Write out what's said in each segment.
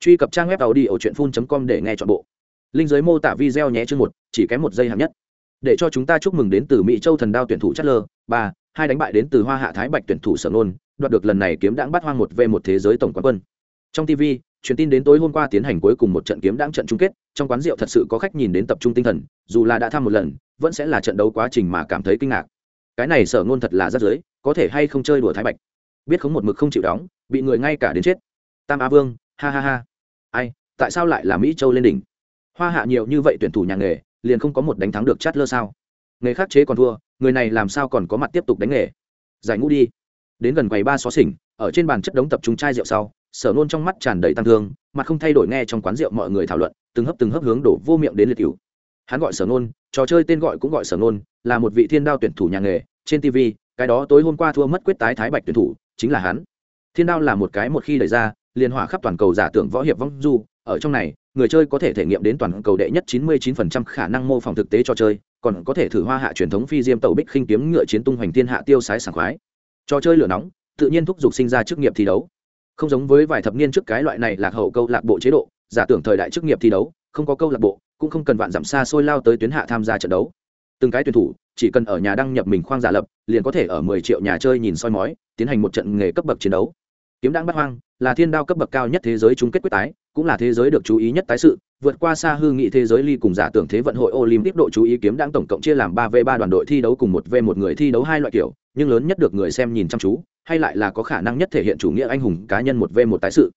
truy cập trang web tàu đi ở truyện phun com để nghe chọn bộ. Linh giới mô tả video nhé chương một, chỉ kém một giây hạng nhất. Để cho chúng ta chúc mừng đến từ mỹ châu thần đao tuyển thủ chất lơ ba, hai đánh bại đến từ hoa hạ thái bạch tuyển thủ sở nôn, đoạt được lần này kiếm đãng bắt hoang một về một thế giới tổng quán quân. Trong tv truyền tin đến tối hôm qua tiến hành cuối cùng một trận kiếm đãng trận chung kết, trong quán rượu thật sự có khách nhìn đến tập trung tinh thần, dù là đã thăm một lần, vẫn sẽ là trận đấu quá trình mà cảm thấy kinh ngạc. Cái này sở nôn thật là rất giới, có thể hay không chơi đùa thái bạch. Biết không một mực không chịu đóng, bị người ngay cả đến chết. Tam á vương, ha ha ha ai, tại sao lại là mỹ châu lên đỉnh? Hoa hạ nhiều như vậy tuyển thủ nhà nghề, liền không có một đánh thắng được chát lơ sao? Nghề khác chế còn thua, người này làm sao còn có mặt tiếp tục đánh nghề? Giải ngũ đi. Đến gần quầy ba xó xỉnh, ở trên bàn chất đống tập trung chai rượu sau, sở nôn trong mắt tràn đầy tăng thương, mặt không thay đổi nghe trong quán rượu mọi người thảo luận, từng hấp từng hấp hướng đổ vô miệng đến liệt cựu hắn gọi sở nôn trò chơi tên gọi cũng gọi sở nôn là một vị thiên đao tuyển thủ nhà nghề, trên tv cái đó tối hôm qua thua mất quyết tái thái bạch tuyển thủ, chính là hắn. Thiên đao là một cái một khi đẩy ra liên hỏa khắp toàn cầu giả tưởng võ hiệp vong du. Ở trong này, người chơi có thể thể nghiệm đến toàn cầu đệ nhất 99% khả năng mô phỏng thực tế cho chơi, còn có thể thử hoa hạ truyền thống phi diêm tàu bích khinh kiếm ngựa chiến tung hoành thiên hạ tiêu sái sảng khoái. Trò chơi lửa nóng, tự nhiên thúc giục sinh ra chức nghiệp thi đấu. Không giống với vài thập niên trước cái loại này lạc hậu câu lạc bộ chế độ, giả tưởng thời đại chức nghiệp thi đấu, không có câu lạc bộ, cũng không cần vạn dặm xa xôi lao tới tuyến hạ tham gia trận đấu. Từng cái tuyển thủ, chỉ cần ở nhà đăng nhập mình khoang giả lập, liền có thể ở 10 triệu nhà chơi nhìn soi mói, tiến hành một trận nghề cấp bậc chiến đấu kiếm đang bắt hoang là thiên đao cấp bậc cao nhất thế giới chung kết quyết tái, cũng là thế giới được chú ý nhất tái sự. Vượt qua xa hư nghị thế giới ly cùng giả tưởng thế vận hội olympic độ chú ý kiếm đang tổng cộng chia làm ba v ba đoàn đội thi đấu cùng một v một người thi đấu hai loại kiểu, nhưng lớn nhất được người xem nhìn chăm chú, hay lại là có khả năng nhất thể hiện chủ nghĩa anh hùng cá nhân một v một tái sự.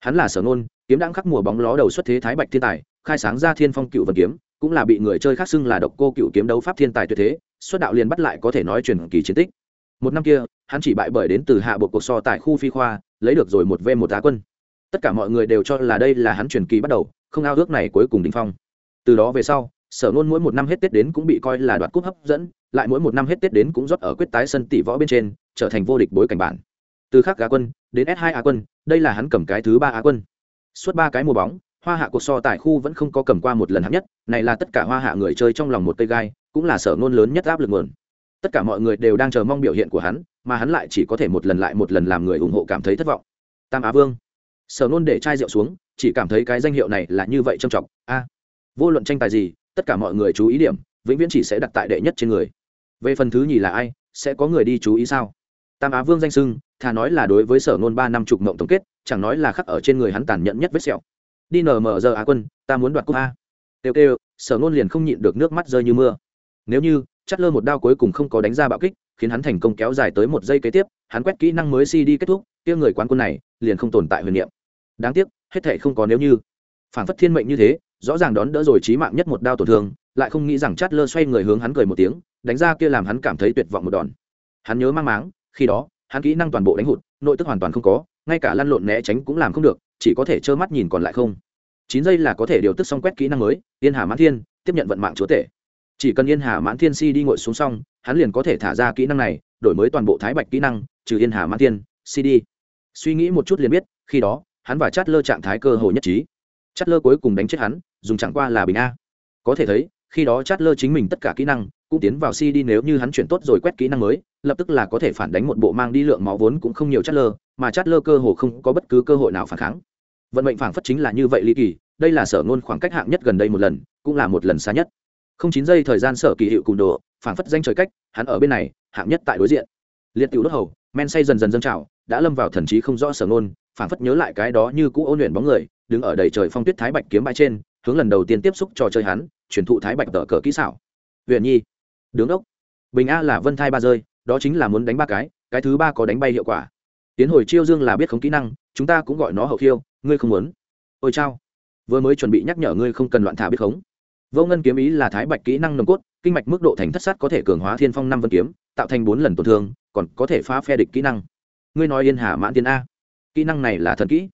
Hắn là sở nôn, kiếm đang khắc mùa bóng ló đầu xuất thế thái bạch thiên tài, khai sáng ra thiên phong cựu vật kiếm, cũng là bị người chơi khác xưng là độc cô cựu kiếm đấu pháp thiên tài tuyệt thế, xuất đạo liền bắt lại có thể nói truyền kỳ chiến tích một năm kia, hắn chỉ bại bởi đến từ hạ bộ cuộc so tại khu phi khoa, lấy được rồi một v một á quân. Tất cả mọi người đều cho là đây là hắn truyền kỳ bắt đầu, không ao ước này cuối cùng đình phong. Từ đó về sau, sở nôn mỗi một năm hết tết đến cũng bị coi là đoạt cúp hấp dẫn, lại mỗi một năm hết tết đến cũng rót ở quyết tái sân tỷ võ bên trên, trở thành vô địch bối cảnh bản. Từ khắc á quân, đến s 2 á quân, đây là hắn cầm cái thứ ba á quân. Suốt ba cái mùa bóng, hoa hạ cuộc so tại khu vẫn không có cầm qua một lần hạng nhất, này là tất cả hoa hạ người chơi trong lòng một cây gai, cũng là sở nôn lớn nhất áp lực nguồn tất cả mọi người đều đang chờ mong biểu hiện của hắn, mà hắn lại chỉ có thể một lần lại một lần làm người ủng hộ cảm thấy thất vọng. Tam á vương. Sở nôn để chai rượu xuống, chỉ cảm thấy cái danh hiệu này là như vậy trầm trọng a. Vô luận tranh tài gì, tất cả mọi người chú ý điểm, vĩnh viễn chỉ sẽ đặt tại đệ nhất trên người. Về phần thứ nhì là ai, sẽ có người đi chú ý sao? Tam á vương danh sưng, thà nói là đối với sở nôn ba năm chục mộng tổng kết, chẳng nói là khắc ở trên người hắn tàn nhẫn nhất vết sẹo. Đi nở mở giờ á quân, ta muốn đoạt cúp a. Kêu kêu, sở nôn liền không nhịn được nước mắt rơi như mưa. Nếu như Chất lơ một đao cuối cùng không có đánh ra bạo kích, khiến hắn thành công kéo dài tới một giây kế tiếp, hắn quét kỹ năng mới cd kết thúc, kia người quán quân này, liền không tồn tại huyền niệm. Đáng tiếc, hết thệ không có nếu như. Phản phất thiên mệnh như thế, rõ ràng đón đỡ rồi trí mạng nhất một đao tổn thương, lại không nghĩ rằng chát lơ xoay người hướng hắn cười một tiếng, đánh ra kia làm hắn cảm thấy tuyệt vọng một đòn. Hắn nhớ mang máng, khi đó, hắn kỹ năng toàn bộ đánh hụt, nội tức hoàn toàn không có, ngay cả lăn lộn né tránh cũng làm không được, chỉ có thể trơ mắt nhìn còn lại không. Chín giây là có thể điều tức xong quét kỹ năng mới, yên hà mãn thiên, tiếp nhận vận mạng chúa tể chỉ cần yên hà mãn thiên si đi ngồi xuống xong, hắn liền có thể thả ra kỹ năng này, đổi mới toàn bộ thái bạch kỹ năng, trừ yên hà mãn thiên si đi. Suy nghĩ một chút liền biết, khi đó, hắn và chát lơ trạng thái cơ hồ nhất trí. Chát lơ cuối cùng đánh chết hắn, dùng chẳng qua là bình a. Có thể thấy, khi đó chát lơ chính mình tất cả kỹ năng cũng tiến vào si đi nếu như hắn chuyển tốt rồi quét kỹ năng mới, lập tức là có thể phản đánh một bộ mang đi lượng máu vốn cũng không nhiều chát lơ, mà chát lơ cơ hồ không có bất cứ cơ hội nào phản kháng. Vận mệnh phản phất chính là như vậy ly kỳ, đây là sở ngôn khoảng cách hạng nhất gần đây một lần, cũng là một lần xa nhất không chín giây thời gian sở kỳ hiệu cùng đồ, phảng phất danh trời cách, hắn ở bên này, hạng nhất tại đối diện. Liệt tiểu đốt hầu, men say dần dần dâng trào, đã lâm vào thần trí không rõ sở ngôn, phảng phất nhớ lại cái đó như cũ ôn luyện bóng người, đứng ở đầy trời phong tuyết thái bạch kiếm bãi trên, hướng lần đầu tiên tiếp xúc trò chơi hắn, truyền thụ thái bạch tờ cờ kỹ xảo. Huyền nhi, đứng đốc. Bình a là vân thai ba rơi, đó chính là muốn đánh ba cái cái thứ ba có đánh bay hiệu quả. Tiến hồi chiêu dương là biết không kỹ năng, chúng ta cũng gọi nó hậu khiêu, ngươi không muốn. Ôi chao, vừa mới chuẩn bị nhắc nhở ngươi không cần loạn thả biết khống vô ngân kiếm ý là thái bạch kỹ năng nồng cốt, kinh mạch mức độ thành thất sát có thể cường hóa thiên phong năm vân kiếm, tạo thành bốn lần tổn thương, còn có thể phá phe địch kỹ năng. Ngươi nói yên hà mãn tiên a. Kỹ năng này là thần kỹ.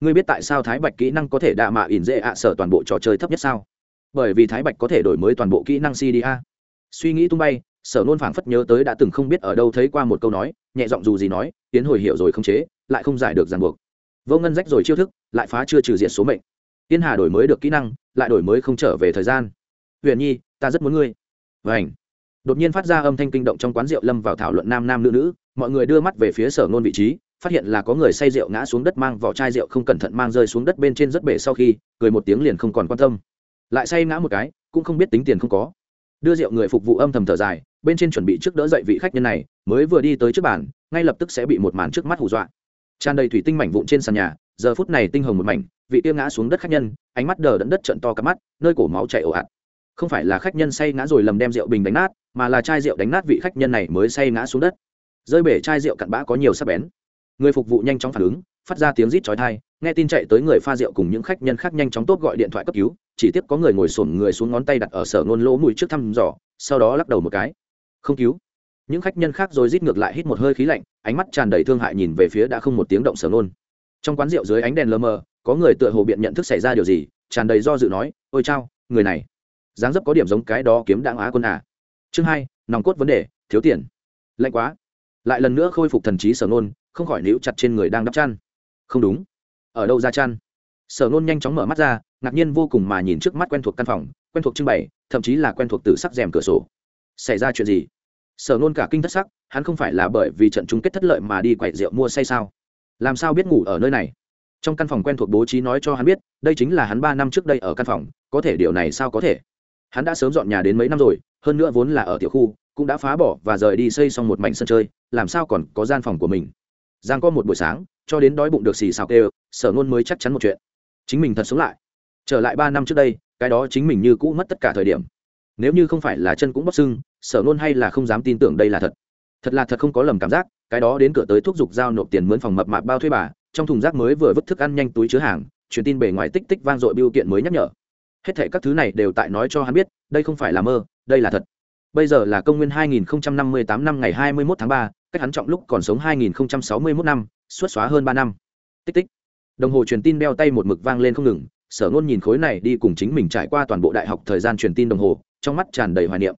Ngươi biết tại sao thái bạch kỹ năng có thể đạ mạ ỉn dễ ạ sở toàn bộ trò chơi thấp nhất sao? Bởi vì thái bạch có thể đổi mới toàn bộ kỹ năng cda suy nghĩ tung bay, sở nôn phảng phất nhớ tới đã từng không biết ở đâu thấy qua một câu nói, nhẹ giọng dù gì nói, tiến hồi hiểu rồi không chế, lại không giải được ràng buộc. Vô ngân rách rồi chiêu thức, lại phá chưa trừ diện số mệnh tiên hà đổi mới được kỹ năng, lại đổi mới không trở về thời gian. Huyền nhi, ta rất muốn ngươi. Vảnh đột nhiên phát ra âm thanh kinh động trong quán rượu lâm vào thảo luận nam nam nữ nữ. Mọi người đưa mắt về phía sở ngôn vị trí, phát hiện là có người say rượu ngã xuống đất mang vỏ chai rượu không cẩn thận mang rơi xuống đất bên trên rất bể sau khi, cười một tiếng liền không còn quan tâm. Lại say ngã một cái, cũng không biết tính tiền không có. Đưa rượu người phục vụ âm thầm thở dài, bên trên chuẩn bị trước đỡ dậy vị khách nhân này, mới vừa đi tới trước bàn, ngay lập tức sẽ bị một màn trước mắt hù dọa. Tràn đầy thủy tinh mảnh vụn trên sàn nhà giờ phút này tinh hồng một mảnh, vị tiêu ngã xuống đất khách nhân, ánh mắt đờ đẫn đất trận to cắp mắt, nơi cổ máu chảy ồ ạt. Không phải là khách nhân say ngã rồi lầm đem rượu bình đánh nát, mà là chai rượu đánh nát vị khách nhân này mới say ngã xuống đất. Rơi bể chai rượu cặn bã có nhiều sắc bén. Người phục vụ nhanh chóng phản ứng, phát ra tiếng rít chói tai, nghe tin chạy tới người pha rượu cùng những khách nhân khác nhanh chóng tốt gọi điện thoại cấp cứu, chỉ tiếp có người ngồi sổn người xuống ngón tay đặt ở sở ngôn lỗ mũi trước thăm dò, sau đó lắc đầu một cái. Không cứu. Những khách nhân khác rồi rít ngược lại hít một hơi khí lạnh, ánh mắt tràn đầy thương hại nhìn về phía đã không một tiếng động sở ngôn trong quán rượu dưới ánh đèn lờ mờ, có người tựa hồ biện nhận thức xảy ra điều gì, tràn đầy do dự nói, ôi chao, người này, dáng dấp có điểm giống cái đó kiếm đạn á quân à. Chương hai, nòng cốt vấn đề, thiếu tiền. Lạnh quá. Lại lần nữa khôi phục thần trí sở nôn, không khỏi níu chặt trên người đang đắp chăn. Không đúng. Ở đâu ra chăn? Sở nôn nhanh chóng mở mắt ra, ngạc nhiên vô cùng mà nhìn trước mắt quen thuộc căn phòng, quen thuộc trưng bày, thậm chí là quen thuộc từ sắc rèm cửa sổ. Xảy ra chuyện gì? Sở nôn cả kinh thất sắc, hắn không phải là bởi vì trận chung kết thất lợi mà đi quậy rượu mua say sao? Làm sao biết ngủ ở nơi này? Trong căn phòng quen thuộc bố trí nói cho hắn biết, đây chính là hắn ba năm trước đây ở căn phòng, có thể điều này sao có thể? Hắn đã sớm dọn nhà đến mấy năm rồi, hơn nữa vốn là ở tiểu khu, cũng đã phá bỏ và rời đi xây xong một mảnh sân chơi, làm sao còn có gian phòng của mình? Giang có một buổi sáng, cho đến đói bụng được xì xào kêu, sở ngôn mới chắc chắn một chuyện. Chính mình thật sống lại. Trở lại ba năm trước đây, cái đó chính mình như cũ mất tất cả thời điểm. Nếu như không phải là chân cũng bóc sưng, sở ngôn hay là không dám tin tưởng đây là thật. Thật là thật không có lầm cảm giác cái đó đến cửa tới thúc giục giao nộp tiền mướn phòng mập mạp bao thuê bà trong thùng rác mới vừa vứt thức ăn nhanh túi chứa hàng truyền tin bề ngoài tích tích vang dội biêu kiện mới nhắc nhở. Hết thảy các thứ này đều tại nói cho hắn biết đây không phải là mơ đây là thật. Bây giờ là công nguyên 2058 năm ngày 21 tháng 3, cách hắn trọng lúc còn sống 2061 năm suốt xóa hơn ba năm. Tích tích. Đồng hồ truyền tin đeo tay một mực vang lên không ngừng sở ngôn nhìn khối này đi cùng chính mình trải qua toàn bộ đại học thời gian truyền tin đồng hồ trong mắt tràn đầy hoài niệm.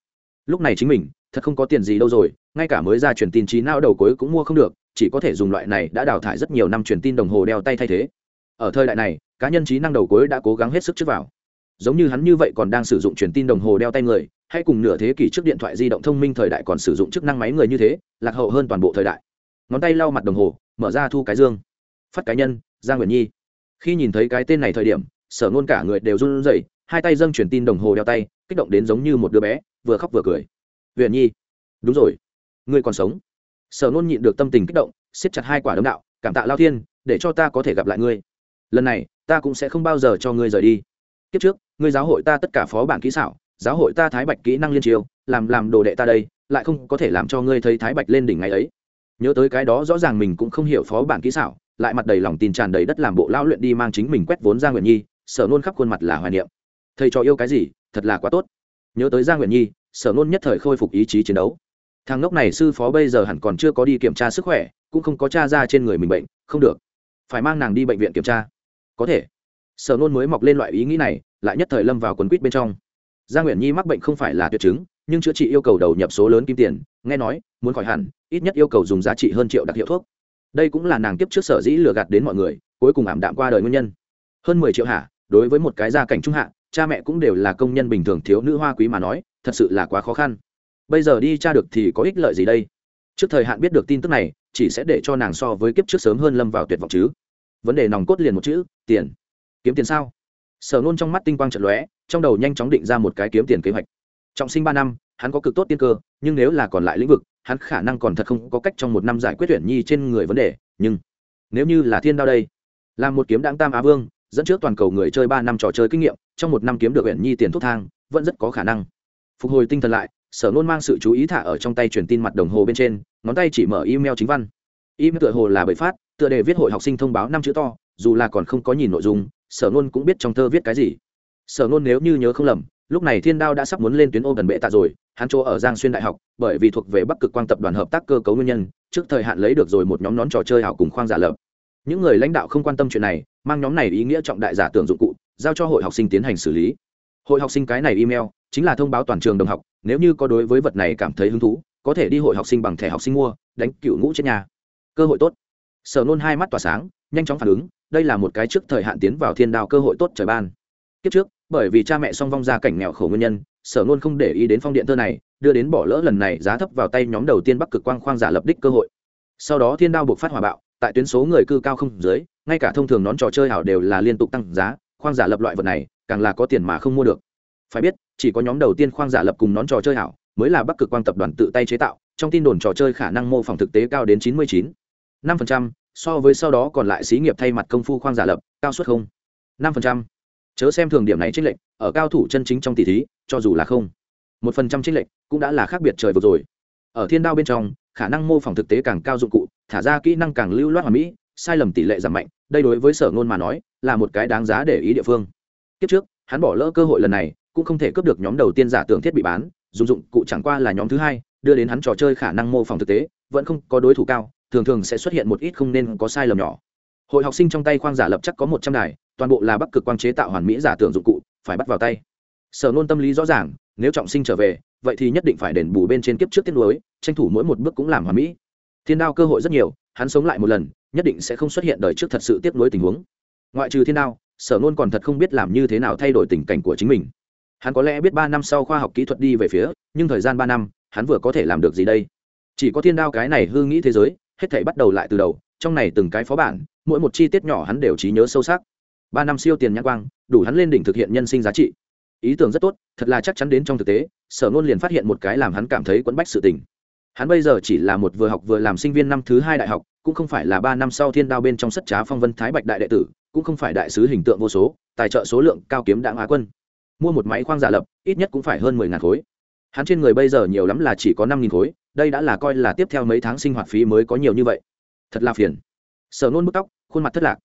Lúc này chính mình thật không có tiền gì đâu rồi, ngay cả mới ra truyền tin trí não đầu cuối cũng mua không được, chỉ có thể dùng loại này đã đào thải rất nhiều năm truyền tin đồng hồ đeo tay thay thế. Ở thời đại này, cá nhân trí năng đầu cuối đã cố gắng hết sức trước vào. Giống như hắn như vậy còn đang sử dụng truyền tin đồng hồ đeo tay người, hay cùng nửa thế kỷ trước điện thoại di động thông minh thời đại còn sử dụng chức năng máy người như thế, lạc hậu hơn toàn bộ thời đại. Ngón tay lau mặt đồng hồ, mở ra thu cái dương. Phát cá nhân, giang nguyện nhi. Khi nhìn thấy cái tên này thời điểm, sở ngôn cả người đều run rẩy, hai tay dâng truyền tin đồng hồ đeo tay, kích động đến giống như một đứa bé, vừa khóc vừa cười nguyện nhi. Đúng rồi. Ngươi còn sống. Sở nôn nhịn được tâm tình kích động, siết chặt hai quả đấm đạo, cảm tạ lao thiên, để cho ta có thể gặp lại ngươi. Lần này, ta cũng sẽ không bao giờ cho ngươi rời đi. Kiếp trước, ngươi giáo hội ta tất cả phó bản kỹ xảo, giáo hội ta thái bạch kỹ năng liên triều, làm làm đồ đệ ta đây, lại không có thể làm cho ngươi thấy thái bạch lên đỉnh ngày ấy. Nhớ tới cái đó rõ ràng mình cũng không hiểu phó bản kỹ xảo, lại mặt đầy lòng tin tràn đầy đất làm bộ lao luyện đi mang chính mình quét vốn ra nguyện nhi, sở nôn khắp khuôn mặt là hoài niệm. Thầy cho yêu cái gì, thật là quá tốt. Nhớ tới gia nguyện nhi sở nôn nhất thời khôi phục ý chí chiến đấu. Thằng ngốc này sư phó bây giờ hẳn còn chưa có đi kiểm tra sức khỏe, cũng không có t ra trên người mình bệnh, không được. Phải mang nàng đi bệnh viện kiểm tra. Có thể. Sở nôn mới mọc lên loại ý nghĩ này, lại nhất thời lâm vào quần quýt bên trong. Gia nguyễn nhi mắc bệnh không phải là tuyệt chứng, nhưng chữa trị yêu cầu đầu nhập số lớn kim tiền, nghe nói, muốn khỏi hẳn, ít nhất yêu cầu dùng giá trị hơn triệu đặc hiệu thuốc. Đây cũng là nàng tiếp trước sở dĩ lừa gạt đến mọi người, cuối cùng ảm đạm qua đời nguyên nhân. Hơn mười triệu hạ đối với một cái gia cảnh trung hạ, cha mẹ cũng đều là công nhân bình thường thiếu nữ hoa quý mà nói thật sự là quá khó khăn. Bây giờ đi tra được thì có ích lợi gì đây? Trước thời hạn biết được tin tức này, chỉ sẽ để cho nàng so với kiếp trước sớm hơn lâm vào tuyệt vọng chứ. Vấn đề nòng cốt liền một chữ, tiền. Kiếm tiền sao? Sở nôn trong mắt tinh quang trận lóe, trong đầu nhanh chóng định ra một cái kiếm tiền kế hoạch. Trọng sinh ba năm, hắn có cực tốt tiên cơ, nhưng nếu là còn lại lĩnh vực, hắn khả năng còn thật không có cách trong một năm giải quyết tuyển nhi trên người vấn đề, nhưng nếu như là thiên đao đây, là một kiếm đáng tam á vương, dẫn trước toàn cầu người chơi ba năm trò chơi kinh nghiệm, trong một năm kiếm được uyển nhi tiền thuốc thang, vẫn rất có khả năng phục hồi tinh thần lại, sở nôn mang sự chú ý thả ở trong tay truyền tin mặt đồng hồ bên trên, ngón tay chỉ mở email chính văn. Email tựa hồ là bởi phát, tựa đề viết hội học sinh thông báo năm chữ to, dù là còn không có nhìn nội dung, sở nôn cũng biết trong thơ viết cái gì. Sở nôn nếu như nhớ không lầm, lúc này thiên đao đã sắp muốn lên tuyến ô gần bệ tạ rồi, hắn chỗ ở giang xuyên đại học, bởi vì thuộc về bắc cực quang tập đoàn hợp tác cơ cấu nguyên nhân, trước thời hạn lấy được rồi một nhóm nón trò chơi hảo cùng khoang giả lập. Những người lãnh đạo không quan tâm chuyện này, mang nhóm này ý nghĩa trọng đại giả tưởng dụng cụ, giao cho hội học sinh tiến hành xử lý. Hội học sinh cái này email chính là thông báo toàn trường đồng học, nếu như có đối với vật này cảm thấy hứng thú, có thể đi hội học sinh bằng thẻ học sinh mua, đánh cựu ngũ trên nhà. Cơ hội tốt. Sở nôn hai mắt tỏa sáng, nhanh chóng phản ứng, đây là một cái trước thời hạn tiến vào thiên đao cơ hội tốt trời ban. Kiếp trước, bởi vì cha mẹ song vong ra cảnh nghèo khổ nguyên nhân, sở nôn không để ý đến phong điện thơ này, đưa đến bỏ lỡ lần này giá thấp vào tay nhóm đầu tiên bắc cực quang khoang giả lập đích cơ hội. Sau đó thiên đao buộc phát hỏa bạo, tại tuyến số người cư cao không dưới, ngay cả thông thường nón trò chơi ảo đều là liên tục tăng giá, khoang giả lập loại vật này, càng là có tiền mà không mua được. Phải biết chỉ có nhóm đầu tiên khoang giả lập cùng nón trò chơi ảo mới là bắc cực quang tập đoàn tự tay chế tạo, trong tin đồn trò chơi khả năng mô phỏng thực tế cao đến chín mươi chín. năm phần trăm, so với sau đó còn lại xí nghiệp thay mặt công phu khoang giả lập, cao suất không. năm phần trăm. Chớ xem thường điểm này trích lệnh ở cao thủ chân chính trong tỷ thí, cho dù là không. một phần trăm trích lệnh cũng đã là khác biệt trời vừa rồi. Ở thiên đao bên trong, khả năng mô phỏng thực tế càng cao dụng cụ, thả ra kỹ năng càng lưu loát hòa mỹ, sai lầm tỷ lệ giảm mạnh, đây đối với sở ngôn mà nói, là một cái đáng giá để ý địa phương. Kiếp trước, hắn bỏ lỡ cơ hội lần này cũng không thể cướp được nhóm đầu tiên giả tưởng thiết bị bán, dùng dụng cụ chẳng qua là nhóm thứ hai, đưa đến hắn trò chơi khả năng mô phỏng thực tế, vẫn không có đối thủ cao, thường thường sẽ xuất hiện một ít không nên có sai lầm nhỏ. Hội học sinh trong tay khoang giả lập chắc có một trăm đài, toàn bộ là bắc cực quang chế tạo hoàn mỹ giả tưởng dụng cụ, phải bắt vào tay. Sở nôn tâm lý rõ ràng, nếu trọng sinh trở về, vậy thì nhất định phải đền bù bên trên kiếp trước tiết lối tranh thủ mỗi một bước cũng làm hoàn mỹ. Thiên đao cơ hội rất nhiều, hắn sống lại một lần, nhất định sẽ không xuất hiện đời trước thật sự tiếp nối tình huống. Ngoại trừ thiên đao, sở nôn còn thật không biết làm như thế nào thay đổi tình cảnh của chính mình hắn có lẽ biết ba năm sau khoa học kỹ thuật đi về phía, nhưng thời gian ba năm, hắn vừa có thể làm được gì đây? Chỉ có thiên đao cái này hư nghĩ thế giới, hết thể bắt đầu lại từ đầu, trong này từng cái phó bản, mỗi một chi tiết nhỏ hắn đều trí nhớ sâu sắc. Ba năm siêu tiền nhãn quang, đủ hắn lên đỉnh thực hiện nhân sinh giá trị. Ý tưởng rất tốt, thật là chắc chắn đến trong thực tế, sở luôn liền phát hiện một cái làm hắn cảm thấy quẫn bách sự tình. Hắn bây giờ chỉ là một vừa học vừa làm sinh viên năm thứ hai đại học, cũng không phải là ba năm sau thiên đao bên trong sất trá phong vân thái bạch đại đệ tử, cũng không phải đại sứ hình tượng vô số, tài trợ số lượng cao kiếm đảng á quân mua một máy khoang giả lập, ít nhất cũng phải hơn mười ngàn khối. Hắn trên người bây giờ nhiều lắm là chỉ có năm nghìn khối, đây đã là coi là tiếp theo mấy tháng sinh hoạt phí mới có nhiều như vậy. Thật là phiền. Sở nôn bức tóc, khuôn mặt thất lạc.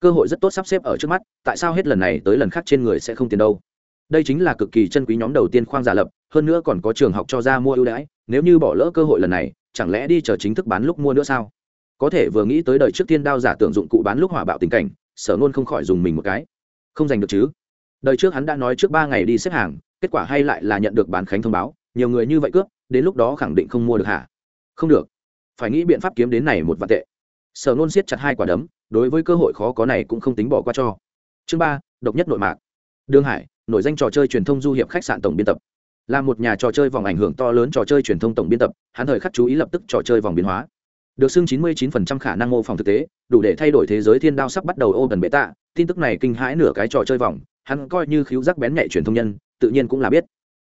Cơ hội rất tốt sắp xếp ở trước mắt, tại sao hết lần này tới lần khác trên người sẽ không tiền đâu? Đây chính là cực kỳ chân quý nhóm đầu tiên khoang giả lập, hơn nữa còn có trường học cho ra mua ưu đãi, nếu như bỏ lỡ cơ hội lần này, chẳng lẽ đi chờ chính thức bán lúc mua nữa sao? Có thể vừa nghĩ tới đời trước tiên đao giả tưởng dụng cụ bán lúc hỏa bạo tình cảnh, sở nôn không khỏi dùng mình một cái. Không giành được chứ? Đời trước hắn đã nói trước ba ngày đi xếp hàng, kết quả hay lại là nhận được bán khánh thông báo, nhiều người như vậy cướp, đến lúc đó khẳng định không mua được hả? Không được. Phải nghĩ biện pháp kiếm đến này một vạn tệ. Sở nôn siết chặt hai quả đấm, đối với cơ hội khó có này cũng không tính bỏ qua cho. Chương ba, độc nhất nội mạc. Đương hải, nổi danh trò chơi truyền thông du hiệp khách sạn tổng biên tập. Là một nhà trò chơi vòng ảnh hưởng to lớn trò chơi truyền thông tổng biên tập, hắn thời khắc chú ý lập tức trò chơi vòng biến hóa. Được xưng 99% khả năng mô phỏng thực tế, đủ để thay đổi thế giới thiên đao sắp bắt đầu ô gần bệ tạ tin tức này kinh hãi nửa cái trò chơi vòng hắn coi như khiếu giác bén nhạy truyền thông nhân, tự nhiên cũng là biết.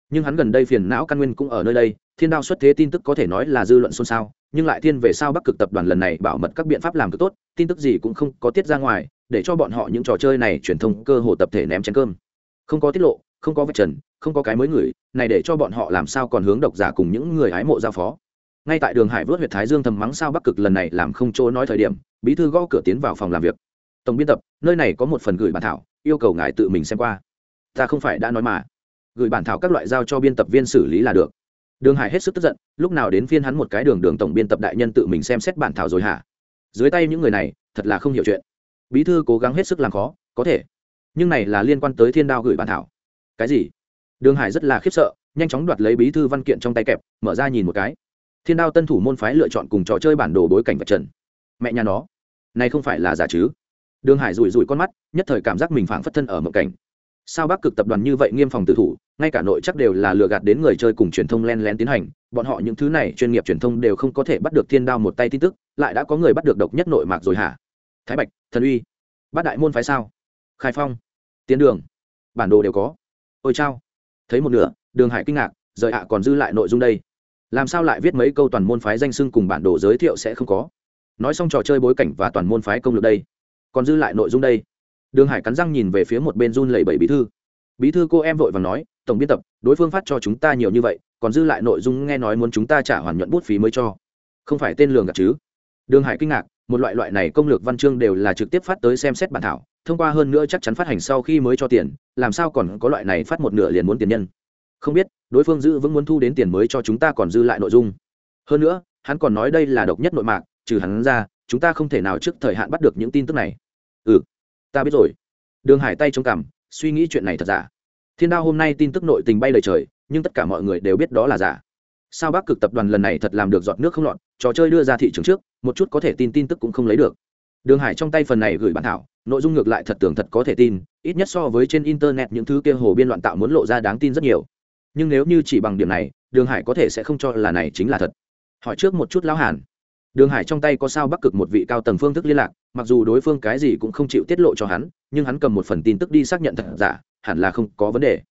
Nhưng hắn gần đây phiền não căn nguyên cũng ở nơi đây, thiên đao xuất thế tin tức có thể nói là dư luận xôn xao, nhưng lại thiên về sao bắc cực tập đoàn lần này bảo mật các biện pháp làm cực tốt, tin tức gì cũng không có tiết ra ngoài, để cho bọn họ những trò chơi này truyền thông cơ hồ tập thể ném chén cơm. Không có tiết lộ, không có vạch trần, không có cái mới người, này để cho bọn họ làm sao còn hướng độc giả cùng những người hái mộ giao phó. Ngay tại đường hải vớt huyện thái dương thầm mắng sao bắc cực lần này làm không chỗ nói thời điểm, bí thư gõ cửa tiến vào phòng làm việc. Tổng biên tập, nơi này có một phần gửi bản thảo yêu cầu ngài tự mình xem qua. Ta không phải đã nói mà. Gửi bản thảo các loại giao cho biên tập viên xử lý là được. Đường hải hết sức tức giận, lúc nào đến phiên hắn một cái đường đường tổng biên tập đại nhân tự mình xem xét bản thảo rồi hả? Dưới tay những người này, thật là không hiểu chuyện. Bí thư cố gắng hết sức làm khó, có thể. Nhưng này là liên quan tới thiên đao gửi bản thảo. Cái gì? Đường hải rất là khiếp sợ, nhanh chóng đoạt lấy bí thư văn kiện trong tay kẹp, mở ra nhìn một cái. Thiên đao tân thủ môn phái lựa chọn cùng trò chơi bản đồ bối cảnh vật trần. Mẹ nhà nó, này không phải là giả chứ? Đường hải rủi rủi con mắt, nhất thời cảm giác mình phảng phất thân ở mộng cảnh. Sao bắc cực tập đoàn như vậy nghiêm phòng tự thủ, ngay cả nội chắc đều là lừa gạt đến người chơi cùng truyền thông len lén tiến hành, bọn họ những thứ này chuyên nghiệp truyền thông đều không có thể bắt được thiên đao một tay tin tức, lại đã có người bắt được độc nhất nội mạc rồi hả? Thái bạch, thần uy, bát đại môn phái sao? Khai phong, tiến đường, bản đồ đều có. Ôi chao, thấy một nửa, đường hải kinh ngạc, rời ạ à còn dư lại nội dung đây. Làm sao lại viết mấy câu toàn môn phái danh sưng cùng bản đồ giới thiệu sẽ không có? Nói xong trò chơi bối cảnh và toàn môn phái công lược đây còn dư lại nội dung đây. Đường hải cắn răng nhìn về phía một bên run lẩy bẩy bí thư. Bí thư cô em vội và nói, tổng biên tập, đối phương phát cho chúng ta nhiều như vậy, còn dư lại nội dung nghe nói muốn chúng ta trả hoàn nhuận bút phí mới cho. Không phải tên lường gạt chứ? Đường hải kinh ngạc, một loại loại này công lược văn chương đều là trực tiếp phát tới xem xét bản thảo, thông qua hơn nữa chắc chắn phát hành sau khi mới cho tiền, làm sao còn có loại này phát một nửa liền muốn tiền nhân. Không biết, đối phương giữ vững muốn thu đến tiền mới cho chúng ta còn dư lại nội dung. Hơn nữa, hắn còn nói đây là độc nhất nội mạc, trừ hắn ra chúng ta không thể nào trước thời hạn bắt được những tin tức này. Ừ ta biết rồi. Đường hải tay chống cằm, suy nghĩ chuyện này thật giả. Thiên đao hôm nay tin tức nội tình bay lời trời, nhưng tất cả mọi người đều biết đó là giả. Sao bắc cực tập đoàn lần này thật làm được giọt nước không lọt, trò chơi đưa ra thị trường trước, một chút có thể tin tin tức cũng không lấy được. Đường hải trong tay phần này gửi bản thảo, nội dung ngược lại thật tưởng thật có thể tin, ít nhất so với trên internet những thứ kia hồ biên loạn tạo muốn lộ ra đáng tin rất nhiều. Nhưng nếu như chỉ bằng điểm này, đường hải có thể sẽ không cho là này chính là thật. Hỏi trước một chút lão hàn đường hải trong tay có sao bắc cực một vị cao tầng phương thức liên lạc, mặc dù đối phương cái gì cũng không chịu tiết lộ cho hắn, nhưng hắn cầm một phần tin tức đi xác nhận thật giả, hẳn là không có vấn đề.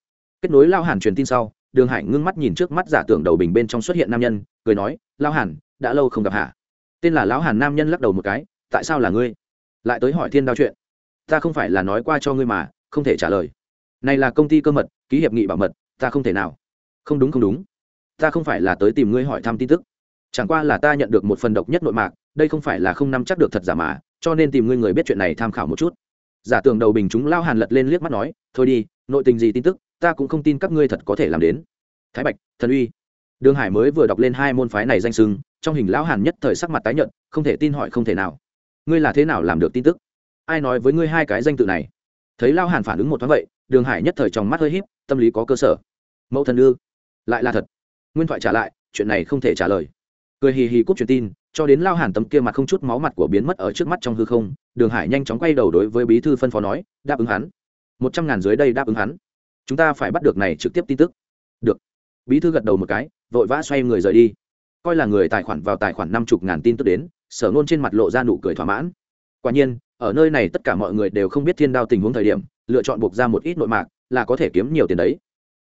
Kết nối lao hàn truyền tin sau, đường hải ngưng mắt nhìn trước mắt giả tưởng đầu bình bên trong xuất hiện nam nhân, cười nói, lao hàn, đã lâu không gặp hả? Tên là lão hàn nam nhân lắc đầu một cái, tại sao là ngươi? Lại tới hỏi thiên đao chuyện. Ta không phải là nói qua cho ngươi mà, không thể trả lời. Này là công ty cơ mật, ký hiệp nghị bảo mật, ta không thể nào. Không đúng không đúng. Ta không phải là tới tìm ngươi hỏi thăm tin tức chẳng qua là ta nhận được một phần độc nhất nội mạc, đây không phải là không nắm chắc được thật giả mà, cho nên tìm ngươi người biết chuyện này tham khảo một chút. Giả tưởng đầu bình chúng lao hàn lật lên liếc mắt nói, thôi đi, nội tình gì tin tức, ta cũng không tin các ngươi thật có thể làm đến. Thái bạch, thần uy. Đường hải mới vừa đọc lên hai môn phái này danh sưng trong hình lão hàn nhất thời sắc mặt tái nhận không thể tin hỏi không thể nào. Ngươi là thế nào làm được tin tức? Ai nói với ngươi hai cái danh tự này? Thấy lao hàn phản ứng một thoáng vậy, đường hải nhất thời trong mắt hơi h í p tâm lý có cơ sở. Mẫu thần ư? Lại là thật. Nguyên thoại trả lại, chuyện này không thể trả lời cười hì hì cúp truyền tin, cho đến lao hàn tấm kia mặt không chút máu mặt của biến mất ở trước mắt trong hư không, đường hải nhanh chóng quay đầu đối với bí thư phân phó nói, đáp ứng hắn. Một trăm ngàn dưới đây đáp ứng hắn. Chúng ta phải bắt được này trực tiếp tin tức. Được. Bí thư gật đầu một cái, vội vã xoay người rời đi. Coi là người tài khoản vào tài khoản năm chục ngàn tin tức đến, sở nôn trên mặt lộ ra nụ cười thỏa mãn. Quả nhiên, ở nơi này tất cả mọi người đều không biết thiên đao tình huống thời điểm, lựa chọn buộc ra một ít nội mạc là có thể kiếm nhiều tiền đấy.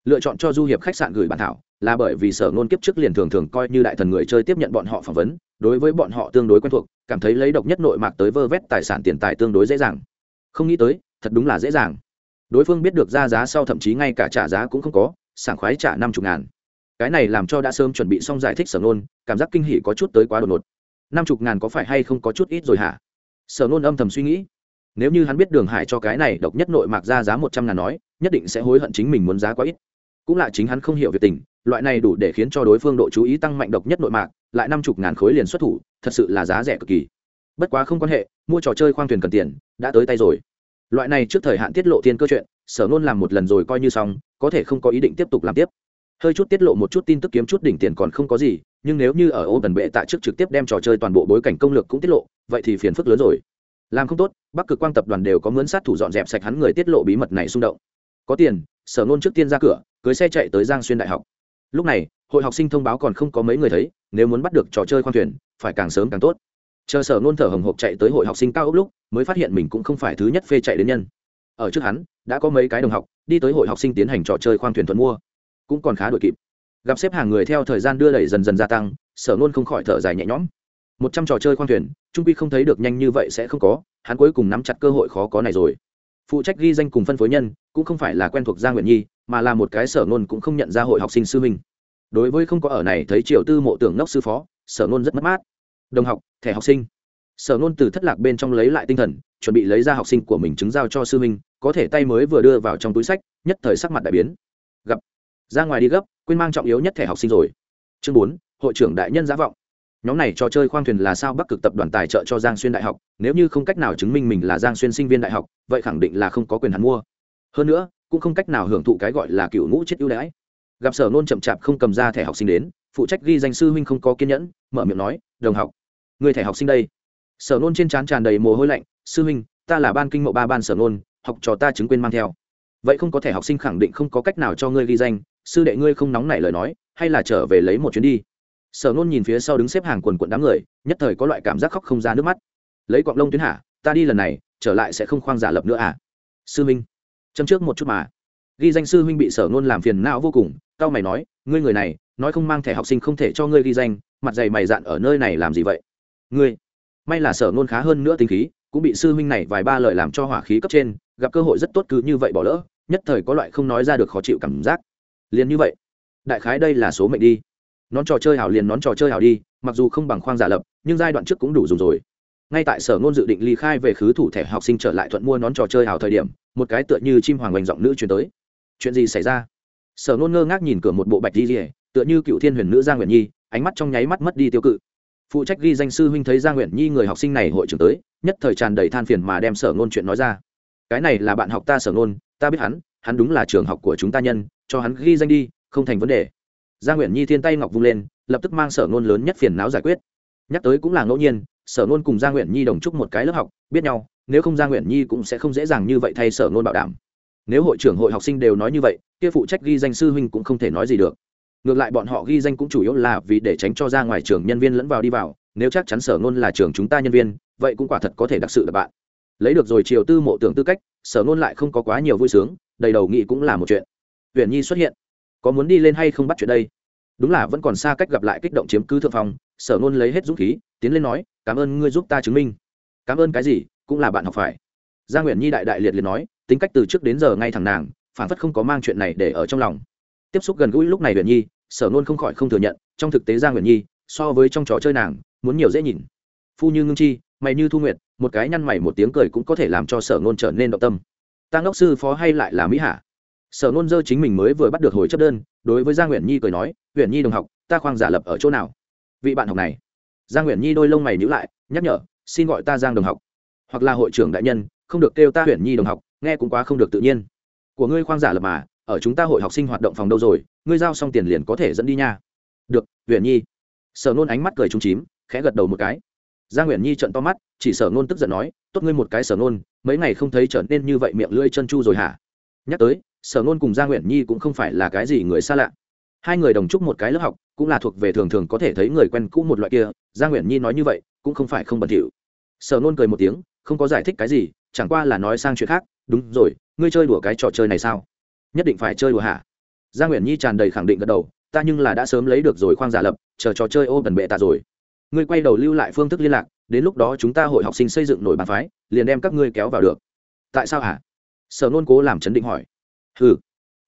Lựa chọn cho du hiệp khách sạn gửi bản thảo là bởi vì sở ngôn kiếp trước liền thường thường coi như đại thần người chơi tiếp nhận bọn họ phỏng vấn, đối với bọn họ tương đối quen thuộc, cảm thấy lấy độc nhất nội mạc tới vơ vét tài sản tiền tài tương đối dễ dàng. Không nghĩ tới, thật đúng là dễ dàng. Đối phương biết được ra giá sau thậm chí ngay cả trả giá cũng không có, sảng khoái trả năm chục ngàn. Cái này làm cho đã sớm chuẩn bị xong giải thích sở ngôn, cảm giác kinh hỉ có chút tới quá đột ngột. Năm chục ngàn có phải hay không có chút ít rồi hả? Sở ngôn âm thầm suy nghĩ. Nếu như hắn biết đường hải cho cái này độc nhất nội mạc ra giá một trăm ngàn nói, nhất định sẽ hối hận chính mình muốn giá quá ít cũng là chính hắn không hiểu việc tình, loại này đủ để khiến cho đối phương độ chú ý tăng mạnh độc nhất nội mạc, lại năm chục ngàn khối liền xuất thủ, thật sự là giá rẻ cực kỳ. Bất quá không quan hệ, mua trò chơi khoang thuyền cần tiền, đã tới tay rồi. Loại này trước thời hạn tiết lộ thiên cơ chuyện, sở nôn làm một lần rồi coi như xong, có thể không có ý định tiếp tục làm tiếp. Hơi chút tiết lộ một chút tin tức kiếm chút đỉnh tiền còn không có gì, nhưng nếu như ở ô tần bệ tạ trước trực tiếp đem trò chơi toàn bộ bối cảnh công lược cũng tiết lộ, vậy thì phiền phức lớn rồi. Làm không tốt, bắc cực quang tập đoàn đều có mướn sát thủ dọn dẹp sạch hắn người tiết lộ bí mật này xung động có tiền, sở nôn trước tiên ra cửa, cưới xe chạy tới giang xuyên đại học. Lúc này, hội học sinh thông báo còn không có mấy người thấy, nếu muốn bắt được trò chơi khoang thuyền, phải càng sớm càng tốt. Chờ sở nôn thở hồng hộc chạy tới hội học sinh cao ốc lúc, mới phát hiện mình cũng không phải thứ nhất phê chạy đến nhân. Ở trước hắn, đã có mấy cái đồng học, đi tới hội học sinh tiến hành trò chơi khoang thuyền thuận mua. Cũng còn khá đội kịp. Gặp xếp hàng người theo thời gian đưa đẩy dần dần gia tăng, sở nôn không khỏi thở dài nhẹ nhõm. Một trăm trò chơi khoang thuyền, trung quy không thấy được nhanh như vậy sẽ không có, hắn cuối cùng nắm chặt cơ hội khó có này rồi phụ trách ghi danh cùng phân phối nhân, cũng không phải là quen thuộc gia nguyện nhi, mà là một cái sở ngôn cũng không nhận ra hội học sinh sư minh đối với không có ở này thấy triều tư mộ tưởng ngốc sư phó, sở ngôn rất mất mát. Đồng học, thẻ học sinh. Sở ngôn từ thất lạc bên trong lấy lại tinh thần, chuẩn bị lấy ra học sinh của mình chứng giao cho sư minh có thể tay mới vừa đưa vào trong túi sách, nhất thời sắc mặt đại biến. Gặp. Ra ngoài đi gấp, quên mang trọng yếu nhất thẻ học sinh rồi. Chương bốn, hội trưởng đại nhân giá vọng nhóm này trò chơi khoang thuyền là sao bắc cực tập đoàn tài trợ cho giang xuyên đại học, nếu như không cách nào chứng minh mình là giang xuyên sinh viên đại học, vậy khẳng định là không có quyền hắn mua. Hơn nữa, cũng không cách nào hưởng thụ cái gọi là cựu ngũ chết ưu đãi. Gặp sở nôn chậm chạp không cầm ra thẻ học sinh đến, phụ trách ghi danh sư huynh không có kiên nhẫn, mở miệng nói, đồng học, người thẻ học sinh đây. Sở nôn trên trán tràn đầy mồ hôi lạnh, sư huynh, ta là ban kinh mộ ba ban sở nôn, học trò ta chứng quyền mang theo. Vậy không có thẻ học sinh khẳng định không có cách nào cho ngươi ghi danh, sư đệ ngươi không nóng nảy lời nói, hay là trở về lấy một chuyến đi sở nôn nhìn phía sau đứng xếp hàng quần quận đám người, nhất thời có loại cảm giác khóc không ra nước mắt. Lấy quạng lông tuyến hạ, ta đi lần này, trở lại sẽ không khoang giả lập nữa à? Sư minh, châm trước một chút mà. Ghi danh sư huynh bị sở nôn làm phiền não vô cùng, tao mày nói, ngươi người này, nói không mang thẻ học sinh không thể cho ngươi ghi danh, mặt dày mày dạn ở nơi này làm gì vậy? Ngươi, may là sở nôn khá hơn nữa tính khí, cũng bị sư huynh này vài ba lời làm cho hỏa khí cấp trên, gặp cơ hội rất tốt cứ như vậy bỏ lỡ, nhất thời có loại không nói ra được khó chịu cảm giác. Liền như vậy, đại khái đây là số mệnh đi nón trò chơi hảo liền nón trò chơi hảo đi, mặc dù không bằng khoang giả lập, nhưng giai đoạn trước cũng đủ dùng rồi. Ngay tại sở ngôn dự định ly khai về khứ thủ thẻ học sinh trở lại thuận mua nón trò chơi hảo thời điểm, một cái tựa như chim hoàng hoành giọng nữ chuyển tới. Chuyện gì xảy ra? Sở ngôn ngơ ngác nhìn cửa một bộ bạch di rỉa tựa như cựu thiên huyền nữ Giang nguyện nhi, ánh mắt trong nháy mắt mất đi tiêu cự. Phụ trách ghi danh sư huynh thấy Giang nguyện nhi người học sinh này hội trưởng tới, nhất thời tràn đầy than phiền mà đem sở ngôn chuyện nói ra. Cái này là bạn học ta sở ngôn, ta biết hắn hắn đúng là trường học của chúng ta nhân, cho hắn ghi danh đi, không thành vấn đề gia nguyện nhi thiên tay ngọc vung lên, lập tức mang sở ngôn lớn nhất phiền não giải quyết. Nhắc tới cũng là ngẫu nhiên, sở ngôn cùng gia nguyện nhi đồng chúc một cái lớp học, biết nhau, nếu không gia nguyện nhi cũng sẽ không dễ dàng như vậy thay sở ngôn bảo đảm. Nếu hội trưởng hội học sinh đều nói như vậy, kia phụ trách ghi danh sư huynh cũng không thể nói gì được. Ngược lại bọn họ ghi danh cũng chủ yếu là vì để tránh cho ra ngoài trường nhân viên lẫn vào đi vào, nếu chắc chắn sở ngôn là trường chúng ta nhân viên, vậy cũng quả thật có thể đặc sự là bạn. Lấy được rồi chiều tư mộ tưởng tư cách, sở ngôn lại không có quá nhiều vui sướng, đầy đầu nghị cũng là một chuyện. Huyền nhi xuất hiện có muốn đi lên hay không bắt chuyện đây? Đúng là vẫn còn xa cách gặp lại kích động chiếm cứ thượng phòng sở ngôn lấy hết dũng khí, tiến lên nói, cảm ơn ngươi giúp ta chứng minh. Cảm ơn cái gì? Cũng là bạn học phải. Gia nguyễn nhi đại đại liệt liệt nói, tính cách từ trước đến giờ ngay thẳng nàng phản phất không có mang chuyện này để ở trong lòng. Tiếp xúc gần gũi lúc này nguyễn nhi, sở nôn không khỏi không thừa nhận, trong thực tế gia nguyễn nhi, so với trong trò chơi nàng, muốn nhiều dễ nhìn. Phu như ngưng chi, mày như thu nguyệt, một cái nhăn mày một tiếng cười cũng có thể làm cho sở nôn trở nên động tâm. Tăng đốc sư phó hay lại là mỹ hạ? Sở nôn dơ chính mình mới vừa bắt được hồi chấp đơn, đối với giang nguyện nhi cười nói, nguyện nhi đồng học, ta khoang giả lập ở chỗ nào? Vị bạn học này. Giang nguyện nhi đôi lông mày nhữ lại, nhắc nhở, xin gọi ta giang đồng học, hoặc là hội trưởng đại nhân, không được kêu ta nguyện nhi đồng học, nghe cũng quá không được tự nhiên. Của ngươi khoang giả lập mà, ở chúng ta hội học sinh hoạt động phòng đâu rồi, ngươi giao xong tiền liền có thể dẫn đi nha. Được, nguyện nhi. Sở nôn ánh mắt cười trúng chím, khẽ gật đầu một cái. Giang nguyện nhi trận to mắt, chỉ sở nôn tức giận nói, tốt ngươi một cái sở nôn, mấy ngày không thấy trở nên như vậy miệng lưỡi chân chu rồi hả? Nhắc tới sở nôn cùng Gia nguyện nhi cũng không phải là cái gì người xa lạ. Hai người đồng chúc một cái lớp học, cũng là thuộc về thường thường có thể thấy người quen cũ một loại kia, Gia nguyện nhi nói như vậy, cũng không phải không bẩn thỉu sở nôn cười một tiếng, không có giải thích cái gì, chẳng qua là nói sang chuyện khác, đúng rồi, ngươi chơi đùa cái trò chơi này sao? Nhất định phải chơi đùa hả? Gia nguyễn nhi tràn đầy khẳng định gật đầu, ta nhưng là đã sớm lấy được rồi khoang giả lập, chờ trò chơi ô tần bệ ta rồi. Ngươi quay đầu lưu lại phương thức liên lạc, đến lúc đó chúng ta hội học sinh xây dựng nổi bàn phái, liền đem các ngươi kéo vào được. Tại sao hả? Sở nôn cố làm chấn định hỏi hừ.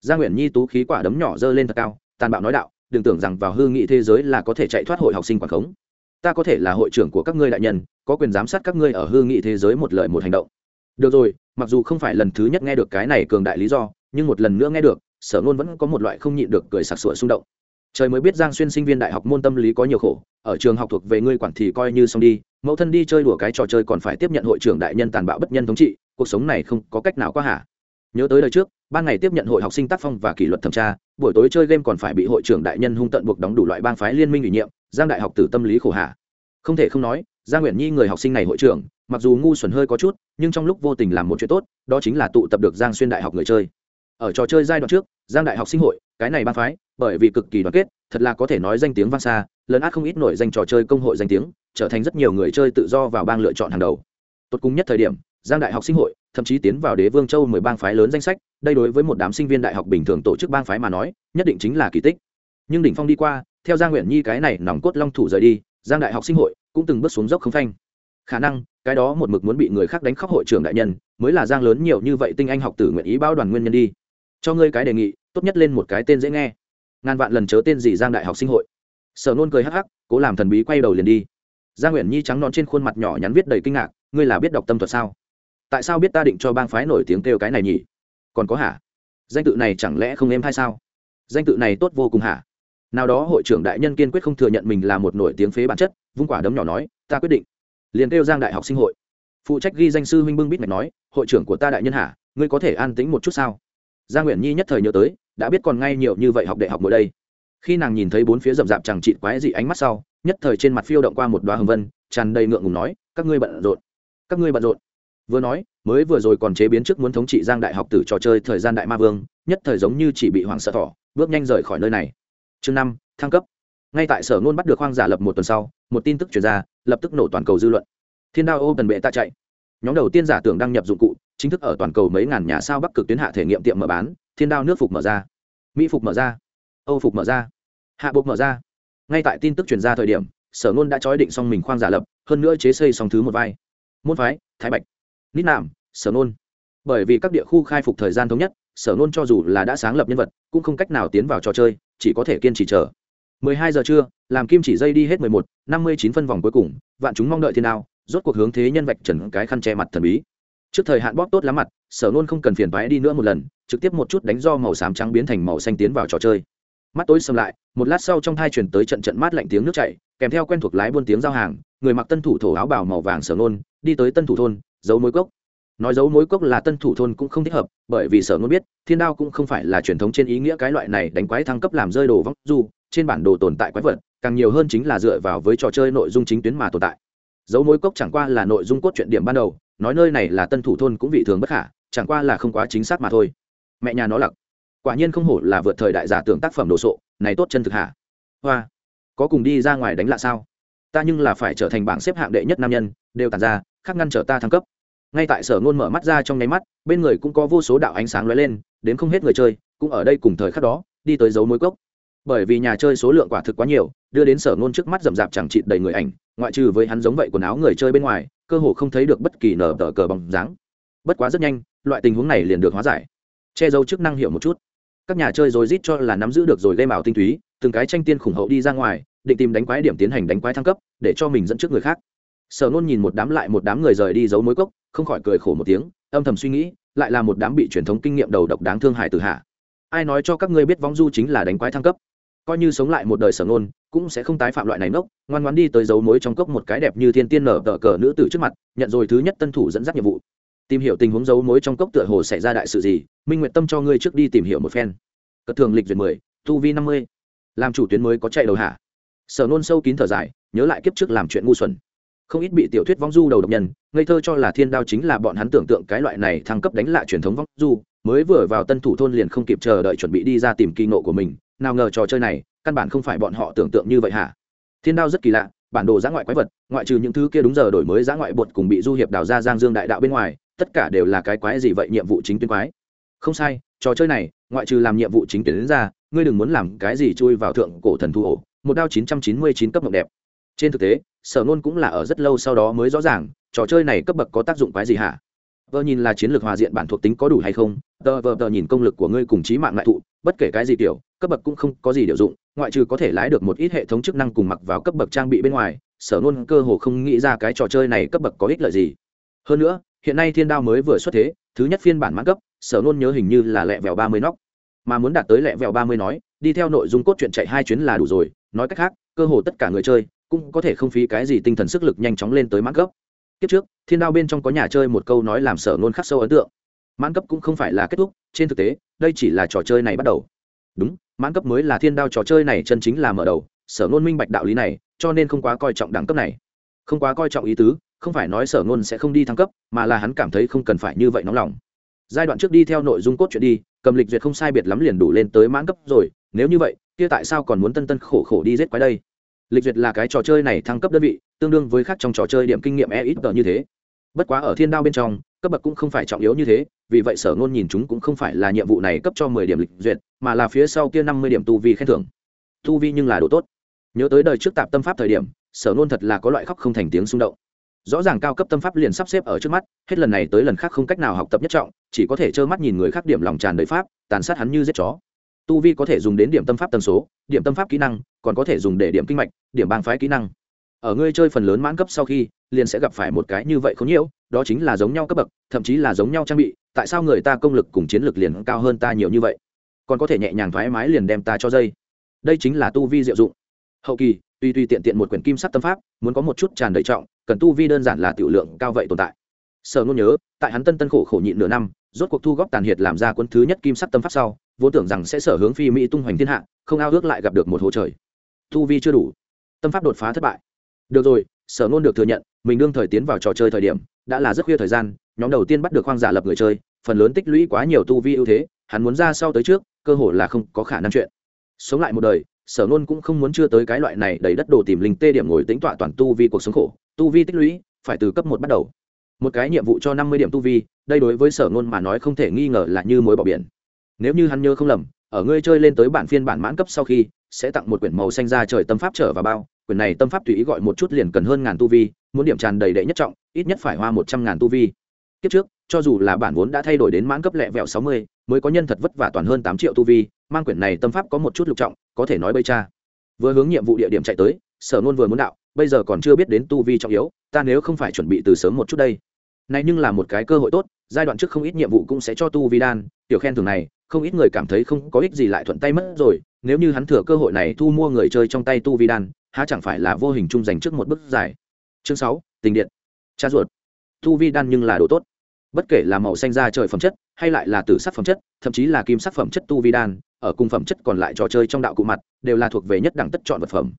Gia nguyễn nhi tú khí quả đấm nhỏ dơ lên thật cao, tàn bạo nói đạo, đừng tưởng rằng vào hư nghị thế giới là có thể chạy thoát hội học sinh quảng khống. Ta có thể là hội trưởng của các ngươi đại nhân, có quyền giám sát các ngươi ở hư nghị thế giới một lời một hành động. Được rồi, mặc dù không phải lần thứ nhất nghe được cái này cường đại lý do, nhưng một lần nữa nghe được, sở nôn vẫn có một loại không nhịn được cười sặc sụa xung động. Trời mới biết giang xuyên sinh viên đại học môn tâm lý có nhiều khổ, ở trường học thuộc về ngươi quản thì coi như xong đi, mẫu thân đi chơi đùa cái trò chơi còn phải tiếp nhận hội trưởng đại nhân tàn bạo bất nhân thống trị, cuộc sống này không có cách nào quá hả? Nhớ tới đời trước, ban ngày tiếp nhận hội học sinh tác phong và kỷ luật thẩm tra, buổi tối chơi game còn phải bị hội trưởng đại nhân hung tận buộc đóng đủ loại bang phái liên minh ủy nhiệm, giang đại học tử tâm lý khổ hạ. Không thể không nói, giang nguyễn nhi người học sinh này hội trưởng, mặc dù ngu xuẩn hơi có chút, nhưng trong lúc vô tình làm một chuyện tốt, đó chính là tụ tập được giang xuyên đại học người chơi. Ở trò chơi giai đoạn trước, giang đại học sinh hội, cái này ban phái, bởi vì cực kỳ đoàn kết, thật là có thể nói danh tiếng vang xa lớn át không ít nổi danh trò chơi công hội danh tiếng, trở thành rất nhiều người chơi tự do vào bang lựa chọn hàng đầu. Tốt cùng nhất thời điểm, giang đại học sinh hội thậm chí tiến vào đế vương châu mười bang phái lớn danh sách, đây đối với một đám sinh viên đại học bình thường tổ chức bang phái mà nói, nhất định chính là kỳ tích. Nhưng đỉnh phong đi qua, theo giang nguyện nhi cái này nòng cốt long thủ rời đi, giang đại học sinh hội cũng từng bước xuống dốc không phanh. Khả năng, cái đó một mực muốn bị người khác đánh khóc hội trưởng đại nhân, mới là giang lớn nhiều như vậy tinh anh học tử nguyện ý bao đoàn nguyên nhân đi. Cho ngươi cái đề nghị, tốt nhất lên một cái tên dễ nghe. Ngàn vạn lần chớ tên gì giang đại học sinh hội. Sở nôn cười hắc hắc, cố làm thần bí quay đầu liền đi. Giang nguyện nhi trắng non trên khuôn mặt nhỏ nhắn viết đầy kinh ngạc, ngươi là biết đọc tâm thuật sao? Tại sao biết ta định cho bang phái nổi tiếng kêu cái này nhỉ? Còn có hả? Danh tự này chẳng lẽ không em hay sao? Danh tự này tốt vô cùng hả? Nào đó hội trưởng đại nhân kiên quyết không thừa nhận mình là một nổi tiếng phế bản chất, vung quả đấm nhỏ nói, ta quyết định. Liền kêu giang đại học sinh hội. Phụ trách ghi danh sư huynh bưng bít mạch nói, hội trưởng của ta đại nhân hả? Ngươi có thể an tĩnh một chút sao? Gia nguyễn nhi nhất thời nhớ tới, đã biết còn ngay nhiều như vậy học đại học mỗi đây. Khi nàng nhìn thấy bốn phía rậm rạp chẳng chịt quái dị ánh mắt sau, nhất thời trên mặt phiêu động qua một đoá hồng vân, tràn đầy ngượng ngùng nói, các ngươi bận rộn. Các ngươi bận rộn vừa nói, mới vừa rồi còn chế biến trước muốn thống trị giang đại học tử trò chơi thời gian đại ma vương, nhất thời giống như chỉ bị hoàng sợ thỏ, bước nhanh rời khỏi nơi này. Chương năm, thăng cấp. Ngay tại sở ngôn bắt được hoang giả lập một tuần sau, một tin tức chuyển ra, lập tức nổ toàn cầu dư luận. Thiên đao ô tần bệ ta chạy. Nhóm đầu tiên giả tưởng đăng nhập dụng cụ, chính thức ở toàn cầu mấy ngàn nhà sao bắc cực tuyến hạ thể nghiệm tiệm mở bán, thiên đao nước phục mở ra. Mỹ phục mở ra. Âu phục mở ra. Hạ buộc mở ra. Ngay tại tin tức chuyển ra thời điểm, sở ngôn đã trói định xong mình khoang giả lập, hơn nữa chế xây xong thứ một vai. Môn phái, thái bạch nít nạm sở nôn. Bởi vì các địa khu khai phục thời gian thống nhất sở nôn cho dù là đã sáng lập nhân vật cũng không cách nào tiến vào trò chơi chỉ có thể kiên trì chờ. 12 giờ trưa làm kim chỉ dây đi hết 11, 59 phân vòng cuối cùng vạn chúng mong đợi thiên nào rốt cuộc hướng thế nhân vạch trần cái khăn che mặt thần bí. Trước thời hạn bóp tốt lắm mặt sở nôn không cần phiền vái đi nữa một lần trực tiếp một chút đánh do màu xám trắng biến thành màu xanh tiến vào trò chơi. Mắt tối sầm lại một lát sau trong thai chuyển tới trận trận mát lạnh tiếng nước chảy kèm theo quen thuộc lái buôn tiếng giao hàng người mặc tân thủ thổ áo bào màu vàng sở nôn đi tới tân thủ thôn giấu mối cốc. Nói dấu mối cốc là tân thủ thôn cũng không thích hợp, bởi vì sở muốn biết, thiên đao cũng không phải là truyền thống trên ý nghĩa cái loại này đánh quái thăng cấp làm rơi đồ vóc dù trên bản đồ tồn tại quái vật, càng nhiều hơn chính là dựa vào với trò chơi nội dung chính tuyến mà tồn tại. Dấu mối cốc chẳng qua là nội dung cốt truyện điểm ban đầu, nói nơi này là tân thủ thôn cũng vị thường bất khả, chẳng qua là không quá chính xác mà thôi. Mẹ nhà nó lặc. Quả nhiên không hổ là vượt thời đại giả tưởng tác phẩm đồ sộ, này tốt chân thực hạ hoa. Có cùng đi ra ngoài đánh lạ sao? Ta nhưng là phải trở thành bảng xếp hạng đệ nhất nam nhân, đều tàn ra khắc ngăn trở ta thăng cấp. Ngay tại sở ngôn mở mắt ra trong nháy mắt, bên người cũng có vô số đạo ánh sáng lóe lên, đến không hết người chơi, cũng ở đây cùng thời khắc đó, đi tới dấu mối cốc. Bởi vì nhà chơi số lượng quả thực quá nhiều, đưa đến sở ngôn trước mắt rậm rạp chẳng chịt đầy người ảnh, ngoại trừ với hắn giống vậy quần áo người chơi bên ngoài, cơ hồ không thấy được bất kỳ nở tờ cờ bằng dáng. Bất quá rất nhanh, loại tình huống này liền được hóa giải. Che giấu chức năng hiểu một chút. Các nhà chơi rồi rít cho là nắm giữ được rồi gây mạo tinh túy, từng cái tranh tiên khủng hậu đi ra ngoài, định tìm đánh quái điểm tiến hành đánh quái thăng cấp, để cho mình dẫn trước người khác sở nôn nhìn một đám lại một đám người rời đi giấu mối cốc, không khỏi cười khổ một tiếng, âm thầm suy nghĩ, lại là một đám bị truyền thống kinh nghiệm đầu độc đáng thương hại từ hạ. Ai nói cho các ngươi biết vong du chính là đánh quái thăng cấp? Coi như sống lại một đời sở nôn cũng sẽ không tái phạm loại này nốc ngoan ngoan đi tới dấu mối trong cốc một cái đẹp như thiên tiên nở tờ cờ nữ tử trước mặt, nhận rồi thứ nhất tân thủ dẫn dắt nhiệm vụ. Tìm hiểu tình huống dấu mối trong cốc tựa hồ xảy ra đại sự gì, minh nguyện tâm cho ngươi trước đi tìm hiểu một phen. Cất thường lịch duyệt mười, tu vi năm mươi. Làm chủ tuyến mới có chạy đầu hạ. Sở nôn sâu kín thở dài, nhớ lại kiếp trước làm chuyện ngu xuẩn không ít bị tiểu thuyết vong du đầu độc nhân, ngây thơ cho là thiên đao chính là bọn hắn tưởng tượng cái loại này thăng cấp đánh lại truyền thống vong du, mới vừa vào tân thủ thôn liền không kịp chờ đợi chuẩn bị đi ra tìm kỳ nộ của mình, nào ngờ trò chơi này, căn bản không phải bọn họ tưởng tượng như vậy hả? Thiên đao rất kỳ lạ, bản đồ giã ngoại quái vật, ngoại trừ những thứ kia đúng giờ đổi mới giã ngoại bột cùng bị du hiệp đào ra giang dương đại đạo bên ngoài, tất cả đều là cái quái gì vậy nhiệm vụ chính tuyến quái. Không sai, trò chơi này, ngoại trừ làm nhiệm vụ chính tuyến đến ra, ngươi đừng muốn làm cái gì chui vào thượng cổ thần thu ổ, một đao chín trăm chín mươi chín cấp mộng đẹp. Trên thực tế sở nôn cũng là ở rất lâu sau đó mới rõ ràng, trò chơi này cấp bậc có tác dụng quái gì hả? Vợ nhìn là chiến lược hòa diện bản thuộc tính có đủ hay không? Tờ vờ tờ nhìn công lực của ngươi cùng trí mạng lại thụ, bất kể cái gì kiểu, cấp bậc cũng không có gì điều dụng, ngoại trừ có thể lái được một ít hệ thống chức năng cùng mặc vào cấp bậc trang bị bên ngoài, sở nôn cơ hồ không nghĩ ra cái trò chơi này cấp bậc có ích lợi gì. Hơn nữa, hiện nay thiên đao mới vừa xuất thế, thứ nhất phiên bản mãn cấp, sở nôn nhớ hình như là lẹ vẹo ba mươi nóc. Mà muốn đạt tới lẹ vẹo ba mươi nói, đi theo nội dung cốt truyện chạy hai chuyến là đủ rồi, nói cách khác, cơ hồ tất cả người chơi cũng có thể không phí cái gì tinh thần sức lực nhanh chóng lên tới mãn cấp. Kiếp trước, thiên đao bên trong có nhà chơi một câu nói làm sở nôn khắc sâu ấn tượng. Mãn cấp cũng không phải là kết thúc, trên thực tế, đây chỉ là trò chơi này bắt đầu. Đúng, mãn cấp mới là thiên đao trò chơi này chân chính là mở đầu, sở nôn minh bạch đạo lý này, cho nên không quá coi trọng đẳng cấp này. Không quá coi trọng ý tứ, không phải nói sở nôn sẽ không đi thăng cấp, mà là hắn cảm thấy không cần phải như vậy nóng lòng. Giai đoạn trước đi theo nội dung cốt truyện đi, cầm lịch duyệt không sai biệt lắm liền đủ lên tới mãn cấp rồi, nếu như vậy, kia tại sao còn muốn tân tân khổ khổ đi giết quái đây? Lịch duyệt là cái trò chơi này thăng cấp đơn vị, tương đương với khác trong trò chơi điểm kinh nghiệm e ít tờ như thế. Bất quá ở thiên đao bên trong, cấp bậc cũng không phải trọng yếu như thế, vì vậy sở ngôn nhìn chúng cũng không phải là nhiệm vụ này cấp cho mười điểm lịch duyệt, mà là phía sau kia năm mươi điểm tu vi khen thưởng. Tu vi nhưng là độ tốt. Nhớ tới đời trước tạp tâm pháp thời điểm, sở ngôn thật là có loại khóc không thành tiếng xung động. Rõ ràng cao cấp tâm pháp liền sắp xếp ở trước mắt, hết lần này tới lần khác không cách nào học tập nhất trọng, chỉ có thể trơ mắt nhìn người khác điểm lòng tràn đầy pháp, tàn sát hắn như giết chó tu vi có thể dùng đến điểm tâm pháp tần số, điểm tâm pháp kỹ năng, còn có thể dùng để điểm kinh mạch, điểm bang phái kỹ năng. Ở ngươi chơi phần lớn mãn cấp sau khi, liền sẽ gặp phải một cái như vậy không nhiễu, đó chính là giống nhau cấp bậc, thậm chí là giống nhau trang bị, tại sao người ta công lực cùng chiến lực liền cao hơn ta nhiều như vậy? Còn có thể nhẹ nhàng thoải mái liền đem ta cho dây. Đây chính là tu vi diệu dụng. Hậu kỳ tuy tuy tiện tiện một quyển kim sắc tâm pháp, muốn có một chút tràn đầy trọng, cần tu vi đơn giản là tiểu lượng cao vậy tồn tại sở ngôn nhớ, tại hắn tân tân khổ khổ nhịn nửa năm, rốt cuộc thu góp tàn hiệt làm ra quân thứ nhất kim sắc tâm pháp sau, vốn tưởng rằng sẽ sở hướng phi mỹ tung hoành thiên hạ, không ao ước lại gặp được một hồ trời. Tu vi chưa đủ, tâm pháp đột phá thất bại. Được rồi, sở ngôn được thừa nhận, mình đương thời tiến vào trò chơi thời điểm, đã là rất khuya thời gian, nhóm đầu tiên bắt được hoang giả lập người chơi, phần lớn tích lũy quá nhiều tu vi ưu thế, hắn muốn ra sau tới trước, cơ hội là không có khả năng chuyện. Sống lại một đời, sở nôn cũng không muốn chưa tới cái loại này đầy đất đồ tìm linh tê điểm ngồi tính tọa toàn tu vi cuộc sống khổ, tu vi tích lũy, phải từ cấp một bắt đầu một cái nhiệm vụ cho năm mươi điểm tu vi, đây đối với sở nôn mà nói không thể nghi ngờ là như mối bỏ biển. Nếu như hắn nhớ không lầm, ở ngươi chơi lên tới bản phiên bản mãn cấp sau khi, sẽ tặng một quyển màu xanh ra trời tâm pháp trở vào bao, quyển này tâm pháp tùy ý gọi một chút liền cần hơn ngàn tu vi, muốn điểm tràn đầy đệ nhất trọng, ít nhất phải hoa một trăm ngàn tu vi. Kiếp trước, cho dù là bản vốn đã thay đổi đến mãn cấp lẹ vẹo sáu mươi, mới có nhân thật vất vả toàn hơn tám triệu tu vi, mang quyển này tâm pháp có một chút lục trọng, có thể nói bây cha. Vừa hướng nhiệm vụ địa điểm chạy tới, sở nôn vừa muốn đạo, bây giờ còn chưa biết đến tu vi trọng yếu, ta nếu không phải chuẩn bị từ sớm một chút đây này nhưng là một cái cơ hội tốt, giai đoạn trước không ít nhiệm vụ cũng sẽ cho tu vi đan. Tiểu khen thường này, không ít người cảm thấy không có ích gì lại thuận tay mất rồi. Nếu như hắn thừa cơ hội này thu mua người chơi trong tay tu vi đan, há chẳng phải là vô hình chung dành trước một bước giải. chương sáu, tình điện. Cha ruột. Tu vi đan nhưng là đồ tốt. Bất kể là màu xanh da trời phẩm chất, hay lại là tử sắc phẩm chất, thậm chí là kim sắc phẩm chất tu vi đan, ở cùng phẩm chất còn lại trò chơi trong đạo cụ mặt, đều là thuộc về nhất đẳng tất chọn vật phẩm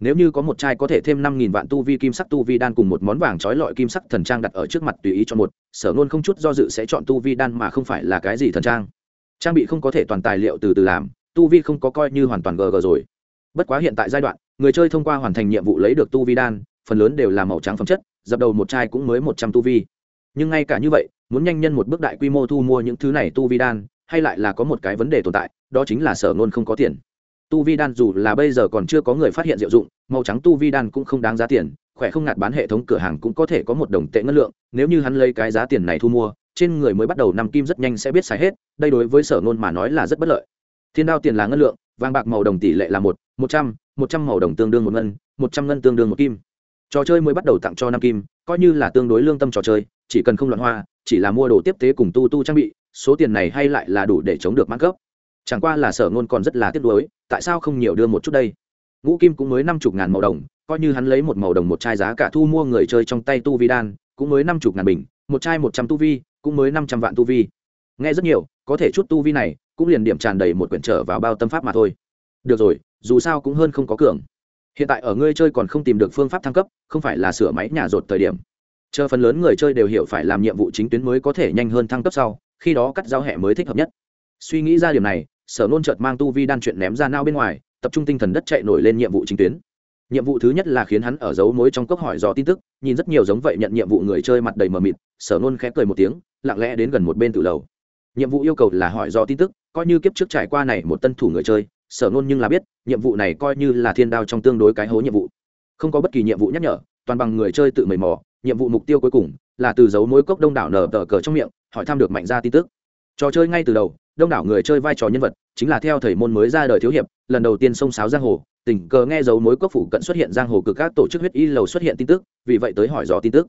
nếu như có một chai có thể thêm năm nghìn vạn tu vi kim sắc tu vi đan cùng một món vàng trói lọi kim sắc thần trang đặt ở trước mặt tùy ý cho một, sở luôn không chút do dự sẽ chọn tu vi đan mà không phải là cái gì thần trang. Trang bị không có thể toàn tài liệu từ từ làm, tu vi không có coi như hoàn toàn gg rồi. Bất quá hiện tại giai đoạn, người chơi thông qua hoàn thành nhiệm vụ lấy được tu vi đan, phần lớn đều là màu trắng phẩm chất, dập đầu một chai cũng mới một trăm tu vi. Nhưng ngay cả như vậy, muốn nhanh nhân một bước đại quy mô thu mua những thứ này tu vi đan, hay lại là có một cái vấn đề tồn tại, đó chính là sở nôn không có tiền tu vi đan dù là bây giờ còn chưa có người phát hiện diệu dụng, màu trắng tu vi đan cũng không đáng giá tiền, khỏe không ngạt bán hệ thống cửa hàng cũng có thể có một đồng tệ ngân lượng, nếu như hắn lấy cái giá tiền này thu mua, trên người mới bắt đầu năm kim rất nhanh sẽ biết xài hết, đây đối với sở nôn mà nói là rất bất lợi. Thiên đao tiền là ngân lượng, vàng bạc màu đồng tỷ lệ là một một trăm một trăm màu đồng tương đương một ngân, một trăm ngân tương đương một kim. Trò chơi mới bắt đầu tặng cho năm kim, coi như là tương đối lương tâm trò chơi, chỉ cần không loạn hoa, chỉ là mua đồ tiếp tế cùng tu tu trang bị, số tiền này hay lại là đủ để chống được mãn cấp chẳng qua là sở ngôn còn rất là tiếc nuối, tại sao không nhiều đưa một chút đây? Ngũ kim cũng mới năm chục ngàn màu đồng, coi như hắn lấy một màu đồng một chai giá cả thu mua người chơi trong tay tu vi đan, cũng mới năm chục ngàn bình, một chai một trăm tu vi, cũng mới năm trăm vạn tu vi. Nghe rất nhiều, có thể chút tu vi này, cũng liền điểm tràn đầy một quyển trở vào bao tâm pháp mà thôi. Được rồi, dù sao cũng hơn không có cường. Hiện tại ở ngươi chơi còn không tìm được phương pháp thăng cấp, không phải là sửa máy nhà rột thời điểm. Chờ phần lớn người chơi đều hiểu phải làm nhiệm vụ chính tuyến mới có thể nhanh hơn thăng cấp sau, khi đó cắt giao hẹ mới thích hợp nhất. Suy nghĩ ra điểm này sở nôn chợt mang tu vi đan chuyện ném ra nao bên ngoài, tập trung tinh thần đất chạy nổi lên nhiệm vụ chính tuyến. Nhiệm vụ thứ nhất là khiến hắn ở dấu mối trong cốc hỏi dò tin tức, nhìn rất nhiều giống vậy nhận nhiệm vụ người chơi mặt đầy mờ mịt, sở nôn khẽ cười một tiếng, lặng lẽ đến gần một bên từ lầu. Nhiệm vụ yêu cầu là hỏi dò tin tức, coi như kiếp trước trải qua này một tân thủ người chơi, sở nôn nhưng là biết, nhiệm vụ này coi như là thiên đao trong tương đối cái hố nhiệm vụ. Không có bất kỳ nhiệm vụ nhắc nhở, toàn bằng người chơi tự mầy mò, nhiệm vụ mục tiêu cuối cùng là từ dấu mối cốc đông đảo nở tờ cờ trong miệng, hỏi thăm được mạnh ra tin tức. Trò chơi ngay từ đầu đông đảo người chơi vai trò nhân vật, chính là theo thầy môn mới ra đời thiếu hiệp, lần đầu tiên sông sáo giang hồ, tình cờ nghe dấu mối quốc phủ cận xuất hiện giang hồ cực các tổ chức huyết y lầu xuất hiện tin tức, vì vậy tới hỏi dò tin tức.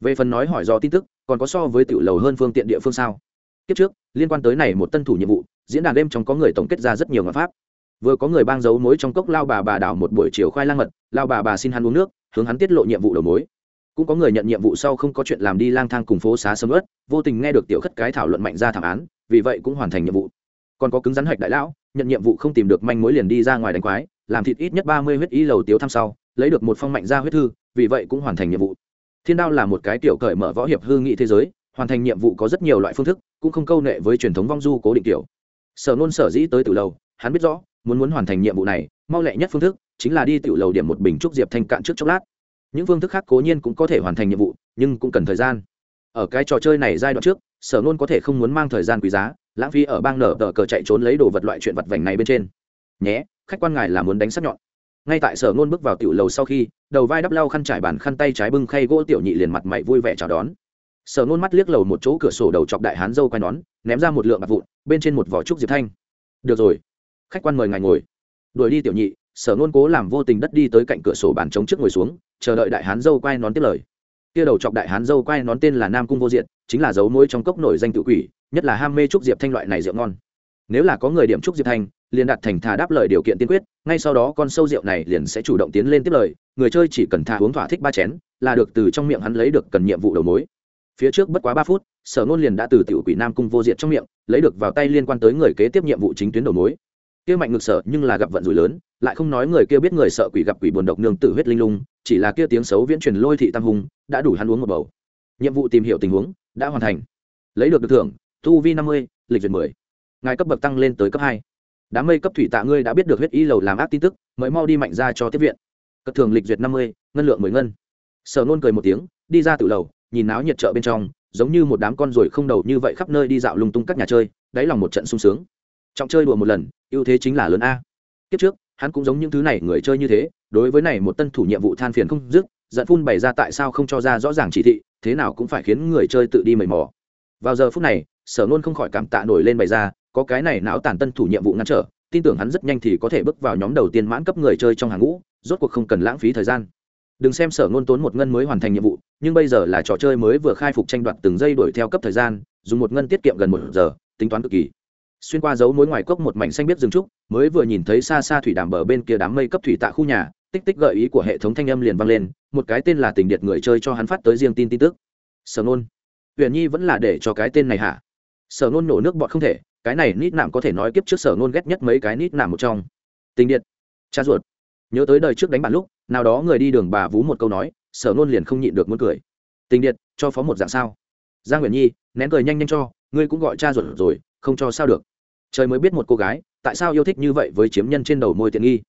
Về phần nói hỏi dò tin tức, còn có so với tiểu lầu hơn phương tiện địa phương sao? Kiếp trước, liên quan tới này một tân thủ nhiệm vụ, diễn đàn đêm trong có người tổng kết ra rất nhiều ngọn pháp. Vừa có người bang giấu mối trong cốc lao bà bà đảo một buổi chiều khoai lang mật, lao bà bà xin hắn uống nước, hướng hắn tiết lộ nhiệm vụ đầu mối. Cũng có người nhận nhiệm vụ sau không có chuyện làm đi lang thang cùng phố xá sầm ớt vô tình nghe được tiểu khất cái thảo luận mạnh ra thảm án vì vậy cũng hoàn thành nhiệm vụ. Còn có cứng rắn hạch đại lão, nhận nhiệm vụ không tìm được manh mối liền đi ra ngoài đánh quái, làm thịt ít nhất ba mươi huyết y lầu tiếu thăm sau, lấy được một phong mạnh ra huyết thư, vì vậy cũng hoàn thành nhiệm vụ. Thiên đao là một cái tiểu cởi mở võ hiệp hư nghị thế giới, hoàn thành nhiệm vụ có rất nhiều loại phương thức, cũng không câu nệ với truyền thống vong du cố định tiểu. Sở nôn sở dĩ tới từ lầu, hắn biết rõ, muốn muốn hoàn thành nhiệm vụ này, mau lẹ nhất phương thức, chính là đi tiểu lầu điểm một bình trúc diệp thanh cạn trước chốc lát. Những phương thức khác cố nhiên cũng có thể hoàn thành nhiệm vụ, nhưng cũng cần thời gian ở cái trò chơi này giai đoạn trước, sở nôn có thể không muốn mang thời gian quý giá, lãng phí ở bang nở tờ cờ chạy trốn lấy đồ vật loại chuyện vật vành này bên trên. Nhé, khách quan ngài là muốn đánh sắc nhọn. Ngay tại sở nôn bước vào tiểu lầu sau khi, đầu vai đắp lau khăn trải bàn khăn tay trái bưng khay gỗ tiểu nhị liền mặt mày vui vẻ chào đón. Sở nôn mắt liếc lầu một chỗ cửa sổ đầu chọc đại hán dâu quay nón, ném ra một lượng bạc vụn, bên trên một vỏ trúc diệp thanh. Được rồi, khách quan mời ngài ngồi. Đuổi đi tiểu nhị, sở nôn cố làm vô tình đất đi tới cạnh cửa sổ bàn trống trước ngồi xuống, chờ đợi đại hán dâu quay nón tiếp lời kia đầu chọc đại hán dâu quay nón tên là nam cung vô diện chính là dấu mối trong cốc nổi danh tự quỷ, nhất là ham mê trúc diệp thanh loại này rượu ngon. Nếu là có người điểm trúc diệp thanh, liền đặt thành thà đáp lời điều kiện tiên quyết, ngay sau đó con sâu rượu này liền sẽ chủ động tiến lên tiếp lời, người chơi chỉ cần thà uống thỏa thích ba chén, là được từ trong miệng hắn lấy được cần nhiệm vụ đầu mối. Phía trước bất quá ba phút, sở nôn liền đã từ tiểu quỷ nam cung vô diệt trong miệng, lấy được vào tay liên quan tới người kế tiếp nhiệm vụ chính tuyến đầu mối kia mạnh ngược sợ nhưng là gặp vận rủi lớn, lại không nói người kia biết người sợ quỷ gặp quỷ buồn độc nương tử huyết linh lung, chỉ là kia tiếng xấu viễn truyền lôi thị tam hùng đã đủ hắn uống một bầu. Nhiệm vụ tìm hiểu tình huống, đã hoàn thành. Lấy được được thưởng, thu vi năm mươi, lịch duyệt mười. Ngài cấp bậc tăng lên tới cấp hai. Đám mây cấp thủy tạ ngươi đã biết được huyết y lầu làm ác tin tức mới mau đi mạnh ra cho tiếp viện. Cất thường lịch duyệt năm mươi, ngân lượng mười ngân. Sở nôn cười một tiếng, đi ra từ lầu, nhìn náo nhiệt chợ bên trong, giống như một đám con ruồi không đầu như vậy khắp nơi đi dạo lung tung các nhà chơi, đáy lòng một trận sung sướng trọng chơi đùa một lần, ưu thế chính là lớn a. Kiếp trước, hắn cũng giống những thứ này người chơi như thế, đối với này một tân thủ nhiệm vụ than phiền không dứt, giận phun bày ra tại sao không cho ra rõ ràng chỉ thị, thế nào cũng phải khiến người chơi tự đi mầy mò. Vào giờ phút này, sở nôn không khỏi cảm tạ nổi lên bày ra, có cái này não tàn tân thủ nhiệm vụ ngăn trở, tin tưởng hắn rất nhanh thì có thể bước vào nhóm đầu tiên mãn cấp người chơi trong hàng ngũ, rốt cuộc không cần lãng phí thời gian. Đừng xem sở ngôn tốn một ngân mới hoàn thành nhiệm vụ, nhưng bây giờ là trò chơi mới vừa khai phục tranh đoạt từng giây đuổi theo cấp thời gian, dùng một ngân tiết kiệm gần một giờ, tính toán cực kỳ xuyên qua dấu mối ngoài cốc một mảnh xanh biết rừng trúc, mới vừa nhìn thấy xa xa thủy đàm bờ bên kia đám mây cấp thủy tạ khu nhà, tích tích gợi ý của hệ thống thanh âm liền vang lên, một cái tên là tình điệt người chơi cho hắn phát tới riêng tin tin tức. Sở nôn. Huyền nhi vẫn là để cho cái tên này hả? Sở nôn nổ nước bọt không thể, cái này nít nạm có thể nói kiếp trước sở nôn ghét nhất mấy cái nít nạm một trong. Tình điện cha ruột. Nhớ tới đời trước đánh bạn lúc, nào đó người đi đường bà vú một câu nói, sở nôn liền không nhịn được muốn cười. Tình điện cho phó một dạng sao? Giang huyền nhi, nén cười nhanh nhanh cho, ngươi cũng gọi cha ruột rồi không cho sao được. Trời mới biết một cô gái, tại sao yêu thích như vậy với chiếm nhân trên đầu môi tiện nghi.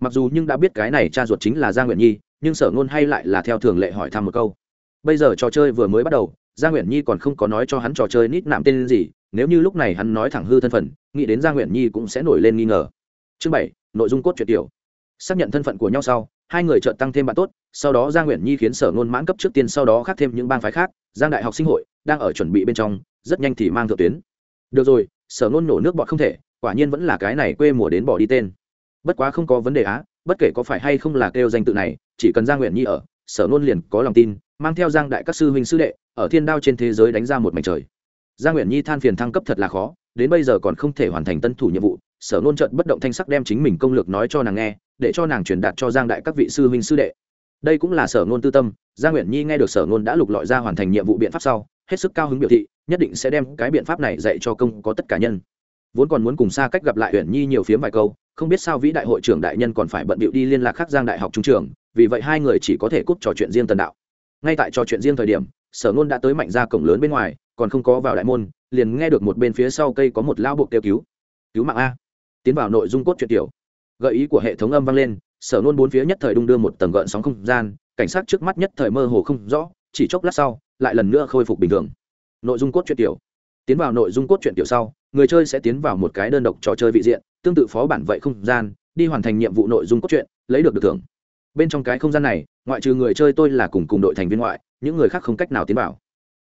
Mặc dù nhưng đã biết cái này cha ruột chính là gia nguyện nhi, nhưng sở ngôn hay lại là theo thường lệ hỏi thăm một câu. Bây giờ trò chơi vừa mới bắt đầu gia nguyện nhi còn không có nói cho hắn trò chơi nít nạm tên gì, nếu như lúc này hắn nói thẳng hư thân phận, nghĩ đến gia nguyện nhi cũng sẽ nổi lên nghi ngờ. Chương bảy, nội dung cốt truyện tiểu. Xác nhận thân phận của nhau sau, hai người chợt tăng thêm bạn tốt, sau đó gia nguyện nhi khiến sở ngôn mãn cấp trước tiên sau đó khác thêm những bang phái khác, giang đại học sinh hội đang ở chuẩn bị bên trong, rất nhanh thì mang thượng tuyến được rồi, sở nôn nổ nước bọt không thể, quả nhiên vẫn là cái này quê mùa đến bỏ đi tên. Bất quá không có vấn đề á, bất kể có phải hay không là kêu danh tự này, chỉ cần giang nguyện nhi ở, sở nôn liền có lòng tin, mang theo giang đại các sư huynh sư đệ, ở thiên đao trên thế giới đánh ra một mảnh trời. Giang nguyện nhi than phiền thăng cấp thật là khó, đến bây giờ còn không thể hoàn thành tân thủ nhiệm vụ, sở nôn trận bất động thanh sắc đem chính mình công lược nói cho nàng nghe, để cho nàng truyền đạt cho giang đại các vị sư huynh sư đệ. Đây cũng là sở nôn tư tâm, giang nguyện nhi nghe được sở nôn đã lục lọi ra hoàn thành nhiệm vụ biện pháp sau, hết sức cao hứng biểu thị nhất định sẽ đem cái biện pháp này dạy cho công có tất cả nhân. Vốn còn muốn cùng xa cách gặp lại huyện nhi nhiều phiếm vài câu, không biết sao vĩ đại hội trưởng đại nhân còn phải bận bịu đi liên lạc khác giang đại học trung trường, vì vậy hai người chỉ có thể cúp trò chuyện riêng tần đạo. Ngay tại trò chuyện riêng thời điểm, sở nôn đã tới mạnh ra cổng lớn bên ngoài, còn không có vào đại môn, liền nghe được một bên phía sau cây có một lao buộc kêu cứu. Cứu mạng a. Tiến vào nội dung cốt truyện tiểu. Gợi ý của hệ thống âm vang lên, sở nôn bốn phía nhất thời đung đưa một tầng gợn sóng không gian, cảnh sát trước mắt nhất thời mơ hồ không rõ, chỉ chốc lát sau, lại lần nữa khôi phục bình thường nội dung cốt truyện tiểu. Tiến vào nội dung cốt truyện tiểu sau, người chơi sẽ tiến vào một cái đơn độc trò chơi vị diện, tương tự phó bản vậy không gian, đi hoàn thành nhiệm vụ nội dung cốt truyện, lấy được được thưởng. Bên trong cái không gian này, ngoại trừ người chơi tôi là cùng cùng đội thành viên ngoại, những người khác không cách nào tiến vào.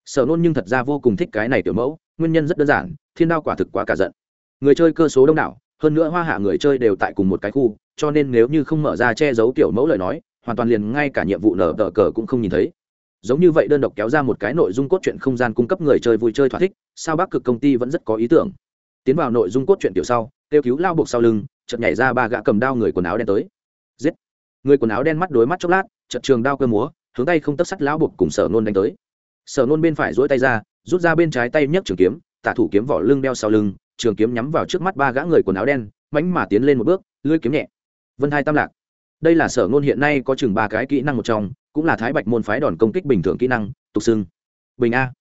Sở nôn nhưng thật ra vô cùng thích cái này tiểu mẫu, nguyên nhân rất đơn giản, thiên đao quả thực quá cả giận. Người chơi cơ số đông đảo, hơn nữa hoa hạ người chơi đều tại cùng một cái khu, cho nên nếu như không mở ra che giấu tiểu mẫu lời nói, hoàn toàn liền ngay cả nhiệm vụ nở tờ cờ cũng không nhìn thấy giống như vậy đơn độc kéo ra một cái nội dung cốt truyện không gian cung cấp người chơi vui chơi thỏa thích, sao bắc cực công ty vẫn rất có ý tưởng. Tiến vào nội dung cốt truyện tiểu sau, kêu cứu lao buộc sau lưng, chợt nhảy ra ba gã cầm đao người quần áo đen tới. Giết! Người quần áo đen mắt đối mắt chốc lát, chợt trường đao cơ múa, hướng tay không tấp sắt lão buộc cùng sở nôn đánh tới. Sở nôn bên phải dỗi tay ra, rút ra bên trái tay nhấc trường kiếm, tả thủ kiếm vỏ lưng đeo sau lưng, trường kiếm nhắm vào trước mắt ba gã người quần áo đen mánh mà tiến lên một bước, lưỡi kiếm nhẹ. Vân hai tam lạc. Đây là sở ngôn hiện nay có chừng ba cái kỹ năng một trong cũng là thái bạch môn phái đòn công kích bình thường kỹ năng, tục xưng. Bình a.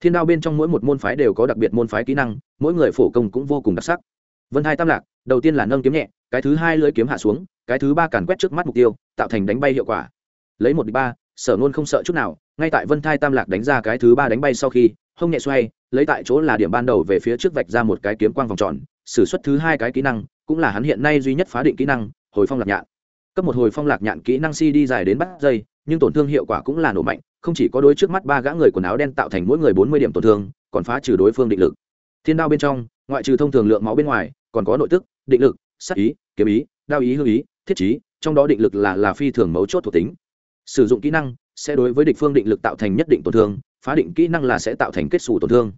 Thiên đao bên trong mỗi một môn phái đều có đặc biệt môn phái kỹ năng, mỗi người phổ công cũng vô cùng đặc sắc. Vân hai tam lạc, đầu tiên là nâng kiếm nhẹ, cái thứ hai lưỡi kiếm hạ xuống, cái thứ ba càn quét trước mắt mục tiêu, tạo thành đánh bay hiệu quả. Lấy một đ ba, sở Nôn không sợ chút nào, ngay tại vân thai tam lạc đánh ra cái thứ ba đánh bay sau khi, hông nhẹ xoay, lấy tại chỗ là điểm ban đầu về phía trước vạch ra một cái kiếm quang vòng tròn s ử suất thứ hai cái kỹ năng, cũng là hắn hiện nay duy nhất phá định kỹ năng, hồi phong lạc nhạn. Cấp một hồi phong lạc nhạn kỹ năng si đi dài đến bắt dây nhưng tổn thương hiệu quả cũng là nổ mạnh, không chỉ có đôi trước mắt ba gã người quần áo đen tạo thành mỗi người bốn mươi điểm tổn thương, còn phá trừ đối phương định lực. Thiên đao bên trong, ngoại trừ thông thường lượng máu bên ngoài, còn có nội tức, định lực sắc ý, kiếm ý, đao ý hư ý, thiết chí trong đó định lực là là phi thường mấu chốt thuộc tính. Sử dụng kỹ năng sẽ đối với địch phương định lực tạo thành nhất định tổn thương, phá định kỹ năng là sẽ tạo thành kết xù tổn thương.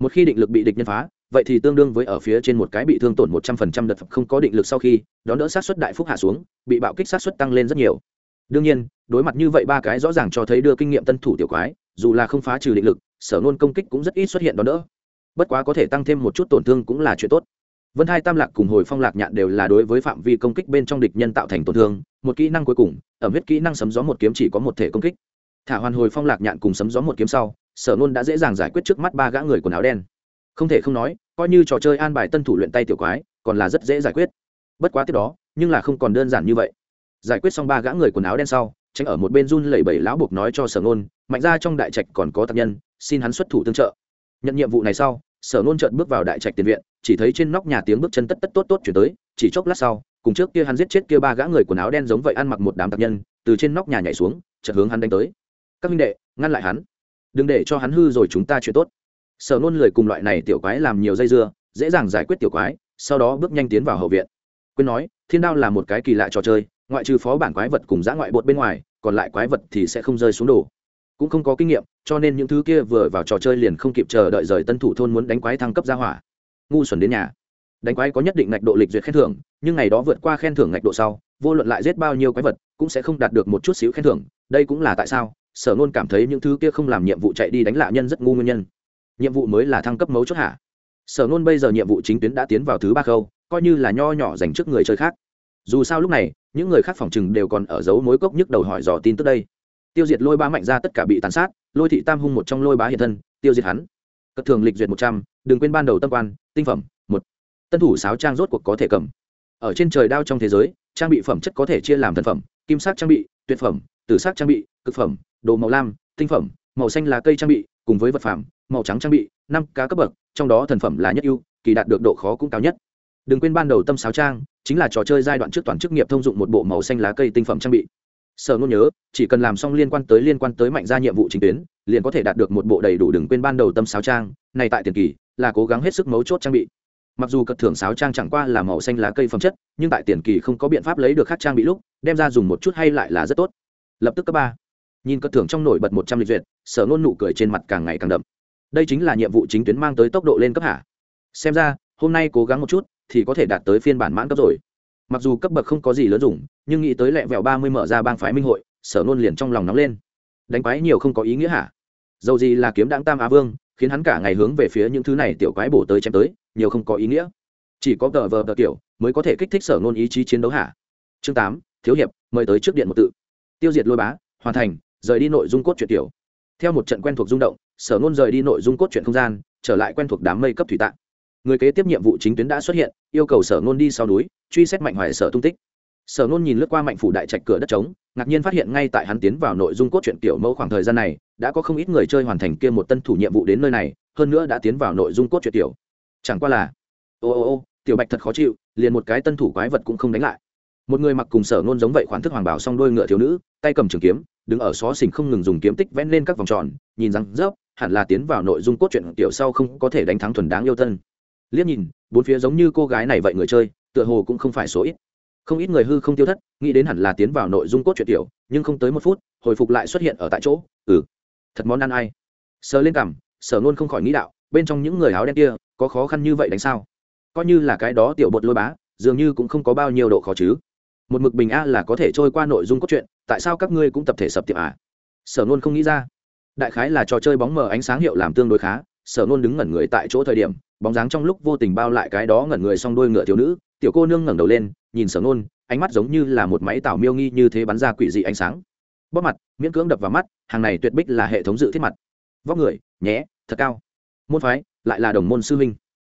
Một khi định lực bị địch nhân phá, vậy thì tương đương với ở phía trên một cái bị thương tổn một trăm phần trăm đợt không có định lực sau khi, đón đỡ sát xuất đại phúc hạ xuống, bị bạo kích sát xuất tăng lên rất nhiều đương nhiên, đối mặt như vậy ba cái rõ ràng cho thấy đưa kinh nghiệm tân thủ tiểu quái, dù là không phá trừ định lực, sở nôn công kích cũng rất ít xuất hiện đó đỡ bất quá có thể tăng thêm một chút tổn thương cũng là chuyện tốt. Vân hai tam lạc cùng hồi phong lạc nhạn đều là đối với phạm vi công kích bên trong địch nhân tạo thành tổn thương, một kỹ năng cuối cùng, ẩm huyết kỹ năng sấm gió một kiếm chỉ có một thể công kích. Thả hoàn hồi phong lạc nhạn cùng sấm gió một kiếm sau, sở nôn đã dễ dàng giải quyết trước mắt ba gã người quần áo đen. Không thể không nói, coi như trò chơi an bài tân thủ luyện tay tiểu quái, còn là rất dễ giải quyết. Bất quá tiếp đó, nhưng là không còn đơn giản như vậy giải quyết xong ba gã người quần áo đen sau, tránh ở một bên run lẩy bẩy lão buộc nói cho sở nôn, mạnh ra trong đại trạch còn có tập nhân, xin hắn xuất thủ tương trợ. Nhận nhiệm vụ này sau, sở nôn trợn bước vào đại trạch tiền viện, chỉ thấy trên nóc nhà tiếng bước chân tất tất tốt tốt chuyển tới, chỉ chốc lát sau, cùng trước kia hắn giết chết kia ba gã người quần áo đen giống vậy ăn mặc một đám tập nhân, từ trên nóc nhà nhảy xuống, chợt hướng hắn đánh tới. Các minh đệ, ngăn lại hắn. Đừng để cho hắn hư rồi chúng ta chuyện tốt. Sở nôn lười cùng loại này tiểu quái làm nhiều dây dưa, dễ dàng giải quyết tiểu quái, sau đó bước nhanh tiến vào hậu viện. Quên nói, thiên đao là một cái kỳ lạ trò chơi ngoại trừ phó bản quái vật cùng giã ngoại bột bên ngoài, còn lại quái vật thì sẽ không rơi xuống đồ. Cũng không có kinh nghiệm, cho nên những thứ kia vừa vào trò chơi liền không kịp chờ đợi rời tân thủ thôn muốn đánh quái thăng cấp ra hỏa. Ngu xuẩn đến nhà. Đánh quái có nhất định ngạch độ lịch duyệt khen thưởng, nhưng ngày đó vượt qua khen thưởng ngạch độ sau, vô luận lại giết bao nhiêu quái vật, cũng sẽ không đạt được một chút xíu khen thưởng. Đây cũng là tại sao, sở nôn cảm thấy những thứ kia không làm nhiệm vụ chạy đi đánh lạ nhân rất ngu nguyên nhân. Nhiệm vụ mới là thăng cấp mấu chốt hạ sở nôn bây giờ nhiệm vụ chính tuyến đã tiến vào thứ ba khâu, coi như là nho nhỏ dành trước người chơi khác. Dù sao lúc này những người khác phòng chừng đều còn ở dấu mối cốc nhức đầu hỏi dò tin tức đây. Tiêu diệt lôi ba mạnh ra tất cả bị tàn sát, lôi thị tam hung một trong lôi bá hiện thân, tiêu diệt hắn. Cất thường lịch duyệt một trăm, đừng quên ban đầu tâm quan, tinh phẩm, một. Tân thủ sáo trang rốt cuộc có thể cầm. Ở trên trời đao trong thế giới, trang bị phẩm chất có thể chia làm thần phẩm, kim sắc trang bị, tuyệt phẩm, tử sắc trang bị, cực phẩm, đồ màu lam, tinh phẩm, màu xanh là cây trang bị, cùng với vật phẩm, màu trắng trang bị, năm cá cấp bậc, trong đó thần phẩm là nhất ưu, kỳ đạt được độ khó cũng cao nhất đừng quên ban đầu tâm sáo trang, chính là trò chơi giai đoạn trước toàn chức nghiệp thông dụng một bộ màu xanh lá cây tinh phẩm trang bị. Sở nôn nhớ, chỉ cần làm xong liên quan tới liên quan tới mạnh ra nhiệm vụ chính tuyến, liền có thể đạt được một bộ đầy đủ đừng quên ban đầu tâm sáo trang, này tại tiền kỳ, là cố gắng hết sức mấu chốt trang bị. Mặc dù cật thưởng sáo trang chẳng qua là màu xanh lá cây phẩm chất, nhưng tại tiền kỳ không có biện pháp lấy được khác trang bị lúc, đem ra dùng một chút hay lại là rất tốt. Lập tức cấp ba. Nhìn cật thưởng trong nổi bật một trăm lịch duyệt, sở nôn nụ cười trên mặt càng ngày càng đậm. Đây chính là nhiệm vụ chính tuyến mang tới tốc độ lên cấp hạ. Xem ra, hôm nay cố gắng một chút thì có thể đạt tới phiên bản mãn cấp rồi. Mặc dù cấp bậc không có gì lớn dùng, nhưng nghĩ tới lẹ vẹo ba mươi mở ra bang phái minh hội, sở nôn liền trong lòng nóng lên. Đánh quái nhiều không có ý nghĩa hả? Dầu gì là kiếm đáng tam á vương, khiến hắn cả ngày hướng về phía những thứ này tiểu quái bổ tới chém tới, nhiều không có ý nghĩa. Chỉ có tờ vờ tờ kiểu mới có thể kích thích sở nôn ý chí chiến đấu hả? Chương tám, thiếu hiệp, mời tới trước điện một tự. Tiêu diệt lôi bá, hoàn thành, rời đi nội dung cốt truyện tiểu. Theo một trận quen thuộc rung động, sở nôn rời đi nội dung cốt truyện không gian, trở lại quen thuộc đám mây cấp thủy tạng người kế tiếp nhiệm vụ chính tuyến đã xuất hiện, yêu cầu sở nôn đi sau núi, truy xét mạnh hoài sở tung tích. Sở nôn nhìn lướt qua mạnh phủ đại trạch cửa đất trống, ngạc nhiên phát hiện ngay tại hắn tiến vào nội dung cốt truyện tiểu mẫu khoảng thời gian này, đã có không ít người chơi hoàn thành kia một tân thủ nhiệm vụ đến nơi này, hơn nữa đã tiến vào nội dung cốt truyện tiểu. Chẳng qua là, ô ô ô, tiểu bạch thật khó chịu, liền một cái tân thủ quái vật cũng không đánh lại. Một người mặc cùng sở nôn giống vậy khoản thức hoàng bảo song đôi ngựa thiếu nữ, tay cầm trường kiếm, đứng ở xó xỉnh không ngừng dùng kiếm tích vẽ lên các vòng tròn, nhìn rằng rớp hẳn là tiến vào nội dung cốt truyện tiểu sau không có thể đánh thắng thuần đáng yêu thân liếc nhìn, bốn phía giống như cô gái này vậy người chơi, tựa hồ cũng không phải số ít. Không ít người hư không tiêu thất, nghĩ đến hẳn là tiến vào nội dung cốt truyện tiểu, nhưng không tới một phút, hồi phục lại xuất hiện ở tại chỗ. Ừ thật món ăn ai. Sờ lên cằm, sở luôn không khỏi nghĩ đạo, bên trong những người áo đen kia, có khó khăn như vậy đánh sao? Coi như là cái đó tiểu bột lôi bá, dường như cũng không có bao nhiêu độ khó chứ. Một mực bình a là có thể trôi qua nội dung cốt truyện, tại sao các ngươi cũng tập thể sập tiệm à? Sở nôn không nghĩ ra. Đại khái là trò chơi bóng mờ ánh sáng hiệu làm tương đối khá, sở nôn đứng ngẩn người tại chỗ thời điểm bóng dáng trong lúc vô tình bao lại cái đó ngẩn người xong đôi ngựa thiếu nữ, tiểu cô nương ngẩng đầu lên, nhìn sở nôn ánh mắt giống như là một máy tảo miêu nghi như thế bắn ra quỷ dị ánh sáng. Bóp mặt, miễn cưỡng đập vào mắt, hàng này tuyệt bích là hệ thống dự thiết mặt. Vóc người, nhé, thật cao. Môn phái, lại là đồng môn sư huynh.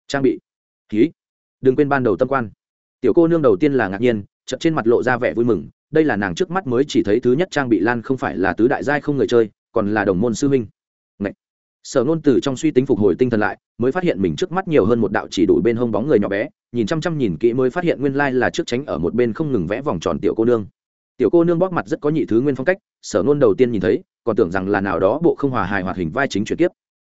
Trang bị, ký. Đừng quên ban đầu tâm quan. Tiểu cô nương đầu tiên là ngạc nhiên, chợt trên mặt lộ ra vẻ vui mừng, đây là nàng trước mắt mới chỉ thấy thứ nhất trang bị lan không phải là tứ đại giai không người chơi, còn là đồng môn sư huynh. Sở nôn từ trong suy tính phục hồi tinh thần lại mới phát hiện mình trước mắt nhiều hơn một đạo chỉ đủ bên hông bóng người nhỏ bé, nhìn chăm chăm nhìn kỹ mới phát hiện nguyên lai là trước tránh ở một bên không ngừng vẽ vòng tròn tiểu cô nương. Tiểu cô nương bóc mặt rất có nhị thứ nguyên phong cách, sở nôn đầu tiên nhìn thấy, còn tưởng rằng là nào đó bộ không hòa hài hoạt hình vai chính chuyển tiếp.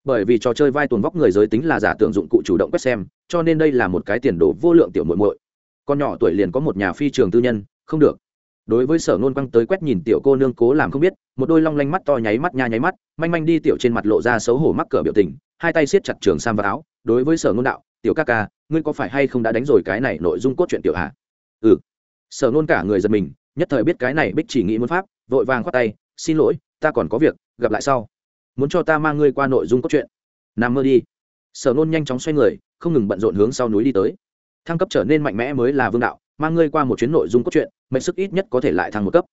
Bởi vì trò chơi vai tuồn vóc người giới tính là giả tưởng dụng cụ chủ động quét xem, cho nên đây là một cái tiền đồ vô lượng tiểu muội muội. Con nhỏ tuổi liền có một nhà phi trường tư nhân, không được. Đối với sở nôn quăng tới quét nhìn tiểu cô nương cố làm không biết, một đôi long lanh mắt to nháy mắt nha nháy mắt, manh manh đi tiểu trên mặt lộ ra xấu hổ mắc cỡ biểu tình hai tay siết chặt trường sam vào áo, đối với sở nôn đạo, tiểu ca ca, ngươi có phải hay không đã đánh rồi cái này nội dung cốt truyện tiểu hạ ừ. Sở nôn cả người giật mình, nhất thời biết cái này bích chỉ nghĩ muốn pháp, vội vàng khoát tay, xin lỗi, ta còn có việc, gặp lại sau. Muốn cho ta mang ngươi qua nội dung cốt truyện. Nằm mơ đi. Sở nôn nhanh chóng xoay người, không ngừng bận rộn hướng sau núi đi tới. Thăng cấp trở nên mạnh mẽ mới là vương đạo, mang ngươi qua một chuyến nội dung cốt truyện, mệnh sức ít nhất có thể lại thăng một cấp.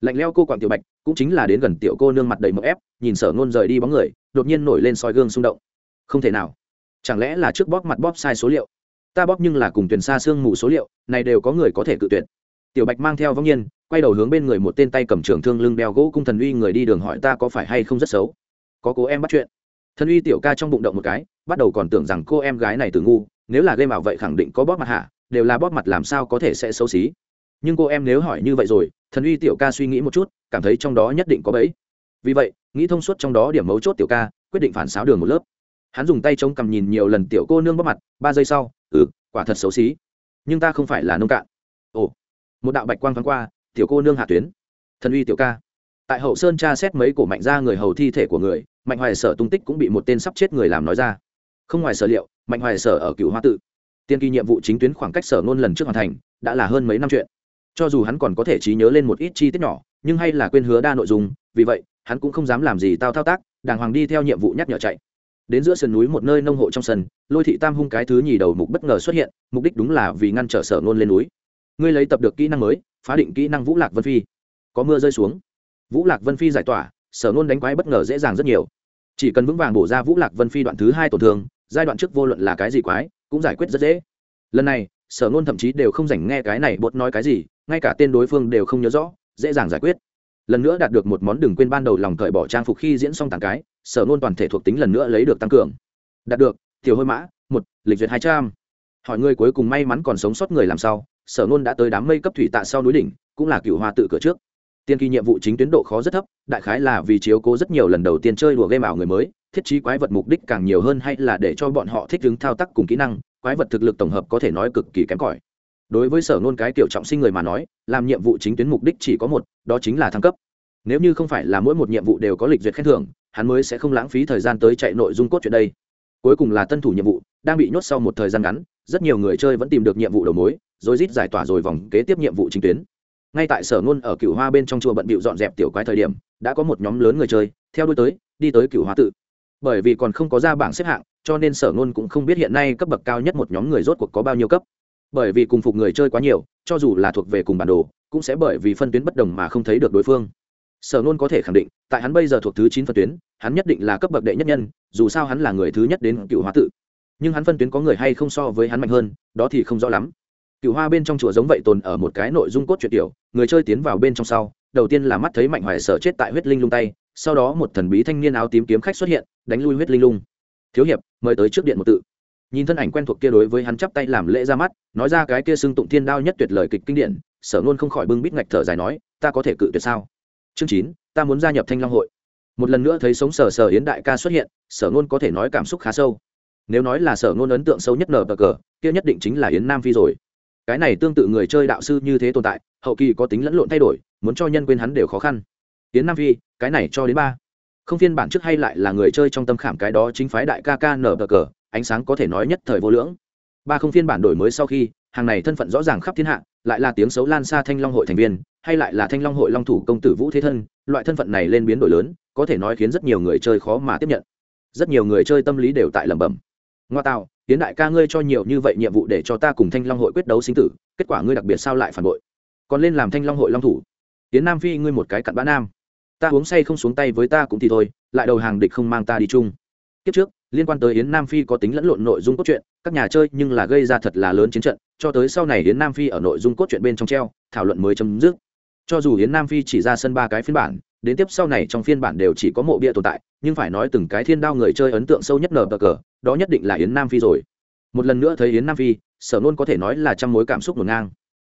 Lạnh leo cô quảng tiểu bạch, cũng chính là đến gần tiểu cô nương mặt đầy mỡ ép, nhìn sở nôn rời đi bóng người, đột nhiên nổi lên soi gương xung động không thể nào. Chẳng lẽ là trước bóp mặt bóp sai số liệu? Ta bóp nhưng là cùng tuyển xa xương mù số liệu, này đều có người có thể cự tuyệt. Tiểu bạch mang theo vong nhiên, quay đầu hướng bên người một tên tay cầm trường thương lưng đeo gỗ cung thần uy người đi đường hỏi ta có phải hay không rất xấu? Có cố em bắt chuyện. Thần uy tiểu ca trong bụng động một cái, bắt đầu còn tưởng rằng cô em gái này từ ngu, nếu là game ảo vậy khẳng định có bóp mặt hạ đều là bóp mặt làm sao có thể sẽ xấu xí? Nhưng cô em nếu hỏi như vậy rồi, thần uy tiểu ca suy nghĩ một chút, cảm thấy trong đó nhất định có bẫy. Vì vậy, nghĩ thông suốt trong đó điểm mấu chốt tiểu ca, quyết định phản xáo đường một lớp hắn dùng tay chống cằm nhìn nhiều lần tiểu cô nương bóp mặt, ba giây sau ừ quả thật xấu xí, nhưng ta không phải là nông cạn. Ồ, một đạo bạch quang thoáng qua, tiểu cô nương hạ tuyến. Thần uy tiểu ca. Tại hậu sơn tra xét mấy cổ mạnh ra người hầu thi thể của người, mạnh hoài sở tung tích cũng bị một tên sắp chết người làm nói ra. Không ngoài sở liệu, mạnh hoài sở ở cựu hoa tự. Tiên kỳ nhiệm vụ chính tuyến khoảng cách sở ngôn lần trước hoàn thành, đã là hơn mấy năm chuyện. Cho dù hắn còn có thể trí nhớ lên một ít chi tiết nhỏ, nhưng hay là quên hứa đa nội dung, vì vậy, hắn cũng không dám làm gì tao thao tác, đàng hoàng đi theo nhiệm vụ nhắc nhở chạy đến giữa sườn núi một nơi nông hộ trong sân, lôi thị tam hung cái thứ nhì đầu mục bất ngờ xuất hiện, mục đích đúng là vì ngăn trở sở ngôn lên núi. Ngươi lấy tập được kỹ năng mới, phá định kỹ năng vũ lạc vân phi. Có mưa rơi xuống. Vũ lạc vân phi giải tỏa, sở ngôn đánh quái bất ngờ dễ dàng rất nhiều. Chỉ cần vững vàng bổ ra vũ lạc vân phi đoạn thứ hai tổn thương, giai đoạn trước vô luận là cái gì quái, cũng giải quyết rất dễ. Lần này, sở nôn thậm chí đều không dành nghe cái này bột nói cái gì, ngay cả tên đối phương đều không nhớ rõ, dễ dàng giải quyết. Lần nữa đạt được một món đừng quên ban đầu lòng cởi bỏ trang phục khi diễn xong tảng cái sở ngôn toàn thể thuộc tính lần nữa lấy được tăng cường. Đạt được, tiểu hôi mã, một, lịch duyệt hai trăm. Hỏi người cuối cùng may mắn còn sống sót người làm sao, sở ngôn đã tới đám mây cấp thủy tạ sau núi đỉnh, cũng là cựu hoa tự cửa trước. Tiên kỳ nhiệm vụ chính tuyến độ khó rất thấp, đại khái là vì chiếu cố rất nhiều lần đầu tiên chơi đùa game ảo người mới, thiết trí quái vật mục đích càng nhiều hơn hay là để cho bọn họ thích ứng thao tác cùng kỹ năng, quái vật thực lực tổng hợp có thể nói cực kỳ kém cỏi. Đối với sở nôn cái kiểu trọng sinh người mà nói, làm nhiệm vụ chính tuyến mục đích chỉ có một, đó chính là thăng cấp. Nếu như không phải là mỗi một nhiệm vụ đều có lịch duyệt khen thưởng hắn mới sẽ không lãng phí thời gian tới chạy nội dung cốt chuyện đây. Cuối cùng là tân thủ nhiệm vụ, đang bị nhốt sau một thời gian ngắn, rất nhiều người chơi vẫn tìm được nhiệm vụ đầu mối, rồi rít giải tỏa rồi vòng kế tiếp nhiệm vụ chính tuyến. Ngay tại sở ngôn ở cựu hoa bên trong chùa bận bịu dọn dẹp tiểu quái thời điểm, đã có một nhóm lớn người chơi, theo đuôi tới, đi tới cựu hoa tự. Bởi vì còn không có ra bảng xếp hạng, cho nên sở ngôn cũng không biết hiện nay cấp bậc cao nhất một nhóm người rốt cuộc có bao nhiêu cấp. Bởi vì cùng phục người chơi quá nhiều, cho dù là thuộc về cùng bản đồ, cũng sẽ bởi vì phân tuyến bất đồng mà không thấy được đối phương sở nôn có thể khẳng định, tại hắn bây giờ thuộc thứ chín phân tuyến, hắn nhất định là cấp bậc đệ nhất nhân, dù sao hắn là người thứ nhất đến cựu hóa tự. Nhưng hắn phân tuyến có người hay không so với hắn mạnh hơn, đó thì không rõ lắm. Cựu hoa bên trong chùa giống vậy tồn ở một cái nội dung cốt truyện tiểu, người chơi tiến vào bên trong sau, đầu tiên là mắt thấy mạnh hoài sở chết tại huyết linh lung tay, sau đó một thần bí thanh niên áo tím kiếm khách xuất hiện, đánh lui huyết linh lung. Thiếu hiệp, mời tới trước điện một tự. Nhìn thân ảnh quen thuộc kia đối với hắn chắp tay làm lễ ra mắt, nói ra cái kia xưng tụng thiên đao nhất tuyệt lời kịch kinh điển, sở luôn không khỏi bưng bít ngạch thở dài nói, ta có thể cự tuyệt sao? Chương chín, ta muốn gia nhập thanh long hội. Một lần nữa thấy sống sở sở yến đại ca xuất hiện, sở ngôn có thể nói cảm xúc khá sâu. Nếu nói là sở ngôn ấn tượng sâu nhất nở bờ cờ kia nhất định chính là yến nam phi rồi. Cái này tương tự người chơi đạo sư như thế tồn tại, hậu kỳ có tính lẫn lộn thay đổi, muốn cho nhân quên hắn đều khó khăn. Yến nam phi, cái này cho đến ba. Không phiên bản trước hay lại là người chơi trong tâm khảm cái đó chính phái đại ca ca nở bờ cờ ánh sáng có thể nói nhất thời vô lưỡng. Ba không phiên bản đổi mới sau khi, hàng này thân phận rõ ràng khắp thiên hạ, lại là tiếng xấu lan xa thanh long hội thành viên hay lại là thanh long hội long thủ công tử vũ thế thân, loại thân phận này lên biến đổi lớn, có thể nói khiến rất nhiều người chơi khó mà tiếp nhận. Rất nhiều người chơi tâm lý đều tại lẩm bẩm. Ngoa tạo tiến đại ca ngươi cho nhiều như vậy nhiệm vụ để cho ta cùng thanh long hội quyết đấu sinh tử, kết quả ngươi đặc biệt sao lại phản bội? Còn lên làm thanh long hội long thủ. Tiến nam phi ngươi một cái cặn bã nam. Ta uống say không xuống tay với ta cũng thì thôi, lại đầu hàng địch không mang ta đi chung. Kiếp trước, liên quan tới yến nam phi có tính lẫn lộn nội dung cốt truyện, các nhà chơi nhưng là gây ra thật là lớn chiến trận, cho tới sau này yến nam phi ở nội dung cốt truyện bên trong treo, thảo luận mới chấm dứt cho dù yến nam phi chỉ ra sân ba cái phiên bản, đến tiếp sau này trong phiên bản đều chỉ có mộ bia tồn tại, nhưng phải nói từng cái thiên đao người chơi ấn tượng sâu nhất nở bờ cờ, đó nhất định là yến nam phi rồi. Một lần nữa thấy yến nam phi, sở nôn có thể nói là trăm mối cảm xúc ngổn ngang.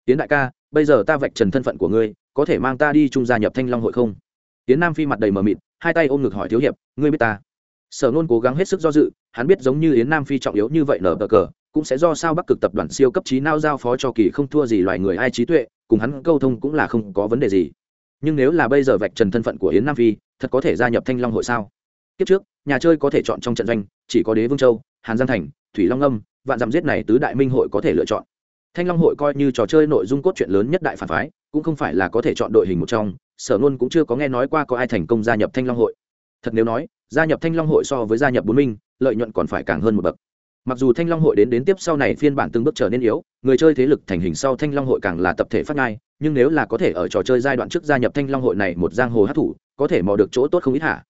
Yến đại ca, bây giờ ta vạch trần thân phận của ngươi, có thể mang ta đi chung gia nhập thanh long hội không? Yến nam phi mặt đầy mờ mịt, hai tay ôm ngực hỏi thiếu hiệp, ngươi biết ta? Sở nôn cố gắng hết sức do dự, hắn biết giống như yến nam phi trọng yếu như vậy nở bờ cờ, cũng sẽ do sao bắc cực tập đoàn siêu cấp trí nao giao phó cho kỳ không thua gì loài người ai trí tuệ cùng hắn câu thông cũng là không có vấn đề gì. Nhưng nếu là bây giờ vạch trần thân phận của yến nam phi, thật có thể gia nhập thanh long hội sao? Kiếp trước, nhà chơi có thể chọn trong trận doanh, chỉ có đế vương châu, hàn giang thành, thủy long âm, vạn dặm giết này tứ đại minh hội có thể lựa chọn. Thanh long hội coi như trò chơi nội dung cốt truyện lớn nhất đại phản phái, cũng không phải là có thể chọn đội hình một trong, sở luôn cũng chưa có nghe nói qua có ai thành công gia nhập thanh long hội. Thật nếu nói, gia nhập thanh long hội so với gia nhập bốn minh, lợi nhuận còn phải càng hơn một bậc mặc dù thanh long hội đến đến tiếp sau này phiên bản từng bước trở nên yếu, người chơi thế lực thành hình sau thanh long hội càng là tập thể phát ngai, nhưng nếu là có thể ở trò chơi giai đoạn trước gia nhập thanh long hội này một giang hồ hát thủ, có thể mò được chỗ tốt không ít hả?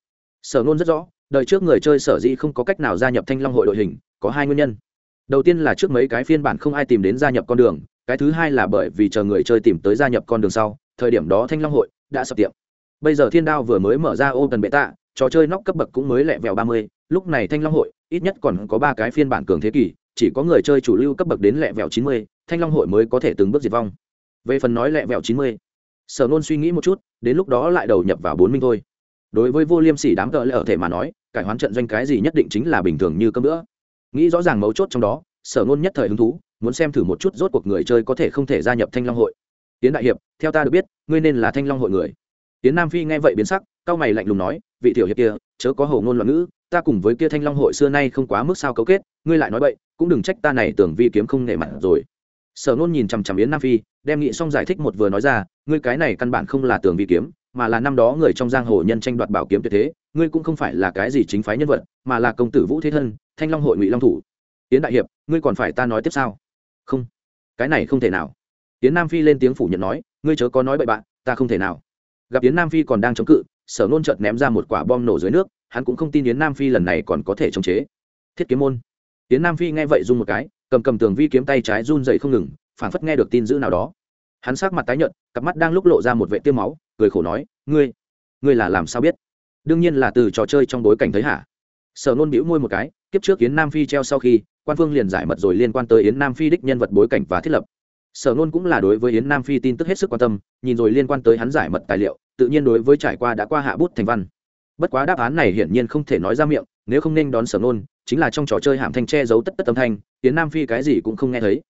Sở nôn rất rõ, đời trước người chơi sở dĩ không có cách nào gia nhập thanh long hội đội hình, có hai nguyên nhân. Đầu tiên là trước mấy cái phiên bản không ai tìm đến gia nhập con đường, cái thứ hai là bởi vì chờ người chơi tìm tới gia nhập con đường sau, thời điểm đó thanh long hội đã sập tiệm. Bây giờ thiên đao vừa mới mở ra ô tần bệ tạ trò chơi nóc cấp bậc cũng mới lẹ vẹo ba mươi, lúc này thanh long hội ít nhất còn có ba cái phiên bản cường thế kỷ, chỉ có người chơi chủ lưu cấp bậc đến lẹ vẹo chín mươi, thanh long hội mới có thể từng bước diệt vong. Về phần nói lẹ vẹo chín mươi, sở nôn suy nghĩ một chút, đến lúc đó lại đầu nhập vào bốn minh thôi. Đối với vô liêm sỉ đám cỡ lệ ở thể mà nói, cải hoán trận doanh cái gì nhất định chính là bình thường như cơm nữa nghĩ rõ ràng mấu chốt trong đó, sở nôn nhất thời hứng thú, muốn xem thử một chút rốt cuộc người chơi có thể không thể gia nhập thanh long hội. Tiến đại hiệp, theo ta được biết, ngươi nên là thanh long hội người. Tiến nam phi nghe vậy biến sắc cao mày lạnh lùng nói, vị tiểu hiệp kia, chớ có hầu ngôn loạn ngữ ta cùng với kia thanh long hội xưa nay không quá mức sao cấu kết, ngươi lại nói vậy cũng đừng trách ta này tưởng vi kiếm không nể mặt rồi. Sở nôn nhìn chằm chằm yến nam phi, đem nghị xong giải thích một vừa nói ra, ngươi cái này căn bản không là tưởng vi kiếm, mà là năm đó người trong giang hồ nhân tranh đoạt bảo kiếm tuyệt thế, ngươi cũng không phải là cái gì chính phái nhân vật, mà là công tử vũ thế thân, thanh long hội ngụy long thủ. Yến đại hiệp, ngươi còn phải ta nói tiếp sao? Không. Cái này không thể nào. Yến nam phi lên tiếng phủ nhận nói, ngươi chớ có nói bậy bạn, ta không thể nào. Gặp yến nam phi còn đang chống cự sở nôn chợt ném ra một quả bom nổ dưới nước, hắn cũng không tin yến nam phi lần này còn có thể chống chế. Thiết kiếm môn. Yến nam phi nghe vậy run một cái, cầm cầm tường vi kiếm tay trái run dậy không ngừng, phảng phất nghe được tin dữ nào đó. Hắn sắc mặt tái nhợt, cặp mắt đang lúc lộ ra một vệ tiêu máu, cười khổ nói, ngươi ngươi là làm sao biết? Đương nhiên là từ trò chơi trong bối cảnh thấy hả? Sở nôn bĩu môi một cái, kiếp trước yến nam phi treo sau khi, quan phương liền giải mật rồi liên quan tới yến nam phi đích nhân vật bối cảnh và thiết lập sở nôn cũng là đối với yến nam phi tin tức hết sức quan tâm, nhìn rồi liên quan tới hắn giải mật tài liệu, tự nhiên đối với trải qua đã qua hạ bút thành văn. Bất quá đáp án này hiển nhiên không thể nói ra miệng, nếu không nên đón sở nôn chính là trong trò chơi hàm thanh che giấu tất tất âm thanh, yến nam phi cái gì cũng không nghe thấy.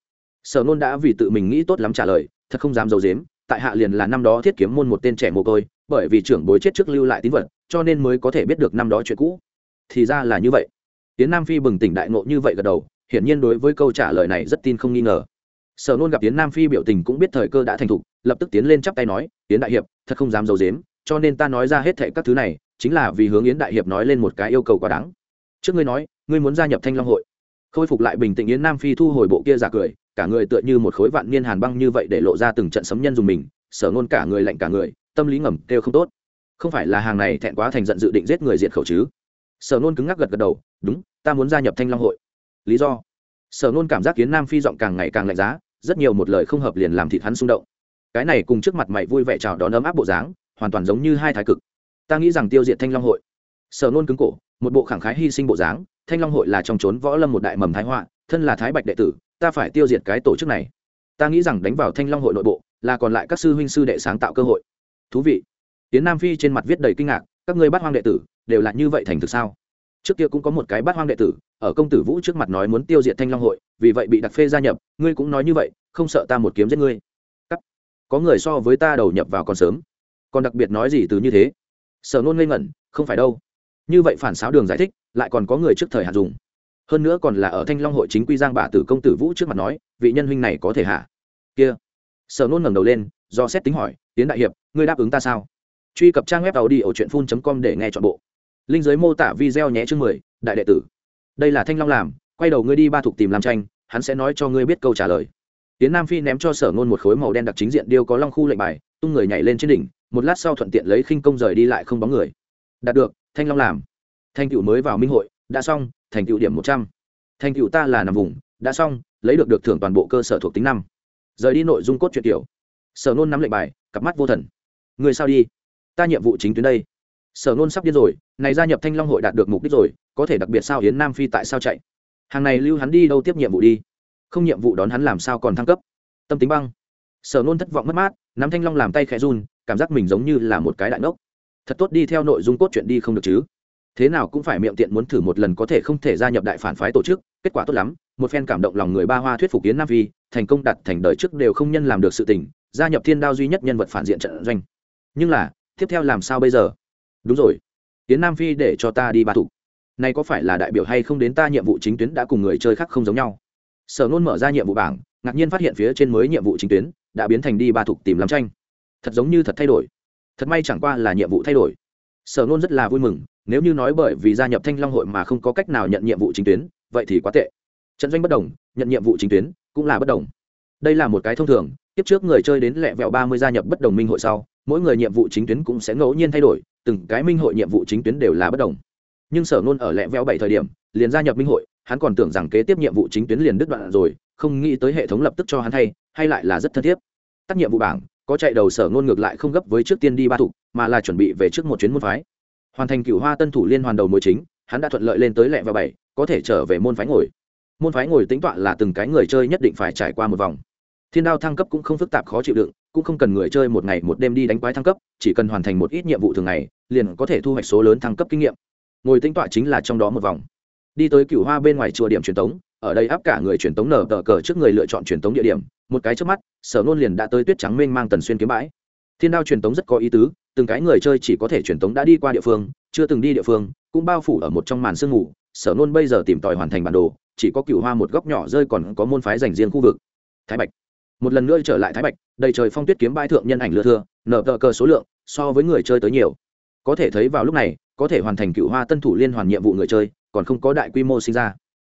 Sở nôn đã vì tự mình nghĩ tốt lắm trả lời, thật không dám giấu dếm tại hạ liền là năm đó thiết kiếm môn một tên trẻ mồ côi, bởi vì trưởng bối chết trước lưu lại tín vật, cho nên mới có thể biết được năm đó chuyện cũ. Thì ra là như vậy. Yến nam phi bừng tỉnh đại ngộ như vậy gật đầu, hiển nhiên đối với câu trả lời này rất tin không nghi ngờ sở nôn gặp tiến nam phi biểu tình cũng biết thời cơ đã thành thục, lập tức tiến lên chắp tay nói tiến đại hiệp, thật không dám d i ấ u dếm cho nên ta nói ra hết thệ các thứ này, chính là vì hướng yến đại hiệp nói lên một cái yêu cầu quá đáng. Trước ngươi nói, ngươi muốn gia nhập thanh long hội. Khôi phục lại bình tĩnh, yến nam phi thu hồi bộ kia giả cười, cả người tựa như một khối vạn niên hàn băng như vậy để lộ ra từng trận sấm nhân dùng mình, sở ngôn cả người lạnh cả người, tâm lý ngầm kêu không tốt. Không phải là hàng này thẹn quá thành giận dự định giết người diệt khẩu chứ? Sở nôn cứng ngắc gật gật đầu, đúng, ta muốn gia nhập thanh long hội. Lý do? Sở nôn cảm giác kiến nam phi giọng càng ngày càng lạnh giá rất nhiều một lời không hợp liền làm thịt hắn xung động. Cái này cùng trước mặt mày vui vẻ chào đón ấm áp bộ dáng, hoàn toàn giống như hai thái cực. Ta nghĩ rằng tiêu diệt thanh long hội. Sở nôn cứng cổ, một bộ khẳng khái hy sinh bộ dáng, thanh long hội là trong trốn võ lâm một đại mầm thái họa, thân là thái bạch đệ tử, ta phải tiêu diệt cái tổ chức này. Ta nghĩ rằng đánh vào thanh long hội nội bộ, là còn lại các sư huynh sư đệ sáng tạo cơ hội. Thú vị. Tiến nam phi trên mặt viết đầy kinh ngạc, các ngươi bắt hoang đệ tử, đều là như vậy thành thực sao? Trước kia cũng có một cái bắt hoang đệ tử, ở công tử vũ trước mặt nói muốn tiêu diệt thanh long hội, vì vậy bị đặc phê gia nhập, ngươi cũng nói như vậy, không sợ ta một kiếm giết ngươi. Cắt. có người so với ta đầu nhập vào còn sớm. Còn đặc biệt nói gì từ như thế? Sở nôn ngây ngẩn, không phải đâu. Như vậy phản xáo đường giải thích, lại còn có người trước thời hạn dùng. Hơn nữa còn là ở thanh long hội chính quy giang bà tử công tử vũ trước mặt nói, vị nhân huynh này có thể hạ. Kia. Sở nôn ngẩng đầu lên, do xét tính hỏi, tiến đại hiệp, ngươi đáp ứng ta sao? Truy cập trang web tàu đi ở truyện phun com để nghe chọn bộ linh giới mô tả video nhé chương mười, đại đệ tử. Đây là thanh long làm, quay đầu ngươi đi ba thục tìm làm tranh, hắn sẽ nói cho ngươi biết câu trả lời. Tiến nam phi ném cho sở ngôn một khối màu đen đặc chính diện điêu có long khu lệnh bài, tung người nhảy lên trên đỉnh, một lát sau thuận tiện lấy khinh công rời đi lại không bóng người. Đạt được, thanh long làm. Thanh cựu mới vào minh hội, đã xong, thành cựu điểm một trăm. Thành cựu ta là nằm vùng, đã xong, lấy được được thưởng toàn bộ cơ sở thuộc tính năm. Rời đi nội dung cốt truyện tiểu. Sở nôn nắm lệnh bài, cặp mắt vô thần. Người sao đi? Ta nhiệm vụ chính tuyến đây sở nôn sắp điên rồi, này gia nhập thanh long hội đạt được mục đích rồi, có thể đặc biệt sao hiến nam phi tại sao chạy? Hàng này lưu hắn đi đâu tiếp nhiệm vụ đi? Không nhiệm vụ đón hắn làm sao còn thăng cấp? Tâm tính băng. Sở nôn thất vọng mất mát, nắm thanh long làm tay khẽ run, cảm giác mình giống như là một cái đại ngốc thật tốt đi theo nội dung cốt truyện đi không được chứ? Thế nào cũng phải miệng tiện muốn thử một lần có thể không thể gia nhập đại phản phái tổ chức, kết quả tốt lắm, một phen cảm động lòng người ba hoa thuyết phục kiến nam phi, thành công đặt thành đời trước đều không nhân làm được sự tình, gia nhập thiên đao duy nhất nhân vật phản diện trận doanh. Nhưng là, tiếp theo làm sao bây giờ? Đúng rồi. Tiến nam phi để cho ta đi ba thủ. Này có phải là đại biểu hay không đến ta nhiệm vụ chính tuyến đã cùng người chơi khác không giống nhau? Sở nôn mở ra nhiệm vụ bảng, ngạc nhiên phát hiện phía trên mới nhiệm vụ chính tuyến đã biến thành đi ba thục tìm làm tranh. Thật giống như thật thay đổi. Thật may chẳng qua là nhiệm vụ thay đổi. Sở nôn rất là vui mừng, nếu như nói bởi vì gia nhập thanh long hội mà không có cách nào nhận nhiệm vụ chính tuyến, vậy thì quá tệ. Trận doanh bất đồng, nhận nhiệm vụ chính tuyến cũng là bất đồng. Đây là một cái thông thường, tiếp trước người chơi đến lẹ vẹo ba mươi gia nhập bất đồng minh hội sau mỗi người nhiệm vụ chính tuyến cũng sẽ ngẫu nhiên thay đổi, từng cái minh hội nhiệm vụ chính tuyến đều là bất đồng. Nhưng sở nôn ở lẹ vẹo bảy thời điểm, liền gia nhập minh hội, hắn còn tưởng rằng kế tiếp nhiệm vụ chính tuyến liền đứt đoạn rồi, không nghĩ tới hệ thống lập tức cho hắn thay, hay lại là rất thân thiết. Tắt nhiệm vụ bảng, có chạy đầu sở nôn ngược lại không gấp với trước tiên đi ba thục mà là chuẩn bị về trước một chuyến môn phái. Hoàn thành cựu hoa tân thủ liên hoàn đầu mối chính, hắn đã thuận lợi lên tới lẹ và bảy, có thể trở về môn phái ngồi. Môn phái ngồi tính toán là từng cái người chơi nhất định phải trải qua một vòng thiên đao thăng cấp cũng không phức tạp khó chịu đựng, cũng không cần người chơi một ngày một đêm đi đánh quái thăng cấp, chỉ cần hoàn thành một ít nhiệm vụ thường ngày, liền có thể thu hoạch số lớn thăng cấp kinh nghiệm. Ngồi tính tọa chính là trong đó một vòng. Đi tới cựu hoa bên ngoài chùa điểm truyền tống, ở đây áp cả người truyền tống nở tờ cờ trước người lựa chọn truyền tống địa điểm, một cái trước mắt, sở nôn liền đã tới tuyết trắng mênh mang tần xuyên kiếm bãi. Thiên đao truyền tống rất có ý tứ, từng cái người chơi chỉ có thể truyền tống đã đi qua địa phương, chưa từng đi địa phương, cũng bao phủ ở một trong màn sương ngủ. Sở nôn bây giờ tìm tòi hoàn thành bản đồ, chỉ có cựu hoa một góc nhỏ rơi còn có môn phái dành riêng khu vực. Thái bạch một lần nữa trở lại thái bạch, đầy trời phong tuyết kiếm bãi thượng nhân ảnh lừa thưa, nở tờ cờ số lượng so với người chơi tới nhiều. Có thể thấy vào lúc này, có thể hoàn thành cựu hoa tân thủ liên hoàn nhiệm vụ người chơi, còn không có đại quy mô sinh ra.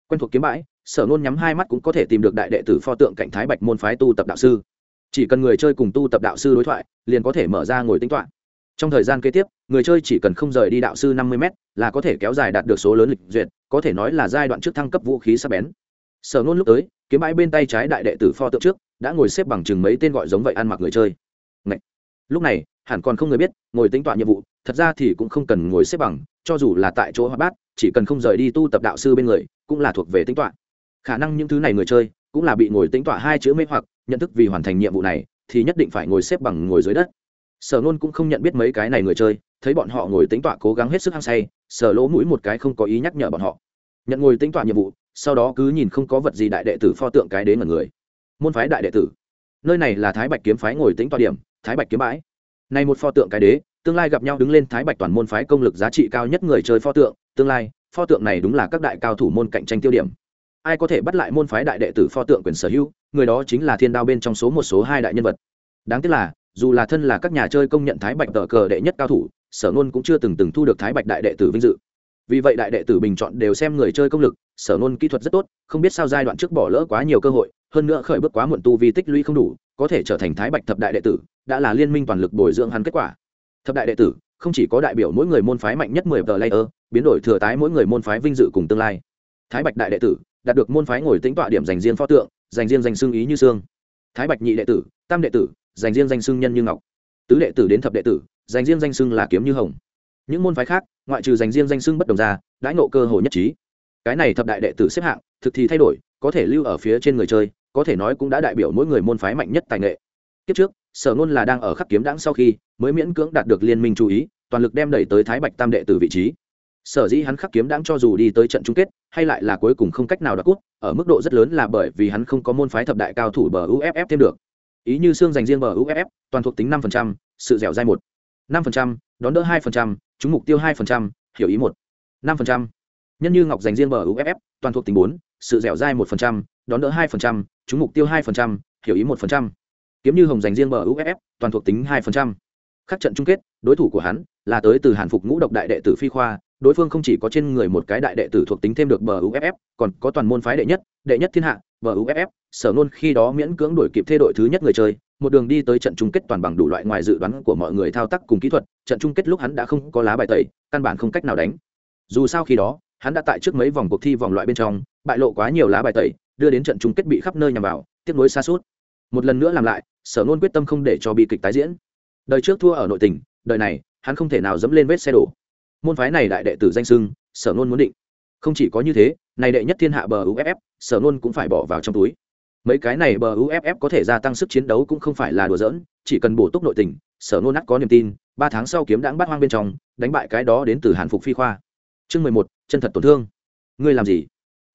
Quen thuộc kiếm bãi, sở nôn nhắm hai mắt cũng có thể tìm được đại đệ tử pho tượng cảnh thái bạch môn phái tu tập đạo sư. Chỉ cần người chơi cùng tu tập đạo sư đối thoại, liền có thể mở ra ngồi tính toạ trong thời gian kế tiếp, người chơi chỉ cần không rời đi đạo sư năm mươi m là có thể kéo dài đạt được số lớn lịch duyệt, có thể nói là giai đoạn trước thăng cấp vũ khí sắp bén. Sở nôn lúc tới, kiếm bãi bên tay trái đại đệ tử pho tượng trước đã ngồi xếp bằng chừng mấy tên gọi giống vậy ăn mặc người chơi. Ngậy. lúc này, hẳn còn không người biết, ngồi tính tọa nhiệm vụ, thật ra thì cũng không cần ngồi xếp bằng, cho dù là tại chỗ hoa bát, chỉ cần không rời đi tu tập đạo sư bên người, cũng là thuộc về tính tọa khả năng những thứ này người chơi, cũng là bị ngồi tính tọa hai chữ mê hoặc, nhận thức vì hoàn thành nhiệm vụ này, thì nhất định phải ngồi xếp bằng ngồi dưới đất. Sở nôn cũng không nhận biết mấy cái này người chơi, thấy bọn họ ngồi tính tọa cố gắng hết sức hăng say sở lỗ mũi một cái không có ý nhắc nhở bọn họ. Nhận ngồi tính tọa nhiệm vụ, sau đó cứ nhìn không có vật gì đại đệ tử pho tượng cái đến ở người môn phái đại đệ tử. Nơi này là thái bạch kiếm phái ngồi tính toa điểm, thái bạch kiếm bãi. Này một pho tượng cái đế, tương lai gặp nhau đứng lên thái bạch toàn môn phái công lực giá trị cao nhất người chơi pho tượng, tương lai, pho tượng này đúng là các đại cao thủ môn cạnh tranh tiêu điểm. Ai có thể bắt lại môn phái đại đệ tử pho tượng quyền sở hữu, người đó chính là thiên đao bên trong số một số hai đại nhân vật. Đáng tiếc là, dù là thân là các nhà chơi công nhận thái bạch tờ cờ đệ nhất cao thủ, sở nôn cũng chưa từng từng thu được thái bạch đại đệ tử vinh dự. Vì vậy đại đệ tử bình chọn đều xem người chơi công lực, sở nôn kỹ thuật rất tốt, không biết sao giai đoạn trước bỏ lỡ quá nhiều cơ hội hơn nữa khởi bước quá muộn tu vi tích lũy không đủ, có thể trở thành thái bạch thập đại đệ tử, đã là liên minh toàn lực bồi dưỡng hắn kết quả. Thập đại đệ tử, không chỉ có đại biểu mỗi người môn phái mạnh nhất mười tờ layer, biến đổi thừa tái mỗi người môn phái vinh dự cùng tương lai. Thái bạch đại đệ tử, đạt được môn phái ngồi tính tọa điểm dành riêng pho tượng, dành riêng danh xương ý như xương. Thái bạch nhị đệ tử, tam đệ tử, dành riêng danh xương nhân như ngọc. Tứ đệ tử đến thập đệ tử, dành riêng danh xương là kiếm như hồng. Những môn phái khác, ngoại trừ dành riêng danh xương bất đồng ra, đãi nộ cơ hội nhất trí. Cái này thập đại đệ tử xếp hạng, thực thì thay đổi, có thể lưu ở phía trên người chơi có thể nói cũng đã đại biểu mỗi người môn phái mạnh nhất tài nghệ. Kiếp trước, sở ngôn là đang ở khắc kiếm đãng sau khi mới miễn cưỡng đạt được liên minh chú ý, toàn lực đem đẩy tới thái bạch tam đệ tử vị trí. Sở dĩ hắn khắc kiếm đãng cho dù đi tới trận chung kết, hay lại là cuối cùng không cách nào đoạt cút ở mức độ rất lớn là bởi vì hắn không có môn phái thập đại cao thủ bờ uff thêm được. Ý như xương dành riêng bờ uff toàn thuộc tính năm sự dẻo dai một. năm đón đỡ hai trúng mục tiêu hai hiểu ý một. năm nhân như ngọc dành riêng bờ uff toàn thuộc tính bốn, sự dẻo dai một đón đỡ hai trúng mục tiêu hai hiểu ý một kiếm như hồng dành riêng bờ uff toàn thuộc tính hai khắc trận chung kết, đối thủ của hắn là tới từ hàn phục ngũ độc đại đệ tử phi khoa, đối phương không chỉ có trên người một cái đại đệ tử thuộc tính thêm được bờ uff còn có toàn môn phái đệ nhất đệ nhất thiên hạ, bờ uff sở nôn khi đó miễn cưỡng đổi kịp thế đội thứ nhất người chơi, một đường đi tới trận chung kết toàn bằng đủ loại ngoài dự đoán của mọi người thao tác cùng kỹ thuật, trận chung kết lúc hắn đã không có lá bài tẩy, căn bản không cách nào đánh. Dù sao khi đó, hắn đã tại trước mấy vòng cuộc thi vòng loại bên trong, bại lộ quá nhiều lá bài tẩy đưa đến trận chung kết bị khắp nơi nhằm vào tiếp nối xa suốt. Một lần nữa làm lại, sở nôn quyết tâm không để cho bị kịch tái diễn. Đời trước thua ở nội tỉnh đời này, hắn không thể nào dẫm lên vết xe đổ. Môn phái này đại đệ tử danh sưng sở nôn muốn định. Không chỉ có như thế, này đệ nhất thiên hạ bờ uff sở nôn cũng phải bỏ vào trong túi. Mấy cái này bờ uff có thể gia tăng sức chiến đấu cũng không phải là đùa giỡn, chỉ cần bổ túc nội tình, sở nôn nát có niềm tin, ba tháng sau kiếm đãng bắt hoang bên trong, đánh bại cái đó đến từ hàn phục phi khoa. Chương mười một, chân thật tổn thương. Ngươi làm gì?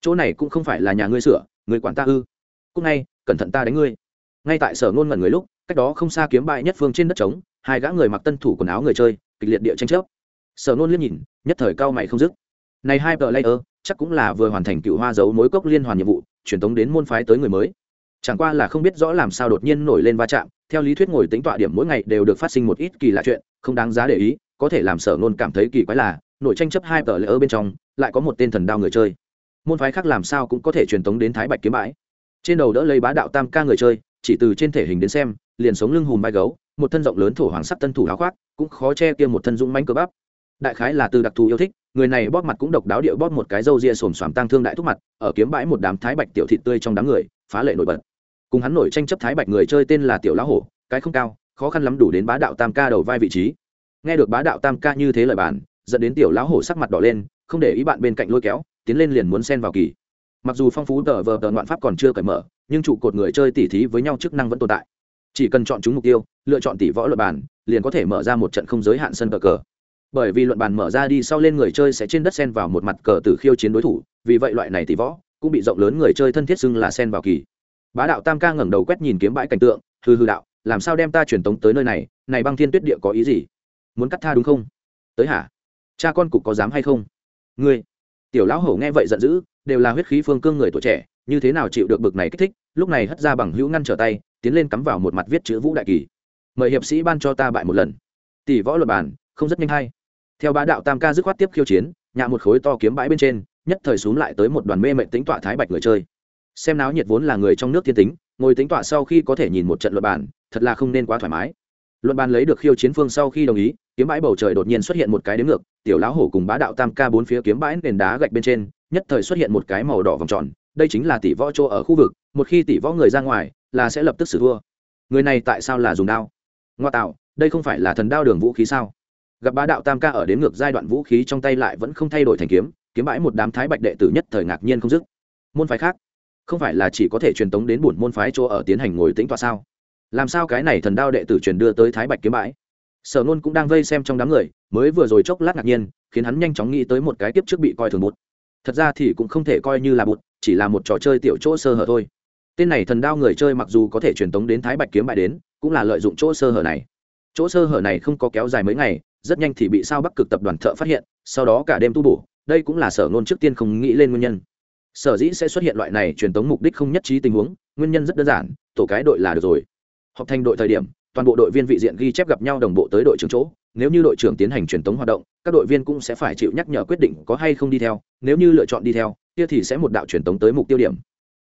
Chỗ này cũng không phải là nhà ngươi sửa, người quản ta ư? Cúc ngay, cẩn thận ta đánh ngươi. Ngay tại sở nôn ngẩn người lúc, cách đó không xa kiếm bại nhất phương trên đất trống, hai gã người mặc tân thủ quần áo người chơi, kịch liệt địa tranh chấp. Sở nôn liếc nhìn, nhất thời cao mày không dứt. Này hai tờ layer, chắc cũng là vừa hoàn thành cựu hoa dấu mối cốc liên hoàn nhiệm vụ, truyền tống đến môn phái tới người mới. Chẳng qua là không biết rõ làm sao đột nhiên nổi lên va chạm, theo lý thuyết ngồi tính tọa điểm mỗi ngày đều được phát sinh một ít kỳ lạ chuyện, không đáng giá để ý, có thể làm sở nôn cảm thấy kỳ quái là nội tranh chấp hai tờ layer bên trong, lại có một tên thần đao người chơi môn phái khác làm sao cũng có thể truyền tống đến thái bạch kiếm bãi. Trên đầu đỡ lấy bá đạo tam ca người chơi, chỉ từ trên thể hình đến xem, liền sống lưng hùm vai gấu, một thân rộng lớn thổ hoàng sắc tân thủ áo khoác, cũng khó che kia một thân dũng mãnh cơ bắp. Đại khái là từ đặc thù yêu thích, người này bóp mặt cũng độc đáo điệu bóp một cái râu ria xồm xoàm tang thương đại thúc mặt, ở kiếm bãi một đám thái bạch tiểu thị tươi trong đám người, phá lệ nổi bật. Cùng hắn nổi tranh chấp thái bạch người chơi tên là tiểu lão hổ, cái không cao, khó khăn lắm đủ đến bá đạo tam ca đầu vai vị trí. Nghe được bá đạo tam ca như thế lời bàn, dẫn đến tiểu lão hổ sắc mặt đỏ lên, không để ý bạn bên cạnh lôi kéo tiến lên liền muốn xen vào kỳ. Mặc dù phong phú tờ vờ tờ ngoạn pháp còn chưa cởi mở, nhưng trụ cột người chơi tỉ thí với nhau chức năng vẫn tồn tại. Chỉ cần chọn chúng mục tiêu, lựa chọn tỷ võ luật bàn, liền có thể mở ra một trận không giới hạn sân cờ cờ. Bởi vì luận bàn mở ra đi sau lên người chơi sẽ trên đất sen vào một mặt cờ từ khiêu chiến đối thủ, vì vậy loại này tỷ võ cũng bị rộng lớn người chơi thân thiết xưng là sen vào kỳ. Bá đạo tam ca ngẩng đầu quét nhìn kiếm bãi cảnh tượng hư hư đạo, làm sao đem ta truyền tống tới nơi này này băng thiên tuyết địa có ý gì? Muốn cắt tha đúng không? Tới hả? Cha con cục có dám hay không? Ngươi! Tiểu lão hổ nghe vậy giận dữ, đều là huyết khí phương cương người tuổi trẻ, như thế nào chịu được bực này kích thích, lúc này hất ra bằng hữu ngăn trở tay, tiến lên cắm vào một mặt viết chữ vũ đại kỳ. Mời hiệp sĩ ban cho ta bại một lần. Tỷ võ luật bàn không rất nhanh hay. Theo bá đạo tam ca dứt khoát tiếp khiêu chiến, nhạ một khối to kiếm bãi bên trên, nhất thời xuống lại tới một đoàn mê mệnh tính tọa thái bạch người chơi. Xem náo nhiệt vốn là người trong nước thiên tính, ngồi tính tọa sau khi có thể nhìn một trận luật bàn thật là không nên quá thoải mái luận bàn lấy được khiêu chiến phương sau khi đồng ý, kiếm bãi bầu trời đột nhiên xuất hiện một cái đếm ngược, tiểu lão hổ cùng bá đạo tam ca bốn phía kiếm bãi nền đá gạch bên trên, nhất thời xuất hiện một cái màu đỏ vòng tròn, đây chính là tỷ võ chỗ ở khu vực, một khi tỷ võ người ra ngoài, là sẽ lập tức xử thua. Người này tại sao là dùng đao? Ngoa tạo, đây không phải là thần đao đường vũ khí sao? Gặp bá đạo tam ca ở đến ngược giai đoạn vũ khí trong tay lại vẫn không thay đổi thành kiếm kiếm bãi một đám thái bạch đệ tử nhất thời ngạc nhiên không dứt. Môn phái khác? Không phải là chỉ có thể truyền tống đến bổn môn phái chỗ ở tiến hành ngồi tĩnh tọa sao? Làm sao cái này thần đao đệ tử truyền đưa tới thái bạch kiếm bãi? Sở nôn cũng đang vây xem trong đám người, mới vừa rồi chốc lát ngạc nhiên, khiến hắn nhanh chóng nghĩ tới một cái tiếp trước bị coi thường bụt. Thật ra thì cũng không thể coi như là bụt, chỉ là một trò chơi tiểu chỗ sơ hở thôi. Tên này thần đao người chơi mặc dù có thể truyền tống đến thái bạch kiếm bãi đến, cũng là lợi dụng chỗ sơ hở này. Chỗ sơ hở này không có kéo dài mấy ngày, rất nhanh thì bị sao bắc cực tập đoàn thợ phát hiện, sau đó cả đêm tu bổ, đây cũng là sở nôn trước tiên không nghĩ lên nguyên nhân. Sở dĩ sẽ xuất hiện loại này truyền tống mục đích không nhất trí tình huống, nguyên nhân rất đơn giản, tổ cái đội là được rồi họp thành đội thời điểm, toàn bộ đội viên vị diện ghi chép gặp nhau đồng bộ tới đội trưởng chỗ. Nếu như đội trưởng tiến hành truyền tống hoạt động, các đội viên cũng sẽ phải chịu nhắc nhở quyết định có hay không đi theo. Nếu như lựa chọn đi theo, kia thì sẽ một đạo truyền tống tới mục tiêu điểm.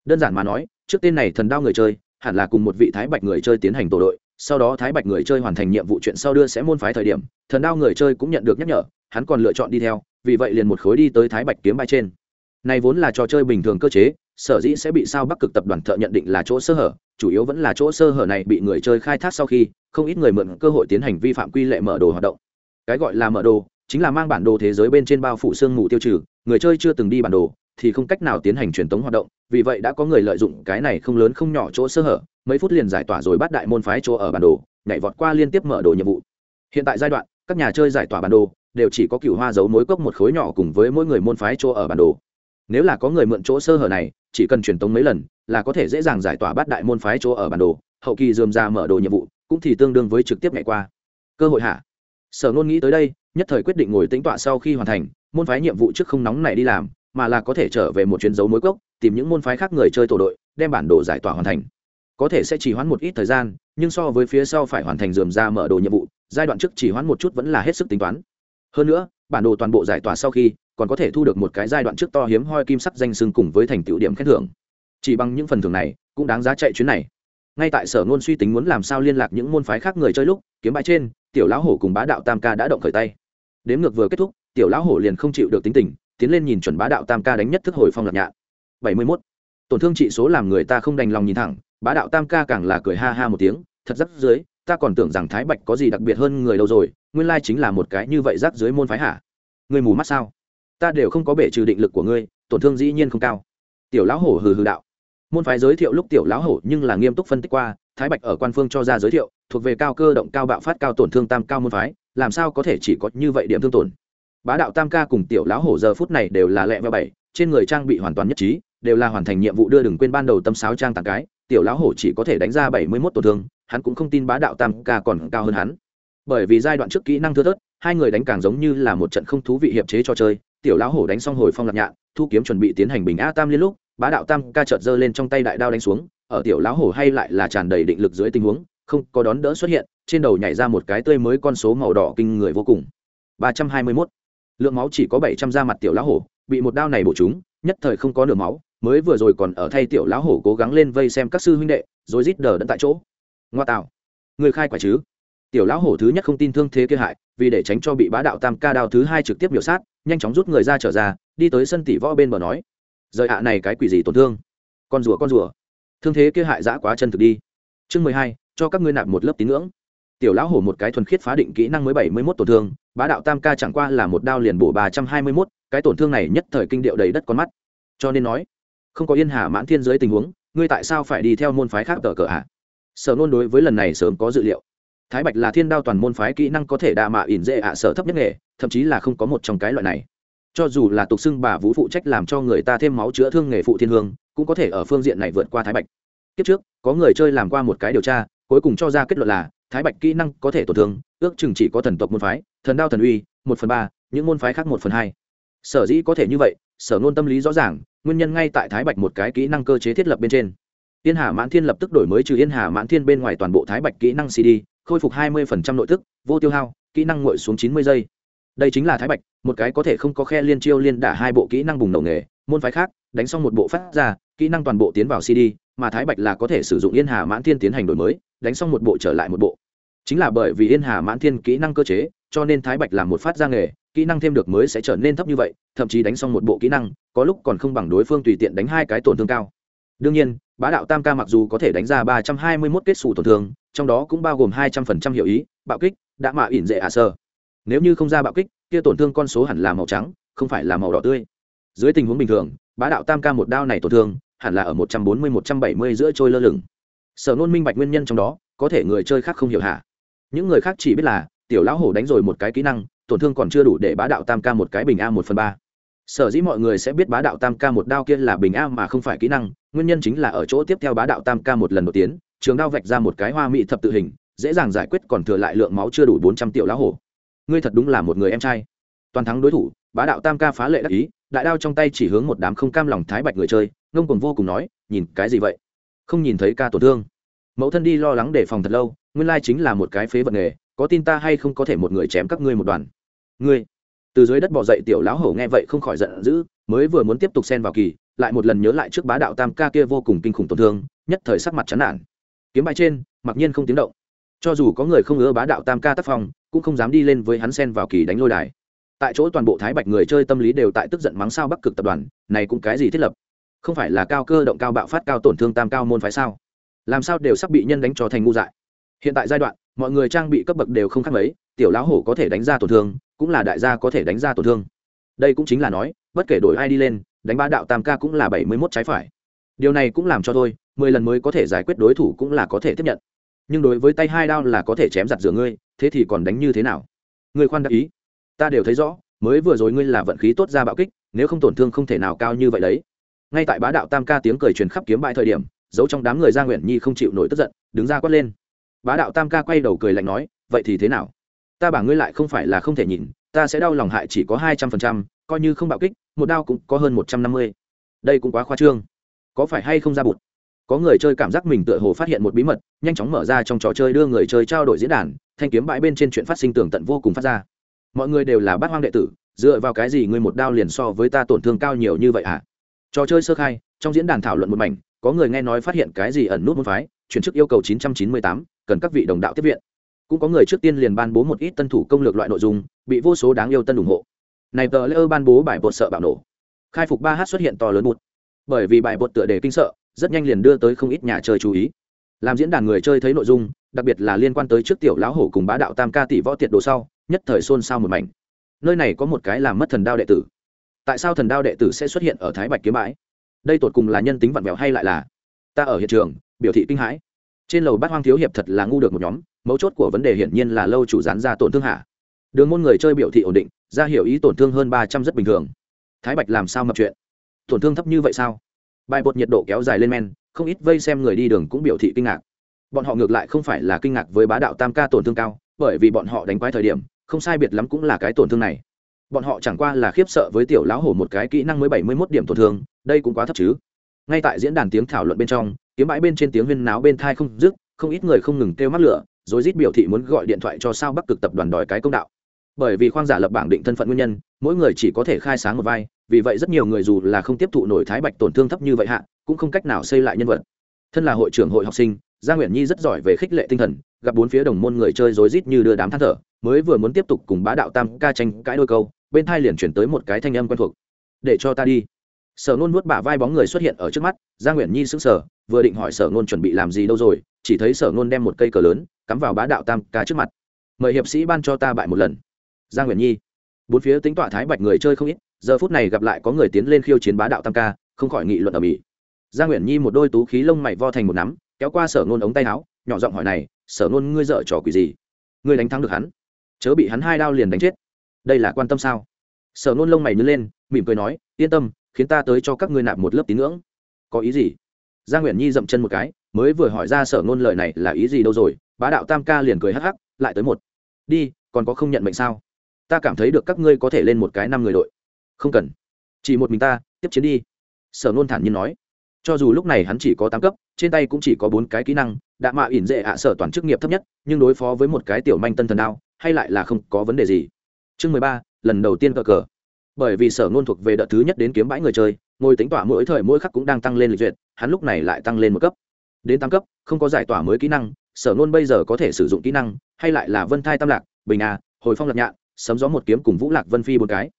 Đơn giản mà nói, trước tên này thần đao người chơi, hẳn là cùng một vị thái bạch người chơi tiến hành tổ đội, sau đó thái bạch người chơi hoàn thành nhiệm vụ chuyện sau đưa sẽ môn phái thời điểm, thần đao người chơi cũng nhận được nhắc nhở, hắn còn lựa chọn đi theo, vì vậy liền một khối đi tới thái bạch kiếm bay trên. Này vốn là trò chơi bình thường cơ chế, sở dĩ sẽ bị sao bắc cực tập đoàn thợ nhận định là chỗ sơ hở chủ yếu vẫn là chỗ sơ hở này bị người chơi khai thác sau khi, không ít người mượn cơ hội tiến hành vi phạm quy lệ mở đồ hoạt động. Cái gọi là mở đồ, chính là mang bản đồ thế giới bên trên bao phủ sương mù tiêu trừ, người chơi chưa từng đi bản đồ, thì không cách nào tiến hành truyền tống hoạt động, vì vậy đã có người lợi dụng cái này không lớn không nhỏ chỗ sơ hở, mấy phút liền giải tỏa rồi bắt đại môn phái chỗ ở bản đồ, nhảy vọt qua liên tiếp mở đồ nhiệm vụ. Hiện tại giai đoạn, các nhà chơi giải tỏa bản đồ, đều chỉ có cựu hoa giấu mối cốc một khối nhỏ cùng với mỗi người môn phái chỗ ở bản đồ. Nếu là có người mượn chỗ sơ hở này, chỉ cần truyền tống mấy lần là có thể dễ dàng giải tỏa bắt đại môn phái chỗ ở bản đồ, hậu kỳ dườm ra mở đồ nhiệm vụ, cũng thì tương đương với trực tiếp ngày qua. Cơ hội hạ. Sở ngôn nghĩ tới đây, nhất thời quyết định ngồi tính tọa sau khi hoàn thành, môn phái nhiệm vụ trước không nóng này đi làm, mà là có thể trở về một chuyến dấu mối cốc, tìm những môn phái khác người chơi tổ đội, đem bản đồ giải tỏa hoàn thành. Có thể sẽ chỉ hoãn một ít thời gian, nhưng so với phía sau phải hoàn thành dườm ra mở đồ nhiệm vụ, giai đoạn trước chỉ hoãn một chút vẫn là hết sức tính toán. Hơn nữa, bản đồ toàn bộ giải tỏa sau khi, còn có thể thu được một cái giai đoạn trước to hiếm hoi kim sắc danh sưng cùng với thành tựu điểm khen thưởng chỉ bằng những phần thưởng này, cũng đáng giá chạy chuyến này. Ngay tại sở ngôn suy tính muốn làm sao liên lạc những môn phái khác người chơi lúc, kiếm bãi trên, tiểu lão hổ cùng bá đạo tam ca đã động khởi tay. Đếm ngược vừa kết thúc, tiểu lão hổ liền không chịu được tính tình, tiến lên nhìn chuẩn bá đạo tam ca đánh nhất thức hồi phong lạc nhạ bảy mươi mốt. Tổn thương trị số làm người ta không đành lòng nhìn thẳng, bá đạo tam ca càng là cười ha ha một tiếng, thật rắc dưới ta còn tưởng rằng thái bạch có gì đặc biệt hơn người đâu rồi, nguyên lai chính là một cái như vậy rắc dưới môn phái hả? Người mù mắt sao? Ta đều không có bể trừ định lực của ngươi, tổn thương dĩ nhiên không cao. Tiểu lão hổ hừ hừ đạo môn phái giới thiệu lúc tiểu lão hổ nhưng là nghiêm túc phân tích qua, thái bạch ở quan phương cho ra giới thiệu, thuộc về cao cơ động cao bạo phát cao tổn thương tam cao môn phái, làm sao có thể chỉ có như vậy điểm thương tổn. Bá đạo tam ca cùng tiểu lão hổ giờ phút này đều là lẹ và bảy, trên người trang bị hoàn toàn nhất trí, đều là hoàn thành nhiệm vụ đưa đừng quên ban đầu tâm sáo trang tặng cái, tiểu lão hổ chỉ có thể đánh ra bảy mươi mốt tổn thương, hắn cũng không tin bá đạo tam ca còn cao hơn hắn. Bởi vì giai đoạn trước kỹ năng thưa thớt, hai người đánh càng giống như là một trận không thú vị hiệp chế cho chơi, tiểu lão hổ đánh xong hồi phong lạc nhạn, thu kiếm chuẩn bị tiến hành bình a tam liên lúc bá đạo tam ca chợt giơ lên trong tay đại đao đánh xuống, ở tiểu lão hổ hay lại là tràn đầy định lực dưới tình huống, không có đón đỡ xuất hiện, trên đầu nhảy ra một cái tươi mới con số màu đỏ kinh người vô cùng. ba trăm hai mươi 321. lượng máu chỉ có bảy trăm ra mặt tiểu lão hổ, bị một đao này bổ trúng, nhất thời không có nửa máu, mới vừa rồi còn ở thay tiểu lão hổ cố gắng lên vây xem các sư huynh đệ, rồi rít đờ đẫn tại chỗ. Ngoa tạo. Người khai quả chứ? Tiểu lão hổ thứ nhất không tin thương thế kia hại, vì để tránh cho bị bá đạo tam ca đao thứ hai trực tiếp biểu sát, nhanh chóng rút người ra trở ra, đi tới sân tỷ võ bên bờ nói rời ạ này cái quỷ gì tổn thương. Con rùa con rùa. Thương thế kia hại dã quá chân thực đi. Chương mười hai, cho các ngươi nạp một lớp tín ngưỡng. Tiểu lão hổ một cái thuần khiết phá định kỹ năng mới bảy mươi mốt tổn thương, bá đạo tam ca chẳng qua là một đao liền bổ ba trăm hai mươi mốt, cái tổn thương này nhất thời kinh điệu đầy đất con mắt. Cho nên nói, không có yên hà mãn thiên giới tình huống, ngươi tại sao phải đi theo môn phái khác tờ cờ ạ? Sở nôn đối với lần này sớm có dự liệu. Thái bạch là thiên đao toàn môn phái kỹ năng có thể đa mạ ỉn dễ ạ sở thấp nhất nghề, thậm chí là không có một trong cái loại này cho dù là tục xưng bà vũ phụ trách làm cho người ta thêm máu chữa thương nghề phụ thiên hương, cũng có thể ở phương diện này vượt qua thái bạch. Kiếp trước, có người chơi làm qua một cái điều tra, cuối cùng cho ra kết luận là, thái bạch kỹ năng có thể tổn thương, ước chừng chỉ có thần tộc môn phái, thần đao thần uy, một phần ba, những môn phái khác một phần hai. Sở dĩ có thể như vậy, sở ngôn tâm lý rõ ràng, nguyên nhân ngay tại thái bạch một cái kỹ năng cơ chế thiết lập bên trên. Yên hà mãn thiên lập tức đổi mới trừ yên hà mãn thiên bên ngoài toàn bộ thái bạch kỹ năng cd, khôi phục 20% nội tức vô tiêu hao, kỹ năng nguội xuống 90 giây đây chính là thái bạch, một cái có thể không có khe liên chiêu liên đả hai bộ kỹ năng bùng nổ nghề, môn phái khác, đánh xong một bộ phát ra, kỹ năng toàn bộ tiến vào cd, mà thái bạch là có thể sử dụng yên hà mãn thiên tiến hành đổi mới, đánh xong một bộ trở lại một bộ. Chính là bởi vì yên hà mãn thiên kỹ năng cơ chế, cho nên thái bạch là một phát ra nghề, kỹ năng thêm được mới sẽ trở nên thấp như vậy, thậm chí đánh xong một bộ kỹ năng, có lúc còn không bằng đối phương tùy tiện đánh hai cái tổn thương cao. Đương nhiên, bá đạo tam ca mặc dù có thể đánh ra ba trăm hai mươi mốt kết xù tổn thương, trong đó cũng bao gồm hai trăm phần trăm hiệu ý, bạo kích đã mạ ỉn dễ ả sơ nếu như không ra bạo kích, kia tổn thương con số hẳn là màu trắng, không phải là màu đỏ tươi. Dưới tình huống bình thường, bá đạo tam ca một đao này tổn thương, hẳn là ở một trăm bốn mươi, một trăm bảy mươi giữa trôi lơ lửng. Sở nôn minh bạch nguyên nhân trong đó, có thể người chơi khác không hiểu hả? những người khác chỉ biết là, tiểu lão hổ đánh rồi một cái kỹ năng, tổn thương còn chưa đủ để bá đạo tam ca một cái bình a một phần ba. Sở dĩ mọi người sẽ biết bá đạo tam ca một đao kia là bình a mà không phải kỹ năng, nguyên nhân chính là ở chỗ tiếp theo bá đạo tam ca một lần đột tiến trường đao vạch ra một cái hoa mỹ thập tự hình, dễ dàng giải quyết còn thừa lại lượng máu chưa đủ bốn trăm triệu lão hổ ngươi thật đúng là một người em trai. Toàn thắng đối thủ, bá đạo tam ca phá lệ đắc ý, đại đao trong tay chỉ hướng một đám không cam lòng thái bạch người chơi, ngông cùng vô cùng nói, nhìn, cái gì vậy? Không nhìn thấy ca tổn thương. Mẫu thân đi lo lắng để phòng thật lâu, nguyên lai chính là một cái phế vật nghề, có tin ta hay không có thể một người chém các ngươi một đoàn? Ngươi, từ dưới đất bỏ dậy tiểu lão hổ nghe vậy không khỏi giận dữ, mới vừa muốn tiếp tục xen vào kỳ, lại một lần nhớ lại trước bá đạo tam ca kia vô cùng kinh khủng tổn thương, nhất thời sắc mặt chán nản. Kiếm bài trên, mặc nhiên không tiếng động. Cho dù có người không ngứa bá đạo tam ca tác phong cũng không dám đi lên với hắn xen vào kỳ đánh lôi đài. Tại chỗ toàn bộ thái bạch người chơi tâm lý đều tại tức giận mắng sao bắc cực tập đoàn, này cũng cái gì thiết lập? Không phải là cao cơ động cao bạo phát cao tổn thương tam cao môn phái sao? Làm sao đều sắp bị nhân đánh cho thành ngu dại? Hiện tại giai đoạn, mọi người trang bị cấp bậc đều không khác mấy, tiểu lão hổ có thể đánh ra tổn thương, cũng là đại gia có thể đánh ra tổn thương. Đây cũng chính là nói, bất kể đổi ai đi lên, đánh ba đạo tam ca cũng là bảy mươi mốt trái phải. Điều này cũng làm cho tôi mười lần mới có thể giải quyết đối thủ cũng là có thể tiếp nhận nhưng đối với tay hai đao là có thể chém giặt rửa ngươi, thế thì còn đánh như thế nào? Ngươi khoan đã ý. Ta đều thấy rõ, mới vừa rồi ngươi là vận khí tốt ra bạo kích, nếu không tổn thương không thể nào cao như vậy đấy. Ngay tại bá đạo tam ca tiếng cười truyền khắp kiếm bại thời điểm, giấu trong đám người gia nguyện nhi không chịu nổi tức giận, đứng ra quát lên. Bá đạo tam ca quay đầu cười lạnh nói, vậy thì thế nào? Ta bảo ngươi lại không phải là không thể nhìn, ta sẽ đau lòng hại chỉ có hai trăm phần trăm, coi như không bạo kích, một đao cũng có hơn một trăm năm mươi. Đây cũng quá khoa trương. Có phải hay không ra bụt? Có người chơi cảm giác mình tựa hồ phát hiện một bí mật nhanh chóng mở ra trong trò chơi đưa người chơi trao đổi diễn đàn thanh kiếm bãi bên trên chuyện phát sinh tường tận vô cùng phát ra. Mọi người đều là bát hoang đệ tử dựa vào cái gì ngươi một đao liền so với ta tổn thương cao nhiều như vậy ạ à? trò chơi sơ khai trong diễn đàn thảo luận một mảnh có người nghe nói phát hiện cái gì ẩn nút môn phái chuyển chức yêu cầu 998, cần các vị đồng đạo tiếp viện. Cũng có người trước tiên liền ban bố một ít tân thủ công lược loại nội dung bị vô số đáng yêu tân ủng hộ. Này tờ lễ ban bố bài bột sợ bạo nổ. Khai phục ba h xuất hiện to lớn một bởi vì bài bột tựa đề kinh sợ rất nhanh liền đưa tới không ít nhà chơi chú ý. Làm diễn đàn người chơi thấy nội dung, đặc biệt là liên quan tới trước tiểu lão hổ cùng bá đạo tam ca tỷ võ tiệt đồ sau, nhất thời xôn xao một mảnh. Nơi này có một cái làm mất thần đao đệ tử. Tại sao thần đao đệ tử sẽ xuất hiện ở thái bạch kiếm bãi? Đây tột cùng là nhân tính vặn vẹo hay lại là ta ở hiện trường, biểu thị kinh hãi. Trên lầu bát hoang thiếu hiệp thật là ngu được một nhóm, mấu chốt của vấn đề hiển nhiên là lâu chủ dán ra tổn thương hạ. Đường môn người chơi biểu thị ổn định, ra hiểu ý tổn thương hơn ba trăm rất bình thường. Thái bạch làm sao mập chuyện? Tổn thương thấp như vậy sao? Bài bột nhiệt độ kéo dài lên men, không ít vây xem người đi đường cũng biểu thị kinh ngạc. Bọn họ ngược lại không phải là kinh ngạc với bá đạo tam ca tổn thương cao, bởi vì bọn họ đánh quái thời điểm, không sai biệt lắm cũng là cái tổn thương này. Bọn họ chẳng qua là khiếp sợ với tiểu lão hổ một cái kỹ năng mới bảy mươi mốt điểm tổn thương, đây cũng quá thấp chứ. Ngay tại diễn đàn tiếng thảo luận bên trong, kiếm bãi bên trên tiếng huyên náo bên thai không dứt, không ít người không ngừng kêu mắt lửa rồi rít biểu thị muốn gọi điện thoại cho sao bắc cực tập đoàn đòi cái công đạo bởi vì khoang giả lập bảng định thân phận nguyên nhân, mỗi người chỉ có thể khai sáng một vai, vì vậy rất nhiều người dù là không tiếp thụ nổi thái bạch tổn thương thấp như vậy hạ, cũng không cách nào xây lại nhân vật. Thân là hội trưởng hội học sinh gia nguyễn nhi rất giỏi về khích lệ tinh thần, gặp bốn phía đồng môn người chơi rối rít như đưa đám than thở, mới vừa muốn tiếp tục cùng bá đạo tam ca tranh cãi đôi câu, bên thai liền chuyển tới một cái thanh âm quen thuộc. Để cho ta đi. Sở nôn nuốt bả vai bóng người xuất hiện ở trước mắt gia nguyễn nhi sững sờ, vừa định hỏi sở nôn chuẩn bị làm gì đâu rồi, chỉ thấy sở nôn đem một cây cờ lớn cắm vào bá đạo tam ca trước mặt. Mời hiệp sĩ ban cho ta bại một lần gia Nguyện nhi. Bốn phía tính tọa thái bạch người chơi không ít, giờ phút này gặp lại có người tiến lên khiêu chiến bá đạo tam ca, không khỏi nghị luận ở mỹ. Gia Nguyện nhi một đôi tú khí lông mày vo thành một nắm, kéo qua sở nôn ống tay áo, nhỏ giọng hỏi này, sở nôn ngươi dợ trò quỷ gì? Ngươi đánh thắng được hắn, chớ bị hắn hai đao liền đánh chết. Đây là quan tâm sao? Sở nôn lông mày nhớ lên, mỉm cười nói, yên tâm, khiến ta tới cho các ngươi nạp một lớp tín ngưỡng. Có ý gì? Gia Nguyện nhi dậm chân một cái, mới vừa hỏi ra sở nôn lời này là ý gì đâu rồi, bá đạo tam ca liền cười hắc hắc, lại tới một. Đi, còn có không nhận mệnh sao? Ta cảm thấy được các ngươi có thể lên một cái năm người đội. Không cần. Chỉ một mình ta, tiếp chiến đi. Sở nôn thản nhiên nói. Cho dù lúc này hắn chỉ có tám cấp, trên tay cũng chỉ có bốn cái kỹ năng đã mạ ỉn dễ ạ sở toàn chức nghiệp thấp nhất, nhưng đối phó với một cái tiểu manh tân thần đao, hay lại là không có vấn đề gì. Chương mười ba, lần đầu tiên cờ cờ. Bởi vì sở nôn thuộc về đợt thứ nhất đến kiếm bãi người chơi, ngồi tính tỏa mỗi thời mỗi khắc cũng đang tăng lên lịch duyệt, hắn lúc này lại tăng lên một cấp. Đến tám cấp, không có giải tỏa mới kỹ năng, sở nôn bây giờ có thể sử dụng kỹ năng, hay lại là vân thai tam lạc, bình a, hồi phong lạc nhạn sấm gió một kiếm cùng vũ lạc vân phi bốn cái.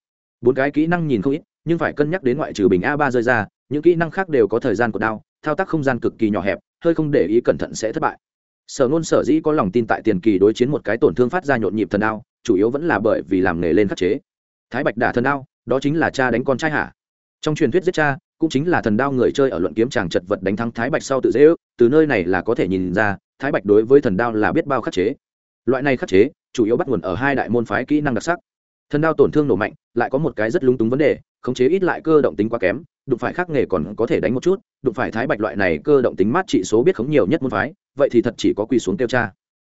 Bốn cái kỹ năng nhìn không ít, nhưng phải cân nhắc đến ngoại trừ bình a ba rơi ra, những kỹ năng khác đều có thời gian của đao, thao tác không gian cực kỳ nhỏ hẹp, hơi không để ý cẩn thận sẽ thất bại. Sở ngôn sở dĩ có lòng tin tại tiền kỳ đối chiến một cái tổn thương phát ra nhộn nhịp thần đao, chủ yếu vẫn là bởi vì làm nghề lên khắc chế. Thái bạch đả thần đao, đó chính là cha đánh con trai hả? Trong truyền thuyết giết cha, cũng chính là thần đao người chơi ở luận kiếm tràng chật vật đánh thắng thái bạch sau tự dễ ước, từ nơi này là có thể nhìn ra, thái bạch đối với thần đao là biết bao khắc chế. Loại này khắc chế chủ yếu bắt nguồn ở hai đại môn phái kỹ năng đặc sắc. Thần đao tổn thương nổ mạnh, lại có một cái rất lúng túng vấn đề, khống chế ít lại cơ động tính quá kém, đụng phải khác nghề còn có thể đánh một chút, đụng phải thái bạch loại này cơ động tính mát trị số biết khống nhiều nhất môn phái, vậy thì thật chỉ có quỳ xuống tiêu tra.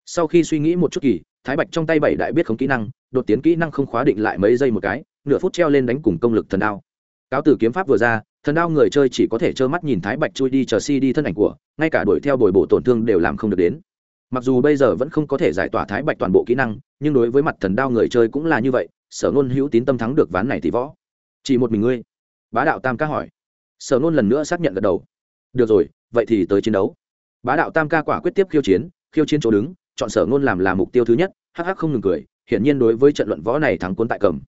sau khi suy nghĩ một chút kỳ, thái bạch trong tay bảy đại biết khống kỹ năng, đột tiến kỹ năng không khóa định lại mấy giây một cái, nửa phút treo lên đánh cùng công lực thần đao. Cáo từ kiếm pháp vừa ra, thần đao người chơi chỉ có thể trơ mắt nhìn thái bạch chui đi chờ si đi thân ảnh của, ngay cả đuổi theo bồi bổ tổn thương đều làm không được đến mặc dù bây giờ vẫn không có thể giải tỏa thái bạch toàn bộ kỹ năng, nhưng đối với mặt thần đao người chơi cũng là như vậy, sở nôn hữu tín tâm thắng được ván này thì võ. Chỉ một mình ngươi? Bá đạo tam ca hỏi. Sở nôn lần nữa xác nhận gật đầu. Được rồi, vậy thì tới chiến đấu. Bá đạo tam ca quả quyết tiếp khiêu chiến khiêu chiến chỗ đứng, chọn sở nôn làm là mục tiêu thứ nhất, Hắc hắc không ngừng cười, hiển nhiên đối với trận luận võ này thắng cuốn tại cầm.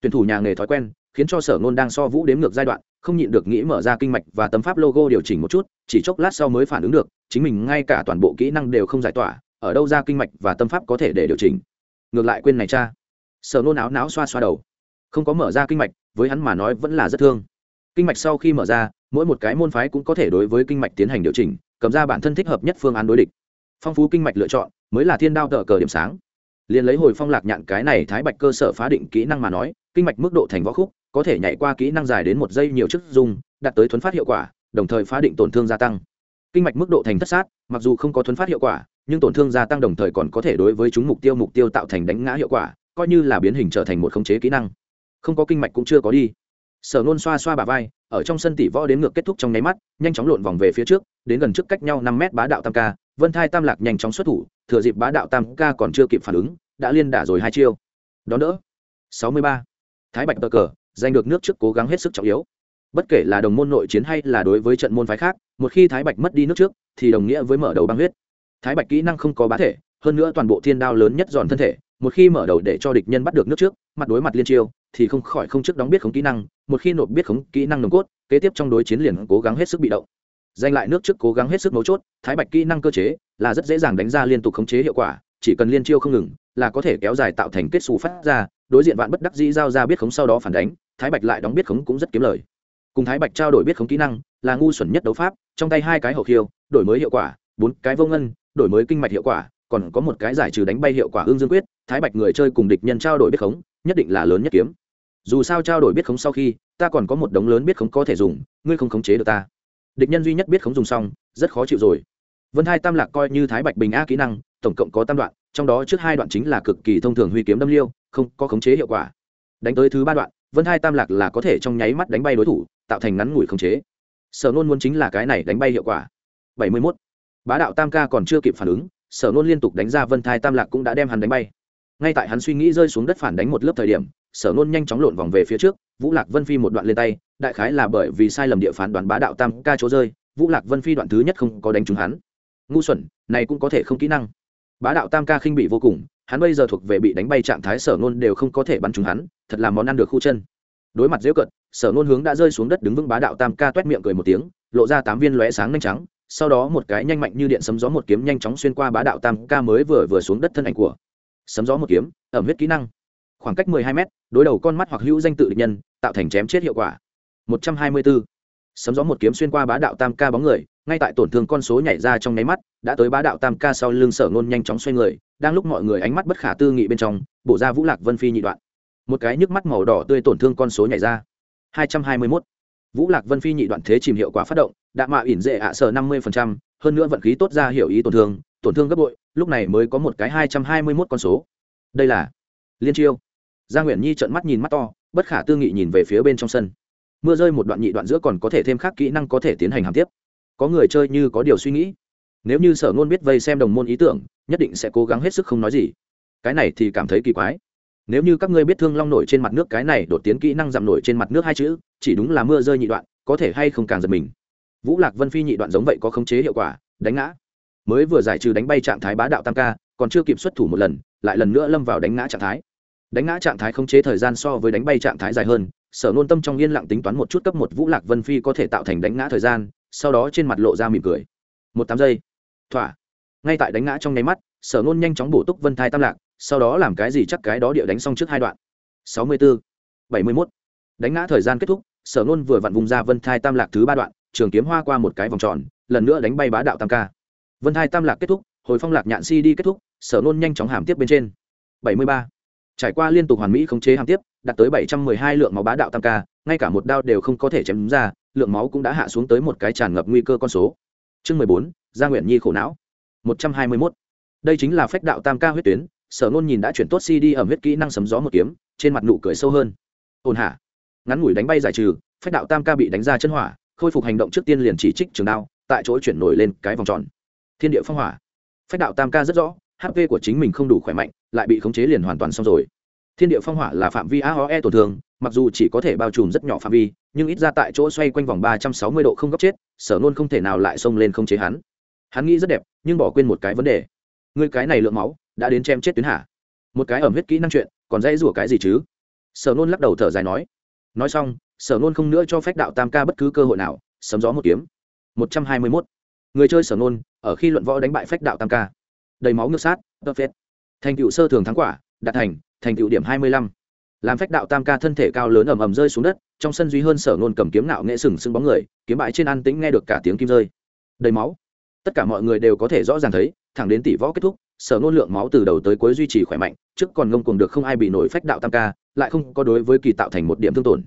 Tuyển thủ nhà nghề thói quen, khiến cho sở nôn đang so vũ đếm ngược giai đoạn không nhịn được nghĩ mở ra kinh mạch và tấm pháp logo điều chỉnh một chút, chỉ chốc lát sau mới phản ứng được, chính mình ngay cả toàn bộ kỹ năng đều không giải tỏa, ở đâu ra kinh mạch và tâm pháp có thể để điều chỉnh. Ngược lại quên này cha. Sở nôn áo não xoa xoa đầu. Không có mở ra kinh mạch, với hắn mà nói vẫn là rất thương. Kinh mạch sau khi mở ra, mỗi một cái môn phái cũng có thể đối với kinh mạch tiến hành điều chỉnh, cầm ra bản thân thích hợp nhất phương án đối địch. Phong phú kinh mạch lựa chọn, mới là thiên đao tờ cờ điểm sáng. Liền lấy hồi phong lạc nhạn cái này thái bạch cơ sở phá định kỹ năng mà nói, kinh mạch mức độ thành võ khúc có thể nhảy qua kỹ năng dài đến một giây nhiều chức dùng đạt tới thuấn phát hiệu quả, đồng thời phá định tổn thương gia tăng. Kinh mạch mức độ thành thất sát, mặc dù không có thuấn phát hiệu quả, nhưng tổn thương gia tăng đồng thời còn có thể đối với chúng mục tiêu mục tiêu tạo thành đánh ngã hiệu quả, coi như là biến hình trở thành một khống chế kỹ năng. Không có kinh mạch cũng chưa có đi. Sở nôn xoa xoa bà vai, ở trong sân tỷ võ đến ngược kết thúc trong nháy mắt, nhanh chóng lộn vòng về phía trước, đến gần trước cách nhau năm mét bá đạo tam ca, vân thai tam lạc nhanh chóng xuất thủ, thừa dịp bá đạo tam ca còn chưa kịp phản ứng, đã liên đả rồi hai chiêu. Đón đỡ. Sáu mươi ba. Thái bạch tờ cờ giành được nước trước cố gắng hết sức trọng yếu. Bất kể là đồng môn nội chiến hay là đối với trận môn phái khác, một khi thái bạch mất đi nước trước, thì đồng nghĩa với mở đầu băng huyết. Thái bạch kỹ năng không có bá thể, hơn nữa toàn bộ thiên đao lớn nhất giòn thân thể, một khi mở đầu để cho địch nhân bắt được nước trước, mặt đối mặt liên chiêu, thì không khỏi không trước đóng biết khống kỹ năng, một khi nộp biết khống kỹ năng nồng cốt, kế tiếp trong đối chiến liền cố gắng hết sức bị động. Giành lại nước trước cố gắng hết sức mấu chốt, thái bạch kỹ năng cơ chế là rất dễ dàng đánh ra liên tục khống chế hiệu quả, chỉ cần liên chiêu không ngừng, là có thể kéo dài tạo thành kết xù phát ra, đối diện vạn bất đắc dĩ giao ra biết khống sau đó phản đánh thái bạch lại đóng biết khống cũng rất kiếm lời. Cùng thái bạch trao đổi biết khống kỹ năng, là ngu xuẩn nhất đấu pháp, trong tay hai cái hậu khiêu, đổi mới hiệu quả, bốn cái vô ngân, đổi mới kinh mạch hiệu quả, còn có một cái giải trừ đánh bay hiệu quả ương dương quyết, thái bạch người chơi cùng địch nhân trao đổi biết khống, nhất định là lớn nhất kiếm. Dù sao trao đổi biết khống sau khi, ta còn có một đống lớn biết khống có thể dùng, ngươi không khống chế được ta. Địch nhân duy nhất biết khống dùng xong, rất khó chịu rồi. Vân hai tam lạc coi như thái bạch bình a kỹ năng, tổng cộng có tam đoạn, trong đó trước hai đoạn chính là cực kỳ thông thường huy kiếm đâm liêu, không có khống chế hiệu quả. Đánh tới thứ ba đoạn vân hai tam lạc là có thể trong nháy mắt đánh bay đối thủ, tạo thành ngắn ngủi khống chế. Sở nôn muốn chính là cái này đánh bay hiệu quả. Bảy mươi mốt. Bá đạo tam ca còn chưa kịp phản ứng, sở nôn liên tục đánh ra vân thai tam lạc cũng đã đem hắn đánh bay. Ngay tại hắn suy nghĩ rơi xuống đất phản đánh một lớp thời điểm, sở nôn nhanh chóng lộn vòng về phía trước, vũ lạc vân phi một đoạn lên tay, đại khái là bởi vì sai lầm địa phán đoán bá đạo tam ca chỗ rơi, vũ lạc vân phi đoạn thứ nhất không có đánh trúng hắn. Ngu xuẩn, này cũng có thể không kỹ năng. Bá đạo tam ca khinh bị vô cùng hắn bây giờ thuộc về bị đánh bay trạng thái sở nôn đều không có thể bắn trúng hắn, thật là món ăn được khu chân. Đối mặt dễu cận, sở nôn hướng đã rơi xuống đất đứng vững bá đạo tam ca t u é t miệng cười một tiếng, lộ ra tám viên lóe sáng nhanh trắng, sau đó một cái nhanh mạnh như điện sấm gió một kiếm nhanh chóng xuyên qua bá đạo tam ca mới vừa vừa xuống đất thân ảnh của. Sấm gió một kiếm, ẩm huyết kỹ năng. Khoảng cách mười hai mét, đối đầu con mắt hoặc hữu danh tự địch nhân, tạo thành chém chết hiệu quả. Một trăm hai mươi bốn sấm gió một kiếm xuyên qua bá đạo tam ca bóng người ngay tại tổn thương con số nhảy ra trong nháy mắt, đã tới bá đạo tam ca sau lưng sở ngôn nhanh chóng xoay người, đang lúc mọi người ánh mắt bất khả tư nghị bên trong, bổ ra vũ lạc vân phi nhị đoạn. Một cái nhức mắt màu đỏ tươi tổn thương con số nhảy ra. Hai trăm hai mươi mốt. Vũ lạc vân phi nhị đoạn thế chìm hiệu quả phát động đã mạ ỉn dễ ạ sở năm mươi hơn nữa vận khí tốt ra hiểu ý tổn thương tổn thương gấp bội, lúc này mới có một cái hai trăm hai mươi mốt con số. Đây là liên chiêu. Gia nguyễn nhi trợn mắt nhìn mắt to, bất khả tư nghị nhìn về phía bên trong sân. Mưa rơi một đoạn nhị đoạn giữa còn có thể thêm khác kỹ năng có thể tiến hành hàm tiếp có người chơi như có điều suy nghĩ. Nếu như sở ngôn biết vây xem đồng môn ý tưởng, nhất định sẽ cố gắng hết sức không nói gì. Cái này thì cảm thấy kỳ quái. Nếu như các ngươi biết thương long nổi trên mặt nước, cái này đột tiến kỹ năng giảm nổi trên mặt nước hai chữ, chỉ đúng là mưa rơi nhị đoạn, có thể hay không càng giật mình. Vũ lạc vân phi nhị đoạn giống vậy có khống chế hiệu quả, đánh ngã. Mới vừa giải trừ đánh bay trạng thái bá đạo tam ca, còn chưa kịp xuất thủ một lần, lại lần nữa lâm vào đánh ngã trạng thái. Đánh ngã trạng thái khống chế thời gian so với đánh bay trạng thái dài hơn, sở nôn tâm trong yên lặng tính toán một chút cấp một vũ lạc vân phi có thể tạo thành đánh ngã thời gian sau đó trên mặt lộ ra mỉm cười. Một tám giây. Thỏa. Ngay tại đánh ngã trong nháy mắt, sở ngôn nhanh chóng bổ túc vân thai tam lạc, sau đó làm cái gì chắc cái đó địa đánh xong trước hai đoạn. Sáu mươi bốn bảy mươi mốt. Đánh ngã thời gian kết thúc, sở ngôn vừa vặn vùng ra vân thai tam lạc thứ ba đoạn, trường kiếm hoa qua một cái vòng tròn, lần nữa đánh bay bá đạo tam ca. Vân thai tam lạc kết thúc, hồi phong lạc nhạn si đi kết thúc, sở ngôn nhanh chóng hàm tiếp bên trên. Bảy mươi ba. Trải qua liên tục hoàn mỹ khống chế hàm tiếp, đạt tới bảy trăm mười hai lượng máu bá đạo tam ca, ngay cả một đao đều không có thể chém ra lượng máu cũng đã hạ xuống tới một cái tràn ngập nguy cơ con số. Chương mười bốn, gia nguyện nhi khổ não. Một trăm hai mươi mốt. Đây chính là phách đạo tam ca huyết tuyến, sở nôn nhìn đã chuyển tốt cd ở huyết kỹ năng sấm gió một kiếm, trên mặt nụ cười sâu hơn. Ồn hạ. Ngắn ngủi đánh bay giải trừ, phách đạo tam ca bị đánh ra chân hỏa, khôi phục hành động trước tiên liền chỉ trích trường đao, tại chỗ chuyển nổi lên cái vòng tròn. Thiên địa phong hỏa. Phách đạo tam ca rất rõ hp của chính mình không đủ khỏe mạnh, lại bị khống chế liền hoàn toàn xong rồi. Thiên địa phong hỏa là phạm vi aoe tổn thương mặc dù chỉ có thể bao trùm rất nhỏ phạm vi, nhưng ít ra tại chỗ xoay quanh vòng ba trăm sáu mươi độ không góc chết, sở nôn không thể nào lại xông lên không chế hắn. Hắn nghĩ rất đẹp, nhưng bỏ quên một cái vấn đề. Người cái này lượng máu, đã đến chém chết tuyến hạ. Một cái ẩm huyết kỹ năng chuyện, còn dãy rủa cái gì chứ? Sở nôn lắc đầu thở dài nói. Nói xong, sở nôn không nữa cho phách đạo tam ca bất cứ cơ hội nào, sấm gió một kiếm. một trăm hai mươi mốt. Người chơi sở nôn ở khi luận võ đánh bại phách đạo tam ca. Đầy máu ngược sát, tơ phết. Thành tựu sơ thường thắng quả, đạt thành thành tựu điểm hai mươi lăm làm phách đạo tam ca thân thể cao lớn ầm ầm rơi xuống đất, trong sân duy hơn sở nôn cầm kiếm nạo nghệ sừng sững bóng người, kiếm bãi trên an tĩnh nghe được cả tiếng kim rơi. Đầy máu. Tất cả mọi người đều có thể rõ ràng thấy, thẳng đến tỷ võ kết thúc, sở nôn lượng máu từ đầu tới cuối duy trì khỏe mạnh, trước còn ngông cuồng được không ai bị nổi phách đạo tam ca, lại không có đối với kỳ tạo thành một điểm thương tổn.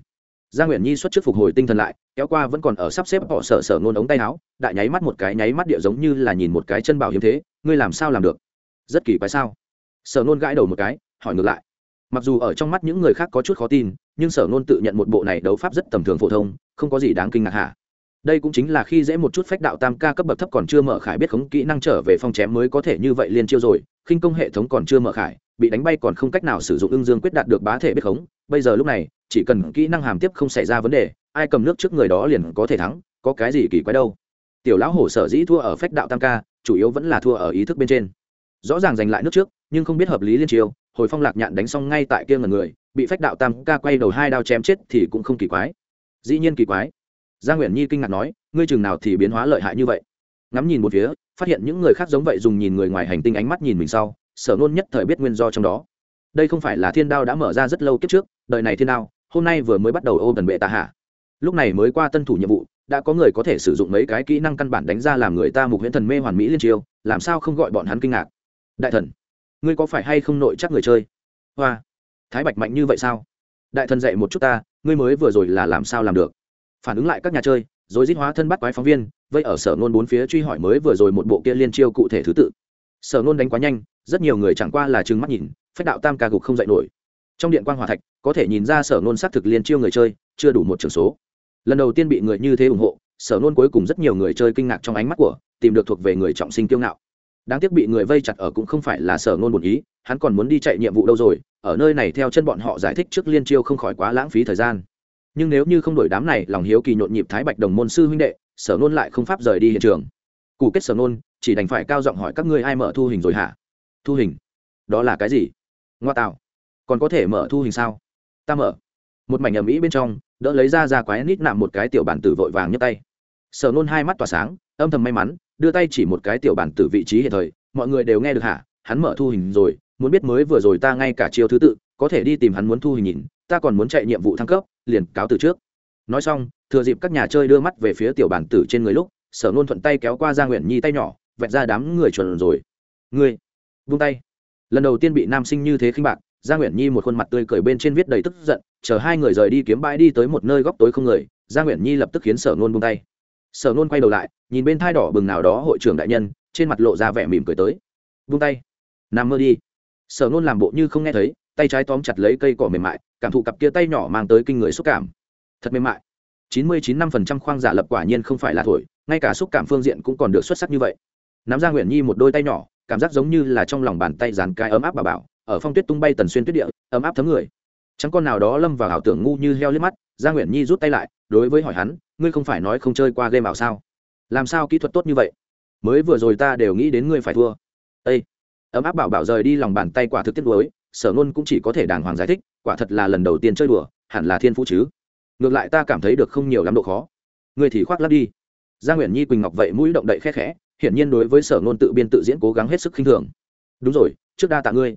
Gia nguyễn nhi xuất trước phục hồi tinh thần lại, kéo qua vẫn còn ở sắp xếp họ sở sở nôn ống tay áo, đại nháy mắt một cái nháy mắt địa giống như là nhìn một cái chân bảo hiếm thế, ngươi làm sao làm được? Rất kỳ quái sao? Sở nôn gãi đầu một cái, hỏi ngược lại mặc dù ở trong mắt những người khác có chút khó tin, nhưng sở nôn tự nhận một bộ này đấu pháp rất tầm thường phổ thông, không có gì đáng kinh ngạc hạ đây cũng chính là khi dễ một chút phách đạo tam ca cấp bậc thấp còn chưa mở khải biết khống kỹ năng trở về phong chém mới có thể như vậy liên chiêu rồi, khinh công hệ thống còn chưa mở khải, bị đánh bay còn không cách nào sử dụng ưng dương quyết đạt được bá thể biết khống. Bây giờ lúc này, chỉ cần kỹ năng hàm tiếp không xảy ra vấn đề, ai cầm nước trước người đó liền có thể thắng, có cái gì kỳ quái đâu. Tiểu lão hổ sở dĩ thua ở phách đạo tam ca, chủ yếu vẫn là thua ở ý thức bên trên. Rõ ràng giành lại nước trước, nhưng không biết hợp lý liên chiêu hồi phong lạc nhạn đánh xong ngay tại kia ngần người, bị phách đạo tam ca quay đầu hai đao chém chết thì cũng không kỳ quái. Dĩ nhiên kỳ quái. Gia nguyễn nhi kinh ngạc nói, ngươi chừng nào thì biến hóa lợi hại như vậy? Ngắm nhìn một phía, phát hiện những người khác giống vậy dùng nhìn người ngoài hành tinh ánh mắt nhìn mình sau, sở nôn nhất thời biết nguyên do trong đó. Đây không phải là thiên đao đã mở ra rất lâu kiếp trước, đời này thiên đao, hôm nay vừa mới bắt đầu ô tần bệ tạ hạ. Lúc này mới qua tân thủ nhiệm vụ, đã có người có thể sử dụng mấy cái kỹ năng căn bản đánh ra làm người ta mục huyễn thần mê hoàn mỹ liên triều làm sao không gọi bọn hắn kinh ngạc? Đại thần ngươi có phải hay không nội chắc người chơi? Hoa. Thái bạch mạnh như vậy sao? Đại thần dạy một chút ta, ngươi mới vừa rồi là làm sao làm được? Phản ứng lại các nhà chơi rồi giết hóa thân bắt quái phóng viên, vây ở sở nôn bốn phía truy hỏi mới vừa rồi một bộ kia liên chiêu cụ thể thứ tự. Sở nôn đánh quá nhanh, rất nhiều người chẳng qua là trừng mắt nhìn, phách đạo tam ca gục không dạy nổi. Trong điện quan hòa thạch, có thể nhìn ra sở nôn xác thực liên chiêu người chơi, chưa đủ một trường số. Lần đầu tiên bị người như thế ủng hộ, sở nôn cuối cùng rất nhiều người chơi kinh ngạc trong ánh mắt của, tìm được thuộc về người trọng sinh kiêu ngạo đáng tiếc bị người vây chặt ở cũng không phải là sở nôn một ý, hắn còn muốn đi chạy nhiệm vụ đâu rồi, ở nơi này theo chân bọn họ giải thích trước liên chiêu không khỏi quá lãng phí thời gian. Nhưng nếu như không đổi đám này, lòng hiếu kỳ nhộn nhịp thái bạch đồng môn sư huynh đệ, sở nôn lại không pháp rời đi hiện trường. Cụ kết sở nôn chỉ đành phải cao giọng hỏi các ngươi ai mở thu hình rồi hả? Thu hình? Đó là cái gì? Ngoa tạo. Còn có thể mở thu hình sao? Ta mở. Một mảnh ầm ĩ bên trong, đỡ lấy ra ra quái nít nạm một cái tiểu bản tử vội vàng nhấc tay sở nôn hai mắt tỏa sáng, âm thầm may mắn, đưa tay chỉ một cái tiểu bản tử vị trí hiện thời, mọi người đều nghe được hả? Hắn mở thu hình rồi, muốn biết mới vừa rồi ta ngay cả chiêu thứ tự, có thể đi tìm hắn muốn thu hình nhìn, ta còn muốn chạy nhiệm vụ thăng cấp, liền cáo từ trước. Nói xong, thừa dịp các nhà chơi đưa mắt về phía tiểu bản tử trên người lúc, sở nôn thuận tay kéo qua ra nguyện nhi tay nhỏ vẹn ra đám người chuẩn rồi. Ngươi, vung tay. Lần đầu tiên bị nam sinh như thế khinh bạc gia nguyễn nhi một khuôn mặt tươi cười bên trên viết đầy tức giận, chờ hai người rời đi kiếm bãi đi tới một nơi góc tối không người gia nguyễn nhi lập tức khiến sở nôn buông tay sở nôn quay đầu lại, nhìn bên thai đỏ bừng nào đó hội trưởng đại nhân, trên mặt lộ ra vẻ mỉm cười tới. Vung tay. Nằm mơ đi. Sở nôn làm bộ như không nghe thấy, tay trái tóm chặt lấy cây cỏ mềm mại, cảm thụ cặp kia tay nhỏ mang tới kinh người xúc cảm. Thật mềm mại. Chín mươi chín năm phần trăm khoang giả lập quả nhiên không phải là thổi, ngay cả xúc cảm phương diện cũng còn được xuất sắc như vậy. Nắm ra nguyện nhi một đôi tay nhỏ, cảm giác giống như là trong lòng bàn tay dán cái ấm áp bà bảo, ở phong tuyết tung bay tần xuyên tuyết địa, ấm áp thấm người chẳng con nào đó lâm vào ảo tưởng ngu như heo liếc mắt gia nguyễn nhi rút tay lại, đối với hỏi hắn, ngươi không phải nói không chơi qua game ảo sao? Làm sao kỹ thuật tốt như vậy? Mới vừa rồi ta đều nghĩ đến ngươi phải thua. Â ấm áp bảo bảo rời đi lòng bàn tay quả thực tiết đối sở nôn cũng chỉ có thể đàng hoàng giải thích, quả thật là lần đầu tiên chơi đùa, hẳn là thiên phú chứ. Ngược lại ta cảm thấy được không nhiều lắm độ khó. Ngươi thì khoác lắp đi. Gia nguyễn nhi quỳnh ngọc vậy, mũi động đậy khe khẽ, hiển nhiên đối với sở nôn tự biên tự diễn cố gắng hết sức khinh thường. Đúng rồi, trước đa tạ ngươi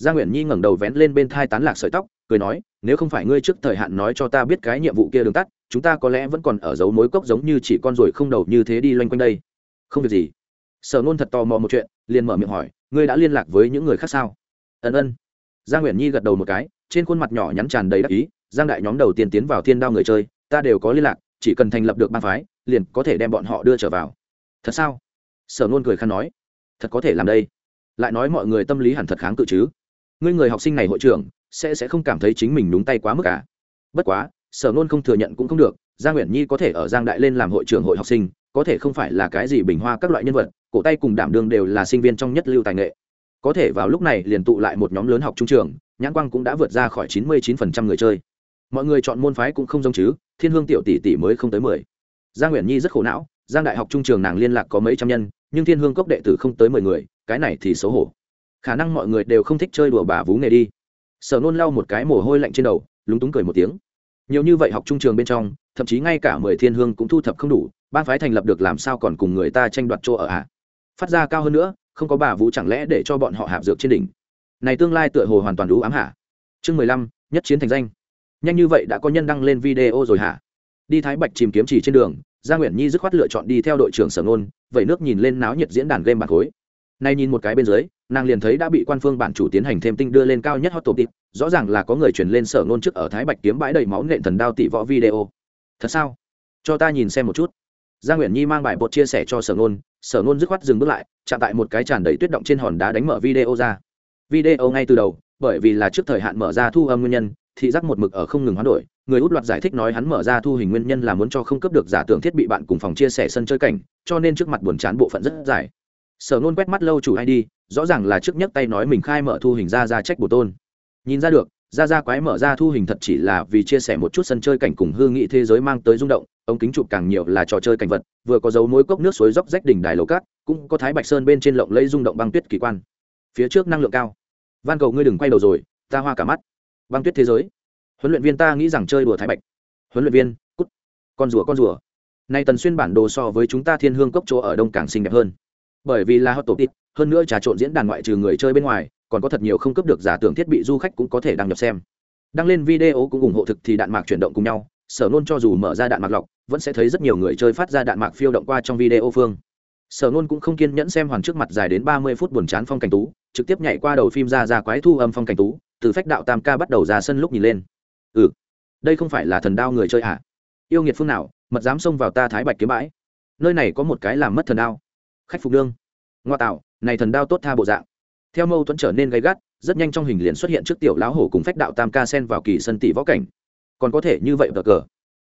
gia nguyễn nhi ngẩng đầu vén lên bên thai tán lạc sợi tóc, cười nói, nếu không phải ngươi trước thời hạn nói cho ta biết cái nhiệm vụ kia đường tắt, chúng ta có lẽ vẫn còn ở dấu mối cốc giống như chỉ con ruồi không đầu như thế đi loanh quanh đây. Không việc gì. Sở nôn thật tò mò một chuyện, liền mở miệng hỏi, ngươi đã liên lạc với những người khác sao? Ân ân. Gia nguyễn nhi gật đầu một cái, trên khuôn mặt nhỏ nhắn tràn đầy đắc ý, giang đại nhóm đầu tiên tiến vào thiên đao người chơi, ta đều có liên lạc, chỉ cần thành lập được ban phái, liền có thể đem bọn họ đưa trở vào. Thật sao? Sở nôn cười khăn nói, thật có thể làm đây. Lại nói mọi người tâm lý hẳn thật kháng cự chứ ngươi người học sinh này hội trưởng, sẽ sẽ không cảm thấy chính mình đúng tay quá mức cả bất quá, sở nôn không thừa nhận cũng không được, giang nguyện nhi có thể ở giang đại lên làm hội trưởng hội học sinh, có thể không phải là cái gì bình hoa các loại nhân vật, cổ tay cùng đảm đương đều là sinh viên trong nhất lưu tài nghệ. Có thể vào lúc này liền tụ lại một nhóm lớn học trung trường, nhãn quang cũng đã vượt ra khỏi chín mươi chín phần trăm người chơi. Mọi người chọn môn phái cũng không giống chứ, thiên hương tiểu tỷ tỷ mới không tới mười. Giang nguyện nhi rất khổ não, giang đại học trung trường nàng liên lạc có mấy trăm nhân, nhưng thiên hương cốc đệ tử không tới mười người, cái này thì xấu hổ khả năng mọi người đều không thích chơi đùa bà vú nghề đi. Sở nôn lau một cái mồ hôi lạnh trên đầu lúng túng cười một tiếng. Nhiều như vậy học trung trường bên trong thậm chí ngay cả mười thiên hương cũng thu thập không đủ ban phái thành lập được làm sao còn cùng người ta tranh đoạt chỗ ở ạ à? phát ra cao hơn nữa không có bà vũ chẳng lẽ để cho bọn họ hạp dược trên đỉnh? Này tương lai tựa hồ hoàn toàn đủ ám hả? Chương mười lăm nhất chiến thành danh. Nhanh như vậy đã có nhân đăng lên video rồi hả? Đi thái bạch tìm kiếm chỉ trên đường gia nguyễn nhi dứt khoát lựa chọn đi theo đội trưởng sở Nôn, vậy nước nhìn lên náo nhiệt diễn đàn game bạc khối. Nay nhìn một cái bên dưới nàng liền thấy đã bị quan phương bản chủ tiến hành thêm tinh đưa lên cao nhất hot top tip rõ ràng là có người chuyển lên sở ngôn trước ở thái bạch kiếm bãi đầy máu nện thần đao tị võ video. Thật sao? Cho ta nhìn xem một chút. Gia nguyễn nhi mang bài bột chia sẻ cho sở ngôn sở ngôn dứt khoát dừng bước lại, chạm tại một cái tràn đầy tuyết động trên hòn đá đánh mở video ra. Video ngay từ đầu, bởi vì là trước thời hạn mở ra thu âm nguyên nhân, thị giác một mực ở không ngừng hoán đổi, người út loạt giải thích nói hắn mở ra thu hình nguyên nhân là muốn cho không cấp được giả tưởng thiết bị bạn cùng phòng chia sẻ sân chơi cảnh, cho nên trước mặt buồn chán bộ phận rất dài. Sở nôn quét mắt lâu chủ id rõ ràng là trước nhất tay nói mình khai mở thu hình ra ra trách bổ tôn. Nhìn ra được, ra ra quái mở ra thu hình thật chỉ là vì chia sẻ một chút sân chơi cảnh cùng hư nghị thế giới mang tới rung động, ống kính chụp càng nhiều là trò chơi cảnh vật, vừa có dấu mối cốc nước suối dốc rách đỉnh đài lầu cát, cũng có thái bạch sơn bên trên lộng lẫy rung động băng tuyết kỳ quan. Phía trước năng lượng cao. Van cầu ngươi đừng quay đầu rồi, ta hoa cả mắt. Băng tuyết thế giới. Huấn luyện viên ta nghĩ rằng chơi đùa thái bạch. Huấn luyện viên, cút. Con rùa con rùa. Nay tần xuyên bản đồ so với chúng ta thiên hương cốc chỗ ở đông càng xinh đẹp hơn. Bởi vì là hot tổ tít hơn nữa trà trộn diễn đàn ngoại trừ người chơi bên ngoài, còn có thật nhiều không cấp được giả tưởng thiết bị du khách cũng có thể đăng nhập xem. Đăng lên video cũng ủng hộ thực thì đạn mạc chuyển động cùng nhau, sở nôn cho dù mở ra đạn mạc lọc, vẫn sẽ thấy rất nhiều người chơi phát ra đạn mạc phiêu động qua trong video phương. Sở nôn cũng không kiên nhẫn xem hoàn trước mặt dài đến ba mươi phút buồn chán phong cảnh tú, trực tiếp nhảy qua đầu phim ra ra quái thu âm phong cảnh tú, từ phách đạo tam ca bắt đầu ra sân lúc nhìn lên. Ừ đây không phải là thần đao người chơi à? yêu nghiệt phương nào, mật dám xông vào ta thái bạch kiếm bãi? Nơi này có một cái làm mất thần đao. Khách phục đương ngoa tạo, này thần đao tốt tha bộ dạng. Theo mâu thuẫn trở nên gay gắt, rất nhanh trong hình liền xuất hiện trước tiểu lão hổ cùng phách đạo tam ca sen vào kỳ sân tỷ võ cảnh. Còn có thể như vậy cờ cờ.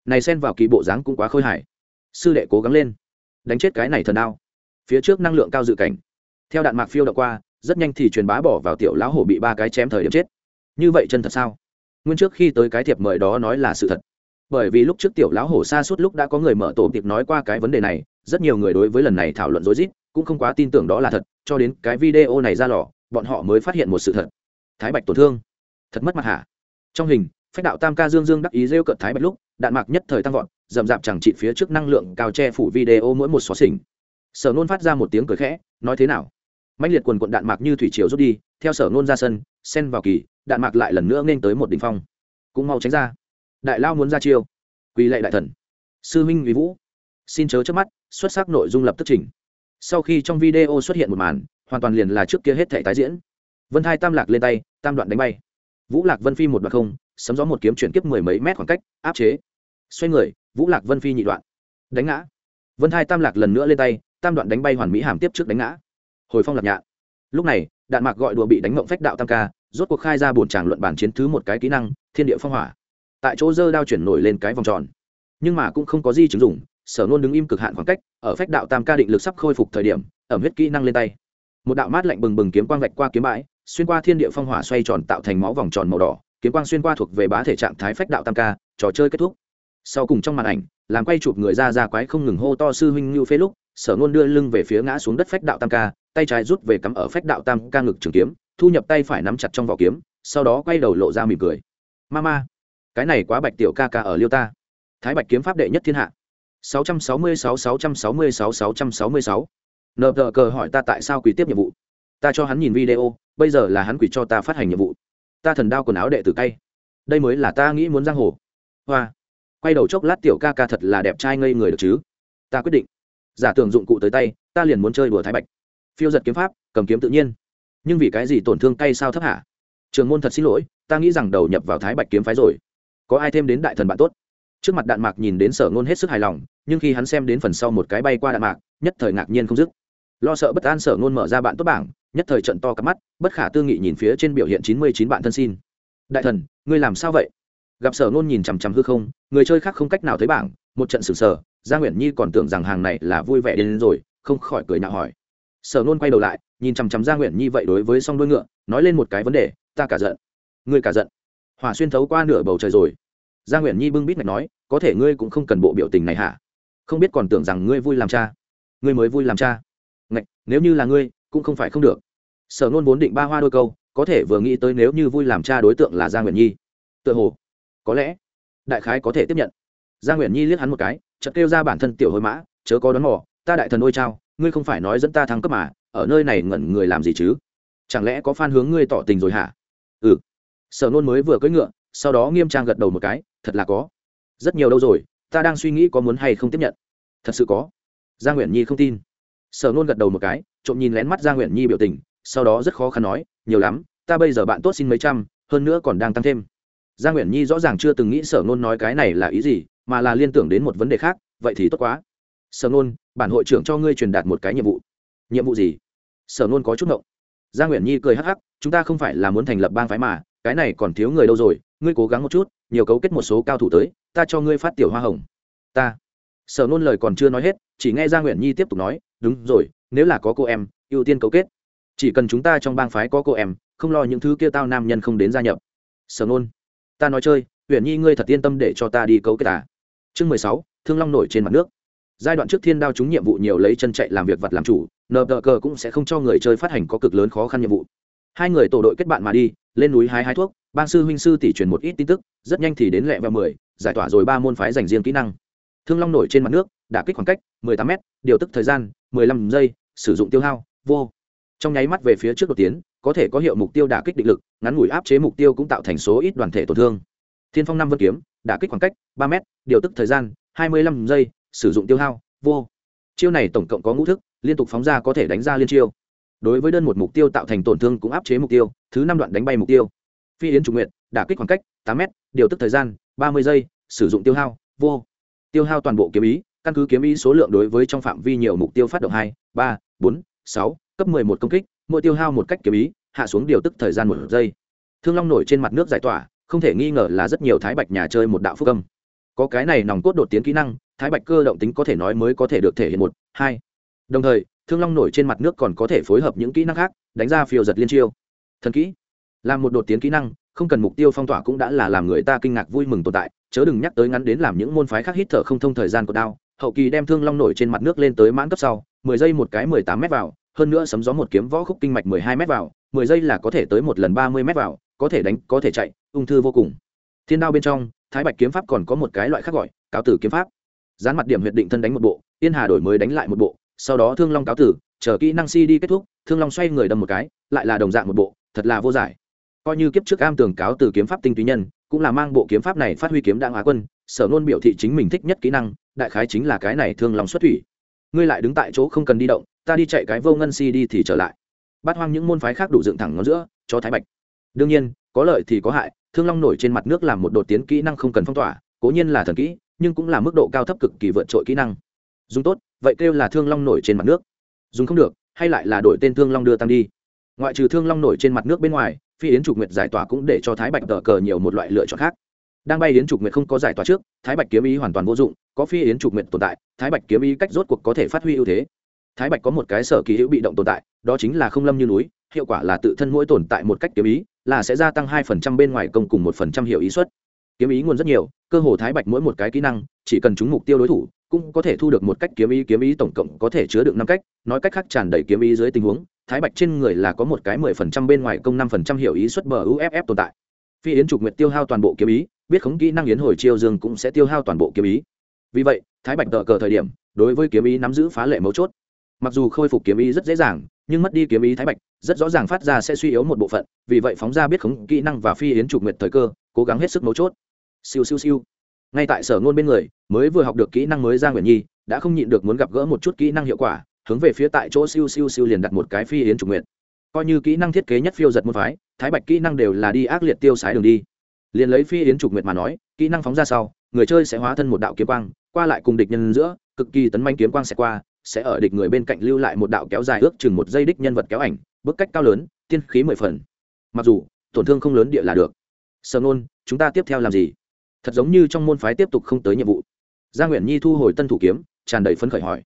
Này sen vào kỳ bộ dáng cũng quá khôi hài. Sư đệ cố gắng lên. Đánh chết cái này thần đao. Phía trước năng lượng cao dự cảnh. Theo đạn mạc phiêu đ qua, rất nhanh thì truyền bá bỏ vào tiểu lão hổ bị ba cái chém thời điểm chết. Như vậy chân thật sao? Nguyên trước khi tới cái thiệp mời đó nói là sự thật. Bởi vì lúc trước tiểu lão hổ xa suốt lúc đã có người mở tổ tiệp nói qua cái vấn đề này, rất nhiều người đối với lần này thảo luận rối rít cũng không quá tin tưởng đó là thật, cho đến cái video này ra lò, bọn họ mới phát hiện một sự thật. Thái bạch tổn thương. Thật mất mặt hả? Trong hình, phách đạo tam ca dương dương đắc ý rêu cợt thái bạch lúc, đạn mạc nhất thời tăng vọt, rậm rạp chẳng trị phía trước năng lượng cao che phủ video mỗi một xóa xỉnh. Sở nôn phát ra một tiếng cười khẽ, nói thế nào? Mạnh liệt quần quận đạn mạc như thủy triều rút đi, theo sở nôn ra sân, xen vào kỳ, đạn mạc lại lần nữa nên tới một đ ỉ n h phong. Cũng mau tránh ra. Đại lao muốn ra chiêu. Quỳ lệ đại thần. Sư minh uy vũ. Xin chớ trước mắt, xuất sắc nội dung lập tức trình sau khi trong video xuất hiện một màn, hoàn toàn liền là trước kia hết thể tái diễn. Vân thai tam lạc lên tay, tam đoạn đánh bay. Vũ lạc vân phi một đoạn không, sấm gió một kiếm chuyển kiếp mười mấy mét khoảng cách, áp chế. Xoay người, vũ lạc vân phi nhị đoạn. Đánh ngã. Vân thai tam lạc lần nữa lên tay, tam đoạn đánh bay hoàn mỹ hàm tiếp trước đánh ngã. Hồi phong lạc nhạn. Lúc này, đạn mạc gọi đùa bị đánh mộng phách đạo tam ca, rốt cuộc khai ra bổn tràng luận bản chiến thứ một cái kỹ năng, thiên địa phong hỏa. Tại chỗ dơ đao chuyển nổi lên cái vòng tròn. Nhưng mà cũng không có gì chứng dụng sở nôn đứng im cực hạn khoảng cách, ở phách đạo tam ca định lực sắp khôi phục thời điểm, ẩm huyết kỹ năng lên tay. Một đạo mát lạnh bừng bừng kiếm quang vạch qua kiếm bãi, xuyên qua thiên địa phong hỏa xoay tròn tạo thành máu vòng tròn màu đỏ, kiếm quang xuyên qua thuộc về bá thể trạng thái phách đạo tam ca, trò chơi kết thúc. Sau cùng trong màn ảnh, làm quay chụp người ra ra quái không ngừng hô to sư huynh như phế lúc, sở nôn đưa lưng về phía ngã xuống đất phách đạo tam ca, tay trái rút về cắm ở phách đạo tam ca ngực trường kiếm, thu nhập tay phải nắm chặt trong vỏ kiếm, sau đó quay đầu lộ ra mỉm cười. Ma ma, cái này quá bạch tiểu ca ca ở liêu ta. Thái bạch kiếm pháp đệ nhất thiên hạ. 666 666 666 Nợp tờ cờ hỏi ta tại sao quỷ tiếp nhiệm vụ. Ta cho hắn nhìn video, bây giờ là hắn quỷ cho ta phát hành nhiệm vụ. Ta thần đao quần áo đệ tử cay. Đây mới là ta nghĩ muốn giang hồ. Hoa. Quay đầu chốc lát tiểu ca ca thật là đẹp trai ngây người được chứ. Ta quyết định. Giả tưởng dụng cụ tới tay, ta liền muốn chơi đùa thái bạch. Phiêu giật kiếm pháp, cầm kiếm tự nhiên. Nhưng vì cái gì tổn thương cay sao thấp hạ trường môn thật xin lỗi, ta nghĩ rằng đầu nhập vào thái bạch kiếm phái rồi. Có ai thêm đến đại thần bạn tốt? Trước mặt đạn mạc nhìn đến sở ngôn hết sức hài lòng, nhưng khi hắn xem đến phần sau một cái bay qua đạn mạc, nhất thời ngạc nhiên không dứt. Lo sợ bất an sở ngôn mở ra bạn tốt bảng, nhất thời trận to cắp mắt, bất khả tư nghị nhìn phía trên biểu hiện chín mươi chín bạn thân xin. Đại thần, ngươi làm sao vậy? Gặp sở ngôn nhìn chằm chằm hư không, người chơi khác không cách nào thấy bảng, một trận sử sở gia nguyễn nhi còn tưởng rằng hàng này là vui vẻ đến rồi, không khỏi cười nhạo hỏi. Sở ngôn quay đầu lại, nhìn chằm chằm gia nguyễn nhi vậy đối với song đôi ngựa, nói lên một cái vấn đề, ta cả giận. Ngươi cả giận. Hỏa xuyên thấu qua nửa bầu trời rồi gia nguyễn nhi bưng bít mạch nói, có thể ngươi cũng không cần bộ biểu tình này hả? Không biết còn tưởng rằng ngươi vui làm cha. Ngươi mới vui làm cha. Ngạch, nếu như là ngươi, cũng không phải không được. Sở nôn vốn định ba hoa đôi câu, có thể vừa nghĩ tới nếu như vui làm cha đối tượng là gia nguyễn nhi. Tựa hồ, có lẽ, đại khái có thể tiếp nhận. Gia nguyễn nhi liếc hắn một cái, chợt kêu ra bản thân tiểu hồi mã, chớ có đón mò, ta đại thần ôi trao ngươi không phải nói dẫn ta thăng cấp mà, ở nơi này ngẩn người làm gì chứ? Chẳng lẽ có phan hướng ngươi tỏ tình rồi hả? Ừ. Sở nôn mới vừa cưỡi ngựa sau đó nghiêm trang gật đầu một cái, thật là có. Rất nhiều đâu rồi, ta đang suy nghĩ có muốn hay không tiếp nhận. Thật sự có. Gia nguyễn nhi không tin. Sở nôn gật đầu một cái, trộm nhìn lén mắt gia nguyễn nhi biểu tình, sau đó rất khó khăn nói, nhiều lắm, ta bây giờ bạn tốt xin mấy trăm, hơn nữa còn đang tăng thêm. Gia nguyễn nhi rõ ràng chưa từng nghĩ sở nôn nói cái này là ý gì, mà là liên tưởng đến một vấn đề khác, vậy thì tốt quá. Sở nôn, bản hội trưởng cho ngươi truyền đạt một cái nhiệm vụ. Nhiệm vụ gì? Sở nôn có chút ngộng. Gia nguyễn nhi cười hắc hắc, chúng ta không phải là muốn thành lập bang phái mà cái này còn thiếu người đâu rồi, ngươi cố gắng một chút, nhiều cấu kết một số cao thủ tới, ta cho ngươi phát tiểu hoa hồng. Ta? Sở nôn lời còn chưa nói hết, chỉ nghe gia nguyễn nhi tiếp tục nói, đúng rồi, nếu là có cô em, ưu tiên cấu kết. Chỉ cần chúng ta trong bang phái có cô em, không lo những thứ kia tao nam nhân không đến gia nhập. Sở nôn, ta nói chơi nguyễn nhi ngươi thật yên tâm để cho ta đi cấu kết à. chương mười sáu, thương long nổi trên mặt nước. Giai đoạn trước thiên đao chúng nhiệm vụ nhiều lấy chân chạy làm việc vật làm chủ, nờ tờ cờ cũng sẽ không cho người chơi phát hành có cực lớn khó khăn nhiệm vụ hai người tổ đội kết bạn mà đi, lên núi hái hái thuốc, bang sư huynh sư tỷ truyền một ít tin tức, rất nhanh thì đến lẹ vào mười, giải tỏa rồi ba môn phái dành riêng kỹ năng. Thương long nổi trên mặt nước đả kích khoảng cách mười tám m điều tức thời gian mười lăm giây, sử dụng tiêu hao, vô. Trong nháy mắt về phía trước đột tiến, có thể có hiệu mục tiêu đả kích định lực, ngắn ngủi áp chế mục tiêu cũng tạo thành số ít đoàn thể tổn thương. Thiên phong năm vân kiếm, đả kích khoảng cách ba m điều tức thời gian hai mươi lăm giây, sử dụng tiêu hao, vô. Chiêu này tổng cộng có ngũ thức, liên tục phóng ra có thể đánh ra liên chiêu đối với đơn một mục tiêu tạo thành tổn thương cũng áp chế mục tiêu, thứ năm đoạn đánh bay mục tiêu. Phi yến chủ nguyện đả kích khoảng cách tám m điều tức thời gian ba mươi giây, sử dụng tiêu hao, vô. Tiêu hao toàn bộ kiếm ý, căn cứ kiếm ý số lượng đối với trong phạm vi nhiều mục tiêu phát động hai, ba, bốn, sáu, cấp mười một công kích, mỗi tiêu hao một cách kiếm ý, hạ xuống điều tức thời gian một giây. Thương long nổi trên mặt nước giải tỏa, không thể nghi ngờ là rất nhiều thái bạch nhà chơi một đạo phúc âm. Có cái này nòng cốt đột tiến kỹ năng, thái bạch cơ động tính có thể nói mới có thể được thể hiện một, hai. Đồng thời thương long nổi trên mặt nước còn có thể phối hợp những kỹ năng khác, đánh ra phiêu giật liên chiêu. Thần kỹ, làm một đột tiến kỹ năng, không cần mục tiêu phong tỏa cũng đã là làm người ta kinh ngạc vui mừng tồn tại, chớ đừng nhắc tới ngắn đến làm những môn phái khác hít thở không thông thời gian của đao. Hậu kỳ đem thương long nổi trên mặt nước lên tới mãn cấp sau, mười giây một cái mười tám m vào, hơn nữa sấm gió một kiếm võ khúc kinh mạch mười hai m vào, mười giây là có thể tới một lần ba mươi m vào, có thể đánh, có thể chạy, ung thư vô cùng. Thiên đao bên trong, thái bạch kiếm pháp còn có một cái loại khác gọi, cáo tử kiếm pháp. Dán mặt điểm huyệt định thân đánh một bộ, yên hà đổi mới đánh lại một bộ sau đó thương long cáo tử, chờ kỹ năng si đi kết thúc, thương long xoay người đâm một cái, lại là đồng dạng một bộ, thật là vô giải. Coi như kiếp trước am tường cáo từ kiếm pháp tinh túy nhân, cũng là mang bộ kiếm pháp này phát huy kiếm đặng á quân, sở nôn biểu thị chính mình thích nhất kỹ năng, đại khái chính là cái này thương lòng xuất thủy. Ngươi lại đứng tại chỗ không cần đi động, ta đi chạy cái vô ngân si đi thì trở lại. Bắt hoang những môn phái khác đủ dựng thẳng ngón giữa, cho thái bạch. Đương nhiên, có lợi thì có hại, thương long nổi trên mặt nước làm một đột tiến kỹ năng không cần phong tỏa, cố nhiên là thần kỹ, nhưng cũng là mức độ cao thấp cực kỳ vượt trội kỹ năng. Dùng tốt vậy kêu là thương long nổi trên mặt nước. Dùng không được, hay lại là đổi tên thương long đưa tăng đi. Ngoại trừ thương long nổi trên mặt nước bên ngoài, phi yến trục nguyệt giải tỏa cũng để cho thái bạch tờ cờ nhiều một loại lựa chọn khác. Đang bay yến trục nguyệt không có giải tỏa trước, thái bạch kiếm ý hoàn toàn vô dụng, có phi yến trục nguyệt tồn tại, thái bạch kiếm ý cách rốt cuộc có thể phát huy ưu thế. Thái bạch có một cái sở kỳ hữu bị động tồn tại, đó chính là không lâm như núi, hiệu quả là tự thân mỗi tồn tại một cách kiếm ý, là sẽ gia tăng hai phần trăm bên ngoài công cùng một phần trăm hiệu ý suất. Kiếm ý nguồn rất nhiều, cơ hồ thái bạch mỗi một cái kỹ năng, chỉ cần chúng mục tiêu đối thủ cũng có thể thu được một cách kiếm ý kiếm ý tổng cộng có thể chứa được năm cách. Nói cách khác tràn đầy kiếm ý dưới tình huống, thái bạch trên người là có một cái mười phần trăm bên ngoài công, năm phần trăm hiểu ý xuất bờ uff tồn tại. Phi yến trục nguyệt tiêu hao toàn bộ kiếm ý, biết khống kỹ năng yến hồi chiêu dương cũng sẽ tiêu hao toàn bộ kiếm ý. Vì vậy, thái bạch tờ cờ thời điểm, đối với kiếm ý nắm giữ phá lệ mấu chốt. Mặc dù khôi phục kiếm ý rất dễ dàng, nhưng mất đi kiếm ý thái bạch rất rõ ràng phát ra sẽ suy yếu một bộ phận, vì vậy phóng ra biết khống kỹ năng và phi yến trục nguyệt thời cơ, cố gắng hết sức mấu chốt. Siêu siêu siêu ngay tại sở ngôn bên người, mới vừa học được kỹ năng mới giang nguyện nhi, đã không nhịn được muốn gặp gỡ một chút kỹ năng hiệu quả, hướng về phía tại chỗ siêu siêu siêu liền đặt một cái phi yến trục nguyện coi như kỹ năng thiết kế nhất phiêu giật môn phái, thái bạch kỹ năng đều là đi ác liệt tiêu sái đường đi. Liền lấy phi yến trục nguyệt mà nói, kỹ năng phóng ra sau, người chơi sẽ hóa thân một đạo kiếm quang, qua lại cùng địch nhân giữa, cực kỳ tấn manh kiếm quang sẽ qua, sẽ ở địch người bên cạnh lưu lại một đạo kéo dài ước chừng một giây đích nhân vật kéo ảnh bức cách cao lớn, tiên khí mười phần. Mặc dù, tổn thương không lớn địa là được. Sở nôn, chúng ta tiếp theo làm gì? Thật giống như trong môn phái tiếp tục không tới nhiệm vụ. Gia nguyễn nhi thu hồi tân thủ kiếm, tràn đầy phấn khởi hỏi.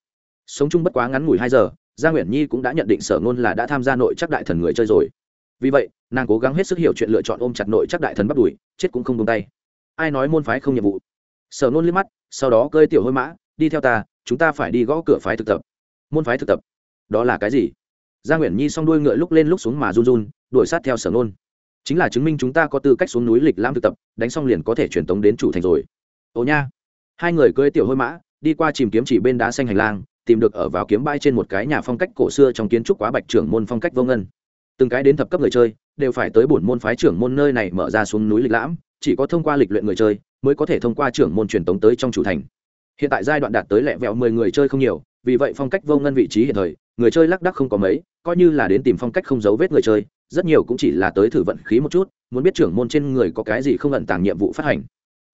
Sống chung bất quá ngắn ngủi hai giờ, gia nguyễn nhi cũng đã nhận định sở ngôn là đã tham gia nội chắc đại thần người chơi rồi. Vì vậy, nàng cố gắng hết sức hiểu chuyện lựa chọn ôm chặt nội chắc đại thần bắt đuổi, chết cũng không tung tay. Ai nói môn phái không nhiệm vụ? Sở ngôn liếc mắt, sau đó cơi tiểu hôi mã, đi theo ta, chúng ta phải đi gõ cửa phái thực tập. Môn phái thực tập? Đó là cái gì? Gia nguyễn nhi s o n g đuôi ngựa lúc lên lúc xuống mà run run, đuổi sát theo sở ngôn chính là chứng minh chúng ta có tư cách xuống núi lịch lãm thực tập, đánh xong liền có thể truyền tống đến chủ thành rồi. Ồ nha. Hai người cưỡi tiểu hôi mã, đi qua chìm kiếm chỉ bên đá xanh hành lang, tìm được ở vào kiếm bãi trên một cái nhà phong cách cổ xưa trong kiến trúc quá bạch trưởng môn phong cách vô ngân. Từng cái đến thập cấp người chơi, đều phải tới bổn môn phái trưởng môn nơi này mở ra xuống núi lịch lãm, chỉ có thông qua lịch luyện người chơi, mới có thể thông qua trưởng môn truyền tống tới trong chủ thành. Hiện tại giai đoạn đạt tới lẹ vẹo mười người chơi không nhiều, vì vậy phong cách vô ngân vị trí hiện thời, người chơi lác đắc không có mấy, coi như là đến tìm phong cách không dấu vết người chơi rất nhiều cũng chỉ là tới thử vận khí một chút, muốn biết trưởng môn trên người có cái gì không ẩn tàng nhiệm vụ phát hành.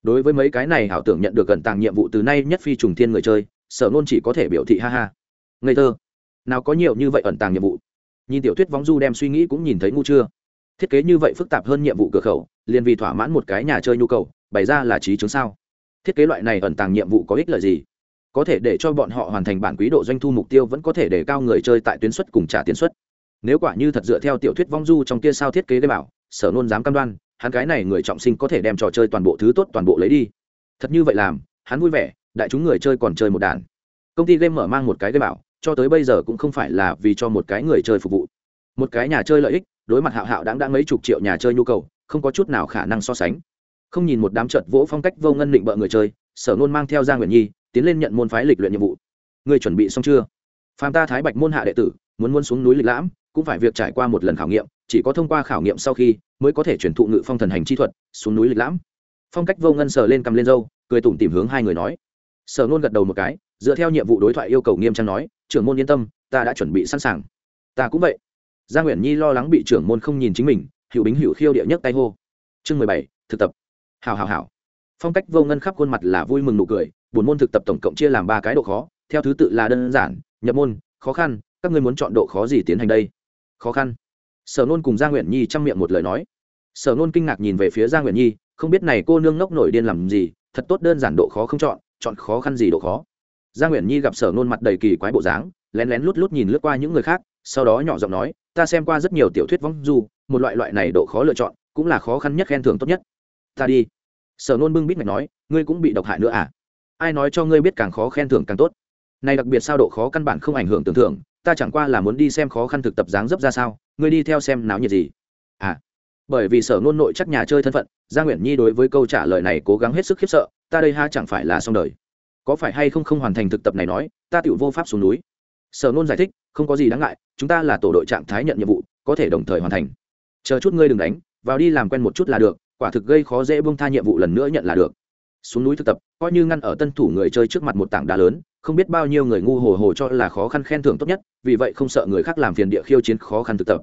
Đối với mấy cái này ảo tưởng nhận được ẩn tàng nhiệm vụ từ nay nhất phi trùng thiên người chơi, sở nôn chỉ có thể biểu thị ha ha. Ngây thơ. Nào có nhiều như vậy ẩn tàng nhiệm vụ? Nhìn tiểu thuyết vóng du đem suy nghĩ cũng nhìn thấy ngu chưa? Thiết kế như vậy phức tạp hơn nhiệm vụ cửa khẩu, liền vì thỏa mãn một cái nhà chơi nhu cầu, bày ra là trí chứng sao? Thiết kế loại này ẩn tàng nhiệm vụ có ích lợi gì? Có thể để cho bọn họ hoàn thành bản quý độ doanh thu mục tiêu vẫn có thể để cao người chơi tại tuyến suất cùng trả tiền suất nếu quả như thật dựa theo tiểu thuyết vong du trong kia sao thiết kế gây bảo, sở nôn dám cam đoan, hắn cái này người trọng sinh có thể đem trò chơi toàn bộ thứ tốt toàn bộ lấy đi. Thật như vậy làm, hắn vui vẻ, đại chúng người chơi còn chơi một đàn. Công ty game mở mang một cái game bảo, cho tới bây giờ cũng không phải là vì cho một cái người chơi phục vụ. Một cái nhà chơi lợi ích, đối mặt hạo hạo đáng đã mấy chục triệu nhà chơi nhu cầu, không có chút nào khả năng so sánh. Không nhìn một đám trợt vỗ phong cách vô ngân định bợ người chơi, sở nôn mang theo gia nguyện nhi, tiến lên nhận môn phái lịch luyện nhiệm vụ. Người chuẩn bị xong chưa? Phàm ta thái bạch môn hạ đệ tử, muốn muốn xuống núi lịch lãm cũng phải việc trải qua một lần khảo nghiệm, chỉ có thông qua khảo nghiệm sau khi mới có thể chuyển thụ ngự phong thần hành chi thuật, xuống núi lịch lãm. Phong cách vô ngân sờ lên cầm lên dâu cười tủm tìm hướng hai người nói. Sở nôn gật đầu một cái, dựa theo nhiệm vụ đối thoại yêu cầu nghiêm trang nói, trưởng môn yên tâm, ta đã chuẩn bị sẵn sàng. Ta cũng vậy. Gia nguyễn nhi lo lắng bị trưởng môn không nhìn chính mình hiệu bính hiệu khiêu địa nhất tay hô. Chương mười bảy, thực tập. Hào hào hào phong cách vô ngân khắp khuôn mặt là vui mừng nụ cười, buồn môn thực tập tổng cộng chia làm ba cái độ khó, theo thứ tự là đơn giản, nhập môn, khó khăn, các ngươi muốn chọn độ khó gì tiến hành đây? Khó khăn. Sở nôn cùng gia nguyễn nhi chăm miệng một lời nói. Sở nôn kinh ngạc nhìn về phía gia nguyễn nhi, không biết này cô nương ngốc nổi điên làm gì, thật tốt đơn giản độ khó không chọn chọn khó khăn gì độ khó. Gia nguyễn nhi gặp sở nôn mặt đầy kỳ quái bộ dáng, lén lén lút lút nhìn lướt qua những người khác, sau đó nhỏ giọng nói, ta xem qua rất nhiều tiểu thuyết vong du, một loại loại này độ khó lựa chọn, cũng là khó khăn nhất khen thưởng tốt nhất. Ta đi. Sở nôn bưng bít mạch nói, ngươi cũng bị độc hại nữa à? Ai nói cho ngươi biết càng khó khen thưởng càng tốt? Này đặc biệt sao độ khó căn bản không ảnh hưởng tưởng thưởng ta chẳng qua là muốn đi xem khó khăn thực tập dáng dấp ra sao, ngươi đi theo xem náo nhiệt gì? À bởi vì sở nôn nội chắc nhà chơi thân phận gia nguyễn nhi đối với câu trả lời này cố gắng hết sức khiếp sợ, ta đây ha chẳng phải là xong đời. Có phải hay không không hoàn thành thực tập này nói, ta tựu vô pháp xuống núi. Sở nôn giải thích, không có gì đáng ngại, chúng ta là tổ đội trạng thái nhận nhiệm vụ, có thể đồng thời hoàn thành. Chờ chút ngươi đừng đánh, vào đi làm quen một chút là được, quả thực gây khó dễ bông tha nhiệm vụ lần nữa nhận là được. Xuống núi thực tập, coi như ngăn ở tân thủ người chơi trước mặt một tảng đá lớn không biết bao nhiêu người ngu hồ hồ cho là khó khăn khen thưởng tốt nhất, vì vậy không sợ người khác làm phiền địa khiêu chiến khó khăn thực tập.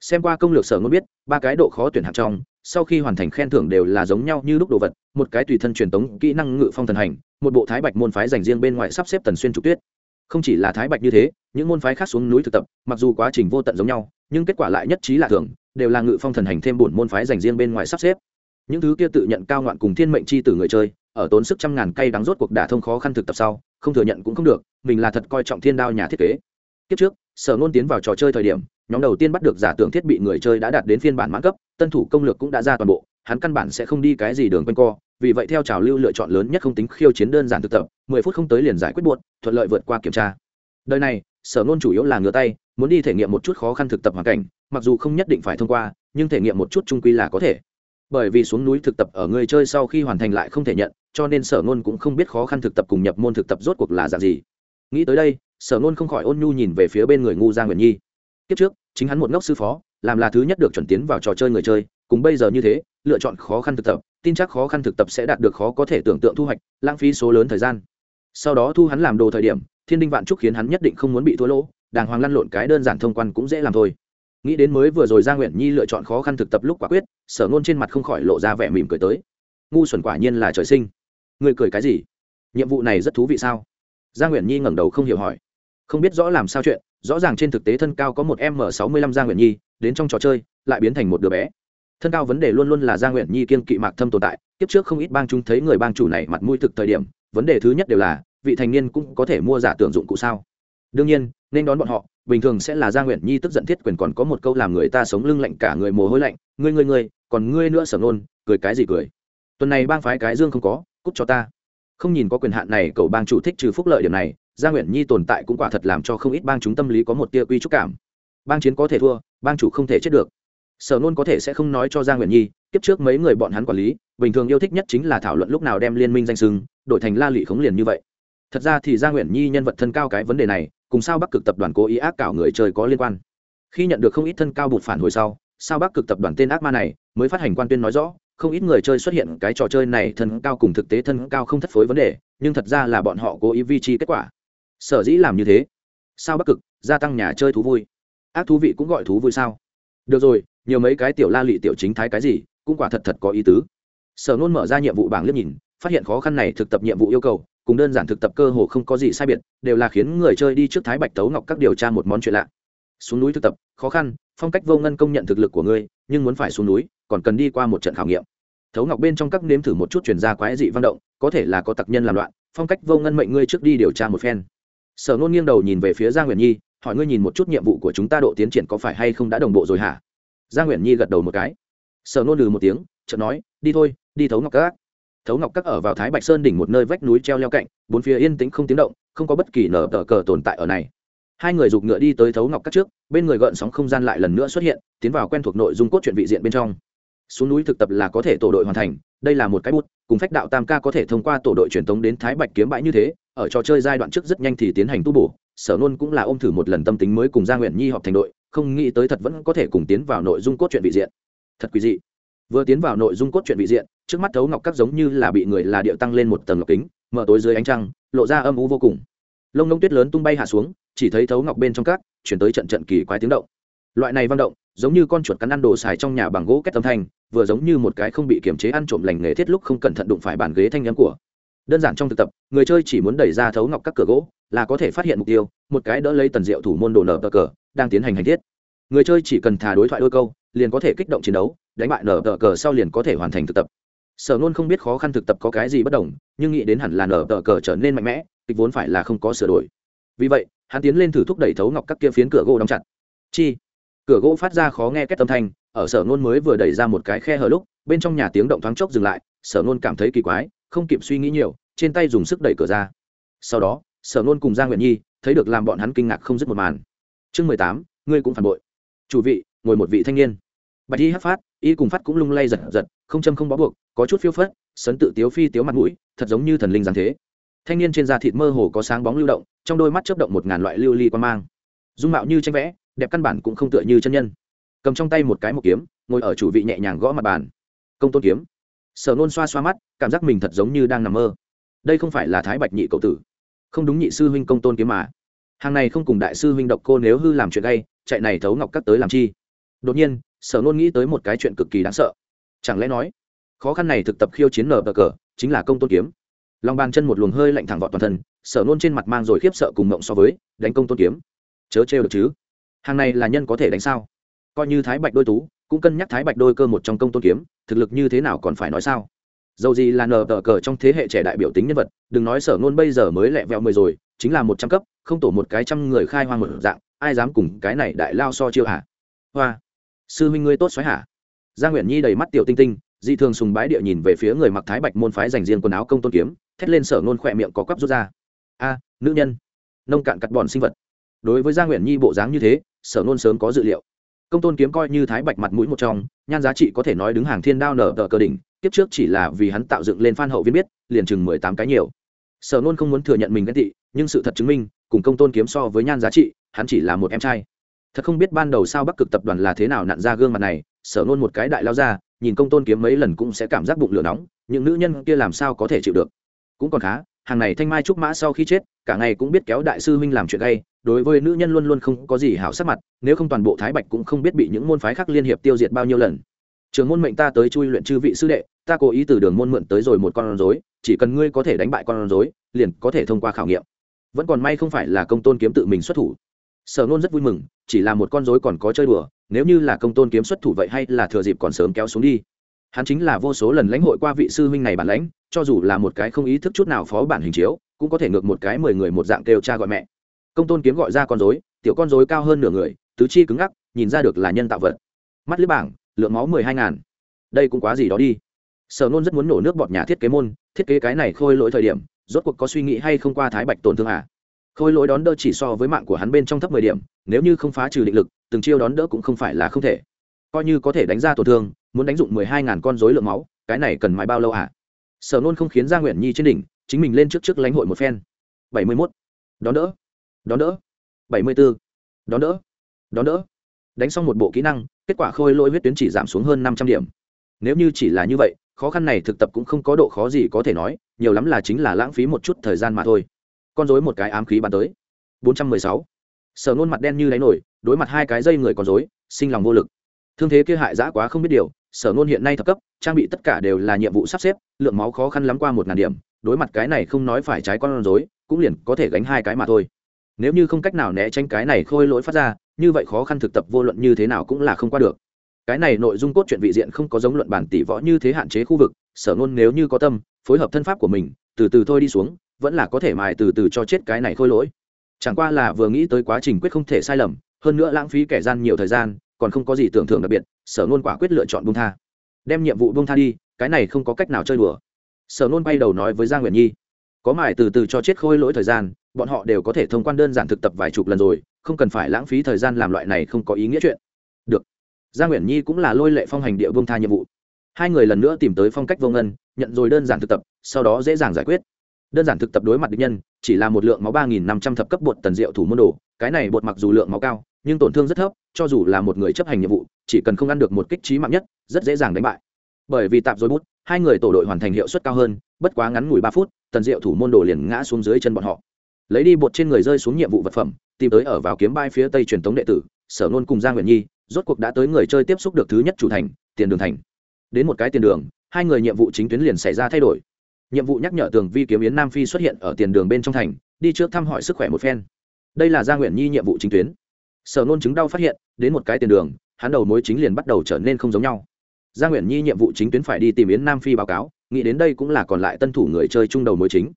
Xem qua công lược sở ngôn biết, ba cái độ khó tuyển hạng trong, sau khi hoàn thành khen thưởng đều là giống nhau như lúc đồ vật, một cái tùy thân truyền tống kỹ năng ngự phong thần hành, một bộ thái bạch môn phái dành riêng bên ngoài sắp xếp tần xuyên trục tuyết. Không chỉ là thái bạch như thế, những môn phái khác xuống núi thực tập, mặc dù quá trình vô tận giống nhau, nhưng kết quả lại nhất trí là thường, đều là ngự phong thần hành thêm bổn môn phái dành riêng bên ngoài sắp xếp. Những thứ kia tự nhận cao ngoạn cùng thiên mệnh chi tử người chơi, ở tốn sức trăm ngàn cây đắng rốt cuộc đả thông khó khăn thực tập sau không thừa nhận cũng không được, mình là thật coi trọng thiên đao nhà thiết kế. Kiếp trước, sở ngôn tiến vào trò chơi thời điểm, nhóm đầu tiên bắt được giả tưởng thiết bị người chơi đã đạt đến phiên bản mãn cấp, tân thủ công lược cũng đã ra toàn bộ, hắn căn bản sẽ không đi cái gì đường quanh co, vì vậy theo trào lưu lựa chọn lớn nhất không tính khiêu chiến đơn giản thực tập, mười phút không tới liền giải quyết buộc, thuận lợi vượt qua kiểm tra. Đời này, sở nôn chủ yếu là ngửa tay, muốn đi thể nghiệm một chút khó khăn thực tập hoàn cảnh, mặc dù không nhất định phải thông qua, nhưng thể nghiệm một chút trung quy là có thể. Bởi vì xuống núi thực tập ở người chơi sau khi hoàn thành lại không thể nhận cho nên sở ngôn cũng không biết khó khăn thực tập cùng nhập môn thực tập rốt cuộc là dạng gì. Nghĩ tới đây, sở ngôn không khỏi ôn nhu nhìn về phía bên người ngu gia nguyện nhi. Kiếp trước, chính hắn một ngốc sư phó, làm là thứ nhất được chuẩn tiến vào trò chơi người chơi, cùng bây giờ như thế, lựa chọn khó khăn thực tập, tin chắc khó khăn thực tập sẽ đạt được khó có thể tưởng tượng thu hoạch, lãng phí số lớn thời gian. Sau đó thu hắn làm đồ thời điểm, thiên đinh vạn trúc khiến hắn nhất định không muốn bị thua lỗ, đàng hoàng lăn lộn cái đơn giản thông quan cũng dễ làm thôi. Nghĩ đến mới vừa rồi gia nguyện nhi lựa chọn khó khăn thực tập lúc quả quyết, sở ngôn trên mặt không khỏi lộ ra vẻ mỉm cười tới. Ngu xuẩn quả nhiên là trời sinh người cười cái gì? Nhiệm vụ này rất thú vị sao? Gia nguyện nhi ngẩng đầu không hiểu hỏi. Không biết rõ làm sao chuyện, rõ ràng trên thực tế thân cao có một m sáu mươi lăm gia nguyện nhi, đến trong trò chơi, lại biến thành một đứa bé. Thân cao vấn đề luôn luôn là gia nguyện nhi kiên kỵ mạc thâm tồn tại, kiếp trước không ít bang chúng thấy người bang chủ này mặt mũi thực thời điểm, vấn đề thứ nhất đều là, vị thành niên cũng có thể mua giả tưởng dụng cụ sao? Đương nhiên, nên đón bọn họ, bình thường sẽ là gia nguyện nhi tức giận thiết quyền còn có một câu làm người ta sống lưng lạnh cả người mồ hôi lạnh, ngươi ngươi ngươi, còn ngươi nữa sở nôn, cười cái gì cười? Tuần này bang phái cái dương không có cút cho ta. Không nhìn có quyền hạn này cầu bang chủ thích trừ phúc lợi điểm này, gia nguyện nhi tồn tại cũng quả thật làm cho không ít bang chúng tâm lý có một tia quy trúc cảm. Bang chiến có thể thua, bang chủ không thể chết được. Sở nôn có thể sẽ không nói cho gia nguyện nhi, kiếp trước mấy người bọn hắn quản lý, bình thường yêu thích nhất chính là thảo luận lúc nào đem liên minh danh sưng đổi thành la lị khống liền như vậy. Thật ra thì gia nguyện nhi nhân vật thân cao cái vấn đề này, cùng sao bắc cực tập đoàn cố ý ác cảo người chơi có liên quan. Khi nhận được không ít thân cao bụt phản hồi sau, sao bắc cực tập đoàn tên ác ma này mới phát hành quan tuyên nói rõ không ít người chơi xuất hiện cái trò chơi này thân cao cùng thực tế thân cao không thất phối vấn đề, nhưng thật ra là bọn họ cố ý vi chi kết quả. Sở dĩ làm như thế? Sao bắc cực, gia tăng nhà chơi thú vui? Ác thú vị cũng gọi thú vui sao? Được rồi, nhiều mấy cái tiểu la lị tiểu chính thái cái gì, cũng quả thật thật có ý tứ. Sở nôn mở ra nhiệm vụ bảng liếc nhìn, phát hiện khó khăn này thực tập nhiệm vụ yêu cầu, cùng đơn giản thực tập cơ hồ không có gì sai biệt, đều là khiến người chơi đi trước thái bạch tấu ngọc các điều tra một món chuyện lạ. Xuống núi thực tập, khó khăn, phong cách vô ngân công nhận thực lực của ngươi nhưng muốn phải xuống núi, còn cần đi qua một trận khảo nghiệm. Thấu ngọc bên trong các nếm thử một chút chuyển ra quái dị văn động, có thể là có tặc nhân làm loạn, phong cách vô ngân mệnh ngươi trước đi điều tra một phen. Sở nôn nghiêng đầu nhìn về phía gia nguyễn nhi, hỏi ngươi nhìn một chút nhiệm vụ của chúng ta độ tiến triển có phải hay không đã đồng bộ rồi hả? Gia nguyễn nhi gật đầu một cái. Sở nôn lừ một tiếng, chợt nói, đi thôi, đi thấu ngọc các. Thấu ngọc các ở vào thái bạch sơn đỉnh một nơi vách núi treo leo cạnh, bốn phía yên tĩnh không tiếng động, không có bất kỳ nở tờ cờ tồn tại ở này hai người giục ngựa đi tới thấu ngọc cắt trước, bên người gợn sóng không gian lại lần nữa xuất hiện, tiến vào quen thuộc nội dung cốt truyện vị diện bên trong. Xuống núi thực tập là có thể tổ đội hoàn thành, đây là một cái bút, cùng phách đạo tam ca có thể thông qua tổ đội truyền thống đến thái bạch kiếm bãi như thế, ở trò chơi giai đoạn trước rất nhanh thì tiến hành tu bổ, sở nôn cũng là ôm thử một lần tâm tính mới cùng gia nguyện nhi họp thành đội, không nghĩ tới thật vẫn có thể cùng tiến vào nội dung cốt truyện vị diện. Thật quý dị. Vừa tiến vào nội dung cốt truyện vị diện, trước mắt thấu ngọc các giống như là bị người là điệu tăng lên một tầng lọc kính, mở tối dưới ánh trăng, lộ ra âm u vô cùng lông lông tuyết lớn tung bay hạ xuống, chỉ thấy thấu ngọc bên trong cát, chuyển tới trận trận kỳ quái tiếng động. Loại này vang động, giống như con chuột cắn ăn đồ xài trong nhà bằng gỗ kết âm thanh, vừa giống như một cái không bị kiềm chế ăn trộm lành nghề thiết lúc không cẩn thận đụng phải bàn ghế thanh nhắm của. Đơn giản trong thực tập, người chơi chỉ muốn đẩy ra thấu ngọc các cửa gỗ, là có thể phát hiện mục tiêu, một cái đỡ lấy tần diệu thủ môn đồ nở cờ cờ, đang tiến hành hành thiết. Người chơi chỉ cần thả đối thoại đôi câu, liền có thể kích động chiến đấu, đánh bại nở tờ cờ sau liền có thể hoàn thành thực tập. Sở nôn không biết khó khăn thực tập có cái gì bất đồng, nhưng nghĩ đến hẳn là nở tờ cờ trở nên mạnh mẽ kịch vốn phải là không có sửa đổi. Vì vậy, hắn tiến lên thử thúc đẩy thấu ngọc các kia phiến cửa gỗ đóng chặt. Chi, cửa gỗ phát ra khó nghe kết âm thanh, ở sở nôn mới vừa đẩy ra một cái khe hở lúc, bên trong nhà tiếng động thoáng chốc dừng lại, sở nôn cảm thấy kỳ quái, không kịp suy nghĩ nhiều, trên tay dùng sức đẩy cửa ra. Sau đó, sở nôn cùng giang nguyện nhi, thấy được làm bọn hắn kinh ngạc không dứt một màn. Chương mười tám, ngươi cũng phản bội. Chủ vị, ngồi một vị thanh niên. Bạch y hấp phát, y cùng phát cũng lung lay giật giật, không châm không bó buộc, có chút phiêu phất, sấn tự tiếu phi tiếu mặt mũi, thật giống như thần linh giáng thế thanh niên trên da thịt mơ hồ có sáng bóng lưu động, trong đôi mắt chớp động một ngàn loại lưu ly quan mang. Dung mạo như tranh vẽ, đẹp căn bản cũng không tựa như chân nhân. Cầm trong tay một cái một kiếm, ngồi ở chủ vị nhẹ nhàng gõ mặt bàn. Công tôn kiếm. Sở nôn xoa xoa mắt, cảm giác mình thật giống như đang nằm mơ. Đây không phải là thái bạch nhị cậu tử. Không đúng nhị sư huynh công tôn kiếm mà. Hàng này không cùng đại sư huynh độc cô nếu hư làm chuyện gay, chạy này thấu ngọc cắt tới làm chi? Đột nhiên, sở nôn nghĩ tới một cái chuyện cực kỳ đáng sợ. Chẳng lẽ nói, khó khăn này thực tập khiêu chiến nở bờ cờ, chính là công tôn kiếm? Lòng bàn chân một luồng hơi lạnh thẳng vọt toàn thân, sở nôn trên mặt mang rồi khiếp sợ cùng mộng so với, đánh công tôn kiếm. Chớ trêu được chứ. Hàng này là nhân có thể đánh sao? Coi như thái bạch đôi tú, cũng cân nhắc thái bạch đôi cơ một trong công tôn kiếm, thực lực như thế nào còn phải nói sao? Dầu gì là nờ tờ cờ trong thế hệ trẻ đại biểu tính nhân vật, đừng nói sở nôn bây giờ mới lẹ vẹo mười rồi, chính là một trăm cấp, không tổ một cái trăm người khai hoang một dạng, ai dám cùng cái này đại lao so chiêu hả? Hoa, sư huynh ngươi tốt xoáy hả? Gia nguyễn nhi đầy mắt tiểu tinh tinh, dị thường sùng bái địa nhìn về phía người mặc thái bạch môn phái dành riêng quần áo công tôn kiếm thét lên sở nôn khỏe miệng có quắp rút ra. A, nữ nhân, nông cạn cắt bọn sinh vật. Đối với gia nguyện nhi bộ dáng như thế, sở nôn sớm có dự liệu. Công tôn kiếm coi như thái bạch mặt mũi một trong, nhan giá trị có thể nói đứng hàng thiên đao nở tờ cơ đỉnh tiếp trước chỉ là vì hắn tạo dựng lên phan hậu viên biết, liền chừng mười tám cái nhiều. Sở nôn không muốn thừa nhận mình ghen tị, nhưng sự thật chứng minh, cùng công tôn kiếm so với nhan giá trị, hắn chỉ là một em trai. Thật không biết ban đầu sao bắc cực tập đoàn là thế nào nặn ra gương mặt này, sở nôn một cái đại lao ra, nhìn công tôn kiếm mấy lần cũng sẽ cảm giác bụng lửa nóng, những nữ nhân kia làm sao có thể chịu được cũng còn khá, hàng này thanh mai trúc mã sau khi chết, cả ngày cũng biết kéo đại sư huynh làm chuyện gay, đối với nữ nhân luôn luôn không có gì hảo sắc mặt, nếu không toàn bộ thái bạch cũng không biết bị những môn phái khác liên hiệp tiêu diệt bao nhiêu lần. Trường môn mệnh ta tới chui luyện chư vị sư đệ, ta cố ý từ đường môn mượn tới rồi một con rối, chỉ cần ngươi có thể đánh bại con rối, liền có thể thông qua khảo nghiệm. Vẫn còn may không phải là công tôn kiếm tự mình xuất thủ. Sở nôn rất vui mừng, chỉ là một con rối còn có chơi đùa, nếu như là công tôn kiếm xuất thủ vậy hay là thừa dịp còn sớm kéo xuống đi hắn chính là vô số lần lãnh hội qua vị sư huynh này bản lãnh, cho dù là một cái không ý thức chút nào phó bản hình chiếu, cũng có thể ngược một cái mười người một dạng kêu cha gọi mẹ. Công tôn kiếm gọi ra con dối tiểu con dối cao hơn nửa người, tứ chi cứng ngắc, nhìn ra được là nhân tạo vật. Mắt lưới bảng, lượng máu mười hai ngàn. Đây cũng quá gì đó đi. Sở nôn rất muốn nổ nước bọt nhà thiết kế môn, thiết kế cái này khôi lỗi thời điểm, rốt cuộc có suy nghĩ hay không qua thái bạch tổn thương à? Khôi lỗi đón đỡ chỉ so với mạng của hắn bên trong thấp mười điểm, nếu như không phá trừ định lực, từng chiêu đón đỡ cũng không phải là không thể. Coi như có thể đánh ra tổn thương muốn đánh dụng mười hai ngàn con dối lượng máu, cái này cần mãi bao lâu à sở nôn không khiến gia nguyện nhi trên đỉnh, chính mình lên trước trước lãnh hội một phen. Bảy mươi mốt. Đón đỡ. Đón đỡ. Bảy mươi b ố đón đỡ. Đón đỡ. Đánh xong một bộ kỹ năng, kết quả khôi lỗi huyết tuyến chỉ giảm xuống hơn năm trăm điểm. Nếu như chỉ là như vậy, khó khăn này thực tập cũng không có độ khó gì có thể nói, nhiều lắm là chính là lãng phí một chút thời gian mà thôi. Con dối một cái ám khí bắn tới. bốn trăm mười sáu. Sở nôn mặt đen như đáy nổi, đối mặt hai cái dây người con dối sinh lòng vô lực. Thương thế kia hại giã quá không biết điều sở nôn hiện nay thập cấp, trang bị tất cả đều là nhiệm vụ sắp xếp, lượng máu khó khăn lắm qua một ngàn điểm, đối mặt cái này không nói phải trái con rối, cũng liền có thể gánh hai cái mà thôi. Nếu như không cách nào né tránh cái này khôi lỗi phát ra, như vậy khó khăn thực tập vô luận như thế nào cũng là không qua được. Cái này nội dung cốt truyện vị diện không có giống luận bản tỷ võ như thế hạn chế khu vực, sở ngôn nếu như có tâm, phối hợp thân pháp của mình, từ từ thôi đi xuống, vẫn là có thể mài từ từ cho chết cái này khôi lỗi. Chẳng qua là vừa nghĩ tới quá trình quyết không thể sai lầm, hơn nữa lãng phí kẻ gian nhiều thời gian còn không có gì tưởng thưởng đặc biệt, sở nôn quả quyết lựa chọn bung tha. Đem nhiệm vụ bung tha đi, cái này không có cách nào chơi đùa. Sở nôn bay đầu nói với giang nguyện nhi, có mải từ từ cho chết khôi lỗi thời gian, bọn họ đều có thể thông quan đơn giản thực tập vài chục lần rồi, không cần phải lãng phí thời gian làm loại này không có ý nghĩa chuyện. Được. Giang nguyện nhi cũng là lôi lệ phong hành địa bung tha nhiệm vụ. Hai người lần nữa tìm tới phong cách vô ngân, nhận rồi đơn giản thực tập, sau đó dễ dàng giải quyết. Đơn giản thực tập đối mặt địch nhân, chỉ là một lượng máu ba nghìn năm trăm thập cấp bột tần diệu thủ môn đồ, cái này bột mặc dù lượng máu cao nhưng tổn thương rất thấp, cho dù là một người chấp hành nhiệm vụ, chỉ cần không ăn được một kích trí mạng nhất, rất dễ dàng đánh bại. Bởi vì tạp dối bút, hai người tổ đội hoàn thành hiệu suất cao hơn, bất quá ngắn ngủi ba phút, tần diệu thủ môn đồ liền ngã xuống dưới chân bọn họ. Lấy đi bột trên người rơi xuống nhiệm vụ vật phẩm, tìm tới ở vào kiếm bay phía tây truyền thống đệ tử, sở nôn cùng giang nguyện nhi, rốt cuộc đã tới người chơi tiếp xúc được thứ nhất chủ thành, tiền đường thành. Đến một cái tiền đường, hai người nhiệm vụ chính tuyến liền xảy ra thay đổi. Nhiệm vụ nhắc nhở tường vi kiếm yến nam phi xuất hiện ở tiền đường bên trong thành, đi trước thăm hỏi sức khỏe một phen. Đây là gia nguyện nhi nhiệm vụ chính tuyến sở nôn chứng đau phát hiện, đến một cái tiền đường, hắn đầu mối chính liền bắt đầu trở nên không giống nhau. Gia nguyễn nhi nhiệm vụ chính tuyến phải đi tìm yến nam phi báo cáo, nghĩ đến đây cũng là còn lại tân thủ người chơi chung đầu mối chính.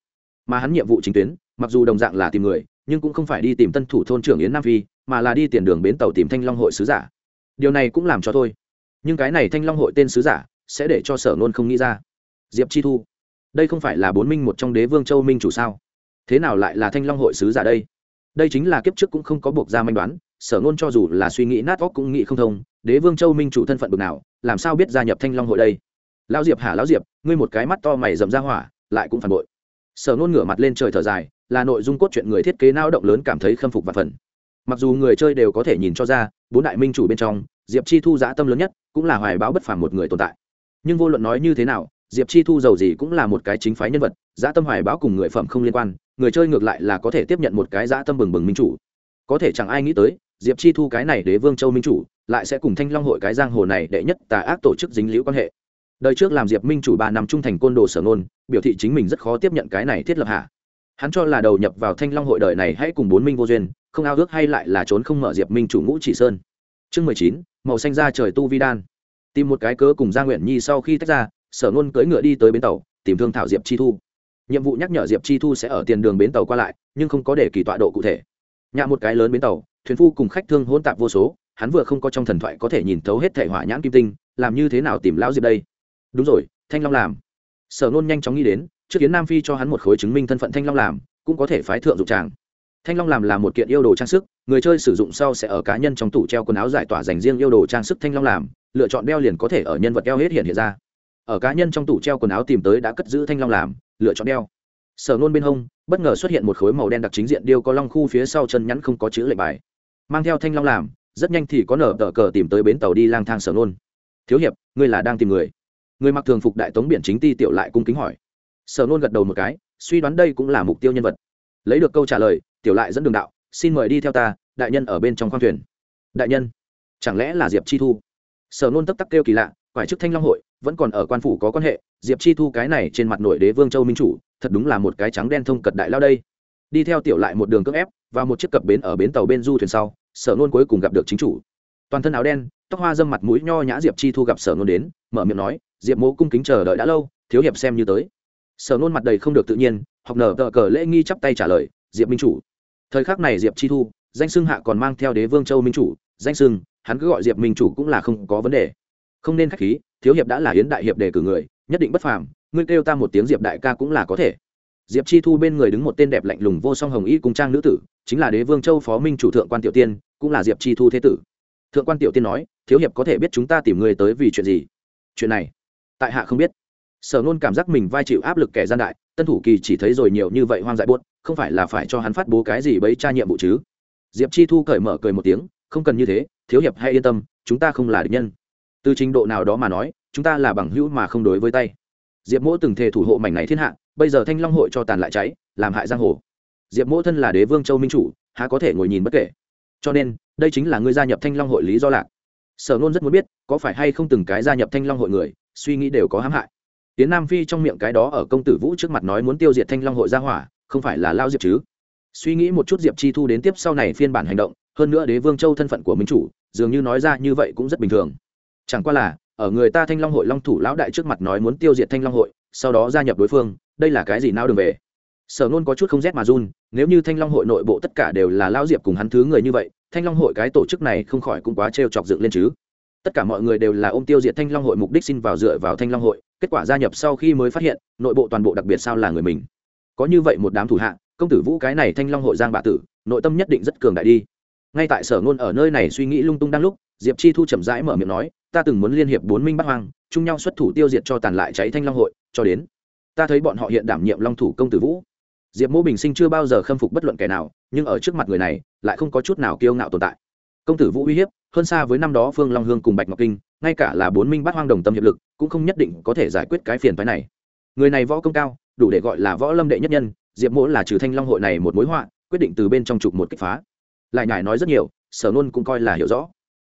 Mà hắn nhiệm vụ chính tuyến, mặc dù đồng dạng là tìm người, nhưng cũng không phải đi tìm tân thủ thôn trưởng yến nam phi, mà là đi tiền đường bến tàu tìm thanh long hội sứ giả. Điều này cũng làm cho thôi. Nhưng cái này thanh long hội tên sứ giả, sẽ để cho sở nôn không nghĩ ra. Diệp chi thu. Đây không phải là bốn minh một trong đế vương châu minh chủ sao? Thế nào lại là thanh long hội sứ giả đây? Đây chính là kiếp trước cũng không có buộc ra manh đoán sở ngôn cho dù là suy nghĩ nát óc cũng nghĩ không thông, đế vương châu minh chủ thân phận bực nào, làm sao biết gia nhập thanh long hội đây? Lão diệp hả lão diệp, ngươi một cái mắt to mày dầm ra hỏa, lại cũng phản bội. Sở ngôn ngửa mặt lên trời thở dài, là nội dung cốt truyện người thiết kế não động lớn cảm thấy khâm phục và phần. Mặc dù người chơi đều có thể nhìn cho ra, bốn đại minh chủ bên trong, diệp chi thu giã tâm lớn nhất cũng là hoài báo bất phàm một người tồn tại. Nhưng vô luận nói như thế nào, diệp chi thu giàu gì cũng là một cái chính phái nhân vật giã tâm hoài báo cùng người phẩm không liên quan, người chơi ngược lại là có thể tiếp nhận một cái giã tâm bừng bừng minh chủ. Có thể chẳng ai nghĩ tới diệp chi thu cái này đế vương châu minh chủ, lại sẽ cùng thanh long hội cái giang hồ này đệ nhất tà ác tổ chức dính liễu quan hệ. Đời trước làm diệp minh chủ ba năm trung thành côn đồ sở nôn biểu thị chính mình rất khó tiếp nhận cái này thiết lập hạ. Hắn cho là đầu nhập vào thanh long hội đời này hãy cùng bốn minh vô duyên, không ao ước hay lại là trốn không mở diệp minh chủ ngũ chỉ sơn. Chương mười chín, màu xanh ra trời tu vi đan. Tìm một cái cớ cùng gia nguyện nhi sau khi tách ra, sở nôn cưỡi ngựa đi tới bến tàu, tìm thương thảo diệp chi thu. Nhiệm vụ nhắc nhở diệp chi thu sẽ ở tiền đường bến tàu qua lại, nhưng không có để kỳ tọa độ cụ thể. Nhạ một cái lớn bến tàu thuyền phu cùng khách thương hỗn tạp vô số, hắn vừa không có trong thần thoại có thể nhìn thấu hết thể hỏa nhãn kim tinh, làm như thế nào tìm lão diệp đây? Đúng rồi, thanh long làm. Sở nôn nhanh chóng nghĩ đến, trước kiến nam phi cho hắn một khối chứng minh thân phận thanh long làm, cũng có thể phái thượng dụng tràng. Thanh long làm là một kiện yêu đồ trang sức, người chơi sử dụng sau sẽ ở cá nhân trong tủ treo quần áo giải tỏa dành riêng yêu đồ trang sức thanh long làm, lựa chọn đeo liền có thể ở nhân vật đeo hết hiện hiện ra. Ở cá nhân trong tủ treo quần áo tìm tới đã cất giữ thanh long làm, lựa chọn đeo. Sở nôn bên hông, bất ngờ xuất hiện một khối màu đen đặc chính diện điêu có long khu phía sau chân nhắn không có chữ lệnh bài mang theo thanh long làm, rất nhanh thì có nở tờ cờ tìm tới bến tàu đi lang thang sở nôn thiếu hiệp, ngươi là đang tìm người? Người mặc thường phục đại tống biển chính ti tiểu lại cung kính hỏi. Sở nôn gật đầu một cái, suy đoán đây cũng là mục tiêu nhân vật. Lấy được câu trả lời, tiểu lại dẫn đường đạo, xin mời đi theo ta, đại nhân ở bên trong khoang thuyền. Đại nhân? Chẳng lẽ là diệp chi thu? Sở nôn tấp tắc kêu kỳ lạ, quải chức thanh long hội, vẫn còn ở quan phủ có quan hệ, diệp chi thu cái này trên mặt nội đế vương châu minh chủ, thật đúng là một cái trắng đen thông cật đại lao đây đi theo tiểu lại một đường cưỡng ép và một chiếc cập bến ở bến tàu bên du thuyền sau, sở nôn cuối cùng gặp được chính chủ. Toàn thân áo đen, tóc hoa dâm mặt mũi nho nhã diệp chi thu gặp sở nôn đến, mở miệng nói, diệp mô cung kính chờ đợi đã lâu, thiếu hiệp xem như tới. Sở nôn mặt đầy không được tự nhiên, học nở tờ cờ lễ nghi chắp tay trả lời, diệp minh chủ. Thời khắc này diệp chi thu, danh xưng hạ còn mang theo đế vương châu minh chủ, danh xưng, hắn cứ gọi diệp minh chủ cũng là không có vấn đề. Không nên k h á c h khí, thiếu hiệp đã là hiến đại hiệp đề cử người, nhất định bất phàm, ngươi kêu ta một tiếng diệp đại ca cũng là có thể diệp chi thu bên người đứng một tên đẹp lạnh lùng vô song hồng y cung trang nữ tử, chính là đế vương châu phó minh chủ thượng quan tiểu tiên, cũng là diệp chi thu thế tử. Thượng quan tiểu tiên nói, thiếu hiệp có thể biết chúng ta tìm người tới vì chuyện gì? Chuyện này? Tại hạ không biết. Sở nôn cảm giác mình vai chịu áp lực kẻ gian đại, tân thủ kỳ chỉ thấy rồi nhiều như vậy hoang dại buốt, không phải là phải cho hắn phát bố cái gì bấy tra nhiệm vụ chứ? Diệp chi thu cởi mở cười một tiếng, không cần như thế, thiếu hiệp hay yên tâm, chúng ta không là địch nhân. Từ trình độ nào đó mà nói, chúng ta là bằng hữu mà không đối với tay diệp mỗ từng thề thủ hộ mảnh này thiên hạ, bây giờ thanh long hội cho tàn lại cháy, làm hại giang hồ. Diệp mỗ thân là đế vương châu minh chủ, há có thể ngồi nhìn bất kể. Cho nên, đây chính là ngươi gia nhập thanh long hội lý do lạc. Sở nôn rất muốn biết, có phải hay không từng cái gia nhập thanh long hội người, suy nghĩ đều có hãm hại. Tiến nam phi trong miệng cái đó ở công tử vũ trước mặt nói muốn tiêu diệt thanh long hội gia hỏa, không phải là lao diệp chứ? Suy nghĩ một chút diệp chi thu đến tiếp sau này phiên bản hành động, hơn nữa đế vương châu thân phận của minh chủ, dường như nói ra như vậy cũng rất bình thường. Chẳng qua là ở người ta thanh long hội long thủ lão đại trước mặt nói muốn tiêu diệt thanh long hội, sau đó gia nhập đối phương, đây là cái gì nào đường về? Sở nôn có chút không rét mà run, nếu như thanh long hội nội bộ tất cả đều là lão diệp cùng hắn thứ người như vậy, thanh long hội cái tổ chức này không khỏi cũng quá trêu chọc dựng lên chứ. Tất cả mọi người đều là ôm tiêu diệt thanh long hội mục đích xin vào dựa vào thanh long hội, kết quả gia nhập sau khi mới phát hiện, nội bộ toàn bộ đặc biệt sao là người mình. Có như vậy một đám thủ hạ, công tử vũ cái này thanh long hội giang bạ tử, nội tâm nhất định rất cường đại đi ngay tại sở ngôn ở nơi này suy nghĩ lung tung đang lúc, diệp chi thu chậm rãi mở miệng nói, ta từng muốn liên hiệp bốn minh bắc hoang, chung nhau xuất thủ tiêu diệt cho tàn lại cháy thanh long hội, cho đến ta thấy bọn họ hiện đảm nhiệm long thủ công tử vũ. Diệp mô bình sinh chưa bao giờ khâm phục bất luận kẻ nào, nhưng ở trước mặt người này, lại không có chút nào kiêu ngạo tồn tại. Công tử vũ uy hiếp, hơn xa với năm đó phương long hương cùng bạch ngọc kinh, ngay cả là bốn minh bát hoang đồng tâm hiệp lực, cũng không nhất định có thể giải quyết cái phiền phái này. Người này võ công cao, đủ để gọi là võ lâm đệ nhất nhân, diệp mỗ là trừ thanh long hội này một mối họa, quyết định từ bên trong trục một kích phá lại nhải nói rất nhiều, sở nôn cũng coi là hiểu rõ.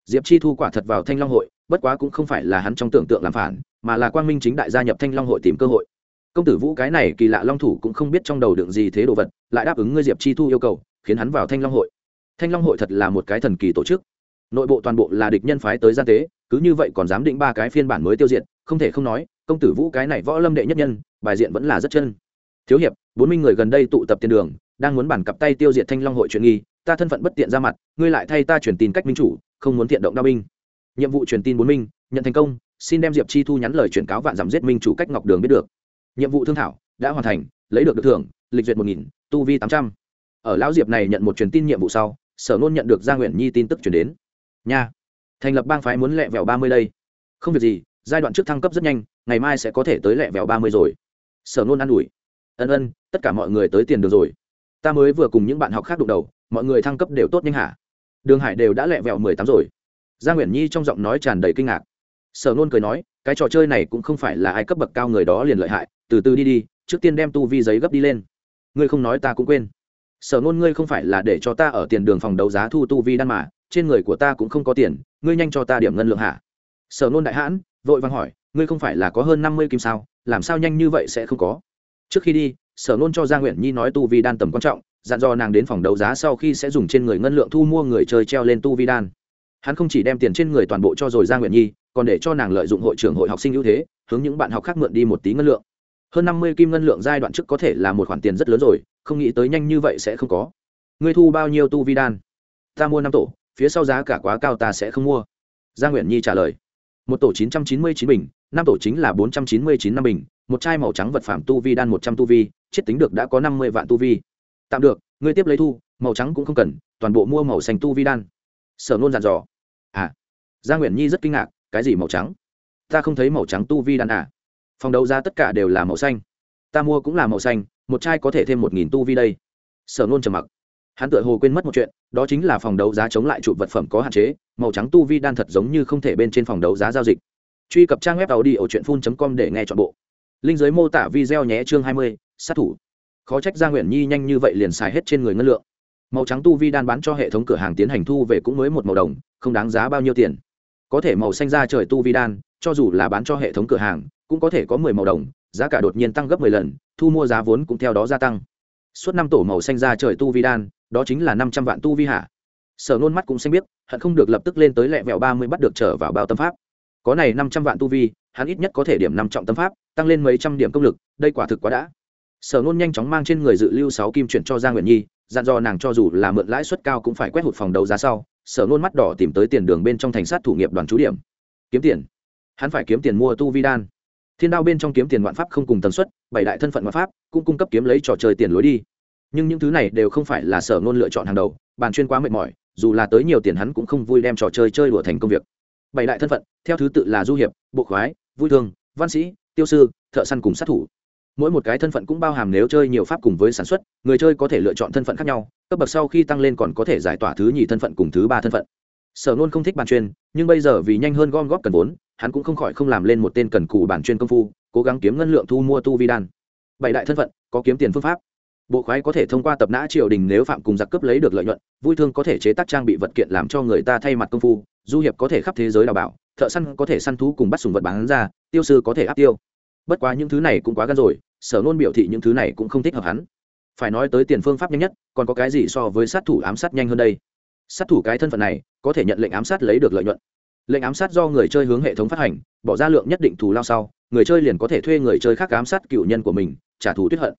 Diệp chi thu quả thật vào thanh long hội, bất quá cũng không phải là hắn trong tưởng tượng làm phản, mà là quang minh chính đại gia nhập thanh long hội tìm cơ hội. Công tử vũ cái này kỳ lạ long thủ cũng không biết trong đầu đựng gì thế đồ vật, lại đáp ứng ngươi diệp chi thu yêu cầu, khiến hắn vào thanh long hội. Thanh long hội thật là một cái thần kỳ tổ chức. Nội bộ toàn bộ là địch nhân phái tới gian tế, cứ như vậy còn dám định ba cái phiên bản mới tiêu diệt, không thể không nói, công tử vũ cái này võ lâm đệ nhất nhân, bài diện vẫn là rất chân. Thiếu hiệp, bốn mươi người gần đây tụ tập tiền đường, đang muốn bản cặp tay tiêu diệt thanh long hội chuyện nghi ta thân phận bất tiện ra mặt, ngươi lại thay ta truyền tin cách minh chủ, không muốn thiện động đao binh. Nhiệm vụ truyền tin bốn minh, nhận thành công, xin đem diệp chi thu nhắn lời chuyển cáo vạn giảm giết minh chủ cách ngọc đường biết được. Nhiệm vụ thương thảo, đã hoàn thành, lấy được được thưởng, lịch duyệt một nghìn, tu vi tám trăm. Ở lão diệp này nhận một truyền tin nhiệm vụ sau, sở nôn nhận được gia nguyện nhi tin tức chuyển đến. Nha, thành lập bang phái muốn lẹ vẹo ba mươi đây. Không việc gì, giai đoạn trước thăng cấp rất nhanh, ngày mai sẽ có thể tới lẹ vẹo ba mươi rồi. Sở nôn an ủi. Ân ân, tất cả mọi người tới tiền được rồi. Ta mới vừa cùng những bạn học khác đụng đầu mọi người thăng cấp đều tốt nhanh hả? Đường hải đều đã lẹ vẹo mười tám rồi. Gia nguyễn nhi trong giọng nói tràn đầy kinh ngạc. Sở nôn cười nói, cái trò chơi này cũng không phải là ai cấp bậc cao người đó liền lợi hại, từ từ đi đi, trước tiên đem tu vi giấy gấp đi lên. Ngươi không nói ta cũng quên. Sở nôn ngươi không phải là để cho ta ở tiền đường phòng đấu giá thu tu vi đan mà, trên người của ta cũng không có tiền, ngươi nhanh cho ta điểm ngân lượng hả? Sở nôn đại hãn, vội vàng hỏi, ngươi không phải là có hơn năm mươi kim sao, làm sao nhanh như vậy sẽ không có? Trước khi đi, sở nôn cho gia nguyện nhi nói tu vi đan tầm quan trọng dặn dò nàng đến phòng đấu giá sau khi sẽ dùng trên người ngân lượng thu mua người chơi treo lên tu vi đan. Hắn không chỉ đem tiền trên người toàn bộ cho rồi gia nguyện nhi, còn để cho nàng lợi dụng hội trưởng hội học sinh ưu thế, hướng những bạn học khác mượn đi một tí ngân lượng. Hơn năm mươi kim ngân lượng giai đoạn trước có thể là một khoản tiền rất lớn rồi, không nghĩ tới nhanh như vậy sẽ không có. Ngươi thu bao nhiêu tu vi đan? Ta mua năm tổ, phía sau giá cả quá cao ta sẽ không mua. Gia nguyện nhi trả lời. Một tổ chín trăm chín mươi chín bình, năm tổ chính là bốn trăm chín mươi chín năm bình, một chai màu trắng vật phẩm tu vi đan một trăm tu vi, chết tính được đã có năm mươi vạn tu vi tạm được, ngươi tiếp lấy thu, màu trắng cũng không cần, toàn bộ mua màu xanh tu vi đan. Sở nôn dặn dò. À gia nguyễn nhi rất kinh ngạc, cái gì màu trắng? Ta không thấy màu trắng tu vi đan à? Phòng đấu giá tất cả đều là màu xanh. Ta mua cũng là màu xanh, một chai có thể thêm một nghìn tu vi đây. Sở nôn trầm mặc. Hắn tự hồ quên mất một chuyện, đó chính là phòng đấu giá chống lại trụ vật phẩm có hạn chế, màu trắng tu vi đan thật giống như không thể bên trên phòng đấu giá giao dịch. Truy cập trang web tàu đi ở truyện phun com để nghe chọn bộ. Linh giới mô tả video nhé, chương hai mươi, sát thủ khó trách gia nguyện nhi nhanh như vậy liền xài hết trên người ngân lượng. Màu trắng tu vi đan bán cho hệ thống cửa hàng tiến hành thu về cũng mới một màu đồng, không đáng giá bao nhiêu tiền. Có thể màu xanh ra trời tu vi đan, cho dù là bán cho hệ thống cửa hàng, cũng có thể có mười màu đồng, giá cả đột nhiên tăng gấp mười lần, thu mua giá vốn cũng theo đó gia tăng. Suốt năm tổ màu xanh ra trời tu vi đan, đó chính là năm trăm vạn tu vi hạ sở nôn mắt cũng xanh biết, hận không được lập tức lên tới lẹ vẹo ba mươi bắt được trở vào bao tâm pháp. Có này năm trăm vạn tu vi, hắn ít nhất có thể điểm năm trọng tâm pháp, tăng lên mấy trăm điểm công lực, đây quả thực quá đã sở nôn nhanh chóng mang trên người dự lưu sáu kim chuyển cho giang nguyện nhi, dặn dò nàng cho dù là mượn lãi suất cao cũng phải quét hụt phòng đấu giá sau. Sở nôn mắt đỏ tìm tới tiền đường bên trong thành sát thủ nghiệp đoàn trú điểm. Kiếm tiền. Hắn phải kiếm tiền mua tu vi đan. Thiên đao bên trong kiếm tiền ngoạn pháp không cùng tần suất, bảy đại thân phận ngoạn pháp, cũng cung cấp kiếm lấy trò chơi tiền lối đi. Nhưng những thứ này đều không phải là sở nôn lựa chọn hàng đầu, bàn chuyên quá mệt mỏi, dù là tới nhiều tiền hắn cũng không vui đem trò chơi chơi đùa thành công việc. Bảy đại thân phận, theo thứ tự là du hiệp, bộ khoái, vui thương, văn sĩ, tiêu sư, thợ săn cùng sát thủ mỗi một cái thân phận cũng bao hàm nếu chơi nhiều pháp cùng với sản xuất, người chơi có thể lựa chọn thân phận khác nhau, cấp bậc sau khi tăng lên còn có thể giải tỏa thứ nhì thân phận cùng thứ ba thân phận. Sở nôn không thích bàn chuyên, nhưng bây giờ vì nhanh hơn gom góp cần vốn, hắn cũng không khỏi không làm lên một tên cần cù bản chuyên công phu, cố gắng kiếm ngân lượng thu mua tu vi đan. Bảy đại thân phận, có kiếm tiền phương pháp. Bộ khoái có thể thông qua tập nã triều đình nếu phạm cùng giặc cướp lấy được lợi nhuận, vui thương có thể chế tác trang bị vật kiện làm cho người ta thay mặt công phu, du hiệp có thể khắp thế giới đào bảo, thợ săn có thể săn thú cùng bắt sùng vật bán ra, tiêu sư có thể áp tiêu. Bất quá những thứ này cũng quá gan rồi sở nôn biểu thị những thứ này cũng không thích hợp hắn. Phải nói tới tiền phương pháp nhanh nhất, còn có cái gì so với sát thủ ám sát nhanh hơn đây? Sát thủ cái thân phận này, có thể nhận lệnh ám sát lấy được lợi nhuận. Lệnh ám sát do người chơi hướng hệ thống phát hành, bỏ ra lượng nhất định thù lao sau, người chơi liền có thể thuê người chơi khác ám sát cựu nhân của mình, trả thù tuyết hận.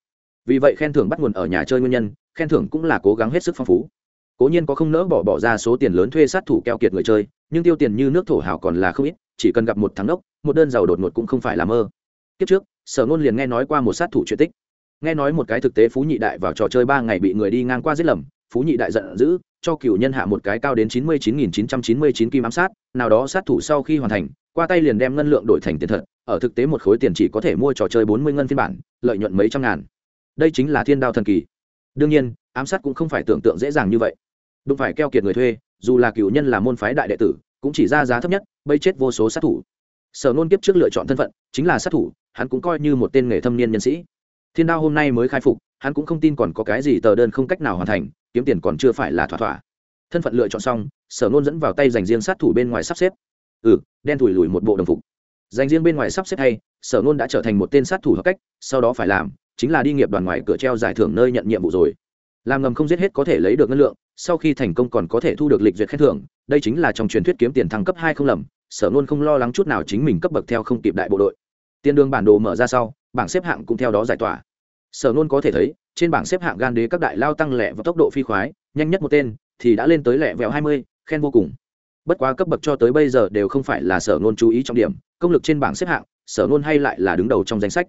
Vì vậy khen thưởng bắt nguồn ở nhà chơi nguyên nhân, khen thưởng cũng là cố gắng hết sức phong phú. Cố nhiên có không nỡ bỏ bỏ ra số tiền lớn thuê sát thủ keo kiệt người chơi, nhưng tiêu tiền như nước thổ hào còn là không ít, chỉ cần gặp một thắng đốc một đơn giàu đột ngột cũng không phải là mơ. Kiếp trước sở ngôn liền nghe nói qua một sát thủ chuyện tích. Nghe nói một cái thực tế phú nhị đại vào trò chơi ba ngày bị người đi ngang qua giết lầm, phú nhị đại giận dữ, cho cựu nhân hạ một cái cao đến chín mươi chín nghìn chín trăm chín mươi chín kim ám sát, nào đó sát thủ sau khi hoàn thành, qua tay liền đem ngân lượng đổi thành tiền thật, ở thực tế một khối tiền chỉ có thể mua trò chơi bốn mươi ngân phiên bản, lợi nhuận mấy trăm ngàn. Đây chính là thiên đao thần kỳ. Đương nhiên, ám sát cũng không phải tưởng tượng dễ dàng như vậy. Đúng phải keo kiệt người thuê, dù là cựu nhân là môn phái đại đệ tử, cũng chỉ ra giá thấp nhất bây chết vô số sát thủ. Sở nôn kiếp trước lựa chọn thân phận, chính là sát thủ hắn cũng coi như một tên nghề thâm niên nhân sĩ. Thiên đao hôm nay mới khai phục, hắn cũng không tin còn có cái gì tờ đơn không cách nào hoàn thành, kiếm tiền còn chưa phải là thỏa thỏa. Thân phận lựa chọn xong, sở nôn dẫn vào tay dành riêng sát thủ bên ngoài sắp xếp. Ừ đen thủi lùi một bộ đồng phục. Dành riêng bên ngoài sắp xếp hay, sở nôn đã trở thành một tên sát thủ hợp cách, sau đó phải làm, chính là đi nghiệp đoàn ngoài cửa treo giải thưởng nơi nhận nhiệm vụ rồi. Làm ngầm không giết hết có thể lấy được ngân lượng, sau khi thành công còn có thể thu được lịch duyệt khen thưởng, đây chính là trong truyền thuyết kiếm tiền thăng cấp hai không lầm, sở nôn không lo lắng chút nào chính mình cấp bậc theo không kịp đại bộ đội tiền đường bản đồ mở ra sau, bảng xếp hạng cũng theo đó giải tỏa. Sở nôn có thể thấy, trên bảng xếp hạng gan đế các đại lao tăng lẹ và tốc độ phi khoái, nhanh nhất một tên thì đã lên tới lẹ vẹo hai mươi, khen vô cùng. Bất quá cấp bậc cho tới bây giờ đều không phải là sở nôn chú ý trọng điểm, công lực trên bảng xếp hạng, sở nôn hay lại là đứng đầu trong danh sách.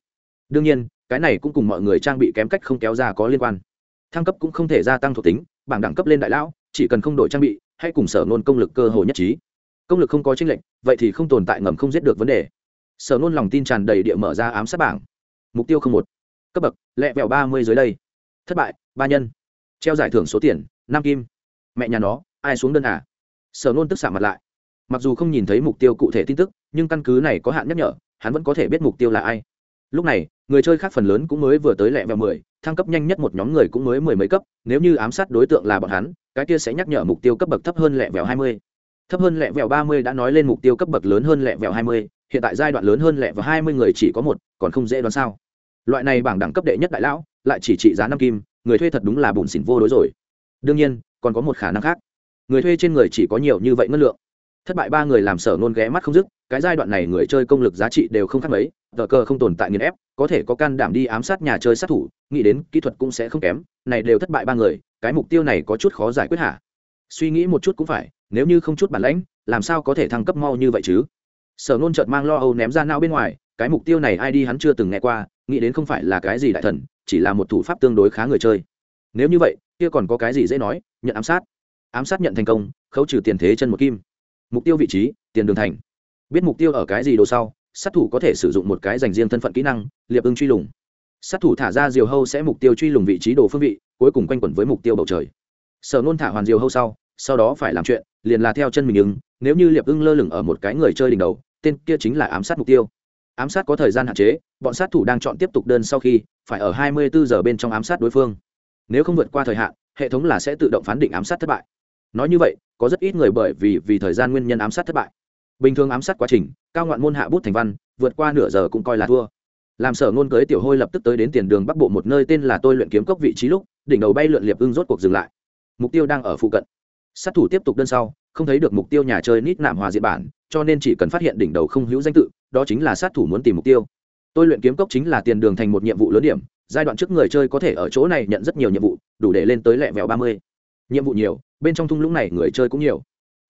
Đương nhiên, cái này cũng cùng mọi người trang bị kém cách không kéo ra có liên quan. Thăng cấp cũng không thể gia tăng thuộc tính, bảng đẳng cấp lên đại lão, chỉ cần không đổi trang bị hay cùng sở nôn công lực cơ hồ nhất trí. Công lực không có tranh lệch, vậy thì không tồn tại ngầm không giết được vấn đề sở nôn lòng tin tràn đầy địa mở ra ám sát bảng. Mục tiêu không một. Cấp bậc, lẹ vẹo ba mươi dưới đây. Thất bại, ba nhân. Treo giải thưởng số tiền, năm kim. Mẹ nhà nó, ai xuống đơn à? Sở nôn tức xả mặt lại. Mặc dù không nhìn thấy mục tiêu cụ thể tin tức, nhưng căn cứ này có hạn nhắc nhở, hắn vẫn có thể biết mục tiêu là ai. Lúc này, người chơi khác phần lớn cũng mới vừa tới lẹ vẹo mười, thăng cấp nhanh nhất một nhóm người cũng mới mười mấy cấp, nếu như ám sát đối tượng là bọn hắn, cái kia sẽ nhắc nhở mục tiêu cấp bậc thấp hơn lẹ vẹo hai mươi. Thấp hơn lẹ vẹo ba mươi đã nói lên mục tiêu cấp bậc lớn hơn lẹ vẹo hai mươi hiện tại giai đoạn lớn hơn lẹ và hai mươi người chỉ có một, còn không dễ đoán sao. Loại này bảng đẳng cấp đệ nhất đại lão, lại chỉ trị giá năm kim, người thuê thật đúng là bùn xỉn vô đối rồi. Đương nhiên, còn có một khả năng khác. Người thuê trên người chỉ có nhiều như vậy ngân lượng. Thất bại ba người làm sở nôn ghé mắt không dứt, cái giai đoạn này người chơi công lực giá trị đều không khác mấy, tờ cờ không tồn tại nghiền ép, có thể có can đảm đi ám sát nhà chơi sát thủ, nghĩ đến kỹ thuật cũng sẽ không kém, này đều thất bại ba người, cái mục tiêu này có chút khó giải quyết hả? Suy nghĩ một chút cũng phải, nếu như không chút bản lãnh, làm sao có thể thăng cấp mau như vậy chứ? Sở nôn chợt mang lo âu ném ra não bên ngoài, cái mục tiêu này ai đi hắn chưa từng nghe qua, nghĩ đến không phải là cái gì đại thần, chỉ là một thủ pháp tương đối khá người chơi. Nếu như vậy, kia còn có cái gì dễ nói, nhận ám sát. Ám sát nhận thành công, khấu trừ tiền thế chân một kim. Mục tiêu vị trí, tiền đường thành. Biết mục tiêu ở cái gì đồ sau, sát thủ có thể sử dụng một cái dành riêng thân phận kỹ năng, liệp ưng truy lùng. Sát thủ thả ra diều hâu sẽ mục tiêu truy lùng vị trí đồ phương vị, cuối cùng quanh quẩn với mục tiêu bầu trời. Sở nôn thả hoàn diều hâu sau sau đó phải làm chuyện, liền là theo chân mình ứng, nếu như liệp ưng lơ lửng ở một cái người chơi đỉnh đầu tên kia chính là ám sát mục tiêu. Ám sát có thời gian hạn chế, bọn sát thủ đang chọn tiếp tục đơn sau khi, phải ở 24 giờ bên trong ám sát đối phương. Nếu không vượt qua thời hạn, hệ thống là sẽ tự động phán định ám sát thất bại. Nói như vậy, có rất ít người bởi vì vì thời gian nguyên nhân ám sát thất bại. Bình thường ám sát quá trình, cao ngoạn môn hạ bút thành văn, vượt qua nửa giờ cũng coi là thua. Làm sở ngôn cưới tiểu hôi lập tức tới đến tiền đường bắc bộ một nơi tên là tôi luyện kiếm cốc vị trí lúc, đỉnh đầu bay lượn liệp ưng rốt cuộc dừng lại. Mục tiêu đang ở phụ cận. Sát thủ tiếp tục đơn sau không thấy được mục tiêu nhà chơi nít nạm hòa diện bản, cho nên chỉ cần phát hiện đỉnh đầu không hữu danh tự, đó chính là sát thủ muốn tìm mục tiêu. Tôi luyện kiếm cốc chính là tiền đường thành một nhiệm vụ lớn điểm, giai đoạn trước người chơi có thể ở chỗ này nhận rất nhiều nhiệm vụ, đủ để lên tới lẹ vẹo ba mươi. Nhiệm vụ nhiều, bên trong thung lũng này người chơi cũng nhiều.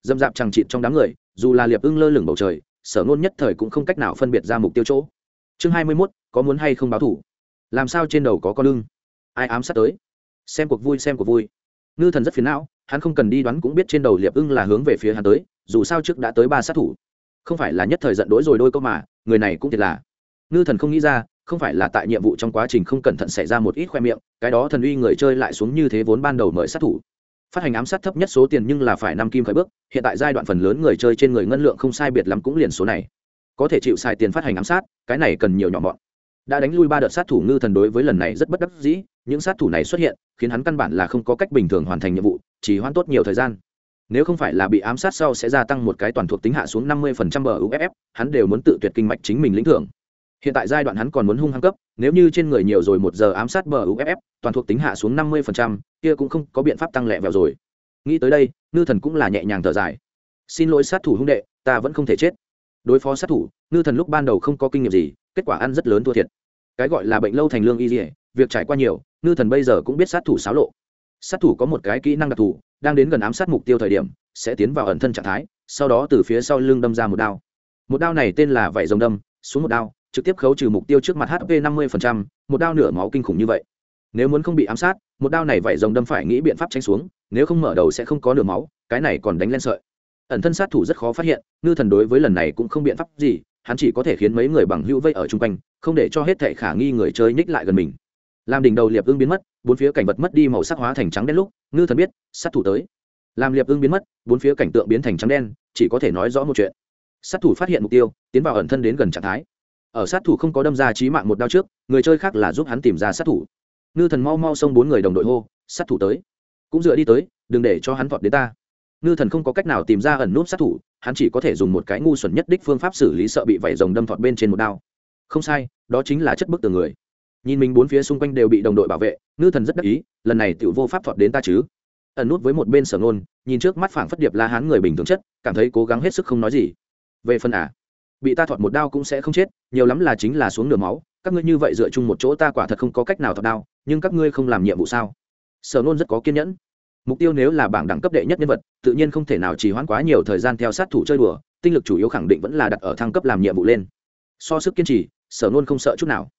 Dâm dạp chẳng chịt trong đám người, dù là liệp ưng lơ lửng bầu trời, sở ngôn nhất thời cũng không cách nào phân biệt ra mục tiêu chỗ. Chương hai mươi mốt, có muốn hay không báo thủ? Làm sao trên đầu có con lưng ai ám sát tới? Xem cuộc vui, xem cuộc vui. Ngư thần rất phiền não hắn không cần đi đoán cũng biết trên đầu liệp ưng là hướng về phía hắn tới, dù sao trước đã tới ba sát thủ. Không phải là nhất thời giận đỗi rồi đôi câu mà, người này cũng thiệt là. Ngư thần không nghĩ ra, không phải là tại nhiệm vụ trong quá trình không cẩn thận xảy ra một ít khoe miệng, cái đó thần uy người chơi lại xuống như thế vốn ban đầu mời sát thủ. Phát hành ám sát thấp nhất số tiền nhưng là phải năm kim khởi bước, hiện tại giai đoạn phần lớn người chơi trên người ngân lượng không sai biệt lắm cũng liền số này. Có thể chịu xài tiền phát hành ám sát, cái này cần nhiều nhỏ mọn. Đã đánh lui ba đợt sát thủ ngư thần đối với lần này rất bất đắc dĩ những sát thủ này xuất hiện, khiến hắn căn bản là không có cách bình thường hoàn thành nhiệm vụ, chỉ hoãn tốt nhiều thời gian. Nếu không phải là bị ám sát sau sẽ gia tăng một cái toàn thuộc tính hạ xuống năm mươi bờ uff hắn đều muốn tự tuyệt kinh mạch chính mình lĩnh thưởng. Hiện tại giai đoạn hắn còn muốn hung hăng cấp, nếu như trên người nhiều rồi một giờ ám sát bờ uff toàn thuộc tính hạ xuống năm mươi kia cũng không có biện pháp tăng lẹ vào rồi. Nghĩ tới đây, ngư thần cũng là nhẹ nhàng thở dài. Xin lỗi sát thủ hung đệ, ta vẫn không thể chết. Đối phó sát thủ, ngư thần lúc ban đầu không có kinh nghiệm gì, kết quả ăn rất lớn thua thiệt. Cái gọi là bệnh lâu thành lương y dỉa việc trải qua nhiều, ngư thần bây giờ cũng biết sát thủ xáo lộ. Sát thủ có một cái kỹ năng đặc thù, đang đến gần ám sát mục tiêu thời điểm, sẽ tiến vào ẩn thân trạng thái, sau đó từ phía sau lưng đâm ra một đao. Một đao này tên là vảy rồng đâm, xuống một đao, trực tiếp khấu trừ mục tiêu trước mặt hp năm mươi một đao nửa máu kinh khủng như vậy. Nếu muốn không bị ám sát, một đao này vảy rồng đâm phải nghĩ biện pháp tránh xuống, nếu không mở đầu sẽ không có nửa máu, cái này còn đánh lên sợi. Ẩn thân sát thủ rất khó phát hiện, ngư thần đối với lần này cũng không biện pháp gì, hắn chỉ có thể khiến mấy người bằng hữu vây ở chung quanh, không để cho hết thệ khả nghi người chơi nhích lại gần mình làm đỉnh đầu liệp ưng biến mất, bốn phía cảnh vật mất đi màu sắc hóa thành trắng đen lúc, ngư thần biết, sát thủ tới. Làm liệp ưng biến mất, bốn phía cảnh tượng biến thành trắng đen, chỉ có thể nói rõ một chuyện. Sát thủ phát hiện mục tiêu, tiến vào ẩn thân đến gần trạng thái. Ở sát thủ không có đâm ra trí mạng một đao trước, người chơi khác là giúp hắn tìm ra sát thủ. Ngư thần mau mau xông bốn người đồng đội hô, sát thủ tới. Cũng dựa đi tới, đừng để cho hắn vọt đến ta. Ngư thần không có cách nào tìm ra ẩn núp sát thủ, hắn chỉ có thể dùng một cái ngu xuẩn nhất đích phương pháp xử lý sợ bị vảy rồng đâm thọt bên trên một đao. Không sai, đó chính là chất bức từ người nhìn mình bốn phía xung quanh đều bị đồng đội bảo vệ ngư thần rất đắc ý lần này tự vô pháp thọt đến ta chứ. Ẩn nút với một bên sở ngôn nhìn trước mắt phảng phất điệp la hán người bình thường chất cảm thấy cố gắng hết sức không nói gì. Về phần ả à, bị ta thọt một đao cũng sẽ không chết nhiều lắm là chính là xuống nửa máu các ngươi như vậy dựa chung một chỗ ta quả thật không có cách nào thọt đao nhưng các ngươi không làm nhiệm vụ sao? Sở nôn rất có kiên nhẫn. Mục tiêu nếu là bảng đẳng cấp đệ nhất nhân vật tự nhiên không thể nào trì hoãn quá nhiều thời gian theo sát thủ chơi đùa tinh lực chủ yếu khẳng định vẫn là đặt ở thăng cấp làm nhiệm vụ lên. So sức kiên trì sở nôn không sợ chút nào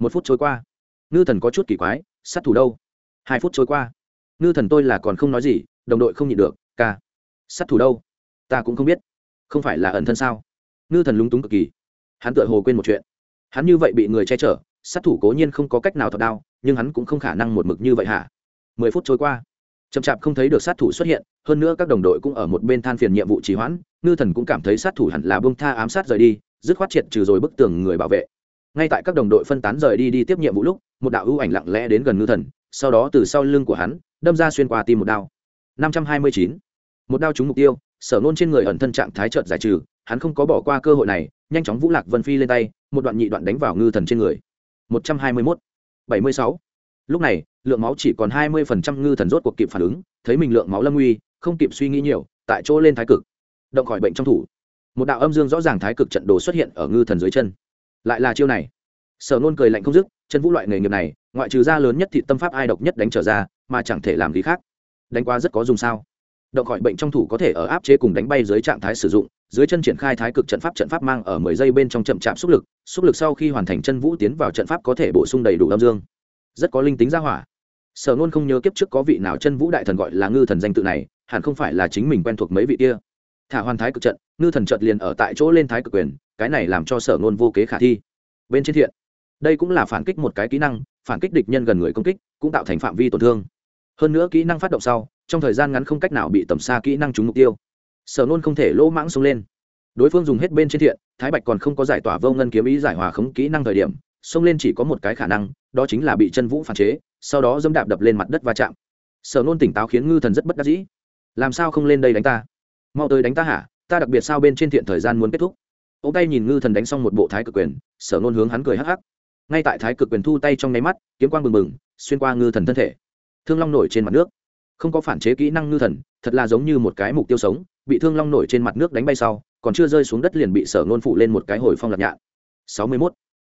một phút trôi qua. Ngư thần có chút kỳ quái, sát thủ đâu? Hai phút trôi qua. Ngư thần tôi là còn không nói gì, đồng đội không nhịn được, ca, sát thủ đâu? Ta cũng không biết. Không phải là ẩn thân sao? Ngư thần lúng túng cực kỳ. Hắn tựa hồ quên một chuyện. Hắn như vậy bị người che chở, sát thủ cố nhiên không có cách nào thật đau nhưng hắn cũng không khả năng một mực như vậy hả? Mười phút trôi qua. Chậm chạp không thấy được sát thủ xuất hiện, hơn nữa các đồng đội cũng ở một bên than phiền nhiệm vụ trì hoãn, ngư thần cũng cảm thấy sát thủ hẳn là bông tha ám sát rời đi, dứt khoát triệt trừ rồi bức tường người bảo vệ ngay tại các đồng đội phân tán rời đi đi tiếp nhiệm vụ lúc, một đạo ưu ảnh lặng lẽ đến gần ngư thần, sau đó từ sau lưng của hắn, đâm ra xuyên qua tim một đao. năm trăm hai mươi chín. Một đao trúng mục tiêu, sở nôn trên người ẩn thân trạng thái trợt giải trừ, hắn không có bỏ qua cơ hội này, nhanh chóng vũ lạc vân phi lên tay, một đoạn nhị đoạn đánh vào ngư thần trên người. một trăm hai mươi mốt. bảy mươi sáu. Lúc này, lượng máu chỉ còn hai mươi phần trăm ngư thần rốt cuộc kịp phản ứng, thấy mình lượng máu lâm uy không kịp suy nghĩ nhiều, tại chỗ lên thái cực, động khỏi bệnh trong thủ. Một đạo âm dương rõ ràng thái cực trận đồ xuất hiện ở ngư thần dưới chân lại là chiêu này. Sở nôn cười lạnh không dứt, chân vũ loại nghề nghiệp này, ngoại trừ ra lớn nhất thị tâm pháp ai độc nhất đánh trở ra, mà chẳng thể làm gì khác. Đánh qua rất có dùng sao. Động khỏi bệnh trong thủ có thể ở áp chế cùng đánh bay dưới trạng thái sử dụng, dưới chân triển khai thái cực trận pháp trận pháp mang ở mười giây bên trong chậm chạm xúc lực xúc lực sau khi hoàn thành chân vũ tiến vào trận pháp có thể bổ sung đầy đủ âm dương. Rất có linh tính ra hỏa. Sở nôn không nhớ kiếp trước có vị nào chân vũ đại thần gọi là ngư thần danh tự này, hẳn không phải là chính mình quen thuộc mấy vị kia. Thả hoàn thái cực trận ngư thần chợt liền ở tại chỗ lên thái cực quyền, cái này làm cho sở ngôn vô kế khả thi. Bên trên thiện, đây cũng là phản kích một cái kỹ năng, phản kích địch nhân gần người công kích, cũng tạo thành phạm vi tổn thương. Hơn nữa kỹ năng phát động sau, trong thời gian ngắn không cách nào bị tầm xa kỹ năng trúng mục tiêu. Sở nôn không thể lỗ mãng xông lên. Đối phương dùng hết bên trên thiện, thái bạch còn không có giải tỏa vô ngân kiếm ý giải hòa khống kỹ năng thời điểm, xông lên chỉ có một cái khả năng, đó chính là bị chân vũ phản chế, sau đó dẫm đạp đập lên mặt đất va chạm. Sở nôn tỉnh táo khiến ngư thần rất bất đắc dĩ. Làm sao không lên đây đánh ta? Mau tới đánh ta hả? Ta đặc biệt sao bên trên thiện thời gian muốn kết thúc? Ông tay nhìn ngư thần đánh xong một bộ thái cực quyền, sở nôn hướng hắn cười hắc hắc. Ngay tại thái cực quyền thu tay trong nháy mắt, kiếm quang bừng bừng, xuyên qua ngư thần thân thể. Thương long nổi trên mặt nước. Không có phản chế kỹ năng ngư thần, thật là giống như một cái mục tiêu sống, bị thương long nổi trên mặt nước đánh bay sau, còn chưa rơi xuống đất liền bị sở nôn phụ lên một cái hồi phong lạc nhạn. Sáu mươi mốt.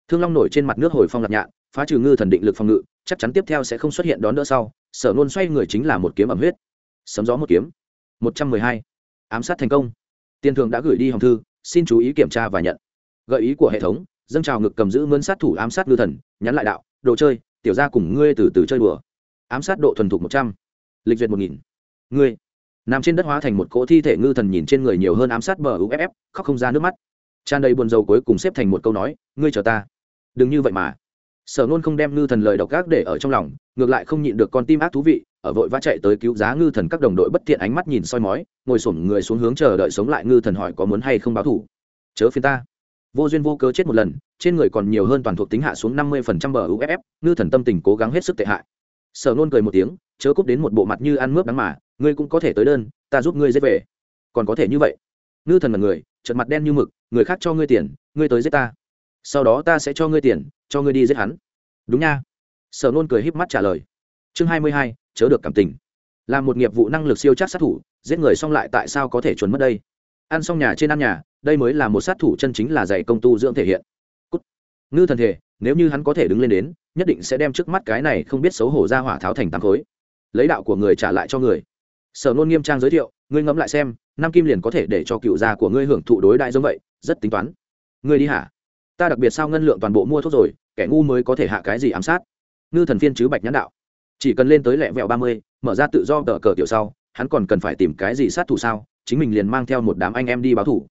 Thương long nổi trên mặt nước hồi phong lạc nhạn, phá trừ ngư thần định lực phòng ngự, chắc chắn tiếp theo sẽ không xuất hiện đón đỡ sau, sở nôn xoay người chính là một kiếm ẩm huyết. Sấm gió một kiếm. Một trăm mười hai. Ám sát thành công tiền thường đã gửi đi hòng thư, xin chú ý kiểm tra và nhận. Gợi ý của hệ thống, dâng trào ngực cầm giữ mướn sát thủ ám sát ngư thần, nhắn lại đạo, đồ chơi, tiểu ra cùng ngươi từ từ chơi đùa. Ám sát độ thuần thục một trăm, lịch duyệt một nghìn. Ngươi, nằm trên đất hóa thành một cỗ thi thể ngư thần nhìn trên người nhiều hơn ám sát bờ uff khóc không ra nước mắt. Tràn đầy buồn rầu cuối cùng xếp thành một câu nói, ngươi chờ ta. Đừng như vậy mà sở nôn không đem ngư thần lời độc ác để ở trong lòng, ngược lại không nhịn được con tim ác thú vị, ở vội vã chạy tới cứu giá ngư thần các đồng đội bất thiện ánh mắt nhìn soi mói, ngồi sổm người xuống hướng chờ đợi sống lại ngư thần hỏi có muốn hay không báo thủ. Chớ phiên ta. Vô duyên vô cớ chết một lần, trên người còn nhiều hơn toàn thuộc tính hạ xuống năm mươi phần trăm bờ uff ngư thần tâm tình cố gắng hết sức tệ hại. Sở nôn cười một tiếng, chớ cúp đến một bộ mặt như ăn mướp đắng mà, ngươi cũng có thể tới đơn, ta giúp ngươi dễ về. Còn có thể như vậy. Ngư thần là người trận mặt đen như mực, người khác cho ngươi tiền, ngươi tới giết ta sau đó ta sẽ cho ngươi tiền, cho ngươi đi giết hắn. Đúng nha. Sở nôn cười híp mắt trả lời. Chương hai mươi hai, chớ được cảm tình. Là một nghiệp vụ năng lực siêu chắc sát thủ, giết người xong lại tại sao có thể chuẩn mất đây? Ăn xong nhà trên ăn nhà, đây mới là một sát thủ chân chính là dạy công tu dưỡng thể hiện. Cút. ngư thần thể, nếu như hắn có thể đứng lên đến, nhất định sẽ đem trước mắt cái này không biết xấu hổ ra hỏa tháo thành tám khối. Lấy đạo của người trả lại cho người. Sở nôn nghiêm trang giới thiệu, ngươi ngẫm lại xem, năm kim liền có thể để cho cựu gia của ngươi hưởng thụ đối đại giống vậy, rất tính toán. Ngươi đi hả? Ta đặc biệt sao ngân lượng toàn bộ mua thuốc rồi, kẻ ngu mới có thể hạ cái gì ám sát? Ngư thần phiên chứ bạch nhãn đạo. Chỉ cần lên tới lẹ vẹo ba mươi, mở ra tự do tờ cờ tiểu sau, hắn còn cần phải tìm cái gì sát thủ sao? Chính mình liền mang theo một đám anh em đi báo thủ.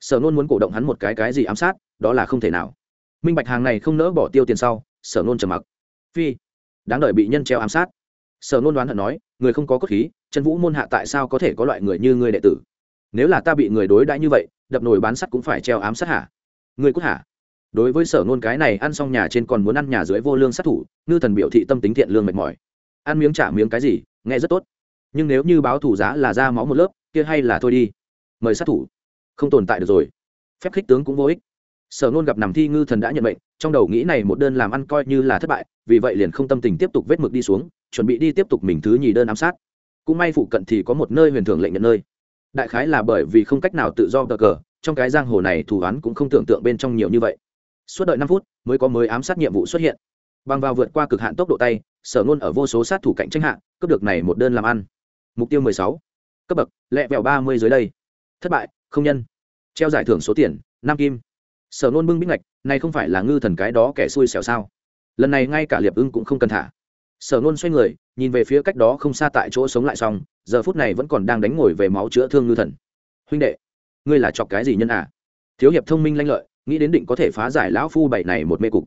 Sở nôn muốn cổ động hắn một cái cái gì ám sát, đó là không thể nào. Minh bạch hàng này không nỡ bỏ tiêu tiền sau, sở nôn trầm mặc. Phi, đáng đợi bị nhân treo ám sát. Sở nôn đoán hận nói, người không có cốt khí chân vũ môn hạ tại sao có thể có loại người như ngươi đệ tử? Nếu là ta bị người đối đãi như vậy, đập nồi bán sắt cũng phải treo ám sát hả? Ngươi cốt hả? Đối với sở nôn cái này, ăn xong nhà trên còn muốn ăn nhà dưới vô lương sát thủ, ngư thần biểu thị tâm tính thiện lương mệt mỏi. Ăn miếng trả miếng cái gì, nghe rất tốt. Nhưng nếu như báo thủ giá là ra máu một lớp, kia hay là thôi đi. Mời sát thủ. Không tồn tại được rồi. Phép khích tướng cũng vô ích. Sở nôn gặp nằm thi ngư thần đã nhận bệnh trong đầu nghĩ này một đơn làm ăn coi như là thất bại, vì vậy liền không tâm tình tiếp tục vết mực đi xuống, chuẩn bị đi tiếp tục mình thứ nhì đơn ám sát. Cũng may phụ cận thì có một nơi huyền thường lệnh nhận nơi. Đại khái là bởi vì không cách nào tự do cờ cờ, trong cái giang hồ này thủ án cũng không tưởng tượng bên trong nhiều như vậy suốt đợi năm phút mới có mới ám sát nhiệm vụ xuất hiện. Bằng vào vượt qua cực hạn tốc độ tay sở nôn ở vô số sát thủ cạnh tranh hạng, cấp được này một đơn làm ăn. Mục tiêu mười sáu. Cấp bậc lẹ vẹo ba mươi dưới đây. Thất bại không nhân. Treo giải thưởng số tiền năm kim. Sở nôn bưng bích ngạch này không phải là ngư thần cái đó kẻ xui xẻo sao? Lần này ngay cả liệp ưng cũng không cần thả. Sở nôn xoay người nhìn về phía cách đó không xa tại chỗ sống lại xong giờ phút này vẫn còn đang đánh ngồi về máu chữa thương ngư thần. Huynh đệ ngươi là chọc cái gì nhân à? Thiếu hiệp thông minh lanh lợi nghĩ đến định có thể phá giải lão phu bảy này một mê cục.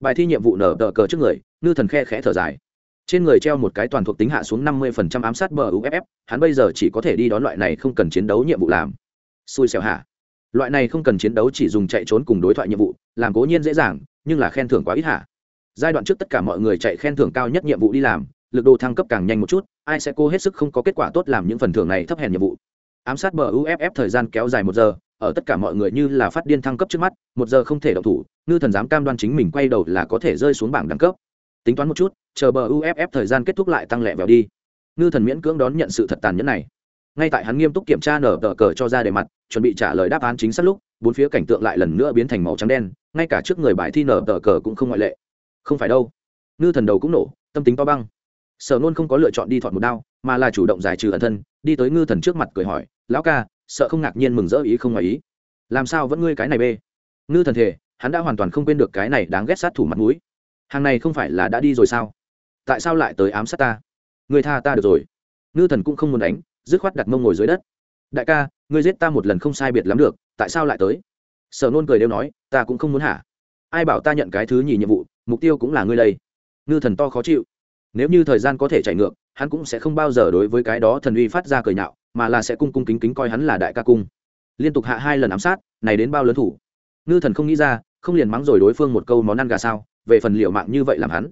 Bài thi nhiệm vụ nở tờ cờ trước người, ngư thần khe khẽ thở dài. Trên người treo một cái toàn thuộc tính hạ xuống năm mươi phần trăm ám sát bờ uff hắn bây giờ chỉ có thể đi đón loại này không cần chiến đấu nhiệm vụ làm. Xui xẻo hạ loại này không cần chiến đấu chỉ dùng chạy trốn cùng đối thoại nhiệm vụ, làm cố nhiên dễ dàng, nhưng là khen thưởng quá ít hạ giai đoạn trước tất cả mọi người chạy khen thưởng cao nhất nhiệm vụ đi làm, lực đồ thăng cấp càng nhanh một chút, ai sẽ cố hết sức không có kết quả tốt làm những phần thưởng này thấp hèn nhiệm vụ. Ám sát bờ uff thời gian kéo dài một giờ ở tất cả mọi người như là phát điên thăng cấp trước mắt, một giờ không thể độc thủ, ngư thần dám cam đoan chính mình quay đầu là có thể rơi xuống bảng đẳng cấp. Tính toán một chút, chờ bờ uff thời gian kết thúc lại tăng lẹ vào đi. Ngư thần miễn cưỡng đón nhận sự thật tàn nhẫn này. Ngay tại hắn nghiêm túc kiểm tra nở tờ cờ cho ra đề mặt, chuẩn bị trả lời đáp án chính xác lúc, bốn phía cảnh tượng lại lần nữa biến thành màu trắng đen, ngay cả trước người bài thi nở tờ cờ cũng không ngoại lệ. Không phải đâu. Ngư thần đầu cũng nổ, tâm tính to băng. Sở nôn không có lựa chọn đi thọt một đao, mà là chủ động giải trừ ẩn thân, đi tới ngư thần trước mặt cười hỏi, lão ca sợ không ngạc nhiên mừng rỡ ý không ngoài ý. Làm sao vẫn ngươi cái này bê? Ngư thần thể, hắn đã hoàn toàn không quên được cái này đáng ghét sát thủ mặt mũi. Hàng này không phải là đã đi rồi sao? Tại sao lại tới ám sát ta? Người tha ta được rồi. Ngư thần cũng không muốn đánh, dứt khoát đặt mông ngồi dưới đất. Đại ca, ngươi giết ta một lần không sai biệt lắm được, tại sao lại tới? Sở nôn cười đều nói, ta cũng không muốn hả? Ai bảo ta nhận cái thứ nhì nhiệm vụ, mục tiêu cũng là ngươi đây. Ngư thần to khó chịu. Nếu như thời gian có thể chạy ngược hắn cũng sẽ không bao giờ đối với cái đó thần uy phát ra cười nhạo, mà là sẽ cung cung kính kính coi hắn là đại ca cung. Liên tục hạ hai lần ám sát, này đến bao lớn thủ? Ngư thần không nghĩ ra, không liền mắng rồi đối phương một câu món ăn gà sao, về phần liệu mạng như vậy làm hắn.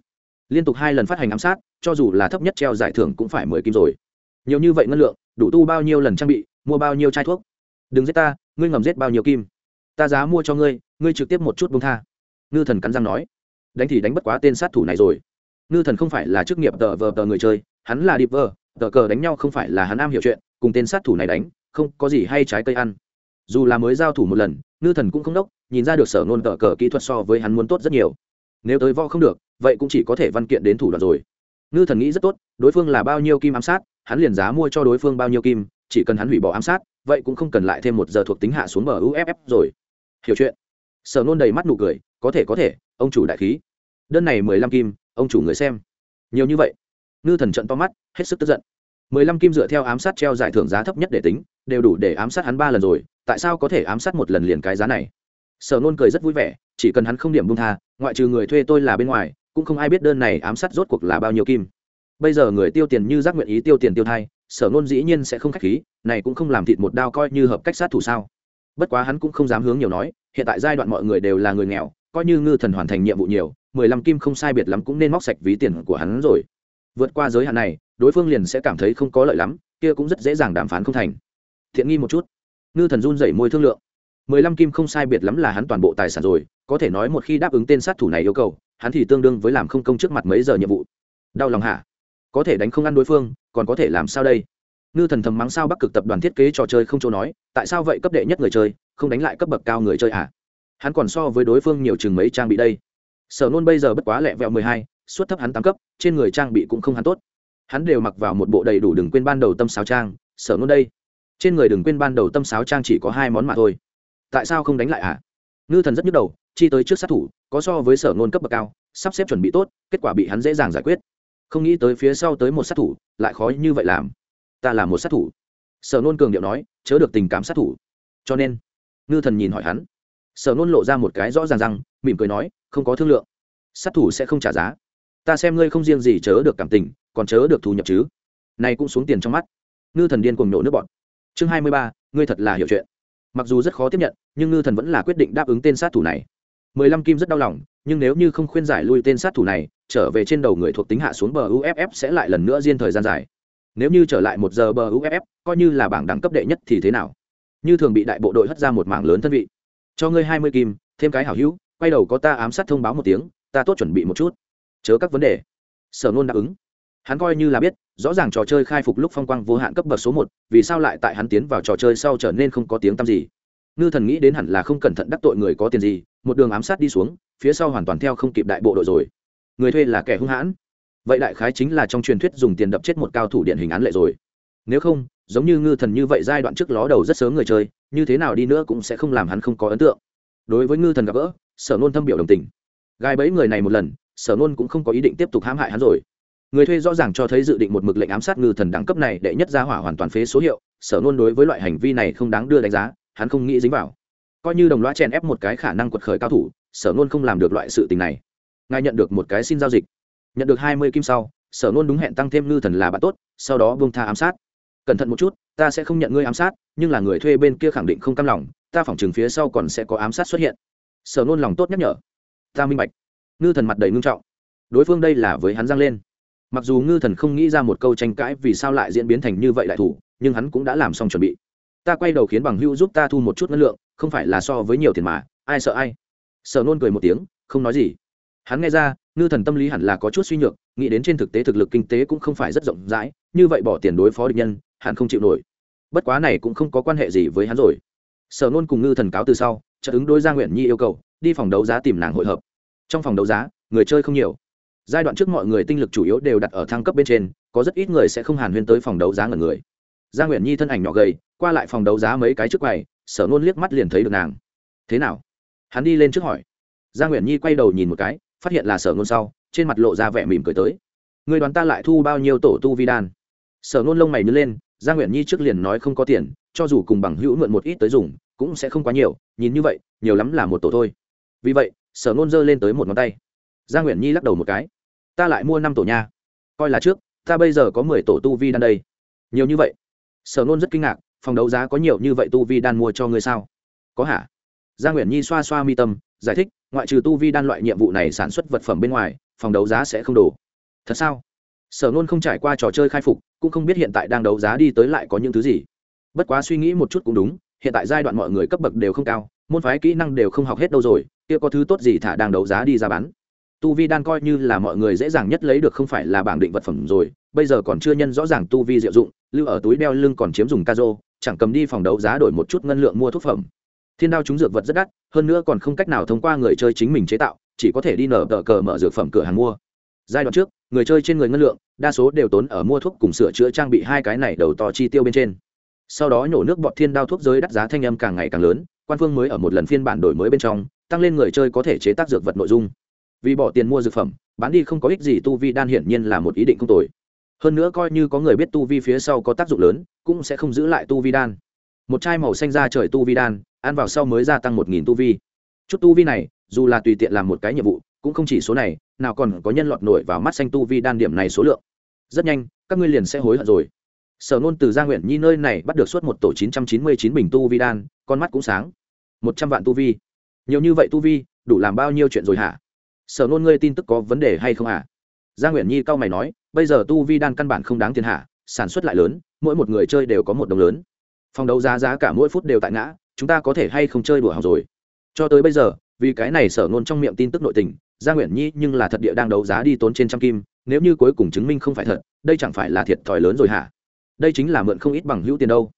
Liên tục hai lần phát hành ám sát, cho dù là thấp nhất treo giải thưởng cũng phải mười kim rồi. Nhiều như vậy ngân lượng, đủ tu bao nhiêu lần trang bị, mua bao nhiêu chai thuốc? Đừng giết ta, ngươi ngầm giết bao nhiêu kim? Ta giá mua cho ngươi ngươi trực tiếp một chút bông tha. Ngư thần cắn răng nói. Đánh thì đánh bất quá tên sát thủ này rồi. Ngư thần không phải là chức nghiệp tờ vờ tờ người chơi hắn là điệp vờ tờ cờ đánh nhau không phải là hắn am hiểu chuyện, cùng tên sát thủ này đánh, không có gì hay trái cây ăn. Dù là mới giao thủ một lần, ngư thần cũng không đốc, nhìn ra được sở nôn tờ cờ kỹ thuật so với hắn muốn tốt rất nhiều. Nếu tới vo không được, vậy cũng chỉ có thể văn kiện đến thủ đoạn rồi. Ngư thần nghĩ rất tốt, đối phương là bao nhiêu kim ám sát, hắn liền giá mua cho đối phương bao nhiêu kim, chỉ cần hắn hủy bỏ ám sát, vậy cũng không cần lại thêm một giờ thuộc tính hạ xuống bờ uff rồi. Hiểu chuyện. Sở nôn đầy mắt nụ cười, có thể có thể, ông chủ đại khí. Đơn này mười lăm kim, ông chủ người xem. Nhiều như vậy ngư thần trận to mắt, hết sức tức giận. Mười lăm kim dựa theo ám sát treo giải thưởng giá thấp nhất để tính, đều đủ để ám sát hắn ba lần rồi, tại sao có thể ám sát một lần liền cái giá này? Sở nôn cười rất vui vẻ, chỉ cần hắn không điểm bung tha, ngoại trừ người thuê tôi là bên ngoài, cũng không ai biết đơn này ám sát rốt cuộc là bao nhiêu kim. Bây giờ người tiêu tiền như giác nguyện ý tiêu tiền tiêu thai, sở nôn dĩ nhiên sẽ không k h á c h khí, này cũng không làm thịt một đao coi như hợp cách sát thủ sao? Bất quá hắn cũng không dám hướng nhiều nói, hiện tại giai đoạn mọi người đều là người nghèo, coi như ngư thần hoàn thành nhiệm vụ nhiều, mười lăm kim không sai biệt lắm cũng nên móc sạch ví tiền của hắn rồi vượt qua giới hạn này, đối phương liền sẽ cảm thấy không có lợi lắm, kia cũng rất dễ dàng đàm phán không thành. Thiện nghi một chút. Ngư thần run dậy môi thương lượng. Mười lăm kim không sai biệt lắm là hắn toàn bộ tài sản rồi, có thể nói một khi đáp ứng tên sát thủ này yêu cầu, hắn thì tương đương với làm không công trước mặt mấy giờ nhiệm vụ. Đau lòng hả? Có thể đánh không ăn đối phương, còn có thể làm sao đây? Ngư thần thầm mắng sao bắc cực tập đoàn thiết kế trò chơi không chỗ nói, tại sao vậy cấp đệ nhất người chơi, không đánh lại cấp bậc cao người chơi hả? Hắn còn so với đối phương nhiều chừng mấy trang bị đây. Sở nôn bây giờ bất quá lẹ vẹo mười hai suất thấp hắn tám cấp, trên người trang bị cũng không hắn tốt. Hắn đều mặc vào một bộ đầy đủ đừng quên ban đầu tâm sáo trang, sở nôn đây. Trên người đừng quên ban đầu tâm sáo trang chỉ có hai món mà thôi. Tại sao không đánh lại à? ngư thần rất nhức đầu, chi tới trước sát thủ, có so với sở nôn cấp bậc cao, sắp xếp chuẩn bị tốt, kết quả bị hắn dễ dàng giải quyết. Không nghĩ tới phía sau tới một sát thủ, lại khó như vậy làm. Ta là một sát thủ. Sở nôn cường điệu nói, chớ được tình cảm sát thủ. Cho nên, ngư thần nhìn hỏi hắn. Sở nôn lộ ra một cái rõ ràng rằng mỉm cười nói, không có thương lượng. Sát thủ sẽ không trả giá ta xem ngươi không riêng gì chớ được cảm tình, còn chớ được thu nhập chứ. Này cũng xuống tiền trong mắt. Ngư thần điên cùng nổ nước bọn chương hai mươi ba, ngươi thật là hiểu chuyện. Mặc dù rất khó tiếp nhận, nhưng ngư thần vẫn là quyết định đáp ứng tên sát thủ này. Mười lăm kim rất đau lòng, nhưng nếu như không khuyên giải lui tên sát thủ này, trở về trên đầu người thuộc tính hạ xuống bờ uff sẽ lại lần nữa riêng thời gian dài. Nếu như trở lại một giờ bờ uff coi như là bảng đẳng cấp đệ nhất thì thế nào? Như thường bị đại bộ đội hất ra một mảng lớn thân vị. Cho ngươi hai mươi kim, thêm cái hảo hữu, quay đầu có ta ám sát thông báo một tiếng, ta tốt chuẩn bị một chút chớ các vấn đề. Sở nôn đáp ứng. Hắn coi như là biết, rõ ràng trò chơi khai phục lúc phong quang vô hạn cấp bậc số một, vì sao lại tại hắn tiến vào trò chơi sau trở nên không có tiếng tăm gì? Ngư thần nghĩ đến hẳn là không cẩn thận đắc tội người có tiền gì, một đường ám sát đi xuống, phía sau hoàn toàn theo không kịp đại bộ đội rồi. Người thuê là kẻ hung hãn. Vậy đại khái chính là trong truyền thuyết dùng tiền đập chết một cao thủ điện hình án lệ rồi. Nếu không, giống như ngư thần như vậy giai đoạn trước ló đầu rất sớm người chơi, như thế nào đi nữa cũng sẽ không làm hắn không có ấn tượng. Đối với ngư thần gặp gỡ, sở nôn thâm biểu đồng tình. Gai bẫy người này một lần sở nôn cũng không có ý định tiếp tục hãm hại hắn rồi. Người thuê rõ ràng cho thấy dự định một mực lệnh ám sát ngư thần đẳng cấp này đệ nhất ra hỏa hoàn toàn phế số hiệu, sở nôn đối với loại hành vi này không đáng đưa đánh giá, hắn không nghĩ dính vào. Coi như đồng loa chèn ép một cái khả năng quật khởi cao thủ, sở nôn không làm được loại sự tình này. Ngài nhận được một cái xin giao dịch. Nhận được hai mươi kim sau, sở nôn đúng hẹn tăng thêm ngư thần là bạn tốt, sau đó buông tha ám sát. Cẩn thận một chút, ta sẽ không nhận ngươi ám sát, nhưng là người thuê bên kia khẳng định không cam lòng, ta phỏng chừng phía sau còn sẽ có ám sát xuất hiện. Sở nôn lòng tốt nhắc nhở. Ta minh bạch ngư thần mặt đầy ngưng trọng. Đối phương đây là với hắn giang lên. Mặc dù ngư thần không nghĩ ra một câu tranh cãi vì sao lại diễn biến thành như vậy đại thủ, nhưng hắn cũng đã làm xong chuẩn bị. Ta quay đầu khiến bằng hưu giúp ta thu một chút năng lượng, không phải là so với nhiều tiền mà, ai sợ ai? Sở nôn cười một tiếng, không nói gì. Hắn nghe ra, ngư thần tâm lý hẳn là có chút suy nhược, nghĩ đến trên thực tế thực lực kinh tế cũng không phải rất rộng rãi, như vậy bỏ tiền đối phó địch nhân, hắn không chịu nổi. Bất quá này cũng không có quan hệ gì với hắn rồi. Sở nôn cùng ngư thần cáo từ sau trợ ứng đối gia nguyện nhi yêu cầu, đi phòng đấu giá tìm nàng hội hợp trong phòng đấu giá, người chơi không nhiều. Giai đoạn trước mọi người tinh lực chủ yếu đều đặt ở thang cấp bên trên, có rất ít người sẽ không hàn huyên tới phòng đấu giá ngẩn người. Gia nguyễn nhi thân ảnh nhỏ gầy, qua lại phòng đấu giá mấy cái trước quầy, sở nôn liếc mắt liền thấy được nàng. Thế nào? Hắn đi lên trước hỏi. Gia nguyễn nhi quay đầu nhìn một cái, phát hiện là sở nôn sau, trên mặt lộ ra vẻ mỉm cười tới. Người đoàn ta lại thu bao nhiêu tổ tu vi đan? Sở nôn lông mày nhớ lên gia nguyễn nhi trước liền nói không có tiền, cho dù cùng bằng hữu mượn một ít tới dùng, cũng sẽ không quá nhiều, nhìn như vậy, nhiều lắm là một tổ thôi. Vì vậy sở ngôn giơ lên tới một ngón tay. Gia nguyện nhi lắc đầu một cái. Ta lại mua năm tổ nha. Coi là trước, ta bây giờ có mười tổ tu vi đan đây. Nhiều như vậy. Sở ngôn rất kinh ngạc, phòng đấu giá có nhiều như vậy tu vi đan mua cho ngươi sao? Có hả? Gia nguyện nhi xoa xoa mi tâm, giải thích, ngoại trừ tu vi đan loại nhiệm vụ này sản xuất vật phẩm bên ngoài, phòng đấu giá sẽ không đổ thật sao? Sở nôn không trải qua trò chơi khai phục, cũng không biết hiện tại đang đấu giá đi tới lại có những thứ gì. Bất quá suy nghĩ một chút cũng đúng, hiện tại giai đoạn mọi người cấp bậc đều không cao, môn phái kỹ năng đều không học hết đâu rồi kia có thứ tốt gì thả đang đấu giá đi ra bán. Tu vi đan coi như là mọi người dễ dàng nhất lấy được không phải là bảng định vật phẩm rồi, bây giờ còn chưa nhân rõ ràng tu vi diệu dụng, lưu ở túi đeo lưng còn chiếm dùng ca rô chẳng cầm đi phòng đấu giá đổi một chút ngân lượng mua thuốc phẩm. Thiên đao chúng dược vật rất đắt, hơn nữa còn không cách nào thông qua người chơi chính mình chế tạo, chỉ có thể đi nở tờ cờ mở dược phẩm cửa hàng mua. Giai đoạn trước, người chơi trên người ngân lượng, đa số đều tốn ở mua thuốc cùng sửa chữa trang bị hai cái này đầu to chi tiêu bên trên. Sau đó nhổ nước bọt thiên đao thuốc giới đắt giá thanh âm càng ngày càng lớn, quan phương mới ở một lần phiên bản đổi mới bên trong tăng lên người chơi có thể chế tác dược vật nội dung. Vì bỏ tiền mua dược phẩm, bán đi không có ích gì tu vi đan hiển nhiên là một ý định không tồi. Hơn nữa coi như có người biết tu vi phía sau có tác dụng lớn, cũng sẽ không giữ lại tu vi đan. Một chai màu xanh ra trời tu vi đan, ăn vào sau mới gia tăng một nghìn tu vi. Chút tu vi này, dù là tùy tiện làm một cái nhiệm vụ, cũng không chỉ số này, nào còn có nhân lọt nổi vào mắt xanh tu vi đan điểm này số lượng. Rất nhanh, các ngươi liền sẽ hối hận rồi. Sở nôn từ gia nguyện nhi nơi này bắt được suốt một tổ chín trăm chín mươi chín bình tu vi đan, con mắt cũng sáng. Một trăm vạn tu vi nhiều như vậy tu vi, đủ làm bao nhiêu chuyện rồi hả? Sở nôn ngươi tin tức có vấn đề hay không hả? Gia nguyễn nhi cao mày nói, bây giờ tu vi đan căn bản không đáng tiền hả? Sản xuất lại lớn, mỗi một người chơi đều có một đồng lớn. Phòng đấu giá giá cả mỗi phút đều tại ngã, chúng ta có thể hay không chơi đùa học rồi? Cho tới bây giờ, vì cái này sở nôn trong miệng tin tức nội tình, gia nguyễn nhi nhưng là thật địa đang đấu giá đi tốn trên trăm kim, nếu như cuối cùng chứng minh không phải thật, đây chẳng phải là thiệt thòi lớn rồi hả? Đây chính là mượn không ít bằng hữu tiền đâu.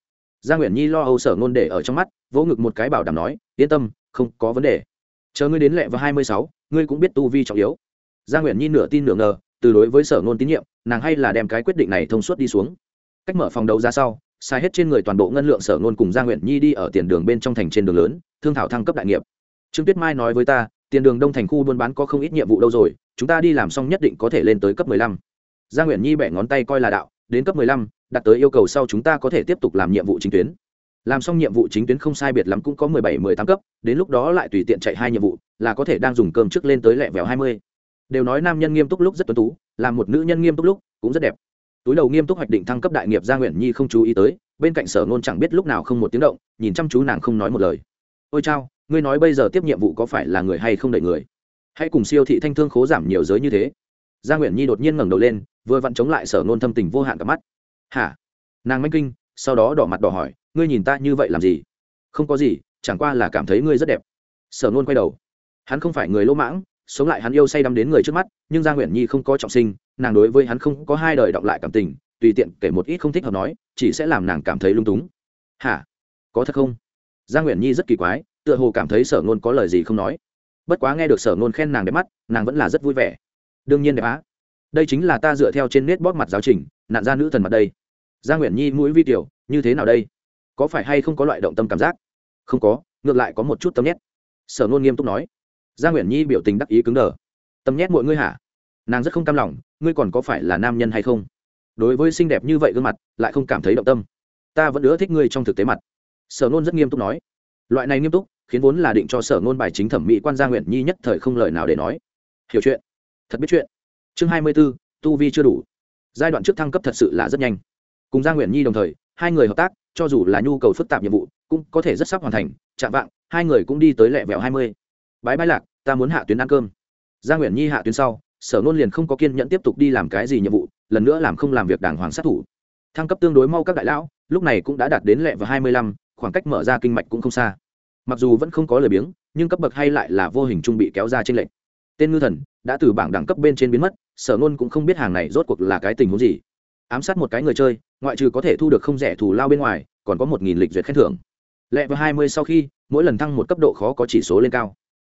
Gia nguyễn nhi lo âu sở ngôn để ở trong mắt, vỗ ngực một cái bảo đảm nói, yên tâm không có vấn đề. Chờ ngươi đến lẹ vào hai mươi sáu, ngươi cũng biết tu vi trọng yếu. Gia nguyện nhi nửa tin nửa ngờ, từ đối với sở ngôn tín nhiệm, nàng hay là đem cái quyết định này thông suốt đi xuống. Cách mở phòng đấu ra sau, sai hết trên người toàn bộ ngân lượng sở ngôn cùng gia nguyện nhi đi ở tiền đường bên trong thành trên đường lớn, thương thảo thăng cấp đại nghiệp. Trương tuyết mai nói với ta, tiền đường đông thành khu buôn bán có không ít nhiệm vụ đâu rồi, chúng ta đi làm xong nhất định có thể lên tới cấp mười lăm. Gia nguyện nhi bẻ ngón tay coi là đạo, đến cấp mười lăm đạt tới yêu cầu sau chúng ta có thể tiếp tục làm nhiệm vụ chính tuyến làm xong nhiệm vụ chính tuyến không sai biệt lắm cũng có mười bảy, mười tám cấp, đến lúc đó lại tùy tiện chạy hai nhiệm vụ, là có thể đang dùng cơm trước lên tới lẹ vẻo hai mươi. Đều nói nam nhân nghiêm túc lúc rất tuấn tú, làm một nữ nhân nghiêm túc lúc cũng rất đẹp. Túi đầu nghiêm túc hoạch định thăng cấp đại nghiệp gia nguyện nhi không chú ý tới, bên cạnh sở ngôn chẳng biết lúc nào không một tiếng động, nhìn chăm chú nàng không nói một lời. Ôi chao, ngươi nói bây giờ tiếp nhiệm vụ có phải là người hay không đợi người? Hãy cùng siêu thị thanh thương khố giảm nhiều giới như thế. Gia nguyện nhi đột nhiên ngẩng đầu lên, vừa vặn chống lại sở ngôn thâm tình vô hạn cả mắt. Hả? Nàng manh kinh sau đó đỏ mặt đỏ hỏi, ngươi nhìn ta như vậy làm gì? Không có gì, chẳng qua là cảm thấy ngươi rất đẹp. Sở nôn quay đầu. Hắn không phải người lỗ mãng, sống lại hắn yêu say đắm đến người trước mắt, nhưng gia nguyễn nhi không có trọng sinh, nàng đối với hắn không có hai đời đọng lại cảm tình, tùy tiện kể một ít không thích hợp nói, chỉ sẽ làm nàng cảm thấy lung túng. Hả? Có thật không? Gia nguyễn nhi rất kỳ quái, tựa hồ cảm thấy sở nôn có lời gì không nói. Bất quá nghe được sở nôn khen nàng đẹp mắt, nàng vẫn là rất vui vẻ. Đương nhiên đẹp á. Đây chính là ta dựa theo trên nét bóp mặt giáo trình, nạn ra nữ thần mặt đây gia nguyện nhi mũi vi tiểu, như thế nào đây? Có phải hay không có loại động tâm cảm giác? Không có, ngược lại có một chút tâm nhét. Sở nôn nghiêm túc nói. Gia nguyện nhi biểu tình đắc ý cứng đờ. Tâm nhét mọi ngươi hả? Nàng rất không cam lòng, ngươi còn có phải là nam nhân hay không? Đối với xinh đẹp như vậy gương mặt, lại không cảm thấy động tâm. Ta vẫn ưa thích ngươi trong thực tế mặt. Sở nôn rất nghiêm túc nói. Loại này nghiêm túc, khiến vốn là định cho sở nôn bài chính thẩm mỹ quan gia nguyện nhi nhất thời không lời nào để nói. Hiểu chuyện. Thật biết chuyện. Chương hai mươi b ố tu vi chưa đủ. Giai đoạn trước thăng cấp thật sự là rất nhanh cùng gia nguyễn nhi đồng thời, hai người hợp tác, cho dù là nhu cầu phức tạp nhiệm vụ, cũng có thể rất sắp hoàn thành, chạm vạng, hai người cũng đi tới lẹ vẹo hai mươi. Bãi bãi lạc, ta muốn hạ tuyến ăn cơm. Gia nguyễn nhi hạ tuyến sau, sở nôn liền không có kiên nhẫn tiếp tục đi làm cái gì nhiệm vụ, lần nữa làm không làm việc đàng hoàng sát thủ. Thăng cấp tương đối mau các đại lão, lúc này cũng đã đạt đến lẹ vào hai mươi lăm, khoảng cách mở ra kinh mạch cũng không xa. Mặc dù vẫn không có lời biếng, nhưng cấp bậc hay lại là vô hình trung bị kéo ra trên lệnh tên ngư thần, đã từ bảng đẳng cấp bên trên biến mất, sở nôn cũng không biết hàng này rốt cuộc là cái tình huống gì. Ám sát một cái người chơi ngoại trừ có thể thu được không rẻ thù lao bên ngoài, còn có một nghìn lịch duyệt khen thưởng. Lẹ vào hai mươi sau khi, mỗi lần thăng một cấp độ khó có chỉ số lên cao.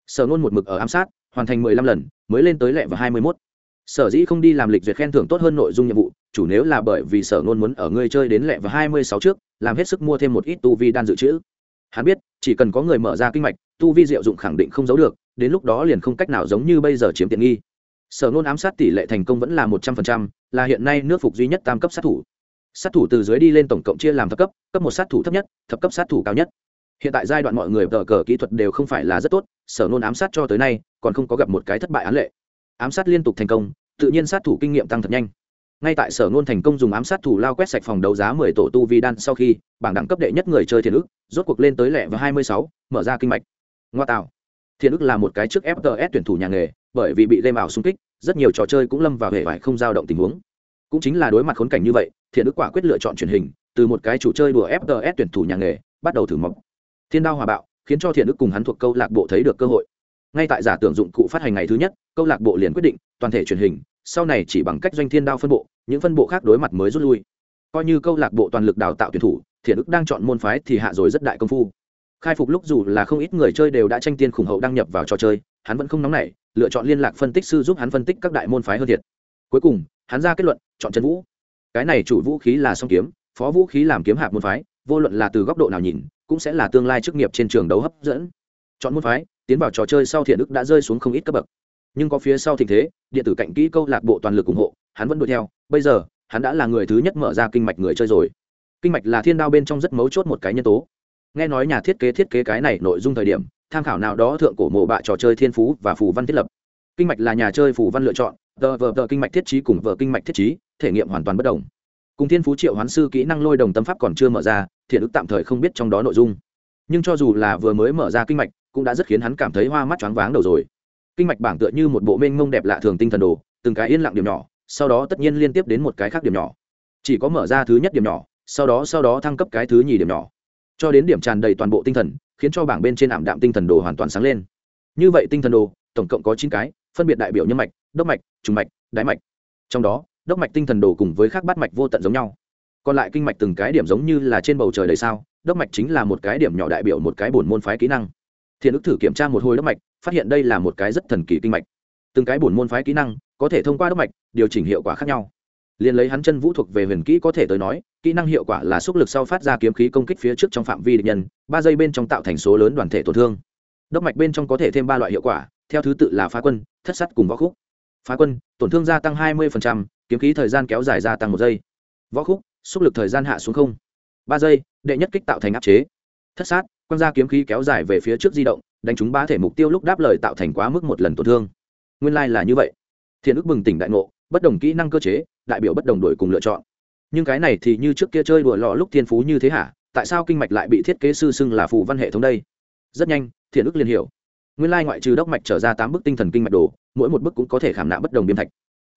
Sở nôn một mực ở ám sát, hoàn thành mười lăm lần, mới lên tới lẹ vào hai mươi mốt. Sở dĩ không đi làm lịch duyệt khen thưởng tốt hơn nội dung nhiệm vụ, chủ nếu là bởi vì sở nôn muốn ở người chơi đến lẹ vào hai mươi sáu trước, làm hết sức mua thêm một ít tu vi đan dự trữ. Hắn biết, chỉ cần có người mở ra kinh mạch, tu vi diệu dụng khẳng định không giấu được, đến lúc đó liền không cách nào giống như bây giờ chiếm tiện nghi. Sở nôn ám sát tỷ lệ thành công vẫn là một trăm phần trăm, là hiện nay nước phục duy nhất tam cấp sát thủ sát thủ từ dưới đi lên tổng cộng chia làm thập cấp cấp một sát thủ thấp nhất, thập cấp sát thủ cao nhất. Hiện tại giai đoạn mọi người tờ cờ kỹ thuật đều không phải là rất tốt, sở nôn ám sát cho tới nay, còn không có gặp một cái thất bại án lệ. Ám sát liên tục thành công, tự nhiên sát thủ kinh nghiệm tăng thật nhanh. Ngay tại sở nôn thành công dùng ám sát thủ lao quét sạch phòng đấu giá mười tổ tu vi đan sau khi, bảng đẳng cấp đệ nhất người chơi thiền ức rốt cuộc lên tới lẻ và hai mươi sáu, mở ra kinh mạch. Ngoa tạo. Thiền ức là một cái trước fts tuyển thủ nhà nghề, bởi vì bị game ảo xung kích, rất nhiều trò chơi cũng lâm vào hệ vải không dao động tình huống cũng chính là đối mặt khốn cảnh như vậy, thiện Đức quả quyết lựa chọn truyền hình, từ một cái chủ chơi đùa fts tuyển thủ nhà nghề, bắt đầu thử mọc thiên đao hòa bạo, khiến cho thiện Đức cùng hắn thuộc câu lạc bộ thấy được cơ hội. Ngay tại giả tưởng dụng cụ phát hành ngày thứ nhất, câu lạc bộ liền quyết định, toàn thể truyền hình, sau này chỉ bằng cách doanh thiên đao phân bộ, những phân bộ khác đối mặt mới rút lui. Coi như câu lạc bộ toàn lực đào tạo tuyển thủ, thiện Đức đang chọn môn phái thì hạ rồi rất đại công phu. Khai phục lúc dù là không ít người chơi đều đã tranh tiên khủng hậu đăng nhập vào trò chơi, hắn vẫn không nóng nảy, lựa chọn liên lạc phân tích sư giúp hắn phân tích các đại môn phái hơn thiệt cuối cùng, hắn ra kết luận, chọn trần vũ. Cái này chủ vũ khí là song kiếm, phó vũ khí làm kiếm hạp môn phái, vô luận là từ góc độ nào nhìn, cũng sẽ là tương lai chức nghiệp trên trường đấu hấp dẫn. Chọn môn phái, tiến vào trò chơi sau thiện đức đã rơi xuống không ít cấp bậc. Nhưng có phía sau tình thế, điện tử cạnh kỹ câu lạc bộ toàn lực ủng hộ, hắn vẫn đuổi theo. Bây giờ, hắn đã là người thứ nhất mở ra kinh mạch người chơi rồi. Kinh mạch là thiên đao bên trong rất mấu chốt một cái nhân tố. Nghe nói nhà thiết kế thiết kế cái này nội dung thời điểm, tham khảo nào đó thượng cổ mộ bạ trò chơi thiên phú và phù văn thiết lập. Kinh mạch là nhà chơi phù văn lựa chọn tờ vờ tờ kinh mạch thiết trí cùng vờ kinh mạch thiết trí, thể nghiệm hoàn toàn bất đồng. Cùng thiên phú triệu hoán sư kỹ năng lôi đồng tâm pháp còn chưa mở ra, thiện ức tạm thời không biết trong đó nội dung. Nhưng cho dù là vừa mới mở ra kinh mạch, cũng đã rất khiến hắn cảm thấy hoa mắt choáng váng đầu rồi. Kinh mạch bảng tựa như một bộ mênh mông đẹp lạ thường tinh thần đồ, từng cái yên lặng điểm nhỏ, sau đó tất nhiên liên tiếp đến một cái khác điểm nhỏ. Chỉ có mở ra thứ nhất điểm nhỏ, sau đó sau đó thăng cấp cái thứ nhì điểm nhỏ. Cho đến điểm tràn đầy toàn bộ tinh thần, khiến cho bảng bên trên ảm đạm tinh thần đồ hoàn toàn sáng lên. Như vậy tinh thần đồ, tổng cộng có chín cái, phân biệt đại biểu nhân mạch đốc mạch, trùng mạch đáy mạch. Trong đó, đốc mạch tinh thần đồ cùng với các bát mạch vô tận giống nhau. Còn lại kinh mạch từng cái điểm giống như là trên bầu trời đầy sao, đốc mạch chính là một cái điểm nhỏ đại biểu một cái bổn môn phái kỹ năng. Thiện ức thử kiểm tra một hồi đốc mạch, phát hiện đây là một cái rất thần kỳ kinh mạch. Từng cái bổn môn phái kỹ năng có thể thông qua đốc mạch điều chỉnh hiệu quả khác nhau. Liền lấy hắn chân vũ thuộc về huyền kỹ có thể tới nói, kỹ năng hiệu quả là xúc lực sau phát ra kiếm khí công kích phía trước trong phạm vi địch nhân, ba giây bên trong tạo thành số lớn đoàn thể tổn thương. Đốc mạch bên trong có thể thêm ba loại hiệu quả, theo thứ tự là phá quân, thất sắt cùng võ khúc phá quân, tổn thương gia tăng hai mươi kiếm khí thời gian kéo dài gia tăng một giây. Võ khúc, xúc lực thời gian hạ xuống không. Ba giây, đệ nhất kích tạo thành áp chế. Thất sát quăng ra kiếm khí kéo dài về phía trước di động, đánh trúng ba thể mục tiêu lúc đáp lời tạo thành quá mức một lần tổn thương. Nguyên lai、like、là như vậy. Thiện ức bừng tỉnh đại ngộ, bất đồng kỹ năng cơ chế, đại biểu bất đồng đổi cùng lựa chọn. Nhưng cái này thì như trước kia chơi đùa lọ lúc thiên phú như thế hả? Tại sao kinh mạch lại bị thiết kế sư xưng là phù văn hệ thống đây? Rất nhanh, thiện ức liền hiểu. Nguyên lai ngoại trừ đốc mạch trở ra tám bức tinh thần kinh mạch đồ mỗi một bức cũng có thể khảm nạm bất đồng biêm thạch.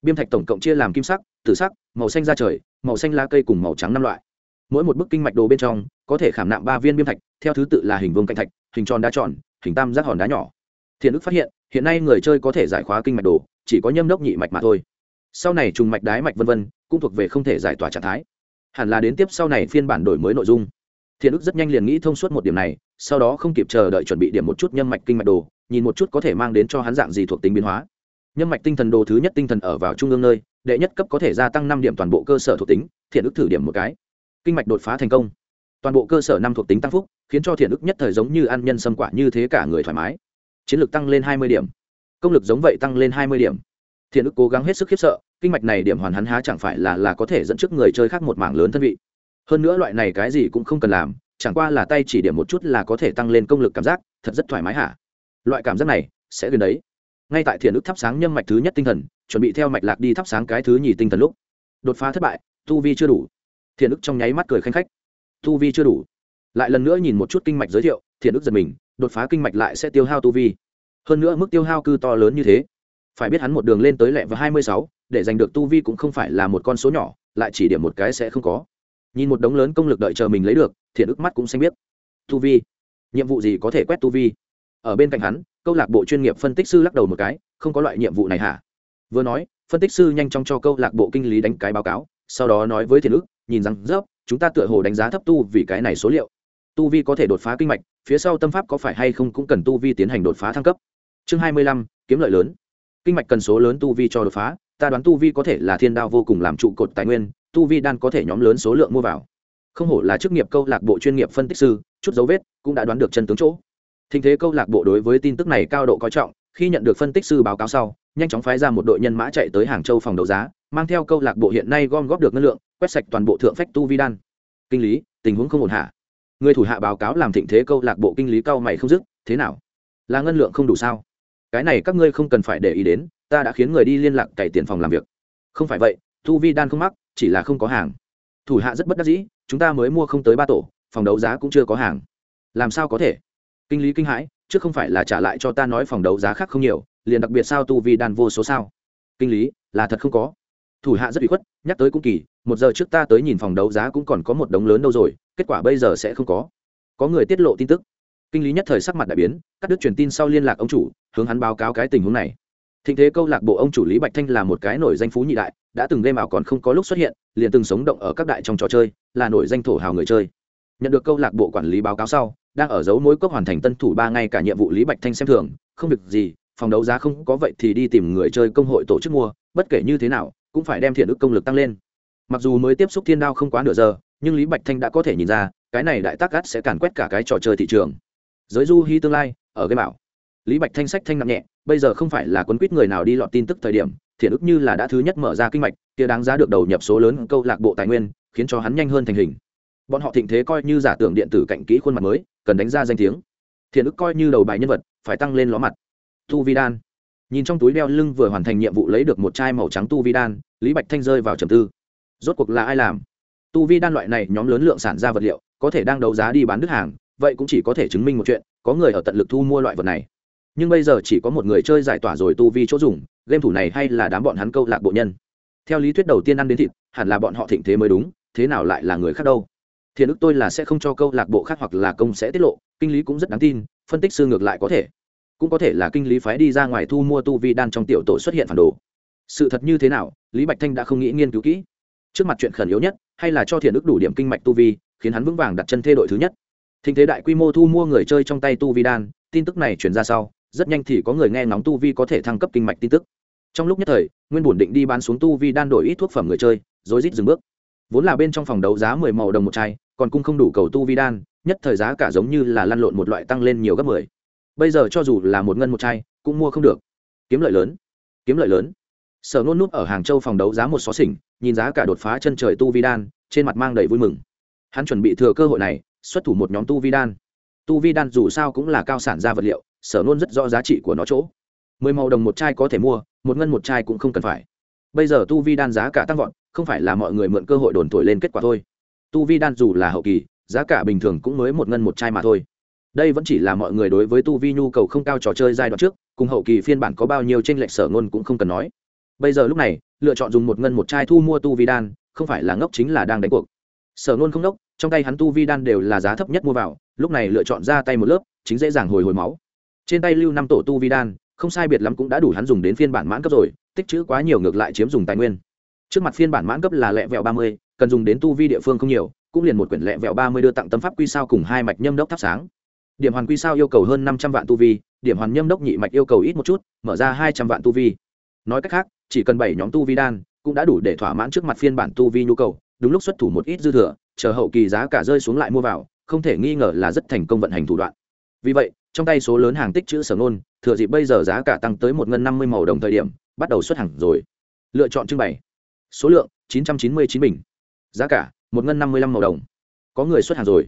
Biêm thạch tổng cộng chia làm kim sắc, tử sắc, màu xanh da trời, màu xanh lá cây cùng màu trắng năm loại. Mỗi một bức kinh mạch đồ bên trong, có thể khảm nạm ba viên biêm thạch, theo thứ tự là hình vương cạnh thạch, hình tròn đá tròn, hình tam giác hòn đá nhỏ. Thiện ức phát hiện hiện nay người chơi có thể giải khóa kinh mạch đồ, chỉ có nhâm đốc nhị mạch mà thôi. Sau này trùng mạch đái mạch vân vân, cũng thuộc về không thể giải tỏa trạng thái. Hẳn là đến tiếp sau này phiên bản đổi mới nội dung thiện ức rất nhanh liền nghĩ thông suốt một điểm này, sau đó không kịp chờ đợi chuẩn bị điểm một chút nhâm mạch kinh mạch đồ, nhìn một chút có thể mang đến cho hắn dạng gì thuộc tính biến hóa. Nhâm mạch tinh thần đồ thứ nhất tinh thần ở vào trung ương nơi, đệ nhất cấp có thể gia tăng năm điểm toàn bộ cơ sở thuộc tính thiện ức thử điểm một cái. Kinh mạch đột phá thành công. Toàn bộ cơ sở năm thuộc tính tăng phúc, khiến cho thiện ức nhất thời giống như ăn nhân xâm quả như thế cả người thoải mái. Chiến lược tăng lên hai mươi điểm. Công lực giống vậy tăng lên hai mươi điểm. Thiện ức cố gắng hết sức khiếp sợ, kinh mạch này điểm hoàn hắn há chẳng phải là là có thể dẫn trước người chơi khác một mảng lớn thân vị hơn nữa loại này cái gì cũng không cần làm, chẳng qua là tay chỉ điểm một chút là có thể tăng lên công lực cảm giác, thật rất thoải mái hả? Loại cảm giác này sẽ gần đấy. Ngay tại thiền ức thắp sáng nhâm mạch thứ nhất tinh thần, chuẩn bị theo mạch lạc đi thắp sáng cái thứ nhì tinh thần lúc. Đột phá thất bại, tu vi chưa đủ. Thiền ức trong nháy mắt cười khanh khách. Tu vi chưa đủ. Lại lần nữa nhìn một chút kinh mạch giới thiệu, thiền ức giật mình, đột phá kinh mạch lại sẽ tiêu hao tu vi. Hơn nữa mức tiêu hao cư to lớn như thế. Phải biết hắn một đường lên tới lẹ và hai mươi sáu, để giành được tu vi cũng không phải là một con số nhỏ, lại chỉ điểm một cái sẽ không có nhìn một đống lớn công lực đợi chờ mình lấy được, thiện ức mắt cũng xanh biết tu vi. Nhiệm vụ gì có thể quét tu vi? Ở bên cạnh hắn, câu lạc bộ chuyên nghiệp phân tích sư lắc đầu một cái, không có loại nhiệm vụ này hả? Vừa nói, phân tích sư nhanh chóng cho câu lạc bộ kinh lý đánh cái báo cáo, sau đó nói với thiện ức nhìn rằng, dốc, chúng ta tựa hồ đánh giá thấp tu vì cái này số liệu. Tu vi có thể đột phá kinh mạch, phía sau tâm pháp có phải hay không cũng cần tu vi tiến hành đột phá thăng cấp. Chương hai mươi lăm, kiếm lợi lớn. Kinh mạch cần số lớn tu vi cho đột phá, ta đoán tu vi có thể là thiên đao vô cùng làm trụ cột tài nguyên tu vi đan có thể nhóm lớn số lượng mua vào. Không hổ là chức nghiệp câu lạc bộ chuyên nghiệp phân tích sư, chút dấu vết cũng đã đoán được chân tướng chỗ. Thình thế câu lạc bộ đối với tin tức này cao độ coi trọng, khi nhận được phân tích sư báo cáo sau, nhanh chóng phái ra một đội nhân mã chạy tới hàng châu phòng đấu giá, mang theo câu lạc bộ hiện nay gom góp được ngân lượng, quét sạch toàn bộ thượng phách tu vi đan. Kinh lý, tình huống không ổn hạ người thủ hạ báo cáo làm thịnh thế câu lạc bộ kinh lý cao mày không dứt, thế nào? Là ngân lượng không đủ sao? Cái này các ngươi không cần phải để ý đến, ta đã khiến người đi liên lạc cày tiền phòng làm việc. Không phải vậy, tu vi đan không mắc chỉ là không có hàng. Thủ hạ rất bất đắc dĩ, chúng ta mới mua không tới ba tổ, phòng đấu giá cũng chưa có hàng. Làm sao có thể? Kinh lý kinh hãi, chứ không phải là trả lại cho ta nói phòng đấu giá khác không nhiều, liền đặc biệt sao tu vi đàn vô số sao? Kinh lý, là thật không có. Thủ hạ rất bị khuất, nhắc tới cũng kỳ, một giờ trước ta tới nhìn phòng đấu giá cũng còn có một đống lớn đâu rồi, kết quả bây giờ sẽ không có. Có người tiết lộ tin tức. Kinh lý nhất thời sắc mặt đại biến, cắt đứt truyền tin sau liên lạc ông chủ, hướng hắn báo cáo cái tình huống này. Thịnh thế câu lạc bộ ông chủ lý bạch thanh là một cái nổi danh phú nhị đại đã từng game ảo còn không có lúc xuất hiện, liền từng sống động ở các đại trong trò chơi, là nổi danh thổ hào người chơi. Nhận được câu lạc bộ quản lý báo cáo sau, đang ở dấu mối cốc hoàn thành tân thủ ba ngày cả nhiệm vụ lý bạch thanh xem thường, không việc gì, phòng đấu giá không có vậy thì đi tìm người chơi công hội tổ chức mua, bất kể như thế nào, cũng phải đem thiện ức công lực tăng lên. Mặc dù mới tiếp xúc thiên đao không quá nửa giờ, nhưng lý bạch thanh đã có thể nhìn ra, cái này đại tác gắt sẽ càn quét cả cái trò chơi thị trường. Giới du hy tương lai, ở game bảo lý bạch thanh sách thanh nặng nhẹ, bây giờ không phải là quấn quýt người nào đi lọt tin tức thời điểm thiện ức như là đã thứ nhất mở ra kinh mạch, kia đáng giá được đầu nhập số lớn câu lạc bộ tài nguyên, khiến cho hắn nhanh hơn thành hình. Bọn họ thịnh thế coi như giả tưởng điện tử cạnh kỹ khuôn mặt mới, cần đánh ra danh tiếng. Thiện ức coi như đầu bài nhân vật, phải tăng lên ló mặt. Tu vi đan. Nhìn trong túi đeo lưng vừa hoàn thành nhiệm vụ lấy được một chai màu trắng tu vi đan, lý bạch thanh rơi vào trầm tư. Rốt cuộc là ai làm? Tu vi đan loại này nhóm lớn lượng sản ra vật liệu, có thể đang đấu giá đi bán đứt hàng, vậy cũng chỉ có thể chứng minh một chuyện, có người ở tận lực thu mua loại vật này nhưng bây giờ chỉ có một người chơi giải tỏa rồi tu vi chỗ dùng, game thủ này hay là đám bọn hắn câu lạc bộ nhân. Theo lý thuyết đầu tiên ăn đến thịt, hẳn là bọn họ thịnh thế mới đúng, thế nào lại là người khác đâu? Thiện ức tôi là sẽ không cho câu lạc bộ khác hoặc là công sẽ tiết lộ, kinh lý cũng rất đáng tin, phân tích sư ngược lại có thể. Cũng có thể là kinh lý phái đi ra ngoài thu mua tu vi đan trong tiểu tổ xuất hiện phản đồ. Sự thật như thế nào, lý bạch thanh đã không nghĩ nghiên cứu kỹ. Trước mặt chuyện khẩn yếu nhất, hay là cho thiện ức đủ điểm kinh mạch tu vi, khiến hắn vững vàng đặt chân thê đội thứ nhất. Thịnh thế đại quy mô thu mua người chơi trong tay tu vi đan, tin tức này chuyển ra sau rất nhanh thì có người nghe ngóng tu vi có thể thăng cấp kinh mạch tin tức. Trong lúc nhất thời, nguyên bổn định đi bán xuống tu vi đan đổi ít thuốc phẩm người chơi rồi rít dừng bước. Vốn là bên trong phòng đấu giá mười màu đồng một chai, còn cung không đủ cầu tu vi đan, nhất thời giá cả giống như là lăn lộn một loại tăng lên nhiều gấp mười. Bây giờ cho dù là một ngân một chai, cũng mua không được. Kiếm lợi lớn, kiếm lợi lớn. Sở nôn nút ở hàng châu phòng đấu giá một xó xỉnh, nhìn giá cả đột phá chân trời tu vi đan, trên mặt mang đầy vui mừng. Hắn chuẩn bị thừa cơ hội này, xuất thủ một nhóm tu vi đan. Tu vi đan dù sao cũng là cao sản ra vật liệu sở nôn rất rõ giá trị của nó chỗ. Mười màu đồng một chai có thể mua, một ngân một chai cũng không cần phải. Bây giờ tu vi đan giá cả tăng vọt, không phải là mọi người mượn cơ hội đồn thổi lên kết quả thôi. Tu vi đan dù là hậu kỳ, giá cả bình thường cũng mới một ngân một chai mà thôi. Đây vẫn chỉ là mọi người đối với tu vi nhu cầu không cao trò chơi giai đoạn trước, cùng hậu kỳ phiên bản có bao nhiêu tranh lệch sở ngôn cũng không cần nói. Bây giờ lúc này, lựa chọn dùng một ngân một chai thu mua tu vi đan, không phải là ngốc chính là đang đánh cuộc. Sở ngôn không ngốc, trong tay hắn tu vi đan đều là giá thấp nhất mua vào, lúc này lựa chọn ra tay một lớp, chính dễ dàng hồi hồi máu trên tay lưu năm tổ tu vi đan, không sai biệt lắm cũng đã đủ hắn dùng đến phiên bản mãn cấp rồi, tích chữ quá nhiều ngược lại chiếm dùng tài nguyên. Trước mặt phiên bản mãn cấp là lẹ vẹo ba mươi, cần dùng đến tu vi địa phương không nhiều, cũng liền một quyển lẹ vẹo ba mươi đưa tặng tâm pháp quy sao cùng hai mạch nhâm đốc thắp sáng. Điểm hoàn quy sao yêu cầu hơn năm trăm vạn tu vi, điểm hoàn nhâm đốc nhị mạch yêu cầu ít một chút, mở ra hai trăm vạn tu vi. Nói cách khác, chỉ cần bảy nhóm tu vi đan, cũng đã đủ để thỏa mãn trước mặt phiên bản tu vi nhu cầu, đúng lúc xuất thủ một ít dư thừa, chờ hậu kỳ giá cả rơi xuống lại mua vào, không thể nghi ngờ là rất thành công vận hành thủ đoạn. Vì vậy trong tay số lớn hàng tích chữ sở nôn thừa dịp bây giờ giá cả tăng tới một ngân năm mươi màu đồng thời điểm, bắt đầu xuất hàng rồi. Lựa chọn trưng bày. Số lượng, chín trăm chín mươi chín bình. Giá cả, một ngân năm mươi lăm màu đồng. Có người xuất hàng rồi.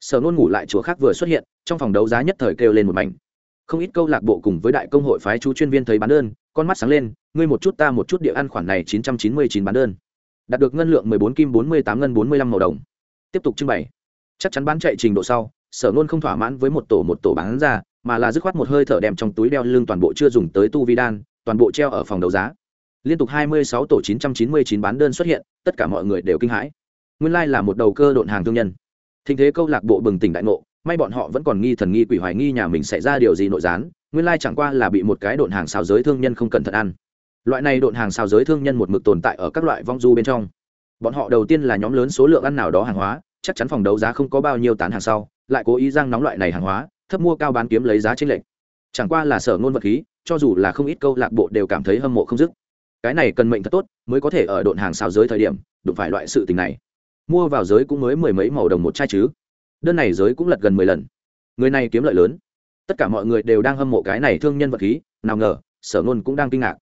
Sở nôn ngủ lại chùa khác vừa xuất hiện, trong phòng đấu giá nhất thời kêu lên một mảnh. Không ít câu lạc bộ cùng với đại công hội phái chú chuyên viên thấy bán đơn, con mắt sáng lên, ngươi một chút ta một chút địa ăn khoản này chín trăm chín mươi chín bán đơn. Đạt được ngân lượng mười bốn kim bốn mươi tám ngân bốn mươi lăm màu đồng. Tiếp tục trưng bày. Chắc chắn bán chạy trình độ sau sở nôn không thỏa mãn với một tổ một tổ bán ra, mà là dứt khoát một hơi thở đem trong túi đeo lưng toàn bộ chưa dùng tới tu vi đan, toàn bộ treo ở phòng đấu giá. Liên tục hai mươi sáu tổ chín trăm chín mươi chín bán đơn xuất hiện, tất cả mọi người đều kinh hãi. Nguyên lai là một đầu cơ độn hàng thương nhân. Thình thế câu lạc bộ bừng tỉnh đại ngộ, may bọn họ vẫn còn nghi thần nghi quỷ hoài nghi nhà mình xảy ra điều gì nội gián, nguyên lai chẳng qua là bị một cái độn hàng xào giới thương nhân không cẩn thận ăn. Loại này độn hàng xào giới thương nhân một mực tồn tại ở các loại vong du bên trong. Bọn họ đầu tiên là nhóm lớn số lượng ăn nào đó hàng hóa, chắc chắn phòng đấu giá không có bao nhiêu tán hàng sau lại cố ý giang nóng loại này hàng hóa, thấp mua cao bán kiếm lấy giá trên lệnh chẳng qua là sở ngôn vật khí, cho dù là không ít câu lạc bộ đều cảm thấy hâm mộ không dứt. Cái này cần mệnh thật tốt, mới có thể ở độn hàng xào giới thời điểm, đụng phải loại sự tình này. Mua vào giới cũng mới mười mấy màu đồng một chai chứ. Đơn này giới cũng lật gần mười lần. Người này kiếm lợi lớn. Tất cả mọi người đều đang hâm mộ cái này thương nhân vật khí, nào ngờ, sở ngôn cũng đang kinh ngạc.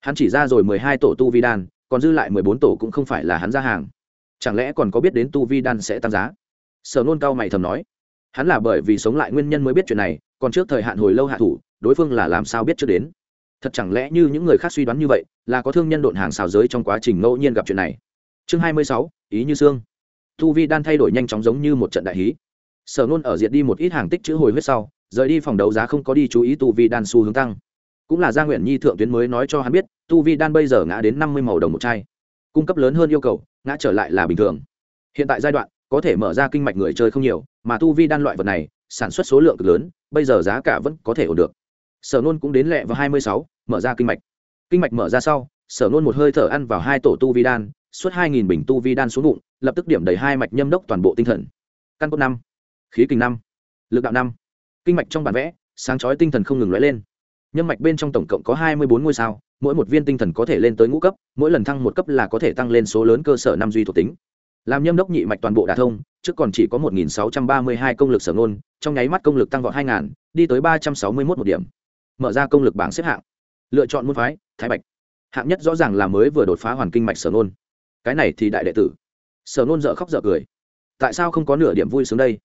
Hắn chỉ ra rồi mười hai tổ tu vi đan, còn dư lại mười bốn tổ cũng không phải là hắn ra hàng. Chẳng lẽ còn có biết đến tu vi đan sẽ tăng giá? Sở nôn cao mày thầm nói hắn là bởi vì sống lại nguyên nhân mới biết chuyện này, còn trước thời hạn hồi lâu hạ thủ, đối phương là làm sao biết trước đến? Thật chẳng lẽ như những người khác suy đoán như vậy, là có thương nhân độn hàng xào giới trong quá trình ngẫu nhiên gặp chuyện này? Chương hai mươi sáu, ý như xương tu vi đan thay đổi nhanh chóng giống như một trận đại hí. Sở nôn ở diệt đi một ít hàng tích chữ hồi huyết sau, rời đi phòng đấu giá không có đi chú ý tu vi đan xu hướng tăng. Cũng là gia nguyện nhi thượng tuyến mới nói cho hắn biết, tu vi đan bây giờ ngã đến năm mươi màu đồng một chai. Cung cấp lớn hơn yêu cầu, ngã trở lại là bình thường. Hiện tại giai đoạn có thể mở ra kinh mạch người chơi không nhiều, mà tu vi đan loại vật này, sản xuất số lượng cực lớn, bây giờ giá cả vẫn có thể ổn được. Sở nôn cũng đến lẹ vào hai mươi sáu, mở ra kinh mạch. Kinh mạch mở ra sau, sở nôn một hơi thở ăn vào hai tổ tu vi đan, suốt hai nghìn bình tu vi đan xuống bụng, lập tức điểm đầy hai mạch nhâm đốc toàn bộ tinh thần. Căn cốt năm, khí kình năm, lực đạo năm. Kinh mạch trong bản vẽ, sáng chói tinh thần không ngừng lóe lên. Nhâm mạch bên trong tổng cộng có hai mươi bốn ngôi sao, mỗi một viên tinh thần có thể lên tới ngũ cấp, mỗi lần thăng một cấp là có thể tăng lên số lớn cơ sở năm duy thuộc tính làm nhâm đốc nhị mạch toàn bộ đà thông trước còn chỉ có một nghìn sáu trăm ba mươi hai công lực sở ngôn trong nháy mắt công lực tăng vọt 2.000, đi tới ba trăm sáu mươi mốt một điểm. Mở ra công lực bảng xếp hạng. Lựa chọn môn phái thái bạch. Hạng nhất rõ ràng là mới vừa đột phá hoàn kinh mạch sở ngôn. Cái này thì đại đệ tử. Sở ngôn dở khóc dở cười. Tại sao không có nửa điểm vui sướng đây?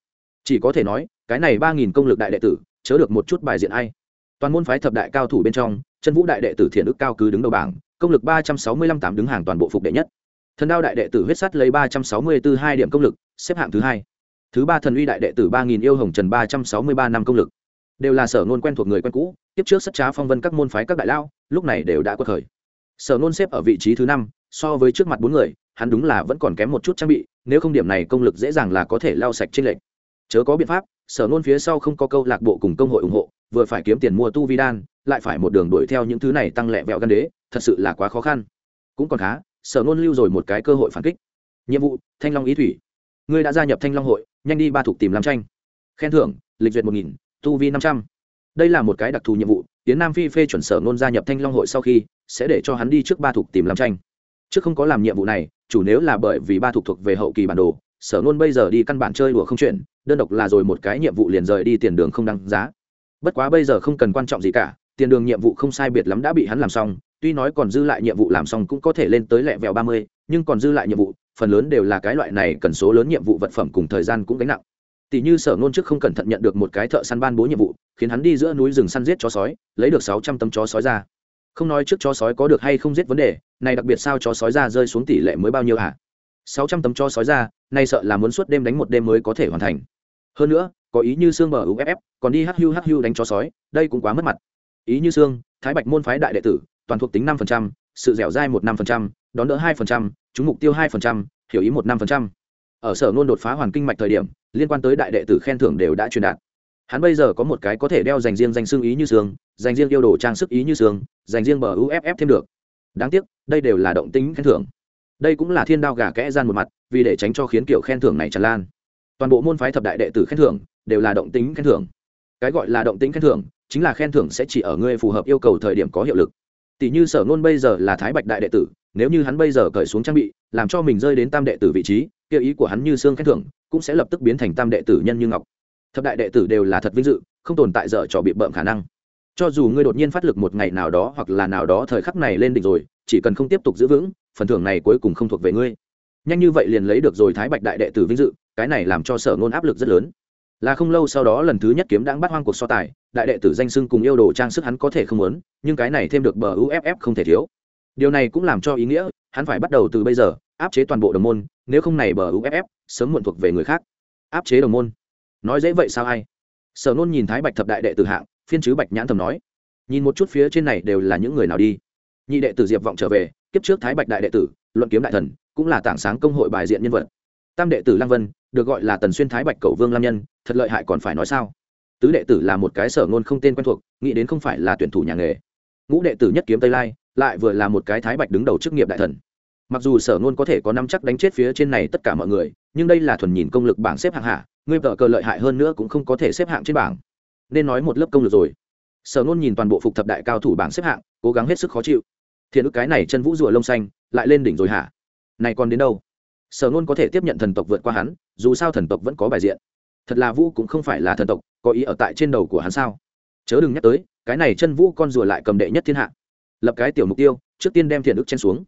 Chỉ có thể nói cái này 3.000 công lực đại đệ tử chớ được một chút bài diện ai. Toàn môn phái thập đại cao thủ bên trong chân vũ đại đệ tử thiện ức cao cứ đứng đầu bảng công lực ba trăm sáu mươi lăm tám đứng hàng toàn bộ phục đệ nhất thần đao đại đệ tử huyết sắt lấy ba trăm sáu mươi b ố hai điểm công lực, xếp hạng thứ hai. Thứ ba thần uy đại đệ tử ba nghìn yêu hồng trần ba trăm sáu mươi ba năm công lực. Đều là sở nôn quen thuộc người quen cũ, tiếp trước sắt trá phong vân các môn phái các đại lao, lúc này đều đã quật khởi. Sở nôn xếp ở vị trí thứ năm, so với trước mặt bốn người, hắn đúng là vẫn còn kém một chút trang bị, nếu không điểm này công lực dễ dàng là có thể lao sạch trên lệnh chớ có biện pháp, sở nôn phía sau không có câu lạc bộ cùng công hội ủng hộ, vừa phải kiếm tiền mua tu vi đan, lại phải một đường đuổi theo những thứ này tăng lẹ vẹo gan đế, thật sự là quá khó khăn. Cũng còn khá sở ngôn lưu rồi một cái cơ hội phản kích. Nhiệm vụ, thanh long ý thủy. Ngươi đã gia nhập thanh long hội, nhanh đi ba thục tìm làm tranh khen thưởng, lịch duyệt một nghìn, tu vi năm trăm. Đây là một cái đặc thù nhiệm vụ tiến nam phi phê chuẩn sở ngôn gia nhập thanh long hội sau khi, sẽ để cho hắn đi trước ba thục tìm làm tranh trước không có làm nhiệm vụ này, chủ nếu là bởi vì ba thục thuộc về hậu kỳ bản đồ, sở ngôn bây giờ đi căn bản chơi đùa không chuyển đơn độc là rồi một cái nhiệm vụ liền rời đi tiền đường không đăng giá. Bất quá bây giờ không cần quan trọng gì cả, tiền đường nhiệm vụ không sai biệt lắm đã bị hắn làm xong tuy nói còn dư lại nhiệm vụ làm xong cũng có thể lên tới lẹ vẹo ba mươi, nhưng còn dư lại nhiệm vụ, phần lớn đều là cái loại này cần số lớn nhiệm vụ vật phẩm cùng thời gian cũng gánh nặng. Tỷ như sở ngôn trước không cẩn thận nhận được một cái thợ săn ban bố nhiệm vụ, khiến hắn đi giữa núi rừng săn giết chó sói, lấy được sáu trăm tấm chó sói ra. Không nói trước chó sói có được hay không giết vấn đề, này đặc biệt sao chó sói ra rơi xuống tỷ lệ mới bao nhiêu hả? Sáu trăm tấm chó sói ra, nay sợ là muốn suốt đêm đánh một đêm mới có thể hoàn thành. Hơn nữa, có ý như xương bờ uff còn đi hưu hưu đánh chó sói, đây cũng quá mất mặt. Ý như xương thái bạch môn phái đại đệ tử toàn thuộc tính năm phần trăm sự dẻo dai một năm phần trăm đón đỡ hai phần trăm chúng mục tiêu hai phần trăm hiểu ý một năm phần trăm. Ở sở luôn đột phá hoàn kinh mạch thời điểm liên quan tới đại đệ tử khen thưởng đều đã truyền đạt. Hắn bây giờ có một cái có thể đeo dành riêng danh xương ý như sương, dành riêng yêu đồ trang sức ý như sương, dành riêng bờ uff thêm được. Đáng tiếc đây đều là động tính khen thưởng. Đây cũng là thiên đao gà kẽ gian một mặt vì để tránh cho khiến kiểu khen thưởng này tràn lan. Toàn bộ môn phái thập đại đệ tử khen thưởng đều là động tính khen thưởng. Cái gọi là động tính khen thưởng chính là khen thưởng sẽ chỉ ở ngươi phù hợp yêu cầu thời điểm có hiệu lực tỷ như sở ngôn bây giờ là thái bạch đại đệ tử, nếu như hắn bây giờ cởi xuống trang bị, làm cho mình rơi đến tam đệ tử vị trí, kia ý của hắn như xương khen thưởng, cũng sẽ lập tức biến thành tam đệ tử nhân như ngọc. Thập đại đệ tử đều là thật vinh dự, không tồn tại dở trò bị bợm khả năng. Cho dù ngươi đột nhiên phát lực một ngày nào đó hoặc là nào đó thời khắc này lên đỉnh rồi, chỉ cần không tiếp tục giữ vững, phần thưởng này cuối cùng không thuộc về ngươi. Nhanh như vậy liền lấy được rồi thái bạch đại đệ tử vinh dự, cái này làm cho sở ngôn áp lực rất lớn là không lâu sau đó lần thứ nhất kiếm đang bắt hoang cuộc so tài, đại đệ tử danh sưng cùng yêu đồ trang sức hắn có thể không muốn, nhưng cái này thêm được bờ uff không thể thiếu. Điều này cũng làm cho ý nghĩa, hắn phải bắt đầu từ bây giờ, áp chế toàn bộ đồng môn, nếu không này bờ uff sớm muộn thuộc về người khác. Áp chế đồng môn. Nói dễ vậy sao hay sở nôn nhìn thái bạch thập đại đệ tử hạng, phiên chứ bạch nhãn thầm nói, nhìn một chút phía trên này đều là những người nào đi. Nhị đệ tử diệp vọng trở về, kiếp trước thái bạch đại đệ tử, luận kiếm đại thần, cũng là tảng sáng công hội bài diện nhân vật. Tam đệ tử lang vân được gọi là tần xuyên thái bạch cầu vương lam nhân, thật lợi hại còn phải nói sao? Tứ đệ tử là một cái sở ngôn không tên quen thuộc, nghĩ đến không phải là tuyển thủ nhà nghề. Ngũ đệ tử nhất kiếm tây lai, lại vừa là một cái thái bạch đứng đầu chức nghiệp đại thần. Mặc dù sở ngôn có thể có năm chắc đánh chết phía trên này tất cả mọi người, nhưng đây là thuần nhìn công lực bảng xếp hạng hạ, ngươi vợ cờ lợi hại hơn nữa cũng không có thể xếp hạng trên bảng. Nên nói một lớp công lực rồi. Sở ngôn nhìn toàn bộ phục thập đại cao thủ bảng xếp hạng, cố gắng hết sức khó chịu. Thiện ức cái này chân vũ rùa lông xanh, lại lên đỉnh rồi hả? Này còn đến đâu? Sở ngôn có thể tiếp nhận thần tộc vượt qua hắn, dù sao thần tộc vẫn có bài diện. Thật là vũ cũng không phải là thần tộc, có ý ở tại trên đầu của hắn sao? Chớ đừng nhắc tới, cái này chân vũ con rùa lại cầm đệ nhất thiên hạ. Lập cái tiểu mục tiêu, trước tiên đem thiền ức chen xuống.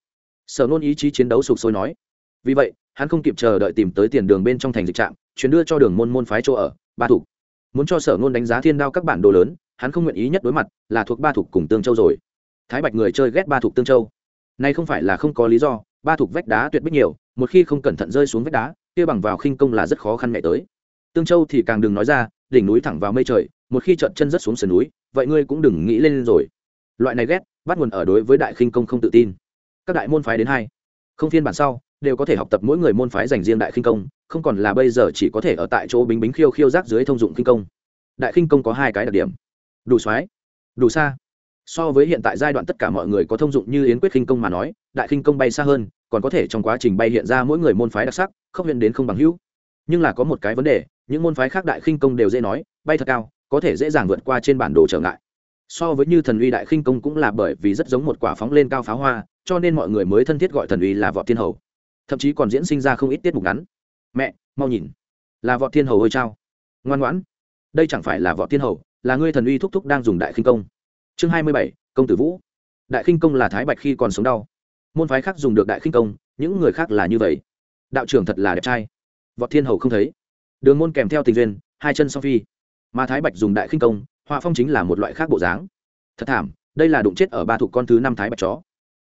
Sở nôn ý chí chiến đấu sụp sôi nói. Vì vậy, hắn không kịp chờ đợi tìm tới tiền đường bên trong thành dịch trạm chuyến đưa cho đường môn môn phái chỗ ở, ba thủ muốn cho sở nôn đánh giá thiên đao các bản đồ lớn, hắn không nguyện ý nhất đối mặt, là thuộc ba thục cùng tương châu rồi. Thái bạch người chơi ghét ba thục tương châu. Nay không phải là không có lý do ba thuộc vách đá tuyệt bích nhiều, một khi không cẩn thận rơi xuống vách đá, kia bằng vào khinh công là rất khó khăn mẹ tới. Tương châu thì càng đừng nói ra, đỉnh núi thẳng vào mây trời, một khi trợn chân rất xuống sườn núi, vậy ngươi cũng đừng nghĩ lên rồi. Loại này ghét, bắt nguồn ở đối với đại khinh công không tự tin. Các đại môn phái đến hai, không phiên bản sau, đều có thể học tập mỗi người môn phái dành riêng đại khinh công, không còn là bây giờ chỉ có thể ở tại chỗ bính bính khiêu khiêu rác dưới thông dụng khinh công. Đại khinh công có hai cái đặc điểm. Đủ xoái đủ xa. So với hiện tại giai đoạn tất cả mọi người có thông dụng như yến quyết khinh công mà nói đại khinh công bay xa hơn, còn có thể trong quá trình bay hiện ra mỗi người môn phái đặc sắc, không hiện đến không bằng hữu. Nhưng là có một cái vấn đề, những môn phái khác đại khinh công đều dễ nói, bay thật cao, có thể dễ dàng vượt qua trên bản đồ trở ngại. So với như thần uy đại khinh công cũng là bởi vì rất giống một quả phóng lên cao pháo hoa, cho nên mọi người mới thân thiết gọi thần uy là võ thiên hầu. Thậm chí còn diễn sinh ra không ít tiết mục ngắn. Mẹ, mau nhìn. Là võ thiên hầu ơi trao ngoan ngoãn. Đây chẳng phải là võ thiên hầu, là ngươi thần uy thúc thúc đang dùng đại khinh công. Chương hai mươi bảy, công tử vũ. Đại khinh công là thái bạch khi còn sống đau môn phái khác dùng được đại khinh công, những người khác là như vậy. Đạo trưởng thật là đẹp trai. Võ thiên hầu không thấy. Đường môn kèm theo tình duyên, hai chân song phi. Mà thái bạch dùng đại khinh công, họa phong chính là một loại khác bộ dáng. Thật thảm, đây là đụng chết ở ba thuộc con thứ năm thái bạch chó.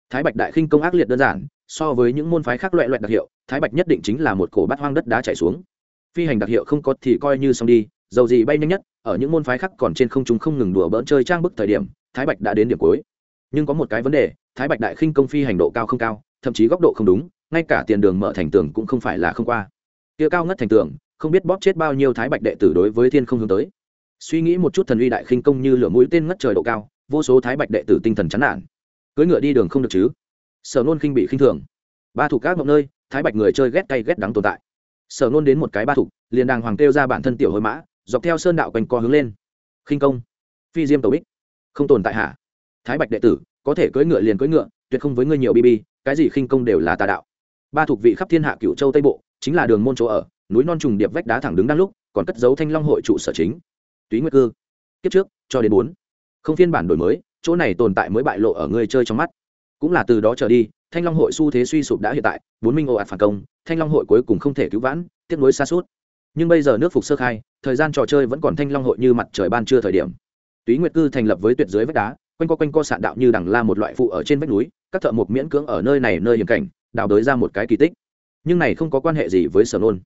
Thái bạch đại khinh công ác liệt đơn giản, so với những môn phái khác loại loại đặc hiệu, thái bạch nhất định chính là một cổ bát hoang đất đá chảy xuống. Phi hành đặc hiệu không có thì coi như xong đi, dầu gì bay nhanh nhất, ở những môn phái khác còn trên không chúng không ngừng đùa bỡn chơi trang bức thời điểm, thái bạch đã đến điểm cuối. Nhưng có một cái vấn đề thái bạch đại khinh công phi hành độ cao không cao, thậm chí góc độ không đúng, ngay cả tiền đường mở thành tường cũng không phải là không qua. Kia cao ngất thành tường, không biết bóp chết bao nhiêu thái bạch đệ tử đối với thiên không hướng tới. Suy nghĩ một chút thần uy đại khinh công như lửa mũi tên ngất trời độ cao, vô số thái bạch đệ tử tinh thần chán nản. Cưỡi ngựa đi đường không được chứ? Sở nôn khinh bị khinh thường. Ba thủ các ngọc nơi, thái bạch người chơi ghét cay ghét đắng tồn tại. Sở nôn đến một cái ba thủ, liền đàng hoàng kêu ra bản thân tiểu hồi mã, dọc theo sơn đạo quanh co hướng lên. Khinh công. Phi diêm tàu bích. Không tồn tại hả? Thái bạch đệ tử có thể cưỡi ngựa liền cưỡi ngựa, tuyệt không với ngươi nhiều bb cái gì khinh công đều là tà đạo. Ba thuộc vị khắp thiên hạ cựu châu tây bộ, chính là đường môn chỗ ở, núi non trùng điệp vách đá thẳng đứng đang lúc, còn cất dấu thanh long hội trụ sở chính. Túy nguyệt cư, kiếp trước, cho đến bốn. Không phiên bản đổi mới, chỗ này tồn tại mới bại lộ ở người chơi trong mắt. Cũng là từ đó trở đi, thanh long hội xu thế suy sụp đã hiện tại, bốn minh ồ ạt phản công, thanh long hội cuối cùng không thể cứu vãn tiếp nối xa suốt. Nhưng bây giờ nước phục sơ khai, thời gian trò chơi vẫn còn thanh long hội như mặt trời ban trưa thời điểm. Túy nguyệt cư thành lập với tuyệt dưới vách đá quanh co quanh co sạn đạo như đằng la một loại phụ ở trên vách núi, các thợ mộc miễn cưỡng ở nơi này nơi hiểm cảnh, đào đới ra một cái kỳ tích. Nhưng này không có quan hệ gì với sở nôn.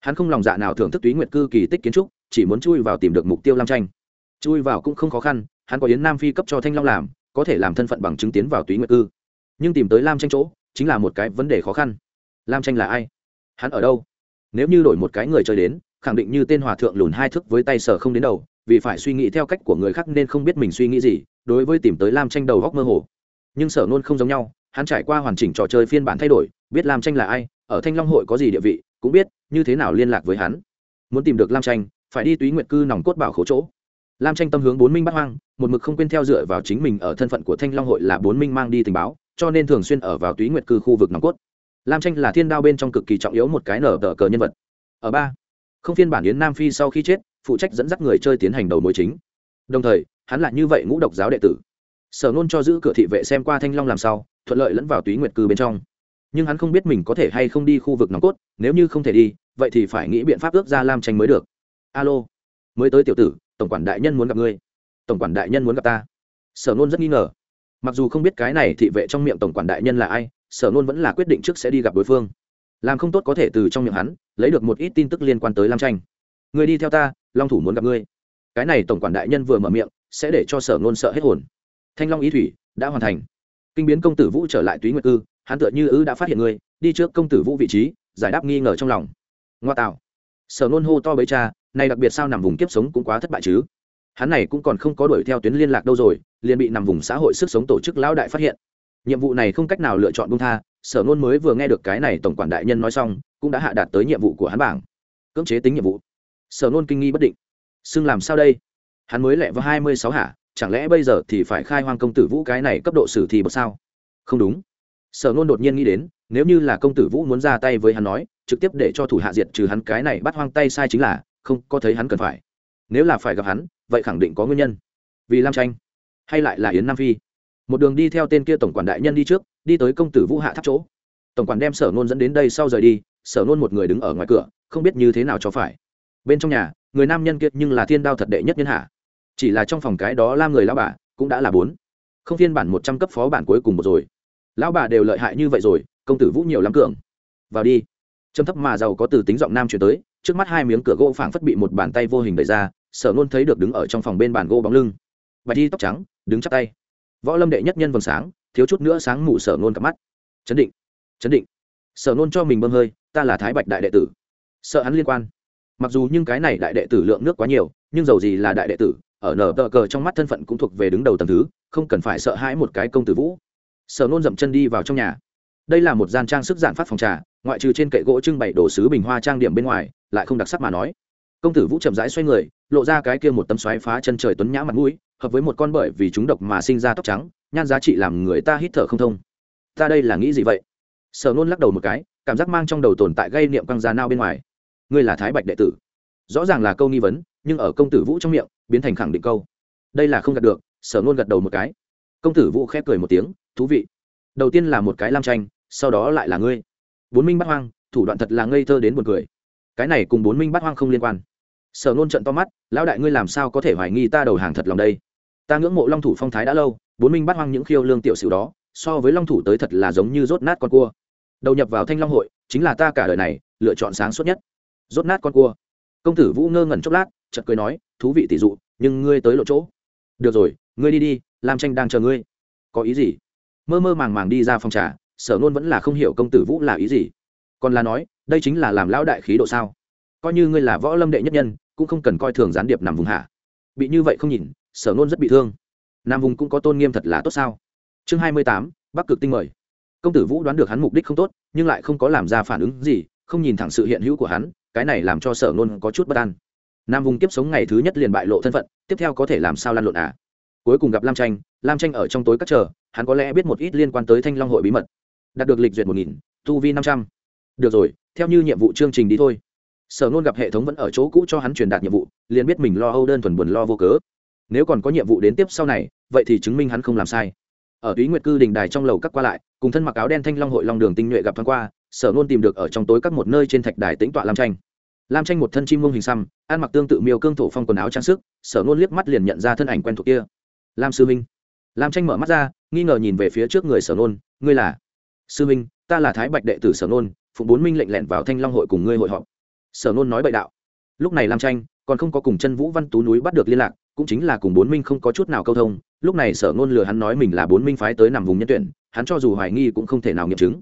Hắn không lòng dạ nào thưởng thức túy nguyệt cư kỳ tích kiến trúc, chỉ muốn chui vào tìm được mục tiêu lam tranh. Chui vào cũng không khó khăn, hắn có yến nam phi cấp cho thanh long làm, có thể làm thân phận bằng chứng tiến vào túy nguyệt cư. Nhưng tìm tới lam tranh chỗ, chính là một cái vấn đề khó khăn. Lam tranh là ai? Hắn ở đâu? Nếu như đổi một cái người chơi đến, khẳng định như tên hòa thượng lùn hai thức với tay sở không đến đầu, vì phải suy nghĩ theo cách của người khác nên không biết mình suy nghĩ gì đối với tìm tới lam tranh đầu góc mơ hồ. Nhưng sở nôn không giống nhau, hắn trải qua hoàn chỉnh trò chơi phiên bản thay đổi, biết lam tranh là ai, ở thanh long hội có gì địa vị, cũng biết như thế nào liên lạc với hắn. Muốn tìm được lam tranh phải đi túy nguyệt cư nòng cốt bảo khấu chỗ. Lam tranh tâm hướng bốn minh bắt hoang, một mực không quên theo dựa vào chính mình ở thân phận của thanh long hội là bốn minh mang đi tình báo, cho nên thường xuyên ở vào túy nguyệt cư khu vực nòng cốt. Lam tranh là thiên đao bên trong cực kỳ trọng yếu một cái nở tờ cờ nhân vật. Ở ba, không phiên bản yến nam phi sau khi chết, phụ trách dẫn dắt người chơi tiến hành đầu mối chính. Đồng thời hắn là như vậy ngũ độc giáo đệ tử. Sở nôn cho giữ cửa thị vệ xem qua thanh long làm sao, thuận lợi lẫn vào túy nguyệt cư bên trong. Nhưng hắn không biết mình có thể hay không đi khu vực nòng cốt, nếu như không thể đi, vậy thì phải nghĩ biện pháp ước ra lam tranh mới được. Alo, mới tới tiểu tử, tổng quản đại nhân muốn gặp ngươi. Tổng quản đại nhân muốn gặp ta. Sở nôn rất nghi ngờ. Mặc dù không biết cái này thị vệ trong miệng tổng quản đại nhân là ai, sở nôn vẫn là quyết định trước sẽ đi gặp đối phương. Làm không tốt có thể từ trong miệng hắn, lấy được một ít tin tức liên quan tới lam tranh. Người đi theo ta, long thủ muốn gặp ngươi. Cái này tổng quản đại nhân vừa mở miệng sẽ để cho sở ngôn sợ hết hồn. Thanh long ý thủy đã hoàn thành. Kinh biến công tử vũ trở lại túy nguyệt ư hắn tựa như ư đã phát hiện ngươi đi trước công tử vũ vị trí, giải đáp nghi ngờ trong lòng. Ngoa tạo. Sở ngôn hô to bấy cha, này đặc biệt sao nằm vùng kiếp sống cũng quá thất bại chứ. Hắn này cũng còn không có đuổi theo tuyến liên lạc đâu rồi, liền bị nằm vùng xã hội sức sống tổ chức lão đại phát hiện. Nhiệm vụ này không cách nào lựa chọn bung tha, sở ngôn mới vừa nghe được cái này tổng quản đại nhân nói xong, cũng đã hạ đạt tới nhiệm vụ của hắn bảng. Cưỡng chế tính nhiệm vụ. Sở ngôn kinh nghi bất định. Xưng làm sao đây? Hắn mới lẹ vào hai mươi sáu hạ chẳng lẽ bây giờ thì phải khai hoang công tử vũ cái này cấp độ xử thì bật sao? Không đúng. Sở nôn đột nhiên nghĩ đến, nếu như là công tử vũ muốn ra tay với hắn nói, trực tiếp để cho thủ hạ diệt trừ hắn cái này bắt hoang tay sai chính là, không có thấy hắn cần phải. Nếu là phải gặp hắn, vậy khẳng định có nguyên nhân. Vì lam tranh, hay lại là yến nam phi. Một đường đi theo tên kia tổng quản đại nhân đi trước, đi tới công tử vũ hạ tháp chỗ. Tổng quản đem sở nôn dẫn đến đây sau rời đi, sở nôn một người đứng ở ngoài cửa, không biết như thế nào cho phải. Bên trong nhà, người nam nhân kiệt nhưng là thiên đao thật đệ nhất nhân hạ chỉ là trong phòng cái đó lam người lão bà, cũng đã là bốn. Không phiên bản một trăm cấp phó bản cuối cùng một rồi. Lão bà đều lợi hại như vậy rồi, công tử vũ nhiều lắm cường. Vào đi. Trầm thấp mà giàu có từ tính giọng nam chuyển tới, trước mắt hai miếng cửa gỗ phảng phất bị một bàn tay vô hình đẩy ra, sở nôn thấy được đứng ở trong phòng bên bàn gỗ bóng lưng. Bạch đi tóc trắng, đứng chắp tay. Võ lâm đệ nhất nhân vầng sáng, thiếu chút nữa sáng mù sở nôn cặp mắt. Chấn định chấn định. Sở nôn cho mình bơm hơi, ta là thái bạch đại đệ tử. Sợ hắn liên quan. Mặc dù nhưng cái này đại đệ tử lượng nước quá nhiều, nhưng dầu gì là đại đệ tử ở nở tờ cờ trong mắt thân phận cũng thuộc về đứng đầu tầm thứ, không cần phải sợ hãi một cái công tử vũ. Sở nôn dậm chân đi vào trong nhà. Đây là một gian trang sức giản phát phòng trà, ngoại trừ trên kệ gỗ trưng bày đồ sứ bình hoa trang điểm bên ngoài, lại không đặc sắc mà nói. Công tử vũ chậm rãi xoay người, lộ ra cái kia một tấm xoáy phá chân trời tuấn nhã mặt mũi, hợp với một con bởi vì chúng độc mà sinh ra tóc trắng, nhan giá trị làm người ta hít thở không thông. Ta đây là nghĩ gì vậy? Sở nôn lắc đầu một cái, cảm giác mang trong đầu tồn tại gây niệm căng ra nao bên ngoài. Ngươi là thái bạch đệ tử. Rõ ràng là câu nghi vấn nhưng ở công tử vũ trong miệng, biến thành khẳng định câu. Đây là không gật được, sở nôn gật đầu một cái. Công tử vũ khép cười một tiếng, thú vị. Đầu tiên là một cái lam tranh, sau đó lại là ngươi. Bốn minh bắt hoang, thủ đoạn thật là ngây thơ đến một cười. Cái này cùng bốn minh bắt hoang không liên quan. Sở nôn trận to mắt, lão đại ngươi làm sao có thể hoài nghi ta đầu hàng thật lòng đây? Ta ngưỡng mộ long thủ phong thái đã lâu, bốn minh bắt hoang những khiêu lương tiểu sử đó, so với long thủ tới thật là giống như rốt nát con cua. Đầu nhập vào thanh long hội, chính là ta cả đời này, lựa chọn sáng suốt nhất. Rốt nát con cua. Công tử vũ ngơ ngẩn chốc lát chợt cười nói, thú vị tỷ dụ, nhưng ngươi tới lộ chỗ. Được rồi, ngươi đi đi, lam tranh đang chờ ngươi. Có ý gì? Mơ mơ màng màng đi ra phòng trà, sở nôn vẫn là không hiểu công tử vũ là ý gì. Còn là nói, đây chính là làm lão đại khí độ sao? Coi như ngươi là võ lâm đệ nhất nhân, cũng không cần coi thường gián điệp nằm vùng hạ bị như vậy không nhìn, sở nôn rất bị thương. Nam vùng cũng có tôn nghiêm thật là tốt sao? Chương hai mươi tám, bắc cực tinh mời. Công tử vũ đoán được hắn mục đích không tốt, nhưng lại không có làm ra phản ứng gì, không nhìn thẳng sự hiện hữu của hắn, cái này làm cho sở nôn có chút bất an nam vùng kiếp sống ngày thứ nhất liền bại lộ thân phận, tiếp theo có thể làm sao lan lộn à? Cuối cùng gặp lam tranh lam tranh ở trong tối các chờ, hắn có lẽ biết một ít liên quan tới thanh long hội bí mật. Đạt được lịch duyệt một nghìn, tu vi năm trăm. Được rồi, theo như nhiệm vụ chương trình đi thôi. Sở nôn gặp hệ thống vẫn ở chỗ cũ cho hắn truyền đạt nhiệm vụ, liền biết mình lo âu đơn thuần buồn lo vô cớ. Nếu còn có nhiệm vụ đến tiếp sau này, vậy thì chứng minh hắn không làm sai. Ở túy nguyệt cư đình đài trong lầu các qua lại, cùng thân mặc áo đen thanh long hội long đường tinh nhuệ gặp thoáng qua, sở nôn tìm được ở trong tối các một nơi trên thạch đài tĩnh tọa lam tranh. Lam tranh một thân chim mông hình xăm ăn mặc tương tự miêu cương thổ phong quần áo trang sức, sở nôn liếc mắt liền nhận ra thân ảnh quen thuộc kia. Lam sư minh. Lam tranh mở mắt ra, nghi ngờ nhìn về phía trước người sở nôn ngươi là? Sư minh, ta là thái bạch đệ tử sở nôn phụng bốn minh lệnh lẹn vào thanh long hội cùng ngươi hội họp. Sở nôn nói bậy đạo. Lúc này lam tranh còn không có cùng chân vũ văn tú núi bắt được liên lạc, cũng chính là cùng bốn minh không có chút nào câu thông, lúc này sở nôn lừa hắn nói mình là bốn minh phái tới nằm vùng nhân tuyển, hắn cho dù hoài nghi cũng không thể nào nghiệm chứng.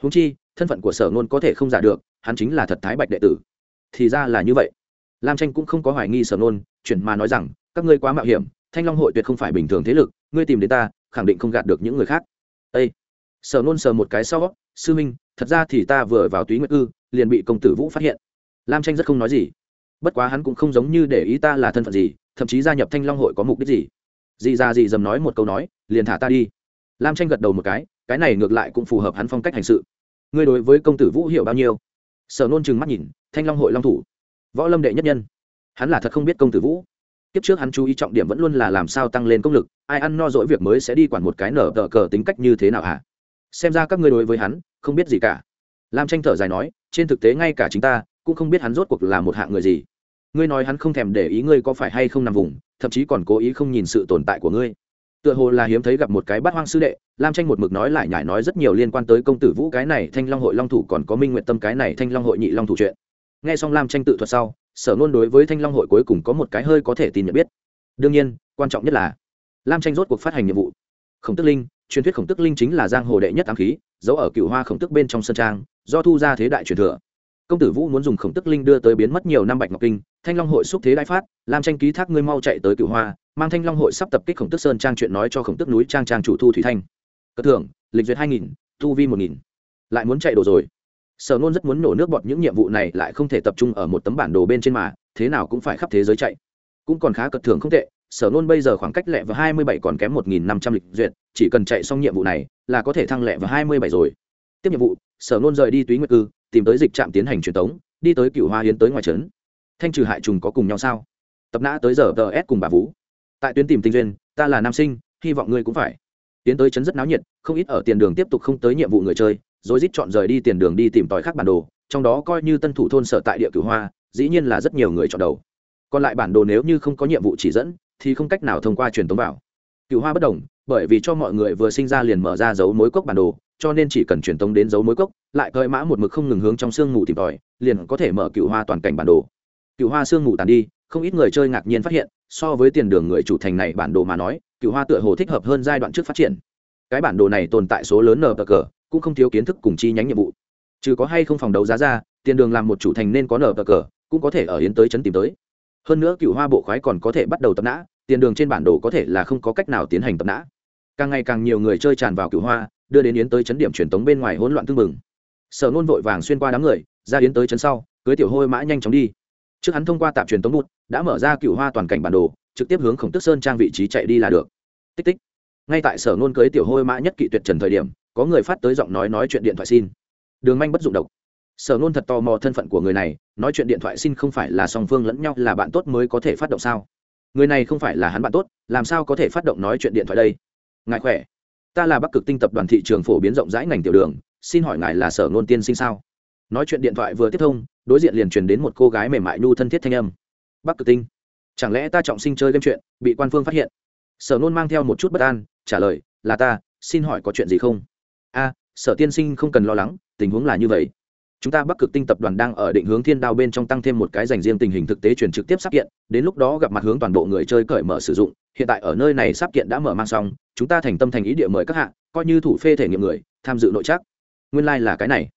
Húng chi, thân phận của sở nôn có thể không giả được, hắn chính là thật thái bạch đệ tử. Thì ra là như vậy lam tranh cũng không có hoài nghi sở nôn chuyển mà nói rằng, các ngươi quá mạo hiểm, thanh long hội tuyệt không phải bình thường thế lực, ngươi tìm đến ta, khẳng định không gạt được những người khác. Â sở nôn sờ một cái sau, sư minh, thật ra thì ta vừa vào túy nguyệt ư, liền bị công tử vũ phát hiện. Lam tranh rất không nói gì. Bất quá hắn cũng không giống như để ý ta là thân phận gì, thậm chí gia nhập thanh long hội có mục đích gì. Dì ra dì dầm nói một câu nói, liền thả ta đi. Lam tranh gật đầu một cái cái này ngược lại cũng phù hợp hắn phong cách hành sự. Ngươi đối với công tử vũ hiểu bao nhiêu? Sở nôn chừng mắt nhìn, thanh long hội long thủ võ lâm đệ nhất nhân. Hắn là thật không biết công tử vũ. Kiếp trước hắn chú ý trọng điểm vẫn luôn là làm sao tăng lên công lực, ai ăn no dỗi việc mới sẽ đi quản một cái nở tờ cờ tính cách như thế nào hả? Xem ra các ngươi đối với hắn, không biết gì cả. Lam tranh thở dài nói, trên thực tế ngay cả chính ta, cũng không biết hắn rốt cuộc là một hạng người gì. Ngươi nói hắn không thèm để ý ngươi có phải hay không nằm vùng, thậm chí còn cố ý không nhìn sự tồn tại của ngươi. Tựa hồ là hiếm thấy gặp một cái bát hoang sư đệ, lam tranh một mực nói lại nhải nói rất nhiều liên quan tới công tử vũ cái này thanh long hội long thủ còn có minh nguyện tâm cái này thanh long hội nhị long thủ chuyện nghe xong lam tranh tự thuật sau, sở luôn đối với thanh long hội cuối cùng có một cái hơi có thể tin nhận biết. Đương nhiên, quan trọng nhất là, lam tranh rốt cuộc phát hành nhiệm vụ. Khổng tức linh, truyền thuyết khổng tức linh chính là giang hồ đệ nhất ám khí, giấu ở cựu hoa khổng tức bên trong sân trang, do thu ra thế đại truyền thừa. Công tử vũ muốn dùng khổng tức linh đưa tới biến mất nhiều năm bạch ngọc kinh, thanh long hội xúc thế đại phát làm tranh ký thác ngươi mau chạy tới cựu hoa, mang thanh long hội sắp tập kích khổng tức sơn trang chuyện nói cho khổng tức núi trang trang chủ thu thủy thanh. Cất thưởng, lịch duyệt hai nghìn thu vi một nghìn. Lại muốn chạy đồ rồi sở nôn rất muốn nổ nước bọt, những nhiệm vụ này lại không thể tập trung ở một tấm bản đồ bên trên mà, thế nào cũng phải khắp thế giới chạy. Cũng còn khá cật thường không tệ, sở nôn bây giờ khoảng cách lẹ và hai mươi bảy còn kém một nghìn năm trăm lịch duyệt, chỉ cần chạy xong nhiệm vụ này là có thể thăng lẹ và hai mươi bảy rồi. Tiếp nhiệm vụ, sở nôn rời đi túy nguyệt cư, tìm tới dịch trạm tiến hành truyền tống, đi tới cựu hoa hiến tới ngoài trấn. Thanh trừ hại trùng có cùng nhau sao? Tập nã tới giờ tờ s cùng bà vũ. Tại tuyến tìm tinh duyên, ta là nam sinh, hy vọng ngươi cũng phải. Tiến tới trấn rất náo nhiệt, không ít ở tiền đường tiếp tục không tới nhiệm vụ người chơi rồi rít chọn rời đi tiền đường đi tìm tòi khác bản đồ, trong đó coi như tân thủ thôn sở tại địa cửu hoa, dĩ nhiên là rất nhiều người chọn đầu. Còn lại bản đồ nếu như không có nhiệm vụ chỉ dẫn, thì không cách nào thông qua truyền tống vào. Cửu hoa bất đồng, bởi vì cho mọi người vừa sinh ra liền mở ra dấu mối cốc bản đồ, cho nên chỉ cần truyền tống đến dấu mối cốc, lại cơi mã một mực không ngừng hướng trong sương mù tìm tòi, liền có thể mở cửu hoa toàn cảnh bản đồ. Cửu hoa sương mù tàn đi, không ít người chơi ngạc nhiên phát hiện, so với tiền đường người chủ thành này bản đồ mà nói, cửu hoa tựa hồ thích hợp hơn giai đoạn trước phát triển. Cái bản đồ này tồn tại số lớn nờ cờ cũng không thiếu kiến thức cùng chi nhánh nhiệm vụ. Trừ có hay không phòng đấu giá ra, tiền đường làm một chủ thành nên có nở cờ, cũng có thể ở yến tới chấn tìm tới. Hơn nữa cựu hoa bộ khoái còn có thể bắt đầu tập nã, tiền đường trên bản đồ có thể là không có cách nào tiến hành tập nã. Càng ngày càng nhiều người chơi tràn vào cựu hoa, đưa đến yến tới chấn điểm truyền tống bên ngoài hỗn loạn tương mừng sở nôn vội vàng xuyên qua đám người, ra yến tới chấn sau, cưới tiểu hôi mã nhanh chóng đi. Trước hắn thông qua tạp truyền tống bụt, đã mở ra cựu hoa toàn cảnh bản đồ, trực tiếp hướng khổng tức sơn trang vị trí chạy đi là được. Tích tích. Ngay tại sở nôn cưới tiểu hôi mã nhất kỵ tuyệt trần thời điểm có người phát tới giọng nói nói chuyện điện thoại xin. Đường manh bất dụng độc. Sở nôn thật tò mò thân phận của người này, nói chuyện điện thoại xin không phải là song phương lẫn nhau là bạn tốt mới có thể phát động sao? Người này không phải là hắn bạn tốt, làm sao có thể phát động nói chuyện điện thoại đây? Ngài khỏe? Ta là bắc cực tinh tập đoàn thị trường phổ biến rộng rãi ngành tiểu đường, xin hỏi ngài là sở nôn tiên sinh sao? Nói chuyện điện thoại vừa tiếp thông, đối diện liền truyền đến một cô gái mềm mại nhu thân thiết thanh âm. Bắc cực tinh, chẳng lẽ ta trọng sinh chơi game chuyện, bị quan phương phát hiện? Sở nôn mang theo một chút bất an, trả lời, là ta, xin hỏi có chuyện gì không? A, sở tiên sinh không cần lo lắng, tình huống là như vậy. Chúng ta bắc cực tinh tập đoàn đang ở định hướng thiên đao bên trong tăng thêm một cái dành riêng tình hình thực tế truyền trực tiếp sắp kiện, đến lúc đó gặp mặt hướng toàn bộ người chơi cởi mở sử dụng, hiện tại ở nơi này sắp kiện đã mở mang xong, chúng ta thành tâm thành ý địa mời các hạng coi như thủ phê thể nghiệm người, tham dự nội chắc nguyên lai、like、là cái này.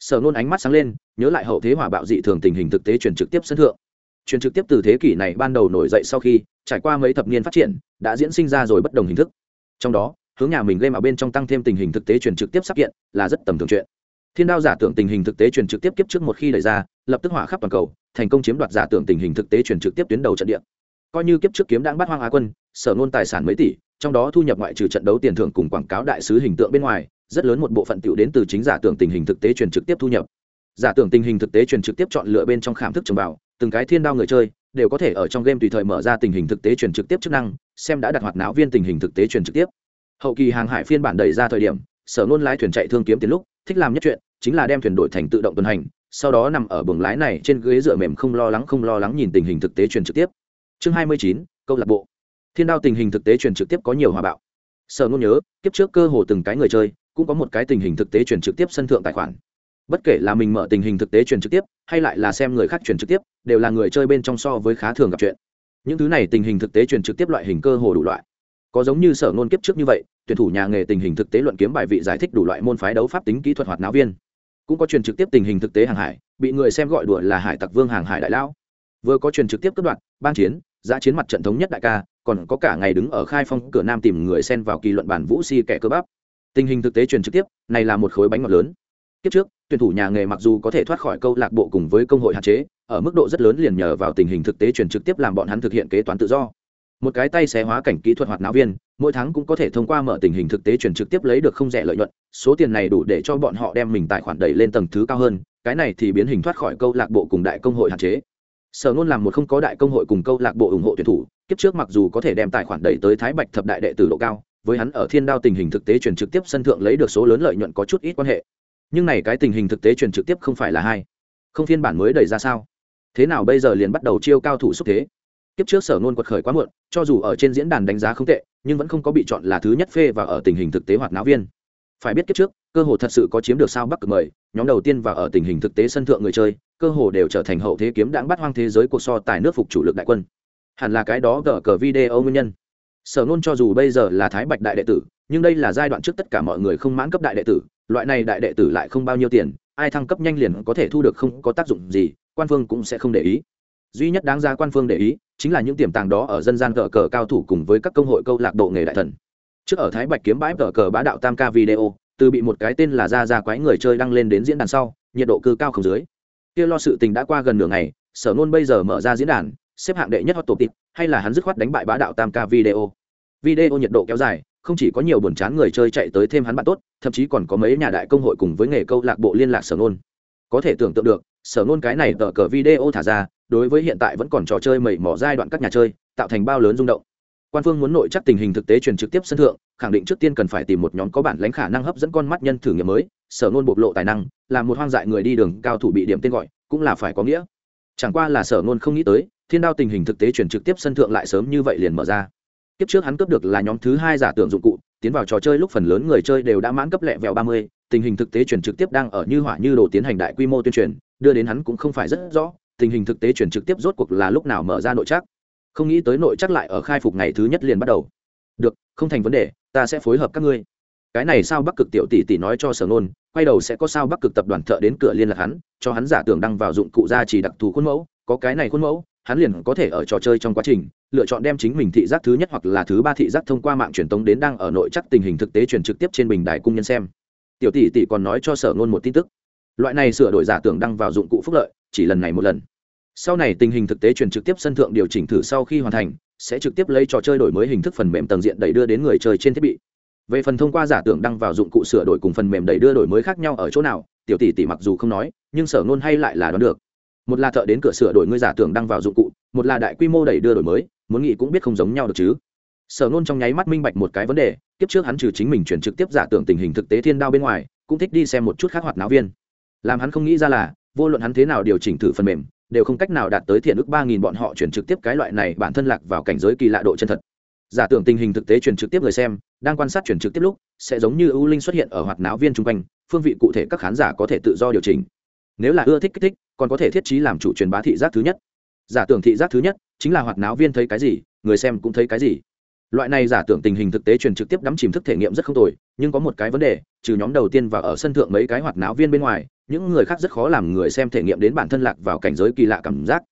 Sở nôn ánh mắt sáng lên, nhớ lại hậu thế hỏa bạo dị thường tình hình thực tế truyền trực tiếp sân thượng. Truyền trực tiếp từ thế kỷ này ban đầu nổi dậy sau khi, trải qua mấy thập niên phát triển, đã diễn sinh ra rồi bất đồng hình thức. Trong đó hướng nhà mình game ở bên trong tăng thêm tình hình thực tế truyền trực tiếp sắp kiện, là rất tầm thường chuyện. Thiên đao giả tưởng tình hình thực tế truyền trực tiếp kiếp trước một khi đẩy ra, lập tức hỏa khắp toàn cầu, thành công chiếm đoạt giả tưởng tình hình thực tế truyền trực tiếp tuyến đầu trận địa. Coi như kiếp trước kiếm đang bắt hoang á quân, sở ngôn tài sản mấy tỷ, trong đó thu nhập ngoại trừ trận đấu tiền thưởng cùng quảng cáo đại sứ hình tượng bên ngoài, rất lớn một bộ phận tiểu đến từ chính giả tưởng tình hình thực tế truyền trực tiếp thu nhập. Giả tưởng tình hình thực tế truyền trực tiếp chọn lựa bên trong khảm thức trường bảo từng cái thiên đao người chơi, đều có thể ở trong game tùy thời mở ra tình hình thực tế truyền trực tiếp chức năng, xem đã đặt hoạt não viên tình hình thực tế truyền trực tiếp hậu kỳ hàng hải phiên bản đẩy ra thời điểm, sở nôn lái thuyền chạy thương kiếm tiền lúc, thích làm nhất chuyện chính là đem thuyền đổi thành tự động tuần hành, sau đó nằm ở buồng lái này trên ghế dựa mềm không lo lắng không lo lắng nhìn tình hình thực tế truyền trực tiếp. Chương hai mươi chín, câu lạc bộ. Thiên đao tình hình thực tế truyền trực tiếp có nhiều hòa bạo. Sở nôn nhớ, kiếp trước cơ hồ từng cái người chơi, cũng có một cái tình hình thực tế truyền trực tiếp sân thượng tài khoản. Bất kể là mình mở tình hình thực tế truyền trực tiếp, hay lại là xem người khác truyền trực tiếp, đều là người chơi bên trong so với khá thường gặp chuyện. Những thứ này tình hình thực tế truyền trực tiếp loại hình cơ hồ đủ loại có giống như sở ngôn kiếp trước như vậy, tuyển thủ nhà nghề tình hình thực tế luận kiếm bài vị giải thích đủ loại môn phái đấu pháp tính kỹ thuật hoạt náo viên. Cũng có truyền trực tiếp tình hình thực tế hàng hải, bị người xem gọi đùa là hải tặc vương hàng hải đại lão. Vừa có truyền trực tiếp cất đoạn ban chiến, giã chiến mặt trận thống nhất đại ca, còn có cả ngày đứng ở khai phong cửa nam tìm người xen vào kỳ luận bản vũ si kẻ cơ bắp. Tình hình thực tế truyền trực tiếp, này là một khối bánh ngọt lớn. Kiếp trước, tuyển thủ nhà nghề mặc dù có thể thoát khỏi câu lạc bộ cùng với công hội hạn chế, ở mức độ rất lớn liền nhờ vào tình hình thực tế truyền trực tiếp làm bọn hắn thực hiện kế toán tự do một cái tay xé hóa cảnh kỹ thuật hoạt náo viên, mỗi tháng cũng có thể thông qua mở tình hình thực tế chuyển trực tiếp lấy được không rẻ lợi nhuận, số tiền này đủ để cho bọn họ đem mình tài khoản đẩy lên tầng thứ cao hơn, cái này thì biến hình thoát khỏi câu lạc bộ cùng đại công hội hạn chế. Sở nôn làm một không có đại công hội cùng câu lạc bộ ủng hộ tuyển thủ, kiếp trước mặc dù có thể đem tài khoản đẩy tới thái bạch thập đại đệ tử độ cao, với hắn ở thiên đao tình hình thực tế chuyển trực tiếp sân thượng lấy được số lớn lợi nhuận có chút ít quan hệ. Nhưng này cái tình hình thực tế chuyển trực tiếp không phải là hai. Không phiên bản mới đẩy ra sao? Thế nào bây giờ liền bắt đầu chiêu cao thủ xúc thế? Kiếp trước sở nôn quật khởi quá muộn, cho dù ở trên diễn đàn đánh giá không tệ, nhưng vẫn không có bị chọn là thứ nhất phê và ở tình hình thực tế hoạt náo viên. Phải biết kiếp trước, cơ hồ thật sự có chiếm được sao bắc cực mời, nhóm đầu tiên và ở tình hình thực tế sân thượng người chơi, cơ hồ đều trở thành hậu thế kiếm đãng bắt hoang thế giới cuộc so tài nước phục chủ lực đại quân. Hẳn là cái đó gỡ cờ video nguyên nhân. Sở nôn cho dù bây giờ là thái bạch đại đệ tử, nhưng đây là giai đoạn trước tất cả mọi người không mãn cấp đại đệ tử, loại này đại đệ tử lại không bao nhiêu tiền, ai thăng cấp nhanh liền có thể thu được không có tác dụng gì, quan phương cũng sẽ không để ý duy nhất đáng ra quan phương để ý chính là những tiềm tàng đó ở dân gian cờ cờ cao thủ cùng với các công hội câu lạc bộ nghề đại thần. Trước ở thái bạch kiếm bãi cờ cờ bá đạo tam ca video, từ bị một cái tên là ra ra quái người chơi đăng lên đến diễn đàn sau, nhiệt độ cư cao không dưới. Kia lo sự tình đã qua gần nửa ngày, sở nôn bây giờ mở ra diễn đàn, xếp hạng đệ nhất hot tổ tịp hay là hắn dứt khoát đánh bại bá đạo tam ca video. Video nhiệt độ kéo dài, không chỉ có nhiều buồn chán người chơi chạy tới thêm hắn bạn tốt, thậm chí còn có mấy nhà đại công hội cùng với nghề câu lạc bộ liên lạc sở nôn. Có thể tưởng tượng được, sở nôn cái này tờ cờ video thả ra đối với hiện tại vẫn còn trò chơi mẩy mỏ giai đoạn các nhà chơi, tạo thành bao lớn rung động. Quan phương muốn nội chắc tình hình thực tế truyền trực tiếp sân thượng, khẳng định trước tiên cần phải tìm một nhóm có bản lãnh khả năng hấp dẫn con mắt nhân thử nghiệm mới, sở nôn bộc lộ tài năng, là một hoang dại người đi đường cao thủ bị điểm tên gọi, cũng là phải có nghĩa. Chẳng qua là sở nôn không nghĩ tới, thiên đao tình hình thực tế truyền trực tiếp sân thượng lại sớm như vậy liền mở ra. Kiếp trước hắn cướp được là nhóm thứ hai giả tưởng dụng cụ, tiến vào trò chơi lúc phần lớn người chơi đều đã mãn cấp lẹ vẹo ba mươi, tình hình thực tế truyền trực tiếp đang ở như hỏa như đồ tiến hành đại quy mô tuyên truyền, đưa đến hắn cũng không phải rất rõ tình hình thực tế chuyển trực tiếp rốt cuộc là lúc nào mở ra nội chắc không nghĩ tới nội chắc lại ở khai phục ngày thứ nhất liền bắt đầu. Được, không thành vấn đề, ta sẽ phối hợp các ngươi. Cái này sao bắc cực tiểu tỷ tỷ nói cho sở nôn, quay đầu sẽ có sao bắc cực tập đoàn thợ đến cửa liên lạc hắn, cho hắn giả tưởng đăng vào dụng cụ ra chỉ đặc thù khuôn mẫu, có cái này khuôn mẫu, hắn liền có thể ở trò chơi trong quá trình, lựa chọn đem chính mình thị giác thứ nhất hoặc là thứ ba thị giác thông qua mạng truyền tống đến đang ở nội chắc tình hình thực tế truyền trực tiếp trên bình đài cung nhân xem. Tiểu tỷ tỷ còn nói cho sở ngôn một tin tức. Loại này sửa đổi giả tưởng đăng vào dụng cụ phúc lợi chỉ lần này một lần. Sau này tình hình thực tế truyền trực tiếp sân thượng điều chỉnh thử sau khi hoàn thành, sẽ trực tiếp lấy trò chơi đổi mới hình thức phần mềm tầng diện đẩy đưa đến người chơi trên thiết bị. Về phần thông qua giả tưởng đăng vào dụng cụ sửa đổi cùng phần mềm đẩy đưa đổi mới khác nhau ở chỗ nào, tiểu tỷ tỷ mặc dù không nói, nhưng sở ngôn hay lại là đoán được. Một là thợ đến cửa sửa đổi ngươi giả tưởng đăng vào dụng cụ, một là đại quy mô đẩy đưa đổi mới, muốn nghĩ cũng biết không giống nhau được chứ. Sở nôn trong nháy mắt minh bạch một cái vấn đề, kiếp trước hắn trừ chính mình chuyển trực tiếp giả tưởng tình hình thực tế thiên đao bên ngoài, cũng thích đi xem một chút khác hoạt náo viên. Làm hắn không nghĩ ra là vô luận hắn thế nào điều chỉnh thử phần mềm, đều không cách nào đạt tới thiện ước ba nghìn bọn họ chuyển trực tiếp cái loại này bản thân lạc vào cảnh giới kỳ lạ độ chân thật. Giả tưởng tình hình thực tế chuyển trực tiếp người xem, đang quan sát chuyển trực tiếp lúc, sẽ giống như ưu linh xuất hiện ở hoạt náo viên chung quanh, phương vị cụ thể các khán giả có thể tự do điều chỉnh. Nếu là ưa thích kích thích, còn có thể thiết trí làm chủ truyền bá thị giác thứ nhất. Giả tưởng thị giác thứ nhất, chính là hoạt náo viên thấy cái gì, người xem cũng thấy cái gì. Loại này giả tưởng tình hình thực tế truyền trực tiếp đắm chìm thức thể nghiệm rất không tồi nhưng có một cái vấn đề, trừ nhóm đầu tiên và ở sân thượng mấy cái hoạt náo viên bên ngoài, những người khác rất khó làm người xem thể nghiệm đến bản thân lạc vào cảnh giới kỳ lạ cảm giác.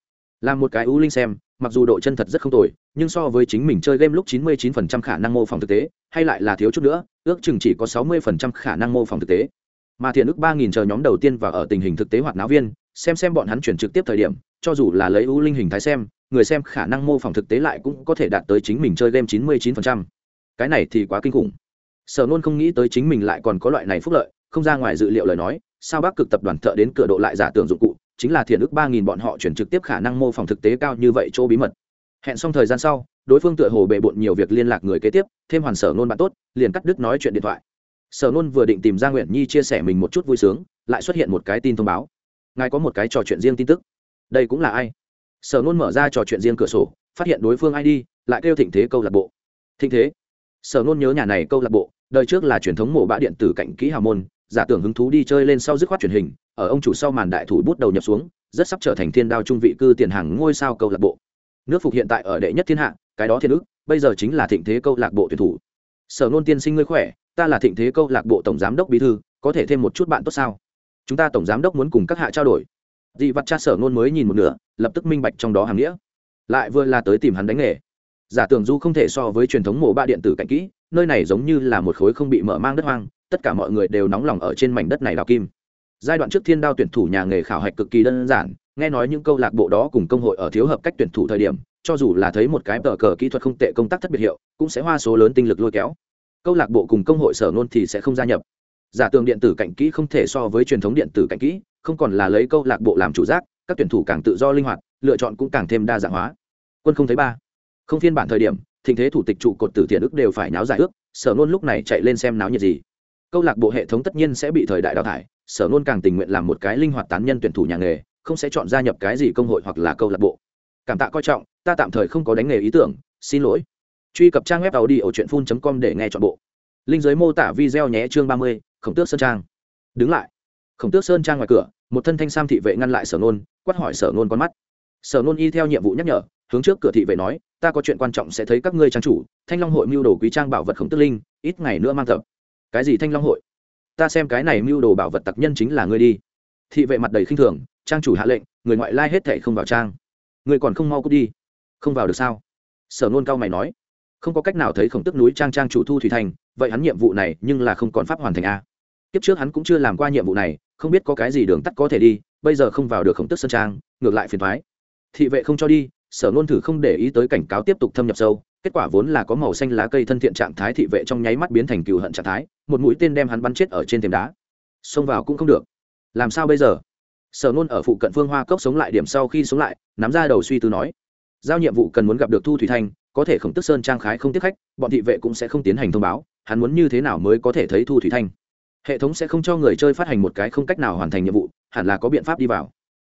Làm một cái ưu linh xem, mặc dù độ chân thật rất không tồi, nhưng so với chính mình chơi game lúc 99% khả năng mô phỏng thực tế, hay lại là thiếu chút nữa, ước chừng chỉ có 60% khả năng mô phỏng thực tế. Mà thiện ước 3.000 chờ nhóm đầu tiên và ở tình hình thực tế hoạt náo viên, xem xem bọn hắn chuyển trực tiếp thời điểm, cho dù là lấy ưu linh hình thái xem, người xem khả năng mô phỏng thực tế lại cũng có thể đạt tới chính mình chơi game chín mươi chín phần trăm. Cái này thì quá kinh khủng sở nôn không nghĩ tới chính mình lại còn có loại này phúc lợi, không ra ngoài dự liệu lời nói, sao Bắc cực tập đoàn thợ đến cửa độ lại giả tưởng dụng cụ, chính là thiền ức ba nghìn bọn họ chuyển trực tiếp khả năng mô phỏng thực tế cao như vậy chỗ bí mật. Hẹn xong thời gian sau, đối phương tựa hồ bề bộn nhiều việc liên lạc người kế tiếp, thêm hoàn sở nôn bạn tốt, liền cắt đứt nói chuyện điện thoại. Sở nôn vừa định tìm ra nguyện nhi chia sẻ mình một chút vui sướng, lại xuất hiện một cái tin thông báo. Ngài có một cái trò chuyện riêng tin tức. Đây cũng là ai? Sở nôn mở ra trò chuyện riêng cửa sổ, phát hiện đối phương id lại kêu thịnh thế câu lạc bộ. Thịnh thế. Sở nôn nhớ nhà này câu lạc bộ đời trước là truyền thống mổ bã điện tử cạnh kỹ hào môn, giả tưởng hứng thú đi chơi lên sau dứt khoát truyền hình, ở ông chủ sau màn đại thủ bút đầu nhập xuống, rất sắp trở thành thiên đao trung vị cư tiền hàng ngôi sao câu lạc bộ. Nước phục hiện tại ở đệ nhất thiên hạ, cái đó thiên ước bây giờ chính là thịnh thế câu lạc bộ tuyển thủ. Sở nôn tiên sinh ngươi khỏe, ta là thịnh thế câu lạc bộ tổng giám đốc bí thư, có thể thêm một chút bạn tốt sao? Chúng ta tổng giám đốc muốn cùng các hạ trao đổi. Dị vặt cha sở nôn mới nhìn một nửa, lập tức minh bạch trong đó hàm nghĩa. Lại vừa là tới tìm hắn đánh nghề. Giả tưởng du không thể so với truyền thống mổ ba điện tử cạnh kỹ nơi này giống như là một khối không bị mở mang đất hoang, tất cả mọi người đều nóng lòng ở trên mảnh đất này đào kim. Giai đoạn trước thiên đao tuyển thủ nhà nghề khảo hạch cực kỳ đơn giản, nghe nói những câu lạc bộ đó cùng công hội ở thiếu hợp cách tuyển thủ thời điểm, cho dù là thấy một cái tờ cờ kỹ thuật không tệ công tác thất biệt hiệu, cũng sẽ hoa số lớn tinh lực lôi kéo. Câu lạc bộ cùng công hội sở ngôn thì sẽ không gia nhập. Giả tường điện tử cạnh kỹ không thể so với truyền thống điện tử cạnh kỹ, không còn là lấy câu lạc bộ làm chủ giác, các tuyển thủ càng tự do linh hoạt, lựa chọn cũng càng thêm đa dạng hóa. Quân không thấy ba. Không phiên bản thời điểm thình thế thủ tịch trụ cột tử thiện ức đều phải náo giải ước, sở nôn lúc này chạy lên xem náo nhiệt gì. Câu lạc bộ hệ thống tất nhiên sẽ bị thời đại đào thải, sở nôn càng tình nguyện làm một cái linh hoạt tán nhân tuyển thủ nhà nghề, không sẽ chọn gia nhập cái gì công hội hoặc là câu lạc bộ. Cảm tạ coi trọng, ta tạm thời không có đánh nghề ý tưởng, xin lỗi. Truy cập trang web tàu đi ở truyện phun com để nghe chọn bộ. Linh giới mô tả video nhé, chương ba mươi, khổng tước sơn trang. Đứng lại. Khổng tước sơn trang ngoài cửa, một thân thanh sam thị vệ ngăn lại sở nôn, quát hỏi sở nôn con mắt. Sở nôn y theo nhiệm vụ nhắc nhở hướng trước cửa thị vệ nói, ta có chuyện quan trọng sẽ thấy các ngươi trang chủ, thanh long hội mưu đồ quý trang bảo vật khổng tước linh, ít ngày nữa mang tập cái gì thanh long hội? Ta xem cái này mưu đồ bảo vật tặc nhân chính là ngươi đi. Thị vệ mặt đầy khinh thường, trang chủ hạ lệnh, người ngoại lai hết thệ không vào trang. Người còn không mau cút đi. Không vào được sao? Sở nôn cao mày nói, không có cách nào thấy khổng tức núi trang trang chủ thu thủy thành, vậy hắn nhiệm vụ này nhưng là không còn pháp hoàn thành a kiếp trước hắn cũng chưa làm qua nhiệm vụ này, không biết có cái gì đường tắt có thể đi, bây giờ không vào được khổng tức sơn trang, ngược lại phiền thoái thị vệ không cho đi sở nôn thử không để ý tới cảnh cáo tiếp tục thâm nhập sâu, kết quả vốn là có màu xanh lá cây thân thiện trạng thái thị vệ trong nháy mắt biến thành cừu hận trạng thái, một mũi tên đem hắn bắn chết ở trên thềm đá. Xông vào cũng không được. Làm sao bây giờ? Sở nôn ở phụ cận phương hoa cốc sống lại điểm sau khi sống lại, nắm ra đầu suy tư nói, giao nhiệm vụ cần muốn gặp được thu thủy thanh, có thể khổng tức sơn trang khái không tiếp khách, bọn thị vệ cũng sẽ không tiến hành thông báo, hắn muốn như thế nào mới có thể thấy thu thủy thanh? Hệ thống sẽ không cho người chơi phát hành một cái không cách nào hoàn thành nhiệm vụ, hẳn là có biện pháp đi vào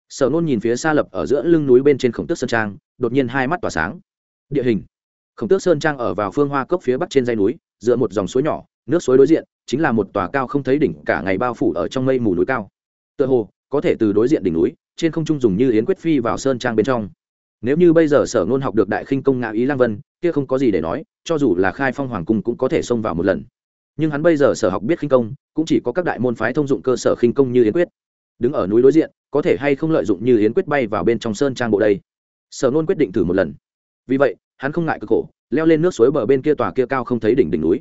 sở nôn nhìn phía xa lập ở giữa lưng núi bên trên khổng tước sơn trang, đột nhiên hai mắt tỏa sáng. Địa hình. Khổng tước sơn trang ở vào phương hoa cốc phía bắc trên dây núi dựa một dòng suối nhỏ, nước suối đối diện, chính là một tòa cao không thấy đỉnh cả ngày bao phủ ở trong mây mù núi cao. Tựa hồ, có thể từ đối diện đỉnh núi, trên không trung dùng như yến quyết phi vào sơn trang bên trong. Nếu như bây giờ sở ngôn học được đại khinh công ngạo ý lang vân, kia không có gì để nói, cho dù là khai phong hoàng cung cũng có thể xông vào một lần. Nhưng hắn bây giờ sở học biết khinh công, cũng chỉ có các đại môn phái thông dụng cơ sở khinh công như yến quyết đứng ở núi đối diện, có thể hay không lợi dụng như yến quyết bay vào bên trong sơn trang bộ đây. Sở nôn quyết định thử một lần. Vì vậy, hắn không ngại cực khổ, leo lên nước suối bờ bên kia tòa kia cao không thấy đỉnh đỉnh núi.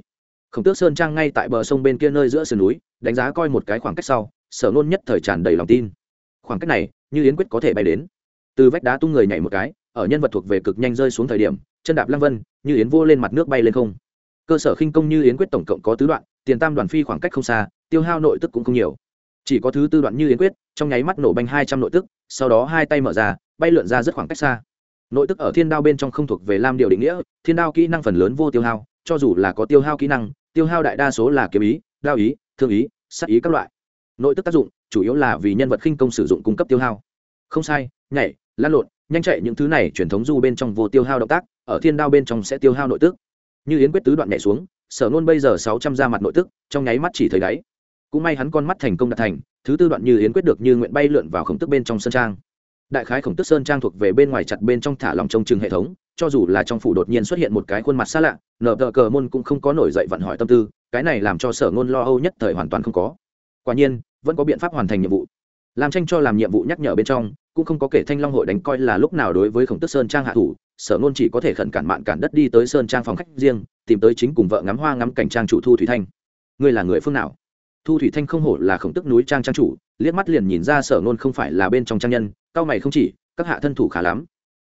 Khổng tước sơn trang ngay tại bờ sông bên kia nơi giữa sườn núi, đánh giá coi một cái khoảng cách sau, sở nôn nhất thời tràn đầy lòng tin. Khoảng cách này, như yến quyết có thể bay đến. Từ vách đá tung người nhảy một cái, ở nhân vật thuộc về cực nhanh rơi xuống thời điểm, chân đạp lăng vân, như yến vô lên mặt nước bay lên không. Cơ sở khinh công như yến quyết tổng cộng có tứ đoạn, tiền tam đoàn phi khoảng cách không xa, tiêu hao nội tức cũng không nhiều chỉ có thứ tư đoạn như yến quyết, trong nháy mắt nổ banh hai trăm nội tức, sau đó hai tay mở ra, bay lượn ra rất khoảng cách xa. Nội tức ở thiên đao bên trong không thuộc về lam điều định nghĩa, thiên đao kỹ năng phần lớn vô tiêu hao, cho dù là có tiêu hao kỹ năng, tiêu hao đại đa số là kiếm ý, đao ý, thương ý, sát ý các loại. Nội tức tác dụng, chủ yếu là vì nhân vật khinh công sử dụng cung cấp tiêu hao. Không sai, nhảy lan lộn, nhanh chạy những thứ này truyền thống du bên trong vô tiêu hao động tác, ở thiên đao bên trong sẽ tiêu hao nội tức. Như yến quyết tứ đoạn nhảy xuống, sở nôn bây giờ sáu trăm ra mặt nội tức, trong nháy mắt chỉ thấy đáy cũng may hắn con mắt thành công đạt thành, thứ tư đoạn như yến quyết được như nguyện bay lượn vào khổng tức bên trong sơn trang. Đại khái khổng tức sơn trang thuộc về bên ngoài chặt bên trong thả lòng trông chừng hệ thống, cho dù là trong phủ đột nhiên xuất hiện một cái khuôn mặt xa lạ nở tờ cờ môn cũng không có nổi dậy vận hỏi tâm tư, cái này làm cho sở ngôn lo âu nhất thời hoàn toàn không có. Quả nhiên, vẫn có biện pháp hoàn thành nhiệm vụ. Làm tranh cho làm nhiệm vụ nhắc nhở bên trong, cũng không có kể thanh long hội đánh coi là lúc nào đối với khổng tức sơn trang hạ thủ, sở ngôn chỉ có thể khẩn cản mạn cản đất đi tới sơn trang phòng khách riêng, tìm tới chính cùng vợ ngắm hoa ngắm cảnh trang chủ thu thủy thanh. Ngươi là người phương nào? Thu thủy thanh không hổ là khổng tức núi trang trang chủ, liếc mắt liền nhìn ra sở nôn không phải là bên trong trang nhân, cao mày không chỉ, các hạ thân thủ khá lắm.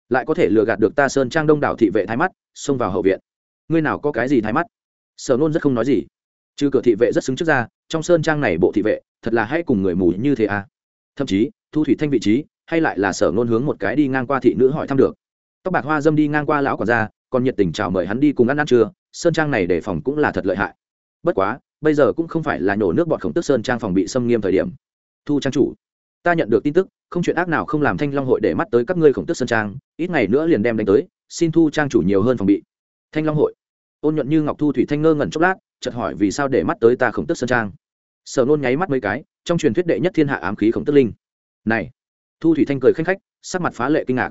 Lại có thể lừa gạt được ta sơn trang đông đảo thị vệ thái mắt, xông vào hậu viện. Ngươi nào có cái gì thái mắt? Sở nôn rất không nói gì. Trừ cửa thị vệ rất xứng trước ra, trong sơn trang này bộ thị vệ, thật là hay cùng người mù như thế à? Thậm chí, thu thủy thanh vị trí, hay lại là sở nôn hướng một cái đi ngang qua thị nữ hỏi thăm được. Tóc bạc hoa dâm đi ngang qua lão còn ra còn nhiệt tình chào mời hắn đi cùng ăn ăn trưa, sơn trang này để phòng cũng là thật lợi hại. Bất quá bây giờ cũng không phải là nhổ nước bọn khổng tức sơn trang phòng bị xâm nghiêm thời điểm. Thu trang chủ, ta nhận được tin tức, không chuyện ác nào không làm thanh long hội để mắt tới các ngươi khổng tức sơn trang, ít ngày nữa liền đem đánh tới, xin thu trang chủ nhiều hơn phòng bị. Thanh long hội, ôn nhuận như ngọc thu thủy thanh ngơ ngẩn chốc lát, chợt hỏi vì sao để mắt tới ta khổng tức sơn trang. Sở nôn nháy mắt mấy cái, trong truyền thuyết đệ nhất thiên hạ ám khí khổng tức linh. Này, thu thủy thanh cười khanh khách, sắc mặt phá lệ kinh ngạc.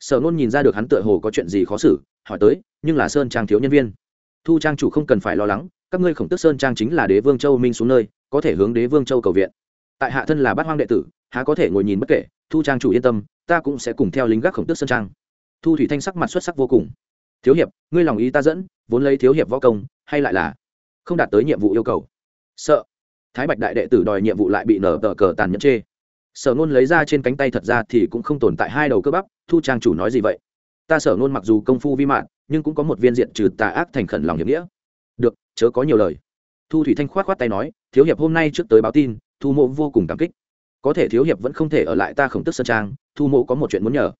Sở nôn nhìn ra được hắn tựa hồ có chuyện gì khó xử, hỏi tới, nhưng là sơn trang thiếu nhân viên. Thu trang chủ không cần phải lo lắng các ngươi khổng tức sơn trang chính là đế vương châu minh xuống nơi, có thể hướng đế vương châu cầu viện. Tại hạ thân là bát hoang đệ tử, há có thể ngồi nhìn bất kể, thu trang chủ yên tâm, ta cũng sẽ cùng theo lính gác khổng tước sơn trang. Thu thủy thanh sắc mặt xuất sắc vô cùng. Thiếu hiệp, ngươi lòng ý ta dẫn, vốn lấy thiếu hiệp võ công, hay lại là không đạt tới nhiệm vụ yêu cầu? Sợ. Thái bạch đại đệ tử đòi nhiệm vụ lại bị nở tờ cờ tàn nhẫn chê. Sở nôn lấy ra trên cánh tay thật ra thì cũng không tồn tại hai đầu cơ bắp, thu trang chủ nói gì vậy? Ta sở nôn mặc dù công phu vi mạn, nhưng cũng có một viên diện trừ tà ác thành khẩn lòng hiệp nghĩa được, chớ có nhiều lời. Thu thủy thanh khoát khoát tay nói, thiếu hiệp hôm nay trước tới báo tin, thu mộ vô cùng cảm kích. Có thể thiếu hiệp vẫn không thể ở lại ta khổng tức sơn trang, thu mộ có một chuyện muốn nhờ.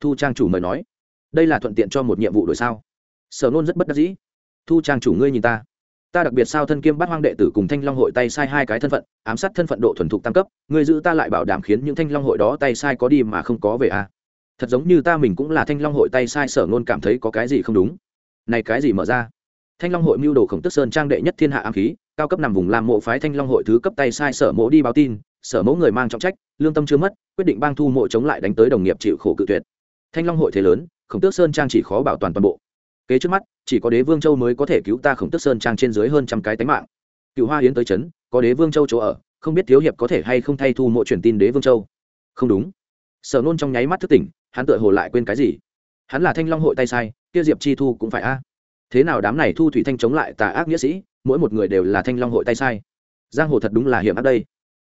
Thu trang chủ mời nói, đây là thuận tiện cho một nhiệm vụ đổi sao? Sở nôn rất bất đắc dĩ, thu trang chủ ngươi nhìn ta. Ta đặc biệt sao thân kiêm bắt hoang đệ tử cùng thanh long hội tay sai hai cái thân phận, ám sát thân phận độ thuần thục tăng cấp, ngươi giữ ta lại bảo đảm khiến những thanh long hội đó tay sai có đi mà không có về à. thật giống như ta mình cũng là thanh long hội tay sai, sở nôn cảm thấy có cái gì không đúng. Này cái gì mở ra? Thanh long hội mưu đồ khổng tức sơn trang đệ nhất thiên hạ ám khí, cao cấp nằm vùng làm mộ phái thanh long hội thứ cấp tay sai sở mộ đi báo tin, sở mẫu người mang trọng trách, lương tâm chưa mất, quyết định bang thu mộ chống lại đánh tới đồng nghiệp chịu khổ cự tuyệt. Thanh long hội thế lớn, khổng tước sơn trang chỉ khó bảo toàn toàn bộ. Kế trước mắt, chỉ có đế vương châu mới có thể cứu ta khổng tước sơn trang trên dưới hơn trăm cái tánh mạng. Cựu hoa hiến tới chấn có đế vương châu chỗ ở, không biết thiếu hiệp có thể hay không thay thu mộ truyền tin đế vương châu. Không đúng. Sở nôn trong nháy mắt thức tỉnh, hắn tựa hồ lại quên cái gì? Hắn là thanh long hội tay sai, kia diệp chi thu cũng phải a thế nào đám này thu thủy thanh chống lại tà ác nghĩa sĩ, mỗi một người đều là thanh long hội tay sai. Giang hồ thật đúng là hiểm ác đây.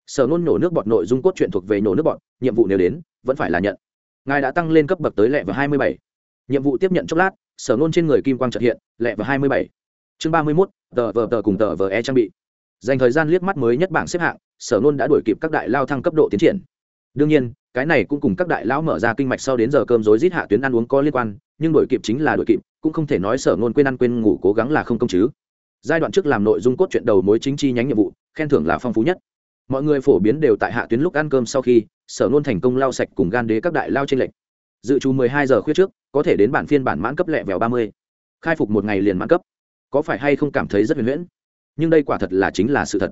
Sở nôn nổ nước bọt nội dung cốt truyện thuộc về nổ nước bọt, nhiệm vụ nếu đến, vẫn phải là nhận. Ngài đã tăng lên cấp bậc tới lẹ và hai mươi bảy. Nhiệm vụ tiếp nhận chốc lát, sở nôn trên người kim quang trật hiện, lẹ và hai mươi bảy. Chương ba mươi mốt, tờ vờ tờ cùng tờ vờ e trang bị. Dành thời gian liếc mắt mới nhất bảng xếp hạng, sở nôn đã đuổi kịp các đại lao thăng cấp độ tiến triển. Đương nhiên, cái này cũng cùng các đại lão mở ra kinh mạch sau đến giờ cơm rối rít hạ tuyến ăn uống có liên quan, nhưng đuổi kịp chính là đuổi kịp cũng không thể nói sở ngôn quên ăn quên ngủ cố gắng là không công chứ. Giai đoạn trước làm nội dung cốt truyện đầu mối chính chi nhánh nhiệm vụ, khen thưởng là phong phú nhất. Mọi người phổ biến đều tại hạ tuyến lúc ăn cơm sau khi, sở ngôn thành công lau sạch cùng gan đế các đại lao trên lệnh dự trù mười hai giờ khuya trước, có thể đến bản phiên bản mãn cấp lẹ vèo ba mươi. Khai phục một ngày liền mãn cấp. Có phải hay không cảm thấy rất huyền huyễn? Nhưng đây quả thật là chính là sự thật.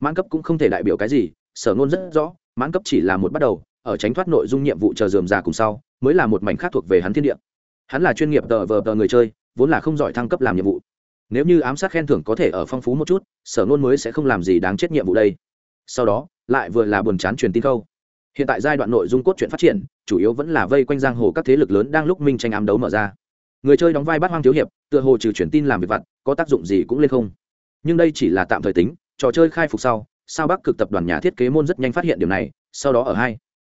Mãn cấp cũng không thể đại biểu cái gì, sở ngôn rất rõ, mãn cấp chỉ là một bắt đầu, ở tránh thoát nội dung nhiệm vụ chờ dườm già cùng sau, mới là một mảnh khác thuộc về hắn thiên địa hắn là chuyên nghiệp tờ vờ tờ người chơi, vốn là không giỏi thăng cấp làm nhiệm vụ. Nếu như ám sát khen thưởng có thể ở phong phú một chút, sở nôn mới sẽ không làm gì đáng chết nhiệm vụ đây. Sau đó, lại vừa là buồn chán truyền tin câu. Hiện tại giai đoạn nội dung cốt truyện phát triển, chủ yếu vẫn là vây quanh giang hồ các thế lực lớn đang lúc minh tranh ám đấu mở ra. Người chơi đóng vai bắt hoang thiếu hiệp, tựa hồ trừ truyền tin làm việc vặt, có tác dụng gì cũng lên không. Nhưng đây chỉ là tạm thời tính, trò chơi khai phục sau, sao bắc cực tập đoàn nhà thiết kế môn rất nhanh phát hiện điều này, sau đó ở hai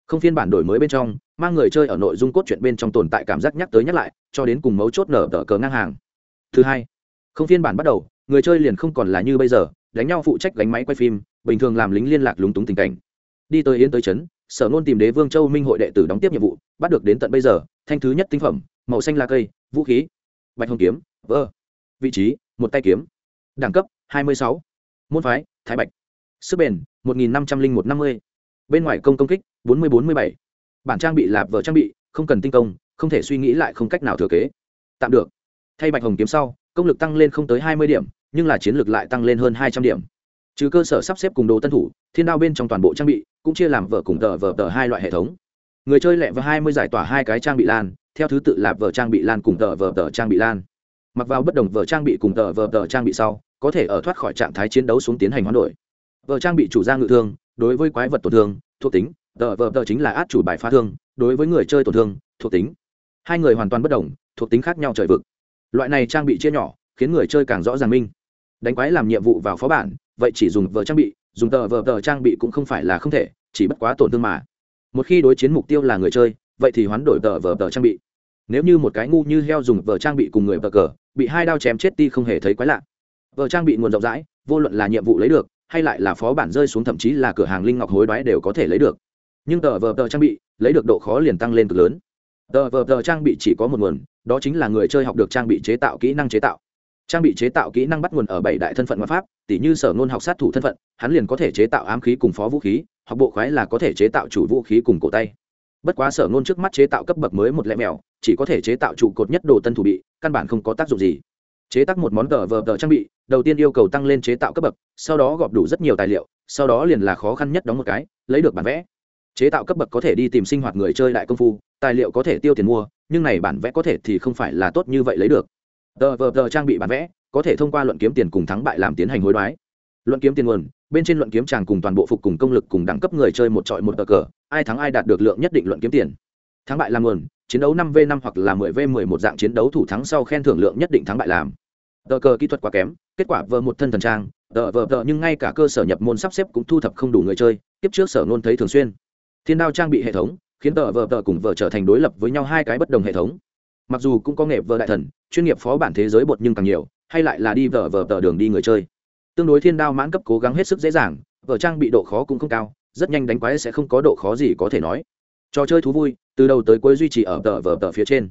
không phiên bản đổi mới bên trong, mang người chơi ở nội dung cốt truyện bên trong tồn tại cảm giác nhắc tới nhắc lại, cho đến cùng mấu chốt nở tờ cờ ngang hàng. Thứ hai, không phiên bản bắt đầu, người chơi liền không còn là như bây giờ, đánh nhau phụ trách gánh máy quay phim, bình thường làm lính liên lạc lúng túng tình cảnh. Đi tới yến tới trấn, sở nôn tìm đế vương châu minh hội đệ tử đóng tiếp nhiệm vụ, bắt được đến tận bây giờ, thanh thứ nhất tinh phẩm, màu xanh lá cây, vũ khí, bạch hồng kiếm, vơ, vị trí, một tay kiếm. Đẳng cấp, hai mươi sáu. Môn phái, thái bạch. Sức bền, một nghìn năm trăm linh một năm mươi. Bên ngoài công công kích bốn mươi bốn mươi bảy. Bản trang bị lạp vợ trang bị, không cần tinh công, không thể suy nghĩ lại không cách nào thừa kế. Tạm được. Thay bạch hồng kiếm sau, công lực tăng lên không tới hai mươi điểm, nhưng là chiến lược lại tăng lên hơn hai trăm điểm. Trừ cơ sở sắp xếp cùng đồ tân thủ, thiên đao bên trong toàn bộ trang bị cũng chia làm vợ cùng tờ vợ tờ hai loại hệ thống. Người chơi lẹ và hai mươi giải tỏa hai cái trang bị lan, theo thứ tự là vợ trang bị lan cùng tờ vợ tờ trang bị lan. Mặc vào bất đồng vợ trang bị cùng tờ vợ tờ trang bị sau, có thể ở thoát khỏi trạng thái chiến đấu xuống tiến hành hoán đổi. Vợ trang bị chủ gia ngự thương, đối với quái vật tổn thương, thuộc tính tờ vờ tờ chính là át chủ bài phá thương, đối với người chơi tổn thương, thuộc tính. Hai người hoàn toàn bất đồng, thuộc tính khác nhau trời vực. Loại này trang bị chia nhỏ, khiến người chơi càng rõ ràng minh. Đánh quái làm nhiệm vụ vào phó bản, vậy chỉ dùng vợ trang bị, dùng tờ vờ tờ trang bị cũng không phải là không thể, chỉ bất quá tổn thương mà. Một khi đối chiến mục tiêu là người chơi, vậy thì hoán đổi tờ vờ tờ trang bị. Nếu như một cái ngu như heo dùng vợ trang bị cùng người vờ cờ, bị hai đao chém chết ti không hề thấy quái lạ. Vợ trang bị nguồn rộng rãi, vô luận là nhiệm vụ lấy được, hay lại là phó bản rơi xuống thậm chí là cửa hàng linh ngọc hối đoái đều có thể lấy được nhưng tờ vờ tờ trang bị lấy được độ khó liền tăng lên cực lớn. Tờ vờ tờ trang bị chỉ có một nguồn, đó chính là người chơi học được trang bị chế tạo kỹ năng chế tạo. Trang bị chế tạo kỹ năng bắt nguồn ở bảy đại thân phận ngoại pháp tỷ như sở ngôn học sát thủ thân phận, hắn liền có thể chế tạo ám khí cùng phó vũ khí, học bộ khoái là có thể chế tạo chủ vũ khí cùng cổ tay. Bất quá sở ngôn trước mắt chế tạo cấp bậc mới một lẻ mèo, chỉ có thể chế tạo trụ cột nhất đồ tân thủ bị, căn bản không có tác dụng gì. Chế tác một món tờ vờ tờ trang bị, đầu tiên yêu cầu tăng lên chế tạo cấp bậc, sau đó gọp đủ rất nhiều tài liệu, sau đó liền là khó khăn nhất đóng một cái, lấy được bản vẽ chế tạo cấp bậc có thể đi tìm sinh hoạt người chơi đại công phu, tài liệu có thể tiêu tiền mua, nhưng này bản vẽ có thể thì không phải là tốt như vậy lấy được. Tờ vờ tờ trang bị bản vẽ, có thể thông qua luận kiếm tiền cùng thắng bại làm tiến hành hối đoái. Luận kiếm tiền nguồn, bên trên luận kiếm tràng cùng toàn bộ phục cùng công lực cùng đẳng cấp người chơi một trọi một tờ cờ, ai thắng ai đạt được lượng nhất định luận kiếm tiền. Thắng bại làm nguồn, chiến đấu năm v năm hoặc là mười v mười một dạng chiến đấu thủ thắng sau khen thưởng lượng nhất định thắng bại làm. Tờ cờ kỹ thuật quá kém, kết quả vờ một thân thần trang, tờ vờ tờ nhưng ngay cả cơ sở nhập môn sắp xếp cũng thu thập không đủ người chơi tiếp trước sở nôn thấy thường xuyên thiên đao trang bị hệ thống, khiến tờ vờ tờ cùng vợ trở thành đối lập với nhau hai cái bất đồng hệ thống. Mặc dù cũng có nghệ vợ đại thần, chuyên nghiệp phó bản thế giới bột nhưng càng nhiều, hay lại là đi vờ vờ tờ đường đi người chơi. Tương đối thiên đao mãn cấp cố gắng hết sức dễ dàng, vợ trang bị độ khó cũng không cao, rất nhanh đánh quái sẽ không có độ khó gì có thể nói. Trò chơi thú vui, từ đầu tới cuối duy trì ở tờ vờ tờ phía trên.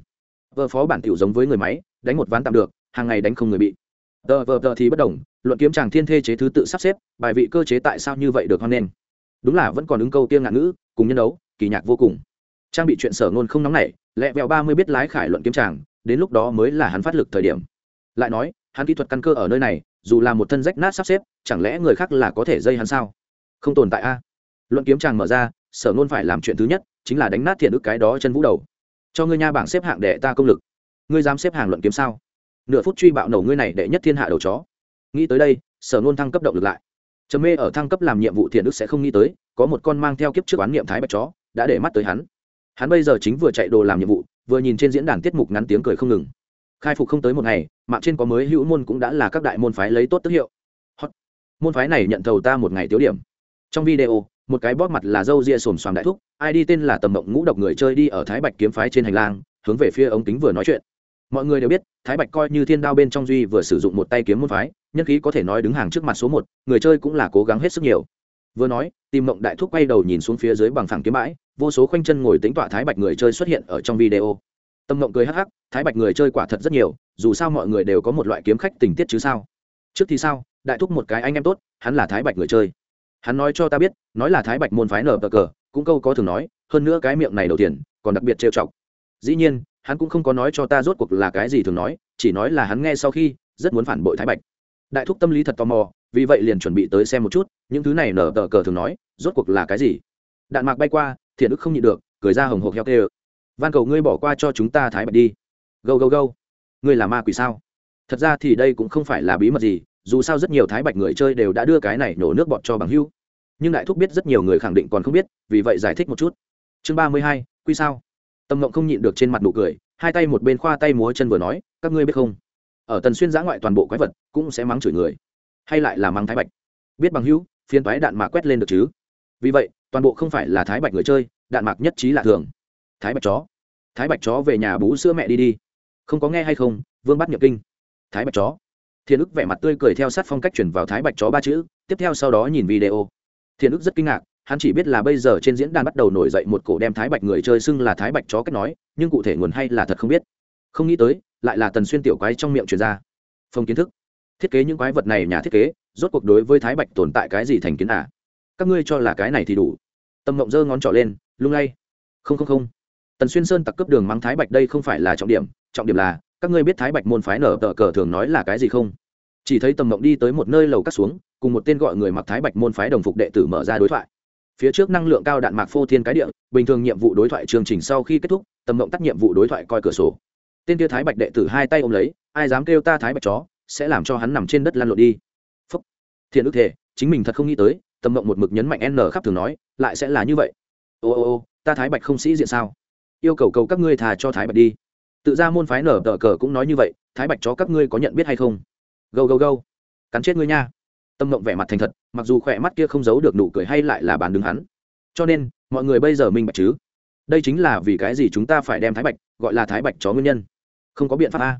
Vờ phó bản tiểu giống với người máy, đánh một ván tạm được, hàng ngày đánh không người bị. Tờ vờ tờ thì bất đồng, luận kiếm chàng thiên thê chế thứ tự sắp xếp, bài vị cơ chế tại sao như vậy được hoan nghênh? Đúng là vẫn còn ứng câu tiêng ngạn ngữ cùng nhân đấu, kỳ nhạc vô cùng. Trang bị chuyện sở ngôn không nóng nảy, lẹ vẹo ba mươi biết lái khải luận kiếm tràng, đến lúc đó mới là hắn phát lực thời điểm. Lại nói, hắn kỹ thuật căn cơ ở nơi này, dù là một thân rách nát sắp xếp, chẳng lẽ người khác là có thể dây hắn sao? Không tồn tại a. Luận kiếm tràng mở ra, sở ngôn phải làm chuyện thứ nhất, chính là đánh nát thiện ức cái đó chân vũ đầu. Cho ngươi nha bảng xếp hạng đệ ta công lực. Ngươi dám xếp hàng luận kiếm sao? Nửa phút truy bạo nổ ngươi này đệ nhất thiên hạ đầu chó. Nghĩ tới đây, sở ngôn thăng cấp động lực lại. Trầm mê ở thăng cấp làm nhiệm vụ thiện ức sẽ không nghĩ tới có một con mang theo kiếp trước quán niệm thái bạch chó, đã để mắt tới hắn. Hắn bây giờ chính vừa chạy đồ làm nhiệm vụ, vừa nhìn trên diễn đàn tiết mục ngắn tiếng cười không ngừng. Khai phục không tới một ngày, mạng trên có mới hữu môn cũng đã là các đại môn phái lấy tốt tức hiệu. Hot. môn phái này nhận thầu ta một ngày tiếu điểm. Trong video, một cái bóp mặt là dâu ria xồm xoàm đại thúc, ai đi tên là tầm mộng ngũ độc người chơi đi ở thái bạch kiếm phái trên hành lang, hướng về phía ống kính vừa nói chuyện. Mọi người đều biết, thái bạch coi như thiên đao bên trong duy vừa sử dụng một tay kiếm môn phái, nhân khí có thể nói đứng hàng trước mặt số một, người chơi cũng là cố gắng hết sức nhiều vừa nói, tìm mộng đại thúc quay đầu nhìn xuống phía dưới bằng phẳng kiếm bãi, vô số khoanh chân ngồi tính tọa thái bạch người chơi xuất hiện ở trong video. Tâm mộng cười hắc hắc, thái bạch người chơi quả thật rất nhiều, dù sao mọi người đều có một loại kiếm khách tình tiết chứ sao? Trước thì sao, đại thúc một cái anh em tốt, hắn là thái bạch người chơi. Hắn nói cho ta biết, nói là thái bạch môn phái nở cờ cờ, cũng câu có thường nói, hơn nữa cái miệng này đầu tiên còn đặc biệt trêu chọc. Dĩ nhiên, hắn cũng không có nói cho ta rốt cuộc là cái gì thường nói, chỉ nói là hắn nghe sau khi, rất muốn phản bội thái bạch. Đại thúc tâm lý thật tò mò vì vậy liền chuẩn bị tới xem một chút, những thứ này nở tờ cờ thường nói, rốt cuộc là cái gì? Đạn mạc bay qua, thiện ức không nhịn được, cười ra hồng hộc heo kê van cầu ngươi bỏ qua cho chúng ta thái bạch đi. Gâu gâu gâu. Ngươi là ma quỷ sao? Thật ra thì đây cũng không phải là bí mật gì, dù sao rất nhiều thái bạch người chơi đều đã đưa cái này nổ nước bọt cho bằng hưu. Nhưng đại thúc biết rất nhiều người khẳng định còn không biết, vì vậy giải thích một chút. Chương ba mươi hai, quy sao? Tâm mộng không nhịn được trên mặt nụ cười, hai tay một bên khoa tay múa chân vừa nói, các ngươi biết không? Ở tần xuyên giã ngoại toàn bộ quái vật cũng sẽ mắng chửi người hay lại là mang thái bạch? Biết bằng hữu, phiên toái đạn mạc quét lên được chứ? Vì vậy, toàn bộ không phải là thái bạch người chơi, đạn mạc nhất trí là thường. Thái bạch chó. Thái bạch chó về nhà bú sữa mẹ đi đi. Không có nghe hay không, vương bắt nhập kinh. Thái bạch chó. Thiên ức vẻ mặt tươi cười theo sát phong cách chuyển vào thái bạch chó ba chữ, tiếp theo sau đó nhìn video. Thiên ức rất kinh ngạc, hắn chỉ biết là bây giờ trên diễn đàn bắt đầu nổi dậy một cổ đem thái bạch người chơi xưng là thái bạch chó cách nói, nhưng cụ thể nguồn hay là thật không biết. Không nghĩ tới, lại là tần xuyên tiểu quái trong miệng truyền ra. Phong kiến thức thiết kế những quái vật này nhà thiết kế, rốt cuộc đối với thái bạch tồn tại cái gì thành kiến à? Các ngươi cho là cái này thì đủ. Tâm mộng giơ ngón trỏ lên, lung lay. Không không không. Tần xuyên sơn tặc cướp đường mắng thái bạch đây không phải là trọng điểm trọng điểm là, các ngươi biết thái bạch môn phái nở tờ cờ thường nói là cái gì không? Chỉ thấy tầm mộng đi tới một nơi lầu cắt xuống, cùng một tên gọi người mặc thái bạch môn phái đồng phục đệ tử mở ra đối thoại. Phía trước năng lượng cao đạn mạc phô thiên cái địa, bình thường nhiệm vụ đối thoại chương trình sau khi kết thúc, tầm mộng tắt nhiệm vụ đối thoại coi cửa sổ. Tên kia thái bạch đệ tử hai tay ôm lấy, ai dám kêu ta thái bạch chó? Sẽ làm cho hắn nằm trên đất lăn lộn đi. Phúc. Thiện ước thể chính mình thật không nghĩ tới, tầm mộng một mực nhấn mạnh n khắp thường nói, lại sẽ là như vậy. Ô ô ô, ta thái bạch không sĩ diện sao? Yêu cầu cầu các ngươi thà cho thái bạch đi. Tự ra môn phái nở tờ cờ cũng nói như vậy, thái bạch chó các ngươi có nhận biết hay không? Gâu gâu gâu. Cắn chết ngươi nha. Tâm mộng vẻ mặt thành thật, mặc dù khỏe mắt kia không giấu được nụ cười hay lại là bàn đứng hắn. Cho nên, mọi người bây giờ minh bạch chứ? Đây chính là vì cái gì chúng ta phải đem thái bạch gọi là thái bạch chó nguyên nhân. Không có biện pháp a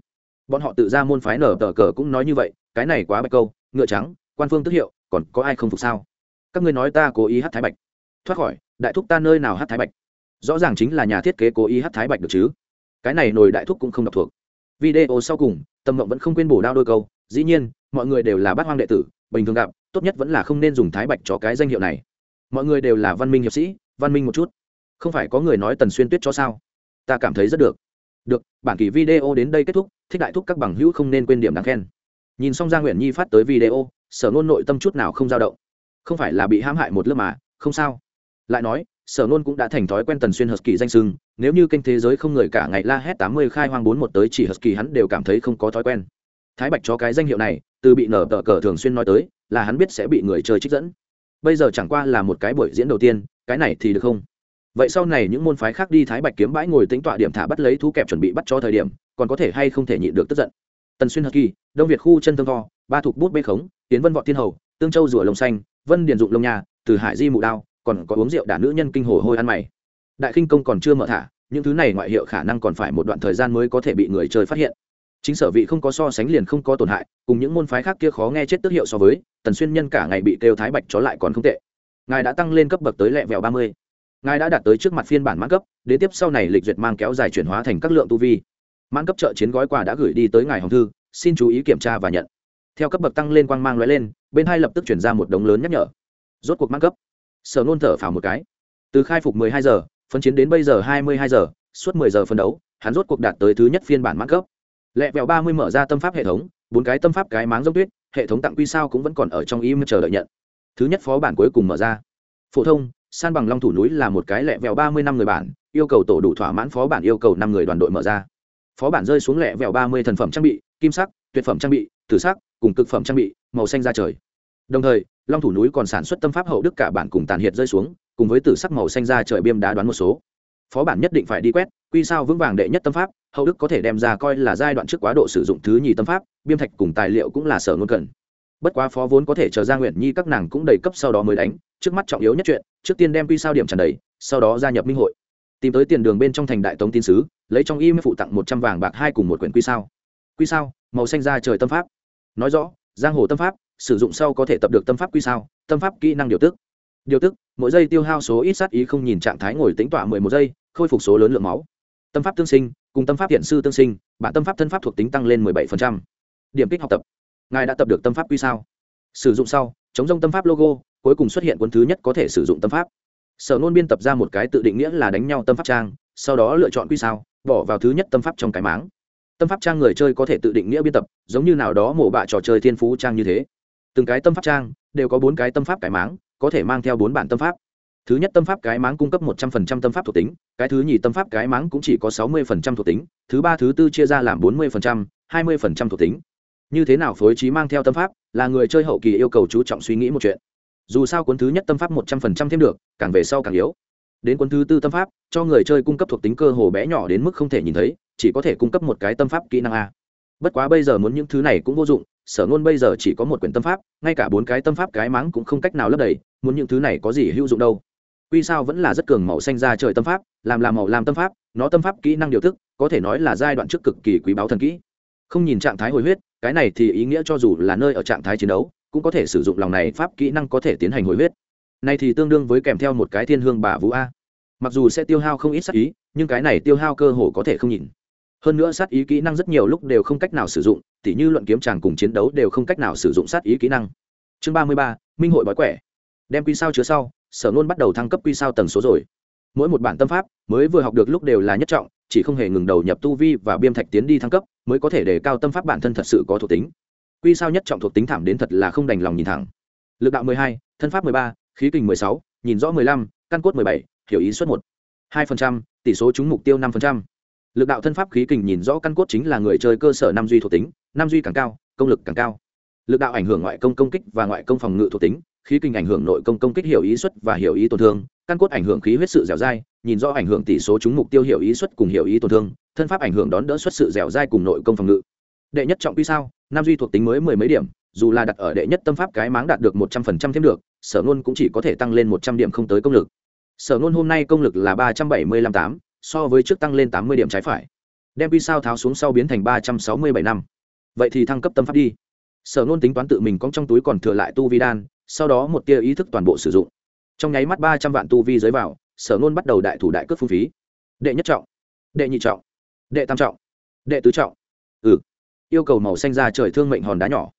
bọn họ tự ra môn phái nở tờ cờ cũng nói như vậy, cái này quá bạch câu, ngựa trắng, quan phương tức hiệu, còn có ai không phục sao? Các ngươi nói ta cố ý hát thái bạch. Thoát khỏi, đại thúc ta nơi nào hát thái bạch? Rõ ràng chính là nhà thiết kế cố ý hát thái bạch được chứ? Cái này nồi đại thúc cũng không đọc thuộc. Video sau cùng tâm mộng vẫn không quên bổ đao đôi câu, dĩ nhiên, mọi người đều là bát hoang đệ tử, bình thường gặp, tốt nhất vẫn là không nên dùng thái bạch cho cái danh hiệu này. Mọi người đều là văn minh hiệp sĩ, văn minh một chút. Không phải có người nói tần xuyên tuyết cho sao? Ta cảm thấy rất được được, bản kỳ video đến đây kết thúc, thích đại thúc các bằng hữu không nên quên điểm đáng khen. Nhìn xong gia nguyễn nhi phát tới video, sở nôn nội tâm chút nào không dao động. Không phải là bị hãm hại một lớp mà, không sao. Lại nói, sở nôn cũng đã thành thói quen tần xuyên hờ kỳ danh sưng, nếu như kênh thế giới không người cả ngày la hét tám mươi khai hoang bốn một tới chỉ hờ kỳ hắn đều cảm thấy không có thói quen. Thái bạch cho cái danh hiệu này, từ bị nở tờ cờ thường xuyên nói tới, là hắn biết sẽ bị người chơi trích dẫn. Bây giờ chẳng qua là một cái buổi diễn đầu tiên, cái này thì được không? Vậy sau này những môn phái khác đi thái bạch kiếm bãi ngồi tính tọa điểm thả bắt lấy thú kẹp chuẩn bị bắt cho thời điểm, còn có thể hay không thể nhịn được tức giận. Tần xuyên hờ kỳ, đông việt khu chân thương to, ba thục bút bê khống tiến vân võ thiên hầu, tương châu rùa lông xanh, vân điền dụng lông nhà, từ hải di mụ đao, còn có uống rượu đả nữ nhân kinh hồ hôi ăn mày. Đại khinh công còn chưa mở thả, những thứ này ngoại hiệu khả năng còn phải một đoạn thời gian mới có thể bị người chơi phát hiện. Chính sở vị không có so sánh liền không có tổn hại, cùng những môn phái khác kia khó nghe chết tức hiệu so với, tần xuyên nhân cả ngày bị kêu thái bạch chó lại còn không tệ. Ngài đã tăng lên cấp bậc tới lẹ vẹo ba mươi ngài đã đạt tới trước mặt phiên bản mãn cấp, đến tiếp sau này lịch duyệt mang kéo dài chuyển hóa thành các lượng tu vi. Mãn cấp trợ chiến gói quà đã gửi đi tới ngài hồng thư, xin chú ý kiểm tra và nhận. Theo cấp bậc tăng lên quang mang lóe lên, bên hai lập tức chuyển ra một đống lớn nhắc nhở. Rốt cuộc mãn cấp. Sở nôn thở phào một cái. Từ khai phục 12 giờ, phân chiến đến bây giờ 22 giờ, suốt 10 giờ phân đấu, hắn rốt cuộc đạt tới thứ nhất phiên bản mãn cấp. Lẹ vẹo 30 mở ra tâm pháp hệ thống, bốn cái tâm pháp cái máng giống tuyết, hệ thống tặng quy sao cũng vẫn còn ở trong im chờ đợi nhận. Thứ nhất phó bản cuối cùng mở ra. Phổ thông san bằng long thủ núi là một cái lẹ vẹo 30 năm người bản, yêu cầu tổ đủ thỏa mãn phó bản yêu cầu năm người đoàn đội mở ra. Phó bản rơi xuống lẹ vẹo 30 thần phẩm trang bị, kim sắc, tuyệt phẩm trang bị tử sắc, cùng cực phẩm trang bị, màu xanh ra trời. Đồng thời, long thủ núi còn sản xuất tâm pháp hậu đức cả bản cùng tàn hiệt rơi xuống, cùng với tử sắc màu xanh ra trời biêm đá đoán một số. Phó bản nhất định phải đi quét, quy sao vững vàng đệ nhất tâm pháp, hậu đức có thể đem ra coi là giai đoạn trước quá độ sử dụng thứ nhì tâm pháp, biêm thạch cùng tài liệu cũng là sở ngôn cần bất quá phó vốn có thể chờ ra nguyện nhi các nàng cũng đầy cấp sau đó mới đánh, trước mắt trọng yếu nhất chuyện, trước tiên đem quy sao điểm tràn đầy, sau đó gia nhập minh hội. Tìm tới tiền đường bên trong thành đại tống tín sứ, lấy trong y phụ tặng một trăm vàng bạc hai cùng một quyển quy sao. Quy sao, màu xanh ra trời tâm pháp. Nói rõ, giang hồ tâm pháp, sử dụng sau có thể tập được tâm pháp quy sao, tâm pháp kỹ năng điều tức. Điều tức, mỗi giây tiêu hao số ít sát ý không nhìn trạng thái ngồi tính tỏa mười một giây, khôi phục số lớn lượng máu. Tâm pháp tương sinh, cùng tâm pháp hiện sư tương sinh, bản tâm pháp thân pháp thuộc tính tăng lên mười bảy phần trăm. Điểm kích học tập ngài đã tập được tâm pháp quy sao? Sử dụng sau, chống rông tâm pháp logo, cuối cùng xuất hiện cuốn thứ nhất có thể sử dụng tâm pháp. Sở nôn biên tập ra một cái tự định nghĩa là đánh nhau tâm pháp trang, sau đó lựa chọn quy sao, bỏ vào thứ nhất tâm pháp trong cái máng. Tâm pháp trang người chơi có thể tự định nghĩa biên tập, giống như nào đó mổ bạ trò chơi thiên phú trang như thế. Từng cái tâm pháp trang đều có bốn cái tâm pháp cái máng, có thể mang theo bốn bản tâm pháp. Thứ nhất tâm pháp cái máng cung cấp một trăm phần trăm tâm pháp thuộc tính, cái thứ nhì tâm pháp cái máng cũng chỉ có sáu mươi phần trăm thuộc tính, thứ ba thứ tư chia ra làm bốn mươi phần trăm, hai mươi phần trăm thuộc tính như thế nào phối trí mang theo tâm pháp, là người chơi hậu kỳ yêu cầu chú trọng suy nghĩ một chuyện. Dù sao cuốn thứ nhất tâm pháp một trăm phần trăm thêm được, càng về sau càng yếu. Đến cuốn thứ tư tâm pháp, cho người chơi cung cấp thuộc tính cơ hồ bé nhỏ đến mức không thể nhìn thấy, chỉ có thể cung cấp một cái tâm pháp kỹ năng a. Bất quá bây giờ muốn những thứ này cũng vô dụng, sở ngôn bây giờ chỉ có một quyển tâm pháp, ngay cả bốn cái tâm pháp cái mắng cũng không cách nào lấp đầy, muốn những thứ này có gì hữu dụng đâu. Quy sao vẫn là rất cường màu xanh ra trời tâm pháp, làm làm màu làm tâm pháp, nó tâm pháp kỹ năng điều thức, có thể nói là giai đoạn trước cực kỳ quý báu thần kỹ không nhìn trạng thái hồi huyết, cái này thì ý nghĩa cho dù là nơi ở trạng thái chiến đấu, cũng có thể sử dụng lòng này pháp kỹ năng có thể tiến hành hồi huyết. Này thì tương đương với kèm theo một cái thiên hương bà vũ a. Mặc dù sẽ tiêu hao không ít sát ý, nhưng cái này tiêu hao cơ hồ có thể không nhìn. Hơn nữa sát ý kỹ năng rất nhiều lúc đều không cách nào sử dụng, tỉ như luận kiếm tràng cùng chiến đấu đều không cách nào sử dụng sát ý kỹ năng. Chương ba mươi ba, minh hội bói quẻ. Đem quy sao chứa sau, sở nôn bắt đầu thăng cấp quy sao tầng số rồi mỗi một bản tâm pháp mới vừa học được lúc đều là nhất trọng, chỉ không hề ngừng đầu nhập tu vi và biêm thạch tiến đi thăng cấp mới có thể đề cao tâm pháp bản thân thật sự có thuộc tính. Quy sao nhất trọng thuộc tính thảm đến thật là không đành lòng nhìn thẳng. Lực đạo mười hai, thân pháp mười ba, khí kình mười sáu, nhìn rõ mười lăm, căn cốt mười bảy, hiểu ý suất một. hai phần trăm, tỷ số trúng mục tiêu năm phần trăm. Lực đạo thân pháp khí kình nhìn rõ căn cốt chính là người chơi cơ sở nam duy thuộc tính nam duy càng cao, công lực càng cao. Lực đạo ảnh hưởng ngoại công công kích và ngoại công phòng ngự thuộc tính, khí kình ảnh hưởng nội công công kích hiểu ý suất và hiểu ý tổn thương căn cốt ảnh hưởng khí huyết sự dẻo dai, nhìn do ảnh hưởng tỷ số chúng mục tiêu hiểu ý suất cùng hiểu ý tổn thương, thân pháp ảnh hưởng đón đỡ suất sự dẻo dai cùng nội công phòng ngự. Đệ nhất trọng quy sao, nam duy thuộc tính mới mười mấy điểm, dù là đặt ở đệ nhất tâm pháp cái máng đạt được một trăm phần trăm thêm được, sở nôn cũng chỉ có thể tăng lên một trăm điểm không tới công lực. Sở nôn hôm nay công lực là ba trăm bảy mươi lăm tám, so với trước tăng lên tám mươi điểm trái phải. Đem quy sao tháo xuống sau biến thành ba trăm sáu mươi bảy năm. Vậy thì thăng cấp tâm pháp đi. Sở nôn tính toán tự mình cong trong túi còn thừa lại tu vi đan, sau đó một tia ý thức toàn bộ sử dụng trong nháy mắt ba trăm vạn tu vi giới vào, sở nôn bắt đầu đại thủ đại cướp phung phí. Đệ nhất trọng, đệ nhị trọng, đệ tam trọng, đệ tứ trọng. Ừ. Yêu cầu màu xanh ra trời thương mệnh hòn đá nhỏ.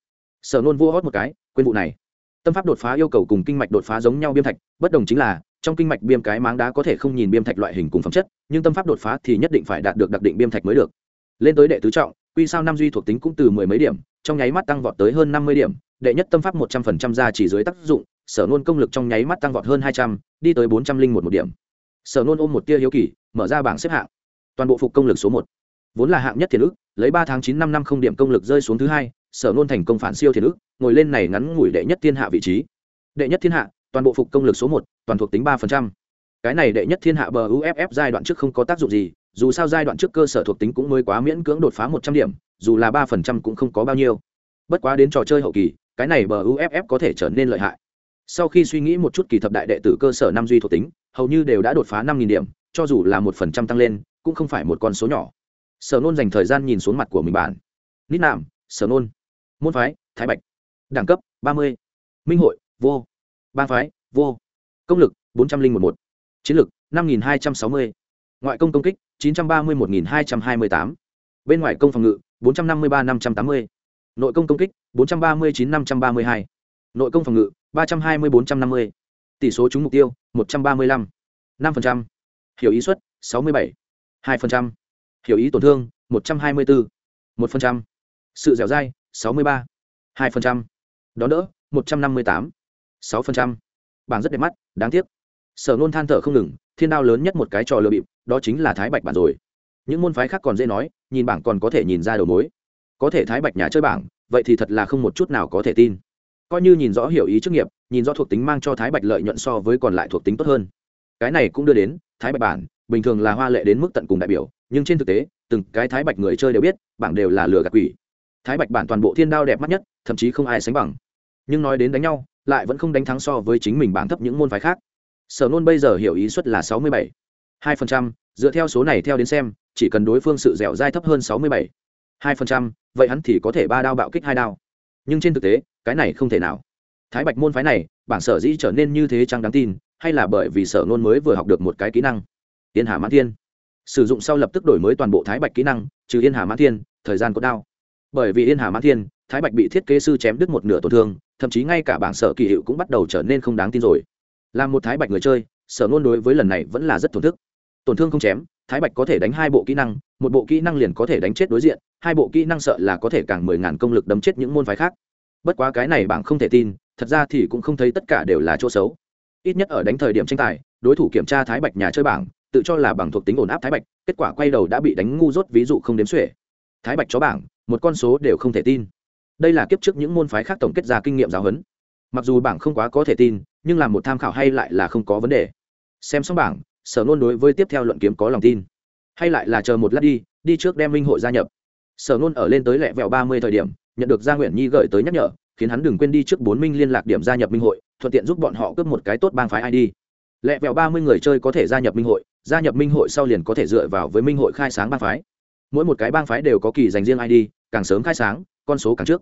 Sở nôn vua hót một cái, quên vụ này. Tâm pháp đột phá yêu cầu cùng kinh mạch đột phá giống nhau biêm thạch, bất đồng chính là, trong kinh mạch biêm cái máng đá có thể không nhìn biêm thạch loại hình cùng phẩm chất, nhưng tâm pháp đột phá thì nhất định phải đạt được đặc định biêm thạch mới được. Lên tới đệ tứ trọng quy sao năm duy thuộc tính cũng từ mười mấy điểm, trong nháy mắt tăng vọt tới hơn năm mươi điểm, đệ nhất tâm pháp một trăm phần trăm ra chỉ dưới tác dụng, sở nôn công lực trong nháy mắt tăng vọt hơn hai trăm, đi tới bốn trăm linh một một điểm. Sở nôn ôm một tia hiếu kỳ, mở ra bảng xếp hạng. Toàn bộ phục công lực số một. Vốn là hạng nhất thiền ức, lấy ba tháng chín năm năm không điểm công lực rơi xuống thứ hai, sở nôn thành công phản siêu thiền ức, ngồi lên này ngắn ngủi đệ nhất thiên hạ vị trí. Đệ nhất thiên hạ, toàn bộ phục công lực số một, toàn thuộc tính ba phần trăm. Cái này đệ nhất thiên hạ bờ uff giai đoạn trước không có tác dụng gì dù sao giai đoạn trước cơ sở thuộc tính cũng mới quá miễn cưỡng đột phá một trăm điểm, dù là ba phần trăm cũng không có bao nhiêu. Bất quá đến trò chơi hậu kỳ, cái này bờ uff có thể trở nên lợi hại. Sau khi suy nghĩ một chút kỳ thập đại đệ tử cơ sở năm duy thuộc tính, hầu như đều đã đột phá năm điểm, cho dù là một phần trăm tăng lên, cũng không phải một con số nhỏ. Sở nôn dành thời gian nhìn xuống mặt của mình bản nít nạm sở nôn. Môn phái, thái bạch. Đẳng cấp, ba mươi. Minh hội, vô. Ba phái, vô. Công lực, bốn trăm linh một một. Chiến lực, năm nghìn hai trăm sáu mươi ngoại công công kích 931.228. bên ngoài công phòng ngự 453.580. nội công công kích 439.532. nội công phòng ngự 320.450. tỷ số trúng mục tiêu 135. 5%. hiểu ý suất 67. 2%. hiểu ý tổn thương 124. 1%. sự dẻo dai 63. 2%. đón đỡ 158. 6%. bảng rất đẹp mắt, đáng tiếc sở nôn than thở không ngừng, thiên đao lớn nhất một cái trò lừa bịp, đó chính là thái bạch bản rồi. Những môn phái khác còn dễ nói, nhìn bảng còn có thể nhìn ra đầu mối. Có thể thái bạch nhà chơi bảng, vậy thì thật là không một chút nào có thể tin. Coi như nhìn rõ hiểu ý chức nghiệp, nhìn rõ thuộc tính mang cho thái bạch lợi nhuận so với còn lại thuộc tính tốt hơn. Cái này cũng đưa đến, thái bạch bản, bình thường là hoa lệ đến mức tận cùng đại biểu, nhưng trên thực tế, từng cái thái bạch người chơi đều biết, bảng đều là lừa gạt quỷ. Thái bạch bản toàn bộ thiên đao đẹp mắt nhất, thậm chí không ai sánh bằng. Nhưng nói đến đánh nhau, lại vẫn không đánh thắng so với chính mình bảng thấp những môn phái khác sở nôn bây giờ hiểu ý suất là sáu mươi bảy. hai phần trăm, dựa theo số này theo đến xem, chỉ cần đối phương sự dẻo dai thấp hơn sáu mươi bảy. hai phần trăm, vậy hắn thì có thể ba đao bạo kích hai đao. Nhưng trên thực tế, cái này không thể nào. Thái bạch môn phái này, bảng sở dĩ trở nên như thế chẳng đáng tin, hay là bởi vì sở nôn mới vừa học được một cái kỹ năng? Yên hà mãn thiên. Sử dụng sau lập tức đổi mới toàn bộ thái bạch kỹ năng, trừ yên hà mãn thiên, thời gian có đao. Bởi vì yên hà mãn thiên, thái bạch bị thiết kế sư chém đứt một nửa tổn thương, thậm chí ngay cả bảng sở kỳ hiệu cũng bắt đầu trở nên không đáng tin rồi là một thái bạch người chơi, sở nôn đối với lần này vẫn là rất thổn thức. Tổn thương không chém, thái bạch có thể đánh hai bộ kỹ năng, một bộ kỹ năng liền có thể đánh chết đối diện, hai bộ kỹ năng sợ là có thể càng mười ngàn công lực đấm chết những môn phái khác. Bất quá cái này bạn không thể tin, thật ra thì cũng không thấy tất cả đều là chỗ xấu. Ít nhất ở đánh thời điểm tranh tài, đối thủ kiểm tra thái bạch nhà chơi bảng, tự cho là bằng thuộc tính ổn áp thái bạch, kết quả quay đầu đã bị đánh ngu dốt ví dụ không đếm xuể. Thái bạch chó bảng, một con số đều không thể tin. Đây là kiếp trước những môn phái khác tổng kết ra kinh nghiệm giáo huấn. Mặc dù bảng không quá có thể tin nhưng làm một tham khảo hay lại là không có vấn đề. Xem xong bảng, sở nôn đối với tiếp theo luận kiếm có lòng tin. Hay lại là chờ một lát đi đi trước đem minh hội gia nhập. Sở nôn ở lên tới lẹ vẹo ba mươi thời điểm, nhận được gia nguyện nhi gửi tới nhắc nhở, khiến hắn đừng quên đi trước bốn minh liên lạc điểm gia nhập minh hội, thuận tiện giúp bọn họ cướp một cái tốt bang phái id lẹ vẹo ba mươi người chơi có thể gia nhập minh hội, gia nhập minh hội sau liền có thể dựa vào với minh hội khai sáng bang phái. Mỗi một cái bang phái đều có kỳ dành riêng id càng sớm khai sáng, con số càng trước.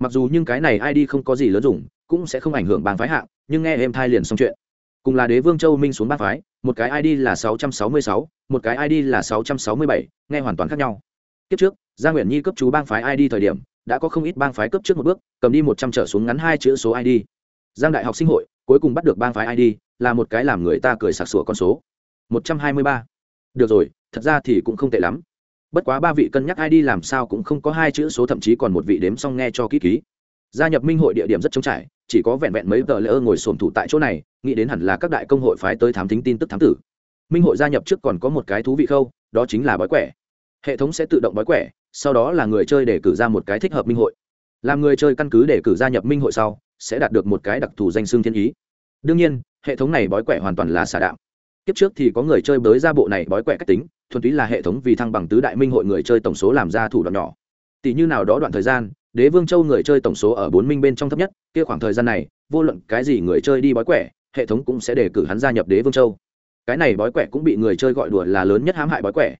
Mặc dù nhưng cái này id không có gì lớn dùng, cũng sẽ không ảnh hưởng bang phái hạng nhưng nghe em thai liền xong chuyện. Cùng là đế vương châu minh xuống bát phái một cái id là 666, một cái id là 667, nghe hoàn toàn khác nhau. Kiếp trước gia nguyễn nhi cấp chú bang phái id thời điểm đã có không ít bang phái cấp trước một bước cầm đi một trăm trở xuống ngắn hai chữ số id giang đại học sinh hội cuối cùng bắt được bang phái id là một cái làm người ta cười sặc sủa con số. một trăm hai mươi ba. Được rồi thật ra thì cũng không tệ lắm. Bất quá ba vị cân nhắc id làm sao cũng không có hai chữ số thậm chí còn một vị đếm xong nghe cho kỹ ký gia nhập minh hội địa điểm rất trống trải chỉ có vẹn vẹn mấy tờ lễ ơ ngồi sồn thủ tại chỗ này, nghĩ đến hẳn là các đại công hội phái tới thám thính tin tức thám tử. Minh hội gia nhập trước còn có một cái thú vị khâu, đó chính là bói quẻ. Hệ thống sẽ tự động bói quẻ, sau đó là người chơi để cử ra một cái thích hợp minh hội. Làm người chơi căn cứ để cử gia nhập minh hội sau, sẽ đạt được một cái đặc thù danh xương thiên ý. Đương nhiên, hệ thống này bói quẻ hoàn toàn là xả đạo kiếp trước thì có người chơi bới ra bộ này bói quẻ cách tính, thuần túy là hệ thống vì thăng bằng tứ đại minh hội người chơi tổng số làm ra thủ đoạn nhỏ. Tỷ như nào đó đoạn thời gian đế vương châu người chơi tổng số ở bốn minh bên trong thấp nhất, kia khoảng thời gian này, vô luận cái gì người chơi đi bói quẻ, hệ thống cũng sẽ đề cử hắn gia nhập đế vương châu. Cái này bói quẻ cũng bị người chơi gọi đùa là lớn nhất hãm hại bói quẻ.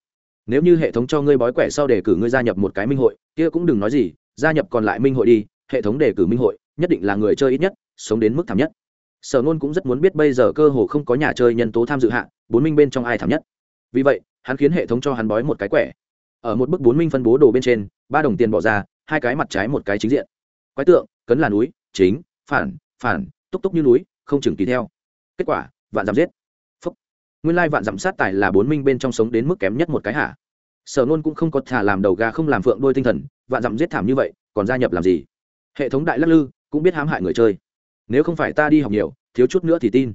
Nếu như hệ thống cho ngươi bói quẻ sau đề cử ngươi gia nhập một cái minh hội, kia cũng đừng nói gì, gia nhập còn lại minh hội đi, hệ thống đề cử minh hội, nhất định là người chơi ít nhất, sống đến mức thảm nhất. Sở nôn cũng rất muốn biết bây giờ cơ hồ không có nhà chơi nhân tố tham dự hạ, bốn minh bên trong ai thảm nhất. Vì vậy, hắn khiến hệ thống cho hắn bói một cái quẻ. Ở một bức bốn minh phân bố đồ bên trên, ba đồng tiền bỏ ra hai cái mặt trái một cái chính diện. Quái tượng, cấn là núi, chính, phản phản, túc túc như núi, không chừng tùy theo. Kết quả, vạn giảm giết. Phúc. Nguyên lai vạn giảm sát tài là bốn minh bên trong sống đến mức kém nhất một cái hả? Sở nôn cũng không có thả làm đầu gà không làm phượng đôi tinh thần, vạn dặm giết thảm như vậy, còn gia nhập làm gì? Hệ thống đại lắc lư, cũng biết hãm hại người chơi. Nếu không phải ta đi học nhiều, thiếu chút nữa thì tin.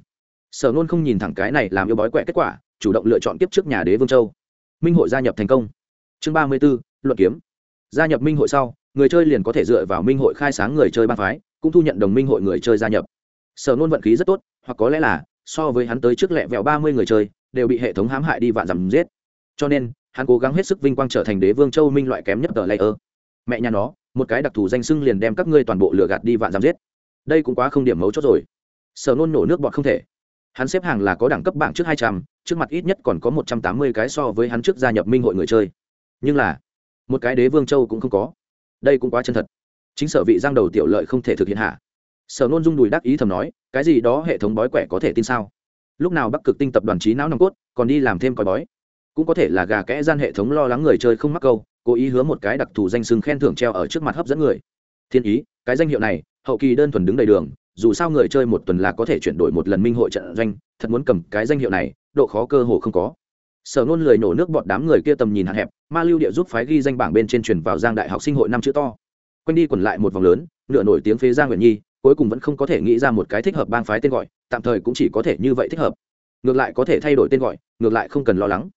Sở nôn không nhìn thẳng cái này làm yêu bói quẹ kết quả, chủ động lựa chọn tiếp trước nhà đế vương châu. Minh hội gia nhập thành công. Chương ba mươi b ố luận kiếm. Gia nhập minh hội sau người chơi liền có thể dựa vào minh hội khai sáng người chơi ba phái, cũng thu nhận đồng minh hội người chơi gia nhập. Sở nôn vận khí rất tốt, hoặc có lẽ là, so với hắn tới trước lẹ vẹo ba mươi người chơi, đều bị hệ thống hãm hại đi vạn dằm giết. Cho nên, hắn cố gắng hết sức vinh quang trở thành đế vương châu minh loại kém nhất tờ layer. Mẹ nhà nó, một cái đặc thù danh sưng liền đem các ngươi toàn bộ lừa gạt đi vạn dằm giết. Đây cũng quá không điểm mấu chốt rồi. Sở nôn nổ nước bọn không thể. Hắn xếp hàng là có đẳng cấp bảng trước hai trăm, trước mặt ít nhất còn có một trăm tám mươi cái so với hắn trước gia nhập minh hội người chơi. Nhưng là, một cái đế vương châu cũng không có đây cũng quá chân thật. Chính sở vị giang đầu tiểu lợi không thể thực hiện hạ sở nôn dung đùi đắc ý thầm nói, cái gì đó hệ thống bói quẻ có thể tin sao? Lúc nào bắc cực tinh tập đoàn trí não nòng cốt, còn đi làm thêm coi bói. Cũng có thể là gà kẽ gian hệ thống lo lắng người chơi không mắc câu, cố ý hứa một cái đặc thù danh sưng khen thưởng treo ở trước mặt hấp dẫn người. Thiên ý, cái danh hiệu này, hậu kỳ đơn thuần đứng đầy đường, dù sao người chơi một tuần là có thể chuyển đổi một lần minh hội trận doanh, thật muốn cầm cái danh hiệu này, độ khó cơ hồ không có sở ngôn lời nổ nước bọn đám người kia tầm nhìn hạn hẹp, ma lưu địa giúp phái ghi danh bảng bên trên truyền vào giang đại học sinh hội năm chữ to. Quanh đi quẩn lại một vòng lớn, nửa nổi tiếng phế giang nguyện nhi, cuối cùng vẫn không có thể nghĩ ra một cái thích hợp bang phái tên gọi, tạm thời cũng chỉ có thể như vậy thích hợp. Ngược lại có thể thay đổi tên gọi, ngược lại không cần lo lắng.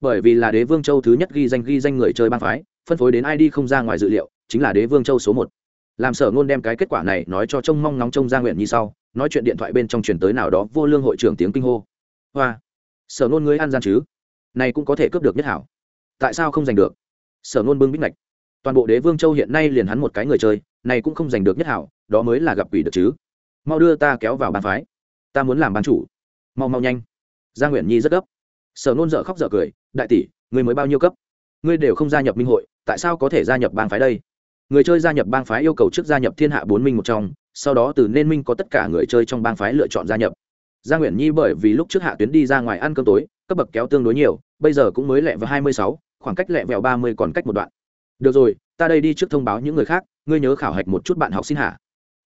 Bởi vì là đế vương châu thứ nhất ghi danh ghi danh người chơi bang phái, phân phối đến id không ra ngoài dự liệu, chính là đế vương châu số một. Làm sở ngôn đem cái kết quả này nói cho trông mong ngóng trông gia nguyện như sau, nói chuyện điện thoại bên trong truyền tới nào đó vô lương hội trưởng tiếng kinh hô. Hoa. Sở ngôn ngươi ăn gian chứ? Này cũng có thể cướp được nhất hảo. Tại sao không giành được? Sở nôn bưng bích ngạch. Toàn bộ đế vương châu hiện nay liền hắn một cái người chơi, này cũng không giành được nhất hảo, đó mới là gặp quỷ được chứ. Mau đưa ta kéo vào bàn phái. Ta muốn làm ban chủ. Mau mau nhanh. Gia nguyễn nhi rất gấp. Sở nôn dở khóc dở cười, đại tỷ người mới bao nhiêu cấp? Ngươi đều không gia nhập minh hội, tại sao có thể gia nhập bang phái đây? Người chơi gia nhập bang phái yêu cầu trước gia nhập thiên hạ bốn minh một trong, sau đó từ nên minh có tất cả người chơi trong bang phái lựa chọn gia nhập gia nguyện nhi bởi vì lúc trước hạ tuyến đi ra ngoài ăn cơm tối, cấp bậc kéo tương đối nhiều, bây giờ cũng mới lẹ vào hai mươi sáu, khoảng cách lẹ vẹo ba mươi còn cách một đoạn. Được rồi, ta đây đi trước thông báo những người khác, ngươi nhớ khảo hạch một chút bạn học xin hả?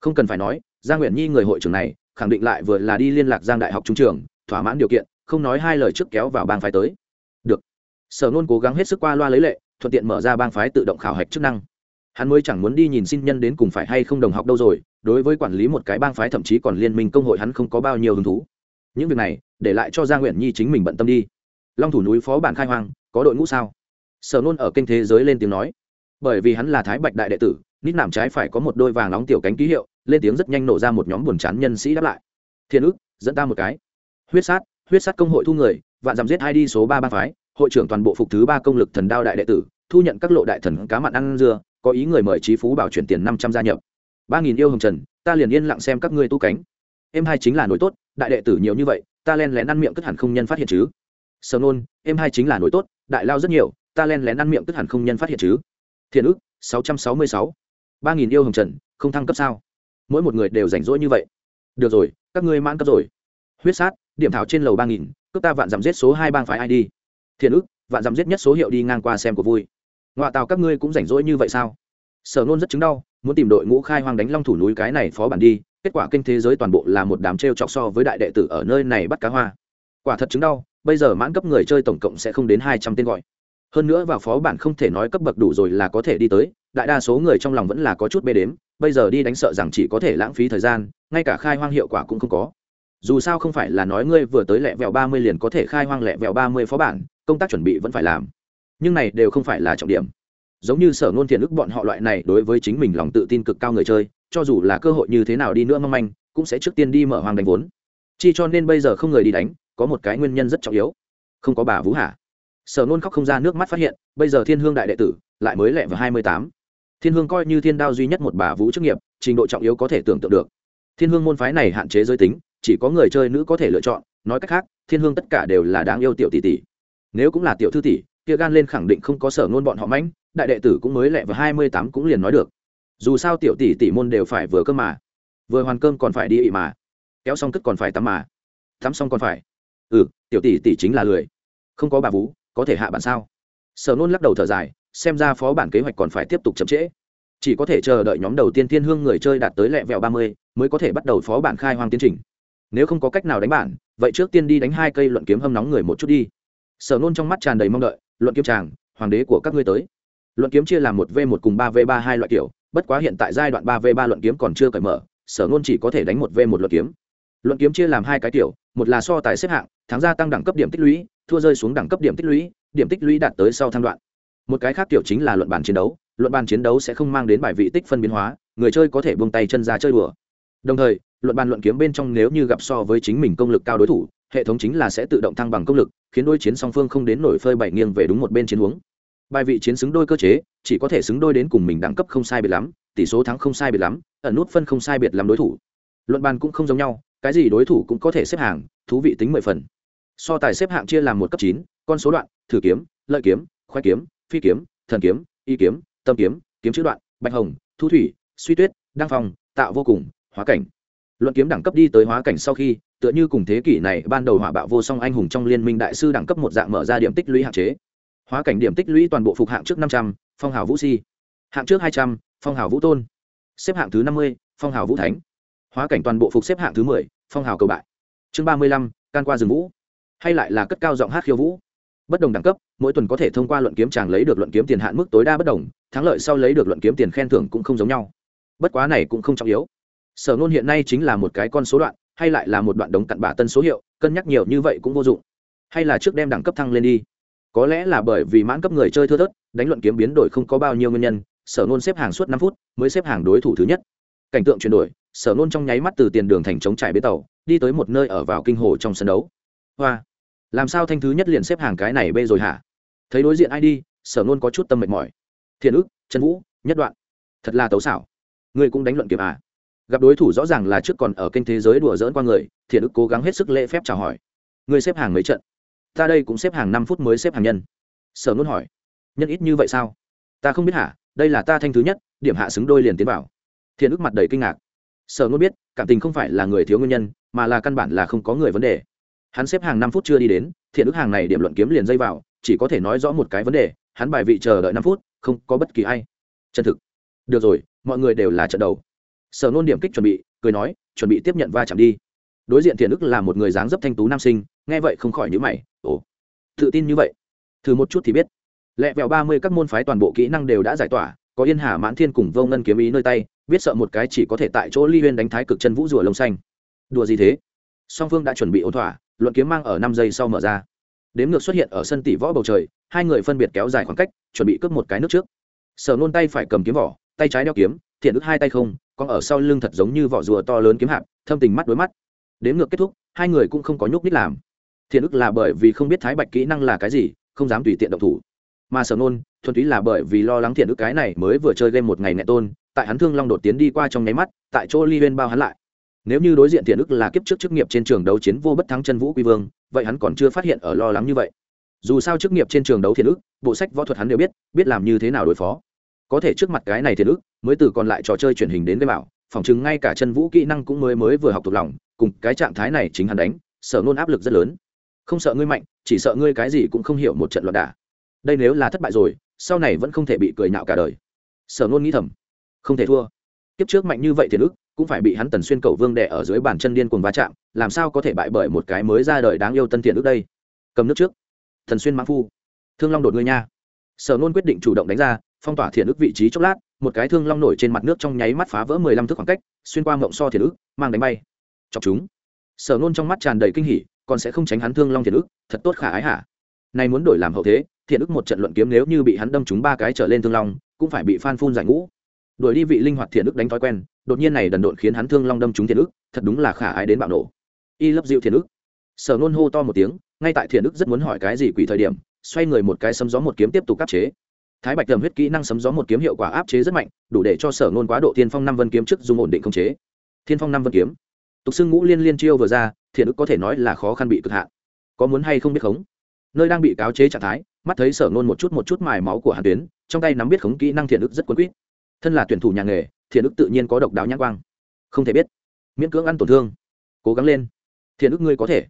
Không cần phải nói, giang nguyện nhi người hội trưởng này, khẳng định lại vừa là đi liên lạc giang đại học trung trường, thỏa mãn điều kiện, không nói hai lời trước kéo vào bang phái tới. Được. Sở nôn cố gắng hết sức qua loa lấy lệ, thuận tiện mở ra bang phái tự động khảo hạch chức năng. Hắn mới chẳng muốn đi nhìn xin nhân đến cùng phải hay không đồng học đâu rồi đối với quản lý một cái bang phái thậm chí còn liên minh công hội hắn không có bao nhiêu hứng thú. Những việc này, để lại cho gia nguyện nhi chính mình bận tâm đi. Long thủ núi phó bản khai hoang, có đội ngũ sao? Sở nôn ở kênh thế giới lên tiếng nói. Bởi vì hắn là thái bạch đại đệ tử, nít nạm trái phải có một đôi vàng nóng tiểu cánh ký hiệu, lên tiếng rất nhanh nổ ra một nhóm buồn chán nhân sĩ đáp lại. Thiên ức, dẫn ta một cái. Huyết sát huyết sát công hội thu người, vạn dằm giết hai đi số ba ba phái, hội trưởng toàn bộ phục thứ ba công lực thần đao đại đệ tử, thu nhận các lộ đại thần cá mặn ăn dưa, có ý người mời trí phú bảo chuyển tiền năm trăm gia nhập ba nghìn yêu hồng trần, ta liền yên lặng xem các ngươi tu cánh. Em hai chính là nổi tốt, đại đệ tử nhiều như vậy, ta len lén ăn miệng cất hẳn không nhân phát hiện chứ. Sờ nôn, em hai chính là nổi tốt, đại lao rất nhiều, ta len lén ăn miệng cất hẳn không nhân phát hiện chứ. Thiện ức sáu trăm sáu mươi sáu. ba nghìn yêu hồng trần, không thăng cấp sao? Mỗi một người đều rảnh rỗi như vậy. Được rồi, các ngươi mãn cấp rồi. Huyết sát, điểm thảo trên lầu ba nghìn, cướp ta vạn dặm giết số hai bang phái id thiện ức vạn dặm giết nhất số hiệu đi ngang qua xem của vui. Ngoại tàu các ngươi cũng rảnh rỗi như vậy sao? Sở nôn rất chứng đau muốn tìm đội ngũ khai hoang đánh long thủ núi cái này phó bản đi, kết quả kinh thế giới toàn bộ là một đám t r e o chọc so với đại đệ tử ở nơi này bắt cá hoa. Quả thật chứng đau, bây giờ mãn cấp người chơi tổng cộng sẽ không đến hai trăm tên gọi. Hơn nữa vào phó bản không thể nói cấp bậc đủ rồi là có thể đi tới, đại đa số người trong lòng vẫn là có chút bê đếm, bây giờ đi đánh sợ rằng chỉ có thể lãng phí thời gian, ngay cả khai hoang hiệu quả cũng không có. Dù sao không phải là nói ngươi vừa tới lẹ vẹo ba mươi liền có thể khai hoang lẹ vẹo ba mươi phó bản, công tác chuẩn bị vẫn phải làm. Nhưng này đều không phải là trọng điểm giống như sở ngôn thiện ức bọn họ loại này đối với chính mình lòng tự tin cực cao người chơi, cho dù là cơ hội như thế nào đi nữa mong manh, cũng sẽ trước tiên đi mở hoàng đánh vốn. Chi cho nên bây giờ không người đi đánh, có một cái nguyên nhân rất trọng yếu. Không có bà vũ hả sở nôn khóc không ra nước mắt phát hiện, bây giờ thiên hương đại đệ tử lại mới lẹ vào hai mươi tám. Thiên hương coi như thiên đao duy nhất một bà vũ chức nghiệp, trình độ trọng yếu có thể tưởng tượng được. Thiên hương môn phái này hạn chế giới tính, chỉ có người chơi nữ có thể lựa chọn, nói cách khác, thiên hương tất cả đều là đáng yêu tiểu tỷ tỷ. Nếu cũng là tiểu thư tỷ kia gan lên khẳng định không có sở ngôn bọn họ mãnh, đại đệ tử cũng mới lẹ và hai mươi tám cũng liền nói được. Dù sao tiểu tỷ tỷ môn đều phải vừa cơm mà. Vừa hoàn cơm còn phải đi ị mà. Kéo xong cất còn phải tắm mà. Tắm xong còn phải. Ừ tiểu tỷ tỷ chính là lười. Không có bà vú, có thể hạ bản sao? Sở nôn lắc đầu thở dài, xem ra phó bản kế hoạch còn phải tiếp tục chậm trễ. Chỉ có thể chờ đợi nhóm đầu tiên thiên hương người chơi đạt tới lẹ vẹo ba mươi, mới có thể bắt đầu phó bản khai hoang tiến trình. Nếu không có cách nào đánh bản, vậy trước tiên đi đánh hai cây luận kiếm hâm nóng người một chút đi. Sở nôn trong mắt tràn đầy mong đợi luận kiếm tràng, hoàng đế của các ngươi tới. Luận kiếm chia làm một v một cùng ba v ba hai loại kiểu, bất quá hiện tại giai đoạn ba v ba luận kiếm còn chưa cởi mở, sở ngôn chỉ có thể đánh một v một luận kiếm. Luận kiếm chia làm hai cái kiểu, một là so tài xếp hạng, thắng gia tăng đẳng cấp điểm tích lũy, thua rơi xuống đẳng cấp điểm tích lũy, điểm tích lũy đạt tới sau tham đoạn. Một cái khác kiểu chính là luận bàn chiến đấu, luận bàn chiến đấu sẽ không mang đến bài vị tích phân biến hóa, người chơi có thể buông tay chân ra chơi đùa. Đồng thời, luận bàn luận kiếm bên trong nếu như gặp so với chính mình công lực cao đối thủ hệ thống chính là sẽ tự động thăng bằng công lực, khiến đôi chiến song phương không đến nổi phơi bảy nghiêng về đúng một bên chiến huống. Bài vị chiến xứng đôi cơ chế, chỉ có thể xứng đôi đến cùng mình đẳng cấp không sai biệt lắm, tỷ số thắng không sai biệt lắm, ẩn nút phân không sai biệt lắm đối thủ. Luận bàn cũng không giống nhau, cái gì đối thủ cũng có thể xếp hàng, thú vị tính mười phần. So tài xếp hạng chia làm một cấp chín, con số đoạn, thử kiếm, lợi kiếm khoai kiếm, phi kiếm, thần kiếm, y kiếm, tâm kiếm kiếm chữ đoạn, bạch hồng, thu thủy, suy tuyết, đăng phong, tạo vô cùng, hóa cảnh. Luận kiếm đẳng cấp đi tới hóa cảnh sau khi tựa như cùng thế kỷ này ban đầu hỏa bạo vô song anh hùng trong liên minh đại sư đẳng cấp một dạng mở ra điểm tích lũy hạn chế. Hóa cảnh điểm tích lũy toàn bộ phục hạng trước năm trăm, phong hào vũ si. Hạng trước hai trăm, phong hào vũ tôn. Xếp hạng thứ năm mươi, phong hào vũ thánh. Hóa cảnh toàn bộ phục xếp hạng thứ mười, phong hào cầu bại. Chương ba mươi lăm, can qua rừng vũ. Hay lại là cất cao giọng hát khiêu vũ. Bất đồng đẳng cấp, mỗi tuần có thể thông qua luận kiếm chàng lấy được luận kiếm tiền hạn mức tối đa bất đồng, thắng lợi sau lấy được luận kiếm tiền khen thưởng cũng không giống nhau. Bất quá này cũng không trọng yếu. Sở nôn hiện nay chính là một cái con số đoạn hay lại là một đoạn đống cặn bả tân số hiệu, cân nhắc nhiều như vậy cũng vô dụng. Hay là trước đem đẳng cấp thăng lên đi. Có lẽ là bởi vì mãn cấp người chơi thưa thớt, đánh luận kiếm biến đổi không có bao nhiêu nguyên nhân, sở nôn xếp hàng suốt năm phút mới xếp hàng đối thủ thứ nhất. Cảnh tượng chuyển đổi, sở nôn trong nháy mắt từ tiền đường thành chống trải bến tàu, đi tới một nơi ở vào kinh hồ trong sân đấu. Hoa! Làm sao thanh thứ nhất liền xếp hàng cái này bê rồi hả? Thấy đối diện ai đi, sở nôn có chút tâm mệt mỏi. Thiện ức, trần vũ, nhất đoạn. Thật là tấu xảo. Ngươi cũng đánh luận kiếm à? Gặp đối thủ rõ ràng là trước còn ở kênh thế giới đùa dỡn qua người, thiện ức cố gắng hết sức lễ phép chào hỏi. Người xếp hàng mấy trận? Ta đây cũng xếp hàng năm phút mới xếp hàng nhân. Sở nôn hỏi. Nhân ít như vậy sao? Ta không biết hả? Đây là ta thanh thứ nhất, điểm hạ xứng đôi liền tiến vào. Thiện ức mặt đầy kinh ngạc. Sở nôn biết, cảm tình không phải là người thiếu nguyên nhân, mà là căn bản là không có người vấn đề. Hắn xếp hàng năm phút chưa đi đến, thiện ức hàng này điểm luận kiếm liền dây vào, chỉ có thể nói rõ một cái vấn đề, hắn bài vị chờ đợi năm phút, không có bất kỳ ai. Chân thực. Được rồi, mọi người đều là trận đầu sở nôn điểm kích chuẩn bị, cười nói, chuẩn bị tiếp nhận va chạm đi. Đối diện thiện ức là một người dáng dấp thanh tú nam sinh, nghe vậy không khỏi nhữ mày, ồ, tự tin như vậy. Thử một chút thì biết. Lẹ vẹo ba mươi các môn phái toàn bộ kỹ năng đều đã giải tỏa, có yên hà, mãn thiên cùng vô ngân kiếm ý nơi tay, biết sợ một cái chỉ có thể tại chỗ ly huyên đánh thái cực chân vũ rùa lông xanh. Đùa gì thế? Song phương đã chuẩn bị ổn thỏa, luận kiếm mang ở năm giây sau mở ra. Đếm ngược xuất hiện ở sân tỷ võ bầu trời, hai người phân biệt kéo dài khoảng cách, chuẩn bị cướp một cái nước trước. Sở nôn tay phải cầm kiếm vỏ, tay trái đeo kiếm, thiện ức hai tay không còn ở sau lưng thật giống như vỏ rùa to lớn kiếm hạp, thâm tình mắt đối mắt. Đếm ngược kết thúc, hai người cũng không có nhúc nít làm. Thiện ức là bởi vì không biết thái bạch kỹ năng là cái gì, không dám tùy tiện động thủ. Mà sở nôn, thuần túy là bởi vì lo lắng thiện ức cái này mới vừa chơi game một ngày nẹ tôn, tại hắn thương long đột tiến đi qua trong nháy mắt, tại chỗ ly bên bao hắn lại. Nếu như đối diện thiện ức là kiếp trước chức nghiệp trên trường đấu chiến vô bất thắng chân vũ quy vương, vậy hắn còn chưa phát hiện ở lo lắng như vậy. Dù sao chức nghiệp trên trường đấu thiện ức, bộ sách võ thuật hắn đều biết biết làm như thế nào đối phó. Có thể trước mặt cái này thiện ức mới từ còn lại trò chơi truyền hình đến với bảo phòng chứng ngay cả chân vũ kỹ năng cũng mới mới vừa học thuộc lòng, cùng cái trạng thái này chính hắn đánh sở nôn áp lực rất lớn. Không sợ ngươi mạnh, chỉ sợ ngươi cái gì cũng không hiểu một trận loạn đả. Đây nếu là thất bại rồi, sau này vẫn không thể bị cười nhạo cả đời. Sở nôn nghĩ thầm. Không thể thua. Kiếp trước mạnh như vậy thiền ức, cũng phải bị hắn tần xuyên cầu vương đẻ ở dưới bàn chân điên cuồng va chạm, làm sao có thể bại bởi một cái mới ra đời đáng yêu tân thiện ức đây? Cầm nước trước. Thần xuyên mãn phu. Thương long đột ngươi nha. Sở nôn quyết định chủ động đánh ra, phong tỏa thiện ức vị trí chốc lát một cái thương long nổi trên mặt nước trong nháy mắt phá vỡ mười lăm thước khoảng cách, xuyên qua mộng so thiền ức, mang đánh bay. Chọc chúng. Sở nôn trong mắt tràn đầy kinh hỉ, còn sẽ không tránh hắn thương long thiền ức, thật tốt khả ái hả? Nay muốn đổi làm hậu thế thiện ức một trận luận kiếm nếu như bị hắn đâm trúng ba cái trở lên thương long, cũng phải bị phan phun giải ngũ. Đuổi đi vị linh hoạt thiện ức đánh thói quen, đột nhiên này đần độn khiến hắn thương long đâm trúng thiện ức, thật đúng là khả ái đến bạo nổ. Y lấp dịu thiện ức. Sở nôn hô to một tiếng, ngay tại thiện ức rất muốn hỏi cái gì quỷ thời điểm, xoay người một cái sấm gió một kiếm tiếp tục áp chế thái bạch tầm huyết kỹ năng sấm gió một kiếm hiệu quả áp chế rất mạnh, đủ để cho sở nôn quá độ thiên phong năm vân kiếm trước dùng ổn định không chế. Thiên phong năm vân kiếm. Tục xưng ngũ liên liên chiêu vừa ra, thiện ức có thể nói là khó khăn bị cực hạn. Có muốn hay không biết khống? Nơi đang bị cáo chế trạng thái, mắt thấy sở nôn một chút một chút mài máu của hàn tuyến, trong tay nắm biết khống kỹ năng thiện ức rất quấn quýt. Thân là tuyển thủ nhà nghề, thiện ức tự nhiên có độc đáo nhãn quang. Không thể biết. Miễn cưỡng ăn tổn thương. Cố gắng lên. Thiện ức ngươi có thể.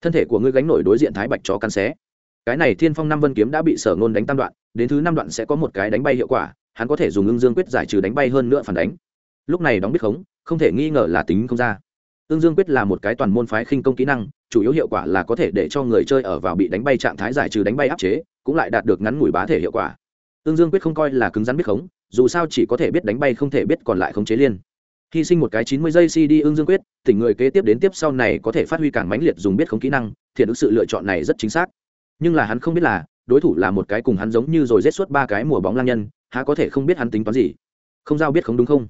Thân thể của ngươi gánh nổi đối diện thái bạch chó cắn xé. Cái này thiên phong năm vân kiếm đã bị sở nôn đánh tam đoạn đến thứ năm đoạn sẽ có một cái đánh bay hiệu quả, hắn có thể dùng ưng dương quyết giải trừ đánh bay hơn nữa phản đánh. Lúc này đóng biết khống, không thể nghi ngờ là tính không ra. Ưng dương quyết là một cái toàn môn phái khinh công kỹ năng, chủ yếu hiệu quả là có thể để cho người chơi ở vào bị đánh bay trạng thái giải trừ đánh bay áp chế, cũng lại đạt được ngắn ngủi bá thể hiệu quả. Ưng dương quyết không coi là cứng rắn biết khống, dù sao chỉ có thể biết đánh bay không thể biết còn lại khống chế liên. Hy sinh một cái chín mươi giây cd ưng dương quyết, tỉnh người kế tiếp đến tiếp sau này có thể phát huy càng mãnh liệt dùng biết khống kỹ năng, thiện ứng sự lựa chọn này rất chính xác. Nhưng là hắn không biết là đối thủ là một cái cùng hắn giống như rồi rết suốt ba cái mùa bóng lang nhân, há có thể không biết hắn tính toán gì. Không giao biết không đúng không?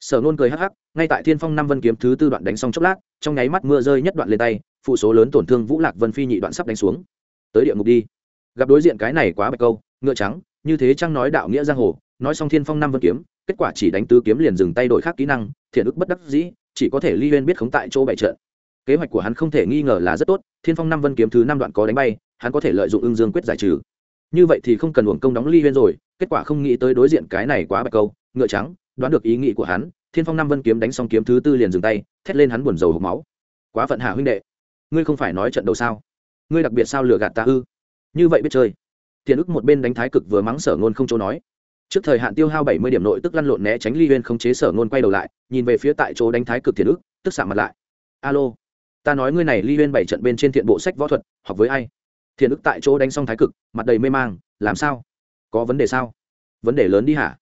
Sở nôn cười hắc hắc, ngay tại thiên phong năm vân kiếm thứ tư đoạn đánh xong chốc lát, trong nháy mắt mưa rơi nhất đoạn lên tay, phụ số lớn tổn thương vũ lạc vân phi nhị đoạn sắp đánh xuống. Tới địa ngục đi. Gặp đối diện cái này quá bạch câu, ngựa trắng, như thế trang nói đạo nghĩa giang hồ, nói xong thiên phong năm vân kiếm, kết quả chỉ đánh tứ kiếm liền dừng tay đổi khác kỹ năng, thiện ức bất đắc dĩ, chỉ có thể ly huyên biết khống tại chỗ bại trận. Kế hoạch của hắn không thể nghi ngờ là rất tốt, thiên phong năm vân kiếm thứ năm đoạn có đánh bay hắn có thể lợi dụng ưng dương quyết giải trừ. Như vậy thì không cần uổng công đóng ly huyên rồi, kết quả không nghĩ tới đối diện cái này quá bạch câu, ngựa trắng, đoán được ý nghĩ của hắn, thiên phong năm vân kiếm đánh xong kiếm thứ tư liền dừng tay, thét lên hắn buồn rầu hộp máu. Quá phận hạ huynh đệ, ngươi không phải nói trận đầu sao? Ngươi đặc biệt sao lừa gạt ta ư? Như vậy biết chơi. Thiện ức một bên đánh thái cực vừa mắng sở ngôn không chỗ nói. Trước thời hạn tiêu hao bảy mươi điểm nội tức lăn lộn né tránh ly huyên không chế sở ngôn quay đầu lại, nhìn về phía tại chỗ đánh thái cực thiện ức tức xạ mặt lại. Alo, ta nói ngươi này ly huyên bảy trận bên trên thiện bộ sách võ thuật, học với ai? Thiện ức tại chỗ đánh xong thái cực, mặt đầy mê mang, làm sao? Có vấn đề sao? Vấn đề lớn đi hả?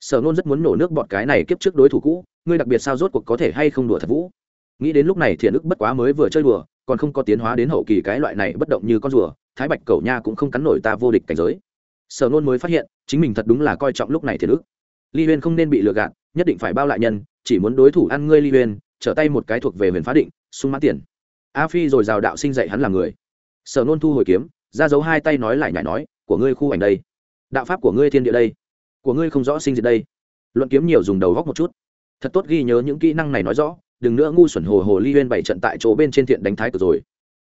Sở nôn rất muốn nổ nước bọt cái này kiếp trước đối thủ cũ, ngươi đặc biệt sao rốt cuộc có thể hay không đùa thật vũ? Nghĩ đến lúc này thiện ức bất quá mới vừa chơi đùa, còn không có tiến hóa đến hậu kỳ cái loại này bất động như con rùa, thái bạch cầu nha cũng không cắn nổi ta vô địch cảnh giới. Sở nôn mới phát hiện, chính mình thật đúng là coi trọng lúc này thiện ức ly huyên không nên bị lừa gạt, nhất định phải bao lại nhân, chỉ muốn đối thủ ăn ngươi ly huyên, trở tay một cái thuộc về huyền phá định, sung mãn tiền. A phi rồi rào đạo sinh dạy hắn là người sở nôn thu hồi kiếm, ra giấu hai tay nói lại nhảy nói, của ngươi khu ảnh đây. Đạo pháp của ngươi thiên địa đây. Của ngươi không rõ sinh diệt đây. Luận kiếm nhiều dùng đầu góc một chút. Thật tốt ghi nhớ những kỹ năng này nói rõ, đừng nữa ngu xuẩn hồ hồ ly huyên bảy trận tại chỗ bên trên thiện đánh thái cờ rồi.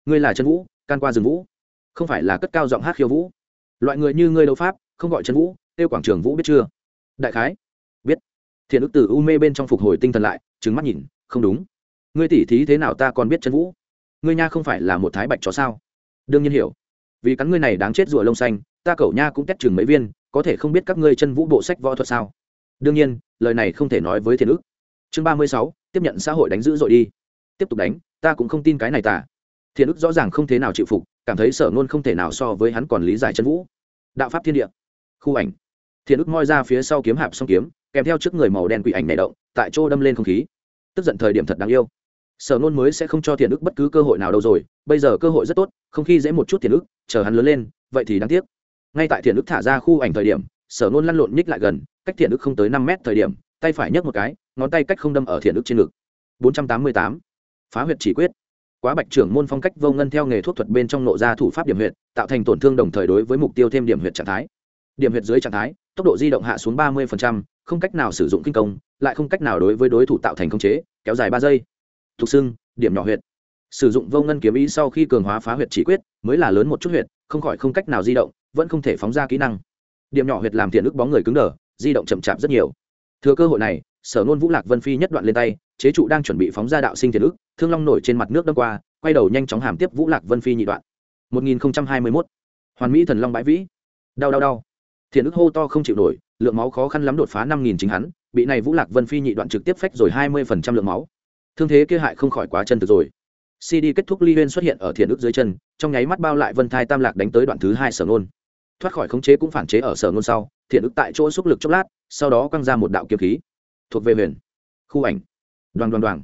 Ngươi là chân vũ, can qua rừng vũ. Không phải là cất cao giọng hát khiêu vũ. Loại người như ngươi đấu pháp, không gọi chân vũ tiêu quảng trường vũ biết chưa? Đại khái. Biết. Thiện ức tử u mê bên trong phục hồi tinh thần lại trứng mắt nhìn, không đúng. Ngươi tỉ thí thế nào ta còn biết chân vũ? Ngươi nha không phải là một thái bạch chó sao? Đương nhiên hiểu. Vì cắn ngươi này đáng chết rùa lông xanh, ta cẩu nha cũng tét chừng mấy viên, có thể không biết các ngươi chân vũ bộ sách võ thuật sao? Đương nhiên, lời này không thể nói với thiền ức. Chương ba mươi sáu, tiếp nhận xã hội đánh giữ rồi đi. Tiếp tục đánh, ta cũng không tin cái này tả thiền ức rõ ràng không thế nào chịu phục, cảm thấy sở ngôn không thể nào so với hắn còn lý giải chân vũ. Đạo pháp thiên địa. Khu ảnh. Thiền ức moi ra phía sau kiếm hạp song kiếm, kèm theo trước người màu đen quỷ ảnh nảy động, tại chỗ đâm lên không khí. Tức giận thời điểm thật đáng yêu sở nôn mới sẽ không cho thiện ức bất cứ cơ hội nào đâu rồi, bây giờ cơ hội rất tốt, không khi dễ một chút thiện ức, chờ hắn lớn lên, vậy thì đáng tiếc. Ngay tại thiện ức thả ra khu ảnh thời điểm, sở nôn lăn lộn nhích lại gần, cách thiện ức không tới năm mét thời điểm, tay phải nhấc một cái, ngón tay cách không đâm ở thiện ức trên ngực. Bốn trăm tám mươi tám. Phá huyệt chỉ quyết. Quá bạch trưởng môn phong cách vô ngân theo nghề thuốc thuật bên trong nộ ra thủ pháp điểm huyệt, tạo thành tổn thương đồng thời đối với mục tiêu thêm điểm huyệt trạng thái. Điểm huyệt dưới trạng thái, tốc độ di động hạ xuống ba mươi không cách nào sử dụng kinh công, lại không cách nào đối với đối thủ tạo thành công chế, kéo dài ba giây thuộc xưng điểm nhỏ huyệt. Sử dụng vô ngân kiếm ý sau khi cường hóa phá huyệt chỉ quyết, mới là lớn một chút huyệt, không khỏi không cách nào di động, vẫn không thể phóng ra kỹ năng. Điểm nhỏ huyệt làm thiện ức bóng người cứng đờ, di động chậm chạp rất nhiều. Thừa cơ hội này, sở nôn vũ lạc vân phi nhất đoạn lên tay, chế trụ đang chuẩn bị phóng ra đạo sinh thiện ức thương long nổi trên mặt nước đâm qua, quay đầu nhanh chóng hàm tiếp vũ lạc vân phi nhị đoạn. 1021. hoàn mỹ thần long bãi vĩ. Đau đau đau. Thiện ức hô to không chịu nổi, lượng máu khó khăn lắm đột phá năm nghìn chính hắn, bị này vũ lạc vân phi nhị đoạn trực tiếp phách rồi hai mươi phần trăm lượng máu thương thế kia hại không khỏi quá chân thực rồi. Cd kết thúc ly huyên xuất hiện ở thiện ức dưới chân, trong nháy mắt bao lại vân thai tam lạc đánh tới đoạn thứ hai sở nôn thoát khỏi khống chế cũng phản chế ở sở nôn sau thiện ức tại chỗ xúc lực chốc lát, sau đó quăng ra một đạo kiếm khí. Thuộc về huyền. Khu ảnh. Đoàn đoàn đoàn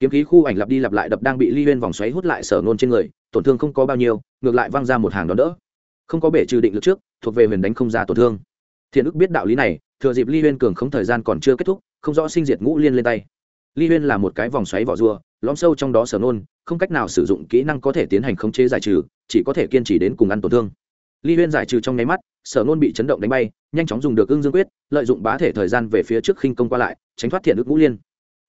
kiếm khí khu ảnh lặp đi lặp lại đập đang bị ly huyên vòng xoáy hút lại sở nôn trên người, tổn thương không có bao nhiêu, ngược lại văng ra một hàng đón đỡ. Không có bể trừ định lực trước, thuộc về huyền đánh không ra tổn thương. Thiện ức biết đạo lý này, thừa dịp ly huyên cường không thời gian còn chưa kết thúc, không rõ sinh diệt ngũ liên lên tay ly huyên là một cái vòng xoáy vỏ rùa, lõm sâu trong đó sở nôn không cách nào sử dụng kỹ năng có thể tiến hành khống chế giải trừ, chỉ có thể kiên trì đến cùng ăn tổn thương. Ly huyên giải trừ trong nháy mắt, sở nôn bị chấn động đánh bay, nhanh chóng dùng được ưng dương quyết, lợi dụng bá thể thời gian về phía trước khinh công qua lại, tránh thoát thiện ức ngũ liên.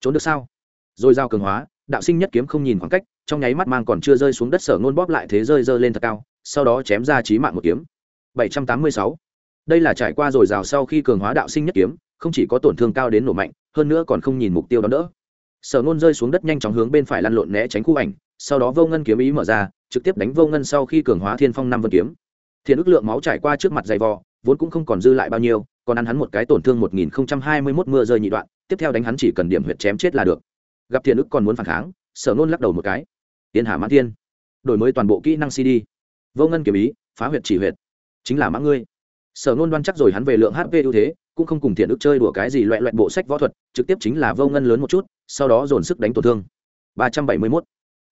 Trốn được sao? Rồi giao cường hóa, đạo sinh nhất kiếm không nhìn khoảng cách, trong nháy mắt mang còn chưa rơi xuống đất sở nôn bóp lại thế rơi rơi lên thật cao, sau đó chém ra trí mạng một kiếm. 786. đây là trải qua rồi rào sau khi cường hóa đạo sinh nhất kiếm, không chỉ có tổn thương cao đến nổ mạnh hơn nữa còn không nhìn mục tiêu đón đỡ. Sở nôn rơi xuống đất nhanh chóng hướng bên phải lăn lộn né tránh khu ảnh, sau đó vô ngân kiếm ý mở ra, trực tiếp đánh vô ngân sau khi cường hóa thiên phong năm vân kiếm. Thiên ức lượng máu trải qua trước mặt dày vò, vốn cũng không còn dư lại bao nhiêu, còn ăn hắn một cái tổn thương một nghìn hai mươi mốt mưa rơi nhị đoạn, tiếp theo đánh hắn chỉ cần điểm huyệt chém chết là được. Gặp thiên ức còn muốn phản kháng, sở nôn lắc đầu một cái. Tiến hà mãn thiên, đổi mới toàn bộ kỹ năng cd. Vô ngân kiếm ý, phá huyệt chỉ huyệt. Chính là mã ngươi. Sở nôn đoan chắc rồi hắn về lượng hp ưu thế cũng không cùng thiện ức chơi đùa cái gì loẹ loẹt bộ sách võ thuật, trực tiếp chính là vô ngân lớn một chút, sau đó dồn sức đánh tổn thương. Ba trăm bảy mươi mốt.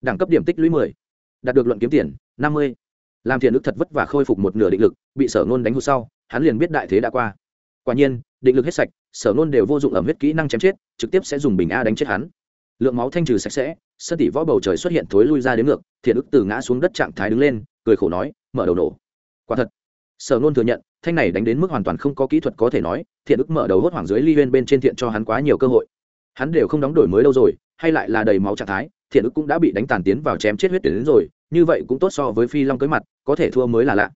Đẳng cấp điểm tích lũy mười. Đạt được luận kiếm tiền, năm mươi. Làm thiện ức thật vất và khôi phục một nửa định lực, bị sở nôn đánh hụt sau, hắn liền biết đại thế đã qua. Quả nhiên, định lực hết sạch, sở nôn đều vô dụng ẩm huyết kỹ năng chém chết, trực tiếp sẽ dùng bình a đánh chết hắn. Lượng máu thanh trừ sạch sẽ, sân tỷ võ bầu trời xuất hiện thối lui ra đến ngược, thiện ức từ ngã xuống đất trạng thái đứng lên, cười khổ nói, mở đầu nổ. Quả thật, sở nôn thừa nhận thanh này đánh đến mức hoàn toàn không có kỹ thuật có thể nói thiện ức mở đầu hốt hoảng dưới ly huyên bên trên thiện cho hắn quá nhiều cơ hội. Hắn đều không đóng đổi mới đâu rồi hay lại là đầy máu trạng thái thiện ức cũng đã bị đánh tàn tiến vào chém chết huyết đến, đến rồi như vậy cũng tốt so với phi long cưới mặt có thể thua mới là lạ.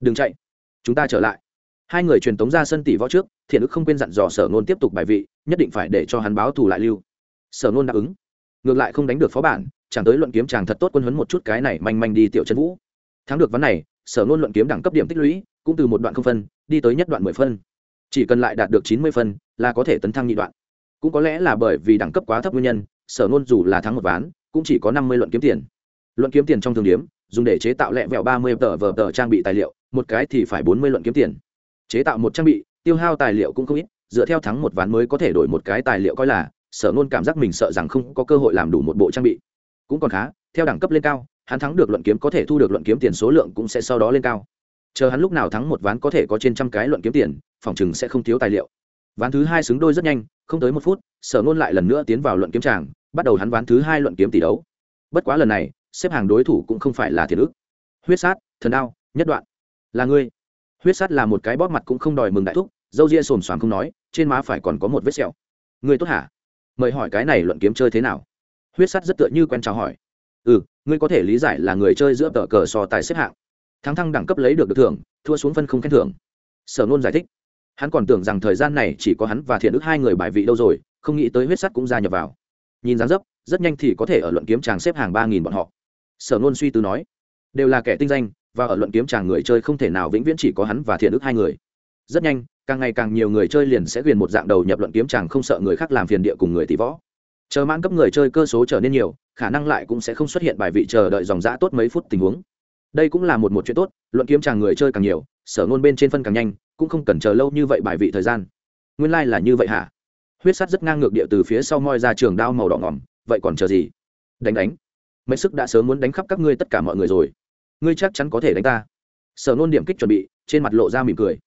Đừng chạy. Chúng ta trở lại. Hai người truyền tống ra sân tỷ võ trước thiện ức không quên dặn dò sở nôn tiếp tục bài vị nhất định phải để cho hắn báo thù lại lưu. Sở nôn đáp ứng. Ngược lại không đánh được phó bản chẳng tới luận kiếm chàng thật tốt quân huấn một chút cái này manh manh đi tiểu chân vũ. Thắng được ván này sở nôn luận kiếm đẳng cấp điểm tích lũy cũng từ một đoạn không phân, đi tới nhất đoạn mười phân. Chỉ cần lại đạt được chín mươi phân là có thể tấn thăng nhị đoạn. Cũng có lẽ là bởi vì đẳng cấp quá thấp nguyên nhân, sở nôn dù là thắng một ván, cũng chỉ có năm mươi luận kiếm tiền. Luận kiếm tiền trong thường điếm dùng để chế tạo lẹ vẹo ba mươi tờ vờ tờ trang bị tài liệu, một cái thì phải bốn mươi luận kiếm tiền. Chế tạo một trang bị, tiêu hao tài liệu cũng không ít, dựa theo thắng một ván mới có thể đổi một cái tài liệu coi là, sở nôn cảm giác mình sợ rằng không có cơ hội làm đủ một bộ trang bị. Cũng còn khá, theo đẳng cấp lên cao, hắn thắng được luận kiếm có thể thu được luận kiếm tiền số lượng cũng sẽ sau đó lên cao chờ hắn lúc nào thắng một ván có thể có trên trăm cái luận kiếm tiền, phòng chừng sẽ không thiếu tài liệu. Ván thứ hai xứng đôi rất nhanh, không tới một phút, sở nôn lại lần nữa tiến vào luận kiếm tràng, bắt đầu hắn ván thứ hai luận kiếm tỷ đấu. Bất quá lần này, xếp hàng đối thủ cũng không phải là thiền ức huyết sát, thần đao, nhất đoạn. Là ngươi. Huyết sát là một cái bóp mặt cũng không đòi mừng đại thúc, dâu ria xồm xoàm không nói, trên má phải còn có một vết sẹo. Ngươi tốt hả? Mời hỏi cái này luận kiếm chơi thế nào? Huyết sát rất tựa như quen chào hỏi. Ừ ngươi có thể lý giải là người chơi giữa tờ cờ so tài xếp hạng thắng thăng đẳng cấp lấy được được thưởng, thua xuống phân không khen thưởng. Sở nôn giải thích. Hắn còn tưởng rằng thời gian này chỉ có hắn và thiện ức hai người bài vị đâu rồi, không nghĩ tới huyết sắt cũng gia nhập vào. Nhìn dáng dấp, rất nhanh thì có thể ở luận kiếm tràng xếp hàng ba nghìn bọn họ. Sở nôn suy tư nói, đều là kẻ tinh danh, và ở luận kiếm tràng người chơi không thể nào vĩnh viễn chỉ có hắn và thiện ức hai người. Rất nhanh, càng ngày càng nhiều người chơi liền sẽ ghiền một dạng đầu nhập luận kiếm chàng không sợ người khác làm phiền địa cùng người tỷ võ. Chờ mãn cấp người chơi cơ số trở nên nhiều, khả năng lại cũng sẽ không xuất hiện bài vị chờ đợi dòng giã tốt mấy phút tình huống đây cũng là một một chuyện tốt, luận kiếm chàng người chơi càng nhiều, sở ngôn bên trên phân càng nhanh, cũng không cần chờ lâu như vậy bài vị thời gian. Nguyên lai、like、là như vậy hả? Huyết sắt rất ngang ngược địa từ phía sau moi ra trường đao màu đỏ ngỏm, vậy còn chờ gì? Đánh đánh. Mấy sức đã sớm muốn đánh khắp các ngươi tất cả mọi người rồi. Ngươi chắc chắn có thể đánh ta. Sở nôn điểm kích chuẩn bị, trên mặt lộ ra mỉm cười.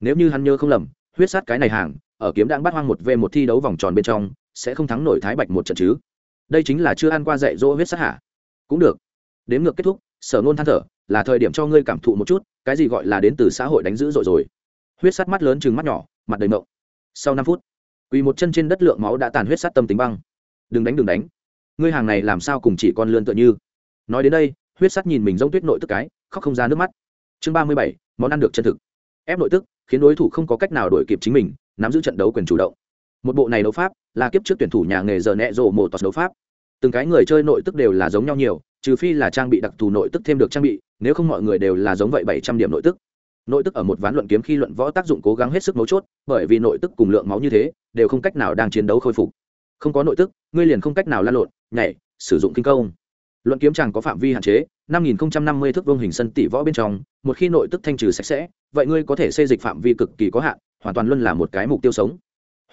Nếu như hắn nhớ không lầm, huyết sát cái này hàng, ở kiếm đang bắt hoang một v một thi đấu vòng tròn bên trong, sẽ không thắng nổi thái bạch một trận chứ? Đây chính là chưa ăn qua dạy dỗ huyết sát hả? Cũng được. Đếm ngược kết thúc, sở nôn than thở là thời điểm cho ngươi cảm thụ một chút, cái gì gọi là đến từ xã hội đánh dữ dội rồi. Huyết sắt mắt lớn chừng mắt nhỏ, mặt đầy mộng. Sau năm phút, quỳ một chân trên đất lượng máu đã tàn huyết sắt tâm tính băng. Đừng đánh đừng đánh. Ngươi hàng này làm sao cùng chỉ con lươn tựa như? Nói đến đây, huyết sắt nhìn mình rông tuyết nội tức cái, khóc không ra nước mắt. Chương ba mươi bảy, món ăn được chân thực. Ép nội tức, khiến đối thủ không có cách nào đổi kịp chính mình, nắm giữ trận đấu quyền chủ động. Một bộ này đấu pháp là kiếp trước tuyển thủ nhà nghề giờ nẹ rộ một tọt đấu pháp từng cái người chơi nội tức đều là giống nhau nhiều, trừ phi là trang bị đặc thù nội tức thêm được trang bị, nếu không mọi người đều là giống vậy bảy trăm điểm nội tức. Nội tức ở một ván luận kiếm khi luận võ tác dụng cố gắng hết sức mấu chốt, bởi vì nội tức cùng lượng máu như thế, đều không cách nào đang chiến đấu khôi phục. Không có nội tức, ngươi liền không cách nào lan lộn, nhảy, sử dụng kinh công. Luận kiếm chàng có phạm vi hạn chế, năm nghìn năm mươi thước vương hình sân tỷ võ bên trong, một khi nội tức thanh trừ sạch sẽ, vậy ngươi có thể xây dịch phạm vi cực kỳ có hạn, hoàn toàn luôn là một cái mục tiêu sống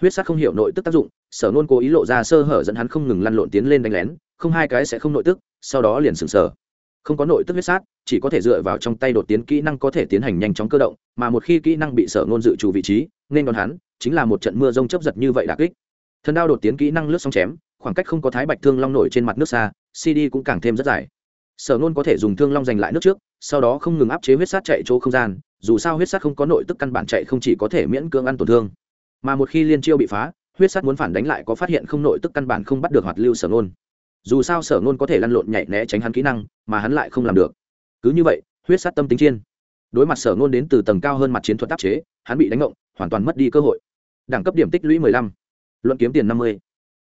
huyết sát không hiểu nội tức tác dụng, sở nôn cố ý lộ ra sơ hở dẫn hắn không ngừng lăn lộn tiến lên đánh lén, không hai cái sẽ không nội tức, sau đó liền sừng sờ. Không có nội tức huyết sát, chỉ có thể dựa vào trong tay đột tiến kỹ năng có thể tiến hành nhanh chóng cơ động, mà một khi kỹ năng bị sở nôn dự trù vị trí, nên đón hắn, chính là một trận mưa rông chấp giật như vậy đà kích. Thần đao đột tiến kỹ năng lướt sóng chém, khoảng cách không có thái bạch thương long nổi trên mặt nước xa cd cũng càng thêm rất dài. Sở nôn có thể dùng thương long giành lại nước trước, sau đó không ngừng áp chế huyết sát chạy chỗ không gian, dù sao huyết sát không có nội tức căn bản chạy không chỉ có thể miễn cưỡng ăn tổn thương mà một khi liên chiêu bị phá, huyết sát muốn phản đánh lại có phát hiện không nội tức căn bản không bắt được hoạt lưu sở nôn dù sao sở nôn có thể lăn lộn nhảy né tránh hắn kỹ năng, mà hắn lại không làm được. Cứ như vậy, huyết sát tâm tính chiên. Đối mặt sở nôn đến từ tầng cao hơn mặt chiến thuật áp chế, hắn bị đánh ngộng, hoàn toàn mất đi cơ hội. Đẳng cấp điểm tích lũy mười lăm, luận kiếm tiền năm mươi.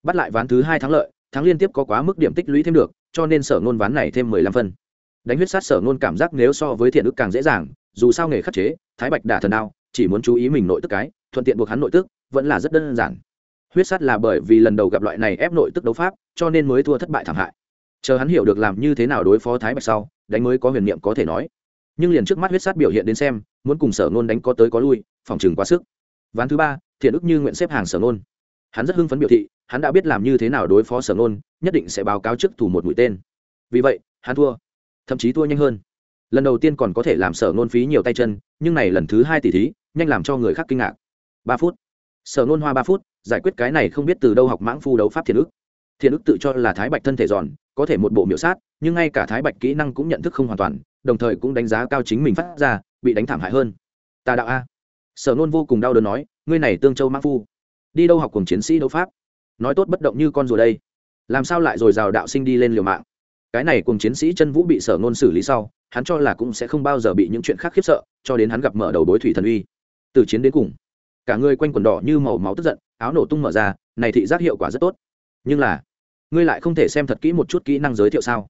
Bắt lại ván thứ hai thắng lợi, thắng liên tiếp có quá mức điểm tích lũy thêm được, cho nên sở nôn ván này thêm mười lăm phân. Đánh huyết sát sở nôn cảm giác nếu so với thiện ức càng dễ dàng, dù sao nghề khắc chế, thái bạch đả thần đao chỉ muốn chú ý mình nội tức cái, thuận tiện buộc hắn nội tức, vẫn là rất đơn giản. Huyết sát là bởi vì lần đầu gặp loại này ép nội tức đấu pháp, cho nên mới thua thất bại thảm hại. Chờ hắn hiểu được làm như thế nào đối phó thái bạch sau, đánh mới có huyền niệm có thể nói. Nhưng liền trước mắt huyết sát biểu hiện đến xem, muốn cùng sở nôn đánh có tới có lui, phòng chừng quá sức. Ván thứ ba, thiện ức như nguyện xếp hàng sở nôn hắn rất hưng phấn biểu thị, hắn đã biết làm như thế nào đối phó sở nôn nhất định sẽ báo cáo trước thủ một mũi tên. Vì vậy, hắn thua. Thậm chí thua nhanh hơn. Lần đầu tiên còn có thể làm sở nôn phí nhiều tay chân, nhưng này lần thứ hai tỷ thí nhanh làm cho người khác kinh ngạc. Ba phút. Sở nôn hoa ba phút, giải quyết cái này không biết từ đâu học mãng phu đấu pháp thiền ức thiền ức tự cho là thái bạch thân thể giòn, có thể một bộ miểu sát, nhưng ngay cả thái bạch kỹ năng cũng nhận thức không hoàn toàn, đồng thời cũng đánh giá cao chính mình phát ra, bị đánh thảm hại hơn. Tà đạo a. Sở nôn vô cùng đau đớn nói, ngươi này tương châu mãng phu, đi đâu học cùng chiến sĩ đấu pháp? Nói tốt bất động như con rùa đây. Làm sao lại rồi rào đạo sinh đi lên liều mạng? Cái này cùng chiến sĩ chân vũ bị sở Nôn xử lý sau, hắn cho là cũng sẽ không bao giờ bị những chuyện khác khiếp sợ, cho đến hắn gặp mở đầu đối thủy thần uy từ chiến đến cùng. Cả người quanh quần đỏ như màu máu tức giận, áo nổ tung mở ra, này thị giác hiệu quả rất tốt. Nhưng là, ngươi lại không thể xem thật kỹ một chút kỹ năng giới thiệu sao?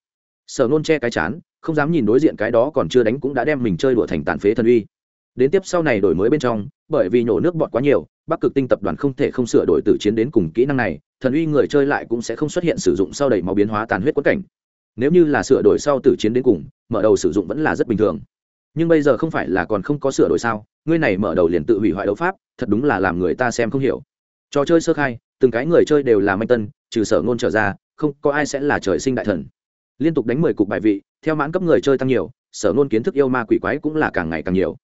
Sở nôn che cái chán, không dám nhìn đối diện cái đó còn chưa đánh cũng đã đem mình chơi đùa thành tàn phế thần uy. Đến tiếp sau này đổi mới bên trong, bởi vì nhổ nước bọt quá nhiều, bắc cực tinh tập đoàn không thể không sửa đổi từ chiến đến cùng kỹ năng này, thần uy người chơi lại cũng sẽ không xuất hiện sử dụng sau đẩy máu biến hóa tàn huyết quất cảnh. Nếu như là sửa đổi sau từ chiến đến cùng, mở đầu sử dụng vẫn là rất bình thường nhưng bây giờ không phải là còn không có sửa đổi sao? Ngươi này mở đầu liền tự hủy hoại đấu pháp, thật đúng là làm người ta xem không hiểu. Trò chơi sơ khai, từng cái người chơi đều là manh tân, trừ sở ngôn trở ra, không có ai sẽ là trời sinh đại thần. Liên tục đánh mười cục bài vị, theo mãn cấp người chơi tăng nhiều, sở ngôn kiến thức yêu ma quỷ quái cũng là càng ngày càng nhiều.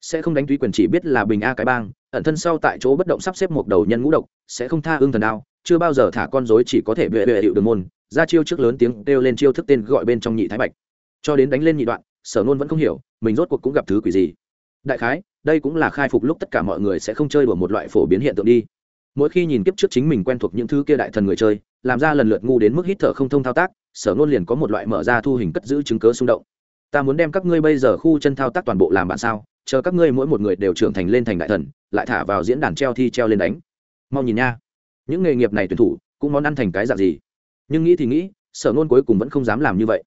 Sẽ không đánh túy quyền chỉ biết là bình a cái bang, ẩn thân sau tại chỗ bất động sắp xếp một đầu nhân ngũ độc, sẽ không tha ương thần đao, chưa bao giờ thả con dối chỉ có thể bệ bệ hiệu đường môn, ra chiêu trước lớn tiếng kêu lên chiêu thức tên gọi bên trong nhị thái bạch. Cho đến đánh lên nhị đoạn sở nôn vẫn không hiểu, mình rốt cuộc cũng gặp thứ quỷ gì. Đại khái, đây cũng là khai phục lúc tất cả mọi người sẽ không chơi đùa một loại phổ biến hiện tượng đi. Mỗi khi nhìn kiếp trước chính mình quen thuộc những thứ kia đại thần người chơi, làm ra lần lượt ngu đến mức hít thở không thông thao tác, sở nôn liền có một loại mở ra thu hình cất giữ chứng cớ xung động. Ta muốn đem các ngươi bây giờ khu chân thao tác toàn bộ làm bạn sao, chờ các ngươi mỗi một người đều trưởng thành lên thành đại thần, lại thả vào diễn đàn treo thi treo lên đánh. Mau nhìn nha. Những nghề nghiệp này tuyển thủ, cũng món ăn thành cái dạng gì? Nhưng nghĩ thì nghĩ, sở nôn cuối cùng vẫn không dám làm như vậy.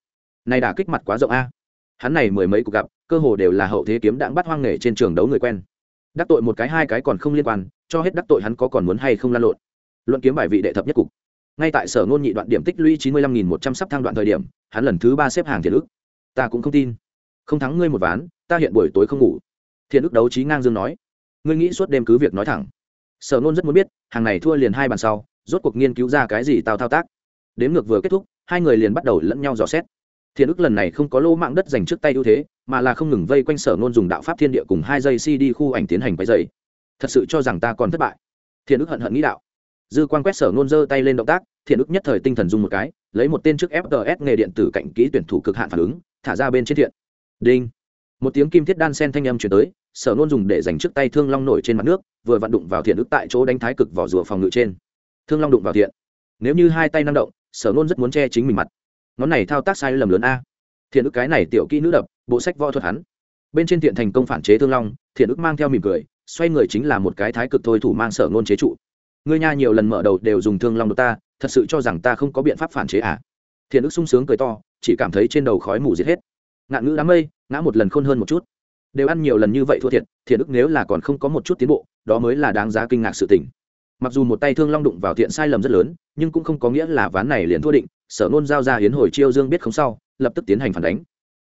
Này đã kích mặt quá rộng a hắn này mười mấy cuộc gặp, cơ hồ đều là hậu thế kiếm đãng bắt hoang nghề trên trường đấu người quen. Đắc tội một cái hai cái còn không liên quan, cho hết đắc tội hắn có còn muốn hay không lan lộn. Luận kiếm bài vị đệ thập nhất cục. Ngay tại sở ngôn nhị đoạn điểm tích lũy chín mươi lăm nghìn một trăm sắp thang đoạn thời điểm, hắn lần thứ ba xếp hàng thiện ức ta cũng không tin. Không thắng ngươi một ván, ta hiện buổi tối không ngủ. Thiện ức đấu trí ngang dương nói. Ngươi nghĩ suốt đêm cứ việc nói thẳng. Sở ngôn rất muốn biết, hàng này thua liền hai bàn sau, rốt cuộc nghiên cứu ra cái gì tao thao tác. Đếm ngược vừa kết thúc, hai người liền bắt đầu lẫn nhau dò xét thiện ức lần này không có lô mạng đất dành trước tay ưu thế, mà là không ngừng vây quanh sở Nôn dùng đạo pháp thiên địa cùng hai giây cd khu ảnh tiến hành quay dày thật sự cho rằng ta còn thất bại. Thiện ức hận hận nghĩ đạo. Dư quan quét sở Nôn giơ tay lên động tác thiện ức nhất thời tinh thần dùng một cái, lấy một tên trước fts nghề điện tử cạnh kỹ tuyển thủ cực hạn phản ứng, thả ra bên trên thiện. Đinh. Một tiếng kim thiết đan sen thanh âm chuyển tới, sở Nôn dùng để dành trước tay thương long nổi trên mặt nước, vừa vặn đụng vào thiện ức tại chỗ đánh thái cực vỏ rùa phòng ngự trên. Thương long đụng vào thiện. Nếu như hai tay năng động, sở Nôn rất muốn che chính mình mặt ngón này thao tác sai lầm lớn a. Thiện ức cái này tiểu kỹ nữ đập, bộ sách võ thuật hắn. Bên trên thiện thành công phản chế thương long, thiện ức mang theo mỉm cười, xoay người chính là một cái thái cực thôi thủ mang sở ngôn chế trụ. Ngươi nha nhiều lần mở đầu đều dùng thương long đột ta, thật sự cho rằng ta không có biện pháp phản chế à? Thiện ức sung sướng cười to, chỉ cảm thấy trên đầu khói mù diệt hết. Ngạn ngữ đám mây, ngã một lần khôn hơn một chút. Đều ăn nhiều lần như vậy thua thiệt, thiện ức nếu là còn không có một chút tiến bộ, đó mới là đáng giá kinh ngạc sự tình mặc dù một tay thương long đụng vào thiện sai lầm rất lớn, nhưng cũng không có nghĩa là ván này liền thua định, sở nôn giao ra hiến hồi chiêu dương biết không sau, lập tức tiến hành phản đánh.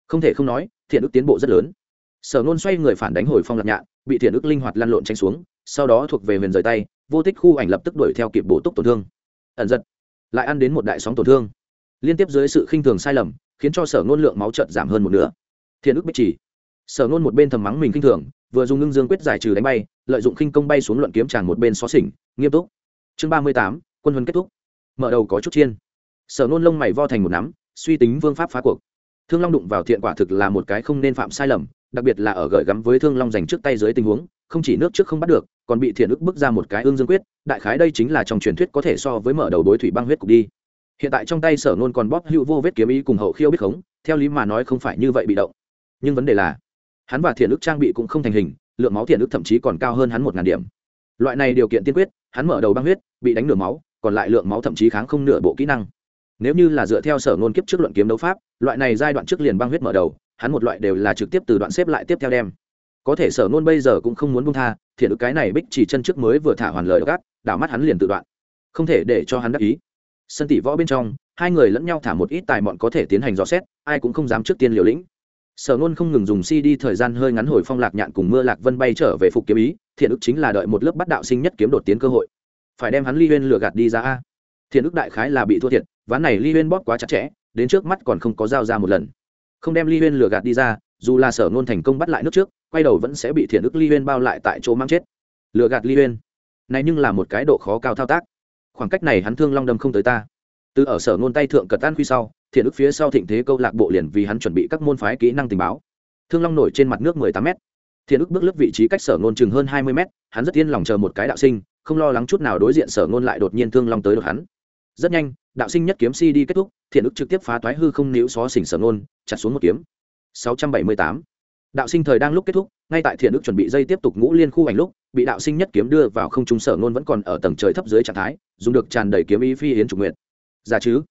Không thể không nói, thiện ức tiến bộ rất lớn. Sở nôn xoay người phản đánh hồi phong lạc nhạn, bị thiện ức linh hoạt lăn lộn tranh xuống, sau đó thuộc về huyền rời tay, vô tích khu ảnh lập tức đuổi theo kịp bổ túc tổn thương. Ẩn giật, lại ăn đến một đại sóng tổn thương. Liên tiếp dưới sự khinh thường sai lầm, khiến cho sở nôn lượng máu trợt giảm hơn một nửa. Thiện ức bích chỉ. Sở nôn một bên thầm mắng mình khinh thường vừa dùng ngưng dương quyết giải trừ đánh bay, lợi dụng khinh công bay xuống luận kiếm tràn một bên xó xỉnh, nghiêm túc. Chương ba mươi tám, quân huấn kết thúc. Mở đầu có chút chiên. Sở nôn lông mày vo thành một nắm, suy tính vương pháp phá cuộc. Thương long đụng vào thiện quả thực là một cái không nên phạm sai lầm, đặc biệt là ở gợi gắm với thương long dành trước tay dưới tình huống, không chỉ nước trước không bắt được, còn bị thiện ức bước ra một cái ương dương quyết, đại khái đây chính là trong truyền thuyết có thể so với mở đầu đối thủy băng huyết cục đi. Hiện tại trong tay sở nôn còn bóp hữu vô vết kiếm ý cùng hậu khiêu biết khống, theo lý mà nói không phải như vậy bị động. Nhưng vấn đề là hắn và thiện ức trang bị cũng không thành hình, lượng máu thiện ức thậm chí còn cao hơn hắn một ngàn điểm. Loại này điều kiện tiên quyết, hắn mở đầu băng huyết, bị đánh nửa máu, còn lại lượng máu thậm chí kháng không nửa bộ kỹ năng. Nếu như là dựa theo sở ngôn kiếp trước luận kiếm đấu pháp, loại này giai đoạn trước liền băng huyết mở đầu, hắn một loại đều là trực tiếp từ đoạn xếp lại tiếp theo đem. Có thể sở ngôn bây giờ cũng không muốn bung tha, thiện ức cái này bích chỉ chân trước mới vừa thả hoàn lời gác, đảo mắt hắn liền tự đoạn. Không thể để cho hắn đắc ý. Sân tỷ võ bên trong, hai người lẫn nhau thả một ít tài mọn có thể tiến hành dò xét, ai cũng không dám trước tiên liều lĩnh sở ngôn không ngừng dùng si đi thời gian hơi ngắn hồi phong lạc nhạn cùng mưa lạc vân bay trở về phục kiếm ý, thiện ức chính là đợi một lớp bắt đạo sinh nhất kiếm đột tiến cơ hội. Phải đem hắn ly huyên lừa gạt đi ra a. Thiện ức đại khái là bị thua thiệt, ván này ly huyên bóp quá chặt chẽ, đến trước mắt còn không có giao ra một lần. Không đem ly huyên lừa gạt đi ra, dù là sở ngôn thành công bắt lại nước trước, quay đầu vẫn sẽ bị thiện ức ly huyên bao lại tại chỗ mang chết. Lừa gạt ly huyên. Này nhưng là một cái độ khó cao thao tác. Khoảng cách này hắn thương long đâm không tới ta. Từ ở sở ngôn tay thượng cật tan khuy sau thiện ức phía sau thịnh thế câu lạc bộ liền vì hắn chuẩn bị các môn phái kỹ năng tình báo. Thương long nổi trên mặt nước mười tám m thiện ức bước lướt vị trí cách sở ngôn chừng hơn hai mươi m hắn rất yên lòng chờ một cái đạo sinh, không lo lắng chút nào đối diện sở ngôn lại đột nhiên thương long tới được hắn. Rất nhanh, đạo sinh nhất kiếm si đi kết thúc, thiện ức trực tiếp phá toái hư không níu xó xỉnh sở ngôn, chặt xuống một kiếm. Sáu trăm bảy mươi tám. Đạo sinh thời đang lúc kết thúc, ngay tại thiện ức chuẩn bị dây tiếp tục ngũ liên khu ảnh lúc, bị đạo sinh nhất kiếm đưa vào không trung sở ngôn vẫn còn ở tầng trời thấp dưới trạng thái, dùng được tràn đầy kiếm ý phi yến trục nguyện ra chứ?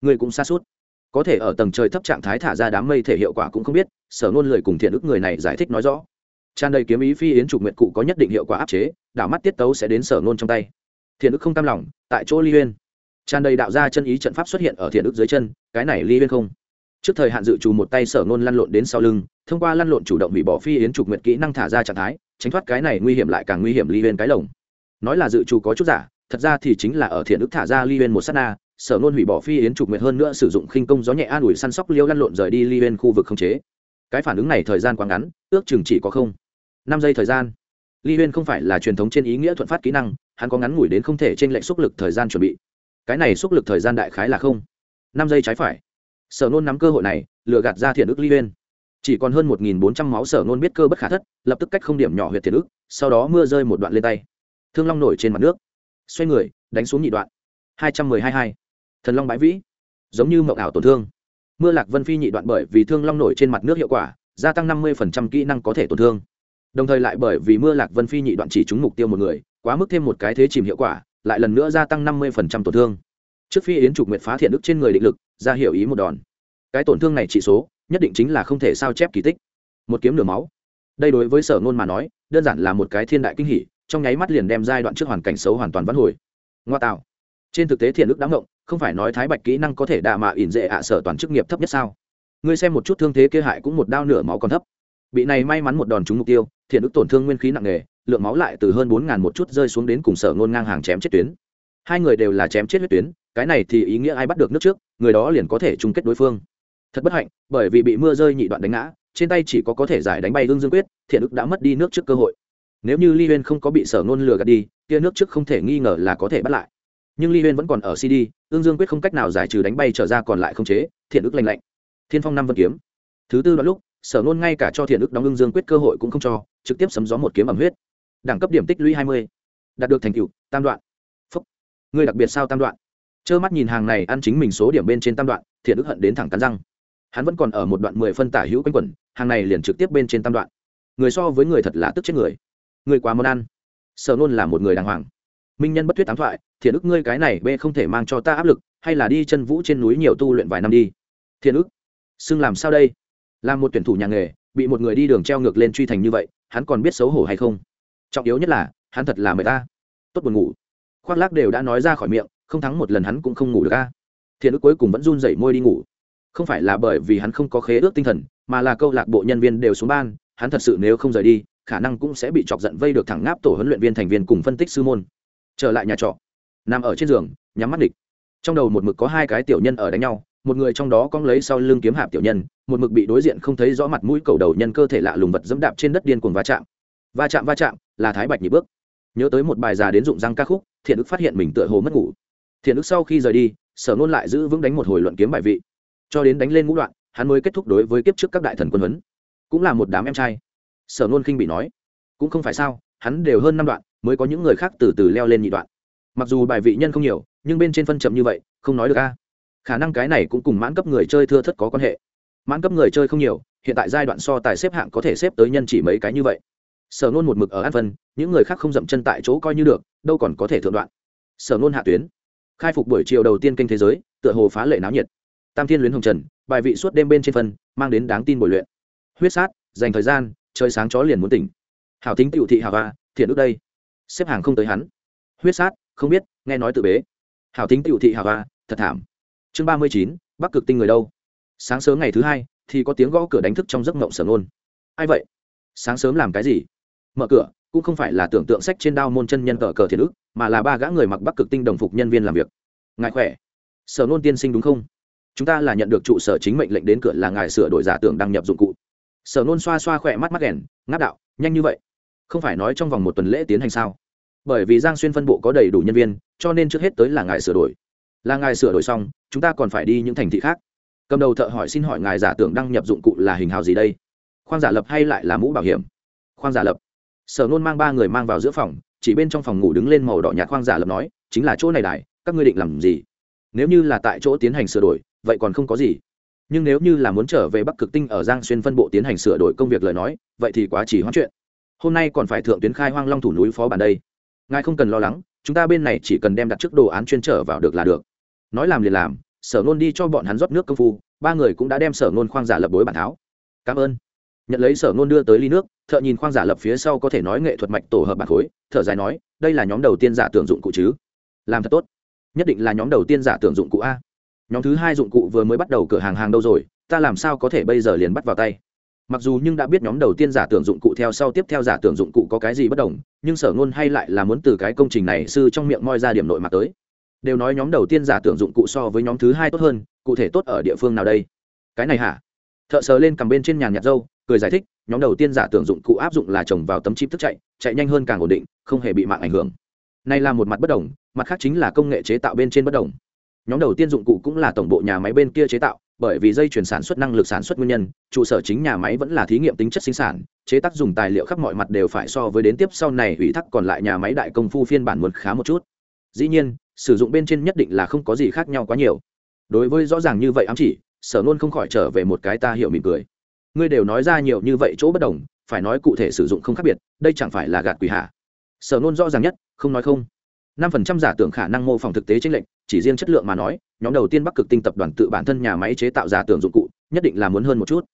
Người cũng xa suốt có thể ở tầng trời thấp trạng thái thả ra đám mây thể hiệu quả cũng không biết, sở nôn lời cùng thiện ức người này giải thích nói rõ. Tràn đầy kiếm ý phi yến trục nguyện cụ có nhất định hiệu quả áp chế, đảo mắt tiết tấu sẽ đến sở nôn trong tay. Thiện ức không tam lòng, tại chỗ ly huyên. Tràn đầy đạo ra chân ý trận pháp xuất hiện ở thiện ức dưới chân, cái này ly huyên không? Trước thời hạn dự trù một tay sở nôn lăn lộn đến sau lưng, thông qua lăn lộn chủ động bị bỏ phi yến trục nguyện kỹ năng thả ra trạng thái, tránh thoát cái này nguy hiểm lại càng nguy hiểm ly huyên cái lồng. Nói là dự trù có chút giả, thật ra thì chính là ở thiện ức thả ra ly huyên một s á t na sở nôn hủy bỏ phi yến trục nguyệt hơn nữa sử dụng khinh công gió nhẹ an ủi săn sóc liêu lăn lộn rời đi liên bên khu vực không chế. Cái phản ứng này thời gian quá ngắn, ước chừng chỉ có không, năm giây thời gian. Li huyên không phải là truyền thống trên ý nghĩa thuận phát kỹ năng, hắn có ngắn ngủi đến không thể t r ê n lệch xúc lực thời gian chuẩn bị. Cái này xúc lực thời gian đại khái là không, năm giây trái phải. Sở nôn nắm cơ hội này, lừa gạt ra thiện ức li huyên chỉ còn hơn một nghìn bốn trăm máu sở nôn biết cơ bất khả thất, lập tức cách không điểm nhỏ huyệt thiện ức sau đó mưa rơi một đoạn lên tay. Thương long nổi trên mặt nước. Xoay người, đánh xuống nhị đoạn. Hai trăm mười hai hai thần long bãi vĩ, giống như mộng ảo tổn thương. Mưa lạc vân phi nhị đoạn bởi vì thương long nổi trên mặt nước hiệu quả, gia tăng năm mươi kỹ năng có thể tổn thương. Đồng thời lại bởi vì mưa lạc vân phi nhị đoạn chỉ trúng mục tiêu một người, quá mức thêm một cái thế chìm hiệu quả, lại lần nữa gia tăng năm mươi tổn thương. Trước phi yến trục nguyệt phá thiện đức trên người định lực, ra hiểu ý một đòn. Cái tổn thương này trị số, nhất định chính là không thể sao chép kỳ tích. Một kiếm nửa máu. Đây đối với sở nôn mà nói, đơn giản là một cái thiên đại kinh hỉ, trong nháy mắt liền đem giai đoạn trước hoàn cảnh xấu hoàn toàn vãn hồi. Ngoa tạo. Trên thực tế thiện đức đáng ngộng không phải nói thái bạch kỹ năng có thể đạ mạ ỉn dễ ạ sở toàn chức nghiệp thấp nhất sao? Ngươi xem một chút thương thế kia hại cũng một đao nửa máu còn thấp. Bị này may mắn một đòn trúng mục tiêu, thiện ức tổn thương nguyên khí nặng nề, lượng máu lại từ hơn bốn ngàn một chút rơi xuống đến cùng sở ngôn ngang hàng chém chết tuyến. Hai người đều là chém chết huyết tuyến, cái này thì ý nghĩa ai bắt được nước trước, người đó liền có thể chung kết đối phương. Thật bất hạnh, bởi vì bị mưa rơi nhị đoạn đánh ngã, trên tay chỉ có có thể giải đánh bay hương dương quyết, thiện ức đã mất đi nước trước cơ hội. Nếu như ly huyên không có bị sở ngôn lừa gạt đi, kia nước trước không thể nghi ngờ là có thể bắt lại nhưng ly huyên vẫn còn ở cd ương dương quyết không cách nào giải trừ đánh bay trở ra còn lại không chế thiện ức lành lạnh thiên phong năm vân kiếm thứ tư đoạn lúc sở nôn ngay cả cho thiện ức đóng ương dương quyết cơ hội cũng không cho trực tiếp sấm gió một kiếm ẩm huyết đẳng cấp điểm tích lũy hai mươi đạt được thành tựu tam đoạn phúc. Người đặc biệt sao tam đoạn trơ mắt nhìn hàng này ăn chính mình số điểm bên trên tam đoạn thiện ức hận đến thẳng cắn răng hắn vẫn còn ở một đoạn mười phân tả hữu quanh quẩn hàng này liền trực tiếp bên trên tam đoạn người so với người thật là tức chết người người quá món ăn sở nôn là một người đàng hoàng minh nhân bất thuyết tám thoại, thiện ức ngươi cái này b không thể mang cho ta áp lực, hay là đi chân vũ trên núi nhiều tu luyện vài năm đi. Thiện ức? Xưng làm sao đây? Là một tuyển thủ nhà nghề, bị một người đi đường treo ngược lên truy thành như vậy, hắn còn biết xấu hổ hay không? Trọng yếu nhất là, hắn thật là mời ta tốt buồn ngủ. Khoác lác đều đã nói ra khỏi miệng, không thắng một lần hắn cũng không ngủ được a. Thiện ức cuối cùng vẫn run dậy môi đi ngủ. Không phải là bởi vì hắn không có khế ước tinh thần, mà là câu lạc bộ nhân viên đều xuống ban, hắn thật sự nếu không rời đi, khả năng cũng sẽ bị chọc giận vây được thẳng ngáp tổ huấn luyện viên thành viên cùng phân tích sư môn trở lại nhà trọ. Nằm ở trên giường, nhắm mắt địch. Trong đầu một mực có hai cái tiểu nhân ở đánh nhau, một người trong đó cong lấy sau lưng kiếm hạp tiểu nhân, một mực bị đối diện không thấy rõ mặt mũi cầu đầu nhân cơ thể lạ lùng vật dẫm đạp trên đất điên cuồng va chạm. Va chạm va chạm, là thái bạch nhị bước. Nhớ tới một bài già đến dụng răng ca khúc, thiện ức phát hiện mình tựa hồ mất ngủ. Thiện ức sau khi rời đi, sở nôn lại giữ vững đánh một hồi luận kiếm bài vị. Cho đến đánh lên ngũ đoạn, hắn mới kết thúc đối với kiếp trước các đại thần quân huấn. Cũng là một đám em trai. Sở nôn khinh bị nói, cũng không phải sao, hắn đều hơn năm đoạn mới có những người khác từ từ leo lên nhị đoạn. Mặc dù bài vị nhân không nhiều, nhưng bên trên phân chậm như vậy, không nói được a. Khả năng cái này cũng cùng mãn cấp người chơi thưa thất có quan hệ. Mãn cấp người chơi không nhiều, hiện tại giai đoạn so tài xếp hạng có thể xếp tới nhân chỉ mấy cái như vậy. Sở nôn một mực ở an phân, những người khác không dậm chân tại chỗ coi như được, đâu còn có thể thượng đoạn. Sở nôn hạ tuyến. Khai phục buổi chiều đầu tiên kênh thế giới, tựa hồ phá lệ náo nhiệt. Tam thiên luyến hồng trần, bài vị suốt đêm bên trên phân, mang đến đáng tin buổi luyện. Huyết sát, dành thời gian chơi sáng chó liền muốn tỉnh. Hảo tính tiểu thị hảo va thiện ước đây xếp hàng không tới hắn. Huyết sát không biết nghe nói tự bế. Hảo tính tiểu thị hảo hoa, thật thảm. Chương ba mươi chín bắc cực tinh người đâu? Sáng sớm ngày thứ hai thì có tiếng gõ cửa đánh thức trong giấc mộng sở nôn ai vậy? Sáng sớm làm cái gì? Mở cửa cũng không phải là tưởng tượng sách trên đao môn chân nhân cờ cờ thiền ức mà là ba gã người mặc bắc cực tinh đồng phục nhân viên làm việc. Ngài khỏe? Sở nôn tiên sinh đúng không? Chúng ta là nhận được trụ sở chính mệnh lệnh đến cửa là ngài sửa đổi giả tưởng đăng nhập dụng cụ. Sở nôn xoa xoa khỏe mắt mắt đèn ngáp đạo nhanh như vậy không phải nói trong vòng một tuần lễ tiến hành sao? Bởi vì giang xuyên phân bộ có đầy đủ nhân viên, cho nên trước hết tới là ngài sửa đổi. Là ngài sửa đổi xong, chúng ta còn phải đi những thành thị khác. Cầm đầu thợ hỏi xin hỏi ngài giả tưởng đăng nhập dụng cụ là hình hào gì đây? Khoang giả lập hay lại là mũ bảo hiểm? Khoang giả lập. Sở nôn mang ba người mang vào giữa phòng, chỉ bên trong phòng ngủ đứng lên màu đỏ nhạt khoang giả lập nói, chính là chỗ này đài, các ngươi định làm gì? Nếu như là tại chỗ tiến hành sửa đổi, vậy còn không có gì. Nhưng nếu như là muốn trở về bắc cực tinh ở giang xuyên phân bộ tiến hành sửa đổi công việc lời nói, vậy thì quá chỉ hoãn chuyện hôm nay còn phải thượng tuyến khai hoang long thủ núi phó bản đây. Ngài không cần lo lắng, chúng ta bên này chỉ cần đem đặt trước đồ án chuyên trở vào được là được. Nói làm liền làm, sở nôn đi cho bọn hắn rót nước công phu, ba người cũng đã đem sở nôn khoang giả lập bối bản tháo. Cảm ơn. Nhận lấy sở nôn đưa tới ly nước, thợ nhìn khoang giả lập phía sau có thể nói nghệ thuật mạch tổ hợp bản khối thợ dài nói, đây là nhóm đầu tiên giả tưởng dụng cụ chứ. Làm thật tốt. Nhất định là nhóm đầu tiên giả tưởng dụng cụ a. Nhóm thứ hai dụng cụ vừa mới bắt đầu cửa hàng hàng đâu rồi, ta làm sao có thể bây giờ liền bắt vào tay? Mặc dù nhưng đã biết nhóm đầu tiên giả tưởng dụng cụ theo sau tiếp theo giả tưởng dụng cụ có cái gì bất đồng, nhưng sở ngôn hay lại là muốn từ cái công trình này sư trong miệng moi ra điểm nội mặt tới. Đều nói nhóm đầu tiên giả tưởng dụng cụ so với nhóm thứ hai tốt hơn, cụ thể tốt ở địa phương nào đây? Cái này hả? Thợ sờ lên cầm bên trên nhàn nhạt dâu cười giải thích, nhóm đầu tiên giả tưởng dụng cụ áp dụng là trồng vào tấm chip thức chạy chạy nhanh hơn càng ổn định, không hề bị mạng ảnh hưởng. Này là một mặt bất đồng, mặt khác chính là công nghệ chế tạo bên trên bất đồng. Nhóm đầu tiên dụng cụ cũng là tổng bộ nhà máy bên kia chế tạo bởi vì dây chuyển sản xuất năng lực sản xuất nguyên nhân, trụ sở chính nhà máy vẫn là thí nghiệm tính chất sinh sản, chế tác dùng tài liệu khắp mọi mặt đều phải so với đến tiếp sau này ủy thác còn lại nhà máy đại công phu phiên bản muốn khá một chút. Dĩ nhiên, sử dụng bên trên nhất định là không có gì khác nhau quá nhiều. Đối với rõ ràng như vậy ám chỉ, sở luôn không khỏi trở về một cái ta hiểu mỉm cười. Ngươi đều nói ra nhiều như vậy chỗ bất đồng, phải nói cụ thể sử dụng không khác biệt, đây chẳng phải là gạt quỷ hạ. Sở nôn rõ ràng nhất, không nói không năm phần trăm giả tưởng khả năng mô phỏng thực tế chính lệnh chỉ riêng chất lượng mà nói, nhóm đầu tiên bắc cực tinh tập đoàn tự bản thân nhà máy chế tạo giả tưởng dụng cụ, nhất định là muốn hơn một chút.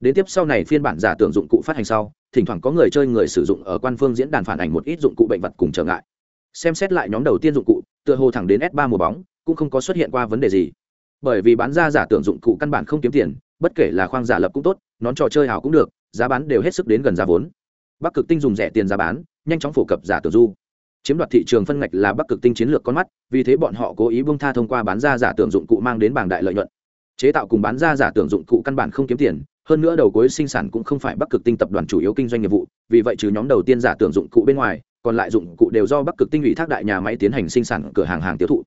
Đến tiếp sau này phiên bản giả tưởng dụng cụ phát hành sau, thỉnh thoảng có người chơi người sử dụng ở quan phương diễn đàn phản ảnh một ít dụng cụ bệnh vật cùng trở ngại. Xem xét lại nhóm đầu tiên dụng cụ, tựa hồ thẳng đến s 3 mùa bóng, cũng không có xuất hiện qua vấn đề gì. Bởi vì bán ra giả tưởng dụng cụ căn bản không kiếm tiền, bất kể là khoang giả lập cũng tốt, nón trò chơi hào cũng được, giá bán đều hết sức đến gần giá vốn. Bắc cực tinh dùng rẻ tiền giá bán, nhanh chóng phổ cập giả tưởng du chiếm đoạt thị trường phân ngạch là bắc cực tinh chiến lược con mắt, vì thế bọn họ cố ý bông tha thông qua bán ra giả tưởng dụng cụ mang đến bảng đại lợi nhuận. Chế tạo cùng bán ra giả tưởng dụng cụ căn bản không kiếm tiền, hơn nữa đầu cuối sinh sản cũng không phải bắc cực tinh tập đoàn chủ yếu kinh doanh nghiệp vụ, vì vậy trừ nhóm đầu tiên giả tưởng dụng cụ bên ngoài, còn lại dụng cụ đều do bắc cực tinh ủy thác đại nhà máy tiến hành sinh sản cửa hàng hàng tiêu thụ.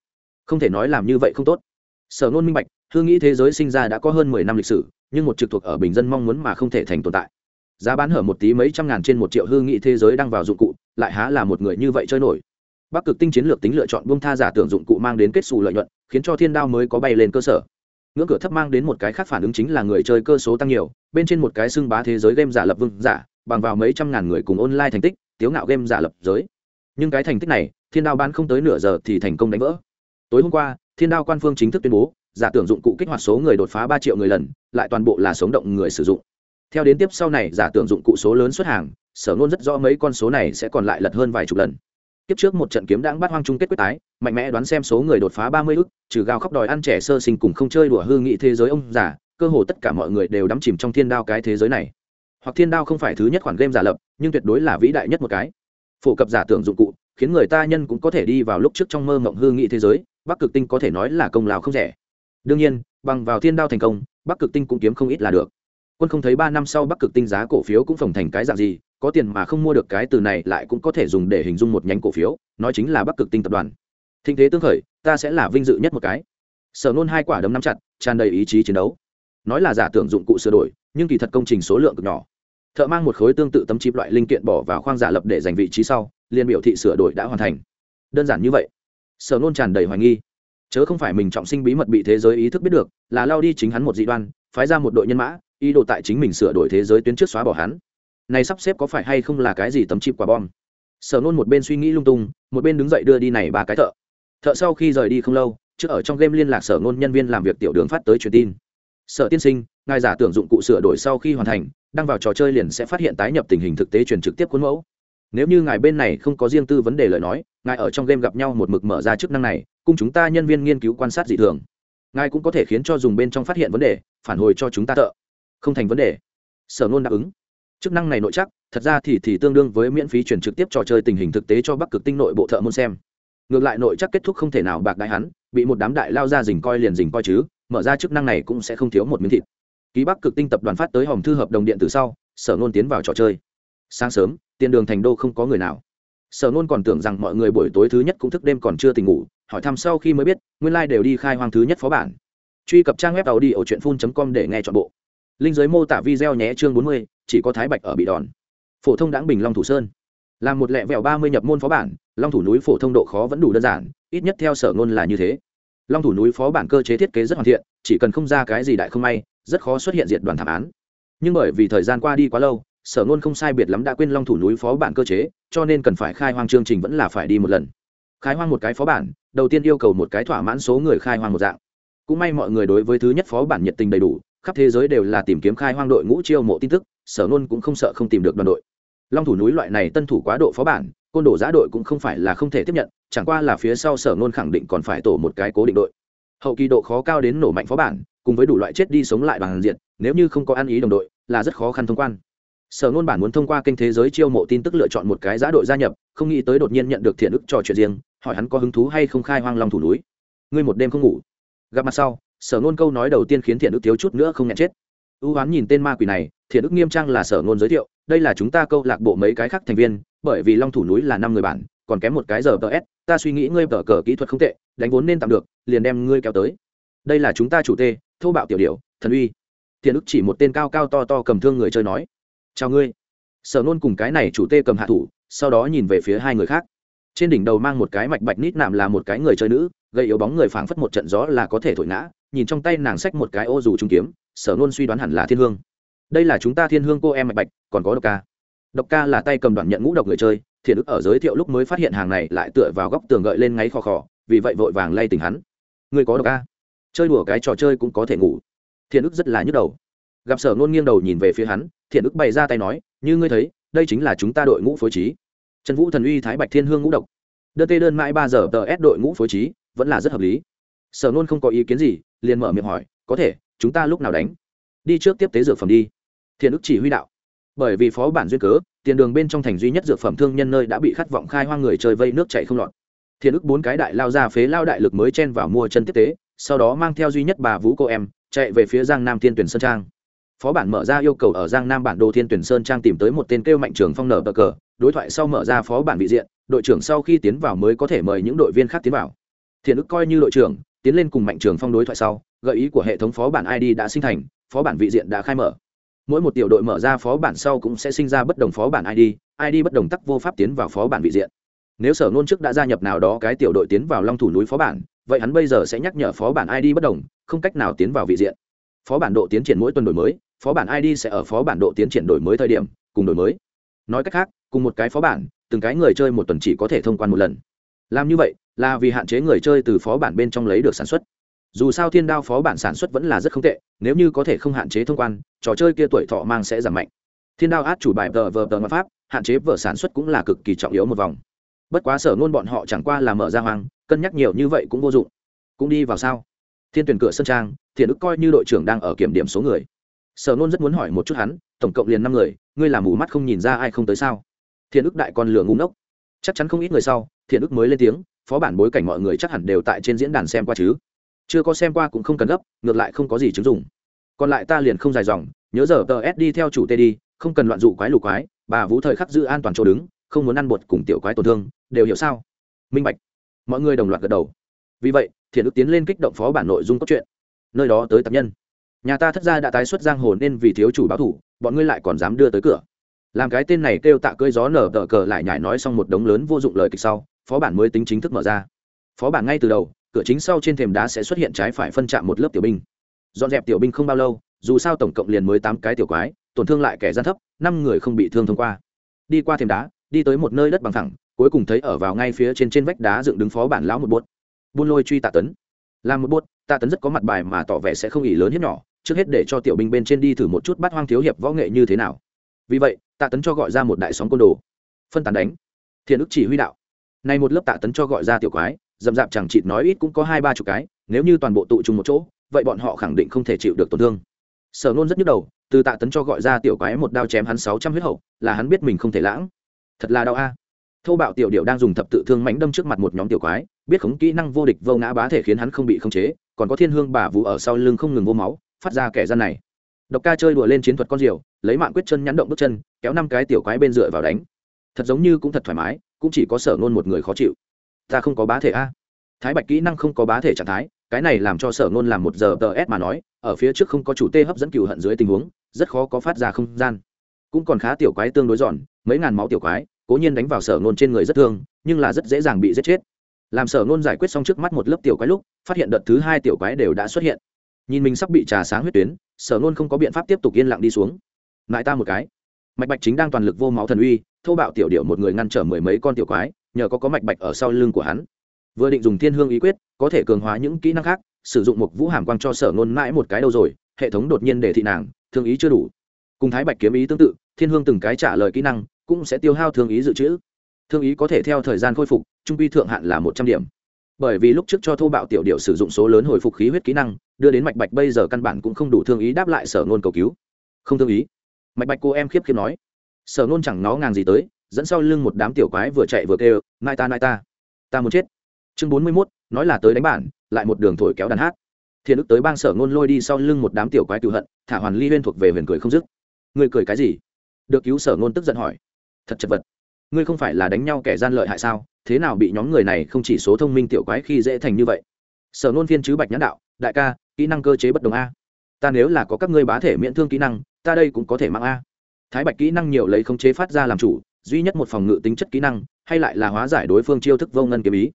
Không thể nói làm như vậy không tốt. Sở nôn minh bạch hương nghĩ thế giới sinh ra đã có hơn mười năm lịch sử, nhưng một trực thuộc ở bình dân mong muốn mà không thể thành tồn tại giá bán hở một tí mấy trăm ngàn trên một triệu hương nghị thế giới đang vào dụng cụ, lại há là một người như vậy chơi nổi. Bắc cực tinh chiến lược tính lựa chọn bông tha giả tưởng dụng cụ mang đến kết xù lợi nhuận, khiến cho thiên đao mới có bay lên cơ sở. Ngưỡng cửa thấp mang đến một cái khác phản ứng chính là người chơi cơ số tăng nhiều, bên trên một cái xưng bá thế giới game giả lập vương giả, bằng vào mấy trăm ngàn người cùng online thành tích, tiếu ngạo game giả lập giới. Nhưng cái thành tích này, thiên đao bán không tới nửa giờ thì thành công đánh vỡ. Tối hôm qua, thiên đao quan phương chính thức tuyên bố, giả tưởng dụng cụ kích hoạt số người đột phá ba triệu người lần, lại toàn bộ là sống động người sử dụng theo đến tiếp sau này, giả tưởng dụng cụ số lớn xuất hàng, sở ngôn rất rõ mấy con số này sẽ còn lại lật hơn vài chục lần. Tiếp trước một trận kiếm đáng bắt hoang chung kết quyết tái, mạnh mẽ đoán xem số người đột phá ba mươi ức, trừ gào khóc đòi ăn trẻ sơ sinh cùng không chơi đùa hư nghị thế giới ông giả cơ hồ tất cả mọi người đều đắm chìm trong thiên đao cái thế giới này. Hoặc thiên đao không phải thứ nhất khoản game giả lập, nhưng tuyệt đối là vĩ đại nhất một cái. Phổ cập giả tưởng dụng cụ, khiến người ta nhân cũng có thể đi vào lúc trước trong mơ mộng hư nghị thế giới, bắc cực tinh có thể nói là công lao không rẻ. Đương nhiên, bằng vào thiên đao thành công, bắc cực tinh cũng kiếm không ít là được quân không thấy ba năm sau bắc cực tinh giá cổ phiếu cũng phồng thành cái dạng gì, có tiền mà không mua được cái từ này lại cũng có thể dùng để hình dung một nhánh cổ phiếu, nói chính là bắc cực tinh tập đoàn. Thịnh thế tương khởi, ta sẽ là vinh dự nhất một cái. Sở nôn hai quả đấm nắm chặt, tràn đầy ý chí chiến đấu. Nói là giả tưởng dụng cụ sửa đổi, nhưng kỳ thật công trình số lượng cực nhỏ. Thợ mang một khối tương tự tấm chip loại linh kiện bỏ vào khoang giả lập để giành vị trí sau liên biểu thị sửa đổi đã hoàn thành. Đơn giản như vậy. Sở nôn tràn đầy hoài nghi. Chớ không phải mình trọng sinh bí mật bị thế giới ý thức biết được, là lao đi chính hắn một dị đoan, phái ra một đội nhân mã ý đồ tại chính mình sửa đổi thế giới tuyến trước xóa bỏ hắn. Này sắp xếp có phải hay không là cái gì tấm chip quả bom? Sở nôn một bên suy nghĩ lung tung, một bên đứng dậy đưa đi này ba cái thợ. Thợ sau khi rời đi không lâu, trước ở trong game liên lạc sở nôn nhân viên làm việc tiểu đường phát tới truyền tin. Sở tiên sinh, ngài giả tưởng dụng cụ sửa đổi sau khi hoàn thành, đăng vào trò chơi liền sẽ phát hiện tái nhập tình hình thực tế truyền trực tiếp khuôn mẫu. Nếu như ngài bên này không có riêng tư vấn đề lời nói, ngài ở trong game gặp nhau một mực mở ra chức năng này, cùng chúng ta nhân viên nghiên cứu quan sát dị thường. Ngài cũng có thể khiến cho dùng bên trong phát hiện vấn đề, phản hồi cho chúng ta thợ không thành vấn đề. Sở nôn đáp ứng. Chức năng này nội chắc, thật ra thì thì tương đương với miễn phí chuyển trực tiếp trò chơi tình hình thực tế cho bắc cực tinh nội bộ thợ môn xem. Ngược lại nội chắc kết thúc không thể nào bạc đại hắn, bị một đám đại lao ra dình coi liền dình coi chứ, mở ra chức năng này cũng sẽ không thiếu một miếng thịt. Ký bắc cực tinh tập đoàn phát tới hòm thư hợp đồng điện từ sau, sở nôn tiến vào trò chơi. Sáng sớm, tiền đường thành đô không có người nào. Sở nôn còn tưởng rằng mọi người buổi tối thứ nhất cũng thức đêm còn chưa tỉnh ngủ, hỏi thăm sau khi mới biết, nguyên lai、like、đều đi khai hoang thứ nhất phó bản. Truy cập trang web tàu đi ở truyện phun com để nghe t h ọ n bộ linh giới mô tả video nhé chương bốn mươi, chỉ có thái bạch ở bị đòn. Phổ thông đáng bình long thủ sơn. Là một lẹ vẹo ba mươi nhập môn phó bản, long thủ núi phổ thông độ khó vẫn đủ đơn giản, ít nhất theo sở ngôn là như thế. Long thủ núi phó bản cơ chế thiết kế rất hoàn thiện, chỉ cần không ra cái gì đại không may, rất khó xuất hiện diệt đoàn thảm án. Nhưng bởi vì thời gian qua đi quá lâu, sở ngôn không sai biệt lắm đã quên long thủ núi phó bản cơ chế, cho nên cần phải khai hoang chương trình vẫn là phải đi một lần. Khai hoang một cái phó bản, đầu tiên yêu cầu một cái thỏa mãn số người khai hoang một dạng. Cũng may mọi người đối với thứ nhất phó bản nhiệt tình đầy đủ khắp thế giới đều là tìm kiếm khai hoang đội ngũ chiêu mộ tin tức, sở nôn cũng không sợ không tìm được đoàn đội. Long thủ núi loại này tân thủ quá độ phó bản, côn đồ giã đội cũng không phải là không thể tiếp nhận, chẳng qua là phía sau sở nôn khẳng định còn phải tổ một cái cố định đội. Hậu kỳ độ khó cao đến nổ mạnh phó bản, cùng với đủ loại chết đi sống lại bằng diện, nếu như không có ăn ý đồng đội, là rất khó khăn thông quan. Sở nôn bản muốn thông qua kênh thế giới chiêu mộ tin tức lựa chọn một cái giá đội gia nhập, không nghĩ tới đột nhiên nhận được thiện ức trò chuyện riêng, hỏi hắn có hứng thú hay không khai hoang long thủ núi. Ngươi một đêm không ngủ. Gặp mặt sau sở nôn câu nói đầu tiên khiến thiện ức thiếu chút nữa không nhận chết. Ưu hoán nhìn tên ma quỷ này, thiện ức nghiêm trang là sở nôn giới thiệu, đây là chúng ta câu lạc bộ mấy cái khác thành viên, bởi vì long thủ núi là năm người bản còn kém một cái giờ tờ s, ta suy nghĩ ngươi tờ cờ kỹ thuật không tệ, đánh vốn nên tạm được, liền đem ngươi kéo tới. Đây là chúng ta chủ tê, thô bạo tiểu điệu thần uy. Thiện ức chỉ một tên cao cao to to cầm thương người chơi nói, chào ngươi. Sở nôn cùng cái này chủ tê cầm hạ thủ, sau đó nhìn về phía hai người khác. Trên đỉnh đầu mang một cái mạch bạch nít nạm là một cái người chơi nữ gây yếu bóng người phảng phất một trận gió là có thể thổi ngã nhìn trong tay nàng xách một cái ô dù trung kiếm, sở nôn suy đoán hẳn là thiên hương. Đây là chúng ta thiên hương cô em mạch bạch, còn có độc ca. Độc ca là tay cầm đoàn nhận ngũ độc người chơi, thiện ức ở giới thiệu lúc mới phát hiện hàng này lại tựa vào góc tường gợi lên ngáy khò khò, vì vậy vội vàng lay tình hắn. Người có độc ca. Chơi đùa cái trò chơi cũng có thể ngủ. Thiện ức rất là nhức đầu. Gặp sở nôn nghiêng đầu nhìn về phía hắn, thiện ức bày ra tay nói, như ngươi thấy, đây chính là chúng ta đội ngũ phối trí. Trần vũ thần uy thái bạch thiên hương ngũ độc. Đơn tê đơn mãi ba giờ tờ ép đội ngũ phối trí, vẫn là rất hợp lý. Sở nôn không có ý kiến gì liền mở miệng hỏi, có thể, chúng ta lúc nào đánh? Đi trước tiếp tế dược phẩm đi. Thiện ức chỉ huy đạo. Bởi vì phó bản duyên cớ, tiền đường bên trong thành duy nhất dược phẩm thương nhân nơi đã bị khát vọng khai hoang người chơi vây nước chạy không lọt. Thiện ức bốn cái đại lao ra phế lao đại lực mới chen vào mua chân tiếp tế, sau đó mang theo duy nhất bà vũ cô em, chạy về phía giang nam thiên tuyển sơn trang. Phó bản mở ra yêu cầu ở giang nam bản đồ thiên tuyển sơn trang tìm tới một tên kêu mạnh trường phong nở bờ cờ, đối thoại sau mở ra phó bản vị diện, đội trưởng sau khi tiến vào mới có thể mời những đội viên khác tiến vào. Thiện ức coi như đội trưởng tiến lên cùng mạnh trường phong đối thoại sau, gợi ý của hệ thống phó bản id đã sinh thành, phó bản vị diện đã khai mở. Mỗi một tiểu đội mở ra phó bản sau cũng sẽ sinh ra bất đồng phó bản id id bất đồng tắc vô pháp tiến vào phó bản vị diện. Nếu sở nôn trước đã gia nhập nào đó cái tiểu đội tiến vào long thủ núi phó bản, vậy hắn bây giờ sẽ nhắc nhở phó bản id bất đồng, không cách nào tiến vào vị diện. Phó bản độ tiến triển mỗi tuần đổi mới, phó bản id sẽ ở phó bản độ tiến triển đổi mới thời điểm, cùng đổi mới. Nói cách khác, cùng một cái phó bản, từng cái người chơi một tuần chỉ có thể thông quan một lần. Làm như vậy là vì hạn chế người chơi từ phó bản bên trong lấy được sản xuất. Dù sao thiên đao phó bản sản xuất vẫn là rất không tệ, nếu như có thể không hạn chế thông quan, trò chơi kia tuổi thọ mang sẽ giảm mạnh. Thiên đao át chủ bài vờ vờ vờ ngoại pháp, hạn chế vở sản xuất cũng là cực kỳ trọng yếu một vòng. Bất quá sở ngôn bọn họ chẳng qua là mở ra hoang, cân nhắc nhiều như vậy cũng vô dụng. Cũng đi vào sao? Thiên tuyển cửa sân trang, thiện ức coi như đội trưởng đang ở kiểm điểm số người. Sở ngôn rất muốn hỏi một chút hắn, tổng cộng liền năm người, ngươi làm mù mắt không nhìn ra ai không tới sao? Thiện ức đại con lửa ngu ngốc. Chắc chắn không ít người sau, thiện ức mới lên tiếng phó bản bối cảnh mọi người chắc hẳn đều tại trên diễn đàn xem qua chứ. Chưa có xem qua cũng không cần gấp, ngược lại không có gì chứng dụng. Còn lại ta liền không dài dòng, nhớ giờ tờ s đi theo chủ tê đi, không cần loạn dụ quái lù quái, bà vũ thời khắc giữ an toàn chỗ đứng, không muốn ăn bột cùng tiểu quái tổn thương, đều hiểu sao? Minh bạch. Mọi người đồng loạt gật đầu. Vì vậy, thiện ước tiến lên kích động phó bản nội dung cốt truyện. Nơi đó tới tập nhân. Nhà ta thất gia đã tái xuất giang hồ nên vì thiếu chủ báo thủ, bọn ngươi lại còn dám đưa tới cửa. Làm cái tên này kêu tạ cơi gió nở tờ cờ lại nhải nói xong một đống lớn vô dụng lời kịch sau phó bản mới tính chính thức mở ra. Phó bản ngay từ đầu, cửa chính sau trên thềm đá sẽ xuất hiện trái phải phân chạm một lớp tiểu binh. Dọn dẹp tiểu binh không bao lâu, dù sao tổng cộng liền mới tám cái tiểu quái, tổn thương lại kẻ gian thấp, năm người không bị thương thông qua. Đi qua thềm đá, đi tới một nơi đất bằng thẳng, cuối cùng thấy ở vào ngay phía trên trên vách đá dựng đứng phó bản lão một bốt. Buôn lôi truy tạ tấn. Làm một bốt, tạ tấn rất có mặt bài mà tỏ vẻ sẽ không ỉ lớn hiếp nhỏ, trước hết để cho tiểu binh bên trên đi thử một chút bắt hoang thiếu hiệp võ nghệ như thế nào. Vì vậy, tạ tấn cho gọi ra một đại sóng côn đồ. Phân tán đánh. Thiện ức chỉ huy đạo này một lớp tạ tấn cho gọi ra tiểu quái dầm dạp chẳng chịt nói ít cũng có hai ba chục cái, nếu như toàn bộ tụ trùng một chỗ, vậy bọn họ khẳng định không thể chịu được tổn thương. Sở nôn rất nhức đầu, từ tạ tấn cho gọi ra tiểu quái một đao chém hắn sáu trăm huyết hậu, là hắn biết mình không thể lãng. Thật là đau a. À. thô bạo tiểu điệu đang dùng thập tự thương mánh đâm trước mặt một nhóm tiểu quái, biết khống kỹ năng vô địch vô ngã bá thể khiến hắn không bị khống chế, còn có thiên hương bà vũ ở sau lưng không ngừng vô máu, phát ra kẻ gian này. Độc ca chơi đùa lên chiến thuật con diều, lấy mạng quyết chân nhắn động bước chân, kéo năm cái tiểu quái bên dựa vào đánh. Thật giống như cũng thật thoải mái cũng chỉ có sở nôn một người khó chịu. Ta không có bá thể a. Thái bạch kỹ năng không có bá thể trạng thái, cái này làm cho sở nôn làm một giờ tờ s mà nói, ở phía trước không có chủ tê hấp dẫn cựu hận dưới tình huống, rất khó có phát ra không gian. Cũng còn khá tiểu quái tương đối giòn, mấy ngàn máu tiểu quái, cố nhiên đánh vào sở nôn trên người rất thương, nhưng là rất dễ dàng bị giết chết. Làm sở nôn giải quyết xong trước mắt một lớp tiểu quái lúc, phát hiện đợt thứ hai tiểu quái đều đã xuất hiện. Nhìn mình sắp bị trà sáng huyết tuyến, sở nôn không có biện pháp tiếp tục yên lặng đi xuống. Lại ta một cái mạch bạch chính đang toàn lực vô máu thần uy, thô bạo tiểu điệu một người ngăn trở mười mấy con tiểu quái, nhờ có có mạch bạch ở sau lưng của hắn. Vừa định dùng thiên hương ý quyết, có thể cường hóa những kỹ năng khác, sử dụng một vũ hàm quang cho sở ngôn mãi một cái đâu rồi, hệ thống đột nhiên để thị nàng, thương ý chưa đủ. Cùng thái bạch kiếm ý tương tự, thiên hương từng cái trả lời kỹ năng, cũng sẽ tiêu hao thương ý dự trữ. Thương ý có thể theo thời gian khôi phục, trung quy thượng hạn là một trăm điểm. Bởi vì lúc trước cho thô bạo tiểu điệu sử dụng số lớn hồi phục khí huyết kỹ năng, đưa đến mạch bạch bây giờ căn bản cũng không đủ thương ý đáp lại sở ngôn cầu cứu. Không thương ý mạch bạch cô em khiếp khiếp nói. Sở ngôn chẳng nó ngàng gì tới, dẫn sau lưng một đám tiểu quái vừa chạy vừa kêu, nai ta nai ta ta muốn chết. Chương bốn mươi mốt, nói là tới đánh bản, lại một đường thổi kéo đàn hát. Thiện ức tới bang sở ngôn lôi đi sau lưng một đám tiểu quái cựu hận, thả hoàn ly huyên thuộc về huyền cười không dứt. Người cười cái gì? Được cứu sở ngôn tức giận hỏi. Thật chật vật. Ngươi không phải là đánh nhau kẻ gian lợi hại sao? Thế nào bị nhóm người này không chỉ số thông minh tiểu quái khi dễ thành như vậy? Sở ngôn phiên chứ bạch nhãn đạo, đại ca, kỹ năng cơ chế bất đồng a. Ta nếu là có các ngươi bá thể miễn thương kỹ năng ta đây cũng có thể mang a. Thái bạch kỹ năng nhiều lấy không chế phát ra làm chủ, duy nhất một phòng ngự tính chất kỹ năng, hay lại là hóa giải đối phương chiêu thức vô ngân kiếm ý.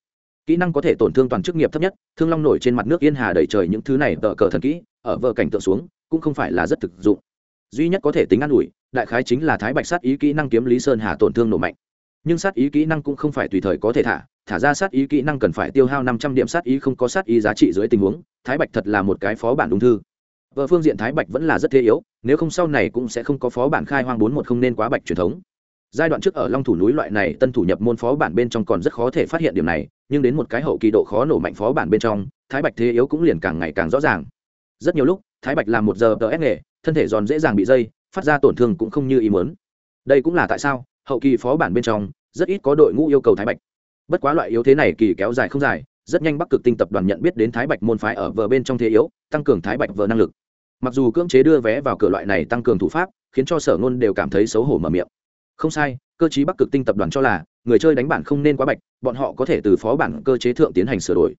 Kỹ năng có thể tổn thương toàn chức nghiệp thấp nhất, thương long nổi trên mặt nước yên hà đầy trời những thứ này tờ cờ thần kỹ, ở vợ cảnh tượng xuống, cũng không phải là rất thực dụng. Duy nhất có thể tính an ủi, đại khái chính là thái bạch sát ý kỹ năng kiếm lý sơn hà tổn thương nổ mạnh. Nhưng sát ý kỹ năng cũng không phải tùy thời có thể thả thả ra sát ý kỹ năng cần phải tiêu hao năm trăm điểm sát ý không có sát ý giá trị dưới tình huống, thái bạch thật là một cái phó bản ung thư vợ phương diện thái bạch vẫn là rất thế yếu, nếu không sau này cũng sẽ không có phó bản khai hoang bốn một không nên quá bạch truyền thống. Giai đoạn trước ở long thủ núi loại này tân thủ nhập môn phó bản bên trong còn rất khó thể phát hiện điểm này, nhưng đến một cái hậu kỳ độ khó nổ mạnh phó bản bên trong, thái bạch thế yếu cũng liền càng ngày càng rõ ràng. Rất nhiều lúc, thái bạch làm một giờ tờ ép nghề, thân thể giòn dễ dàng bị dây, phát ra tổn thương cũng không như ý muốn. Đây cũng là tại sao, hậu kỳ phó bản bên trong, rất ít có đội ngũ yêu cầu thái bạch. Bất quá loại yếu thế này kỳ kéo dài không dài, rất nhanh bắc cực tinh tập đoàn nhận biết đến thái bạch môn phái ở vờ bên trong thế yếu, tăng cường thái bạch vờ năng lực mặc dù cưỡng chế đưa vé vào cửa loại này tăng cường thủ pháp, khiến cho sở ngôn đều cảm thấy xấu hổ mở miệng. Không sai, cơ chí bắc cực tinh tập đoàn cho là, người chơi đánh bản không nên quá bạch, bọn họ có thể từ phó bản cơ chế thượng tiến hành sửa đổi.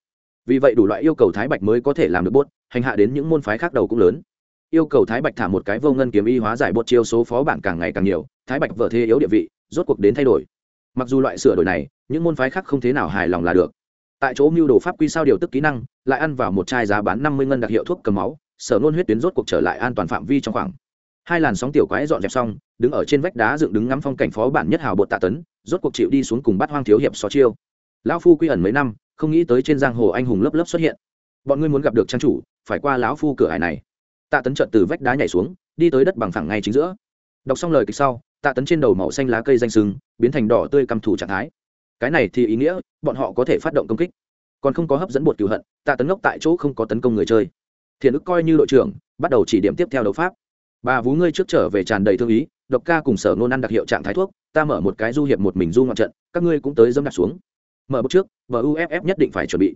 Vì vậy đủ loại yêu cầu thái bạch mới có thể làm được bốt, hành hạ đến những môn phái khác đầu cũng lớn. Yêu cầu thái bạch thả một cái vô ngân kiếm y hóa giải bột chiêu số phó bản càng ngày càng nhiều, thái bạch vợ thế yếu địa vị, rốt cuộc đến thay đổi. Mặc dù loại sửa đổi này, những môn phái khác không thế nào hài lòng là được. Tại chỗ mưu đồ pháp quy sao điều tức kỹ năng, lại ăn vào một chai giá bán năm mươi ngân đặc hiệu thuốc cầm máu sở nôn huyết tuyến rốt cuộc trở lại an toàn phạm vi trong khoảng. Hai làn sóng tiểu quái dọn dẹp xong, đứng ở trên vách đá dựng đứng ngắm phong cảnh phó bản nhất hào bột tạ tấn, rốt cuộc chịu đi xuống cùng bắt hoang thiếu hiệp xó chiêu. Lão phu quy ẩn mấy năm, không nghĩ tới trên giang hồ anh hùng lớp lớp xuất hiện. Bọn ngươi muốn gặp được trang chủ, phải qua lão phu cửa hải này. Tạ tấn trợt từ vách đá nhảy xuống, đi tới đất bằng phẳng ngay chính giữa. Đọc xong lời kịch sau, tạ tấn trên đầu màu xanh lá cây danh sừng, biến thành đỏ tươi cầm thủ trạng thái. Cái này thì ý nghĩa, bọn họ có thể phát động công kích. Còn không có hấp dẫn bột cựu hận, tạ tấn ngốc tại chỗ không có tấn công người chơi thiện ức coi như đội trưởng, bắt đầu chỉ điểm tiếp theo đấu pháp. Bà vú ngươi trước trở về tràn đầy thương ý, độc ca cùng sở nôn ăn đặc hiệu trạng thái thuốc, ta mở một cái du hiệp một mình du ngoạn trận, các ngươi cũng tới dâm đặt xuống. Mở bước trước buff nhất định phải chuẩn bị.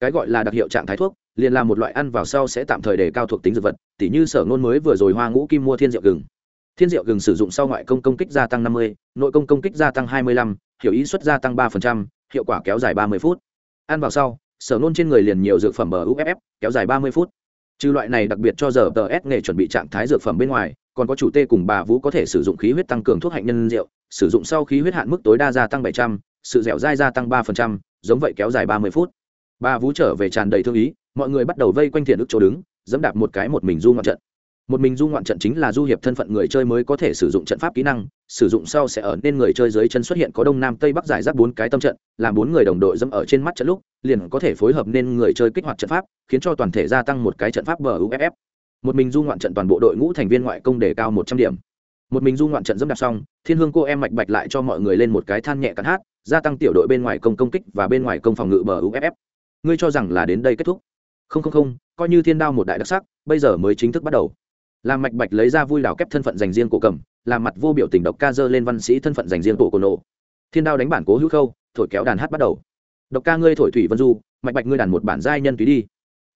Cái gọi là đặc hiệu trạng thái thuốc, liền là một loại ăn vào sau sẽ tạm thời đề cao thuộc tính dược vật, tỉ như sở nôn mới vừa rồi hoa ngũ kim mua thiên diệu gừng. Thiên diệu gừng sử dụng sau ngoại công công kích gia tăng năm mươi, nội công công kích gia tăng hai mươi lăm, hiểu ý suất gia tăng ba hiệu quả kéo dài ba mươi phút. Ăn vào sau, sở nôn trên người liền nhiều dược phẩm bờ uff kéo dài ba mươi phút trừ loại này đặc biệt cho giờ tờ s nghề chuẩn bị trạng thái dược phẩm bên ngoài, còn có chủ tê cùng bà vũ có thể sử dụng khí huyết tăng cường thuốc hạnh nhân rượu, sử dụng sau khí huyết hạn mức tối đa gia tăng bảy trăm, sự dẻo dai gia tăng ba phần trăm, giống vậy kéo dài ba mươi phút. Bà vũ trở về tràn đầy thương ý, mọi người bắt đầu vây quanh thiện ức chỗ đứng, dẫm đạp một cái một mình du ngoạn trận một mình du ngoạn trận chính là du hiệp thân phận người chơi mới có thể sử dụng trận pháp kỹ năng, sử dụng sau sẽ ở nên người chơi dưới chân xuất hiện có đông nam tây bắc giải rác bốn cái tâm trận, làm bốn người đồng đội dẫm ở trên mắt trận lúc, liền có thể phối hợp nên người chơi kích hoạt trận pháp, khiến cho toàn thể gia tăng một cái trận pháp bờ uff một mình du ngoạn trận toàn bộ đội ngũ thành viên ngoại công đề cao một trăm điểm. Một mình du ngoạn trận dẫm đạp xong, thiên hương cô em mạch bạch lại cho mọi người lên một cái than nhẹ cắn hát, gia tăng tiểu đội bên ngoài công công kích và bên ngoài công phòng ngự bờ uff ngươi cho rằng là đến đây kết thúc? Không không không, coi như thiên đao một đại đặc sắc, bây giờ mới chính thức bắt đầu làm mạch bạch lấy ra vui đào kép thân phận dành riêng cổ cầm làm mặt vô biểu tình độc ca dơ lên văn sĩ thân phận dành riêng cổ cổ nộ thiên đao đánh bản cố hữu khâu, thổi kéo đàn hát bắt đầu. Độc ca ngươi thổi thủy vân du, mạch bạch ngươi đàn một bản giai nhân tùy đi.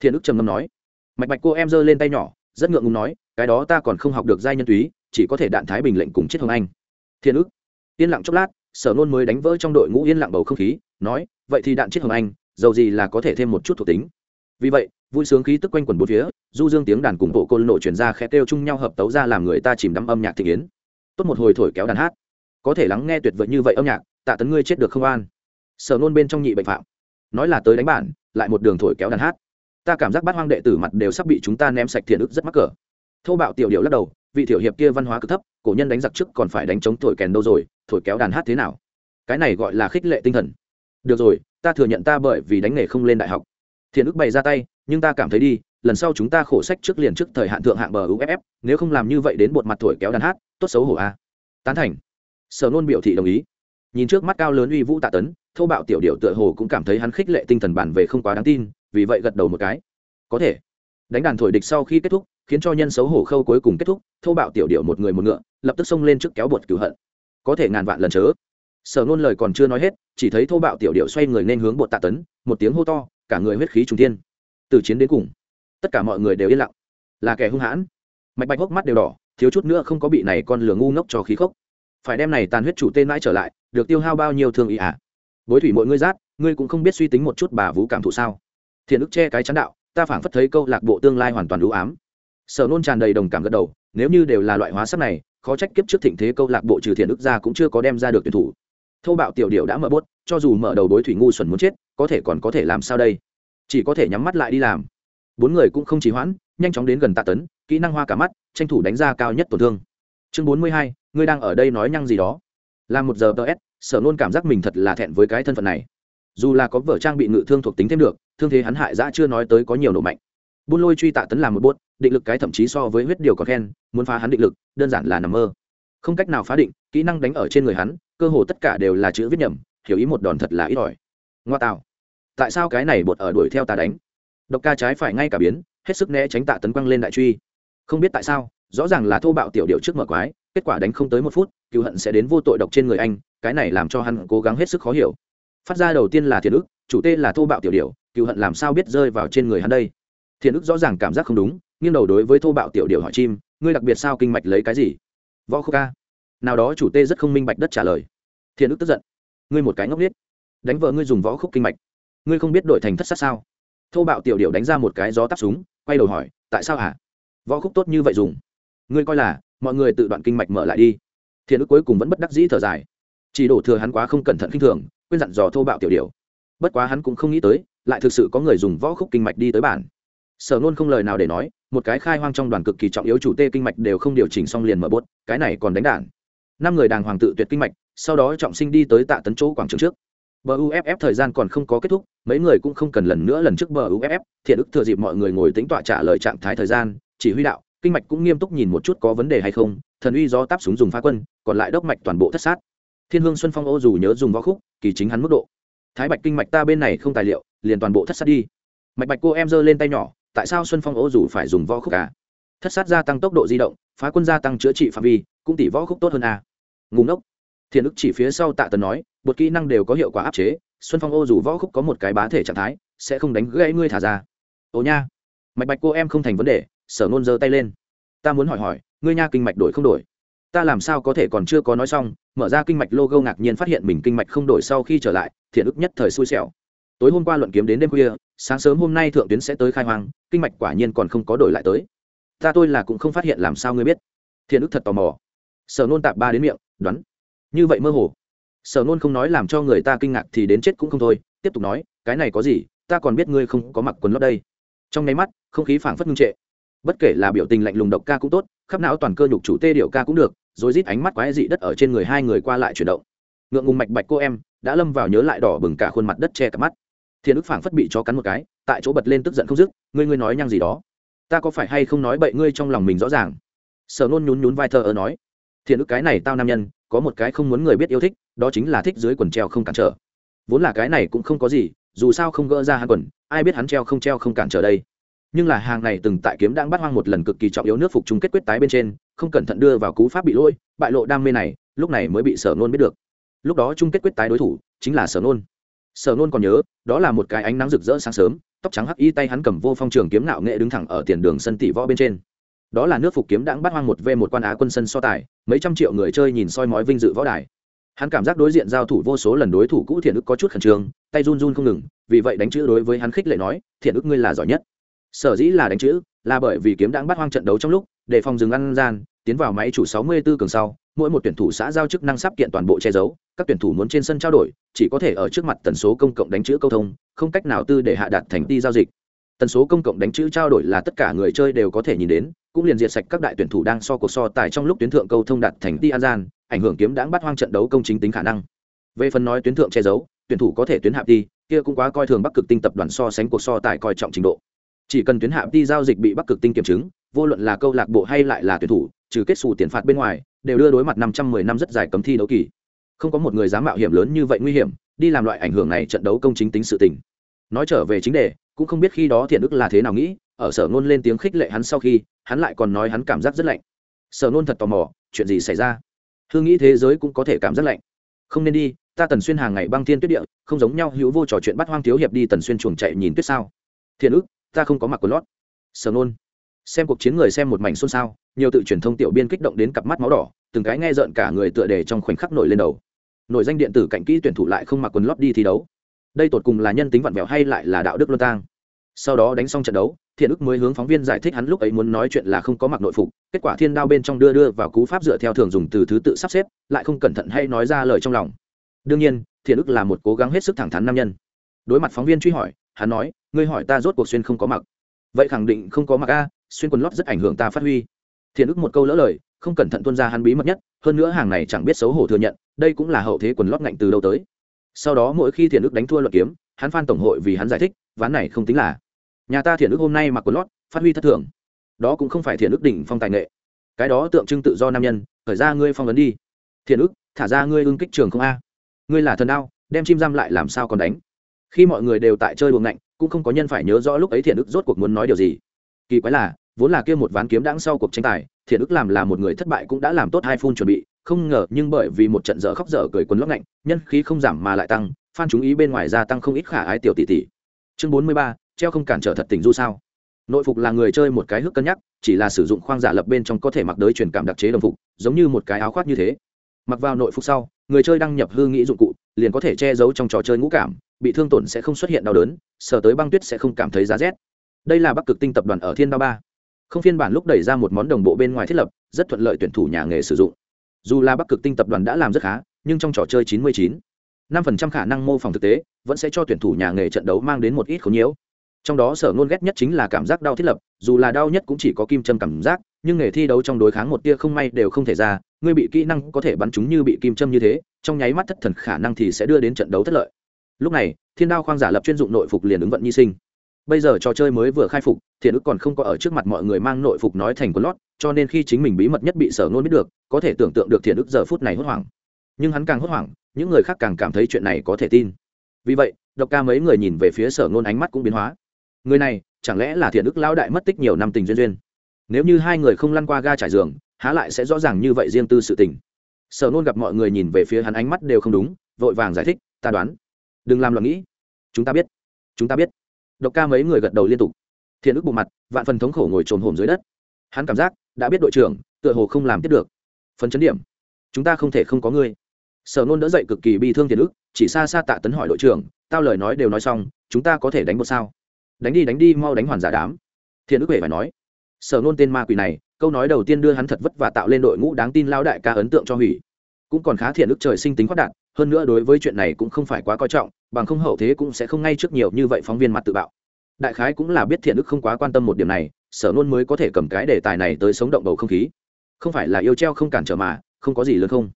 Thiên ức trầm ngâm nói. Mạch bạch cô em giơ lên tay nhỏ, rất ngượng ngùng nói, cái đó ta còn không học được giai nhân túy, chỉ có thể đạn thái bình lệnh cùng chết hồng anh. Thiên ức yên lặng chốc lát, sở nôn mới đánh vỡ trong đội ngũ yên lặng bầu không khí, nói, vậy thì đạn chết hồng anh, dầu gì là có thể thêm một chút thuộc tính. Vì vậy vui sướng khí tức quanh quần bốn phía, du dương tiếng đàn cùng bộ côn nộ chuyển ra khẽ kêu chung nhau hợp tấu ra làm người ta chìm đắm âm nhạc thị kiến. Tốt một hồi thổi kéo đàn hát. Có thể lắng nghe tuyệt vời như vậy âm nhạc, tạ tấn ngươi chết được không an. Sở nôn bên trong nhị bệnh phạm. Nói là tới đánh bản, lại một đường thổi kéo đàn hát. Ta cảm giác bát hoang đệ tử mặt đều sắp bị chúng ta ném sạch thiền ức rất mắc cỡ. Thô bạo tiểu điệu lắc đầu, vị tiểu hiệp kia văn hóa cực thấp, cổ nhân đánh giặc trước còn phải đánh chống thổi kèn đâu rồi, thổi kéo đàn hát thế nào? Cái này gọi là khích lệ tinh thần. Được rồi, ta thừa nhận ta bởi vì đánh nghề không lên đại học. Thiền ức bày ra tay nhưng ta cảm thấy đi, lần sau chúng ta khổ sách trước liền trước thời hạn thượng hạng bờ uff nếu không làm như vậy đến bột mặt thổi kéo đàn hát, tốt xấu hổ a. À. tán thành. Sở nôn biểu thị đồng ý. Nhìn trước mắt cao lớn uy vũ tạ tấn thâu bạo tiểu điệu tựa hồ cũng cảm thấy hắn khích lệ tinh thần bản về không quá đáng tin, vì vậy gật đầu một cái. Có thể. Đánh đàn thổi địch sau khi kết thúc, khiến cho nhân xấu hổ khâu cuối cùng kết thúc thâu bạo tiểu điệu một người một ngựa, lập tức xông lên trước kéo bột cửu hận. Có thể ngàn vạn lần chớ. Sở nôn lời còn chưa nói hết, chỉ thấy thô bạo tiểu điệu xoay người nên hướng bột tạ tấn, một tiếng hô to, cả người huyết khí trung thiên từ chiến đến cùng. Tất cả mọi người đều yên lặng. Là kẻ hung hãn. Mạch bạch hốc mắt đều đỏ, thiếu chút nữa không có bị này con lửa ngu ngốc cho khí khốc. Phải đem này tàn huyết chủ tên mãi trở lại, được tiêu hao bao nhiêu thương ý à? Bối thủy mọi ngươi rát, ngươi cũng không biết suy tính một chút bà vũ cảm thụ sao? Thiện ức che cái chắn đạo, ta phảng phất thấy câu lạc bộ tương lai hoàn toàn đủ ám. Sở nôn tràn đầy đồng cảm gật đầu, nếu như đều là loại hóa sắc này, khó trách kiếp trước thịnh thế câu lạc bộ trừ thiện ức ra cũng chưa có đem ra được tuyển thủ. Thâu bạo tiểu điệu đã mở bốt, cho dù mở đầu đối thủy ngu xuẩn muốn chết, có thể còn có thể làm sao đây? Chỉ có thể nhắm mắt lại đi làm. Bốn người cũng không trì hoãn, nhanh chóng đến gần tạ tấn, kỹ năng hoa cả mắt, tranh thủ đánh ra cao nhất tổn thương. Chương bốn mươi hai, ngươi đang ở đây nói nhăng gì đó. Là một giờ ts sở nôn cảm giác mình thật là thẹn với cái thân phận này. Dù là có vở trang bị ngự thương thuộc tính thêm được, thương thế hắn hại dã chưa nói tới có nhiều nổ mạnh. Buôn lôi truy tạ tấn làm một bốt định lực cái thậm chí so với huyết điều còn khen, muốn phá hắn định lực, đơn giản là nằm mơ. Không cách nào phá định, kỹ năng đánh ở trên người hắn, cơ hồ tất cả đều là chữ viết nhầm, hiểu ý một đòn thật là ít ỏi. Ngoa tạo tại sao cái này bột ở đuổi theo ta đánh? Độc ca trái phải ngay cả biến, hết sức né tránh tạ tấn quăng lên đại truy. Không biết tại sao, rõ ràng là thô bạo tiểu điệu trước mở quái, kết quả đánh không tới một phút cựu hận sẽ đến vô tội độc trên người anh, cái này làm cho hắn cố gắng hết sức khó hiểu. Phát ra đầu tiên là thiền ức, chủ tê là thô bạo tiểu điệu cựu hận làm sao biết rơi vào trên người hắn đây? Thiền ức rõ ràng cảm giác không đúng, nghiêng đầu đối với thô bạo tiểu điệu hỏi chim, ngươi đặc biệt sao kinh mạch lấy cái gì? Võ khúc ca. Nào đó chủ tê rất không minh bạch đất trả lời. Thiền ức tức giận. Ngươi một cái ngốc nghếch. Đánh vợ ngươi dùng võ khúc kinh mạch ngươi không biết đổi thành thất sát sao? Thô bạo tiểu điệu đánh ra một cái gió tắp súng, quay đầu hỏi, tại sao hả? Võ khúc tốt như vậy dùng. Ngươi coi là, mọi người tự đoạn kinh mạch mở lại đi. Thiện ức cuối cùng vẫn bất đắc dĩ thở dài. Chỉ đổ thừa hắn quá không cẩn thận khinh thường, quên dặn dò thô bạo tiểu điệu bất quá hắn cũng không nghĩ tới, lại thực sự có người dùng võ khúc kinh mạch đi tới bản. Sở nôn không lời nào để nói, một cái khai hoang trong đoàn cực kỳ trọng yếu chủ tê kinh mạch đều không điều chỉnh xong liền mở bốt, cái này còn đánh đản năm người đàng hoàng tự tuyệt kinh mạch, sau đó trọng sinh đi tới tạ tấn chỗ quảng trường trước. BUFF thời gian còn không có kết thúc, mấy người cũng không cần lần nữa lần trước BUFF. thiện ức thừa dịp mọi người ngồi tính tọa trả lời trạng thái thời gian, chỉ huy đạo, kinh mạch cũng nghiêm túc nhìn một chút có vấn đề hay không, thần uy do táp súng dùng phá quân, còn lại đốc mạch toàn bộ thất sát thiên hương xuân phong ô dù nhớ dùng võ khúc, kỳ chính hắn mức độ thái bạch kinh mạch ta bên này không tài liệu, liền toàn bộ thất sát đi mạch bạch cô em giơ lên tay nhỏ, tại sao xuân phong ô dù phải dùng võ khúc cả thất sát gia tăng tốc độ di động, phá quân gia tăng chữa trị phạm vi, cũng tỷ võ khúc tốt hơn à. ngùng ốc thiện ức chỉ phía sau tạ tần nói một kỹ năng đều có hiệu quả áp chế, xuân phong ô dù võ khúc có một cái bá thể trạng thái, sẽ không đánh gãy ngươi thả ra. Ồ nha. Mạch bạch cô em không thành vấn đề, sở nôn giơ tay lên. Ta muốn hỏi hỏi, ngươi nha kinh mạch đổi không đổi? Ta làm sao có thể còn chưa có nói xong, mở ra kinh mạch logo ngạc nhiên phát hiện mình kinh mạch không đổi sau khi trở lại thiện ức nhất thời xui xẻo. Tối hôm qua luận kiếm đến đêm khuya, sáng sớm hôm nay thượng tuyến sẽ tới khai hoang, kinh mạch quả nhiên còn không có đổi lại tới. Ta tôi là cũng không phát hiện làm sao ngươi biết. Thiện ức thật tò mò. Sở nôn tạp ba đến miệng, đoán như vậy mơ hồ. Sở nôn không nói làm cho người ta kinh ngạc thì đến chết cũng không thôi, tiếp tục nói, cái này có gì, ta còn biết ngươi không có mặc quần lót đây. Trong nháy mắt, không khí phảng phất ngưng trệ. Bất kể là biểu tình lạnh lùng độc ca cũng tốt, khắp não toàn cơ nhục chủ tê điệu ca cũng được, rồi rít ánh mắt quái dị đất ở trên người hai người qua lại chuyển động. Ngượng ngùng mạch bạch cô em, đã lâm vào nhớ lại đỏ bừng cả khuôn mặt đất che cả mắt. Thiên ức phảng phất bị chó cắn một cái, tại chỗ bật lên tức giận không dứt, ngươi ngươi nói nhăng gì đó? Ta có phải hay không nói bậy ngươi trong lòng mình rõ ràng? Sở nôn nhún nhún vai thờ ơ nói, thiên ức cái này tao nam nhân có một cái không muốn người biết yêu thích, đó chính là thích dưới quần treo không cản trở. Vốn là cái này cũng không có gì, dù sao không gỡ ra hắn quần, ai biết hắn treo không treo không cản trở đây. Nhưng là hàng này từng tại kiếm đang bắt hoang một lần cực kỳ trọng yếu nước phục chung kết quyết tái bên trên, không cẩn thận đưa vào cú pháp bị lỗi, bại lộ đam mê này, lúc này mới bị sở nôn biết được. Lúc đó chung kết quyết tái đối thủ chính là sở nôn. Sở nôn còn nhớ, đó là một cái ánh nắng rực rỡ sáng sớm, tóc trắng hắc y tay hắn cầm vô phong trường kiếm nạo nghệ đứng thẳng ở tiền đường sân tỷ võ bên trên. Đó là nước phục kiếm đãng bắt hoang một v một quan á quân sân so tài mấy trăm triệu người chơi nhìn soi mói vinh dự võ đài. Hắn cảm giác đối diện giao thủ vô số lần đối thủ cũ thiện ức có chút khẩn trương, tay run run không ngừng, vì vậy đánh chữ đối với hắn khích lệ nói, thiện ức ngươi là giỏi nhất. Sở dĩ là đánh chữ, là bởi vì kiếm đãng bắt hoang trận đấu trong lúc, để phòng dừng ăn gian, tiến vào máy chủ 64 cường sau, mỗi một tuyển thủ xã giao chức năng sắp kiện toàn bộ che giấu, các tuyển thủ muốn trên sân trao đổi, chỉ có thể ở trước mặt tần số công cộng đánh chữ câu thông, không cách nào tư để hạ đạt thành ti giao dịch. Tần số công cộng đánh chữ trao đổi là tất cả người chơi đều có thể nhìn đến cũng liền diệt sạch các đại tuyển thủ đang so cuộc so tài trong lúc tuyến thượng câu thông đạt thành ti an gian ảnh hưởng kiếm đãng bắt hoang trận đấu công chính tính khả năng. Về phần nói tuyến thượng che giấu, tuyển thủ có thể tuyến hạ đi, kia cũng quá coi thường bắc cực tinh tập đoàn so sánh cuộc so tài coi trọng trình độ. Chỉ cần tuyến hạ đi giao dịch bị bắc cực tinh kiểm chứng, vô luận là câu lạc bộ hay lại là tuyển thủ, trừ kết xù tiền phạt bên ngoài, đều đưa đối mặt năm trăm mười năm rất dài cấm thi đấu kỳ. Không có một người dám mạo hiểm lớn như vậy nguy hiểm, đi làm loại ảnh hưởng này trận đấu công chính tính sự tình. Nói trở về chính đề, cũng không biết khi đó thiện Đức là thế nào nghĩ ở sở nôn lên tiếng khích lệ hắn sau khi, hắn lại còn nói hắn cảm giác rất lạnh. Sở nôn thật tò mò, chuyện gì xảy ra? Hương nghĩ thế giới cũng có thể cảm giác lạnh. Không nên đi, ta tần xuyên hàng ngày băng thiên tuyết địa, không giống nhau hữu vô trò chuyện bắt hoang thiếu hiệp đi tần xuyên chuồng chạy nhìn tuyết sao. Thiện ức, ta không có mặc quần lót. Sở nôn xem cuộc chiến người xem một mảnh xôn xao, nhiều tự truyền thông tiểu biên kích động đến cặp mắt máu đỏ, từng cái nghe rợn cả người tựa đề trong khoảnh khắc nổi lên đầu. Nội danh điện tử cạnh kỹ tuyển thủ lại không mặc quần lót đi thi đấu. Đây tột cùng là nhân tính vặn vẹo hay lại là đạo đức luân tang? Sau đó đánh xong trận đấu thiện ức mới hướng phóng viên giải thích hắn lúc ấy muốn nói chuyện là không có mặc nội phục, kết quả thiên đao bên trong đưa đưa vào cú pháp dựa theo thường dùng từ thứ tự sắp xếp, lại không cẩn thận hay nói ra lời trong lòng. Đương nhiên, thiện ức là một cố gắng hết sức thẳng thắn nam nhân. Đối mặt phóng viên truy hỏi, hắn nói, ngươi hỏi ta rốt cuộc xuyên không có mặc. Vậy khẳng định không có mặc a, xuyên quần lót rất ảnh hưởng ta phát huy. Thiện ức một câu lỡ lời, không cẩn thận tuân ra hắn bí mật nhất, hơn nữa hàng này chẳng biết xấu hổ thừa nhận, đây cũng là hậu thế quần lót ngạnh từ đâu tới. Sau đó mỗi khi thiện ức đánh thua luận kiếm, hắn phan tổng hội vì hắn giải thích, ván này không tính là nhà ta thiện ước hôm nay mặc quần lót, phát huy thất thường. Đó cũng không phải thiện ước đỉnh phong tài nghệ. Cái đó tượng trưng tự do nam nhân, khởi ra ngươi phong vấn đi. Thiện ước, thả ra ngươi ưng kích trường không a. Ngươi là thần đao, đem chim giam lại làm sao còn đánh? Khi mọi người đều tại chơi buồng ngạnh, cũng không có nhân phải nhớ rõ lúc ấy thiện ức rốt cuộc muốn nói điều gì. Kỳ quái là, vốn là kia một ván kiếm đãng sau cuộc tranh tài, thiện ức làm là một người thất bại cũng đã làm tốt hai phun chuẩn bị, không ngờ nhưng bởi vì một trận dở khóc dở cười quần lóc ngạnh, nhân khí không giảm mà lại tăng, phan chúng ý bên ngoài gia tăng không ít khả ái tiểu tỷ tỷ. Chương bốn mươi ba treo không cản trở thật tình du sao? Nội phục là người chơi một cái hước cân nhắc chỉ là sử dụng khoang giả lập bên trong có thể mặc đới truyền cảm đặc chế đồng phục giống như một cái áo khoác như thế. Mặc vào nội phục sau người chơi đăng nhập hư nghĩ dụng cụ liền có thể che giấu trong trò chơi ngũ cảm bị thương tổn sẽ không xuất hiện đau đớn sờ tới băng tuyết sẽ không cảm thấy giá rét. Đây là bắc cực tinh tập đoàn ở thiên ba ba. Không phiên bản lúc đẩy ra một món đồng bộ bên ngoài thiết lập rất thuận lợi tuyển thủ nhà nghề sử dụng. Dù là bắc cực tinh tập đoàn đã làm rất khá nhưng trong trò chơi 99, 5% khả năng mô phỏng thực tế vẫn sẽ cho tuyển thủ nhà nghề trận đấu mang đến một ít khốn nhiễu trong đó sở ngôn ghét nhất chính là cảm giác đau thiết lập, dù là đau nhất cũng chỉ có kim châm cảm giác, nhưng nghề thi đấu trong đối kháng một tia không may đều không thể ra, ngươi bị kỹ năng có thể bắn chúng như bị kim châm như thế, trong nháy mắt thất thần khả năng thì sẽ đưa đến trận đấu thất lợi. Lúc này, thiên đao khoang giả lập chuyên dụng nội phục liền ứng vận nhi sinh. Bây giờ trò chơi mới vừa khai phục, thiện ức còn không có ở trước mặt mọi người mang nội phục nói thành quần lót, cho nên khi chính mình bí mật nhất bị sở ngôn biết được, có thể tưởng tượng được thiện ức giờ phút này hốt hoảng. Nhưng hắn càng hốt hoảng, những người khác càng cảm thấy chuyện này có thể tin. Vì vậy, độc ca mấy người nhìn về phía sở ngôn ánh mắt cũng biến hóa người này, chẳng lẽ là thiện ức lão đại mất tích nhiều năm tình duyên duyên? Nếu như hai người không lăn qua ga trải giường, há lại sẽ rõ ràng như vậy riêng tư sự tình. Sở nôn gặp mọi người nhìn về phía hắn ánh mắt đều không đúng, vội vàng giải thích, ta đoán, đừng làm loạn nghĩ. Chúng ta biết, chúng ta biết. Độc ca mấy người gật đầu liên tục. Thiện ức bộ mặt, vạn phần thống khổ ngồi trồn hổm dưới đất. Hắn cảm giác, đã biết đội trưởng, tựa hồ không làm tiếp được. Phần chấn điểm, chúng ta không thể không có ngươi. Sở nôn đỡ dậy cực kỳ bi thương thiện ức, chỉ xa xa tạ tấn hỏi đội trưởng, tao lời nói đều nói xong, chúng ta có thể đánh một sao? Đánh đi đánh đi, mau đánh hoàn giả đám. Thiện ức huệ phải nói, sở nôn tên ma quỷ này, câu nói đầu tiên đưa hắn thật vất và tạo lên đội ngũ đáng tin lao đại ca ấn tượng cho hủy. Cũng còn khá thiện ức trời sinh tính khoát đạt hơn nữa đối với chuyện này cũng không phải quá coi trọng, bằng không hậu thế cũng sẽ không ngay trước nhiều như vậy phóng viên mặt tự bạo. Đại khái cũng là biết thiện ức không quá quan tâm một điểm này, sở nôn mới có thể cầm cái đề tài này tới sống động bầu không khí. Không phải là yêu treo không cản trở mà, không có gì lớn không.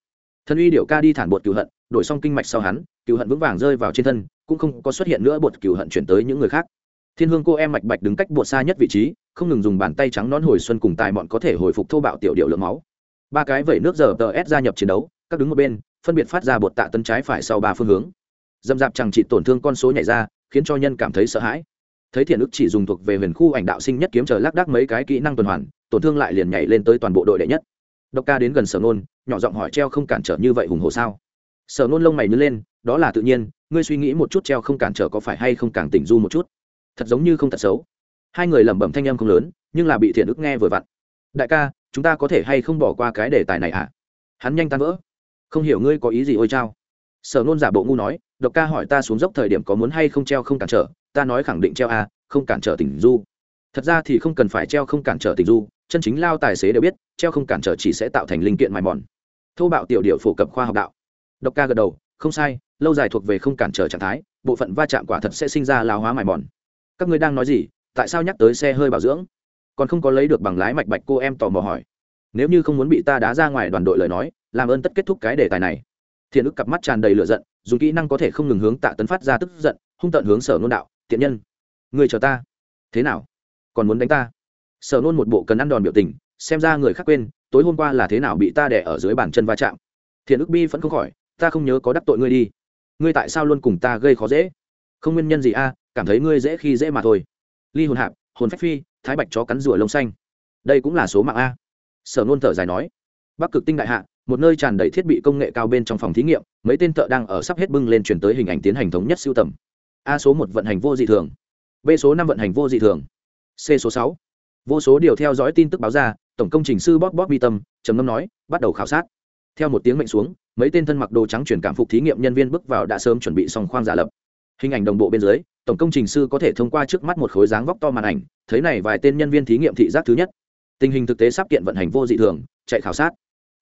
Thân uy điệu ca đi thản bột cựu hận, đổi xong kinh mạch sau hắn cựu hận vững vàng rơi vào trên thân, cũng không có xuất hiện nữa bột cựu hận chuyển tới những người khác thiên hương cô em mạch bạch đứng cách bột xa nhất vị trí, không ngừng dùng bàn tay trắng nón hồi xuân cùng tài bọn có thể hồi phục thô bạo tiểu điệu lượng máu. Ba cái vẩy nước giờ tờ s gia nhập chiến đấu, các đứng một bên, phân biệt phát ra bột tạ tân trái phải sau ba phương hướng. Dâm dạp chẳng trị tổn thương con số nhảy ra, khiến cho nhân cảm thấy sợ hãi. Thấy thiện ức chỉ dùng thuộc về huyền khu ảnh đạo sinh nhất kiếm chờ lác đác mấy cái kỹ năng tuần hoàn, tổn thương lại liền nhảy lên tới toàn bộ đội đệ nhất. Độc ca đến gần sở nôn, nhỏ giọng hỏi treo không cản trở như vậy hùng hồ sao? Sở nôn lông mày nhớ lên, đó là tự nhiên, ngươi suy nghĩ một chút treo không cản trở có phải hay không càng tỉnh du một chút? Thật giống như không thật xấu. Hai người lẩm bẩm thanh em không lớn, nhưng là bị thiện ức nghe vừa vặn. Đại ca, chúng ta có thể hay không bỏ qua cái đề tài này à hắn nhanh tan vỡ. Không hiểu ngươi có ý gì ôi chao. Sở nôn giả bộ ngu nói, độc ca hỏi ta xuống dốc thời điểm có muốn hay không treo không cản trở, ta nói khẳng định treo a không cản trở tình du. Thật ra thì không cần phải treo không cản trở tình du, chân chính lao tài xế đều biết, treo không cản trở chỉ sẽ tạo thành linh kiện mài mòn. Thô bạo tiểu điệu phổ cập khoa học đạo. Độc ca gật đầu, không sai, lâu dài thuộc về không cản trở trạng thái, bộ phận va chạm quả thật sẽ sinh ra lao hóa mài mòn các ngươi đang nói gì? Tại sao nhắc tới xe hơi bảo dưỡng? Còn không có lấy được bằng lái mạch bạch cô em tò mò hỏi. Nếu như không muốn bị ta đá ra ngoài đoàn đội lời nói, làm ơn tất kết thúc cái đề tài này. Thiện ức cặp mắt tràn đầy lửa giận, dùng kỹ năng có thể không ngừng hướng tạ tấn phát ra tức giận, hung tận hướng sở nôn đạo thiện nhân người chờ ta. Thế nào? Còn muốn đánh ta? Sở nôn một bộ cần ăn đòn biểu tình, xem ra người khác quên, tối hôm qua là thế nào bị ta đẻ ở dưới bàn chân va chạm? Thiện ức bi vẫn không khỏi, ta không nhớ có đắc tội ngươi đi. Ngươi tại sao luôn cùng ta gây khó dễ? Không nguyên nhân gì a cảm thấy ngươi dễ khi dễ mà thôi. Ly hồn hạp, hồn phách phi, thái bạch chó cắn rùa lông xanh. Đây cũng là số mạng a. Sở nôn thở dài nói. Bắc cực tinh đại hạ, một nơi tràn đầy thiết bị công nghệ cao bên trong phòng thí nghiệm, mấy tên thợ đang ở sắp hết bưng lên chuyển tới hình ảnh tiến hành thống nhất siêu tầm. A số một vận hành vô dị thường. B số năm vận hành vô dị thường. C số sáu. Vô số điều theo dõi tin tức báo ra, tổng công trình sư bóp bóp bi tâm, trầm ngâm nói, bắt đầu khảo sát. Theo một tiếng mệnh xuống, mấy tên thân mặc đồ trắng chuyển cảm phục thí nghiệm nhân viên bước vào đã sớm chuẩn bị xong khoang giả lập. Hình ảnh đồng bộ bên dưới tổng công trình sư có thể thông qua trước mắt một khối dáng vóc to màn ảnh, thấy này vài tên nhân viên thí nghiệm thị giác thứ nhất. Tình hình thực tế sắp kiện vận hành vô dị thường, chạy khảo sát.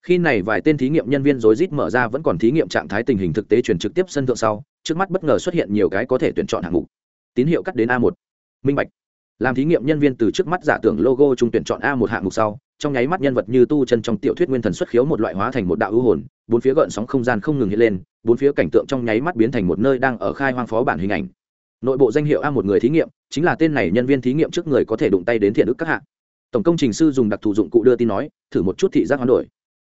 Khi này vài tên thí nghiệm nhân viên rối rít mở ra vẫn còn thí nghiệm trạng thái tình hình thực tế chuyển trực tiếp sân thượng sau, trước mắt bất ngờ xuất hiện nhiều cái có thể tuyển chọn hạng mục. Tín hiệu cắt đến a một. Minh bạch. Làm thí nghiệm nhân viên từ trước mắt giả tưởng logo trung tuyển chọn a một hạng mục sau, trong nháy mắt nhân vật như tu chân trong tiểu thuyết nguyên thần xuất khiếu một loại hóa thành một đạo ưu hồn, bốn phía gợn sóng không gian không ngừng hiện lên, bốn phía cảnh tượng trong nháy mắt biến thành một nơi đang ở khai hoang phó bản hình ảnh nội bộ danh hiệu a một người thí nghiệm, chính là tên này nhân viên thí nghiệm trước người có thể đụng tay đến thiện ức các hạng tổng công trình sư dùng đặc thù dụng cụ đưa tin nói, thử một chút thị giác hoán đổi.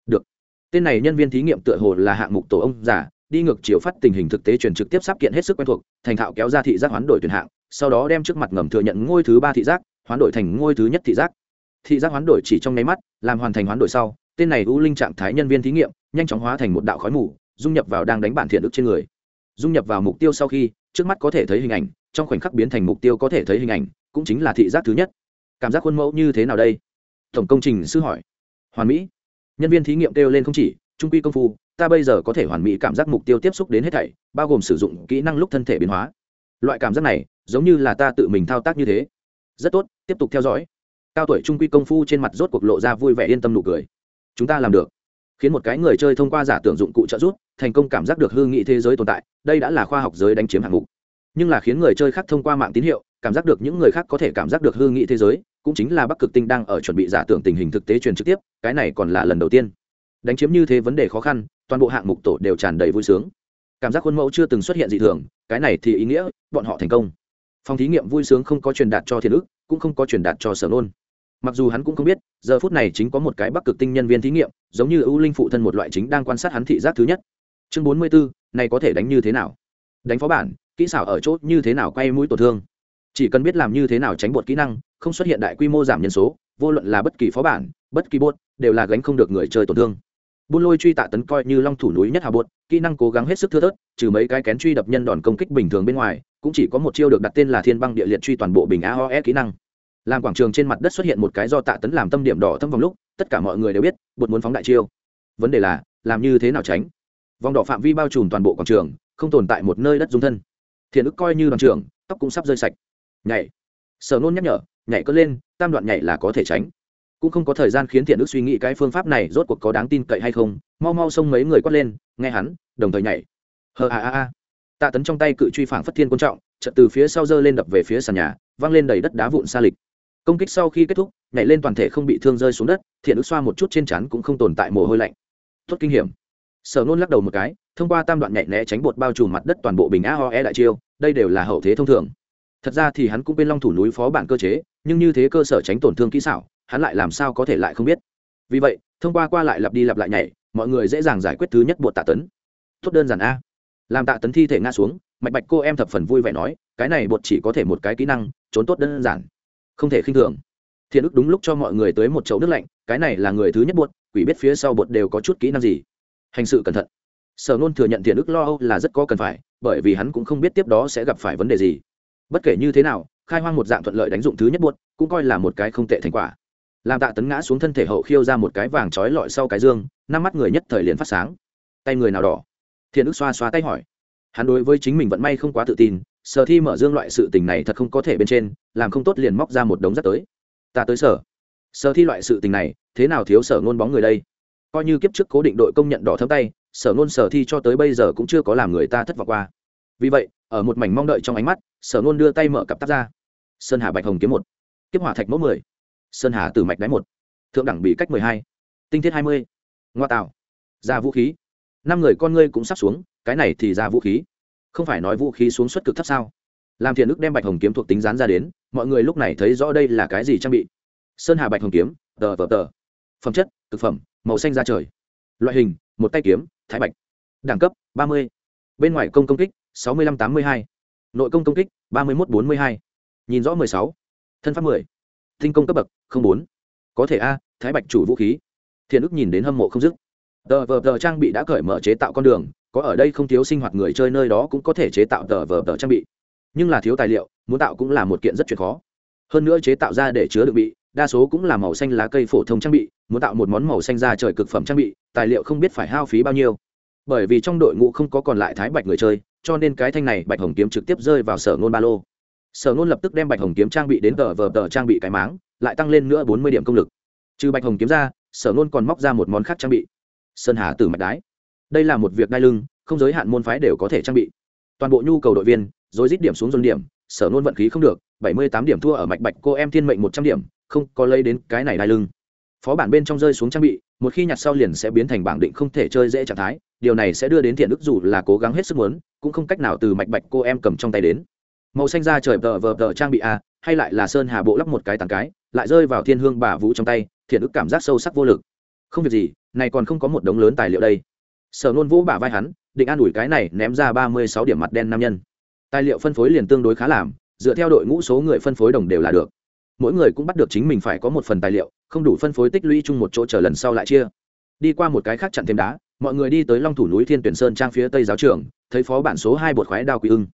Được. Tên này nhân viên thí nghiệm tựa hồ là hạng mục tổ ông giả đi ngược chiều phát tình hình thực tế truyền trực tiếp sắp kiện hết sức quen thuộc, thành thạo kéo ra thị giác hoán đổi tuyển hạng, sau đó đem trước mặt ngầm thừa nhận ngôi thứ ba thị giác, hoán đổi thành ngôi thứ nhất thị giác. Thị giác hoán đổi chỉ trong nháy mắt, làm hoàn thành hoán đổi sau, tên này u linh trạng thái nhân viên thí nghiệm, nhanh chóng hóa thành một đạo khói mù, dung nhập vào đang đánh bản thiện ức trên người. Dung nhập vào mục tiêu sau khi trước mắt có thể thấy hình ảnh, trong khoảnh khắc biến thành mục tiêu có thể thấy hình ảnh, cũng chính là thị giác thứ nhất. Cảm giác khuôn mẫu như thế nào đây? Tổng công trình sư hỏi. Hoàn mỹ. Nhân viên thí nghiệm kêu lên không chỉ, trung quy công phu, ta bây giờ có thể hoàn mỹ cảm giác mục tiêu tiếp xúc đến hết thảy, bao gồm sử dụng kỹ năng lúc thân thể biến hóa. Loại cảm giác này, giống như là ta tự mình thao tác như thế. Rất tốt, tiếp tục theo dõi. Cao tuổi trung quy công phu trên mặt rốt cuộc lộ ra vui vẻ yên tâm nụ cười. Chúng ta làm được khiến một cái người chơi thông qua giả tưởng dụng cụ trợ giúp, thành công cảm giác được hư nghị thế giới tồn tại, đây đã là khoa học giới đánh chiếm hạng mục. Nhưng là khiến người chơi khác thông qua mạng tín hiệu, cảm giác được những người khác có thể cảm giác được hư nghị thế giới, cũng chính là bắc cực tinh đang ở chuẩn bị giả tưởng tình hình thực tế truyền trực tiếp, cái này còn là lần đầu tiên. Đánh chiếm như thế vấn đề khó khăn, toàn bộ hạng mục tổ đều tràn đầy vui sướng. Cảm giác khuôn mẫu chưa từng xuất hiện dị thường, cái này thì ý nghĩa, bọn họ thành công. Phòng thí nghiệm vui sướng không có truyền đạt cho thiền ức cũng không có truyền đạt cho sở nôn mặc dù hắn cũng không biết, giờ phút này chính có một cái bắc cực tinh nhân viên thí nghiệm, giống như ưu linh phụ thân một loại chính đang quan sát hắn thị giác thứ nhất. Chương bốn mươi bốn này có thể đánh như thế nào? Đánh phó bản, kỹ xảo ở chốt như thế nào quay mũi tổn thương? Chỉ cần biết làm như thế nào tránh bột kỹ năng, không xuất hiện đại quy mô giảm nhân số, vô luận là bất kỳ phó bản, bất kỳ bốt đều là gánh không được người chơi tổn thương. Buôn lôi truy tạ tấn coi như long thủ núi nhất hà bột, kỹ năng cố gắng hết sức thưa thớt, trừ mấy cái kén truy đập nhân đòn công kích bình thường bên ngoài, cũng chỉ có một chiêu được đặt tên là thiên băng địa liệt truy toàn bộ bình aoe kỹ năng làm quảng trường trên mặt đất xuất hiện một cái do tạ tấn làm tâm điểm đỏ thâm vòng lúc, tất cả mọi người đều biết, bột muốn phóng đại chiêu. Vấn đề là, làm như thế nào tránh? Vòng đỏ phạm vi bao trùm toàn bộ quảng trường, không tồn tại một nơi đất dung thân. Thiện ức coi như đoàn trường tóc cũng sắp rơi sạch. Nhảy. Sở nôn nhắc nhở, nhảy cất lên, tam đoạn nhảy là có thể tránh. Cũng không có thời gian khiến thiện ức suy nghĩ cái phương pháp này rốt cuộc có đáng tin cậy hay không, mau mau xông mấy người quát lên, nghe hắn, đồng thời nhảy. Hờ a a a. Tạ tấn trong tay cự truy phảng phất thiên quan trọng, chợt từ phía sau giơ lên đập về phía sàn nhà, văng lên đầy đất đá vụn xa lịch công kích sau khi kết thúc, nhảy lên toàn thể không bị thương rơi xuống đất, thiện ức xoa một chút trên chắn cũng không tồn tại mồ hôi lạnh. Tốt kinh hiểm. Sở nôn lắc đầu một cái, thông qua tam đoạn nhạy né tránh bột bao trùm mặt đất toàn bộ bình a ho e đại chiêu, đây đều là hậu thế thông thường. Thật ra thì hắn cũng bên long thủ núi phó bản cơ chế, nhưng như thế cơ sở tránh tổn thương kỹ xảo, hắn lại làm sao có thể lại không biết. Vì vậy, thông qua qua lại lặp đi lặp lại nhảy, mọi người dễ dàng giải quyết thứ nhất bột tạ tấn. Tốt đơn giản a. Làm tạ tấn thi thể ngã xuống, mạch bạch cô em thập phần vui vẻ nói, cái này bột chỉ có thể một cái kỹ năng, trốn tốt đơn giản không thể khinh thường. Thiện ức đúng lúc cho mọi người tới một chậu nước lạnh, cái này là người thứ nhất bột quỷ biết phía sau bột đều có chút kỹ năng gì. Hành sự cẩn thận. Sở nôn thừa nhận thiện ức lo âu là rất có cần phải, bởi vì hắn cũng không biết tiếp đó sẽ gặp phải vấn đề gì. Bất kể như thế nào, khai hoang một dạng thuận lợi đánh dụng thứ nhất buốt cũng coi là một cái không tệ thành quả. Làm tạ tấn ngã xuống thân thể hậu khiêu ra một cái vàng trói lọi sau cái dương, năm mắt người nhất thời liền phát sáng. Tay người nào đỏ? Thiện ức xoa xoa tay hỏi. Hắn đối với chính mình vận may không quá tự tin sở thi mở dương loại sự tình này thật không có thể bên trên, làm không tốt liền móc ra một đống rác tới. Ta tới sở. Sở thi loại sự tình này, thế nào thiếu sở ngôn bóng người đây? Coi như kiếp trước cố định đội công nhận đỏ thâm tay, sở ngôn sở thi cho tới bây giờ cũng chưa có làm người ta thất vọng qua. Vì vậy, ở một mảnh mong đợi trong ánh mắt, sở ngôn đưa tay mở cặp tắt ra. Sơn hà bạch hồng kiếm một. Kiếp hỏa thạch mẫu mười. Sơn hà tử mạch đáy một. Thượng đẳng bị cách mười hai. Tinh thiết hai mươi. Ngoa tạo. Ra vũ khí. Năm người con ngươi cũng sắp xuống, cái này thì ra vũ khí không phải nói vũ khí xuống suất cực thấp sao? Làm thiện ức đem bạch hồng kiếm thuộc tính rán ra đến, mọi người lúc này thấy rõ đây là cái gì trang bị. Sơn hà bạch hồng kiếm, tờ vờ tờ. Phẩm chất, thực phẩm, màu xanh da trời. Loại hình, một tay kiếm, thái bạch. Đẳng cấp, ba mươi. Bên ngoài công công kích, sáu mươi năm tám mươi hai. Nội công công kích, ba mươi một bốn mươi hai. Nhìn rõ mười sáu. Thân pháp mười. Tinh công cấp bậc bốn. Có thể a, thái bạch chủ vũ khí. Thiện ức nhìn đến hâm mộ không dứt. Tờ vờ tờ trang bị đã cởi mở chế tạo con đường có ở đây không thiếu sinh hoạt người chơi nơi đó cũng có thể chế tạo tờ vờ tờ trang bị. Nhưng là thiếu tài liệu, muốn tạo cũng là một kiện rất chuyện khó. Hơn nữa chế tạo ra để chứa được bị, đa số cũng là màu xanh lá cây phổ thông trang bị, muốn tạo một món màu xanh da trời cực phẩm trang bị, tài liệu không biết phải hao phí bao nhiêu. Bởi vì trong đội ngũ không có còn lại thái bạch người chơi, cho nên cái thanh này bạch hồng kiếm trực tiếp rơi vào sở ngôn ba lô. Sở ngôn lập tức đem bạch hồng kiếm trang bị đến tờ vờ tờ trang bị cái máng, lại tăng lên nữa bốn mươi điểm công lực. Trừ bạch hồng kiếm ra, sở ngôn còn móc ra một món khác trang bị. Sơn hà tử mạch đái đây là một việc đai lưng, không giới hạn môn phái đều có thể trang bị. Toàn bộ nhu cầu đội viên rồi dít điểm xuống dồn điểm, sở nôn vận khí không được, bảy mươi tám điểm thua ở mạch bạch cô em thiên mệnh một trăm điểm, không có lấy đến cái này đai lưng. Phó bản bên trong rơi xuống trang bị, một khi nhặt sau liền sẽ biến thành bảng định không thể chơi dễ trạng thái, điều này sẽ đưa đến thiện ức dù là cố gắng hết sức muốn, cũng không cách nào từ mạch bạch cô em cầm trong tay đến. Màu xanh ra trời vờ vờ vờ trang bị a, hay lại là sơn hà bộ lắp một cái tàn cái, lại rơi vào thiên hương bà vũ trong tay, thiện ức cảm giác sâu sắc vô lực. Không việc gì, này còn không có một đống lớn tài liệu đây sở nôn vũ bả vai hắn, định an ủi cái này, ném ra ba mươi sáu điểm mặt đen nam nhân. Tài liệu phân phối liền tương đối khá làm, dựa theo đội ngũ số người phân phối đồng đều là được. Mỗi người cũng bắt được chính mình phải có một phần tài liệu, không đủ phân phối tích lũy chung một chỗ chờ lần sau lại chia. Đi qua một cái khác chặn thêm đá, mọi người đi tới long thủ núi thiên tuyển sơn trang phía tây giáo trường, thấy phó bản số hai bột khoái đao quý ưng.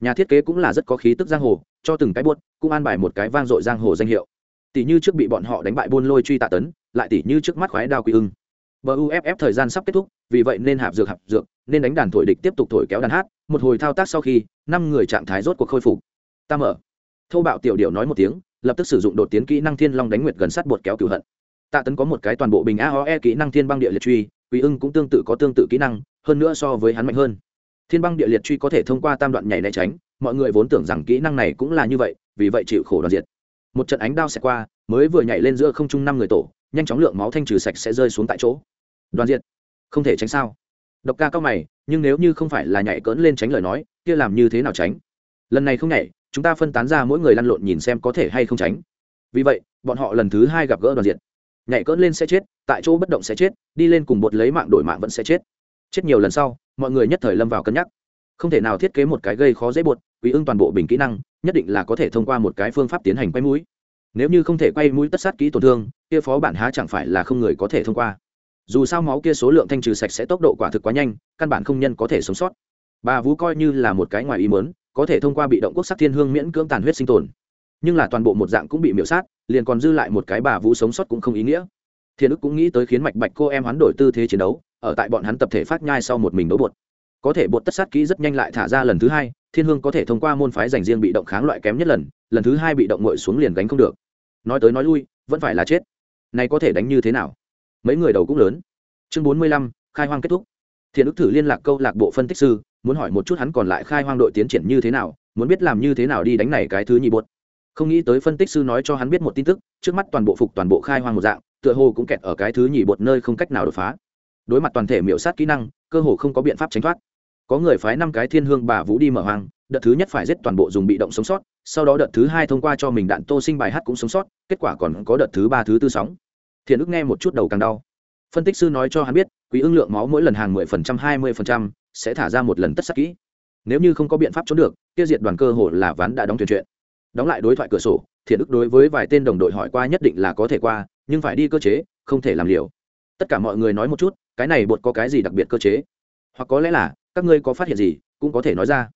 Nhà thiết kế cũng là rất có khí tức giang hồ, cho từng cái buốt cũng an bài một cái vang dội giang hồ danh hiệu. Tỷ như trước bị bọn họ đánh bại buôn lôi truy tạ tấn, lại tỷ như trước mắt khoái đao quý ưng buff thời gian sắp kết thúc, vì vậy nên hạp dược hạp dược, nên đánh đàn thổi địch tiếp tục thổi kéo đàn hát, một hồi thao tác sau khi, năm người trạng thái rốt cuộc khôi phục. Ta mở. Thô bạo tiểu điệu nói một tiếng, lập tức sử dụng đột tiến kỹ năng thiên long đánh nguyệt gần sát bột kéo cửu hận. Tạ tấn có một cái toàn bộ bình aoe kỹ năng thiên băng địa liệt truy, quý ưng cũng tương tự có tương tự kỹ năng, hơn nữa so với hắn mạnh hơn. Thiên băng địa liệt truy có thể thông qua tam đoạn nhảy né tránh, mọi người vốn tưởng rằng kỹ năng này cũng là như vậy, vì vậy chịu khổ đoàn diệt. Một trận ánh đao sẽ qua, mới vừa nhảy lên giữa không trung năm người tổ, nhanh chóng lượng máu thanh trừ sạch sẽ rơi xuống tại chỗ đoàn diệt. Không thể tránh sao? Độc ca cao mày, nhưng nếu như không phải là nhảy cỡn lên tránh lời nói, kia làm như thế nào tránh? Lần này không nhảy, chúng ta phân tán ra mỗi người lăn lộn nhìn xem có thể hay không tránh. Vì vậy, bọn họ lần thứ hai gặp gỡ đoàn diệt. Nhảy cỡn lên sẽ chết, tại chỗ bất động sẽ chết, đi lên cùng bột lấy mạng đổi mạng vẫn sẽ chết. Chết nhiều lần sau, mọi người nhất thời lâm vào cân nhắc. Không thể nào thiết kế một cái gây khó dễ bột quý ưng toàn bộ bình kỹ năng, nhất định là có thể thông qua một cái phương pháp tiến hành quay mũi. Nếu như không thể quay mũi tất sát kỹ tổn thương, kia phó bản há chẳng phải là không người có thể thông qua dù sao máu kia số lượng thanh trừ sạch sẽ tốc độ quả thực quá nhanh, căn bản không nhân có thể sống sót. Bà Vú coi như là một cái ngoài ý mớn có thể thông qua bị động quốc sắc thiên hương miễn cưỡng tàn huyết sinh tồn. Nhưng là toàn bộ một dạng cũng bị miễu sát, liền còn dư lại một cái bà vũ sống sót cũng không ý nghĩa. Thiên ức cũng nghĩ tới khiến mạch bạch cô em hoán đổi tư thế chiến đấu, ở tại bọn hắn tập thể phát nhai sau một mình đấu bột. Có thể bột tất sát kỹ rất nhanh lại thả ra lần thứ hai, thiên hương có thể thông qua môn phái dành riêng bị động kháng loại kém nhất lần lần thứ hai bị động ngội xuống liền gánh không được. Nói tới nói lui, vẫn phải là chết. Này có thể đánh như thế nào? Mấy người đầu cũng lớn. Chương bốn mươi lăm, khai hoang kết thúc. Thiện ức thử liên lạc câu lạc bộ phân tích sư, muốn hỏi một chút hắn còn lại khai hoang đội tiến triển như thế nào, muốn biết làm như thế nào đi đánh này cái thứ nhị bột. Không nghĩ tới phân tích sư nói cho hắn biết một tin tức, trước mắt toàn bộ phục toàn bộ khai hoang một dạng, tựa hồ cũng kẹt ở cái thứ nhị bột nơi không cách nào đột phá. Đối mặt toàn thể miểu sát kỹ năng, cơ hồ không có biện pháp tránh thoát. Có người phái năm cái thiên hương bà vũ đi mở hoang, đợt thứ nhất phải giết toàn bộ dùng bị động sống sót, sau đó đợt thứ hai thông qua cho mình đạn tô sinh bài hát cũng sống sót, kết quả còn có đợt thứ ba thứ tư sóng thiện ức nghe một chút đầu càng đau. Phân tích sư nói cho hắn biết, quý ưng lượng máu mỗi lần hàng mười phần trăm, hai mươi phần trăm, sẽ thả ra một lần tất sắc kỹ. Nếu như không có biện pháp trốn được tiêu diệt đoàn cơ hồ là ván đã đóng thuyền chuyện. Đóng lại đối thoại cửa sổ, thiện ức đối với vài tên đồng đội hỏi qua nhất định là có thể qua, nhưng phải đi cơ chế, không thể làm liều. Tất cả mọi người nói một chút, cái này bột có cái gì đặc biệt cơ chế? Hoặc có lẽ là, các ngươi có phát hiện gì, cũng có thể nói ra.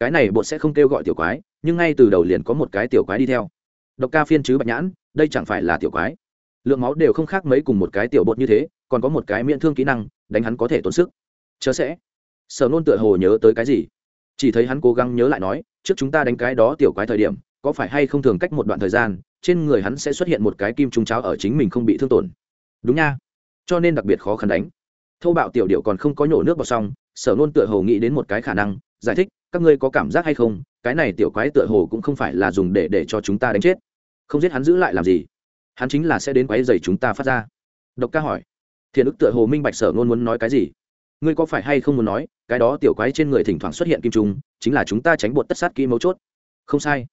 Cái này bột sẽ không kêu gọi tiểu quái, nhưng ngay từ đầu liền có một cái tiểu quái đi theo. Độc ca phiên chứ bạch nhãn, đây chẳng phải là tiểu quái lượng máu đều không khác mấy cùng một cái tiểu bột như thế, còn có một cái miễn thương kỹ năng, đánh hắn có thể tốn sức. Chớ sẽ. Sở nôn tựa hồ nhớ tới cái gì? Chỉ thấy hắn cố gắng nhớ lại nói, trước chúng ta đánh cái đó tiểu quái thời điểm, có phải hay không thường cách một đoạn thời gian, trên người hắn sẽ xuất hiện một cái kim trung cháo ở chính mình không bị thương tổn. Đúng nha. Cho nên đặc biệt khó khăn đánh. Thâu bạo tiểu điệu còn không có nhổ nước vào xong, sở nôn tựa hồ nghĩ đến một cái khả năng, giải thích, các ngươi có cảm giác hay không? Cái này tiểu quái tựa hồ cũng không phải là dùng để để cho chúng ta đánh chết. Không giết hắn giữ lại làm gì? Hắn chính là sẽ đến quái dày chúng ta phát ra. Độc ca hỏi. Thiện ức tựa hồ minh bạch sở ngôn muốn nói cái gì? Ngươi có phải hay không muốn nói cái đó tiểu quái trên người thỉnh thoảng xuất hiện kim trùng, chính là chúng ta tránh bột tất sát kỹ mấu chốt. Không sai.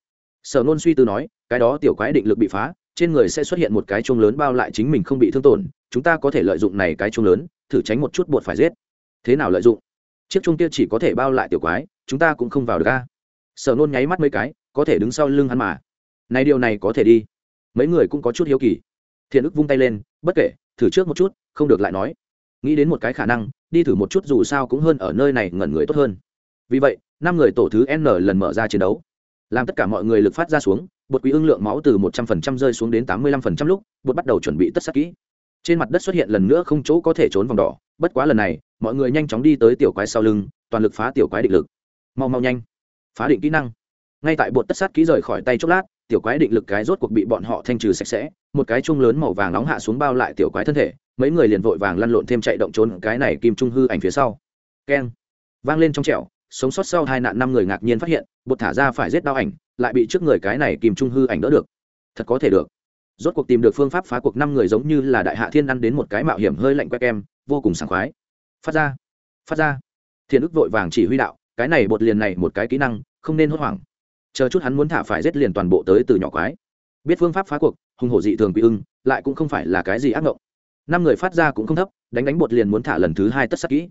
Sở ngôn suy tư nói cái đó tiểu quái định lực bị phá trên người sẽ xuất hiện một cái chuông lớn bao lại chính mình không bị thương tổn chúng ta có thể lợi dụng này cái chuông lớn thử tránh một chút bột phải giết. Thế nào lợi dụng? Chiếc chuông kia chỉ có thể bao lại tiểu quái chúng ta cũng không vào được ga sở nôn nháy mắt mấy cái có thể đứng sau lưng hắn mà. Này điều này có thể đi mấy người cũng có chút hiếu kỳ. Thiện ức vung tay lên, bất kể, thử trước một chút, không được lại nói. Nghĩ đến một cái khả năng, đi thử một chút dù sao cũng hơn ở nơi này ngẩn người tốt hơn. Vì vậy, năm người tổ thứ n lần mở ra chiến đấu. Làm tất cả mọi người lực phát ra xuống, bột quý ưng lượng máu từ một trăm phần trăm rơi xuống đến tám mươi lăm phần trăm lúc, bột bắt đầu chuẩn bị tất sắc kỹ. Trên mặt đất xuất hiện lần nữa không chỗ có thể trốn vòng đỏ, bất quá lần này, mọi người nhanh chóng đi tới tiểu quái sau lưng, toàn lực phá tiểu quái định lực. Mau mau nhanh. Phá định kỹ năng. Ngay tại bột tất sát kỹ rời khỏi tay chốc lát tiểu quái định lực cái rốt cuộc bị bọn họ thanh trừ sạch sẽ, một cái chung lớn màu vàng nóng hạ xuống bao lại tiểu quái thân thể, mấy người liền vội vàng lăn lộn thêm chạy động trốn cái này kim trung hư ảnh phía sau. Keng. Vang lên trong trẻo, sống sót sau hai nạn năm người ngạc nhiên phát hiện, bột thả ra phải giết đau ảnh, lại bị trước người cái này kim trung hư ảnh đỡ được. Thật có thể được. Rốt cuộc tìm được phương pháp phá cuộc năm người giống như là đại hạ thiên ăn đến một cái mạo hiểm hơi lạnh quét kem vô cùng sảng khoái. Phát ra. Phát ra. Thiên ức vội vàng chỉ huy đạo, cái này bột liền này một cái kỹ năng, không nên hốt hoảng chờ chút hắn muốn thả phải giết liền toàn bộ tới từ nhỏ quái. Biết phương pháp phá cuộc hung hổ dị thường quý ưng, lại cũng không phải là cái gì ác mộng năm người phát ra cũng không thấp, đánh đánh bột liền muốn thả lần thứ hai tất sắc kỹ.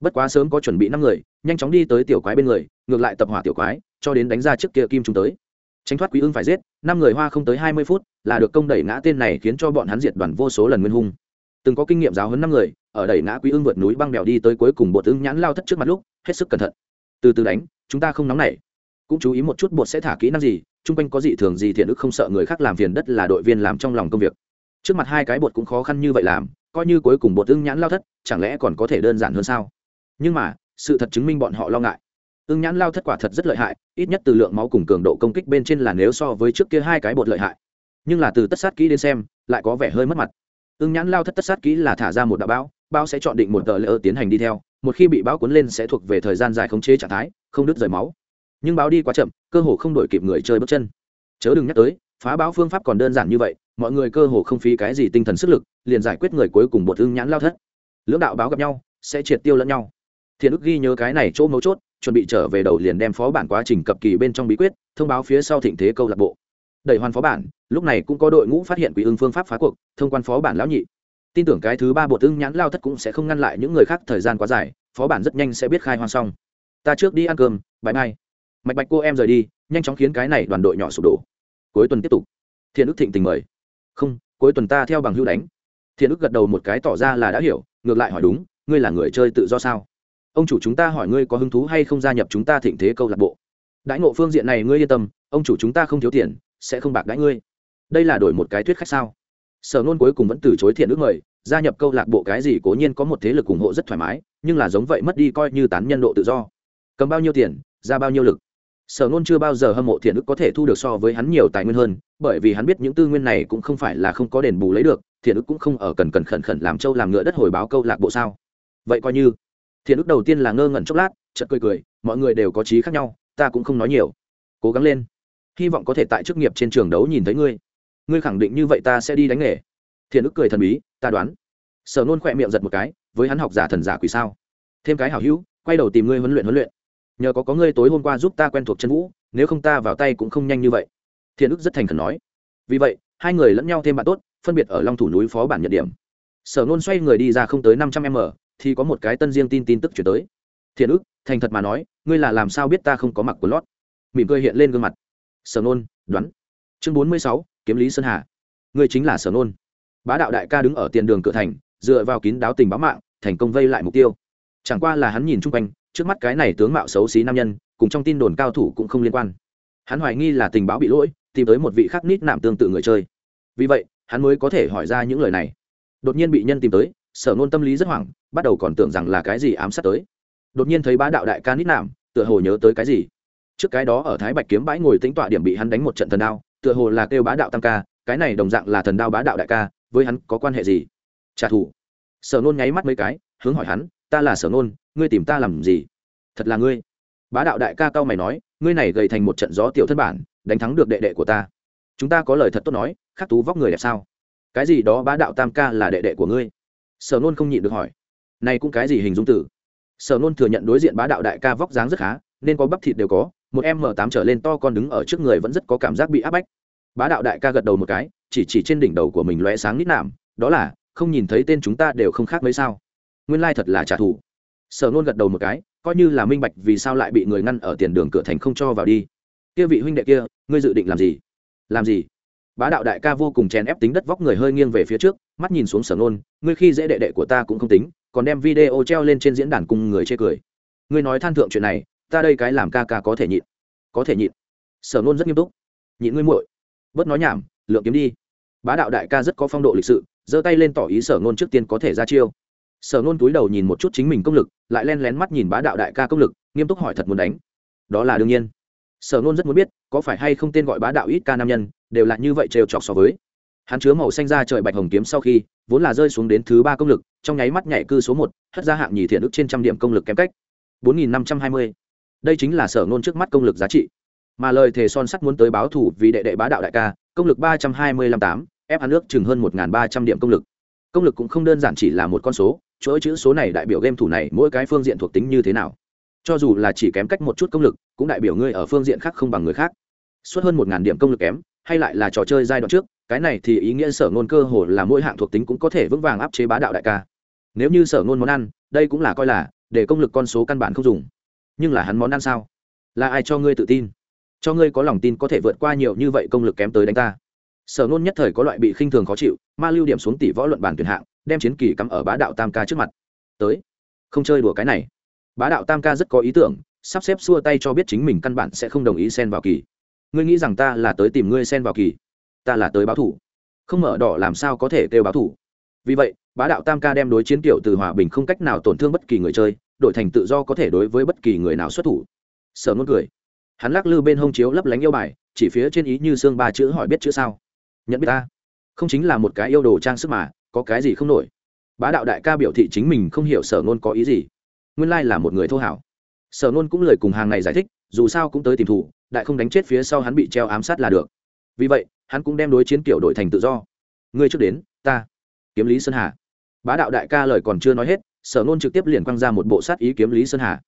Bất quá sớm có chuẩn bị năm người, nhanh chóng đi tới tiểu quái bên người, ngược lại tập hỏa tiểu quái, cho đến đánh ra trước kia kim chúng tới. Tránh thoát quý ưng phải giết, năm người hoa không tới hai mươi phút, là được công đẩy ngã tên này khiến cho bọn hắn diệt đoàn vô số lần nguyên hung. Từng có kinh nghiệm giáo hơn năm người, ở đẩy ngã quý ưng vượt núi băng bèo đi tới cuối cùng bột ưng nhãn lao thất trước mặt lúc, hết sức cẩn thận. Từ từ đánh, chúng ta không nóng nảy cũng chú ý một chút bột sẽ thả kỹ năng gì, chung quanh có gì thường gì thiện ức không sợ người khác làm phiền đất là đội viên làm trong lòng công việc. Trước mặt hai cái bột cũng khó khăn như vậy làm, coi như cuối cùng bột ưng nhãn lao thất, chẳng lẽ còn có thể đơn giản hơn sao? Nhưng mà, sự thật chứng minh bọn họ lo ngại. Ưng nhãn lao thất quả thật rất lợi hại, ít nhất từ lượng máu cùng cường độ công kích bên trên là nếu so với trước kia hai cái bột lợi hại. Nhưng là từ tất sát kỹ đến xem, lại có vẻ hơi mất mặt. Ưng nhãn lao thất tất sát kỹ là thả ra một đạo bão bão sẽ chọn định một tờ lỡ tiến hành đi theo, một khi bị bão cuốn lên sẽ thuộc về thời gian dài khống chế trạng thái, không đứt rời máu nhưng báo đi quá chậm, cơ hồ không đổi kịp người chơi bước chân. Chớ đừng nhắc tới, phá báo phương pháp còn đơn giản như vậy, mọi người cơ hồ không phí cái gì tinh thần sức lực, liền giải quyết người cuối cùng bột thương nhãn lao thất. Lưỡng đạo báo gặp nhau, sẽ triệt tiêu lẫn nhau. Thiện ức ghi nhớ cái này chỗ mấu chốt, chuẩn bị trở về đầu liền đem phó bản quá trình cập kỳ bên trong bí quyết, thông báo phía sau thịnh thế câu lạc bộ. Đẩy hoàn phó bản, lúc này cũng có đội ngũ phát hiện quỷ ưng phương pháp phá cuộc, thông quan phó bản lão nhị. Tin tưởng cái thứ ba bột ưng nhãn lao thất cũng sẽ không ngăn lại những người khác thời gian quá dài, phó bản rất nhanh sẽ biết khai hoang xong. Ta trước đi ăn cơm bãi mai mạch bạch cô em rời đi, nhanh chóng khiến cái này đoàn đội nhỏ sụp đổ. Cuối tuần tiếp tục. Thiện ức thịnh tình mời. Không, cuối tuần ta theo bằng hữu đánh. Thiện ức gật đầu một cái tỏ ra là đã hiểu, ngược lại hỏi đúng, ngươi là người chơi tự do sao? Ông chủ chúng ta hỏi ngươi có hứng thú hay không gia nhập chúng ta thịnh thế câu lạc bộ? Đãi ngộ phương diện này ngươi yên tâm, ông chủ chúng ta không thiếu tiền, sẽ không bạc đãi ngươi. Đây là đổi một cái thuyết khách sao? Sở nôn cuối cùng vẫn từ chối thiện ước mời, gia nhập câu lạc bộ cái gì cố nhiên có một thế lực ủng hộ rất thoải mái, nhưng là giống vậy mất đi coi như tán nhân độ tự do. Cầm bao nhiêu tiền, ra bao nhiêu lực? Sở nôn chưa bao giờ hâm mộ thiện ức có thể thu được so với hắn nhiều tài nguyên hơn, bởi vì hắn biết những tư nguyên này cũng không phải là không có đền bù lấy được, thiện ức cũng không ở cần cần khẩn khẩn làm trâu làm ngựa đất hồi báo câu lạc bộ sao? Vậy coi như. Thiện ức đầu tiên là ngơ ngẩn chốc lát, chợt cười cười, mọi người đều có trí khác nhau, ta cũng không nói nhiều. Cố gắng lên. Hy vọng có thể tại chức nghiệp trên trường đấu nhìn thấy ngươi. Ngươi khẳng định như vậy ta sẽ đi đánh nghề. Thiện ức cười thần bí, ta đoán. Sở nôn khỏe miệng giật một cái, với hắn học giả thần giả quỷ sao? Thêm cái hảo hữu, quay đầu tìm ngươi huấn luyện huấn luyện nhờ có có ngươi tối hôm qua giúp ta quen thuộc chân vũ, nếu không ta vào tay cũng không nhanh như vậy. Thiện ức rất thành khẩn nói. Vì vậy, hai người lẫn nhau thêm bạn tốt, phân biệt ở long thủ núi phó bản nhận điểm. Sở nôn xoay người đi ra không tới năm trăm m thì có một cái tân riêng tin tin tức chuyển tới. Thiện ức thành thật mà nói, ngươi là làm sao biết ta không có mặc quần lót? Mỉm cười hiện lên gương mặt. Sở nôn, đoán. Chương bốn mươi sáu, kiếm lý sơn hà. Ngươi chính là sở nôn. Bá đạo đại ca đứng ở tiền đường cửa thành, dựa vào kín đáo tình báo mạng, thành công vây lại mục tiêu. Chẳng qua là hắn nhìn chung quanh trước mắt cái này tướng mạo xấu xí nam nhân, cùng trong tin đồn cao thủ cũng không liên quan. Hắn hoài nghi là tình báo bị lỗi, tìm tới một vị khắc nít nạm tương tự người chơi. Vì vậy, hắn mới có thể hỏi ra những lời này. Đột nhiên bị nhân tìm tới, sở nôn tâm lý rất hoảng, bắt đầu còn tưởng rằng là cái gì ám sát tới. Đột nhiên thấy bá đạo đại ca nít nạm, tựa hồ nhớ tới cái gì. Trước cái đó ở thái bạch kiếm bãi ngồi tính tọa điểm bị hắn đánh một trận thần đao, tựa hồ là kêu bá đạo tam ca, cái này đồng dạng là thần đao bá đạo đại ca, với hắn có quan hệ gì? Trả thù. Sở nôn nháy mắt mấy cái, hướng hỏi hắn ta là sở nôn ngươi tìm ta làm gì? Thật là ngươi. Bá đạo đại ca cao mày nói, ngươi này gầy thành một trận gió tiểu thân bản, đánh thắng được đệ đệ của ta. Chúng ta có lời thật tốt nói, khắc tú vóc người đẹp sao? Cái gì đó bá đạo tam ca là đệ đệ của ngươi? Sở nôn không nhịn được hỏi. Này cũng cái gì hình dung tử sở nôn thừa nhận đối diện bá đạo đại ca vóc dáng rất khá, nên có bắp thịt đều có, một m tám trở lên to con đứng ở trước người vẫn rất có cảm giác bị áp bách. Bá đạo đại ca gật đầu một cái, chỉ chỉ trên đỉnh đầu của mình lóe sáng nít nạm, đó là, không nhìn thấy tên chúng ta đều không khác mấy sao nguyên lai thật là trả thù. Sở nôn gật đầu một cái, coi như là minh bạch vì sao lại bị người ngăn ở tiền đường cửa thành không cho vào đi. Kia vị huynh đệ kia, ngươi dự định làm gì? Làm gì? Bá đạo đại ca vô cùng chèn ép tính đất vóc người hơi nghiêng về phía trước, mắt nhìn xuống sở nôn, ngươi khi dễ đệ đệ của ta cũng không tính, còn đem video treo lên trên diễn đàn cùng người chê cười. Ngươi nói than thượng chuyện này, ta đây cái làm ca ca có thể nhịn. Có thể nhịn. Sở nôn rất nghiêm túc. Nhịn ngươi muội. Bớt nói nhảm, lượng kiếm đi. Bá đạo đại ca rất có phong độ lịch sự, giơ tay lên tỏ ý sở nôn trước tiên có thể ra chiêu sở nôn túi đầu nhìn một chút chính mình công lực, lại len lén mắt nhìn bá đạo đại ca công lực, nghiêm túc hỏi thật muốn đánh. Đó là đương nhiên. Sở nôn rất muốn biết, có phải hay không tên gọi bá đạo ít ca nam nhân, đều là như vậy trêu chọc so với. Hắn chứa màu xanh ra trời bạch hồng kiếm sau khi, vốn là rơi xuống đến thứ ba công lực, trong nháy mắt nhảy cư số một, hất ra hạng nhì thiện ức trên trăm điểm công lực kém cách. Bốn nghìn năm trăm hai mươi. Đây chính là sở nôn trước mắt công lực giá trị. Mà lời thề son sắt muốn tới báo thủ vì đệ đệ bá đạo đại ca, công lực ba trăm hai mươi lăm tám, ép hắn nước chừng hơn một ba trăm điểm công lực. Công lực cũng không đơn giản chỉ là một con số chuỗi chữ số này đại biểu game thủ này mỗi cái phương diện thuộc tính như thế nào. Cho dù là chỉ kém cách một chút công lực, cũng đại biểu ngươi ở phương diện khác không bằng người khác. Suốt hơn một ngàn điểm công lực kém, hay lại là trò chơi giai đoạn trước, cái này thì ý nghĩa sở ngôn cơ hồ là mỗi hạng thuộc tính cũng có thể vững vàng áp chế bá đạo đại ca. Nếu như sở ngôn món ăn, đây cũng là coi là, để công lực con số căn bản không dùng. Nhưng là hắn món ăn sao? Là ai cho ngươi tự tin? Cho ngươi có lòng tin có thể vượt qua nhiều như vậy công lực kém tới đánh ta. Sở nôn nhất thời có loại bị khinh thường khó chịu, ma lưu điểm xuống tỷ võ luận bàn tuyển hạng đem chiến kỳ cắm ở bá đạo tam ca trước mặt. Tới, không chơi đùa cái này. Bá đạo tam ca rất có ý tưởng, sắp xếp xua tay cho biết chính mình căn bản sẽ không đồng ý xen vào kỳ. Ngươi nghĩ rằng ta là tới tìm ngươi xen vào kỳ? Ta là tới báo thủ. Không mở đỏ làm sao có thể kêu báo thủ? Vì vậy, bá đạo tam ca đem đối chiến kiểu từ hòa bình không cách nào tổn thương bất kỳ người chơi, đổi thành tự do có thể đối với bất kỳ người nào xuất thủ. Sở nôn cười. Hắn lắc lư bên hông chiếu lấp lánh yêu bài, chỉ phía trên ý như xương ba chữ hỏi biết chữ sao. Nhận biết ta. Không chính là một cái yêu đồ trang sức mà có cái gì không nổi. Bá đạo đại ca biểu thị chính mình không hiểu sở nôn có ý gì. Nguyên lai là một người thô hảo. Sở nôn cũng lời cùng hàng này giải thích, dù sao cũng tới tìm thủ, đại không đánh chết phía sau hắn bị treo ám sát là được. Vì vậy, hắn cũng đem đối chiến kiểu đổi thành tự do. Ngươi trước đến, ta. Kiếm lý sơn hà. Bá đạo đại ca lời còn chưa nói hết, sở nôn trực tiếp liền quăng ra một bộ sát ý kiếm lý sơn hà.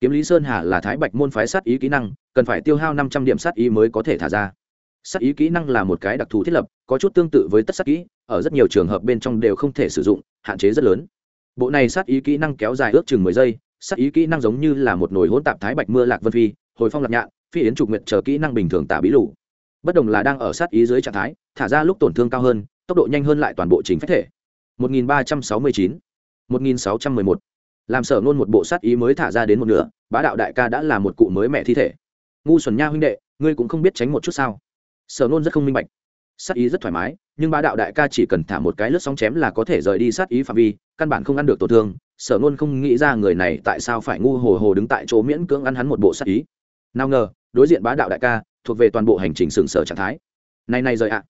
Kiếm lý sơn hà là thái bạch môn phái sát ý kỹ năng, cần phải tiêu hao năm trăm điểm sát ý mới có thể thả ra sát ý kỹ năng là một cái đặc thù thiết lập, có chút tương tự với tất sát kỹ, ở rất nhiều trường hợp bên trong đều không thể sử dụng, hạn chế rất lớn. Bộ này sát ý kỹ năng kéo dài ước chừng mười giây, sát ý kỹ năng giống như là một nồi hỗn tạp thái bạch mưa lạc vân phi, hồi phong lạc nhạn, phi yến trục nguyện chờ kỹ năng bình thường tả bí lụ. bất đồng là đang ở sát ý dưới trạng thái, thả ra lúc tổn thương cao hơn, tốc độ nhanh hơn lại toàn bộ chính phép thể. 1369 1611 làm sở ngôn một bộ sát ý mới thả ra đến một nửa, bá đạo đại ca đã là một cụ mới mẹ thi thể. Ngu xuẩn nha huynh đệ, ngươi cũng không biết tránh một chút sao? Sở nôn rất không minh bạch. Sát ý rất thoải mái, nhưng bá đạo đại ca chỉ cần thả một cái lướt sóng chém là có thể rời đi sát ý phạm vi, căn bản không ăn được tổn thương. Sở nôn không nghĩ ra người này tại sao phải ngu hồ hồ đứng tại chỗ miễn cưỡng ăn hắn một bộ sát ý. Nào ngờ, đối diện bá đạo đại ca, thuộc về toàn bộ hành trình sừng sở trạng thái. Này này rời ạ.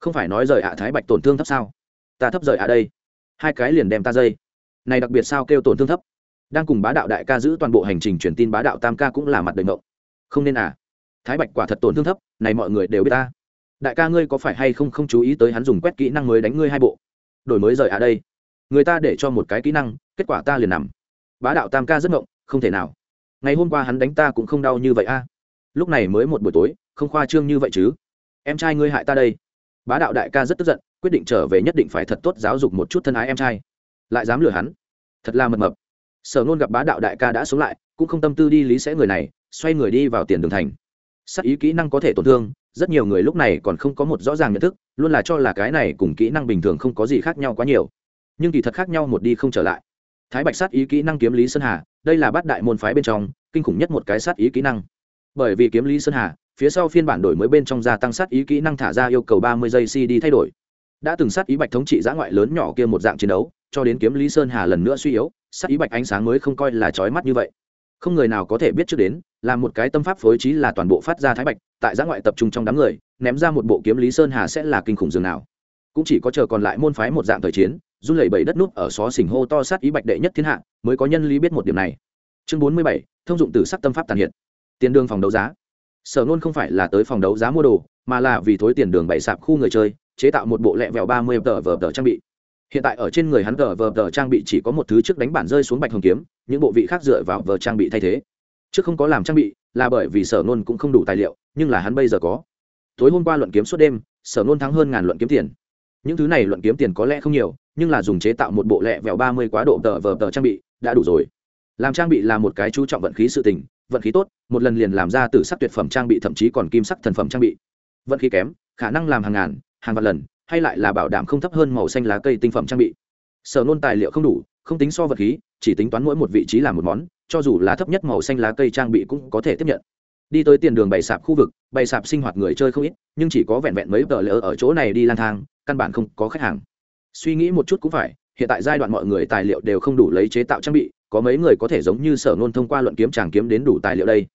Không phải nói rời ạ thái bạch tổn thương thấp sao? Ta thấp rời ạ đây. Hai cái liền đem ta dây. Này đặc biệt sao kêu tổn thương thấp. Đang cùng bá đạo đại ca giữ toàn bộ hành trình truyền tin bá đạo tam ca cũng là mặt đời ngộng. Không nên à? Thái bạch quả thật tổn thương thấp, này mọi người đều biết ta. Đại ca ngươi có phải hay không không chú ý tới hắn dùng quét kỹ năng mới đánh ngươi hai bộ? Đổi mới rời à đây. Người ta để cho một cái kỹ năng, kết quả ta liền nằm. Bá đạo tam ca rất ngộng, không thể nào. Ngày hôm qua hắn đánh ta cũng không đau như vậy a. Lúc này mới một buổi tối, không khoa trương như vậy chứ. Em trai ngươi hại ta đây. Bá đạo đại ca rất tức giận, quyết định trở về nhất định phải thật tốt giáo dục một chút thân ái em trai. Lại dám lừa hắn. Thật là mập mập. Sở nôn gặp bá đạo đại ca đã sống lại, cũng không tâm tư đi lý sẽ người này, xoay người đi vào tiền đường thành sắc ý kỹ năng có thể tổn thương, rất nhiều người lúc này còn không có một rõ ràng nhận thức, luôn là cho là cái này cùng kỹ năng bình thường không có gì khác nhau quá nhiều. Nhưng kỳ thật khác nhau một đi không trở lại. Thái bạch sát ý kỹ năng kiếm lý sơn hà, đây là bát đại môn phái bên trong, kinh khủng nhất một cái sát ý kỹ năng. Bởi vì kiếm lý sơn hà, phía sau phiên bản đổi mới bên trong gia tăng sát ý kỹ năng thả ra yêu cầu ba mươi giây cd thay đổi. Đã từng sát ý bạch thống trị giã ngoại lớn nhỏ kia một dạng chiến đấu, cho đến kiếm lý sơn hà lần nữa suy yếu, sát ý bạch ánh sáng mới không coi là trói mắt như vậy không người nào có thể biết trước đến, là một cái tâm pháp phối trí là toàn bộ phát ra thái bạch, tại giã ngoại tập trung trong đám người, ném ra một bộ kiếm lý sơn hà sẽ là kinh khủng dường nào. Cũng chỉ có chờ còn lại môn phái một dạng thời chiến, run lẩy bẩy đất nút ở xó xỉnh hô to sát ý bạch đệ nhất thiên hạ, mới có nhân lý biết một điểm này. Chương bốn mươi bảy, thông dụng từ sắc tâm pháp tàn hiện. Tiền đường phòng đấu giá. Sở nôn không phải là tới phòng đấu giá mua đồ, mà là vì thối tiền đường bày sạp khu người chơi, chế tạo một bộ lẹ vẹo ba mươi tờ vờ tờ trang bị hiện tại ở trên người hắn tờ vờ tờ trang bị chỉ có một thứ trước đánh bản rơi xuống bạch hồng kiếm, những bộ vị khác dựa vào vờ trang bị thay thế. Trước không có làm trang bị, là bởi vì sở nôn cũng không đủ tài liệu, nhưng là hắn bây giờ có. Tối hôm qua luận kiếm suốt đêm, sở nôn thắng hơn ngàn luận kiếm tiền. Những thứ này luận kiếm tiền có lẽ không nhiều, nhưng là dùng chế tạo một bộ lẹ vẹo ba mươi quá độ tờ vờ tờ trang bị, đã đủ rồi. Làm trang bị là một cái chú trọng vận khí sự tình, vận khí tốt, một lần liền làm ra từ sắc tuyệt phẩm trang bị, thậm chí còn kim sắc thần phẩm trang bị. Vận khí kém, khả năng làm hàng ngàn, hàng vạn lần hay lại là bảo đảm không thấp hơn màu xanh lá cây tinh phẩm trang bị. Sở nôn tài liệu không đủ, không tính so vật khí, chỉ tính toán mỗi một vị trí làm một món, cho dù là thấp nhất màu xanh lá cây trang bị cũng có thể tiếp nhận. Đi tới tiền đường bày sạp khu vực, bày sạp sinh hoạt người chơi không ít, nhưng chỉ có vẹn vẹn mấy tờ lỡ ở chỗ này đi lang thang, căn bản không có khách hàng. Suy nghĩ một chút cũng phải, hiện tại giai đoạn mọi người tài liệu đều không đủ lấy chế tạo trang bị, có mấy người có thể giống như sở nôn thông qua luận kiếm tràng kiếm đến đủ tài liệu đây.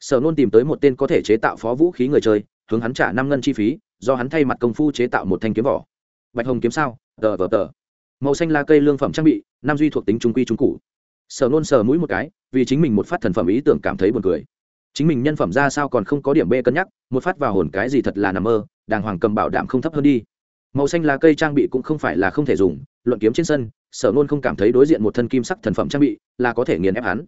Sở nôn tìm tới một tên có thể chế tạo phó vũ khí người chơi, hướng hắn trả năm ngân chi phí do hắn thay mặt công phu chế tạo một thanh kiếm vỏ. Bạch hồng kiếm sao? Tờ vờ tờ. Màu xanh lá cây lương phẩm trang bị, nam duy thuộc tính trung quy trung cụ. Sở nôn sờ mũi một cái, vì chính mình một phát thần phẩm ý tưởng cảm thấy buồn cười. Chính mình nhân phẩm ra sao còn không có điểm b cân nhắc, một phát vào hồn cái gì thật là nằm mơ, đàng hoàng cầm bảo đảm không thấp hơn đi. Màu xanh lá cây trang bị cũng không phải là không thể dùng, luận kiếm trên sân sở nôn không cảm thấy đối diện một thân kim sắc thần phẩm trang bị là có thể nghiền ép hắn.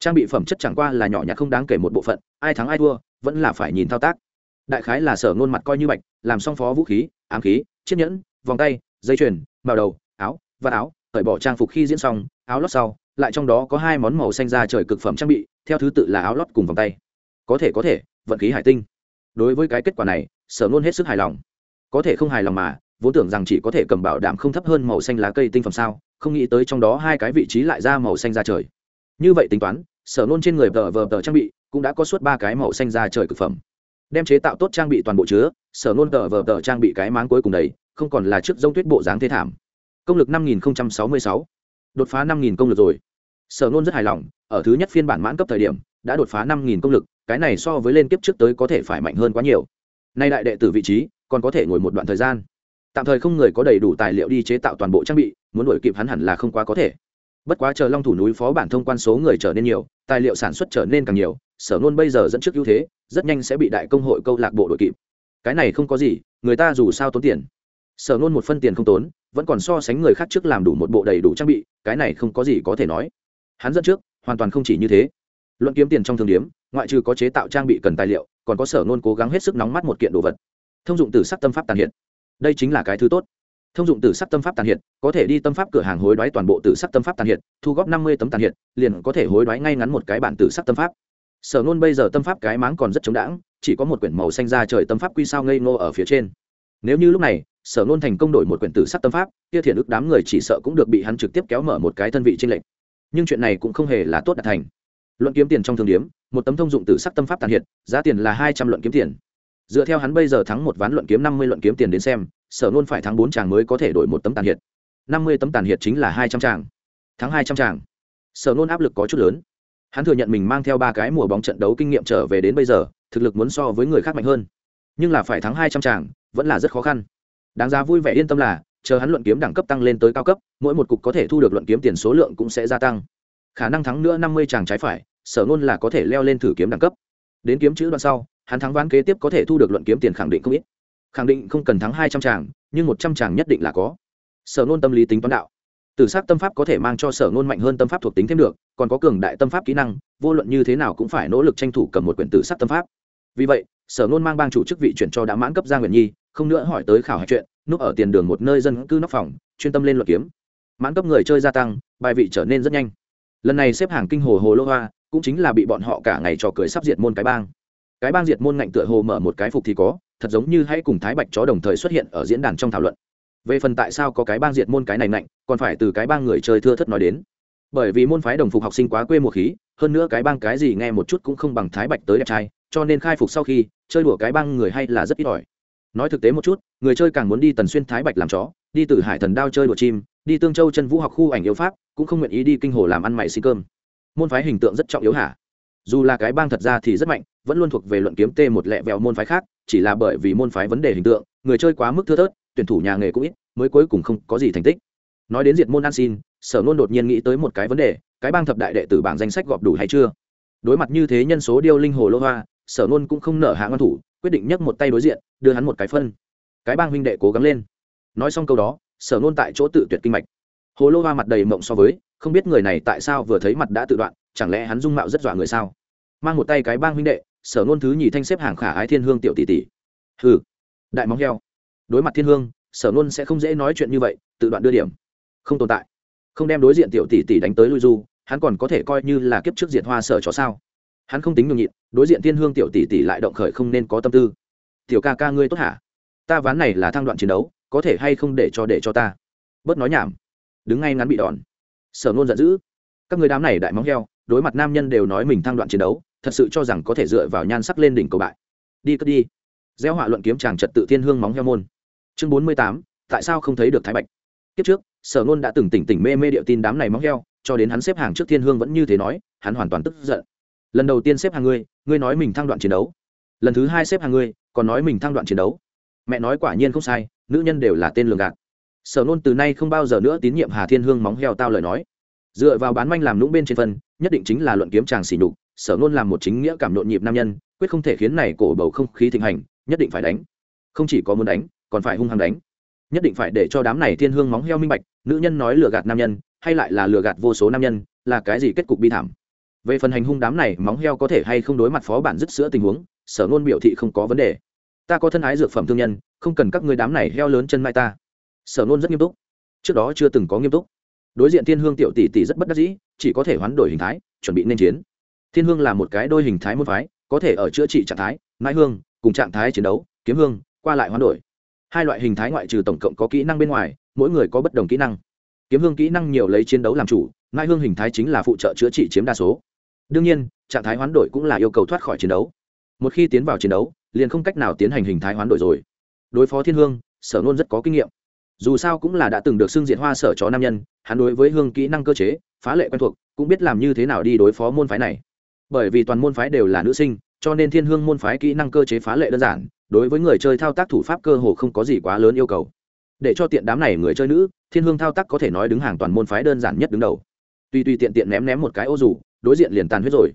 Trang bị phẩm chất chẳng qua là nhỏ nhặt không đáng kể một bộ phận, ai thắng ai thua, vẫn là phải nhìn thao tác đại khái là sở ngôn mặt coi như bạch, làm song phó vũ khí, ám khí, chiếc nhẫn, vòng tay, dây chuyền, màu đầu, áo, và áo, cởi bỏ trang phục khi diễn xong, áo lót sau, lại trong đó có hai món màu xanh da trời cực phẩm trang bị, theo thứ tự là áo lót cùng vòng tay. Có thể có thể, vận khí hải tinh. Đối với cái kết quả này, sở ngôn hết sức hài lòng. Có thể không hài lòng mà, vốn tưởng rằng chỉ có thể cầm bảo đảm không thấp hơn màu xanh lá cây tinh phẩm sao, không nghĩ tới trong đó hai cái vị trí lại ra màu xanh da trời. Như vậy tính toán, sở nôn trên người vờ vờ tờ trang bị cũng đã có suốt ba cái màu xanh da trời cực phẩm đem chế tạo tốt trang bị toàn bộ chứa, sở nôn tờ vờ tờ trang bị cái máng cuối cùng đấy, không còn là chiếc rông tuyết bộ dáng thế thảm. Công lực năm nghìn sáu mươi sáu. Đột phá năm nghìn công lực rồi. Sở nôn rất hài lòng, ở thứ nhất phiên bản mãn cấp thời điểm, đã đột phá năm nghìn công lực, cái này so với lên kiếp trước tới có thể phải mạnh hơn quá nhiều. Nay đại đệ tử vị trí, còn có thể ngồi một đoạn thời gian. Tạm thời không người có đầy đủ tài liệu đi chế tạo toàn bộ trang bị, muốn đổi kịp hắn hẳn là không quá có thể. Bất quá chờ long thủ núi phó bản thông quan số người trở nên nhiều, tài liệu sản xuất trở nên càng nhiều sở nôn bây giờ dẫn trước ưu thế, rất nhanh sẽ bị đại công hội câu lạc bộ đội kịp. Cái này không có gì, người ta dù sao tốn tiền. Sở nôn một phân tiền không tốn, vẫn còn so sánh người khác trước làm đủ một bộ đầy đủ trang bị, cái này không có gì có thể nói. Hắn dẫn trước, hoàn toàn không chỉ như thế. Luận kiếm tiền trong thương điếm, ngoại trừ có chế tạo trang bị cần tài liệu, còn có sở nôn cố gắng hết sức nóng mắt một kiện đồ vật. Thông dụng từ sắc tâm pháp tàn hiện. Đây chính là cái thứ tốt. Thông dụng từ sắc tâm pháp tàn hiện, có thể đi tâm pháp cửa hàng hối đoái toàn bộ từ sắc tâm pháp tàn hiện, thu góp năm mươi tấm tàn hiện, liền có thể hối đoái ngay ngắn một cái bản từ sắc tâm pháp sở nôn bây giờ tâm pháp cái máng còn rất chống đãng chỉ có một quyển màu xanh ra trời tâm pháp quy sao ngây ngô ở phía trên. Nếu như lúc này, sở nôn thành công đổi một quyển tử sắc tâm pháp, kia thiện ức đám người chỉ sợ cũng được bị hắn trực tiếp kéo mở một cái thân vị trên lệnh nhưng chuyện này cũng không hề là tốt đạt thành. Luận kiếm tiền trong thương điếm, một tấm thông dụng tử sắc tâm pháp tàn hiện, giá tiền là hai trăm luận kiếm tiền. Dựa theo hắn bây giờ thắng một ván luận kiếm năm mươi luận kiếm tiền đến xem, sở nôn phải thắng bốn tràng mới có thể đổi một tấm tàn hiện. Năm mươi tấm tàn hiện chính là hai trăm tràng thắng hai trăm tràng sở nôn áp lực có chút lớn hắn thừa nhận mình mang theo ba cái mùa bóng trận đấu kinh nghiệm trở về đến bây giờ, thực lực muốn so với người khác mạnh hơn. Nhưng là phải thắng hai trăm tràng vẫn là rất khó khăn. Đáng giá vui vẻ yên tâm là, chờ hắn luận kiếm đẳng cấp tăng lên tới cao cấp, mỗi một cục có thể thu được luận kiếm tiền số lượng cũng sẽ gia tăng. Khả năng thắng nữa năm mươi tràng trái phải, sở ngôn là có thể leo lên thử kiếm đẳng cấp. Đến kiếm chữ đoạn sau, hắn thắng ván kế tiếp có thể thu được luận kiếm tiền khẳng định không ít. Khẳng định không cần thắng hai trăm tràng nhưng một trăm tràng nhất định là có. Sở ngôn tâm lý tính toán đạo. Tử s tâm pháp có thể mang cho sở ngôn mạnh hơn tâm pháp thuộc tính thêm được, còn có cường đại tâm pháp kỹ năng, vô luận như thế nào cũng phải nỗ lực tranh thủ cầm một quyển tử sắc tâm pháp. Vì vậy, sở ngôn mang bang chủ chức vị chuyển cho đã mãn cấp gia nguyện nhi, không nữa hỏi tới khảo hạch chuyện, núp ở tiền đường một nơi dân cư nóc phòng, chuyên tâm lên luật kiếm. Mãn cấp người chơi gia tăng, bài vị trở nên rất nhanh. Lần này xếp hàng kinh hồ hồ lô hoa, cũng chính là bị bọn họ cả ngày trò cười sắp diệt môn cái bang. Cái bang diệt môn ngạnh tựa hồ mở một cái phục thì có, thật giống như hãy cùng thái bạch chó đồng thời xuất hiện ở diễn đàn trong thảo luận về phần tại sao có cái bang diệt môn cái này mạnh, còn phải từ cái bang người chơi thưa thất nói đến. Bởi vì môn phái đồng phục học sinh quá quê mùa khí hơn nữa cái bang cái gì nghe một chút cũng không bằng thái bạch tới đẹp trai cho nên khai phục sau khi chơi đùa cái bang người hay là rất ít ỏi. Nói thực tế một chút người chơi càng muốn đi tần xuyên thái bạch làm chó đi từ hải thần đao chơi đùa chim đi tương châu chân vũ học khu ảnh yêu pháp cũng không nguyện ý đi kinh hồ làm ăn mày xin cơm. Môn phái hình tượng rất trọng yếu hả? Dù là cái bang thật ra thì rất mạnh vẫn luôn thuộc về luận kiếm t một lẹ vẹo môn phái khác chỉ là bởi vì môn phái vấn đề hình tượng người chơi quá mức thưa thớt tuyển thủ nhà nghề cũng ít, mới cuối cùng không có gì thành tích. Nói đến diệt môn an xin, sở nôn đột nhiên nghĩ tới một cái vấn đề, cái bang thập đại đệ tử bảng danh sách gọp đủ hay chưa? Đối mặt như thế nhân số điêu linh hồ lô hoa, sở nôn cũng không nở hạ ngăn thủ, quyết định nhấc một tay đối diện, đưa hắn một cái phân. Cái bang huynh đệ cố gắng lên. Nói xong câu đó, sở nôn tại chỗ tự tuyệt kinh mạch. Hồ lô hoa mặt đầy mộng so với, không biết người này tại sao vừa thấy mặt đã tự đoạn, chẳng lẽ hắn dung mạo rất dọa người sao? Mang một tay cái bang huynh đệ, sở nôn thứ nhì thanh xếp hàng khả ái thiên hương tiểu tỷ tỷ. Hừ. Đại móng heo đối mặt thiên hương, sở nôn sẽ không dễ nói chuyện như vậy, tự đoạn đưa điểm. Không tồn tại. Không đem đối diện tiểu tỷ tỷ đánh tới lui du, hắn còn có thể coi như là kiếp trước diệt hoa sở chó sao. Hắn không tính nhường nhịn, đối diện thiên hương tiểu tỷ tỷ lại động khởi không nên có tâm tư. Tiểu ca ca ngươi tốt hả? Ta ván này là thăng đoạn chiến đấu, có thể hay không để cho để cho ta? Bớt nói nhảm. Đứng ngay ngắn bị đòn. Sở nôn giận dữ. Các người đám này đại móng heo, đối mặt nam nhân đều nói mình thăng đoạn chiến đấu, thật sự cho rằng có thể dựa vào nhan sắc lên đỉnh cầu bại. Đi cất đi. Gieo họa luận kiếm tràng trật tự thiên hương móng heo môn chương bốn mươi tám, tại sao không thấy được thái bạch? Kiếp trước, sở nôn đã từng tỉnh tỉnh mê mê điệu tin đám này móng heo, cho đến hắn xếp hàng trước thiên hương vẫn như thế nói, hắn hoàn toàn tức giận. Lần đầu tiên xếp hàng ngươi ngươi nói mình thăng đoạn chiến đấu. Lần thứ hai xếp hàng ngươi, còn nói mình thăng đoạn chiến đấu. Mẹ nói quả nhiên không sai, nữ nhân đều là tên lường gạt. Sở nôn từ nay không bao giờ nữa tín nhiệm hà thiên hương móng heo tao lời nói. Dựa vào bán manh làm lũng bên trên phân nhất định chính là luận kiếm chàng xỉ nhục, sở nôn làm một chính nghĩa cảm nhộn nhịp nam nhân, quyết không thể khiến này cổ bầu không khí thịnh hành, nhất định phải đánh. Không chỉ có muốn đánh còn phải hung hăng đánh. Nhất định phải để cho đám này thiên hương móng heo minh bạch, nữ nhân nói lừa gạt nam nhân, hay lại là lừa gạt vô số nam nhân, là cái gì kết cục bi thảm. Về phần hành hung đám này, móng heo có thể hay không đối mặt phó bản dứt sữa tình huống, sở nôn biểu thị không có vấn đề. Ta có thân ái dược phẩm thương nhân, không cần các người đám này heo lớn chân mai ta. Sở nôn rất nghiêm túc. Trước đó chưa từng có nghiêm túc. Đối diện thiên hương tiểu tỷ tỷ rất bất đắc dĩ, chỉ có thể hoán đổi hình thái, chuẩn bị nên chiến. Thiên hương là một cái đôi hình thái môn phái, có thể ở chữa trị trạng thái mãi hương, cùng trạng thái chiến đấu, kiếm hương, qua lại hoán đổi hai loại hình thái ngoại trừ tổng cộng có kỹ năng bên ngoài, mỗi người có bất đồng kỹ năng. Kiếm hương kỹ năng nhiều lấy chiến đấu làm chủ ngai hương hình thái chính là phụ trợ chữa trị chiếm đa số. Đương nhiên, trạng thái hoán đổi cũng là yêu cầu thoát khỏi chiến đấu. Một khi tiến vào chiến đấu, liền không cách nào tiến hành hình thái hoán đổi rồi. Đối phó thiên hương, sở nôn rất có kinh nghiệm. Dù sao cũng là đã từng được xưng diện hoa sở chó nam nhân, hắn đối với hương kỹ năng cơ chế, phá lệ quen thuộc, cũng biết làm như thế nào đi đối phó môn phái này. Bởi vì toàn môn phái đều là nữ sinh cho nên thiên hương môn phái kỹ năng cơ chế phá lệ đơn giản, đối với người chơi thao tác thủ pháp cơ hồ không có gì quá lớn yêu cầu. Để cho tiện đám này người chơi nữ, thiên hương thao tác có thể nói đứng hàng toàn môn phái đơn giản nhất đứng đầu. Tuy tuy tiện tiện ném ném một cái ô dù, đối diện liền tàn huyết rồi.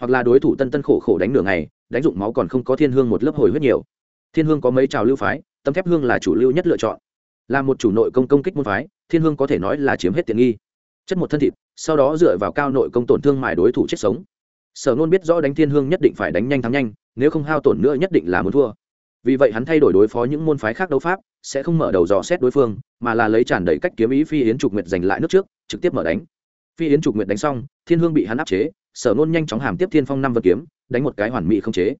Hoặc là đối thủ tân tân khổ khổ đánh nửa ngày, đánh dụng máu còn không có thiên hương một lớp hồi huyết nhiều. Thiên hương có mấy trào lưu phái, tấm thép hương là chủ lưu nhất lựa chọn. Là một chủ nội công công kích môn phái, thiên hương có thể nói là chiếm hết tiện nghi. Chất một thân thịt, sau đó dựa vào cao nội công tổn thương mài đối thủ chết sống sở nôn biết rõ đánh thiên hương nhất định phải đánh nhanh thắng nhanh, nếu không hao tổn nữa nhất định là muốn thua. Vì vậy hắn thay đổi đối phó những môn phái khác đấu pháp, sẽ không mở đầu dò xét đối phương, mà là lấy tràn đầy cách kiếm ý phi yến trục nguyệt giành lại nước trước, trực tiếp mở đánh. Phi yến trục nguyệt đánh xong, thiên hương bị hắn áp chế, sở nôn nhanh chóng hàm tiếp thiên phong năm vật kiếm, đánh một cái hoàn mỹ không chế.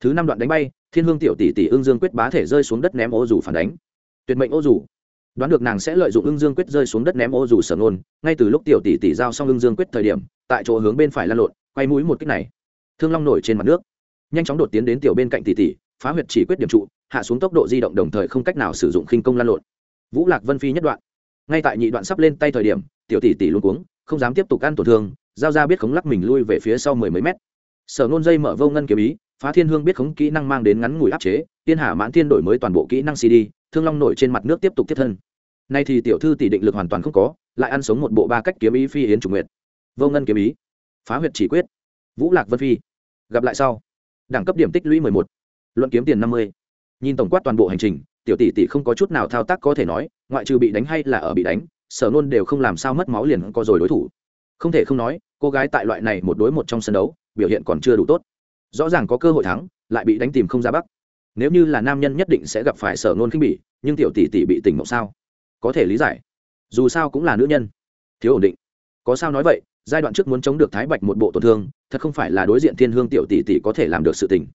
Thứ năm đoạn đánh bay, thiên hương tiểu tỷ tỷ ương dương quyết bá thể rơi xuống đất ném ô dù phản đánh. Tuyệt mệnh ô dù. Đoán được nàng sẽ lợi dụng ương dương quyết rơi xuống đất ném ô dù sở nôn ngay từ lúc tiểu tỷ tỷ giao xong ương dương quyết thời điểm, tại chỗ hướng bên phải lan lộn quay mũi một kích này. Thương long nổi trên mặt nước, nhanh chóng đột tiến đến tiểu bên cạnh tỷ tỷ, phá huyệt chỉ quyết điểm trụ, hạ xuống tốc độ di động đồng thời không cách nào sử dụng khinh công lan lộn. Vũ lạc vân phi nhất đoạn. Ngay tại nhị đoạn sắp lên tay thời điểm, tiểu tỷ tỷ luôn cuống, không dám tiếp tục ăn tổn thương, giao ra biết khống lắc mình lui về phía sau mười mấy mét. Sở nôn dây mở vô ngân kiếm ý, phá thiên hương biết khống kỹ năng mang đến ngắn ngủi áp chế, tiên hà mãn thiên đổi mới toàn bộ kỹ năng cd, thương long nổi trên mặt nước tiếp tục tiếp thân. Nay thì tiểu thư tỷ định lực hoàn toàn không có, lại ăn sống một bộ ba cách kiếm ý phi yến chủ nguyệt. Vô ngân kiếm ý phá huyệt chỉ quyết. Vũ lạc vân phi, gặp lại sau. Đẳng cấp điểm tích lũy mười một, luận kiếm tiền năm mươi. Nhìn tổng quát toàn bộ hành trình, tiểu tỷ tỷ không có chút nào thao tác có thể nói, ngoại trừ bị đánh hay là ở bị đánh, sở nôn đều không làm sao mất máu liền có rồi đối thủ. Không thể không nói, cô gái tại loại này một đối một trong sân đấu, biểu hiện còn chưa đủ tốt. Rõ ràng có cơ hội thắng, lại bị đánh tìm không ra bắc. Nếu như là nam nhân nhất định sẽ gặp phải sở nôn khinh bỉ, nhưng tiểu tỷ tỷ bị tỉnh mộng sao? Có thể lý giải. Dù sao cũng là nữ nhân. Thiếu ổn định. Có sao nói vậy giai đoạn trước muốn chống được thái bạch một bộ tổn thương, thật không phải là đối diện thiên hương tiểu tỷ tỷ có thể làm được sự tình.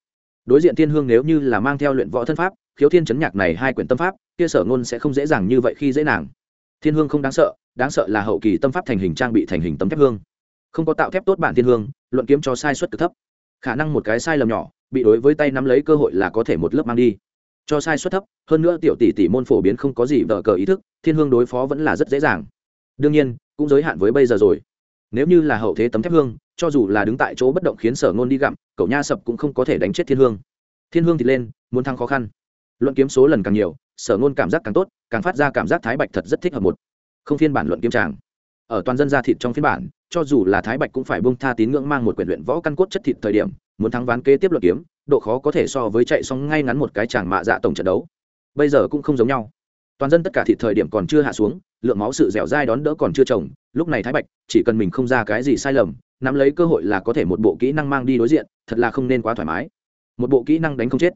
Đối diện thiên hương nếu như là mang theo luyện võ thân pháp, khiếu thiên chấn nhạc này hai quyển tâm pháp, kia sở ngôn sẽ không dễ dàng như vậy khi dễ nàng. Thiên hương không đáng sợ đáng sợ là hậu kỳ tâm pháp thành hình trang bị thành hình tấm thép hương. Không có tạo thép tốt bản thiên hương, luận kiếm cho sai suất cực thấp. Khả năng một cái sai lầm nhỏ, bị đối với tay nắm lấy cơ hội là có thể một lớp mang đi. Cho sai suất thấp, hơn nữa tiểu tỷ tỷ môn phổ biến không có gì vợ cờ ý thức, thiên hương đối phó vẫn là rất dễ dàng. Đương nhiên, cũng giới hạn với bây giờ rồi nếu như là hậu thế tấm thép hương, cho dù là đứng tại chỗ bất động khiến sở ngôn đi gặm, cậu nha sập cũng không có thể đánh chết thiên hương. Thiên hương thì lên, muốn thăng khó khăn. Luận kiếm số lần càng nhiều, sở ngôn cảm giác càng tốt, càng phát ra cảm giác thái bạch thật rất thích hợp một. Không phiên bản luận kiếm tràng. Ở toàn dân gia thịt trong phiên bản, cho dù là thái bạch cũng phải bông tha tín ngưỡng mang một quyển luyện võ căn cốt chất thịt thời điểm, muốn thắng ván kế tiếp luận kiếm, độ khó có thể so với chạy xong ngay ngắn một cái chàng mạ dạ tổng trận đấu. Bây giờ cũng không giống nhau toàn dân tất cả thịt thời điểm còn chưa hạ xuống, lượng máu sự dẻo dai đón đỡ còn chưa trồng, lúc này thái bạch, chỉ cần mình không ra cái gì sai lầm, nắm lấy cơ hội là có thể một bộ kỹ năng mang đi đối diện, thật là không nên quá thoải mái. Một bộ kỹ năng đánh không chết.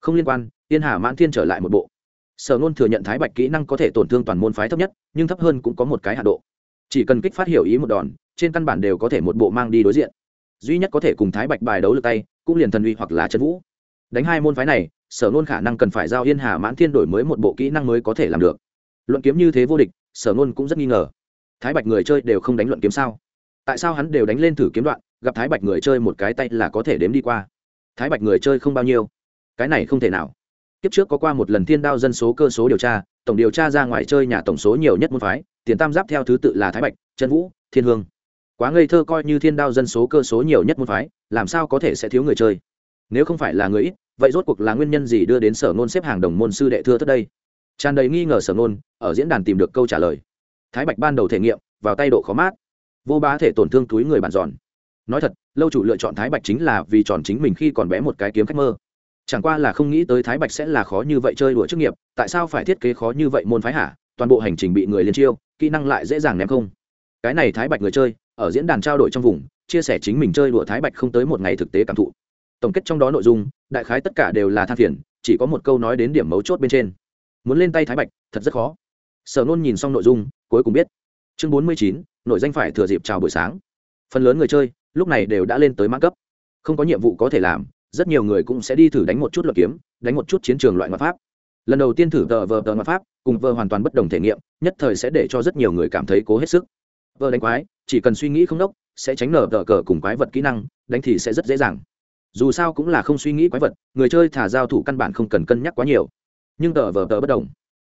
Không liên quan Yên hà mãn thiên trở lại một bộ. Sở nôn thừa nhận thái bạch kỹ năng có thể tổn thương toàn môn phái thấp nhất, nhưng thấp hơn cũng có một cái hạ độ. Chỉ cần kích phát hiểu ý một đòn, trên căn bản đều có thể một bộ mang đi đối diện. Duy nhất có thể cùng thái bạch bài đấu lượt tay, cũng liền thần uy hoặc là chân vũ. Đánh hai môn phái này sở nôn khả năng cần phải giao yên hà mãn thiên đổi mới một bộ kỹ năng mới có thể làm được. Luận kiếm như thế vô địch, sở nôn cũng rất nghi ngờ. Thái bạch người chơi đều không đánh luận kiếm sao? Tại sao hắn đều đánh lên thử kiếm đoạn, gặp thái bạch người chơi một cái tay là có thể đếm đi qua? Thái bạch người chơi không bao nhiêu. Cái này không thể nào. Kiếp trước có qua một lần thiên đao dân số cơ số điều tra, tổng điều tra ra ngoài chơi nhà tổng số nhiều nhất môn phái, tiền tam giáp theo thứ tự là thái bạch trần vũ, thiên hương. Quá ngây thơ coi như thiên đao dân số cơ số nhiều nhất môn phái, làm sao có thể sẽ thiếu người chơi? Nếu không phải là người ít vậy rốt cuộc là nguyên nhân gì đưa đến sở ngôn xếp hàng đồng môn sư đệ thưa tất đây? Tràn đầy nghi ngờ sở ngôn, ở diễn đàn tìm được câu trả lời. Thái bạch ban đầu thể nghiệm, vào tay độ khó mát. Vô bá thể tổn thương túi người bàn giòn. Nói thật, lâu chủ lựa chọn thái bạch chính là vì tròn chính mình khi còn bé một cái kiếm khách mơ. Chẳng qua là không nghĩ tới thái bạch sẽ là khó như vậy chơi đùa chức nghiệp, tại sao phải thiết kế khó như vậy môn phái hả? Toàn bộ hành trình bị người liên chiêu, kỹ năng lại dễ dàng ném không? Cái này thái bạch người chơi, ở diễn đàn trao đổi trong vùng, chia sẻ chính mình chơi đùa thái bạch không tới một ngày thực tế cảm thụ tổng kết trong đó nội dung, đại khái tất cả đều là than phiền, chỉ có một câu nói đến điểm mấu chốt bên trên. Muốn lên tay thái bạch, thật rất khó. Sở nôn nhìn xong nội dung, cuối cùng biết. Chương bốn mươi chín, nội danh phải thừa dịp chào buổi sáng. Phần lớn người chơi, lúc này đều đã lên tới mã cấp. Không có nhiệm vụ có thể làm, rất nhiều người cũng sẽ đi thử đánh một chút luật kiếm, đánh một chút chiến trường loại ngoại pháp. Lần đầu tiên thử tờ vờ tờ ngoại pháp, cùng vờ hoàn toàn bất đồng thể nghiệm, nhất thời sẽ để cho rất nhiều người cảm thấy cố hết sức. Vờ đánh quái, chỉ cần suy nghĩ không đốc, sẽ tránh nở tờ cờ cùng quái vật kỹ năng, đánh thì sẽ rất dễ dàng dù sao cũng là không suy nghĩ quái vật, người chơi thả giao thủ căn bản không cần cân nhắc quá nhiều. Nhưng tờ vờ tờ bất đồng.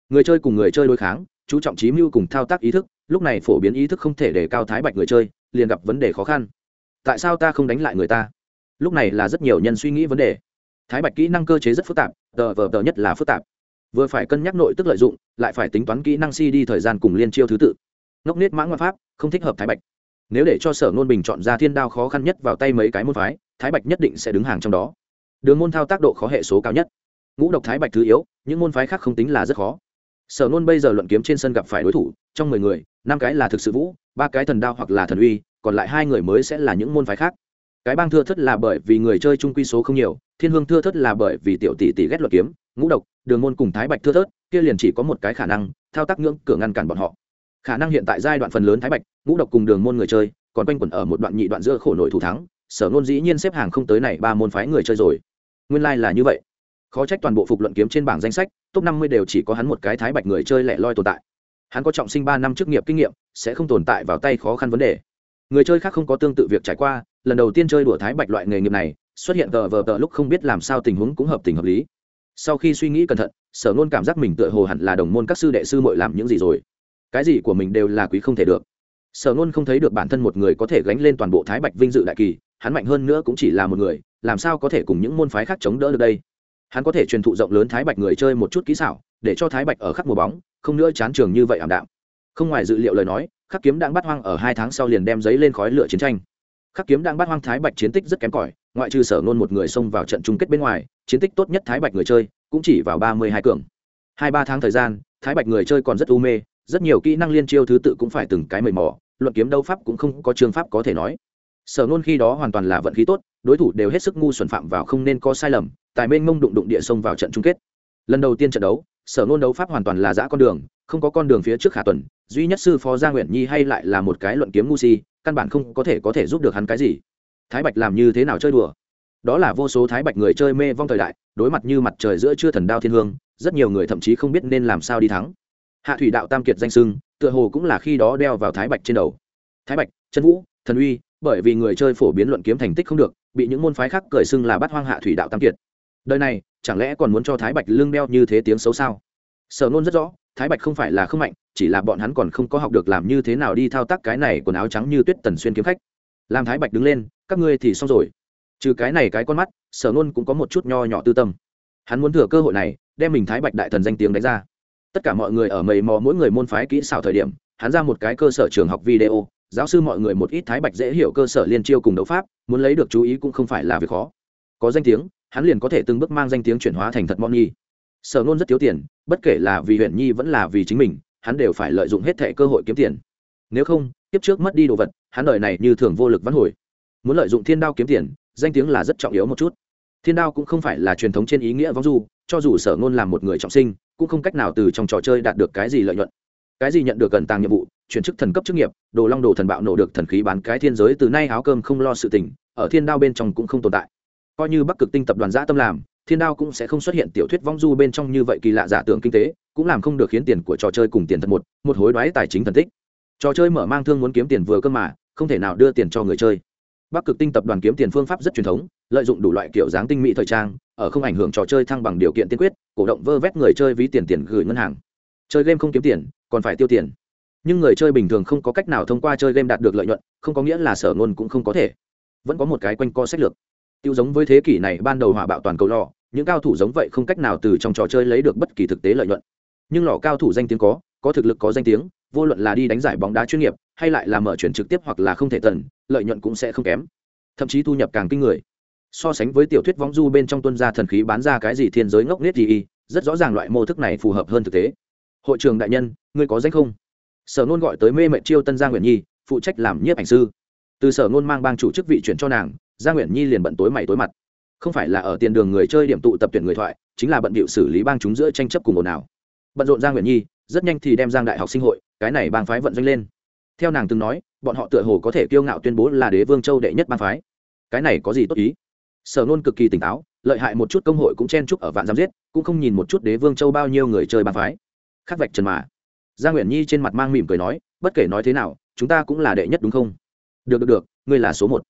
Người chơi cùng người chơi đối kháng, chú trọng trí mưu cùng thao tác ý thức, lúc này phổ biến ý thức không thể để cao thái bạch người chơi, liền gặp vấn đề khó khăn. Tại sao ta không đánh lại người ta? Lúc này là rất nhiều nhân suy nghĩ vấn đề. Thái bạch kỹ năng cơ chế rất phức tạp, tờ vờ tờ nhất là phức tạp. Vừa phải cân nhắc nội tức lợi dụng, lại phải tính toán kỹ năng si đi thời gian cùng liên chiêu thứ tự. Ngốc nết mãng ngoại pháp, không thích hợp thái bạch. Nếu để cho sở nôn bình chọn ra thiên đao khó khăn nhất vào tay mấy cái môn phái thái bạch nhất định sẽ đứng hàng trong đó. Đường môn thao tác độ khó hệ số cao nhất. Ngũ độc thái bạch thứ yếu, những môn phái khác không tính là rất khó. Sở nôn bây giờ luận kiếm trên sân gặp phải đối thủ, trong mười người, năm cái là thực sự vũ, ba cái thần đao hoặc là thần uy, còn lại hai người mới sẽ là những môn phái khác. Cái bang thưa thất là bởi vì người chơi trung quy số không nhiều, thiên hương thưa thất là bởi vì tiểu tỷ tỷ ghét luật kiếm, ngũ độc, đường môn cùng thái bạch thưa thớt, kia liền chỉ có một cái khả năng, thao tác ngưỡng cửa ngăn cản bọn họ. Khả năng hiện tại giai đoạn phần lớn thái bạch, ngũ độc cùng đường môn người chơi, còn quanh quẩn ở một đoạn nhị đoạn giữa khổ nổi thủ thắng sở ngôn dĩ nhiên xếp hàng không tới này ba môn phái người chơi rồi. Nguyên lai、like、là như vậy. Khó trách toàn bộ phục luận kiếm trên bảng danh sách, top năm mươi đều chỉ có hắn một cái thái bạch người chơi lẻ loi tồn tại. Hắn có trọng sinh ba năm chức nghiệp kinh nghiệm, sẽ không tồn tại vào tay khó khăn vấn đề. Người chơi khác không có tương tự việc trải qua, lần đầu tiên chơi đùa thái bạch loại nghề nghiệp này, xuất hiện tờ vờ tờ lúc không biết làm sao tình huống cũng hợp tình hợp lý. Sau khi suy nghĩ cẩn thận, sở ngôn cảm giác mình tựa hồ hẳn là đồng môn các sư đệ sư mội làm những gì rồi. Cái gì của mình đều là quý không thể được. Sở ngôn không thấy được bản thân một người có thể gánh lên toàn bộ thái bạch vinh dự đại kỳ hắn mạnh hơn nữa cũng chỉ là một người, làm sao có thể cùng những môn phái khác chống đỡ được đây? Hắn có thể truyền thụ rộng lớn thái bạch người chơi một chút kỹ xảo, để cho thái bạch ở khắc mùa bóng, không nữa chán trường như vậy ảm đạm. Không ngoài dự liệu lời nói, khắc kiếm đang bắt hoang ở hai tháng sau liền đem giấy lên khói lửa chiến tranh. Khắc kiếm đang bắt hoang thái bạch chiến tích rất kém cỏi, ngoại trừ sở nôn một người xông vào trận chung kết bên ngoài, chiến tích tốt nhất thái bạch người chơi cũng chỉ vào ba mươi hai cường. Hai ba tháng thời gian, thái bạch người chơi còn rất u mê, rất nhiều kỹ năng liên chiêu thứ tự cũng phải từng cái mầy mò, luận kiếm đấu pháp cũng không có trường pháp có thể nói sở nôn khi đó hoàn toàn là vận khí tốt, đối thủ đều hết sức ngu xuẩn phạm vào không nên có sai lầm, tài mênh mông đụng đụng địa sông vào trận chung kết. Lần đầu tiên trận đấu, sở nôn đấu pháp hoàn toàn là giã con đường, không có con đường phía trước khả tuần, duy nhất sư phó gia nguyện nhi hay lại là một cái luận kiếm ngu si, căn bản không có thể có thể giúp được hắn cái gì. Thái bạch làm như thế nào chơi đùa? Đó là vô số thái bạch người chơi mê vong thời đại, đối mặt như mặt trời giữa chưa thần đao thiên hương, rất nhiều người thậm chí không biết nên làm sao đi thắng. Hạ thủy đạo tam kiệt danh sưng, tựa hồ cũng là khi đó đeo vào thái bạch trên đầu. Thái bạch, trần vũ, thần uy bởi vì người chơi phổ biến luận kiếm thành tích không được, bị những môn phái khác cười xưng là bắt hoang hạ thủy đạo tam kiệt. Đời này, chẳng lẽ còn muốn cho thái bạch lương đeo như thế tiếng xấu sao? Sở nôn rất rõ, thái bạch không phải là không mạnh, chỉ là bọn hắn còn không có học được làm như thế nào đi thao tác cái này quần áo trắng như tuyết tần xuyên kiếm khách. Làm thái bạch đứng lên, các ngươi thì xong rồi. Trừ cái này cái con mắt, sở nôn cũng có một chút nho nhỏ tư tâm. Hắn muốn thừa cơ hội này, đem mình thái bạch đại thần danh tiếng đánh ra. Tất cả mọi người ở mầy mò mỗi người môn phái kỹ xảo thời điểm, hắn ra một cái cơ sở trường học video giáo sư mọi người một ít thái bạch dễ hiểu cơ sở liên chiêu cùng đấu pháp, muốn lấy được chú ý cũng không phải là việc khó. Có danh tiếng, hắn liền có thể từng bước mang danh tiếng chuyển hóa thành thật mong nhi. Sở nôn rất thiếu tiền, bất kể là vì huyện nhi vẫn là vì chính mình, hắn đều phải lợi dụng hết thẻ cơ hội kiếm tiền. Nếu không tiếp trước mất đi đồ vật, hắn đ này như thường vô lực vắn hồi. Muốn lợi dụng thiên đao kiếm tiền, danh tiếng là rất trọng yếu một chút. Thiên đao cũng không phải là truyền thống trên ý nghĩa vong du, cho dù sở ngôn làm một người trọng sinh, cũng không cách nào từ trong trò chơi đạt được cái gì lợi nhuận cái gì nhận được cần tàng nhiệm vụ, chuyển chức thần cấp chức nghiệp, đồ long đồ thần bạo nổ được thần khí bán cái thiên giới, từ nay áo cơm không lo sự tình, ở thiên đao bên trong cũng không tồn tại. Coi như bắc cực tinh tập đoàn giã tâm làm, thiên đao cũng sẽ không xuất hiện tiểu thuyết vong du bên trong như vậy kỳ lạ giả tưởng kinh tế, cũng làm không được khiến tiền của trò chơi cùng tiền thật một một hối đoái tài chính thần tích. Trò chơi mở mang thương muốn kiếm tiền vừa cơ mà, không thể nào đưa tiền cho người chơi. Bắc cực tinh tập đoàn kiếm tiền phương pháp rất truyền thống, lợi dụng đủ loại kiểu dáng tinh mỹ thời trang, ở không ảnh hưởng trò chơi thăng bằng điều kiện tiên quyết, cổ động vơ vét người chơi ví tiền tiền gửi ngân hàng. Chơi game không kiếm tiền còn phải tiêu tiền. Nhưng người chơi bình thường không có cách nào thông qua chơi game đạt được lợi nhuận, không có nghĩa là sở ngôn cũng không có thể. Vẫn có một cái quanh co sách lược. Tiêu giống với thế kỷ này ban đầu hỏa bạo toàn cầu lò, những cao thủ giống vậy không cách nào từ trong trò chơi lấy được bất kỳ thực tế lợi nhuận. Nhưng lò cao thủ danh tiếng có có thực lực có danh tiếng, vô luận là đi đánh giải bóng đá chuyên nghiệp, hay lại là mở chuyển trực tiếp hoặc là không thể tần, lợi nhuận cũng sẽ không kém. Thậm chí thu nhập càng kinh người. So sánh với tiểu thuyết võng du bên trong tuân gia thần khí bán ra cái gì thiên giới ngốc nết gì, rất rõ ràng loại mô thức này phù hợp hơn thực tế hội trường đại nhân, ngươi có danh không? Sở nôn gọi tới mê mệnh chiêu tân gia nguyễn nhi, phụ trách làm nhiếp ảnh sư. Từ sở Nôn mang bang chủ chức vị chuyển cho nàng gia nguyễn nhi liền bận tối mày tối mặt. Không phải là ở tiền đường người chơi điểm tụ tập tuyển người thoại, chính là bận bịu xử lý bang chúng giữa tranh chấp cùng ồn ào. Bận rộn giang nguyễn nhi, rất nhanh thì đem giang đại học sinh hội, cái này bang phái vận doanh lên. Theo nàng từng nói, bọn họ tựa hồ có thể kiêu ngạo tuyên bố là đế vương châu đệ nhất bang phái. Cái này có gì tốt ý? Sở nôn cực kỳ tỉnh táo, lợi hại một chút công hội cũng chen chúc ở vạn giam giết, cũng không nhìn một chút đế vương châu bao nhiêu người chơi bang phái khắc vạch trần mà. Gia nguyện nhi trên mặt mang mỉm cười nói, bất kể nói thế nào, chúng ta cũng là đệ nhất đúng không? Được được được, ngươi là số một.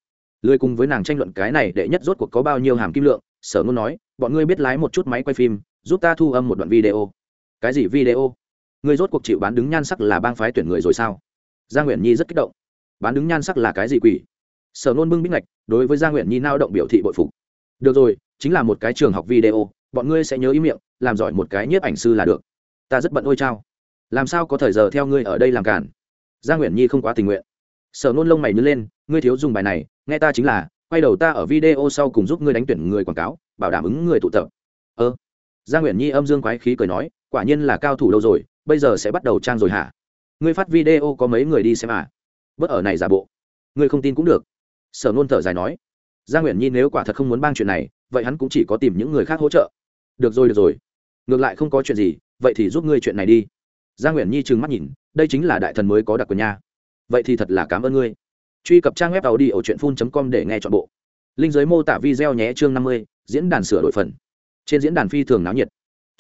Lười cùng với nàng tranh luận cái này đệ nhất rốt cuộc có bao nhiêu hàm kim lượng, sở ngôn nói, bọn ngươi biết lái một chút máy quay phim, giúp ta thu âm một đoạn video. Cái gì video? Ngươi rốt cuộc chịu bán đứng nhan sắc là bang phái tuyển người rồi sao? Gia nguyện nhi rất kích động. Bán đứng nhan sắc là cái gì quỷ? Sở nôn bưng bích ngạch, đối với gia nguyện nhi nao động biểu thị bội phục. Được rồi, chính là một cái trường học video, bọn ngươi sẽ nhớ ý miệng, làm giỏi một cái nhiếp ảnh sư là được ta rất bận ôi trao làm sao có thời giờ theo ngươi ở đây làm cản? Gia nguyện nhi không quá tình nguyện. Sở nôn lông mày nhớ lên, ngươi thiếu dùng bài này, nghe ta chính là, quay đầu ta ở video sau cùng giúp ngươi đánh tuyển người quảng cáo, bảo đảm ứng người tụ tập. Ơ. Gia nguyện nhi âm dương quái khí cười nói, quả nhiên là cao thủ đâu rồi, bây giờ sẽ bắt đầu trang rồi hả? Ngươi phát video có mấy người đi xem à? Bớt ở này giả bộ. Ngươi không tin cũng được. Sở nôn thở dài nói. Gia nguyện nhi nếu quả thật không muốn bang chuyện này, vậy hắn cũng chỉ có tìm những người khác hỗ trợ. Được rồi được rồi. Ngược lại không có chuyện gì vậy thì giúp ngươi chuyện này đi. Gia nguyễn nhi trừng mắt nhìn, đây chính là đại thần mới có đặc quyền nha. Vậy thì thật là cảm ơn ngươi. Truy cập trang web tàu đi ở truyện phun com để nghe t h ọ n bộ. Linh giới mô tả video nhé chương năm mươi, diễn đàn sửa đổi phần. Trên diễn đàn phi thường náo nhiệt.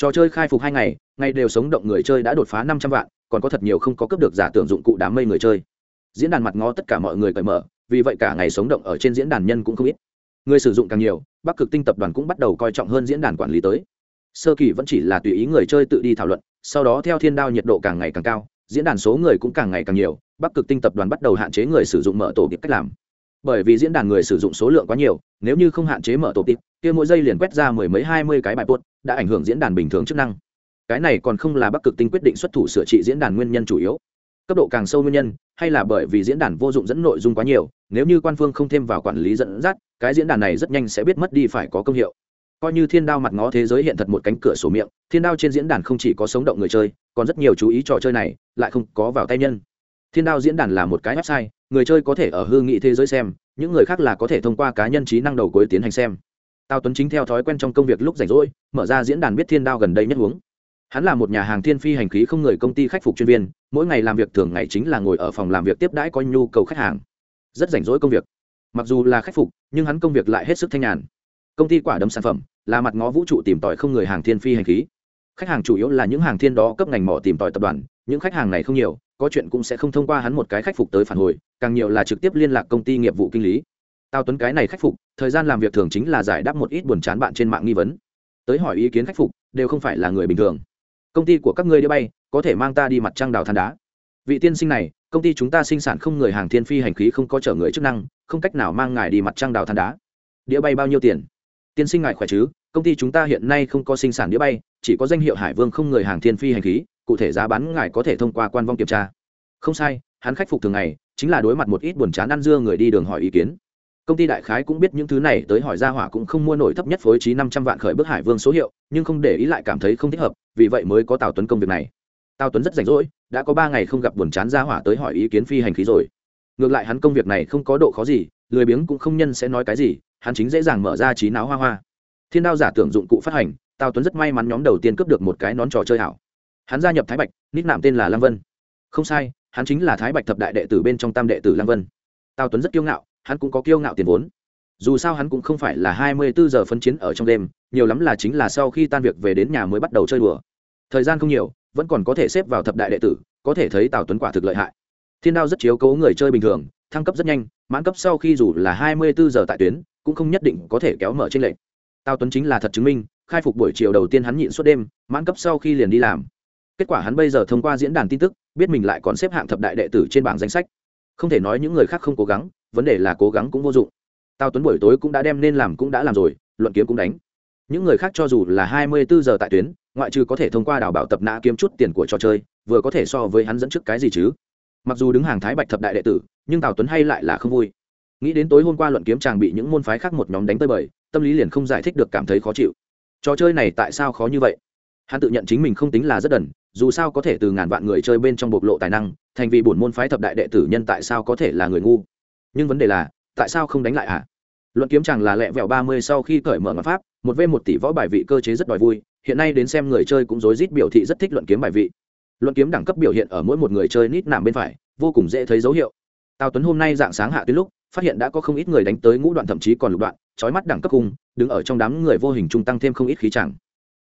Trò chơi khai phục hai ngày ngày đều sống động người chơi đã đột phá năm trăm vạn, còn có thật nhiều không có cấp được giả tưởng dụng cụ đám mây người chơi. Diễn đàn mặt ngó tất cả mọi người cởi mở, vì vậy cả ngày sống động ở trên diễn đàn nhân cũng không ít. Người sử dụng càng nhiều, bắc cực tinh tập đoàn cũng bắt đầu coi trọng hơn diễn đàn quản lý tới sơ kỳ vẫn chỉ là tùy ý người chơi tự đi thảo luận, sau đó theo thiên đao nhiệt độ càng ngày càng cao, diễn đàn số người cũng càng ngày càng nhiều, bắc cực tinh tập đoàn bắt đầu hạn chế người sử dụng mở tổ tiệp cách làm. Bởi vì diễn đàn người sử dụng số lượng quá nhiều, nếu như không hạn chế mở tổ tiệp kia mỗi giây liền quét ra mười mấy, hai mươi cái bài post, đã ảnh hưởng diễn đàn bình thường chức năng. Cái này còn không là bắc cực tinh quyết định xuất thủ sửa trị diễn đàn nguyên nhân chủ yếu. Cấp độ càng sâu nguyên nhân, hay là bởi vì diễn đàn vô dụng dẫn nội dung quá nhiều, nếu như quan phương không thêm vào quản lý dẫn dắt, cái diễn đàn này rất nhanh sẽ biết mất đi phải có công hiệu coi như thiên đao mặt ngó thế giới hiện thật một cánh cửa sổ miệng, thiên đao trên diễn đàn không chỉ có sống động người chơi, còn rất nhiều chú ý trò chơi này, lại không có vào tay nhân. Thiên đao diễn đàn là một cái website, người chơi có thể ở hư nghị thế giới xem, những người khác là có thể thông qua cá nhân trí năng đầu cuối tiến hành xem. Tao tuấn chính theo thói quen trong công việc lúc rảnh rỗi, mở ra diễn đàn biết thiên đao gần đây nhất uống hắn là một nhà hàng thiên phi hành khí không người công ty khách phục chuyên viên, mỗi ngày làm việc thường ngày chính là ngồi ở phòng làm việc tiếp đãi có nhu cầu khách hàng. Rất rảnh rỗi công việc. Mặc dù là khách phục, nhưng hắn công việc lại hết sức thanh nhàn công ty quả đấm sản phẩm là mặt ngó vũ trụ tìm tòi không người hàng thiên phi hành khí. Khách hàng chủ yếu là những hàng thiên đó cấp ngành mỏ tìm tòi tập đoàn, những khách hàng này không nhiều, có chuyện cũng sẽ không thông qua hắn một cái khách phục tới phản hồi, càng nhiều là trực tiếp liên lạc công ty nghiệp vụ kinh lý. Tao tuấn cái này khách phục, thời gian làm việc thường chính là giải đáp một ít buồn chán bạn trên mạng nghi vấn. Tới hỏi ý kiến khách phục, đều không phải là người bình thường. Công ty của các ngươi đi bay, có thể mang ta đi mặt trăng đào than đá. Vị tiên sinh này, công ty chúng ta sinh sản không người hàng thiên phi hành khí không có chở người chức năng, không cách nào mang ngài đi mặt trăng đào than đá. Đĩa bay bao nhiêu tiền? Tiên sinh ngài khỏe chứ? Công ty chúng ta hiện nay không có sinh sản đĩa bay, chỉ có danh hiệu hải vương không người hàng thiên phi hành khí, cụ thể giá bán ngài có thể thông qua quan vong kiểm tra. Không sai, hắn khắc phục thường ngày, chính là đối mặt một ít buồn chán ăn dưa người đi đường hỏi ý kiến. Công ty đại khái cũng biết những thứ này, tới hỏi ra hỏa cũng không mua nổi thấp nhất phối trí năm trăm vạn khởi bước hải vương số hiệu, nhưng không để ý lại cảm thấy không thích hợp, vì vậy mới có tào tuấn công việc này. Tào tuấn rất rảnh rỗi, đã có ba ngày không gặp buồn chán ra hỏa tới hỏi ý kiến phi hành khí rồi. Ngược lại hắn công việc này không có độ khó gì, lười biếng cũng không nhân sẽ nói cái gì hắn chính dễ dàng mở ra trí não hoa hoa. Thiên đao giả tưởng dụng cụ phát hành, tào tuấn rất may mắn nhóm đầu tiên cướp được một cái nón trò chơi hảo. Hắn gia nhập thái bạch nít nạm tên là lăng vân. Không sai, hắn chính là thái bạch thập đại đệ tử bên trong tam đệ tử lăng vân. Tào tuấn rất kiêu ngạo, hắn cũng có kiêu ngạo tiền vốn. Dù sao hắn cũng không phải là hai mươi bốn giờ phân chiến ở trong đêm, nhiều lắm là chính là sau khi tan việc về đến nhà mới bắt đầu chơi đùa. Thời gian không nhiều, vẫn còn có thể xếp vào thập đại đệ tử, có thể thấy tào tuấn quả thực lợi hại. Thiên đao rất chiếu cố người chơi bình thường, thăng cấp rất nhanh, mãn cấp sau khi dù là hai mươi bốn giờ tại tuyến cũng không nhất định có thể kéo mở trên lệnh tào tuấn chính là thật chứng minh, khai phục buổi chiều đầu tiên hắn nhịn suốt đêm, mãn cấp sau khi liền đi làm. Kết quả hắn bây giờ thông qua diễn đàn tin tức, biết mình lại còn xếp hạng thập đại đệ tử trên bảng danh sách. Không thể nói những người khác không cố gắng, vấn đề là cố gắng cũng vô dụng. Tào tuấn buổi tối cũng đã đem nên làm cũng đã làm rồi, luận kiếm cũng đánh. Những người khác cho dù là hai mươi bốn giờ tại tuyến, ngoại trừ có thể thông qua đào bảo tập nã kiếm chút tiền của trò chơi, vừa có thể so với hắn dẫn trước cái gì chứ? Mặc dù đứng hàng thái bạch thập đại đệ tử, nhưng tào tuấn hay lại là không vui nghĩ đến tối hôm qua luận kiếm chàng bị những môn phái khác một nhóm đánh tới bời, tâm lý liền không giải thích được cảm thấy khó chịu. Trò chơi này tại sao khó như vậy? Hắn tự nhận chính mình không tính là rất đần, dù sao có thể từ ngàn vạn người chơi bên trong bộc lộ tài năng, thành vì bổn môn phái thập đại đệ tử nhân tại sao có thể là người ngu? Nhưng vấn đề là, tại sao không đánh lại à luận kiếm chàng là lẹ vẹo ba mươi sau khi cởi mở ngọc pháp, một v một tỷ võ bài vị cơ chế rất đòi vui, hiện nay đến xem người chơi cũng rối rít biểu thị rất thích luận kiếm bài vị. Luận kiếm đẳng cấp biểu hiện ở mỗi một người chơi nít nằm bên phải, vô cùng dễ thấy dấu hiệu. Tào tuấn hôm nay dạng sáng hạ tuyến lúc phát hiện đã có không ít người đánh tới ngũ đoạn thậm chí còn lục đoạn trói mắt đẳng cấp cung, đứng ở trong đám người vô hình trung tăng thêm không ít khí chẳng.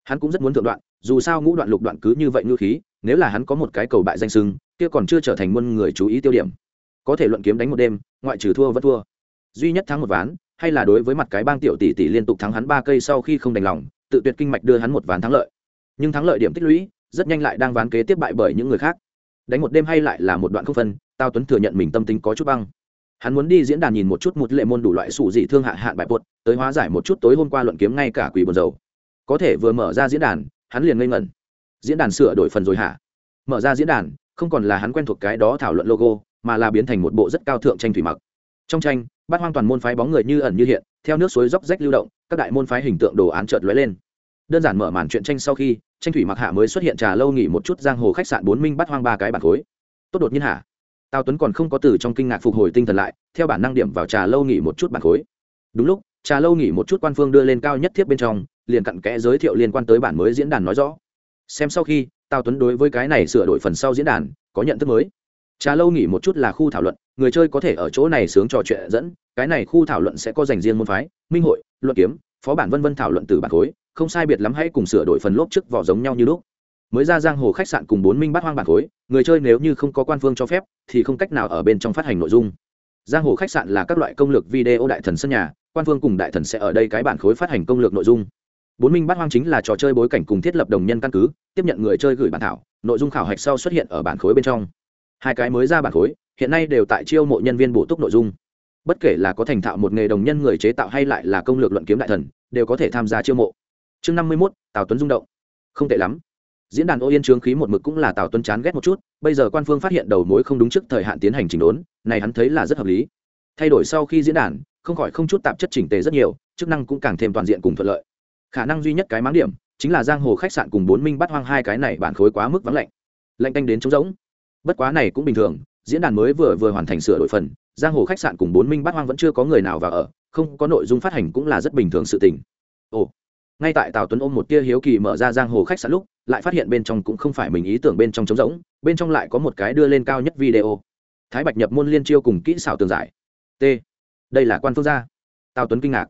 Hắn cũng rất muốn thượng đoạn, dù sao ngũ đoạn lục đoạn cứ như vậy ngư khí, nếu là hắn có một cái cầu bại danh sưng kia còn chưa trở thành muôn người chú ý tiêu điểm. Có thể luận kiếm đánh một đêm, ngoại trừ thua vẫn thua. Duy nhất thắng một ván, hay là đối với mặt cái bang tiểu tỷ tỷ liên tục thắng hắn ba cây sau khi không đành lòng, tự tuyệt kinh mạch đưa hắn một ván thắng lợi. Nhưng thắng lợi điểm tích lũy, rất nhanh lại đang ván kế tiếp bại bởi những người khác. Đánh một đêm hay lại là một đoạn không phân tao tuấn thừa nhận mình tâm tính có chút băng hắn muốn đi diễn đàn nhìn một chút một lệ môn đủ loại sủ dị thương hạ hạn bại bột tới hóa giải một chút tối hôm qua luận kiếm ngay cả quỷ buồn dầu có thể vừa mở ra diễn đàn, hắn liền ngây ngẩn. Diễn đàn sửa đổi phần rồi hả? Mở ra diễn đàn, không còn là hắn quen thuộc cái đó thảo luận logo, mà là biến thành một bộ rất cao thượng tranh thủy mặc. Trong tranh, bát hoang toàn môn phái bóng người như ẩn như hiện, theo nước suối dốc rách lưu động, các đại môn phái hình tượng đồ án trợt lóe lên. Đơn giản mở màn chuyện tranh sau khi, tranh thủy mặc hạ mới xuất hiện trà lâu nghỉ một chút giang hồ khách sạn bốn minh bắt hoang ba cái bàn khối. Tốt đột nhiên hả? Tào tuấn còn không có từ trong kinh ngạc phục hồi tinh thần lại, theo bản năng điểm vào trà lâu nghỉ một chút bản khối. Đúng lúc, trà lâu nghỉ một chút quan phương đưa lên cao nhất thiết bên trong, liền cặn kẽ giới thiệu liên quan tới bản mới diễn đàn nói rõ. Xem sau khi, tào tuấn đối với cái này sửa đổi phần sau diễn đàn, có nhận thức mới. Trà lâu nghỉ một chút là khu thảo luận, người chơi có thể ở chỗ này sướng trò chuyện dẫn, cái này khu thảo luận sẽ có dành riêng môn phái, minh hội, luận kiếm, phó bản vân vân thảo luận từ bản khối, không sai biệt lắm hãy cùng sửa đổi phần lốp trước vỏ giống nhau như lúc mới ra giang hồ khách sạn cùng bốn minh bát hoang bản khối, người chơi nếu như không có quan phương cho phép, thì không cách nào ở bên trong phát hành nội dung. Giang hồ khách sạn là các loại công lược video đại thần sân nhà, quan phương cùng đại thần sẽ ở đây cái bản khối phát hành công lược nội dung. Bốn minh bát hoang chính là trò chơi bối cảnh cùng thiết lập đồng nhân căn cứ, tiếp nhận người chơi gửi bản thảo, nội dung khảo hạch sau xuất hiện ở bản khối bên trong. Hai cái mới ra bản khối, hiện nay đều tại chiêu mộ nhân viên bổ túc nội dung. Bất kể là có thành thạo một nghề đồng nhân người chế tạo hay lại là công lược luận kiếm đại thần, đều có thể tham gia chiêu mộ. Chương năm mươi mốt, tào tuấn rung động. Không tệ lắm diễn đàn ô yên trướng khí một mực cũng là tào tuân chán ghét một chút, bây giờ quan phương phát hiện đầu mối không đúng trước thời hạn tiến hành chỉnh đốn, này hắn thấy là rất hợp lý. Thay đổi sau khi diễn đàn, không khỏi không chút tạp chất chỉnh tề rất nhiều, chức năng cũng càng thêm toàn diện cùng thuận lợi. Khả năng duy nhất cái máng điểm, chính là giang hồ khách sạn cùng bốn minh bắt hoang hai cái này bản khối quá mức vắng lạnh. Lạnh canh đến trống rỗng. Bất quá này cũng bình thường, diễn đàn mới vừa vừa hoàn thành sửa đổi phần, giang hồ khách sạn cùng bốn minh bát hoang vẫn chưa có người nào vào ở, không có nội dung phát hành cũng là rất bình thường sự tình. Ồ ngay tại tào tuấn ôm một tia hiếu kỳ mở ra giang hồ khách sạn lúc, lại phát hiện bên trong cũng không phải mình ý tưởng bên trong trống rỗng, bên trong lại có một cái đưa lên cao nhất video. Thái bạch nhập môn liên chiêu cùng kỹ xảo tường giải. T. Đây là quan phương gia. Tào tuấn kinh ngạc.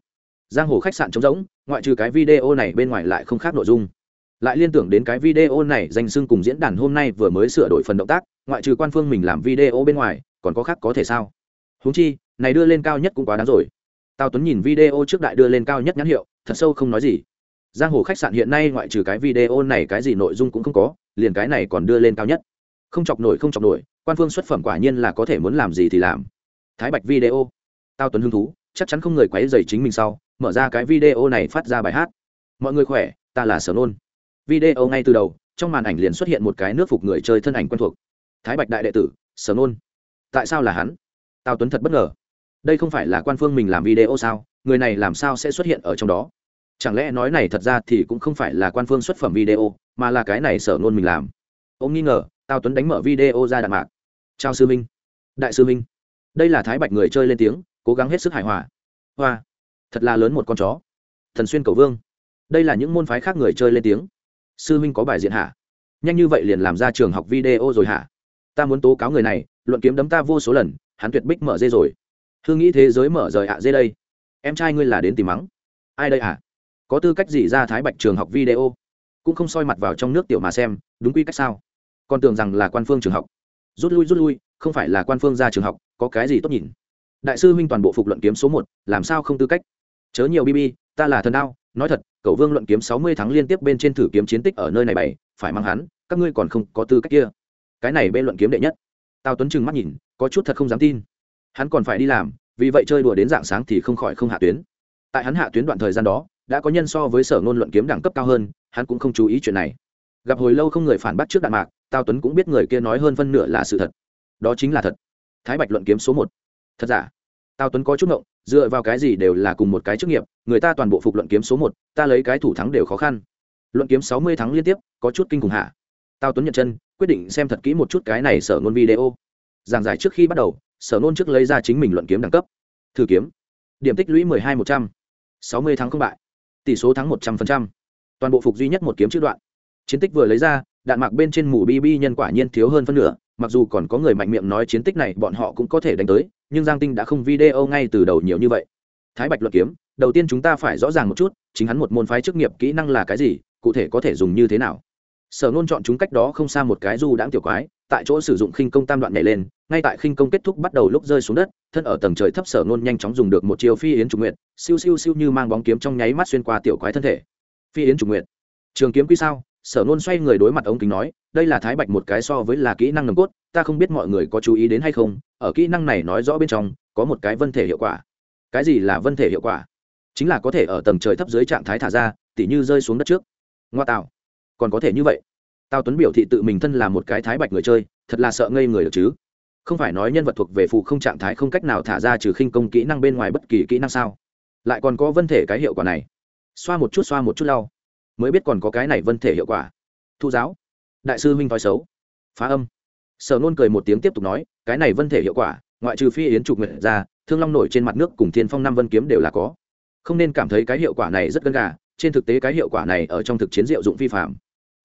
Giang hồ khách sạn trống rỗng, ngoại trừ cái video này bên ngoài lại không khác nội dung. Lại liên tưởng đến cái video này danh xưng cùng diễn đàn hôm nay vừa mới sửa đổi phần động tác, ngoại trừ quan phương mình làm video bên ngoài, còn có khác có thể sao? Húng chi, này đưa lên cao nhất cũng quá đáng rồi. Tào tuấn nhìn video trước đại đưa lên cao nhất nhãn hiệu, thật sâu không nói gì giang hồ khách sạn hiện nay ngoại trừ cái video này, cái gì nội dung cũng không có, liền cái này còn đưa lên cao nhất. Không chọc nổi, không chọc nổi, quan phương xuất phẩm quả nhiên là có thể muốn làm gì thì làm. Thái bạch video. Tao tuấn hứng thú, chắc chắn không người quấy dày chính mình sau, mở ra cái video này phát ra bài hát. Mọi người khỏe, ta là sở nôn. Video ngay từ đầu, trong màn ảnh liền xuất hiện một cái nước phục người chơi thân ảnh quen thuộc. Thái bạch đại đệ tử, sở nôn. Tại sao là hắn? Tao tuấn thật bất ngờ. Đây không phải là quan phương mình làm video sao? Người này làm sao sẽ xuất hiện ở trong đó? Chẳng lẽ nói này thật ra thì cũng không phải là quan phương xuất phẩm video, mà là cái này sở nôn mình làm? Ông nghi ngờ tao tuấn đánh mở video ra đạn mạc. Chào sư minh. Đại sư minh. Đây là thái bạch người chơi lên tiếng, cố gắng hết sức hài hòa. Hoa. Thật là lớn một con chó. Thần xuyên cầu vương. Đây là những môn phái khác người chơi lên tiếng. Sư minh có bài diện hả? Nhanh như vậy liền làm ra trường học video rồi hả? Ta muốn tố cáo người này, luận kiếm đấm ta vô số lần, hắn tuyệt bích mở dê rồi. Hương nghĩ thế giới mở rời ạ dê đây. Em trai ngươi là đến tìm mắng. Ai đây hả? Có tư cách gì ra thái bạch trường học video? Cũng không soi mặt vào trong nước tiểu mà xem, đúng quy cách sao? Còn tưởng rằng là quan phương trường học. Rút lui rút lui, không phải là quan phương ra trường học, có cái gì tốt nhìn? Đại sư huynh toàn bộ phục luận kiếm số một, làm sao không tư cách? Chớ nhiều bb ta là thần đao, nói thật, cậu vương luận kiếm sáu mươi tháng liên tiếp bên trên thử kiếm chiến tích ở nơi này bày, phải mang hắn, các ngươi còn không có tư cách kia. Cái này bên luận kiếm đệ nhất. Tao tuấn trừng mắt nhìn, có chút thật không dám tin. Hắn còn phải đi làm, vì vậy chơi đùa đến dạng sáng thì không khỏi không hạ tuyến. Tại hắn hạ tuyến đoạn thời gian đó đã có nhân so với sở ngôn luận kiếm đẳng cấp cao hơn, hắn cũng không chú ý chuyện này. Gặp hồi lâu không người phản bác trước đạn mạc tao tuấn cũng biết người kia nói hơn phân nửa là sự thật. Đó chính là thật. Thái bạch luận kiếm số một. Thật giả? Tao tuấn có chút ngộng, dựa vào cái gì đều là cùng một cái chức nghiệp, người ta toàn bộ phục luận kiếm số một, ta lấy cái thủ thắng đều khó khăn. Luận kiếm sáu mươi thắng liên tiếp, có chút kinh khủng hạ tao tuấn nhận chân, quyết định xem thật kỹ một chút cái này sở ngôn video. Giảng giải trước khi bắt đầu, sở nôn trước lấy ra chính mình luận kiếm đẳng cấp. Thử kiếm. Điểm tích lũy mười hai một trăm. Sáu mươi tháng không bại tỷ số thắng một trăm linh toàn bộ phục duy nhất một kiếm chữ đoạn. Chiến tích vừa lấy ra, đạn mạc bên trên mù bb nhân quả nhiên thiếu hơn phân nửa, mặc dù còn có người mạnh miệng nói chiến tích này bọn họ cũng có thể đánh tới, nhưng giang tinh đã không video ngay từ đầu nhiều như vậy. Thái bạch luận kiếm, đầu tiên chúng ta phải rõ ràng một chút, chính hắn một môn phái chức nghiệp kỹ năng là cái gì, cụ thể có thể dùng như thế nào. Sở nôn chọn chúng cách đó không xa một cái du đãng tiểu quái tại chỗ sử dụng khinh công tam đoạn nhảy lên, ngay tại khinh công kết thúc bắt đầu lúc rơi xuống đất, thân ở tầng trời thấp sở nôn nhanh chóng dùng được một chiều phi yến trùng nguyện siêu siêu siêu như mang bóng kiếm trong nháy mắt xuyên qua tiểu quái thân thể. Phi yến trùng nguyện trường kiếm quy sao? Sở nôn xoay người đối mặt ống kính nói, đây là thái bạch một cái so với là kỹ năng nồng cốt, ta không biết mọi người có chú ý đến hay không, ở kỹ năng này nói rõ bên trong, có một cái vân thể hiệu quả. Cái gì là vân thể hiệu quả? Chính là có thể ở tầng trời thấp dưới trạng thái thả ra, tỉ như rơi xuống đất trước. Ngoa tạo. Còn có thể như vậy tao tuấn biểu thị tự mình thân là một cái thái bạch người chơi, thật là sợ ngây người được chứ. Không phải nói nhân vật thuộc về phụ không trạng thái không cách nào thả ra trừ khinh công kỹ năng bên ngoài bất kỳ kỹ năng sao? Lại còn có vân thể cái hiệu quả này. Xoa một chút, xoa một chút lau. Mới biết còn có cái này vân thể hiệu quả. Thu giáo. Đại sư huynh thói xấu. Phá âm. Sở nôn cười một tiếng tiếp tục nói, cái này vân thể hiệu quả, ngoại trừ phi yến trục nguyện ra, thương long nổi trên mặt nước cùng thiên phong năm vân kiếm đều là có. Không nên cảm thấy cái hiệu quả này rất gân gà, trên thực tế cái hiệu quả này ở trong thực chiến diệu dụng vi phạm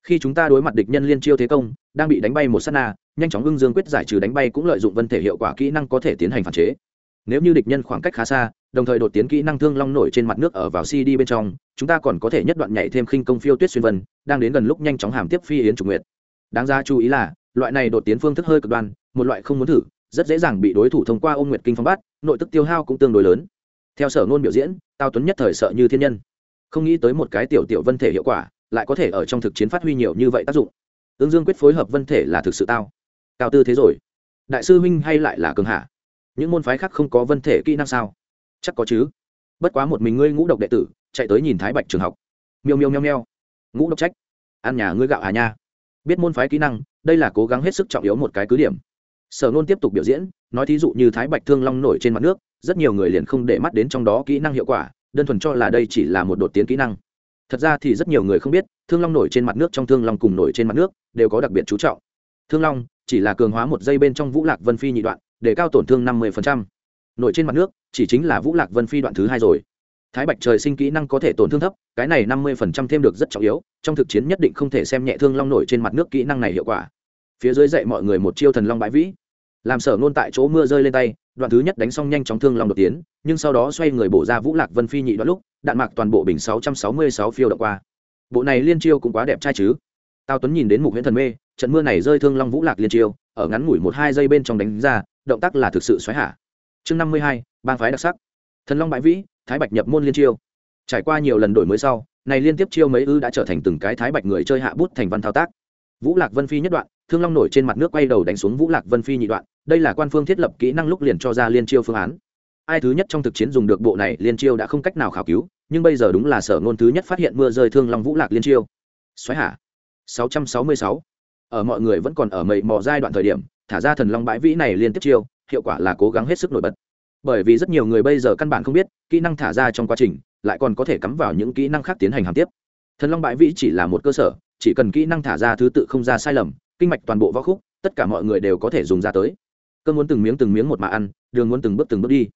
khi chúng ta đối mặt địch nhân liên chiêu thế công đang bị đánh bay một s á t na nhanh chóng ưng dương quyết giải trừ đánh bay cũng lợi dụng vân thể hiệu quả kỹ năng có thể tiến hành phản chế. Nếu như địch nhân khoảng cách khá xa đồng thời đột tiến kỹ năng thương long nổi trên mặt nước ở vào cd bên trong chúng ta còn có thể nhất đoạn nhảy thêm khinh công phiêu tuyết xuyên vân đang đến gần lúc nhanh chóng hàm tiếp phi yến trục nguyệt. Đáng ra chú ý là loại này đột tiến phương thức hơi cực đoan một loại không muốn thử rất dễ dàng bị đối thủ thông qua ôn nguyệt kinh phong bắt, nội tức tiêu hao cũng tương đối lớn. Theo sở ngôn biểu diễn tao tuấn nhất thời sợ như thiên nhân. Không nghĩ tới một cái tiểu tiểu vân thể hiệu quả lại có thể ở trong thực chiến phát huy nhiều như vậy tác dụng. Ứng dương quyết phối hợp vân thể là thực sự tao. Cao tư thế rồi. Đại sư huynh hay lại là cường hạ? Những môn phái khác không có vân thể kỹ năng sao? Chắc có chứ. Bất quá một mình ngươi ngũ độc đệ tử, chạy tới nhìn thái bạch trường học. Miêu miêu meo meo ngũ độc trách. Ăn nhà ngươi gạo hà nha. Biết môn phái kỹ năng, đây là cố gắng hết sức trọng yếu một cái cứ điểm. Sở nôn tiếp tục biểu diễn, nói thí dụ như thái bạch thương long nổi trên mặt nước, rất nhiều người liền không để mắt đến trong đó kỹ năng hiệu quả, đơn thuần cho là đây chỉ là một đột tiến kỹ năng thật ra thì rất nhiều người không biết, thương long nổi trên mặt nước trong thương long cùng nổi trên mặt nước đều có đặc biệt chú trọng. Thương long chỉ là cường hóa một dây bên trong vũ lạc vân phi nhị đoạn, để cao tổn thương năm mươi nổi trên mặt nước chỉ chính là vũ lạc vân phi đoạn thứ hai rồi. Thái bạch trời sinh kỹ năng có thể tổn thương thấp, cái này năm mươi thêm được rất trọng yếu, trong thực chiến nhất định không thể xem nhẹ thương long nổi trên mặt nước kỹ năng này hiệu quả. Phía dưới dạy mọi người một chiêu thần long bãi vĩ làm sở nôn tại chỗ mưa rơi lên tay, đoạn thứ nhất đánh xong nhanh chóng thương long đột tiến, nhưng sau đó xoay người bổ ra vũ lạc vân phi nhị đoạn lúc, đạn mạc toàn bộ bình sáu trăm sáu mươi sáu phiêu đ qua. Bộ này liên chiêu cũng quá đẹp trai chứ. Tao tuấn nhìn đến mục huyễn thần mê, trận mưa này rơi thương long vũ lạc liên chiêu, ở ngắn ngủi một hai giây bên trong đánh ra, động tác là thực sự xoáy hạ. Chương năm mươi hai, bang phái đặc sắc. Thần long bãi vĩ, thái bạch nhập môn liên chiêu. Trải qua nhiều lần đổi mới sau, này liên tiếp chiêu mấy ư đã trở thành từng cái thái bạch người chơi hạ bút thành văn thao tác. Vũ lạc vân phi nhất đoạn thương long nổi trên mặt nước quay đầu đánh xuống vũ lạc vân phi nhị đoạn, đây là quan phương thiết lập kỹ năng lúc liền cho ra liên chiêu phương án. Ai thứ nhất trong thực chiến dùng được bộ này liên chiêu đã không cách nào khảo cứu, nhưng bây giờ đúng là sở ngôn thứ nhất phát hiện mưa rơi thương long vũ lạc liên chiêu. Xoáy hả 666. ở mọi người vẫn còn ở mầy mò giai đoạn thời điểm, thả ra thần long bãi vĩ này liên tiếp chiêu, hiệu quả là cố gắng hết sức nổi bật. Bởi vì rất nhiều người bây giờ căn bản không biết, kỹ năng thả ra trong quá trình lại còn có thể cắm vào những kỹ năng khác tiến hành hàm tiếp. Thần long bãi vĩ chỉ là một cơ sở, chỉ cần kỹ năng thả ra thứ tự không ra sai lầm kinh mạch toàn bộ võ khúc, tất cả mọi người đều có thể dùng ra tới. Cơm muốn từng miếng từng miếng một mà ăn, đường muốn từng bước từng bước đi.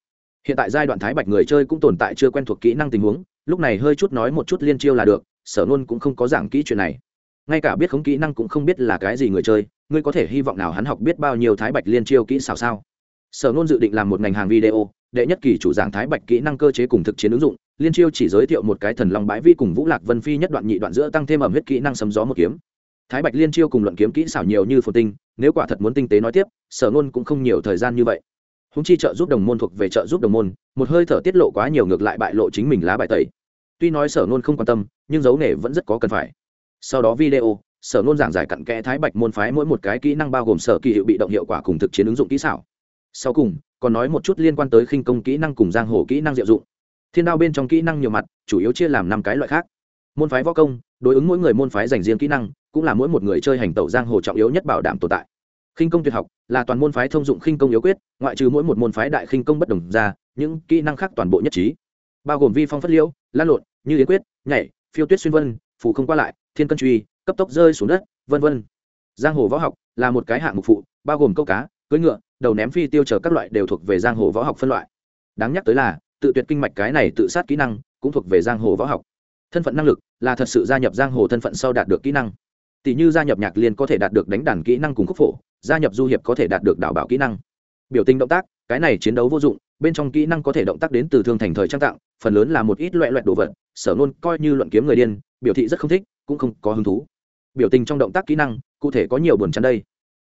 Hiện tại giai đoạn thái bạch người chơi cũng tồn tại chưa quen thuộc kỹ năng tình huống, lúc này hơi chút nói một chút liên chiêu là được, sở nôn cũng không có giảng kỹ chuyện này. Ngay cả biết không kỹ năng cũng không biết là cái gì người chơi, ngươi có thể hy vọng nào hắn học biết bao nhiêu thái bạch liên chiêu kỹ xảo sao? Sở nôn dự định làm một ngành hàng video, đệ nhất kỳ chủ giảng thái bạch kỹ năng cơ chế cùng thực chiến ứng dụng, liên chiêu chỉ giới thiệu một cái thần long bãi vi cùng vũ lạc vân phi nhất đoạn nhị đoạn giữa tăng thêm ẩm huyết kỹ năng sấm gió một kiếm thái bạch liên chiêu cùng luận kiếm kỹ xảo nhiều như phồn tinh, nếu quả thật muốn tinh tế nói tiếp, sở nôn cũng không nhiều thời gian như vậy. Húng chi trợ giúp đồng môn thuộc về trợ giúp đồng môn, một hơi thở tiết lộ quá nhiều ngược lại bại lộ chính mình lá bài tẩy. Tuy nói sở nôn không quan tâm, nhưng dấu nghề vẫn rất có cần phải. Sau đó video, sở nôn giảng giải cặn kẽ thái bạch môn phái mỗi một cái kỹ năng bao gồm sở kỳ hiệu bị động hiệu quả cùng thực chiến ứng dụng kỹ xảo. Sau cùng, còn nói một chút liên quan tới khinh công kỹ năng cùng giang hồ kỹ năng diệu dụng. Thiên đao bên trong kỹ năng nhiều mặt, chủ yếu chia làm năm cái loại khác môn phái võ công, đối ứng mỗi người môn phái dành riêng kỹ năng, cũng là mỗi một người chơi hành tẩu giang hồ trọng yếu nhất bảo đảm tồn tại. Khinh công tuyệt học là toàn môn phái thông dụng khinh công yếu quyết, ngoại trừ mỗi một môn phái đại khinh công bất đồng ra, những kỹ năng khác toàn bộ nhất trí. Bao gồm vi phong phất liễu, lan lộn, như yến quyết, nhảy, phiêu tuyết xuyên vân phù không qua lại, thiên cân truy, cấp tốc rơi xuống đất, vân vân. Giang hồ võ học là một cái hạng mục phụ, bao gồm câu cá, cưỡi ngựa, đầu ném phi tiêu chờ các loại đều thuộc về giang hồ võ học phân loại. Đáng nhắc tới là, tự tuyệt kinh mạch cái này tự sát kỹ năng cũng thuộc về giang hồ võ học thân phận năng lực là thật sự gia nhập giang hồ thân phận sau đạt được kỹ năng. Tỷ như gia nhập nhạc liên có thể đạt được đánh đàn kỹ năng cùng khúc phổ, gia nhập du hiệp có thể đạt được đảo bảo kỹ năng. Biểu tình động tác, cái này chiến đấu vô dụng, bên trong kỹ năng có thể động tác đến từ thương thành thời trang tặng phần lớn là một ít loại loại đồ vật, sở nôn coi như luận kiếm người điên, biểu thị rất không thích, cũng không có hứng thú. Biểu tình trong động tác kỹ năng, cụ thể có nhiều buồn chắn đây.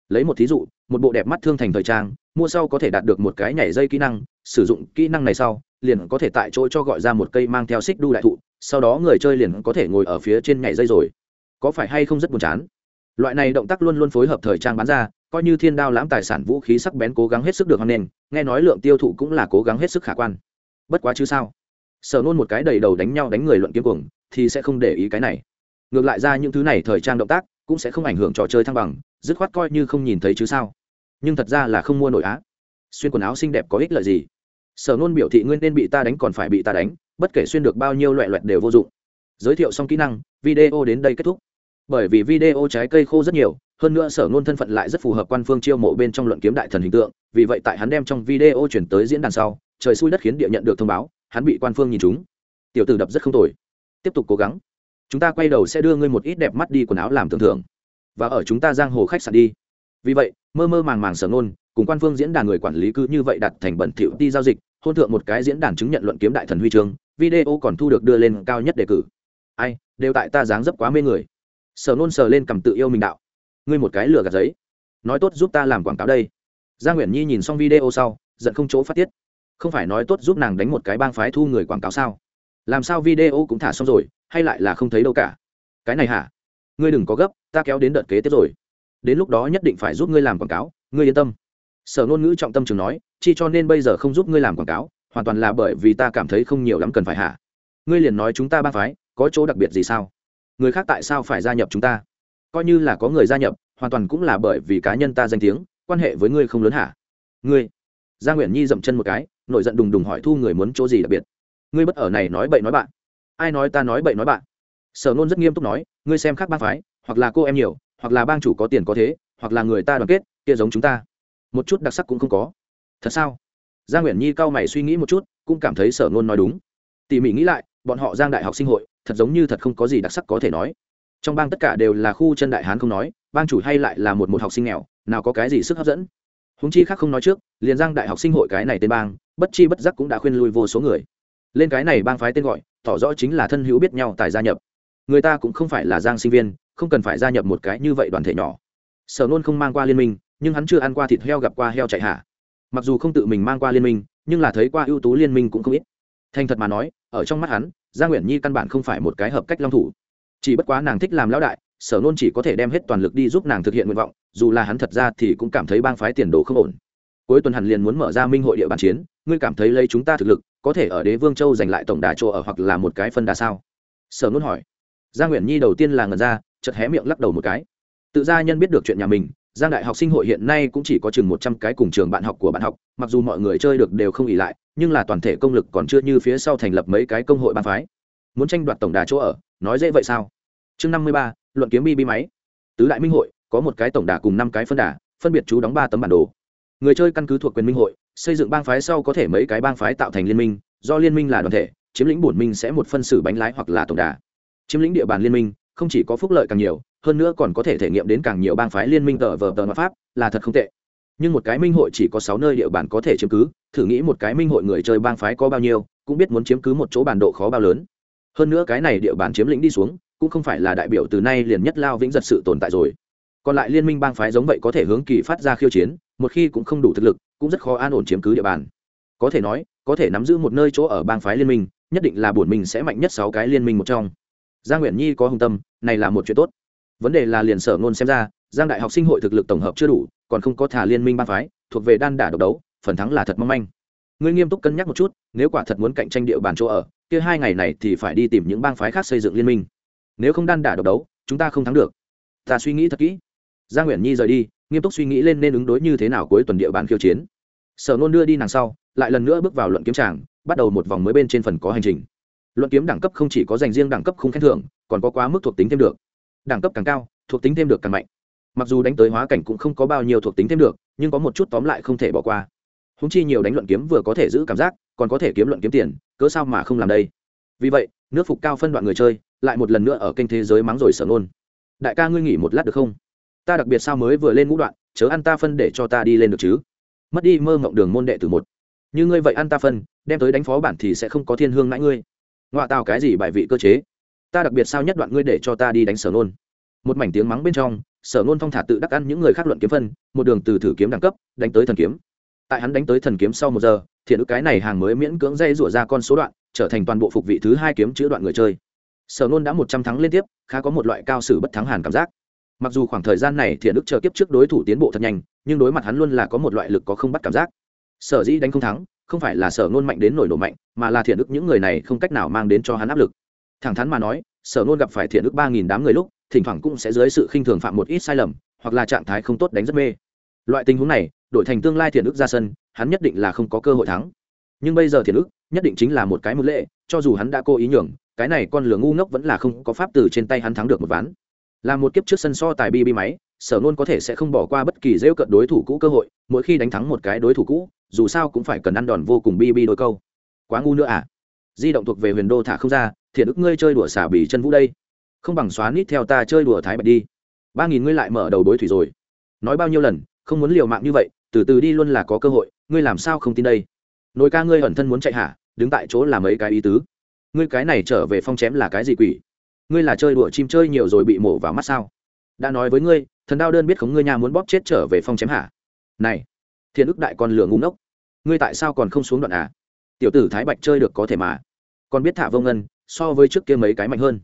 Lấy một thí dụ, một bộ đẹp mắt thương thành thời trang, mua sau có thể đạt được một cái nhảy dây kỹ năng, sử dụng kỹ năng này sau, liền có thể tại chỗ cho gọi ra một cây mang theo xích đu đại thụ sau đó người chơi liền có thể ngồi ở phía trên nhảy dây rồi. Có phải hay không rất buồn chán? Loại này động tác luôn luôn phối hợp thời trang bán ra, coi như thiên đao lãm tài sản vũ khí sắc bén cố gắng hết sức được hăng nghênh, nghe nói lượng tiêu thụ cũng là cố gắng hết sức khả quan. Bất quá chứ sao? Sở nôn một cái đầy đầu đánh nhau đánh người luận kiếm cuồng, thì sẽ không để ý cái này. Ngược lại ra những thứ này thời trang động tác, cũng sẽ không ảnh hưởng trò chơi thăng bằng, dứt khoát coi như không nhìn thấy chứ sao. Nhưng thật ra là không mua nổi á. Xuyên quần áo xinh đẹp có ích lợi gì? Sở nôn biểu thị nguyên nên bị ta đánh còn phải bị ta đánh bất kể xuyên được bao nhiêu loại loại đều vô dụng. Giới thiệu xong kỹ năng, video đến đây kết thúc. Bởi vì video trái cây khô rất nhiều, hơn nữa sở ngôn thân phận lại rất phù hợp quan phương chiêu mộ bên trong luận kiếm đại thần hình tượng, vì vậy tại hắn đem trong video chuyển tới diễn đàn sau, trời xui đất khiến địa nhận được thông báo, hắn bị quan phương nhìn chúng tiểu tử đập rất không tồi. Tiếp tục cố gắng. Chúng ta quay đầu sẽ đưa ngươi một ít đẹp mắt đi quần áo làm tưởng thưởng. Và ở chúng ta giang hồ khách sạn đi. Vì vậy, mơ mơ màng màng sở ngôn, cùng quan phương diễn đàn người quản lý cứ như vậy đặt thành bẩn thiệu đi giao dịch, hôn thượng một cái diễn đàn chứng nhận luận kiếm đại thần huy chương video còn thu được đưa lên cao nhất đề cử. Ai, đều tại ta dáng dấp quá mê người. Sở nôn sờ lên cầm tự yêu mình đạo. Ngươi một cái lửa gạt giấy. Nói tốt giúp ta làm quảng cáo đây. Gia nguyễn nhi nhìn xong video sau, giận không chỗ phát tiết. Không phải nói tốt giúp nàng đánh một cái bang phái thu người quảng cáo sao? Làm sao video cũng thả xong rồi, hay lại là không thấy đâu cả? Cái này hả? Ngươi đừng có gấp, ta kéo đến đợt kế tiếp rồi. Đến lúc đó nhất định phải giúp ngươi làm quảng cáo, ngươi yên tâm. Sở ngôn ngữ trọng tâm trường nói, chi cho nên bây giờ không giúp ngươi làm quảng cáo hoàn toàn là bởi vì ta cảm thấy không nhiều lắm cần phải hả? Ngươi liền nói chúng ta ba phái, có chỗ đặc biệt gì sao? Người khác tại sao phải gia nhập chúng ta? Coi như là có người gia nhập, hoàn toàn cũng là bởi vì cá nhân ta danh tiếng, quan hệ với ngươi không lớn hả? Ngươi gia nguyễn nhi dậm chân một cái, nổi giận đùng đùng hỏi thu người muốn chỗ gì đặc biệt? Ngươi bất ở này nói bậy nói bạn. Ai nói ta nói bậy nói bạn? Sở nôn rất nghiêm túc nói, ngươi xem khác ba phái, hoặc là cô em nhiều, hoặc là bang chủ có tiền có thế, hoặc là người ta đoàn kết, kia giống chúng ta. Một chút đặc sắc cũng không có. Thật sao? Gia nguyễn nhi cao mày suy nghĩ một chút, cũng cảm thấy sở nôn nói đúng. Tỉ mỉ nghĩ lại, bọn họ giang đại học sinh hội, thật giống như thật không có gì đặc sắc có thể nói. Trong bang tất cả đều là khu chân đại hán không nói, bang chủ hay lại là một một học sinh nghèo, nào có cái gì sức hấp dẫn. Húng chi khác không nói trước, liền giang đại học sinh hội cái này tên bang, bất chi bất giác cũng đã khuyên lui vô số người. Lên cái này bang phái tên gọi, tỏ rõ chính là thân hữu biết nhau tài gia nhập. Người ta cũng không phải là giang sinh viên, không cần phải gia nhập một cái như vậy đoàn thể nhỏ. Sở nôn không mang qua liên minh, nhưng hắn chưa ăn qua thịt heo gặp qua heo chạy hạ mặc dù không tự mình mang qua liên minh, nhưng là thấy qua ưu tú liên minh cũng không ít. Thành thật mà nói, ở trong mắt hắn gia nguyễn nhi căn bản không phải một cái hợp cách long thủ. Chỉ bất quá nàng thích làm lão đại, sở nôn chỉ có thể đem hết toàn lực đi giúp nàng thực hiện nguyện vọng, dù là hắn thật ra thì cũng cảm thấy bang phái tiền đồ không ổn. Cuối tuần hẳn liền muốn mở ra minh hội địa bàn chiến, ngươi cảm thấy lấy chúng ta thực lực, có thể ở đế vương châu giành lại tổng đà chỗ ở hoặc là một cái phân đà sao? Sở nôn hỏi. Gia nguyễn nhi đầu tiên là ngần ra chật hé miệng lắc đầu một cái. Tự gia nhân biết được chuyện nhà mình giang đại học sinh hội hiện nay cũng chỉ có chừng một trăm cái cùng trường bạn học của bạn học, mặc dù mọi người chơi được đều không ỉ lại, nhưng là toàn thể công lực còn chưa như phía sau thành lập mấy cái công hội ban phái. Muốn tranh đoạt tổng đà chỗ ở, nói dễ vậy sao? Chương năm mươi ba, luận kiếm bi bi máy. Tứ đại minh hội, có một cái tổng đà cùng năm cái phân đà, phân biệt chú đóng ba tấm bản đồ. Người chơi căn cứ thuộc quyền minh hội, xây dựng bang phái sau có thể mấy cái bang phái tạo thành liên minh, do liên minh là đoàn thể, chiếm lĩnh bổn minh sẽ một phân xử bánh lái hoặc là tổng đà. Chiếm lĩnh địa bàn liên minh, không chỉ có phúc lợi càng nhiều hơn nữa còn có thể thể nghiệm đến càng nhiều bang phái liên minh tờ vờ tờ pháp, là thật không tệ. Nhưng một cái minh hội chỉ có sáu nơi địa bàn có thể chiếm cứ, thử nghĩ một cái minh hội người chơi bang phái có bao nhiêu, cũng biết muốn chiếm cứ một chỗ bản độ khó bao lớn. Hơn nữa cái này địa bàn chiếm lĩnh đi xuống, cũng không phải là đại biểu từ nay liền nhất lao vĩnh giật sự tồn tại rồi. Còn lại liên minh bang phái giống vậy có thể hướng kỳ phát ra khiêu chiến, một khi cũng không đủ thực lực, cũng rất khó an ổn chiếm cứ địa bàn. Có thể nói, có thể nắm giữ một nơi chỗ ở bang phái liên minh, nhất định là bổn mình sẽ mạnh nhất sáu cái liên minh một trong. Gia nguyễn nhi có hồng tâm, này là một chuyện tốt vấn đề là liền sở ngôn xem ra, giang đại học sinh hội thực lực tổng hợp chưa đủ, còn không có thả liên minh bang phái, thuộc về đan đả độc đấu, phần thắng là thật mong manh. Ngươi nghiêm túc cân nhắc một chút, nếu quả thật muốn cạnh tranh địa bàn chỗ ở, kia hai ngày này thì phải đi tìm những bang phái khác xây dựng liên minh. Nếu không đan đả độc đấu, chúng ta không thắng được. Ta suy nghĩ thật kỹ. Gia nguyễn nhi rời đi, nghiêm túc suy nghĩ lên nên ứng đối như thế nào cuối tuần địa bàn khiêu chiến. Sở nôn đưa đi nàng sau, lại lần nữa bước vào luận kiếm tràng, bắt đầu một vòng mới bên trên phần có hành trình. Luận kiếm đẳng cấp không chỉ có dành riêng đẳng cấp không khen thưởng, còn có quá mức thuộc tính thêm được đẳng cấp càng cao, thuộc tính thêm được càng mạnh. Mặc dù đánh tới hóa cảnh cũng không có bao nhiêu thuộc tính thêm được, nhưng có một chút tóm lại không thể bỏ qua. Húng chi nhiều đánh luận kiếm vừa có thể giữ cảm giác, còn có thể kiếm luận kiếm tiền, cớ sao mà không làm đây? Vì vậy, nước phục cao phân đoạn người chơi, lại một lần nữa ở kênh thế giới mắng rồi sở nôn đại ca ngươi nghỉ một lát được không? Ta đặc biệt sao mới vừa lên ngũ đoạn, chớ ăn ta phân để cho ta đi lên được chứ? Mất đi mơ mộng đường môn đệ từ một. Như ngươi vậy ăn ta phân, đem tới đánh phó bản thì sẽ không có thiên hương mãi ngươi. Ngoại tào cái gì bài vị cơ chế? Ta đặc biệt sao nhất đoạn ngươi để cho ta đi đánh sở nôn một mảnh tiếng mắng bên trong, sở nôn phong thả tự đắc ăn những người khác luận kiếm phân, một đường từ thử kiếm đẳng cấp, đánh tới thần kiếm. Tại hắn đánh tới thần kiếm sau một giờ, thiện ức cái này hàng mới miễn cưỡng dây rủa ra con số đoạn, trở thành toàn bộ phục vị thứ hai kiếm chữ đoạn người chơi. Sở nôn đã một trăm thắng liên tiếp, khá có một loại cao sử bất thắng hàn cảm giác. Mặc dù khoảng thời gian này thiện ức chờ kiếp trước đối thủ tiến bộ thật nhanh, nhưng đối mặt hắn luôn là có một loại lực có không bắt cảm giác. Sở dĩ đánh không thắng, không phải là sở nôn mạnh đến nổi nổ mạnh, mà là thiện ức những người này không cách nào mang đến cho hắn áp lực thẳng thắn mà nói, sở nôn gặp phải thiện ước ba nghìn đám người lúc, thỉnh thoảng cũng sẽ dưới sự khinh thường phạm một ít sai lầm, hoặc là trạng thái không tốt đánh rất mê. Loại tình huống này, đổi thành tương lai thiện ước ra sân, hắn nhất định là không có cơ hội thắng. Nhưng bây giờ thiện ước, nhất định chính là một cái một lệ, cho dù hắn đã cố ý nhường, cái này con lửa ngu ngốc vẫn là không có pháp từ trên tay hắn thắng được một ván. Là một kiếp trước sân so tài bi bi máy, sở nôn có thể sẽ không bỏ qua bất kỳ rêu cận đối thủ cũ cơ hội, mỗi khi đánh thắng một cái đối thủ cũ, dù sao cũng phải cần ăn đòn vô cùng bi bi đôi câu. Quá ngu nữa à? Di động thuộc về huyền đô thả không ra, thiện ức ngươi chơi đùa xả bì chân vũ đây. Không bằng xóa nít theo ta chơi đùa thái bạch đi. Ba nghìn ngươi lại mở đầu đối thủy rồi. Nói bao nhiêu lần, không muốn liều mạng như vậy, từ từ đi luôn là có cơ hội, ngươi làm sao không tin đây? Nồi ca ngươi ẩn thân muốn chạy hả? Đứng tại chỗ làm mấy cái ý tứ. Ngươi cái này trở về phong chém là cái gì quỷ? Ngươi là chơi đùa chim chơi nhiều rồi bị mổ vào mắt sao? Đã nói với ngươi, thần đao đơn biết không ngươi nhà muốn bóp chết trở về phong chém hả? Này thiên ức đại con lửa ngu ngốc. Ngươi tại sao còn không xuống đoạn à? Tiểu tử thái bạch chơi được có thể mà. Còn biết thả vông ngân, so với trước kia mấy cái mạnh hơn.